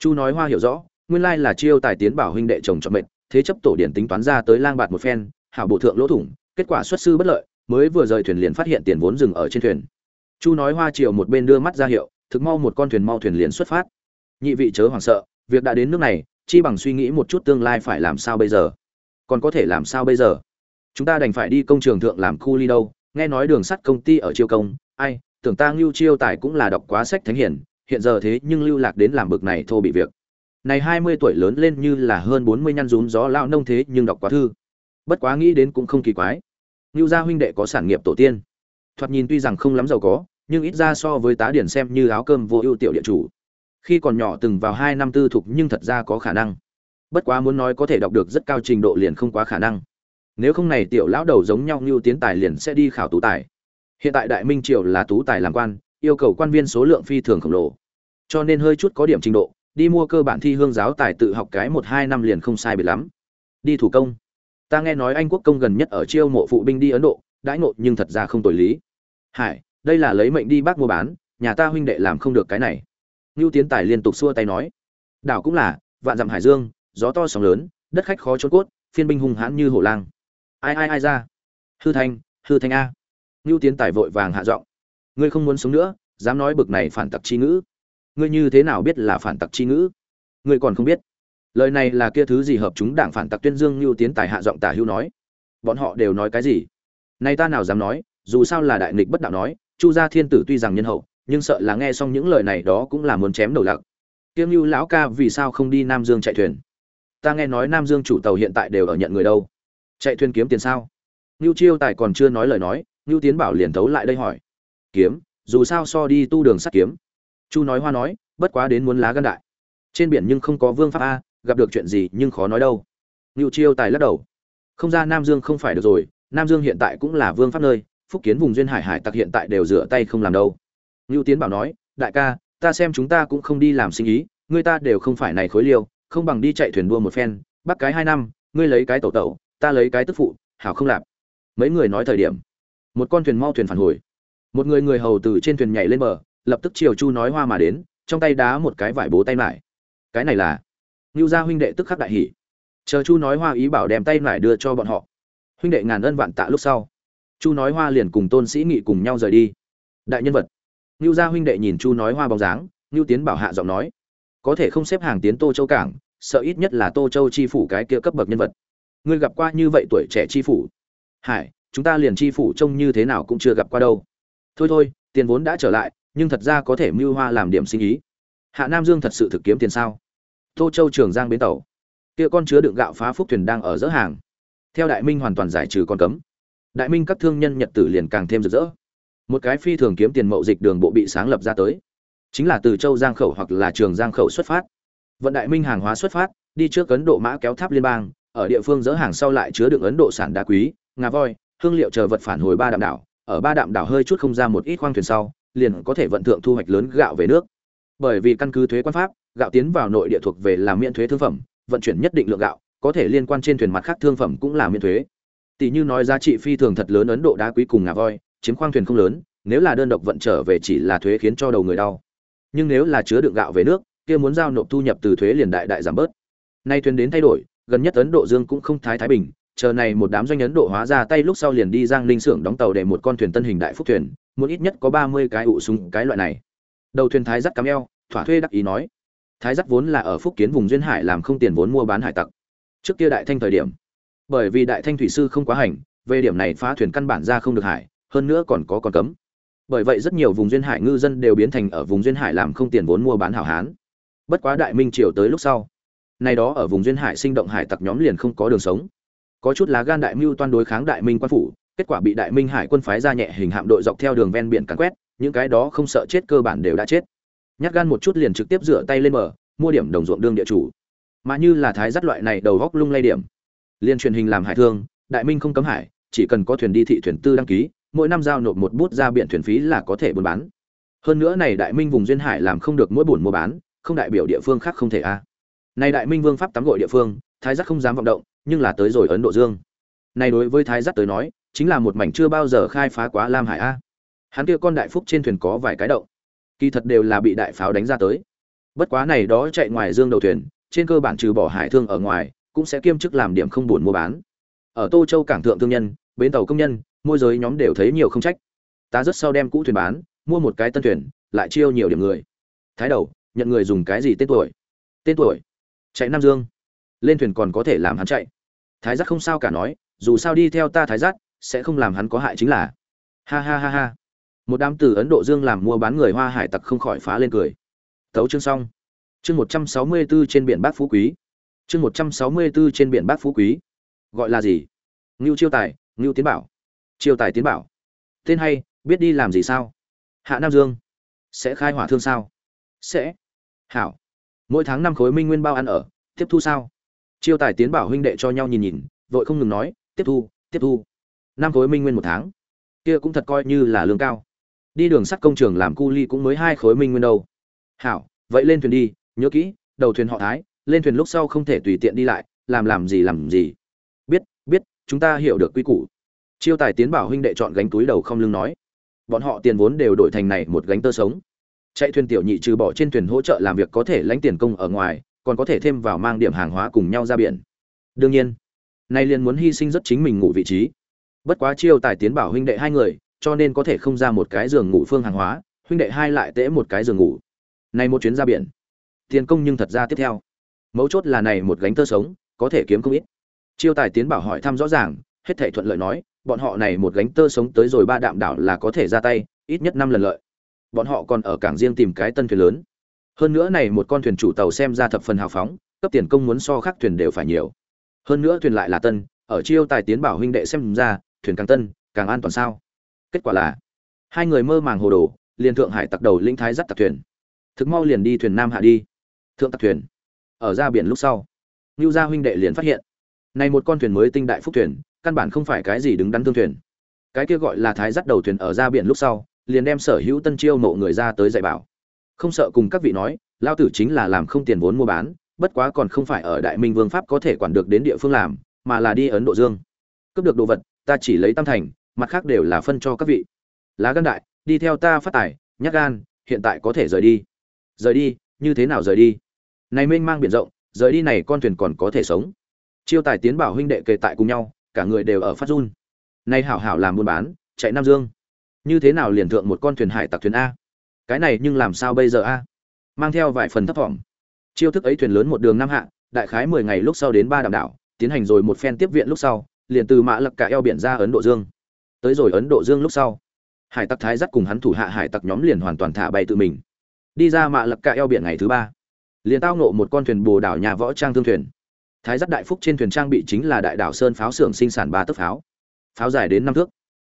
chu nói hoa hiểu rõ, nguyên lai là chiêu tài tiến bảo huynh đệ chồng chọn mệnh, thế chấp tổ điển tính toán ra tới lang bạt một phen, hảo bộ thượng lỗ thủng, kết quả xuất sư bất lợi, mới vừa rời thuyền liền phát hiện tiền vốn dừng ở trên thuyền. Chu nói hoa chiều một bên đưa mắt ra hiệu, thực mau một con thuyền mau thuyền liền xuất phát. Nhị vị chớ hoảng sợ, việc đã đến nước này, chi bằng suy nghĩ một chút tương lai phải làm sao bây giờ? Còn có thể làm sao bây giờ? Chúng ta đành phải đi công trường thượng làm khu ly đâu, nghe nói đường sắt công ty ở chiêu công, ai, tưởng ta ngưu chiêu tài cũng là đọc quá sách thánh hiển hiện giờ thế nhưng lưu lạc đến làm bực này thô bị việc. Này hai mươi tuổi lớn lên như là hơn bốn mươi nhăn rún gió lao nông thế nhưng đọc quá thư. Bất quá nghĩ đến cũng không kỳ quái. Lưu gia huynh đệ có sản nghiệp tổ tiên. Thoạt nhìn tuy rằng không lắm giàu có, nhưng ít ra so với tá điển xem như áo cơm vô ưu tiểu địa chủ. Khi còn nhỏ từng vào hai năm tư thục nhưng thật ra có khả năng. Bất quá muốn nói có thể đọc được rất cao trình độ liền không quá khả năng. Nếu không này tiểu lão đầu giống nhau như tiến tài liền sẽ đi khảo tú tài. Hiện tại đại minh triều là tú tài làm quan yêu cầu quan viên số lượng phi thường khổng lồ. Cho nên hơi chút có điểm trình độ, đi mua cơ bản thi hương giáo tài tự học cái một hai năm liền không sai biệt lắm. Đi thủ công. Ta nghe nói anh quốc công gần nhất ở chiêu mộ phụ binh đi ấn độ, đãi ngộ nhưng thật ra không tội lý. Hải, đây là lấy mệnh đi bác mua bán, nhà ta huynh đệ làm không được cái này. Ngưu tiến tài liên tục xua tay nói. Đảo cũng là, vạn dặm hải dương, gió to sóng lớn, đất khách khó trốn cốt, phiên binh hung hãn như hổ lang. Ai ai ai ra? Hư thanh hư thanh a. Ngưu tiến tài vội vàng hạ giọng ngươi không muốn sống nữa, dám nói bực này phản tặc chi ngữ. Ngươi như thế nào biết là phản tặc chi ngữ? Ngươi còn không biết. Lời này là kia thứ gì hợp chúng đảng phản tặc tuyên dương lưu tiến tài hạ giọng tả hưu nói. Bọn họ đều nói cái gì? Nay ta nào dám nói, dù sao là đại nghịch bất đạo nói, chu gia thiên tử tuy rằng nhân hậu, nhưng sợ là nghe xong những lời này đó cũng là muốn chém đầu lặc. Kiêm lưu lão ca vì sao không đi nam dương chạy thuyền? Ta nghe nói nam dương chủ tàu hiện tại đều ở nhận người đâu. Chạy thuyền kiếm tiền sao? Lưu chiêu tài còn chưa nói lời nói lưu tiến bảo liền thấu lại đây hỏi kiếm, dù sao so đi tu đường sắt kiếm. Chu nói hoa nói, bất quá đến muốn lá gan đại. Trên biển nhưng không có vương pháp a, gặp được chuyện gì nhưng khó nói đâu. Ngưu chiêu tài lắc đầu. Không ra nam dương không phải được rồi, nam dương hiện tại cũng là vương pháp nơi, phúc kiến vùng duyên hải hải tặc hiện tại đều rửa tay không làm đâu. Ngưu tiến bảo nói, đại ca, ta xem chúng ta cũng không đi làm sinh ý, người ta đều không phải này khối liêu, không bằng đi chạy thuyền đua một phen, bắt cái hai năm, ngươi lấy cái tẩu tẩu, ta lấy cái tức phụ, hảo không lạp. Mấy người nói thời điểm, một con thuyền mau thuyền phản hồi một người người hầu từ trên thuyền nhảy lên bờ, lập tức chiều chu nói hoa mà đến, trong tay đá một cái vải bố tay lại cái này là? Ngưu gia huynh đệ tức khắc đại hỉ. Chờ chu nói hoa ý bảo đem tay lại đưa cho bọn họ. Huynh đệ ngàn ân vạn tạ lúc sau, chu nói hoa liền cùng tôn sĩ nghị cùng nhau rời đi. Đại nhân vật. Ngưu gia huynh đệ nhìn chu nói hoa bóng dáng, ngưu tiến bảo hạ giọng nói, có thể không xếp hàng tiến tô châu cảng, sợ ít nhất là tô châu chi phủ cái kia cấp bậc nhân vật. Ngươi gặp qua như vậy tuổi trẻ chi phủ? Hải, chúng ta liền chi phủ trông như thế nào cũng chưa gặp qua đâu thôi thôi, tiền vốn đã trở lại, nhưng thật ra có thể mưu hoa làm điểm sinh ý. Hạ nam dương thật sự thực kiếm tiền sao? Tô châu trường giang bến tàu. Kia con chứa đựng gạo phá phúc thuyền đang ở giữa hàng. Theo đại minh hoàn toàn giải trừ con cấm. Đại minh các thương nhân nhật tử liền càng thêm rực rỡ. Một cái phi thường kiếm tiền mậu dịch đường bộ bị sáng lập ra tới. Chính là từ châu giang khẩu hoặc là trường giang khẩu xuất phát. Vận đại minh hàng hóa xuất phát, đi trước ấn độ mã kéo tháp liên bang, ở địa phương dỡ hàng sau lại chứa đựng ấn độ sản đá quý, ngà voi, hương liệu chờ vật phản hồi ba đạm đảo ở ba đạm đảo hơi chút không ra một ít khoang thuyền sau, liền có thể vận thượng thu hoạch lớn gạo về nước. Bởi vì căn cứ thuế quan pháp, gạo tiến vào nội địa thuộc về làm miễn thuế thương phẩm, vận chuyển nhất định lượng gạo, có thể liên quan trên thuyền mặt khác thương phẩm cũng là miễn thuế. Tỷ như nói giá trị phi thường thật lớn ấn độ đá quý cùng ngà voi, chiếm khoang thuyền không lớn, nếu là đơn độc vận trở về chỉ là thuế khiến cho đầu người đau. Nhưng nếu là chứa đựng gạo về nước, kia muốn giao nộp thu nhập từ thuế liền đại đại giảm bớt. Nay thuyền đến thay đổi, gần nhất ấn độ dương cũng không thái thái bình chờ này một đám doanh ấn độ hóa ra tay lúc sau liền đi giang linh xưởng đóng tàu để một con thuyền tân hình đại phúc thuyền, muốn ít nhất có ba mươi cái ụ súng, cái loại này. Đầu thuyền thái dắt cắm eo, thỏa thuê đắc ý nói. Thái dắt vốn là ở phúc kiến vùng duyên hải làm không tiền vốn mua bán hải tặc. Trước kia đại thanh thời điểm, bởi vì đại thanh thủy sư không quá hành, về điểm này phá thuyền căn bản ra không được hải, hơn nữa còn có còn cấm. Bởi vậy rất nhiều vùng duyên hải ngư dân đều biến thành ở vùng duyên hải làm không tiền vốn mua bán hảo hán. Bất quá đại minh triều tới lúc sau, nay đó ở vùng duyên hải sinh động hải tặc nhóm liền không có đường sống có chút lá gan đại mưu toan đối kháng đại minh quan phủ, kết quả bị đại minh hải quân phái ra nhẹ hình hạm đội dọc theo đường ven biển càn quét, những cái đó không sợ chết cơ bản đều đã chết. Nhát gan một chút liền trực tiếp rửa tay lên mở mua điểm đồng ruộng đương địa chủ. Mà như là thái dắt loại này đầu góc lung lay điểm. Liên truyền hình làm hải thương, đại minh không cấm hải, chỉ cần có thuyền đi thị thuyền tư đăng ký, mỗi năm giao nộp một bút ra biển thuyền phí là có thể buôn bán. Hơn nữa này đại minh vùng duyên hải làm không được mỗi buồn mua bán, không đại biểu địa phương khác không thể a. Này đại minh vương pháp tắm gội địa phương thái giác không dám vọng động, nhưng là tới rồi ấn độ dương. Này đối với thái giác tới nói, chính là một mảnh chưa bao giờ khai phá quá lam hải a. Hắn kia con đại phúc trên thuyền có vài cái động. Kỳ thật đều là bị đại pháo đánh ra tới. Bất quá này đó chạy ngoài dương đầu thuyền, trên cơ bản trừ bỏ hải thương ở ngoài, cũng sẽ kiêm chức làm điểm không buồn mua bán. Ở tô châu cảng thượng thương nhân, bến tàu công nhân, môi giới nhóm đều thấy nhiều không trách. Ta rất sau đem cũ thuyền bán, mua một cái tân thuyền, lại chiêu nhiều điểm người. Thái đầu, nhận người dùng cái gì tên tuổi? Tên tuổi? Chạy nam dương lên thuyền còn có thể làm hắn chạy. Thái giác không sao cả nói, dù sao đi theo ta thái giác, sẽ không làm hắn có hại chính là. Ha ha ha ha. Một đám từ ấn độ dương làm mua bán người hoa hải tặc không khỏi phá lên cười. Tấu chương xong. Chương một trăm sáu mươi 164 trên biển bát phú quý. Chương một trăm sáu mươi 164 trên biển bát phú quý. Gọi là gì? Ngưu chiêu tài, ngưu tiến bảo. Chiêu tài tiến bảo. Tên hay, biết đi làm gì sao? Hạ nam dương. Sẽ khai hỏa thương sao? Sẽ. Hảo. Mỗi tháng năm khối minh nguyên bao ăn ở, tiếp thu sao? Chiêu tài tiến bảo huynh đệ cho nhau nhìn nhìn, vội không ngừng nói, tiếp thu tiếp thu. Năm khối minh nguyên một tháng. Kia cũng thật coi như là lương cao. Đi đường sắt công trường làm cu ly cũng mới hai khối minh nguyên đâu. Hảo, vậy lên thuyền đi, nhớ kỹ, đầu thuyền họ thái, lên thuyền lúc sau không thể tùy tiện đi lại, làm làm gì làm gì. Biết biết, chúng ta hiểu được quy củ. Chiêu tài tiến bảo huynh đệ chọn gánh túi đầu không lưng nói. Bọn họ tiền vốn đều đổi thành này một gánh tơ sống. Chạy thuyền tiểu nhị trừ bỏ trên thuyền hỗ trợ làm việc có thể lãnh tiền công ở ngoài còn có thể thêm vào mang điểm hàng hóa cùng nhau ra biển. Đương nhiên, nay liền muốn hy sinh rất chính mình ngủ vị trí. Bất quá chiêu tài tiến bảo huynh đệ hai người, cho nên có thể không ra một cái giường ngủ phương hàng hóa, huynh đệ hai lại tễ một cái giường ngủ. Này một chuyến ra biển, tiền công nhưng thật ra tiếp theo. Mấu chốt là này một gánh tơ sống, có thể kiếm không ít. Chiêu tài tiến bảo hỏi thăm rõ ràng, hết thể thuận lợi nói, bọn họ này một gánh tơ sống tới rồi ba đạm đảo là có thể ra tay, ít nhất năm lần lợi. Bọn họ còn ở cảng riêng tìm cái tân thuyền lớn hơn nữa này một con thuyền chủ tàu xem ra thập phần hào phóng, cấp tiền công muốn so khác thuyền đều phải nhiều. Hơn nữa thuyền lại là tân, ở chiêu tài tiến bảo huynh đệ xem ra, thuyền càng tân, càng an toàn sao? Kết quả là, hai người mơ màng hồ đồ, liền thượng hải tặc đầu linh thái dắt tặc thuyền. Thực mau liền đi thuyền nam hạ đi. Thượng tặc thuyền, ở ra biển lúc sau ngưu gia huynh đệ liền phát hiện, này một con thuyền mới tinh đại phúc thuyền, căn bản không phải cái gì đứng đắn thương thuyền. Cái kia gọi là thái dắt đầu thuyền ở ra biển lúc sau, liền đem sở hữu tân chiêu mộ người ra tới dạy bảo không sợ cùng các vị nói, lao tử chính là làm không tiền vốn mua bán, bất quá còn không phải ở đại minh vương pháp có thể quản được đến địa phương làm, mà là đi ấn độ dương. Cướp được đồ vật, ta chỉ lấy tam thành, mặt khác đều là phân cho các vị. Lá gan đại, đi theo ta phát tài nhắc gan, hiện tại có thể rời đi. Rời đi, như thế nào rời đi? Này mênh mang biển rộng, rời đi này con thuyền còn có thể sống. Chiêu tài tiến bảo huynh đệ kề tại cùng nhau, cả người đều ở phát run. Nay hảo hảo làm buôn bán, chạy nam dương. Như thế nào liền thượng một con thuyền hải tặc thuyền a? Cái này nhưng làm sao bây giờ a? Mang theo vài phần thấp thỏm. Chiêu thức ấy thuyền lớn một đường nam hạ, đại khái mười ngày lúc sau đến ba đảo đảo, tiến hành rồi một phen tiếp viện lúc sau, liền từ mã lập cả eo biển ra ấn độ dương. Tới rồi ấn độ dương lúc sau, hải tặc thái dắt cùng hắn thủ hạ hải tặc nhóm liền hoàn toàn thả bay tự mình. Đi ra mạ lập cả eo biển ngày thứ ba, liền tao nộ một con thuyền bồ đảo nhà võ trang thương thuyền. Thái dắt đại phúc trên thuyền trang bị chính là đại đảo sơn pháo xưởng sinh sản ba tấc pháo. Pháo dài đến năm thước,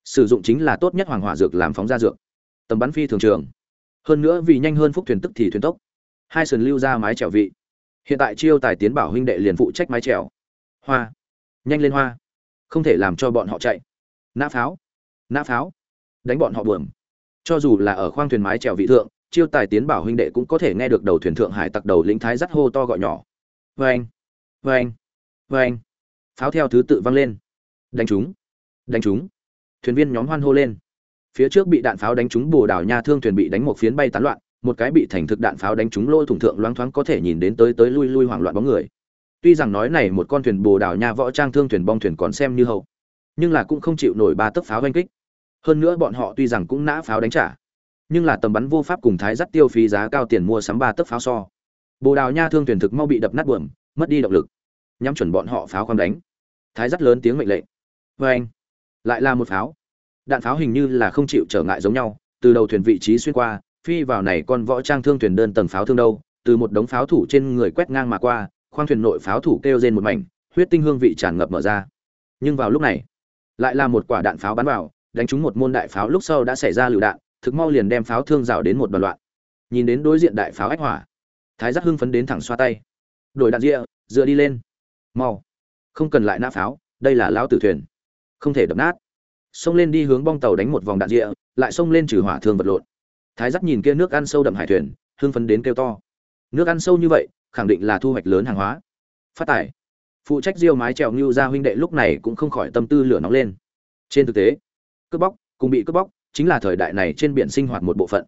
sử dụng chính là tốt nhất hoàng hỏa dược làm phóng ra dược. Tầm bắn phi thường trường hơn nữa vì nhanh hơn phúc thuyền tức thì thuyền tốc. Hai sườn lưu ra mái chèo vị. Hiện tại chiêu tài tiến bảo huynh đệ liền phụ trách mái chèo. Hoa. Nhanh lên hoa. Không thể làm cho bọn họ chạy. Nã pháo. Nã pháo. Đánh bọn họ buồm. Cho dù là ở khoang thuyền mái chèo vị thượng, chiêu tài tiến bảo huynh đệ cũng có thể nghe được đầu thuyền thượng hải tặc đầu lĩnh thái dắt hô to gọi nhỏ. Vê anh vê anh vê anh pháo theo thứ tự văng lên. Đánh chúng. Đánh chúng. Thuyền viên nhóm hoan hô lên phía trước bị đạn pháo đánh trúng bồ đảo nha thương thuyền bị đánh một phiến bay tán loạn, một cái bị thành thực đạn pháo đánh trúng lôi thủng thượng loáng thoáng có thể nhìn đến tới tới lui lui hoảng loạn bóng người. Tuy rằng nói này một con thuyền bồ đảo nha võ trang thương thuyền bong thuyền còn xem như hậu, nhưng là cũng không chịu nổi ba tấc pháo oanh kích. Hơn nữa bọn họ tuy rằng cũng nã pháo đánh trả, nhưng là tầm bắn vô pháp cùng thái dắt tiêu phí giá cao tiền mua sắm ba tấc pháo so. Bồ đào nha thương thuyền thực mau bị đập nát buồm, mất đi động lực. Nhắm chuẩn bọn họ pháo khoan đánh. Thái dắt lớn tiếng mệnh lệnh. Vê anh lại là một pháo đạn pháo hình như là không chịu trở ngại giống nhau, từ đầu thuyền vị trí xuyên qua, phi vào này con võ trang thương thuyền đơn tầng pháo thương đâu, từ một đống pháo thủ trên người quét ngang mà qua, khoang thuyền nội pháo thủ kêu rên một mảnh, huyết tinh hương vị tràn ngập mở ra. Nhưng vào lúc này, lại là một quả đạn pháo bắn vào, đánh trúng một môn đại pháo lúc sau đã xảy ra lựu đạn, thực mau liền đem pháo thương rào đến một đoàn loạn. Nhìn đến đối diện đại pháo ách hỏa, thái giác hưng phấn đến thẳng xoa tay. Đổi đạn rịa dựa đi lên. Mau, không cần lại nã pháo, đây là lão tử thuyền. Không thể đập nát xông lên đi hướng bong tàu đánh một vòng đạn rịa, lại xông lên trừ hỏa thương vật lộn. Thái giác nhìn kia nước ăn sâu đậm hải thuyền hương phấn đến kêu to. Nước ăn sâu như vậy, khẳng định là thu hoạch lớn hàng hóa. Phát tải phụ trách diêu mái trèo ngưu ra huynh đệ lúc này cũng không khỏi tâm tư lửa nóng lên. Trên thực tế, cướp bóc, cùng bị cướp bóc, chính là thời đại này trên biển sinh hoạt một bộ phận.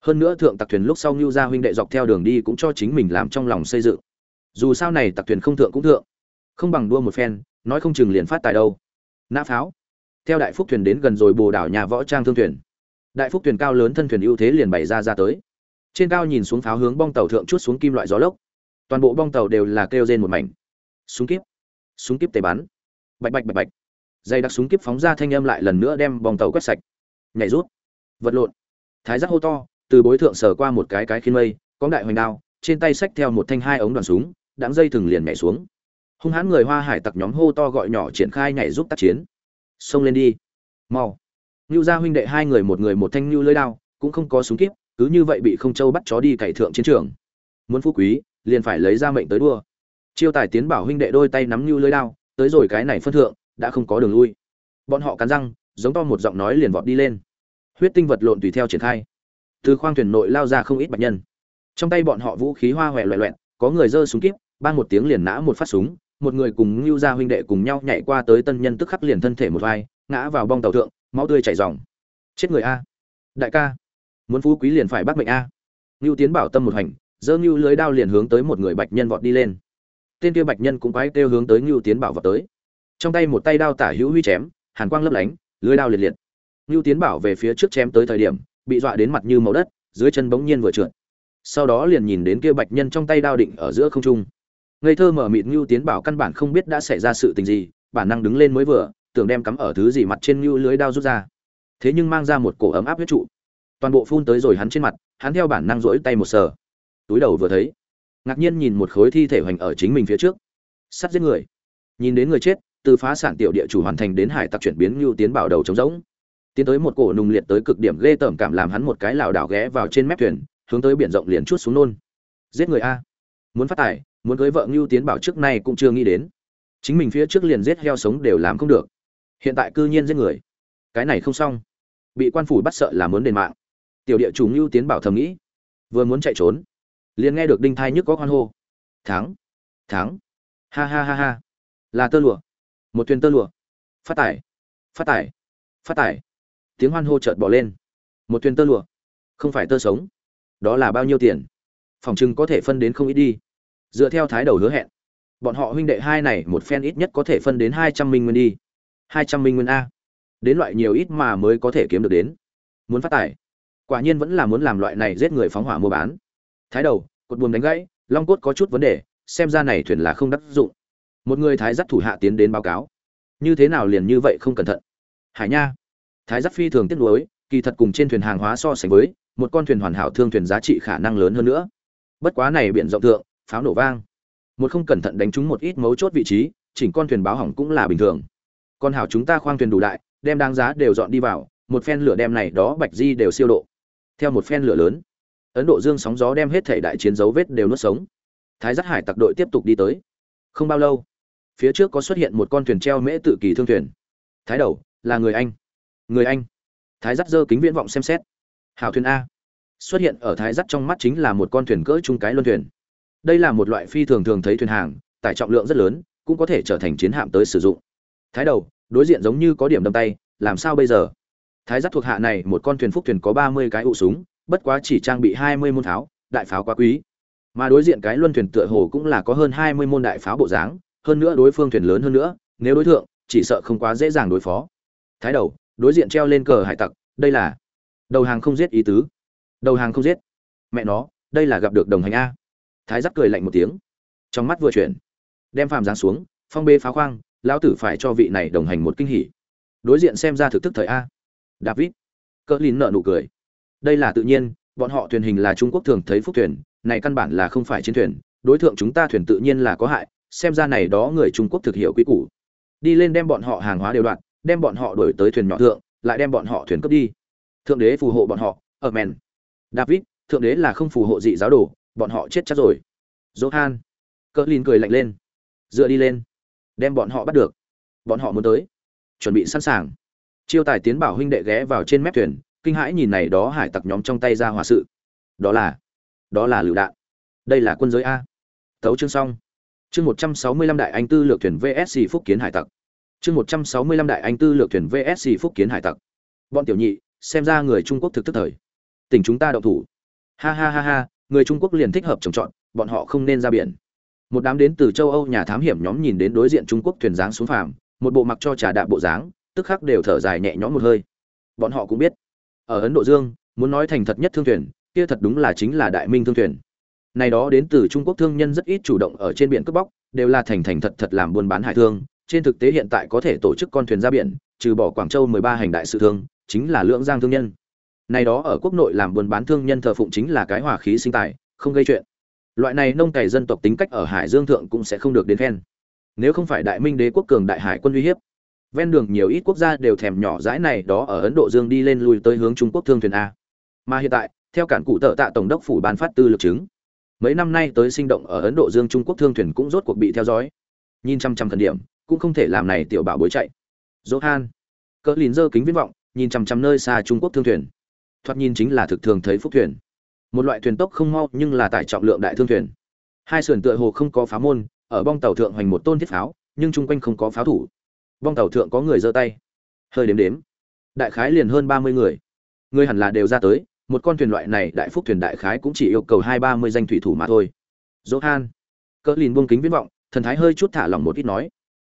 Hơn nữa thượng tặc thuyền lúc sau ngưu gia huynh đệ dọc theo đường đi cũng cho chính mình làm trong lòng xây dựng. Dù sao này tặc thuyền không thượng cũng thượng. Không bằng đua một phen, nói không chừng liền phát tài đâu. Nã pháo theo đại phúc thuyền đến gần rồi bồ đảo nhà võ trang thương thuyền. Đại phúc thuyền cao lớn thân thuyền ưu thế liền bày ra ra tới. Trên cao nhìn xuống pháo hướng bong tàu thượng chút xuống kim loại gió lốc. Toàn bộ bong tàu đều là kêu rên một mảnh. Súng kíp súng kíp tề bắn. Bạch bạch bạch bạch. Dây đặc súng kíp phóng ra thanh âm lại lần nữa đem bong tàu quét sạch. Nhảy rút, vật lộn. Thái giác hô to, từ bối thượng sờ qua một cái cái khiên mây có đại hoành đao, trên tay xách theo một thanh hai ống đoàn súng đáng dây thừng liền nhảy xuống. Hung hãn người hoa hải tặc nhóm hô to gọi nhỏ triển khai nhảy giúp tác chiến xông lên đi. Mau. Ngưu gia huynh đệ hai người một người một thanh ngưu lưỡi đao cũng không có súng kíp cứ như vậy bị không châu bắt chó đi cày thượng chiến trường. Muốn phú quý liền phải lấy ra mệnh tới đua. Chiêu tài tiến bảo huynh đệ đôi tay nắm ngưu lưỡi đao tới rồi cái này phân thượng đã không có đường lui. Bọn họ cắn răng giống to một giọng nói liền vọt đi lên. Huyết tinh vật lộn tùy theo triển khai. Từ khoang thuyền nội lao ra không ít bạch nhân. Trong tay bọn họ vũ khí hoa hoẹ loẹ loẹt, có người giơ súng kíp ban một tiếng liền nã một phát súng một người cùng Nưu gia huynh đệ cùng nhau nhảy qua tới tân nhân tức khắc liền thân thể một vai, ngã vào bong tàu thượng, máu tươi chảy ròng. Chết người a. Đại ca, muốn phú quý liền phải bắt mệnh a. Nưu Tiến bảo tâm một hành, giơ Nưu lưới đao liền hướng tới một người bạch nhân vọt đi lên. Tên kia bạch nhân cũng quái kêu hướng tới Nưu Tiến bảo vọt tới. Trong tay một tay đao tả hữu huy chém, hàn quang lấp lánh, lưới đao liệt liệt. Nưu Tiến bảo về phía trước chém tới thời điểm, bị dọa đến mặt như màu đất, dưới chân bỗng nhiên vừa trượt. Sau đó liền nhìn đến kia bạch nhân trong tay đao định ở giữa không trung ngây thơ mở mịt ngưu tiến bảo căn bản không biết đã xảy ra sự tình gì bản năng đứng lên mới vừa, tưởng đem cắm ở thứ gì mặt trên ngưu lưới đao rút ra. Thế nhưng mang ra một cổ ấm áp huyết trụ. Toàn bộ phun tới rồi hắn trên mặt, hắn theo bản năng rỗi tay một sờ. Túi đầu vừa thấy, ngạc nhiên nhìn một khối thi thể hoành ở chính mình phía trước. Sắt giết người. Nhìn đến người chết, từ phá sản tiểu địa chủ hoàn thành đến hải tặc chuyển biến ngưu tiến bảo đầu trống rỗng. Tiến tới một cổ nùng liệt tới cực điểm ghê tởm cảm làm hắn một cái lảo đảo ghé vào trên mép thuyền, hướng tới biển rộng liền chút xuống nôn. Giết người a. Muốn phát tài muốn cưới vợ Ngưu Tiến Bảo trước nay cũng chưa nghĩ đến. Chính mình phía trước liền giết heo sống đều làm không được. Hiện tại cư nhiên giết người. Cái này không xong. Bị quan phủ bắt sợ là muốn đền mạng. Tiểu địa chủ Ngưu Tiến Bảo thầm nghĩ, vừa muốn chạy trốn, liền nghe được đinh thai nhức có hoan hô. Thắng, thắng. Ha ha ha ha. Là tơ lụa. Một thuyền tơ lụa. Phát tải, phát tải, phát tải. Tiếng hoan hô chợt bỏ lên. Một thuyền tơ lụa. Không phải tơ sống. Đó là bao nhiêu tiền? Phòng trưng có thể phân đến không ít đi dựa theo thái đầu hứa hẹn. Bọn họ huynh đệ hai này một phen ít nhất có thể phân đến hai trăm minh nguyên đi. Hai trăm minh nguyên a. Đến loại nhiều ít mà mới có thể kiếm được đến. Muốn phát tài. Quả nhiên vẫn là muốn làm loại này giết người phóng hỏa mua bán. Thái đầu, cột buồm đánh gãy, long cốt có chút vấn đề, xem ra này thuyền là không đắc dụng. Một người thái giắt thủ hạ tiến đến báo cáo. Như thế nào liền như vậy không cẩn thận? Hải nha. Thái giắt phi thường tiếc nuối, kỳ thật cùng trên thuyền hàng hóa so sánh với, một con thuyền hoàn hảo thương thuyền giá trị khả năng lớn hơn nữa. Bất quá này biển rộng thượng pháo nổ vang. Một không cẩn thận đánh trúng một ít mấu chốt vị trí, chỉnh con thuyền báo hỏng cũng là bình thường. Con hảo chúng ta khoang thuyền đủ đại, đem đáng giá đều dọn đi vào, một phen lửa đem này đó bạch di đều siêu độ. Theo một phen lửa lớn, ấn độ dương sóng gió đem hết thể đại chiến dấu vết đều nuốt sống. Thái giác hải tặc đội tiếp tục đi tới. Không bao lâu, phía trước có xuất hiện một con thuyền treo mễ tự kỳ thương thuyền. Thái đầu, là người anh. Người anh. Thái giác dơ kính viễn vọng xem xét. Hào thuyền a. Xuất hiện ở thái giác trong mắt chính là một con thuyền cỡ chung cái luân thuyền đây là một loại phi thường thường thấy thuyền hàng, tải trọng lượng rất lớn, cũng có thể trở thành chiến hạm tới sử dụng. Thái đầu, đối diện giống như có điểm đâm tay, làm sao bây giờ? Thái giác thuộc hạ này, một con thuyền phúc thuyền có ba mươi cái ụ súng, bất quá chỉ trang bị hai mươi môn tháo, đại pháo quá quý. Mà đối diện cái luân thuyền tựa hồ cũng là có hơn hai mươi môn đại pháo bộ dáng, hơn nữa đối phương thuyền lớn hơn nữa, nếu đối tượng chỉ sợ không quá dễ dàng đối phó. Thái đầu, đối diện treo lên cờ hải tặc, đây là đầu hàng không giết ý tứ. Đầu hàng không giết. Mẹ nó, đây là gặp được đồng hành a thái giác cười lạnh một tiếng. Trong mắt vừa chuyển, đem phàm giáng xuống, phong bê phá khoang, lão tử phải cho vị này đồng hành một kinh hỉ. Đối diện xem ra thực thức thời a. David, cỡ lìn nợ nụ cười. Đây là tự nhiên, bọn họ thuyền hình là trung quốc thường thấy phúc thuyền, này căn bản là không phải chiến thuyền, đối tượng chúng ta thuyền tự nhiên là có hại, xem ra này đó người trung quốc thực hiểu quý củ. Đi lên đem bọn họ hàng hóa đều đoạn đem bọn họ đổi tới thuyền nhỏ thượng, lại đem bọn họ thuyền cướp đi. Thượng đế phù hộ bọn họ, ở men david, thượng đế là không phù hộ dị giáo đồ bọn họ chết chắc rồi. Johan. Cỡ lin cười lạnh lên. Dựa đi lên. Đem bọn họ bắt được. Bọn họ muốn tới. Chuẩn bị sẵn sàng. Chiêu tài tiến bảo huynh đệ ghé vào trên mép thuyền, kinh hãi nhìn này đó hải tặc nhóm trong tay ra hòa sự. Đó là đó là lựu đạn. Đây là quân giới a. Tấu chương xong. Chương một trăm sáu mươi lăm đại anh tư lược thuyền vsc phúc kiến hải tặc. Chương một trăm sáu mươi lăm đại anh tư lược thuyền vsc phúc kiến hải tặc. Bọn tiểu nhị, xem ra người trung quốc thực tức thời. Tỉnh chúng ta đậu thủ. Ha ha ha ha người Trung Quốc liền thích hợp trồng trọt, bọn họ không nên ra biển. Một đám đến từ châu Âu nhà thám hiểm nhóm nhìn đến đối diện Trung Quốc thuyền dáng xuống phàm, một bộ mặc cho trà đạp bộ dáng, tức khắc đều thở dài nhẹ nhõm một hơi. Bọn họ cũng biết, ở Ấn Độ Dương, muốn nói thành thật nhất thương thuyền, kia thật đúng là chính là Đại Minh thương thuyền. Này đó đến từ Trung Quốc thương nhân rất ít chủ động ở trên biển cướp bóc, đều là thành thành thật thật làm buôn bán hải thương, trên thực tế hiện tại có thể tổ chức con thuyền ra biển, trừ bỏ Quảng Châu 13 hành đại sự thương, chính là lượng giang thương nhân này đó ở quốc nội làm buôn bán thương nhân thờ phụng chính là cái hòa khí sinh tài, không gây chuyện. Loại này nông cày dân tộc tính cách ở hải dương thượng cũng sẽ không được đến khen. Nếu không phải đại minh đế quốc cường đại hải quân uy hiếp, ven đường nhiều ít quốc gia đều thèm nhỏ dãi này đó ở ấn độ dương đi lên lui tới hướng trung quốc thương thuyền a. Mà hiện tại, theo cản cụ tợ tạ tổng đốc phủ ban phát tư lực chứng, mấy năm nay tới sinh động ở ấn độ dương trung quốc thương thuyền cũng rốt cuộc bị theo dõi. Nhìn trăm trăm thần điểm, cũng không thể làm này tiểu bảo bối chạy. Dỗ han cỡ lìn dơ kính viễn vọng, nhìn chằm chằm nơi xa trung quốc thương thuyền thoạt nhìn chính là thực thường thấy phúc thuyền. Một loại thuyền tốc không mau nhưng là tải trọng lượng đại thương thuyền. Hai sườn tựa hồ không có phá môn, ở bong tàu thượng hoành một tôn thiết pháo, nhưng chung quanh không có pháo thủ. Bong tàu thượng có người giơ tay. Hơi đếm đếm. Đại khái liền hơn ba mươi người. Người hẳn là đều ra tới, một con thuyền loại này đại phúc thuyền đại khái cũng chỉ yêu cầu hai ba mươi danh thủy thủ mà thôi. Dỗ han cỡ lìn buông kính viễn vọng, thần thái hơi chút thả lỏng một ít nói.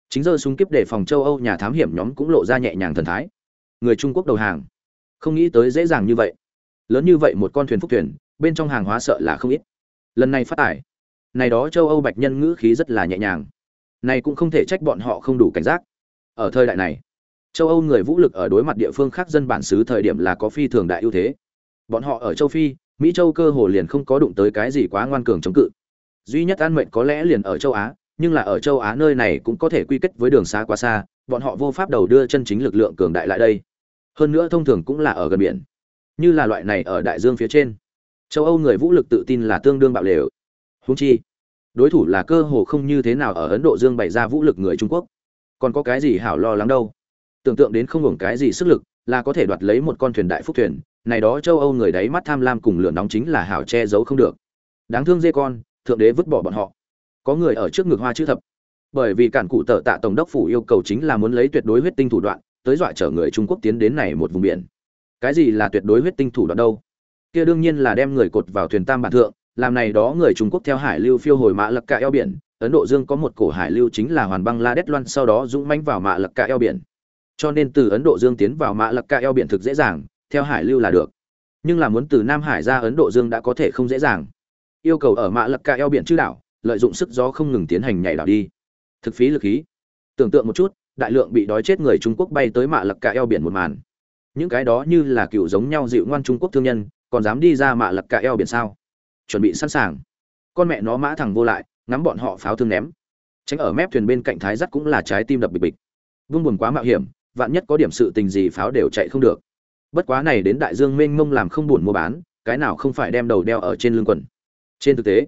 Chính giờ súng kíp để phòng châu âu nhà thám hiểm nhóm cũng lộ ra nhẹ nhàng thần thái. Người trung quốc đầu hàng không nghĩ tới dễ dàng như vậy. Lớn như vậy một con thuyền phúc thuyền, bên trong hàng hóa sợ là không ít. Lần này phát tải, này đó châu âu bạch nhân ngữ khí rất là nhẹ nhàng. Này cũng không thể trách bọn họ không đủ cảnh giác. Ở thời đại này, châu âu người vũ lực ở đối mặt địa phương khác dân bản xứ thời điểm là có phi thường đại ưu thế. Bọn họ ở châu phi, mỹ châu cơ hồ liền không có đụng tới cái gì quá ngoan cường chống cự. Duy nhất an mệnh có lẽ liền ở châu á, nhưng là ở châu á nơi này cũng có thể quy kết với đường xa quá xa, bọn họ vô pháp đầu đưa chân chính lực lượng cường đại lại đây hơn nữa thông thường cũng là ở gần biển. Như là loại này ở đại dương phía trên. Châu âu người vũ lực tự tin là tương đương bạo lều. Húng chi, đối thủ là cơ hồ không như thế nào ở ấn độ dương bày ra vũ lực người trung quốc. Còn có cái gì hảo lo lắng đâu? Tưởng tượng đến không hưởng cái gì sức lực, là có thể đoạt lấy một con thuyền đại phúc thuyền, này đó châu âu người đáy mắt tham lam cùng lửa nóng chính là hảo che giấu không được. Đáng thương dê con, thượng đế vứt bỏ bọn họ. Có người ở trước ngực hoa chữ thập. Bởi vì cản cụ tờ tạ tổng đốc phủ yêu cầu chính là muốn lấy tuyệt đối huyết tinh thủ đoạn tới dọa chở người trung quốc tiến đến này một vùng biển. Cái gì là tuyệt đối huyết tinh thủ đoạn đâu? Kia đương nhiên là đem người cột vào thuyền tam bản thượng, làm này đó người trung quốc theo hải lưu phiêu hồi mã lật cả eo biển, ấn độ dương có một cổ hải lưu chính là hoàn băng la đét loan, sau đó dũng mãnh vào mã lật cả eo biển. Cho nên từ ấn độ dương tiến vào mã lật cả eo biển thực dễ dàng, theo hải lưu là được. Nhưng là muốn từ nam hải ra ấn độ dương đã có thể không dễ dàng. Yêu cầu ở mã lật cả eo biển chư đảo, lợi dụng sức gió không ngừng tiến hành nhảy đảo đi. Thực phí lực khí. Tưởng tượng một chút đại lượng bị đói chết người trung quốc bay tới mạ lập cả eo biển một màn. Những cái đó như là cựu giống nhau dịu ngoan trung quốc thương nhân, còn dám đi ra mạ lập cả eo biển sao? Chuẩn bị sẵn sàng. Con mẹ nó mã thẳng vô lại, ngắm bọn họ pháo thương ném. Tránh ở mép thuyền bên cạnh thái dắt cũng là trái tim đập bịch bịch. Vương buồn quá mạo hiểm, vạn nhất có điểm sự tình gì pháo đều chạy không được. Bất quá này đến đại dương mênh mông làm không buồn mua bán, cái nào không phải đem đầu đeo ở trên lưng quần. Trên thực tế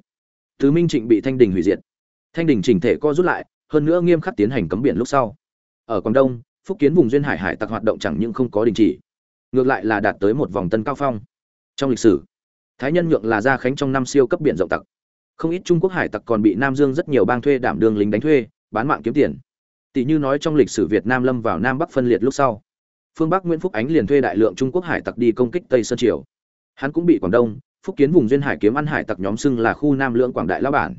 tứ minh trịnh bị thanh đình hủy diệt. Thanh đình chỉnh thể co rút lại, hơn nữa nghiêm khắc tiến hành cấm biển lúc sau ở quảng đông, phúc kiến vùng duyên hải hải tặc hoạt động chẳng những không có đình chỉ, ngược lại là đạt tới một vòng tân cao phong. Trong lịch sử, thái nhân nhượng là gia khánh trong năm siêu cấp biển rộng tặc. Không ít trung quốc hải tặc còn bị nam dương rất nhiều bang thuê đảm đường lính đánh thuê, bán mạng kiếm tiền. Tỷ như nói trong lịch sử việt nam lâm vào nam bắc phân liệt lúc sau, phương bắc nguyễn phúc ánh liền thuê đại lượng trung quốc hải tặc đi công kích tây sơn triều. Hắn cũng bị quảng đông, phúc kiến vùng duyên hải kiếm ăn hải tặc nhóm xưng là khu nam lưỡng quảng đại lão bản.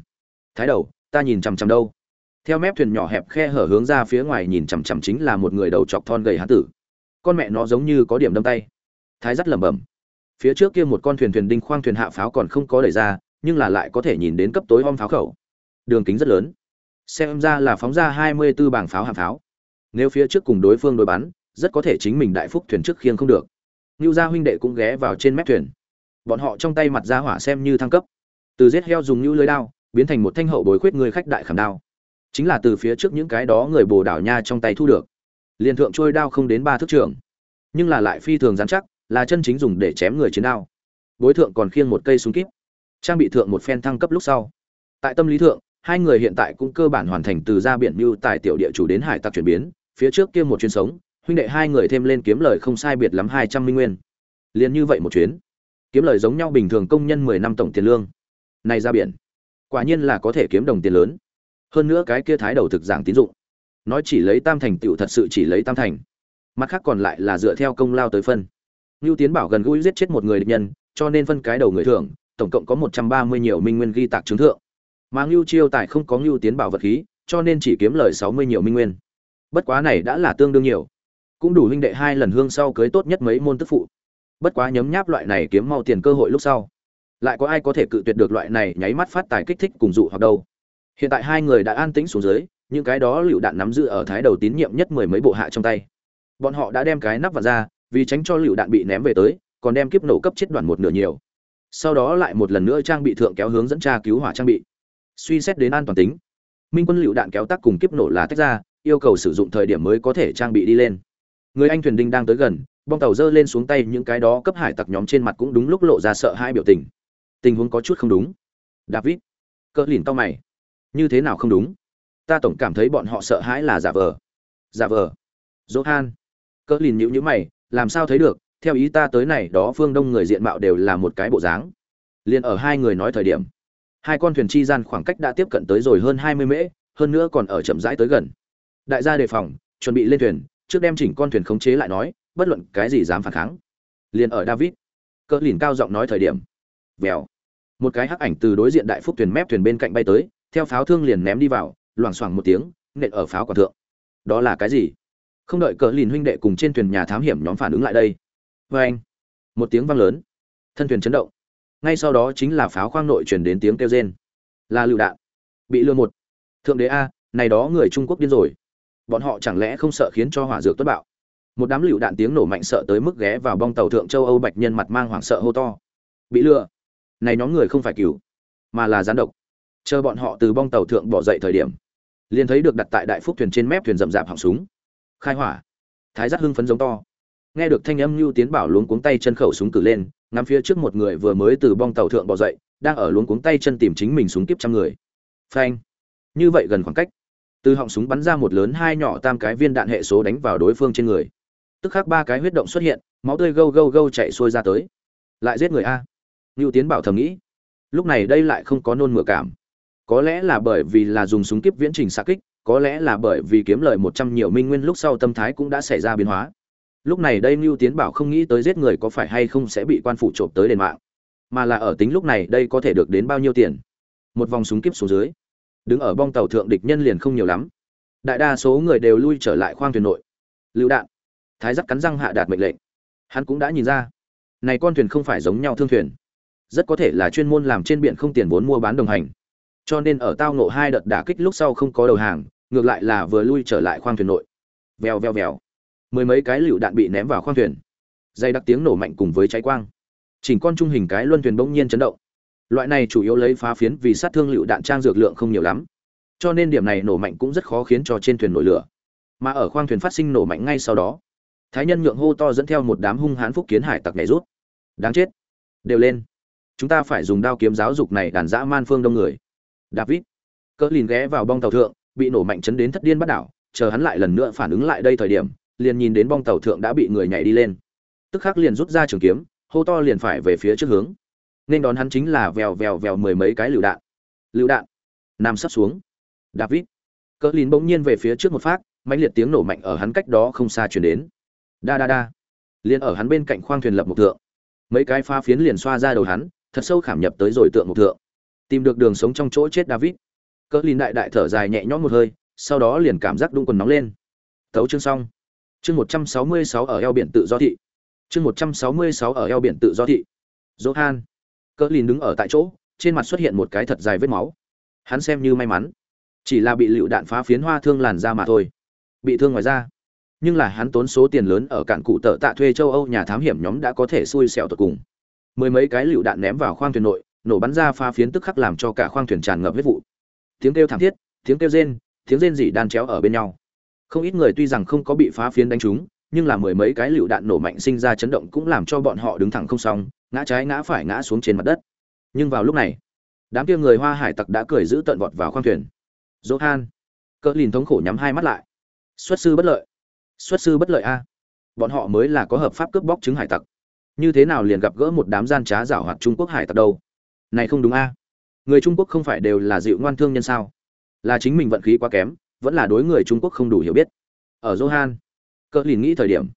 Thái đầu, ta nhìn chằm chằm đâu? Theo mép thuyền nhỏ hẹp khe hở hướng ra phía ngoài nhìn chằm chằm chính là một người đầu chọc thon gầy hán tử. Con mẹ nó giống như có điểm đâm tay. Thái rất lẩm bẩm. Phía trước kia một con thuyền thuyền đinh khoang thuyền hạ pháo còn không có đẩy ra, nhưng là lại có thể nhìn đến cấp tối om pháo khẩu. Đường kính rất lớn. Xem ra là phóng ra hai mươi 24 bảng pháo hạng pháo. Nếu phía trước cùng đối phương đối bắn, rất có thể chính mình đại phúc thuyền trước khiêng không được. Nưu gia huynh đệ cũng ghé vào trên mép thuyền. Bọn họ trong tay mặt ra hỏa xem như thăng cấp. Từ giết heo dùng như lưới đao, biến thành một thanh hậu bối khuyết người khách đại khảm đao chính là từ phía trước những cái đó người bồ đảo nha trong tay thu được. Liền thượng trôi đao không đến ba thước trường, nhưng là lại phi thường dán chắc, là chân chính dùng để chém người chiến đao. Bối thượng còn khiêng một cây súng kíp, trang bị thượng một phen thăng cấp lúc sau. Tại tâm lý thượng, hai người hiện tại cũng cơ bản hoàn thành từ ra biển mưu tại tiểu địa chủ đến hải tặc chuyển biến, phía trước kia một chuyến sống, huynh đệ hai người thêm lên kiếm lời không sai biệt lắm hai trăm minh nguyên. Liền như vậy một chuyến, kiếm lời giống nhau bình thường công nhân mười năm tổng tiền lương. Này ra biển, quả nhiên là có thể kiếm đồng tiền lớn hơn nữa cái kia thái đầu thực giảng tín dụng. Nói chỉ lấy tam thành tựu thật sự chỉ lấy tam thành. Mặt khác còn lại là dựa theo công lao tới phân. Ngưu tiến bảo gần gũi giết chết một người địch nhân, cho nên phân cái đầu người thưởng, tổng cộng có một trăm ba mươi nhiều minh nguyên ghi tạc chứng thượng. Mà ngưu chiêu tài không có ngưu tiến bảo vật khí, cho nên chỉ kiếm lời sáu mươi nhiều minh nguyên. Bất quá này đã là tương đương nhiều. Cũng đủ huynh đệ hai lần hương sau cưới tốt nhất mấy môn tức phụ. Bất quá nhấm nháp loại này kiếm mau tiền cơ hội lúc sau. Lại có ai có thể cự tuyệt được loại này nháy mắt phát tài kích thích cùng dụ hoặc đâu? Hiện tại hai người đã an tĩnh xuống dưới, những cái đó lựu đạn nắm giữ ở thái đầu tín nhiệm nhất mười mấy bộ hạ trong tay. Bọn họ đã đem cái nắp vặt ra, vì tránh cho lựu đạn bị ném về tới, còn đem kiếp nổ cấp chết đoàn một nửa nhiều. Sau đó lại một lần nữa trang bị thượng kéo hướng dẫn tra cứu hỏa trang bị. Suy xét đến an toàn tính, minh quân lựu đạn kéo tác cùng kiếp nổ là tách ra, yêu cầu sử dụng thời điểm mới có thể trang bị đi lên. Người anh thuyền đinh đang tới gần, bong tàu giơ lên xuống tay, những cái đó cấp hải tặc nhóm trên mặt cũng đúng lúc lộ ra sợ hai biểu tình. Tình huống có chút không đúng. David cỡ lìn to mày như thế nào không đúng? Ta tổng cảm thấy bọn họ sợ hãi là giả vờ. Giả vờ. Johan. Cỡ lìn nhữ nhữ mày, làm sao thấy được? Theo ý ta tới này, đó phương đông người diện mạo đều là một cái bộ dáng. Liền ở hai người nói thời điểm, hai con thuyền chi gian khoảng cách đã tiếp cận tới rồi hơn hai mươi mễ, hơn nữa còn ở chậm rãi tới gần. Đại gia đề phòng, chuẩn bị lên thuyền, trước đem chỉnh con thuyền khống chế lại nói, bất luận cái gì dám phản kháng. Liền ở david cỡ lìn cao giọng nói thời điểm, vèo. Một cái hắc ảnh từ đối diện đại phúc thuyền mép thuyền bên cạnh bay tới theo pháo thương liền ném đi vào, loảng xoảng một tiếng, nện ở pháo quả thượng. Đó là cái gì? Không đợi cờ lìn huynh đệ cùng trên thuyền nhà thám hiểm nhóm phản ứng lại đây. Vê anh, một tiếng vang lớn. Thân thuyền chấn động. Ngay sau đó chính là pháo khoang nội chuyển đến tiếng kêu rên. Là lựu đạn. Bị lừa một. Thượng đế a, này đó người trung quốc điên rồi. Bọn họ chẳng lẽ không sợ khiến cho hỏa dược tuất bạo? Một đám lựu đạn tiếng nổ mạnh sợ tới mức ghé vào bong tàu thượng châu âu bạch nhân mặt mang hoảng sợ hô to. Bị lừa. Này nhóm người không phải cứu mà là gián độc chờ bọn họ từ bong tàu thượng bỏ dậy thời điểm, liền thấy được đặt tại đại phúc thuyền trên mép thuyền rậm rạp họng súng. Khai hỏa. Thái giác hưng phấn giống to. Nghe được thanh âm lưu tiến bảo luống cuống tay chân khẩu súng cử lên, ngắm phía trước một người vừa mới từ bong tàu thượng bỏ dậy, đang ở luống cuống tay chân tìm chính mình súng kiếp trăm người. Phanh. Như vậy gần khoảng cách, từ họng súng bắn ra một lớn hai nhỏ tam cái viên đạn hệ số đánh vào đối phương trên người. Tức khắc ba cái huyết động xuất hiện, máu tươi gâu gâu gâu chạy xuôi ra tới. Lại giết người a. Lưu tiến bảo thầm nghĩ. Lúc này đây lại không có nôn mửa cảm có lẽ là bởi vì là dùng súng kiếp viễn trình xạ kích, có lẽ là bởi vì kiếm lời một trăm nhiều minh nguyên lúc sau tâm thái cũng đã xảy ra biến hóa. Lúc này đây ngưu tiến bảo không nghĩ tới giết người có phải hay không sẽ bị quan phủ trộm tới đền mạng, mà là ở tính lúc này đây có thể được đến bao nhiêu tiền. Một vòng súng kiếp xuống dưới, đứng ở bong tàu thượng địch nhân liền không nhiều lắm. Đại đa số người đều lui trở lại khoang thuyền nội. Lựu đạn, thái dắt cắn răng hạ đạt mệnh lệnh. Hắn cũng đã nhìn ra, này con thuyền không phải giống nhau thương thuyền. Rất có thể là chuyên môn làm trên biển không tiền vốn mua bán đồng hành cho nên ở tao ngộ hai đợt đả kích lúc sau không có đầu hàng, ngược lại là vừa lui trở lại khoang thuyền nội. Vèo vèo vèo. Mười mấy cái lựu đạn bị ném vào khoang thuyền. Dây đặc tiếng nổ mạnh cùng với cháy quang. Chỉnh con trung hình cái luân thuyền bỗng nhiên chấn động. Loại này chủ yếu lấy phá phiến vì sát thương lựu đạn trang dược lượng không nhiều lắm. Cho nên điểm này nổ mạnh cũng rất khó khiến cho trên thuyền nổi lửa. Mà ở khoang thuyền phát sinh nổ mạnh ngay sau đó, thái nhân nhượng hô to dẫn theo một đám hung hãn phúc kiến hải tặc này rút. Đáng chết. Đều lên. Chúng ta phải dùng đao kiếm giáo dục này đàn dã man phương đông người david. Cỡ lìn ghé vào bong tàu thượng, bị nổ mạnh chấn đến thất điên bắt đảo, chờ hắn lại lần nữa phản ứng lại đây thời điểm, liền nhìn đến bong tàu thượng đã bị người nhảy đi lên. Tức khắc liền rút ra trường kiếm, hô to liền phải về phía trước hướng. Nên đón hắn chính là vèo vèo vèo mười mấy cái lựu đạn. Lựu đạn. Nằm sắp xuống. David. Cỡ lìn bỗng nhiên về phía trước một phát, mãnh liệt tiếng nổ mạnh ở hắn cách đó không xa chuyển đến. Đa đa đa liền ở hắn bên cạnh khoang thuyền lập một thượng. Mấy cái pha phiến liền xoa ra đầu hắn, thật sâu khảm nhập tới rồi tượng một thượng tìm được đường sống trong chỗ chết david. Cỡ lìn đại đại thở dài nhẹ nhõm một hơi, sau đó liền cảm giác đung quần nóng lên. Tấu chương xong. Chương một trăm sáu mươi sáu ở eo biển tự do thị. Chương một trăm sáu mươi sáu ở eo biển tự do thị. Johan. Cỡ lìn đứng ở tại chỗ, trên mặt xuất hiện một cái thật dài vết máu. Hắn xem như may mắn. Chỉ là bị lựu đạn phá phiến hoa thương làn ra mà thôi. Bị thương ngoài ra nhưng là hắn tốn số tiền lớn ở cạn cụ tợ tạ thuê châu âu nhà thám hiểm nhóm đã có thể xui xẻo tột cùng. Mười mấy cái lựu đạn ném vào khoang thuyền nội nổ bắn ra pha phiến tức khắc làm cho cả khoang thuyền tràn ngập huyết vụ. Tiếng kêu thảm thiết, tiếng kêu rên, tiếng rên rỉ đan chéo ở bên nhau. Không ít người tuy rằng không có bị phá phiến đánh trúng, nhưng là mười mấy cái lựu đạn nổ mạnh sinh ra chấn động cũng làm cho bọn họ đứng thẳng không xong, ngã trái ngã phải ngã xuống trên mặt đất. Nhưng vào lúc này, đám kia người hoa hải tặc đã cười giữ tận vọt vào khoang thuyền. Johan, cỡ lìn thống khổ nhắm hai mắt lại. Xuất sư bất lợi. Xuất sư bất lợi a. Bọn họ mới là có hợp pháp cướp bóc chứng hải tặc. Như thế nào liền gặp gỡ một đám gian trá giảo hoạt trung quốc hải tặc đâu? Này không đúng a. Người trung quốc không phải đều là dịu ngoan thương nhân sao? Là chính mình vận khí quá kém, vẫn là đối người trung quốc không đủ hiểu biết. Ở johan cỡ lìn nghĩ thời điểm,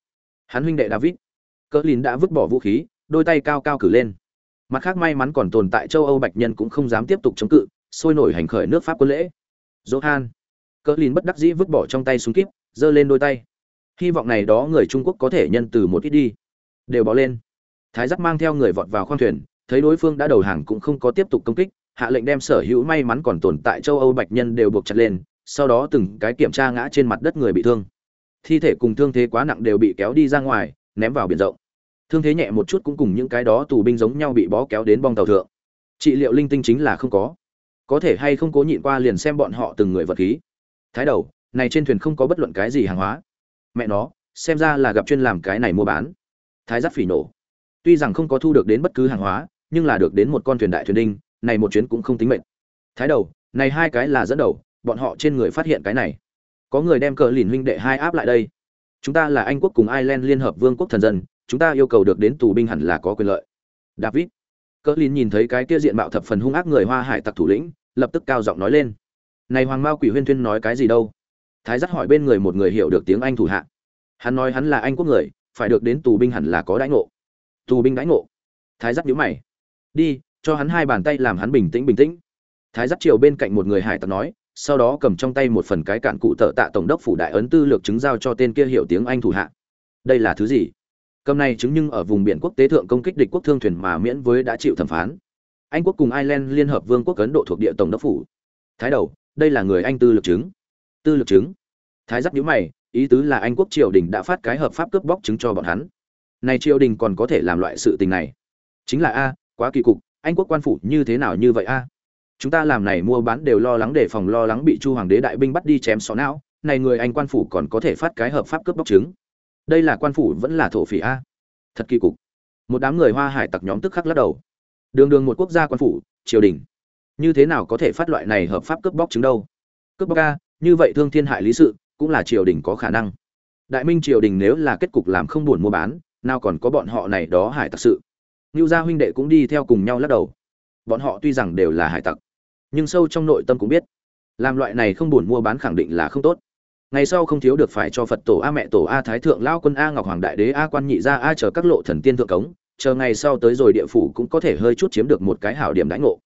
hắn huynh đệ david cỡ lìn đã vứt bỏ vũ khí, đôi tay cao cao cử lên. Mặt khác may mắn còn tồn tại châu âu bạch nhân cũng không dám tiếp tục chống cự, sôi nổi hành khởi nước pháp quân lễ. Johan cỡ lìn bất đắc dĩ vứt bỏ trong tay súng kíp, giơ lên đôi tay. Hy vọng này đó người trung quốc có thể nhân từ một ít đi. Đều bỏ lên. Thái giác mang theo người vọt vào khoang thuyền thấy đối phương đã đầu hàng cũng không có tiếp tục công kích, hạ lệnh đem sở hữu may mắn còn tồn tại châu âu bạch nhân đều buộc chặt lên, sau đó từng cái kiểm tra ngã trên mặt đất người bị thương. Thi thể cùng thương thế quá nặng đều bị kéo đi ra ngoài, ném vào biển rộng. Thương thế nhẹ một chút cũng cùng những cái đó tù binh giống nhau bị bó kéo đến bong tàu thượng. Trị liệu linh tinh chính là không có. Có thể hay không cố nhịn qua liền xem bọn họ từng người vật khí. Thái đầu, này trên thuyền không có bất luận cái gì hàng hóa. Mẹ nó, xem ra là gặp chuyên làm cái này mua bán. Thái giáp phỉ nổ. Tuy rằng không có thu được đến bất cứ hàng hóa nhưng là được đến một con thuyền đại thuyền đinh, này một chuyến cũng không tính mệnh thái đầu, này hai cái là dẫn đầu, bọn họ trên người phát hiện cái này. Có người đem cờ lìn huynh đệ hai áp lại đây. Chúng ta là anh quốc cùng ireland liên hợp vương quốc thần dân, chúng ta yêu cầu được đến tù binh hẳn là có quyền lợi. David. Cờ lìn nhìn thấy cái kia diện mạo thập phần hung ác người hoa hải tặc thủ lĩnh, lập tức cao giọng nói lên. Này hoàng mao quỷ huyên thuyên nói cái gì đâu? Thái giác hỏi bên người một người hiểu được tiếng anh thủ hạ. Hắn nói hắn là anh quốc người, phải được đến tù binh hẳn là có đãi ngộ. Tù binh đãi ngộ. Thái giác nhíu mày đi, cho hắn hai bàn tay làm hắn bình tĩnh bình tĩnh. Thái giác triều bên cạnh một người hải tặc nói, sau đó cầm trong tay một phần cái cạn cụ tợ tạ tổng đốc phủ đại ấn tư lược chứng giao cho tên kia hiểu tiếng anh thủ hạ. Đây là thứ gì? Cầm này chứng nhưng ở vùng biển quốc tế thượng công kích địch quốc thương thuyền mà miễn với đã chịu thẩm phán. Anh quốc cùng ireland liên hợp vương quốc ấn độ thuộc địa tổng đốc phủ. Thái đầu, đây là người anh tư lược chứng. Tư lược chứng. Thái giáp nhíu mày, ý tứ là anh quốc triều đình đã phát cái hợp pháp cướp bóc chứng cho bọn hắn. Này triều đình còn có thể làm loại sự tình này. Chính là a quá kỳ cục, anh quốc quan phủ như thế nào như vậy a? Chúng ta làm này mua bán đều lo lắng để phòng lo lắng bị chu hoàng đế đại binh bắt đi chém xó não, này người anh quan phủ còn có thể phát cái hợp pháp cướp bóc trứng. đây là quan phủ vẫn là thổ phỉ a? Thật kỳ cục. Một đám người hoa hải tặc nhóm tức khắc lắc đầu. Đường đường một quốc gia quan phủ, triều đình. Như thế nào có thể phát loại này hợp pháp cướp bóc chứng đâu? Cướp bóc a, như vậy thương thiên hại lý sự, cũng là triều đình có khả năng. Đại minh triều đình nếu là kết cục làm không buồn mua bán, nào còn có bọn họ này đó hải tặc sự ngưu gia huynh đệ cũng đi theo cùng nhau lắc đầu. Bọn họ tuy rằng đều là hải tặc nhưng sâu trong nội tâm cũng biết làm loại này không buồn mua bán khẳng định là không tốt. Ngày sau không thiếu được phải cho phật tổ a mẹ tổ a thái thượng Lão quân a ngọc hoàng đại đế a quan nhị gia a chờ các lộ thần tiên thượng cống chờ ngày sau tới rồi địa phủ cũng có thể hơi chút chiếm được một cái hảo điểm đãi ngộ.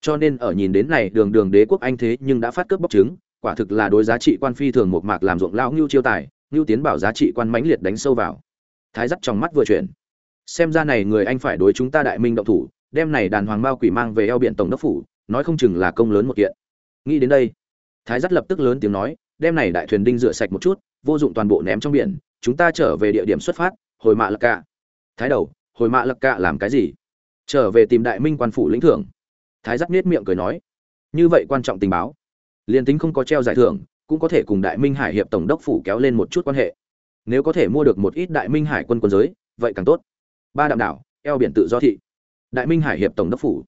Cho nên ở nhìn đến này đường đường đế quốc anh thế nhưng đã phát cướp bóc trứng, quả thực là đối giá trị quan phi thường một mạc làm ruộng lão ngưu chiêu tài ngưu tiến bảo giá trị quan mãnh liệt đánh sâu vào. Thái dắt trong mắt vừa chuyển xem ra này người anh phải đối chúng ta đại minh động thủ, đem này đàn hoàng bao quỷ mang về eo biển tổng đốc phủ, nói không chừng là công lớn một kiện. Nghĩ đến đây, thái giắt lập tức lớn tiếng nói, đem này đại thuyền đinh rửa sạch một chút, vô dụng toàn bộ ném trong biển, chúng ta trở về địa điểm xuất phát, hồi mạ lặc cạ. Thái đầu, hồi mạ lặc cạ làm cái gì? Trở về tìm đại minh quan phủ lĩnh thưởng. Thái giắt nết miệng cười nói, như vậy quan trọng tình báo. Liền tính không có treo giải thưởng, cũng có thể cùng đại minh hải hiệp tổng đốc phủ kéo lên một chút quan hệ. Nếu có thể mua được một ít đại minh hải quân quân giới, vậy càng tốt ba đạm đảo, eo biển tự do thị. Đại minh hải hiệp tổng đốc phủ.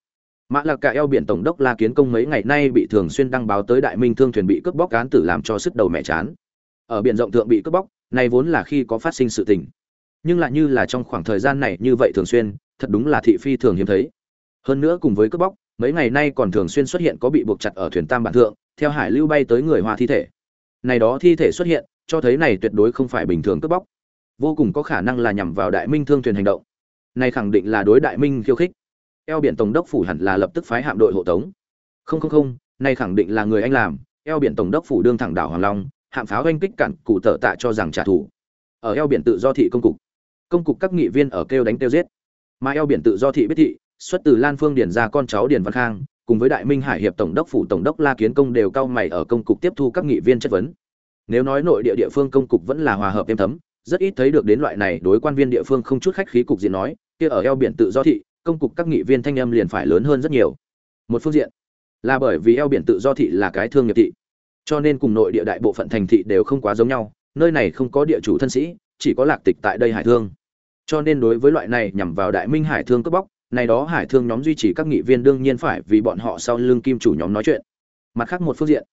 Mã lạc cả eo biển tổng đốc la kiến công mấy ngày nay bị thường xuyên đăng báo tới đại minh thương thuyền bị cướp bóc cán tử làm cho sức đầu mẹ chán. Ở biển rộng thượng bị cướp bóc, này vốn là khi có phát sinh sự tình. Nhưng lại như là trong khoảng thời gian này như vậy thường xuyên, thật đúng là thị phi thường hiếm thấy. Hơn nữa cùng với cướp bóc, mấy ngày nay còn thường xuyên xuất hiện có bị buộc chặt ở thuyền tam bản thượng, theo hải lưu bay tới người hoa thi thể. Này đó thi thể xuất hiện, cho thấy này tuyệt đối không phải bình thường cướp bóc. Vô cùng có khả năng là nhằm vào đại minh thương thuyền hành động này khẳng định là đối đại minh khiêu khích. Eo biển tổng đốc phủ hẳn là lập tức phái hạm đội hộ tống. Không không không, này khẳng định là người anh làm. Eo biển tổng đốc phủ đương thẳng đảo hoàng long, hạm pháo oanh kích cản cụ tở tạ cho rằng trả thù. Ở eo biển tự do thị công cục công cục các nghị viên ở kêu đánh kêu giết. Mà eo biển tự do thị biết thị, xuất từ lan phương Điền ra con cháu Điền văn khang, cùng với đại minh hải hiệp tổng đốc phủ tổng đốc la kiến công đều cao mày ở công cục tiếp thu các nghị viên chất vấn. Nếu nói nội địa địa phương công cục vẫn là hòa hợp êm thấm rất ít thấy được đến loại này đối quan viên địa phương không chút khách khí cục diện nói, kia ở eo biển tự do thị, công cục các nghị viên thanh âm liền phải lớn hơn rất nhiều. Một phương diện là bởi vì eo biển tự do thị là cái thương nghiệp thị, cho nên cùng nội địa đại bộ phận thành thị đều không quá giống nhau, nơi này không có địa chủ thân sĩ, chỉ có lạc tịch tại đây hải thương. Cho nên đối với loại này nhằm vào đại minh hải thương cướp bóc, này đó hải thương nhóm duy trì các nghị viên đương nhiên phải vì bọn họ sau lưng kim chủ nhóm nói chuyện. Mặt khác một phương diện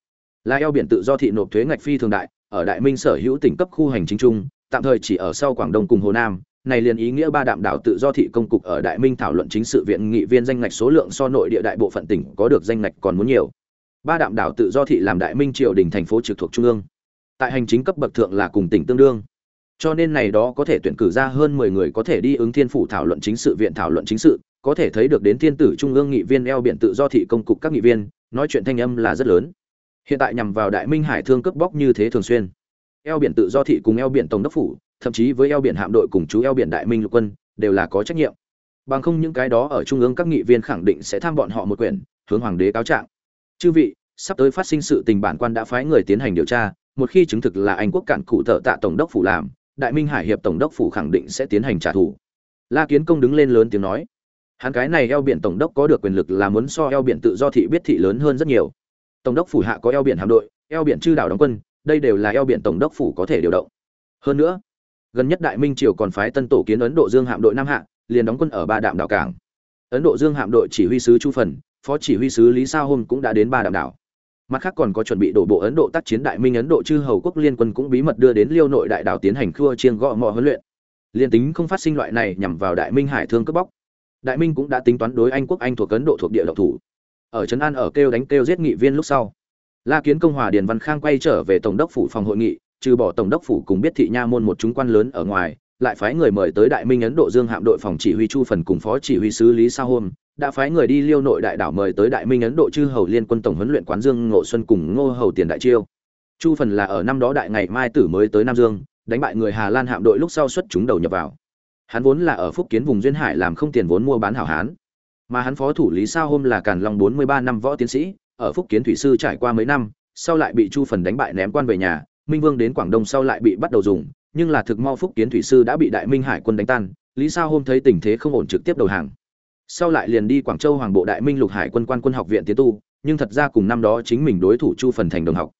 là eo biển tự do thị nộp thuế ngạch phi thường đại, ở đại minh sở hữu tỉnh cấp khu hành chính trung tạm thời chỉ ở sau quảng đông cùng hồ nam. Này liền ý nghĩa ba đạm đảo tự do thị công cục ở đại minh thảo luận chính sự viện nghị viên danh ngạch số lượng so nội địa đại bộ phận tỉnh có được danh ngạch còn muốn nhiều. Ba đạm đảo tự do thị làm đại minh triều đình thành phố trực thuộc trung ương. Tại hành chính cấp bậc thượng là cùng tỉnh tương đương. Cho nên này đó có thể tuyển cử ra hơn mười người có thể đi ứng thiên phủ thảo luận chính sự viện thảo luận chính sự, có thể thấy được đến thiên tử trung ương nghị viên eo biển tự do thị công cục các nghị viên, nói chuyện thanh âm là rất lớn. Hiện tại nhằm vào đại minh hải thương cướp bóc như thế thường xuyên eo biển tự do thị cùng eo biển tổng đốc phủ, thậm chí với eo biển hạm đội cùng chú eo biển đại minh lục quân, đều là có trách nhiệm. Bằng không những cái đó ở trung ương các nghị viên khẳng định sẽ tham bọn họ một quyển hướng hoàng đế cáo trạng. Chư vị, sắp tới phát sinh sự tình bản quan đã phái người tiến hành điều tra, một khi chứng thực là anh quốc cản cụ thợ tạ tổng đốc phủ làm, đại minh hải hiệp tổng đốc phủ khẳng định sẽ tiến hành trả thù. La kiến công đứng lên lớn tiếng nói, hắn cái này eo biển tổng đốc có được quyền lực là muốn so eo biển tự do thị biết thị lớn hơn rất nhiều. Tổng đốc phủ hạ có eo biển hạm đội, eo biển chư đảo đóng quân đây đều là eo biển tổng đốc phủ có thể điều động. Hơn nữa, gần nhất đại minh triều còn phái tân tổ kiến ấn độ dương hạm đội nam hạ, liền đóng quân ở ba đạm đảo cảng. Ấn độ dương hạm đội chỉ huy sứ chu phần, phó chỉ huy sứ lý sa hôm cũng đã đến ba đạm đảo. Mặt khác còn có chuẩn bị đổ bộ ấn độ tác chiến đại minh ấn độ chư hầu quốc liên quân cũng bí mật đưa đến liêu nội đại đảo tiến hành khua chiên gõ mò huấn luyện. Liên tính không phát sinh loại này nhằm vào đại minh hải thương cướp bóc, đại minh cũng đã tính toán đối anh quốc anh thuộc ấn độ thuộc địa độc thủ. Ở trấn an ở kêu đánh kêu giết nghị viên lúc sau la kiến công hòa điền văn khang quay trở về tổng đốc phủ phòng hội nghị, trừ bỏ tổng đốc phủ cùng biết thị nha môn một chúng quan lớn ở ngoài, lại phái người mời tới đại minh ấn độ dương hạm đội phòng chỉ huy chu phần cùng phó chỉ huy sứ lý sa hôm, đã phái người đi liêu nội đại đảo mời tới đại minh ấn độ chư hầu liên quân tổng huấn luyện quán dương ngộ xuân cùng ngô hầu tiền đại chiêu. Chu phần là ở năm đó đại ngày mai tử mới tới nam dương, đánh bại người hà lan hạm đội lúc sau xuất chúng đầu nhập vào. Hắn vốn là ở phúc kiến vùng duyên hải làm không tiền vốn mua bán hảo hán. Mà hắn phó thủ lý sao hôm là càn long bốn mươi ba năm võ tiến sĩ ở phúc kiến thủy sư trải qua mấy năm, sau lại bị chu phần đánh bại ném quan về nhà, minh vương đến quảng đông sau lại bị bắt đầu dùng, nhưng là thực mau phúc kiến thủy sư đã bị đại minh hải quân đánh tan, lý sao hôm thấy tình thế không ổn trực tiếp đầu hàng. Sau lại liền đi quảng châu hoàng bộ đại minh lục hải quân quan quân học viện tiến tu, nhưng thật ra cùng năm đó chính mình đối thủ chu phần thành đồng học.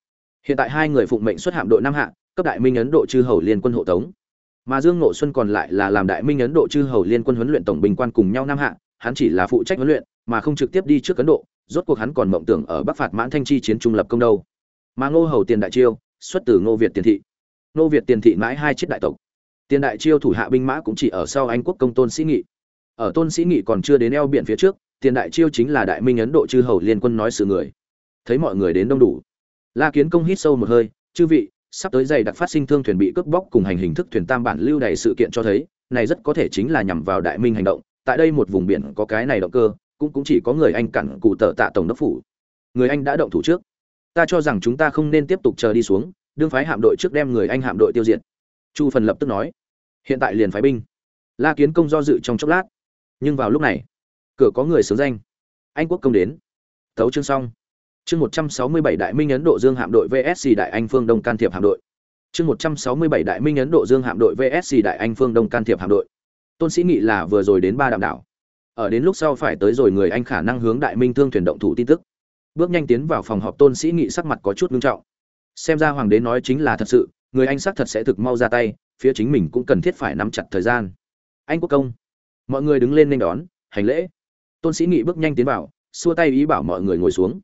Hiện tại hai người phụng mệnh xuất hạm đội nam hạ, cấp đại minh ấn độ chư hầu liên quân hộ tống. Mà dương ngộ xuân còn lại là làm đại minh ấn độ chư hầu liên quân huấn luyện tổng bình quan cùng nhau nam hạ, hắn chỉ là phụ trách huấn luyện, mà không trực tiếp đi trước ấn độ rốt cuộc hắn còn mộng tưởng ở bắc phạt mãn thanh chi chiến trung lập công đâu. Mà ngô hầu tiền đại chiêu, xuất từ ngô việt tiền thị. Ngô việt tiền thị mãi hai chiếc đại tộc. Tiền đại chiêu thủ hạ binh mã cũng chỉ ở sau anh quốc công tôn sĩ nghị. Ở tôn sĩ nghị còn chưa đến eo biển phía trước, tiền đại chiêu chính là đại minh ấn độ chư hầu liên quân nói sự người. Thấy mọi người đến đông đủ. La kiến công hít sâu một hơi, chư vị, sắp tới dày đặc phát sinh thương thuyền bị cướp bóc cùng hành hình thức thuyền tam bản lưu đầy sự kiện cho thấy, này rất có thể chính là nhằm vào đại minh hành động. Tại đây một vùng biển có cái này động cơ cũng cũng chỉ có người anh cản cụ tợ tạ tổng đốc phủ. Người anh đã động thủ trước. Ta cho rằng chúng ta không nên tiếp tục chờ đi xuống, đương phái hạm đội trước đem người anh hạm đội tiêu diệt. Chu phần lập tức nói. Hiện tại liền phái binh. La kiến công do dự trong chốc lát. Nhưng vào lúc này, cửa có người xướng danh. Anh quốc công đến. Thấu chương xong. Chương một trăm sáu mươi bảy đại minh ấn độ dương hạm đội vsc đại anh phương đông can thiệp hạm đội. Chương một trăm sáu mươi bảy đại minh ấn độ dương hạm đội vsc đại anh phương đông can thiệp hạm đội. Tôn sĩ nghị là vừa rồi đến ba đạm đảo ở đến lúc sau phải tới rồi người anh khả năng hướng đại minh thương thuyền động thủ tin tức. Bước nhanh tiến vào phòng họp tôn sĩ nghị sắc mặt có chút nghiêm trọng. Xem ra hoàng đế nói chính là thật sự, người anh xác thật sẽ thực mau ra tay, phía chính mình cũng cần thiết phải nắm chặt thời gian. Anh quốc công, mọi người đứng lên nên đón, hành lễ. Tôn sĩ nghị bước nhanh tiến vào, xua tay ý bảo mọi người ngồi xuống.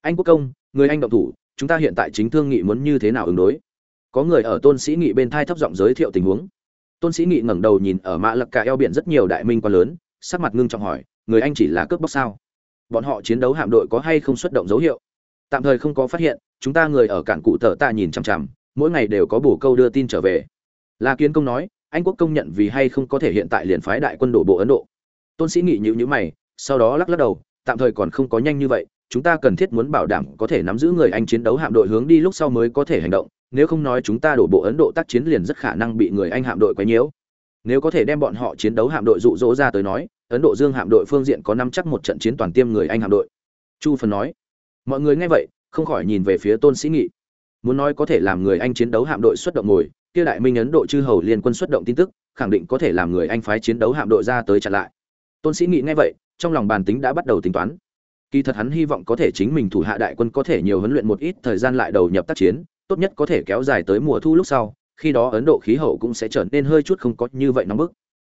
Anh quốc công, người anh động thủ, chúng ta hiện tại chính thương nghị muốn như thế nào ứng đối? Có người ở tôn sĩ nghị bên thai thấp giọng giới thiệu tình huống. Tôn sĩ nghị ngẩng đầu nhìn ở mã lập cả eo biển rất nhiều đại minh quá lớn sắc mặt ngưng trọng hỏi, người anh chỉ là cướp bóc sao? Bọn họ chiến đấu hạm đội có hay không xuất động dấu hiệu? Tạm thời không có phát hiện, chúng ta người ở cảng cụ tờ ta nhìn chằm chằm, mỗi ngày đều có bổ câu đưa tin trở về. La kiến công nói, anh quốc công nhận vì hay không có thể hiện tại liền phái đại quân đổ bộ ấn độ. Tôn sĩ nghị nhữ nhữ mày, sau đó lắc lắc đầu, tạm thời còn không có nhanh như vậy, chúng ta cần thiết muốn bảo đảm có thể nắm giữ người anh chiến đấu hạm đội hướng đi lúc sau mới có thể hành động, nếu không nói chúng ta đổ bộ ấn độ tác chiến liền rất khả năng bị người anh hạm đội quấy nhiễu. Nếu có thể đem bọn họ chiến đấu hạm đội dụ dỗ ra tới nói ấn độ dương hạm đội phương diện có năm chắc một trận chiến toàn tiêm người anh hạm đội. Chu phần nói, mọi người nghe vậy, không khỏi nhìn về phía tôn sĩ nghị. Muốn nói có thể làm người anh chiến đấu hạm đội xuất động ngồi, kia đại minh ấn độ chư hầu liên quân xuất động tin tức, khẳng định có thể làm người anh phái chiến đấu hạm đội ra tới chặn lại. Tôn sĩ nghị nghe vậy, trong lòng bàn tính đã bắt đầu tính toán. Kỳ thật hắn hy vọng có thể chính mình thủ hạ đại quân có thể nhiều huấn luyện một ít thời gian lại đầu nhập tác chiến, tốt nhất có thể kéo dài tới mùa thu lúc sau, khi đó ấn độ khí hậu cũng sẽ trở nên hơi chút không có như vậy nóng bức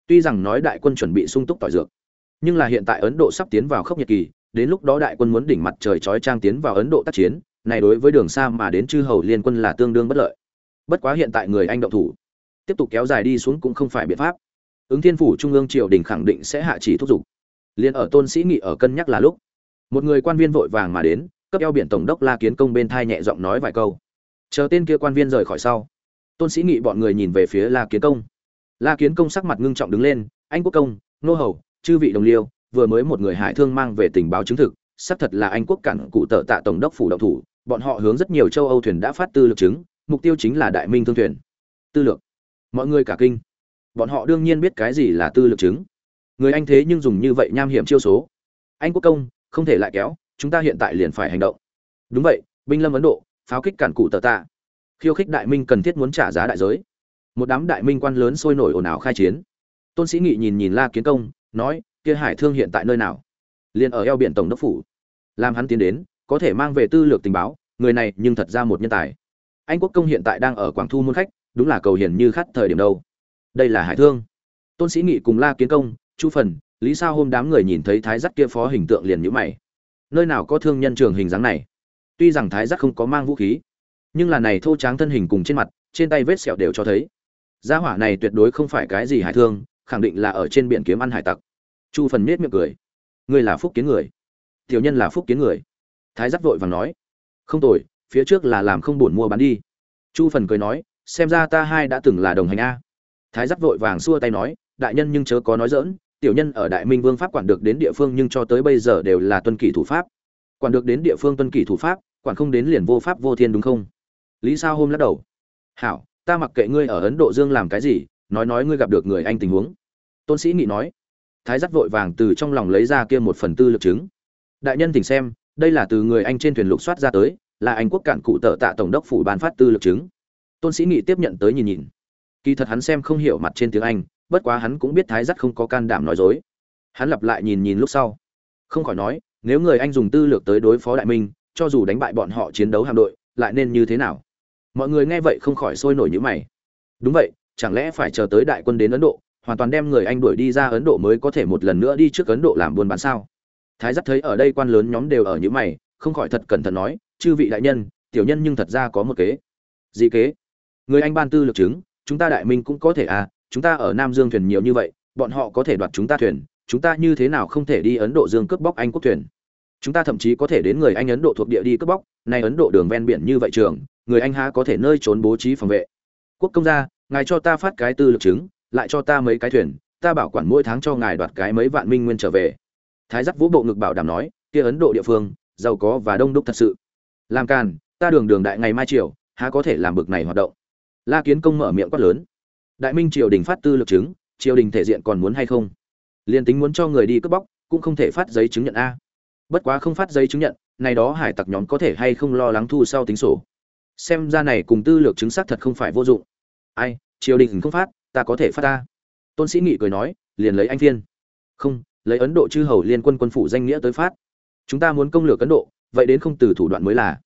tuy rằng nói đại quân chuẩn bị sung túc tỏi dược, nhưng là hiện tại ấn độ sắp tiến vào khốc nhiệt kỳ, đến lúc đó đại quân muốn đỉnh mặt trời chói trang tiến vào ấn độ tác chiến, này đối với đường xa mà đến chư hầu liên quân là tương đương bất lợi. Bất quá hiện tại người anh động thủ, tiếp tục kéo dài đi xuống cũng không phải biện pháp. Ứng thiên phủ trung ương triều đình khẳng định sẽ hạ chỉ thúc giục. Liền ở tôn sĩ nghị ở cân nhắc là lúc, một người quan viên vội vàng mà đến, cấp eo biển tổng đốc la kiến công bên thai nhẹ giọng nói vài câu. Chờ tên kia quan viên rời khỏi sau, tôn sĩ nghị bọn người nhìn về phía la kiến công la kiến công sắc mặt ngưng trọng đứng lên, anh quốc công, nô hầu, chư vị đồng liêu, vừa mới một người hải thương mang về tình báo chứng thực, xác thật là anh quốc cản cụ tợ tạ tổng đốc phủ động thủ, bọn họ hướng rất nhiều châu âu thuyền đã phát tư lực chứng, mục tiêu chính là đại minh thương thuyền. Tư lược? Mọi người cả kinh. Bọn họ đương nhiên biết cái gì là tư lực chứng. Người anh thế nhưng dùng như vậy nham hiểm chiêu số. Anh quốc công, không thể lại kéo, chúng ta hiện tại liền phải hành động. Đúng vậy, binh lâm ấn độ, pháo kích cản cụ tờ tạ. Khiêu khích đại minh cần thiết muốn trả giá đại giới một đám đại minh quan lớn sôi nổi ồn ào khai chiến. Tôn sĩ nghị nhìn nhìn la kiến công, nói, kia hải thương hiện tại nơi nào? Liền ở eo biển tổng đốc phủ. Làm hắn tiến đến, có thể mang về tư lược tình báo, người này nhưng thật ra một nhân tài. Anh quốc công hiện tại đang ở quảng thu môn khách, đúng là cầu hiền như khát thời điểm đâu. Đây là hải thương. Tôn sĩ nghị cùng la kiến công, chu phần, lý sao hôm đám người nhìn thấy thái giác kia phó hình tượng liền nhữ mày. Nơi nào có thương nhân trường hình dáng này? Tuy rằng thái giác không có mang vũ khí, nhưng là này thô tráng thân hình cùng trên mặt, trên tay vết sẹo đều cho thấy gia hỏa này tuyệt đối không phải cái gì hải thương, khẳng định là ở trên biển kiếm ăn hải tặc. Chu phần nết miệng cười. Ngươi là phúc kiến người. Tiểu nhân là phúc kiến người. Thái giáp vội vàng nói. Không tồi, phía trước là làm không buồn mua bán đi. Chu phần cười nói, xem ra ta hai đã từng là đồng hành a. Thái giáp vội vàng xua tay nói, đại nhân nhưng chớ có nói dỡn tiểu nhân ở đại minh vương pháp quản được đến địa phương nhưng cho tới bây giờ đều là tuân kỷ thủ pháp. Quản được đến địa phương tuân kỷ thủ pháp, quản không đến liền vô pháp vô thiên đúng không? Lý sao hôm lắc đầu. Hảo ta mặc kệ ngươi ở ấn độ dương làm cái gì, nói nói ngươi gặp được người anh tình huống. Tôn sĩ nghị nói. Thái giác vội vàng từ trong lòng lấy ra kia một phần tư lực chứng. Đại nhân thỉnh xem, đây là từ người anh trên thuyền lục soát ra tới, là anh quốc cản cụ tợ tạ tổng đốc phủ ban phát tư lực chứng. Tôn sĩ nghị tiếp nhận tới nhìn nhìn. Kỳ thật hắn xem không hiểu mặt trên tiếng anh, bất quá hắn cũng biết thái giác không có can đảm nói dối. Hắn lặp lại nhìn nhìn lúc sau. Không khỏi nói, nếu người anh dùng tư lược tới đối phó đại minh, cho dù đánh bại bọn họ chiến đấu hạm đội, lại nên như thế nào? Mọi người nghe vậy không khỏi sôi nổi như mày. Đúng vậy, chẳng lẽ phải chờ tới đại quân đến ấn độ, hoàn toàn đem người anh đuổi đi ra ấn độ mới có thể một lần nữa đi trước ấn độ làm buôn bán sao? Thái giáp thấy ở đây quan lớn nhóm đều ở những mày, không khỏi thật cẩn thận nói, chư vị đại nhân, tiểu nhân nhưng thật ra có một kế. Dị kế? Người anh ban tư lực chứng, chúng ta đại minh cũng có thể à chúng ta ở nam dương thuyền nhiều như vậy, bọn họ có thể đoạt chúng ta thuyền, chúng ta như thế nào không thể đi ấn độ dương cướp bóc anh quốc thuyền? Chúng ta thậm chí có thể đến người anh ấn độ thuộc địa đi cướp bóc, nay ấn độ đường ven biển như vậy trường người anh há có thể nơi trốn bố trí phòng vệ. Quốc công gia, ngài cho ta phát cái tư lực chứng, lại cho ta mấy cái thuyền, ta bảo quản mỗi tháng cho ngài đoạt cái mấy vạn minh nguyên trở về. Thái giác vũ bộ ngực bảo đảm nói, kia ấn độ địa phương, giàu có và đông đúc thật sự. Làm càn, ta đường đường đại ngày mai triều, há có thể làm bực này hoạt động. La kiến công mở miệng quát lớn. Đại minh triều đình phát tư lực chứng, triều đình thể diện còn muốn hay không? Liền tính muốn cho người đi cướp bóc, cũng không thể phát giấy chứng nhận a. Bất quá không phát giấy chứng nhận, này đó hải tặc nhóm có thể hay không lo lắng thu sau tính sổ xem ra này cùng tư lược chứng xác thật không phải vô dụng. Ai, triều đình không phát, ta có thể phát ta. Tôn sĩ nghị cười nói, liền lấy anh phiên. Không, lấy ấn độ chư hầu liên quân quân phủ danh nghĩa tới phát. Chúng ta muốn công lược ấn độ, vậy đến không từ thủ đoạn mới là.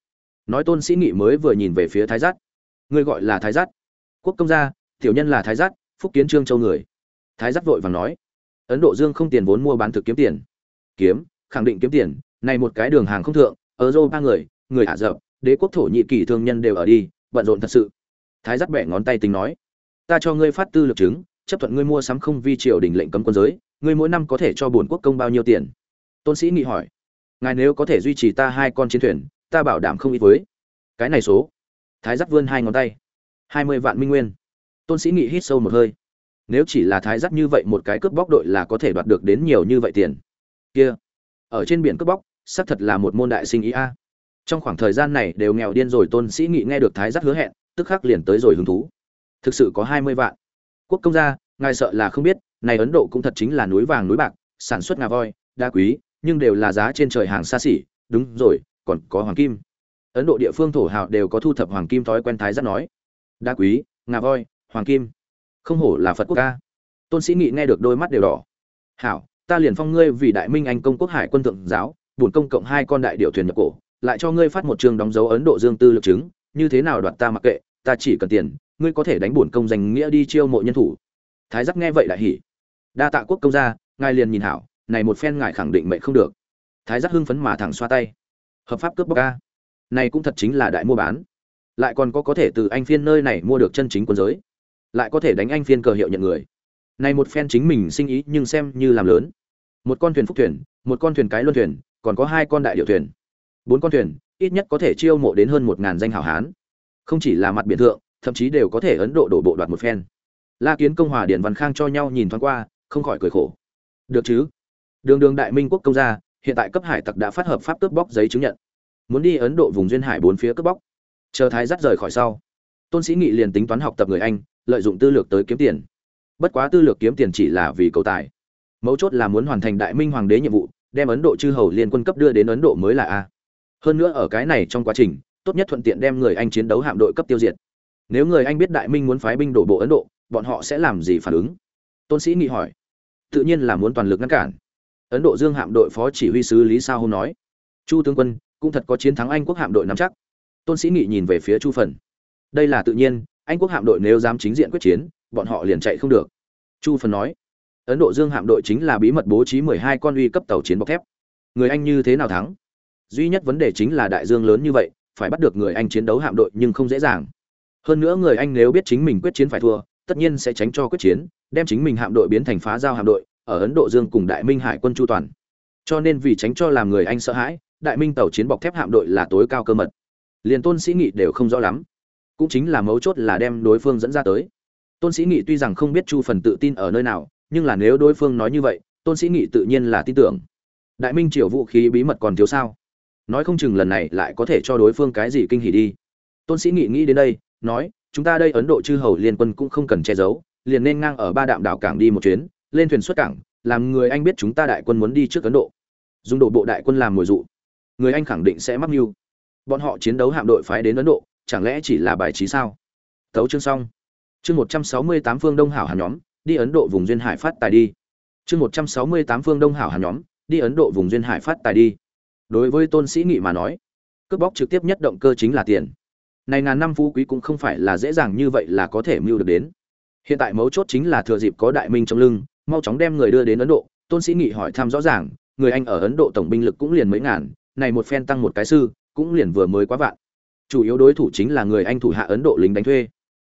Nói tôn sĩ nghị mới vừa nhìn về phía thái giác ngươi gọi là thái giác quốc công gia, tiểu nhân là thái giác phúc kiến trương châu người. Thái giác vội vàng nói, ấn độ dương không tiền vốn mua bán thực kiếm tiền. Kiếm, khẳng định kiếm tiền, này một cái đường hàng không thượng, ở dô ba người người ả rập đế quốc thổ nhị kỳ thương nhân đều ở đi, bận rộn thật sự. Thái giác bẻ ngón tay tính nói, ta cho ngươi phát tư lực chứng, chấp thuận ngươi mua sắm không vi triều đình lệnh cấm quân giới, ngươi mỗi năm có thể cho bổn quốc công bao nhiêu tiền? Tôn sĩ nghị hỏi, ngài nếu có thể duy trì ta hai con chiến thuyền, ta bảo đảm không ít với. Cái này số, thái giác vươn hai ngón tay, hai mươi vạn minh nguyên. Tôn sĩ nghị hít sâu một hơi, nếu chỉ là thái giác như vậy một cái cướp bóc đội là có thể đoạt được đến nhiều như vậy tiền. Kia, ở trên biển cướp bóc, xác thật là một môn đại sinh ý a trong khoảng thời gian này đều nghèo điên rồi, tôn sĩ nghị nghe được thái giác hứa hẹn, tức khắc liền tới rồi hứng thú. Thực sự có hai mươi vạn. Quốc công gia, ngài sợ là không biết, này ấn độ cũng thật chính là núi vàng núi bạc, sản xuất ngà voi, đa quý, nhưng đều là giá trên trời hàng xa xỉ. Đúng rồi, còn có hoàng kim. Ấn độ địa phương thổ hào đều có thu thập hoàng kim thói quen thái giác nói. Đa quý, ngà voi, hoàng kim. Không hổ là phật quốc ca. Tôn sĩ nghị nghe được đôi mắt đều đỏ. Hảo, ta liền phong ngươi vì đại minh anh công quốc hải quân thượng giáo, bổn công cộng hai con đại điệu thuyền nhập cổ lại cho ngươi phát một trường đóng dấu ấn độ dương tư lực chứng, như thế nào đoạt ta mặc kệ, ta chỉ cần tiền, ngươi có thể đánh bổn công danh nghĩa đi chiêu mộ nhân thủ. Thái giác nghe vậy đại hỉ. Đa tạ quốc công gia, ngài liền nhìn hảo, này một phen ngài khẳng định mệnh không được. Thái giác hưng phấn mà thẳng xoa tay. Hợp pháp cướp bóc ca này cũng thật chính là đại mua bán. Lại còn có có thể từ anh phiên nơi này mua được chân chính quân giới. Lại có thể đánh anh phiên cờ hiệu nhận người. Này một phen chính mình sinh ý nhưng xem như làm lớn. Một con thuyền phúc thuyền, một con thuyền cái luân thuyền, còn có hai con đại điệu thuyền bốn con thuyền, ít nhất có thể chiêu mộ đến hơn một ngàn danh hảo hán. Không chỉ là mặt biển thượng, thậm chí đều có thể ấn độ đổ bộ đoạt một phen. La kiến công hòa điển văn khang cho nhau nhìn thoáng qua, không khỏi cười khổ. Được chứ? Đường đường đại minh quốc công gia, hiện tại cấp hải tặc đã phát hợp pháp cướp bóc giấy chứng nhận. Muốn đi ấn độ vùng duyên hải bốn phía cướp bóc. Chờ thái dắt rời khỏi sau, tôn sĩ nghị liền tính toán học tập người anh, lợi dụng tư lược tới kiếm tiền. Bất quá tư lược kiếm tiền chỉ là vì cầu tài. Mấu chốt là muốn hoàn thành đại minh hoàng đế nhiệm vụ, đem ấn độ chư hầu liên quân cấp đưa đến ấn độ mới là a hơn nữa ở cái này trong quá trình, tốt nhất thuận tiện đem người anh chiến đấu hạm đội cấp tiêu diệt. Nếu người anh biết đại minh muốn phái binh đổ bộ ấn độ, bọn họ sẽ làm gì phản ứng? Tôn sĩ nghị hỏi. Tự nhiên là muốn toàn lực ngăn cản. Ấn độ dương hạm đội phó chỉ huy sứ lý sao hôm nói. Chu tướng quân, cũng thật có chiến thắng anh quốc hạm đội nắm chắc. Tôn sĩ nghị nhìn về phía chu phần. Đây là tự nhiên, anh quốc hạm đội nếu dám chính diện quyết chiến, bọn họ liền chạy không được. Chu phần nói. Ấn độ dương hạm đội chính là bí mật bố trí mười hai con uy cấp tàu chiến bọc thép. Người anh như thế nào thắng? Duy nhất vấn đề chính là đại dương lớn như vậy, phải bắt được người anh chiến đấu hạm đội nhưng không dễ dàng. Hơn nữa người anh nếu biết chính mình quyết chiến phải thua, tất nhiên sẽ tránh cho quyết chiến, đem chính mình hạm đội biến thành phá giao hạm đội, ở ấn độ dương cùng đại minh hải quân chu toàn. Cho nên vì tránh cho làm người anh sợ hãi, đại minh tàu chiến bọc thép hạm đội là tối cao cơ mật. Liền tôn sĩ nghị đều không rõ lắm. Cũng chính là mấu chốt là đem đối phương dẫn ra tới. Tôn sĩ nghị tuy rằng không biết chu phần tự tin ở nơi nào, nhưng là nếu đối phương nói như vậy, tôn sĩ nghị tự nhiên là tin tưởng. Đại minh triều vũ khí bí mật còn thiếu sao? Nói không chừng lần này lại có thể cho đối phương cái gì kinh hỉ đi. Tôn sĩ nghị nghĩ đến đây, nói, chúng ta đây ấn độ chư hầu liên quân cũng không cần che giấu, liền nên ngang ở ba đạm đảo cảng đi một chuyến, lên thuyền xuất cảng, làm người anh biết chúng ta đại quân muốn đi trước ấn độ. Dùng đội bộ đại quân làm mồi dụ, người anh khẳng định sẽ mắc mưu. Bọn họ chiến đấu hạm đội phái đến ấn độ, chẳng lẽ chỉ là bài trí sao? Thấu chương xong. Chương một trăm sáu mươi tám phương đông hảo hàn nhóm, đi ấn độ vùng duyên hải phát tài đi. Chương một trăm sáu mươi tám phương đông hảo hàn nhóm, đi ấn độ vùng duyên hải phát tài đi đối với tôn sĩ nghị mà nói, cướp bóc trực tiếp nhất động cơ chính là tiền. Này ngàn năm phú quý cũng không phải là dễ dàng như vậy là có thể mưu được đến. Hiện tại mấu chốt chính là thừa dịp có đại minh trong lưng, mau chóng đem người đưa đến ấn độ. Tôn sĩ nghị hỏi thăm rõ ràng, người anh ở ấn độ tổng binh lực cũng liền mấy ngàn, này một phen tăng một cái sư, cũng liền vừa mới quá vạn. Chủ yếu đối thủ chính là người anh thủ hạ ấn độ lính đánh thuê.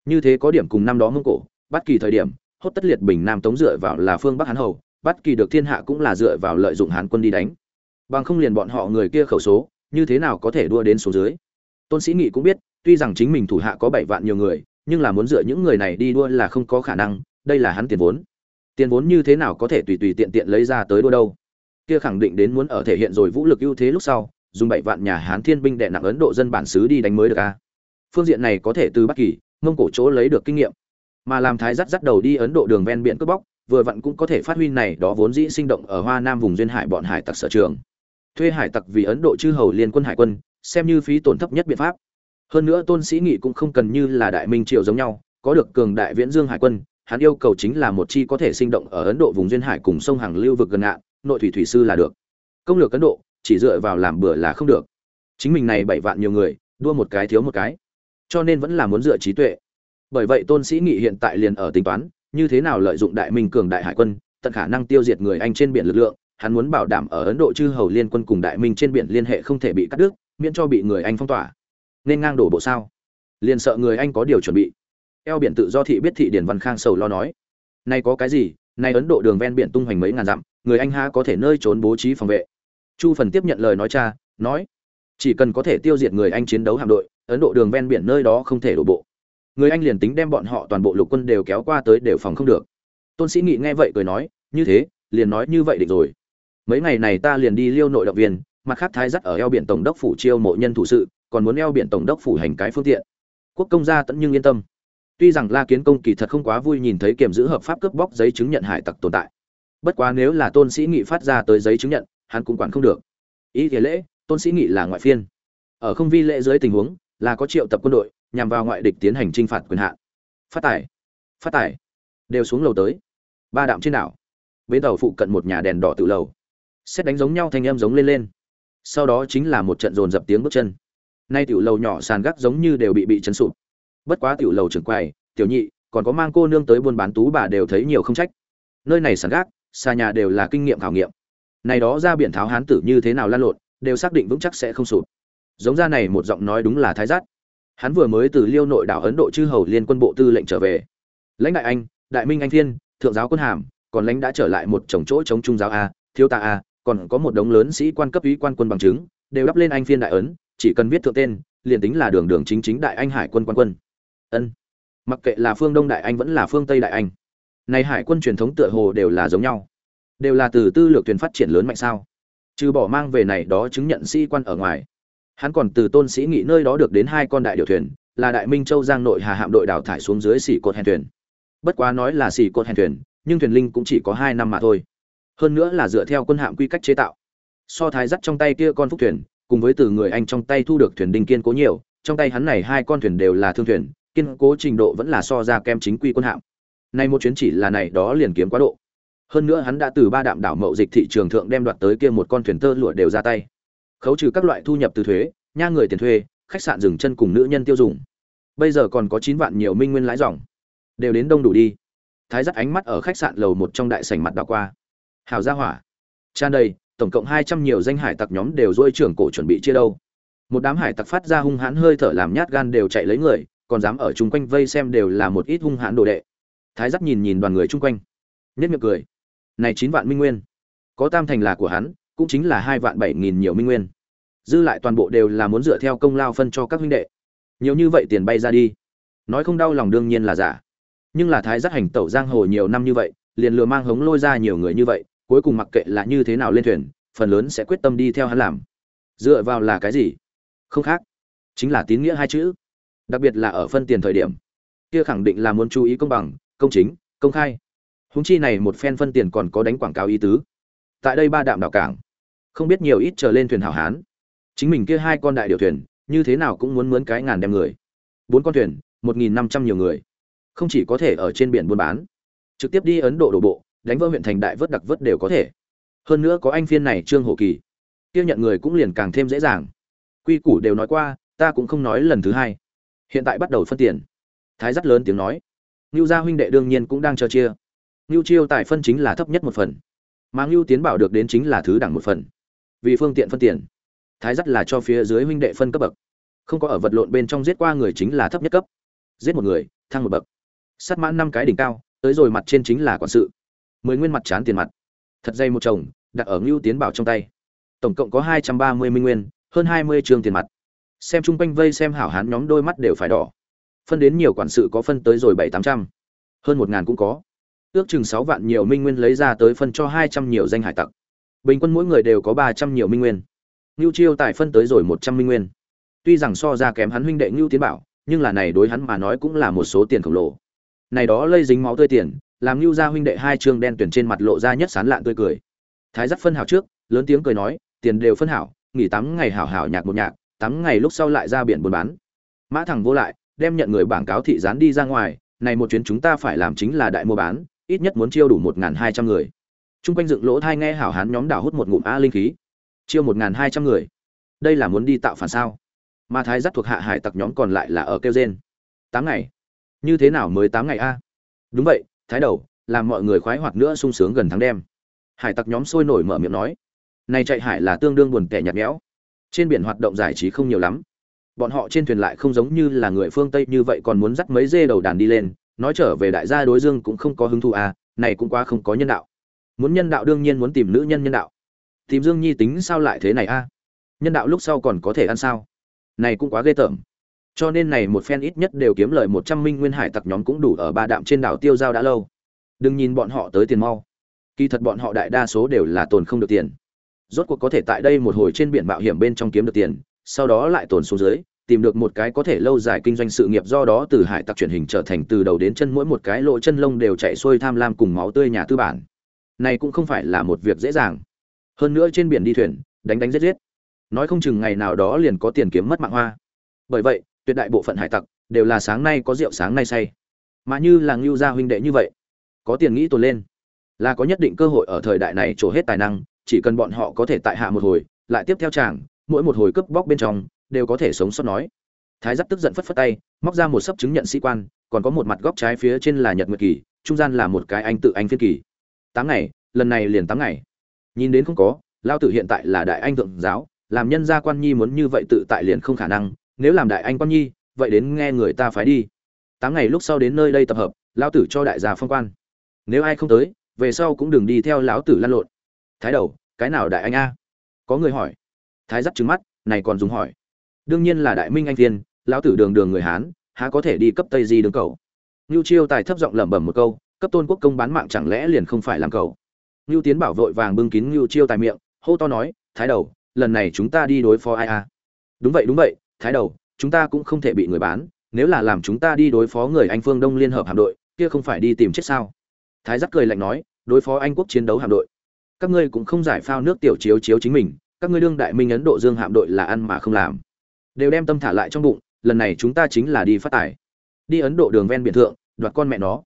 Như thế có điểm cùng năm đó mông cổ, bất kỳ thời điểm, hốt tất liệt bình nam tống dựa vào là phương bắc hán hầu, bất kỳ được thiên hạ cũng là dựa vào lợi dụng hán quân đi đánh bằng không liền bọn họ người kia khẩu số, như thế nào có thể đua đến số dưới? Tôn sĩ nghị cũng biết, tuy rằng chính mình thủ hạ có bảy vạn nhiều người, nhưng là muốn dựa những người này đi đua là không có khả năng, đây là hắn tiền vốn. Tiền vốn như thế nào có thể tùy tùy tiện tiện lấy ra tới đua đâu? Kia khẳng định đến muốn ở thể hiện rồi vũ lực ưu thế lúc sau, dùng bảy vạn nhà hán thiên binh đệ nặng ấn độ dân bản xứ đi đánh mới được a. Phương diện này có thể từ bất kỳ, mông cổ chỗ lấy được kinh nghiệm. Mà làm thái dắt dắt đầu đi ấn độ đường ven biển cướp bóc, vừa vặn cũng có thể phát huy này đó vốn dĩ sinh động ở hoa nam vùng duyên hải bọn hải tặc sở trường thuê hải tặc vì ấn độ chư hầu liên quân hải quân, xem như phí tổn thấp nhất biện pháp. Hơn nữa tôn sĩ nghị cũng không cần như là đại minh triều giống nhau, có được cường đại viễn dương hải quân, hắn yêu cầu chính là một chi có thể sinh động ở ấn độ vùng duyên hải cùng sông hàng lưu vực gần ngạn nội thủy thủy sư là được. Công lược ấn độ, chỉ dựa vào làm bừa là không được. Chính mình này bảy vạn nhiều người, đua một cái thiếu một cái. Cho nên vẫn là muốn dựa trí tuệ. Bởi vậy tôn sĩ nghị hiện tại liền ở tính toán, như thế nào lợi dụng đại minh cường đại hải quân, tận khả năng tiêu diệt người anh trên biển lực lượng hắn muốn bảo đảm ở ấn độ chư hầu liên quân cùng đại minh trên biển liên hệ không thể bị cắt đứt, miễn cho bị người anh phong tỏa. Nên ngang đổ bộ sao? Liền sợ người anh có điều chuẩn bị. Eo biển tự do thị biết thị điển văn khang sầu lo nói. Nay có cái gì? Nay ấn độ đường ven biển tung hoành mấy ngàn dặm, người anh ha có thể nơi trốn bố trí phòng vệ? Chu phần tiếp nhận lời nói cha, nói, chỉ cần có thể tiêu diệt người anh chiến đấu hạm đội, ấn độ đường ven biển nơi đó không thể đổ bộ. Người anh liền tính đem bọn họ toàn bộ lục quân đều kéo qua tới đều phòng không được. Tôn sĩ nghị nghe vậy cười nói, như thế, liền nói như vậy định rồi mấy ngày này ta liền đi liêu nội động viên, mặt khác thái dắt ở eo biển tổng đốc phủ chiêu mộ nhân thủ sự, còn muốn eo biển tổng đốc phủ hành cái phương tiện. Quốc công gia tẫn nhưng yên tâm. Tuy rằng la kiến công kỳ thật không quá vui nhìn thấy kiểm giữ hợp pháp cướp bóc giấy chứng nhận hải tặc tồn tại. Bất quá nếu là tôn sĩ nghị phát ra tới giấy chứng nhận, hắn cũng quản không được. Ý thế lễ, tôn sĩ nghị là ngoại phiên. Ở không vi lễ dưới tình huống, là có triệu tập quân đội, nhằm vào ngoại địch tiến hành t r i n h phạt quyền hạn. Phát tải. Phát tải. Đều xuống lầu tới. Ba đạm trên đảo. Bến tàu phụ cận một nhà đèn đỏ tự lầu xét đánh giống nhau thành em giống lên lên. Sau đó chính là một trận dồn dập tiếng bước chân. Nay tiểu lầu nhỏ sàn gác giống như đều bị bị chấn sụp. Bất quá tiểu lầu trưởng quầy, tiểu nhị, còn có mang cô nương tới buôn bán tú bà đều thấy nhiều không trách. Nơi này sàn gác, xa nhà đều là kinh nghiệm khảo nghiệm. Này đó ra biển tháo hán tử như thế nào lan lộn, đều xác định vững chắc sẽ không sụp. Giống ra này một giọng nói đúng là thái giác hắn vừa mới từ liêu nội đảo ấn độ chư hầu liên quân bộ tư lệnh trở về. Lãnh đại anh, đại minh anh thiên, thượng giáo quân hàm, còn lãnh đã trở lại một chồng chỗ chống trung giáo a, thiếu ta a còn có một đống lớn sĩ quan cấp ý quan quân bằng chứng, đều đắp lên anh phiên đại ấn, chỉ cần viết thượng tên, liền tính là đường đường chính chính đại anh hải quân quan quân. Ân. Mặc kệ là phương đông đại anh vẫn là phương tây đại anh, này hải quân truyền thống tựa hồ đều là giống nhau. Đều là từ tư lược thuyền phát triển lớn mạnh sao? Trừ bỏ mang về này đó chứng nhận sĩ quan ở ngoài, hắn còn từ tôn sĩ nghị nơi đó được đến hai con đại điều thuyền, là đại minh châu giang nội hà hạm đội đào thải xuống dưới xỉ cột hèn thuyền. Bất quá nói là xỉ cột hèn thuyền, nhưng thuyền linh cũng chỉ có hai năm mà thôi hơn nữa là dựa theo quân hạm quy cách chế tạo. So thái dắt trong tay kia con phúc thuyền, cùng với từ người anh trong tay thu được thuyền đinh kiên cố nhiều, trong tay hắn này hai con thuyền đều là thương thuyền, kiên cố trình độ vẫn là so ra kem chính quy quân hạm. Nay một chuyến chỉ là này đó liền kiếm quá độ. Hơn nữa hắn đã từ ba đạm đảo mậu dịch thị trường thượng đem đoạt tới kia một con thuyền tơ lụa đều ra tay. Khấu trừ các loại thu nhập từ thuế, nha người tiền thuê, khách sạn dừng chân cùng nữ nhân tiêu dùng. Bây giờ còn có chín vạn nhiều minh nguyên lãi dòng. Đều đến đông đủ đi. Thái dắt ánh mắt ở khách sạn lầu một trong đại sảnh mặt đảo qua hào gia hỏa. Tràn đầy tổng cộng hai trăm nhiều danh hải tặc nhóm đều dôi trưởng cổ chuẩn bị chia đâu. Một đám hải tặc phát ra hung hãn hơi thở làm nhát gan đều chạy lấy người, còn dám ở chung quanh vây xem đều là một ít hung hãn đồ đệ. Thái giác nhìn nhìn đoàn người chung quanh. Nhất miệng cười. Này chín vạn minh nguyên. Có tam thành là của hắn, cũng chính là hai vạn bảy nghìn nhiều minh nguyên. Dư lại toàn bộ đều là muốn dựa theo công lao phân cho các huynh đệ. Nhiều như vậy tiền bay ra đi. Nói không đau lòng đương nhiên là giả. Nhưng là thái giác hành tẩu giang hồ nhiều năm như vậy, liền lừa mang hống lôi ra nhiều người như vậy cuối cùng mặc kệ là như thế nào lên thuyền, phần lớn sẽ quyết tâm đi theo hắn làm. Dựa vào là cái gì? Không khác. Chính là tín nghĩa hai chữ. Đặc biệt là ở phân tiền thời điểm. Kia khẳng định là muốn chú ý công bằng, công chính, công khai. Húng chi này một phen phân tiền còn có đánh quảng cáo ý tứ. Tại đây ba đạm đảo cảng. Không biết nhiều ít trở lên thuyền hảo hán. Chính mình kia hai con đại điều thuyền, như thế nào cũng muốn mướn cái ngàn đem người. Bốn con thuyền, một nghìn năm trăm nhiều người. Không chỉ có thể ở trên biển buôn bán, trực tiếp đi ấn độ đổ bộ đánh vỡ huyện thành đại vớt đặc vớt đều có thể. Hơn nữa có anh phiên này trương hổ kỳ. Kia nhận người cũng liền càng thêm dễ dàng. Quy củ đều nói qua, ta cũng không nói lần thứ hai. Hiện tại bắt đầu phân tiền. Thái rất lớn tiếng nói. Ngưu gia huynh đệ đương nhiên cũng đang chờ chia. Ngưu chiêu tài phân chính là thấp nhất một phần. Mà ngưu tiến bảo được đến chính là thứ đẳng một phần. Vì phương tiện phân tiền. Thái rất là cho phía dưới huynh đệ phân cấp bậc. Không có ở vật lộn bên trong giết qua người chính là thấp nhất cấp. Giết một người, thăng một bậc. Sát mãn năm cái đỉnh cao, tới rồi mặt trên chính là quản sự mười nguyên mặt chán tiền mặt. Thật dây một chồng, đặt ở ngưu tiến bảo trong tay. Tổng cộng có hai trăm ba mươi minh nguyên, hơn hai mươi trường tiền mặt. Xem chung quanh vây xem hảo hán nhóm đôi mắt đều phải đỏ. Phân đến nhiều quản sự có phân tới rồi bảy tám trăm. Hơn một ngàn cũng có. Ước chừng sáu vạn nhiều minh nguyên lấy ra tới phân cho hai trăm nhiều danh hải tặc. Bình quân mỗi người đều có ba trăm nhiều minh nguyên. Ngưu chiêu tài phân tới rồi một trăm minh nguyên. Tuy rằng so ra kém hắn huynh đệ ngưu tiến bảo, nhưng là này đối hắn mà nói cũng là một số tiền khổng lồ. Này đó lây dính máu tươi tiền làm lưu gia huynh đệ hai trương đen tuyển trên mặt lộ ra nhất sán lạn tươi cười. Thái dắt phân hảo trước, lớn tiếng cười nói, tiền đều phân hảo, nghỉ tám ngày hảo hảo nhạc một nhạc, tám ngày lúc sau lại ra biển buôn bán. Mã thẳng vô lại, đem nhận người bảng cáo thị gián đi ra ngoài, này một chuyến chúng ta phải làm chính là đại mua bán, ít nhất muốn chiêu đủ một hai trăm người. Trung quanh dựng lỗ thai nghe hảo hán nhóm đảo hút một ngụm a linh khí. Chiêu một hai trăm người. Đây là muốn đi tạo phản sao? Mà thái dắt thuộc hạ hải tặc nhóm còn lại là ở kêu gen tám ngày. Như thế nào mới tám ngày a? Đúng vậy thái đầu, làm mọi người khoái hoạt nữa sung sướng gần tháng đêm hải tặc nhóm sôi nổi mở miệng nói, này chạy hải là tương đương buồn tẻ nhạt nhẽo. Trên biển hoạt động giải trí không nhiều lắm. Bọn họ trên thuyền lại không giống như là người phương tây như vậy còn muốn dắt mấy dê đầu đàn đi lên. Nói trở về đại gia đối dương cũng không có hứng thú à này cũng quá không có nhân đạo. Muốn nhân đạo đương nhiên muốn tìm nữ nhân nhân đạo. Tìm dương nhi tính sao lại thế này a nhân đạo lúc sau còn có thể ăn sao? Này cũng quá ghê tởm cho nên này một phen ít nhất đều kiếm lời một trăm minh nguyên hải tặc nhóm cũng đủ ở ba đạm trên đảo tiêu giao đã lâu. Đừng nhìn bọn họ tới tiền mau. Kỳ thật bọn họ đại đa số đều là tồn không được tiền. Rốt cuộc có thể tại đây một hồi trên biển mạo hiểm bên trong kiếm được tiền, sau đó lại tồn xuống dưới, tìm được một cái có thể lâu dài kinh doanh sự nghiệp do đó từ hải tặc chuyển hình trở thành từ đầu đến chân mỗi một cái lỗ chân lông đều chạy xuôi tham lam cùng máu tươi nhà tư bản. Này cũng không phải là một việc dễ dàng. Hơn nữa trên biển đi thuyền, đánh đánh giết giết. Nói không chừng ngày nào đó liền có tiền kiếm mất mạng hoa. Bởi vậy tuyệt đại bộ phận hải tặc đều là sáng nay có rượu sáng nay say. Mà như là ngưu gia huynh đệ như vậy, có tiền nghĩ tồn lên, là có nhất định cơ hội ở thời đại này trổ hết tài năng, chỉ cần bọn họ có thể tại hạ một hồi, lại tiếp theo chàng, mỗi một hồi cướp bóc bên trong, đều có thể sống sót nói. Thái giáp tức giận phất phất tay, móc ra một sấp chứng nhận sĩ quan, còn có một mặt góc trái phía trên là nhật nguyệt kỳ, trung gian là một cái anh tự anh phiên kỳ. Tám ngày, lần này liền tám ngày. Nhìn đến không có lao tử hiện tại là đại anh thượng giáo, làm nhân gia quan nhi muốn như vậy tự tại liền không khả năng nếu làm đại anh quan nhi, vậy đến nghe người ta phải đi. Tám ngày lúc sau đến nơi đây tập hợp, lão tử cho đại gia phong quan. Nếu ai không tới, về sau cũng đừng đi theo lão tử lăn lộn. Thái đầu, cái nào đại anh a? Có người hỏi. Thái dắt trứng mắt, này còn dùng hỏi. Đương nhiên là đại minh anh thiên, lão tử đường đường người hán, há có thể đi cấp tây di đường cầu? Lưu chiêu tài thấp giọng lẩm bẩm một câu, cấp tôn quốc công bán mạng chẳng lẽ liền không phải làm cầu? Lưu tiến bảo vội vàng bưng kín lưu chiêu tài miệng, hô to nói, thái đầu, lần này chúng ta đi đối phó ai a? Đúng vậy đúng vậy thái đầu, chúng ta cũng không thể bị người bán, nếu là làm chúng ta đi đối phó người anh phương đông liên hợp hạm đội, kia không phải đi tìm chết sao? Thái giáp cười lạnh nói, đối phó anh quốc chiến đấu hạm đội. Các ngươi cũng không giải phao nước tiểu chiếu chiếu chính mình, các ngươi đương đại minh ấn độ dương hạm đội là ăn mà không làm. Đều đem tâm thả lại trong bụng, lần này chúng ta chính là đi phát tài. Đi ấn độ đường ven biển thượng, đoạt con mẹ nó.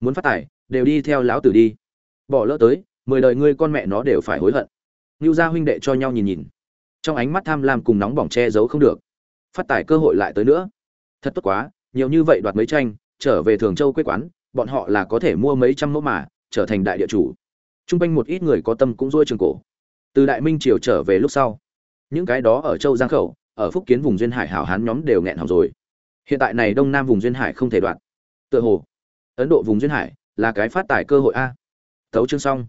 Muốn phát tài, đều đi theo lão tử đi. Bỏ lỡ tới, mười đời ngươi con mẹ nó đều phải hối hận. Ngưu gia huynh đệ cho nhau nhìn nhìn. Trong ánh mắt tham lam cùng nóng bỏng che giấu không được phát tài cơ hội lại tới nữa thật tốt quá nhiều như vậy đoạt mấy tranh trở về thường châu quê quán bọn họ là có thể mua mấy trăm mẫu mà trở thành đại địa chủ Trung quanh một ít người có tâm cũng rôi trường cổ. Từ Đại Minh triều trở về lúc sau, những cái đó ở Châu Giang khẩu, ở Phúc Kiến vùng duyên hải hảo hán nhóm đều nghẹn họng rồi. Hiện tại này Đông Nam vùng duyên hải không thể đoạn. Tựa hồ, Ấn Độ vùng duyên hải là cái phát tài cơ hội a. Tấu chương xong.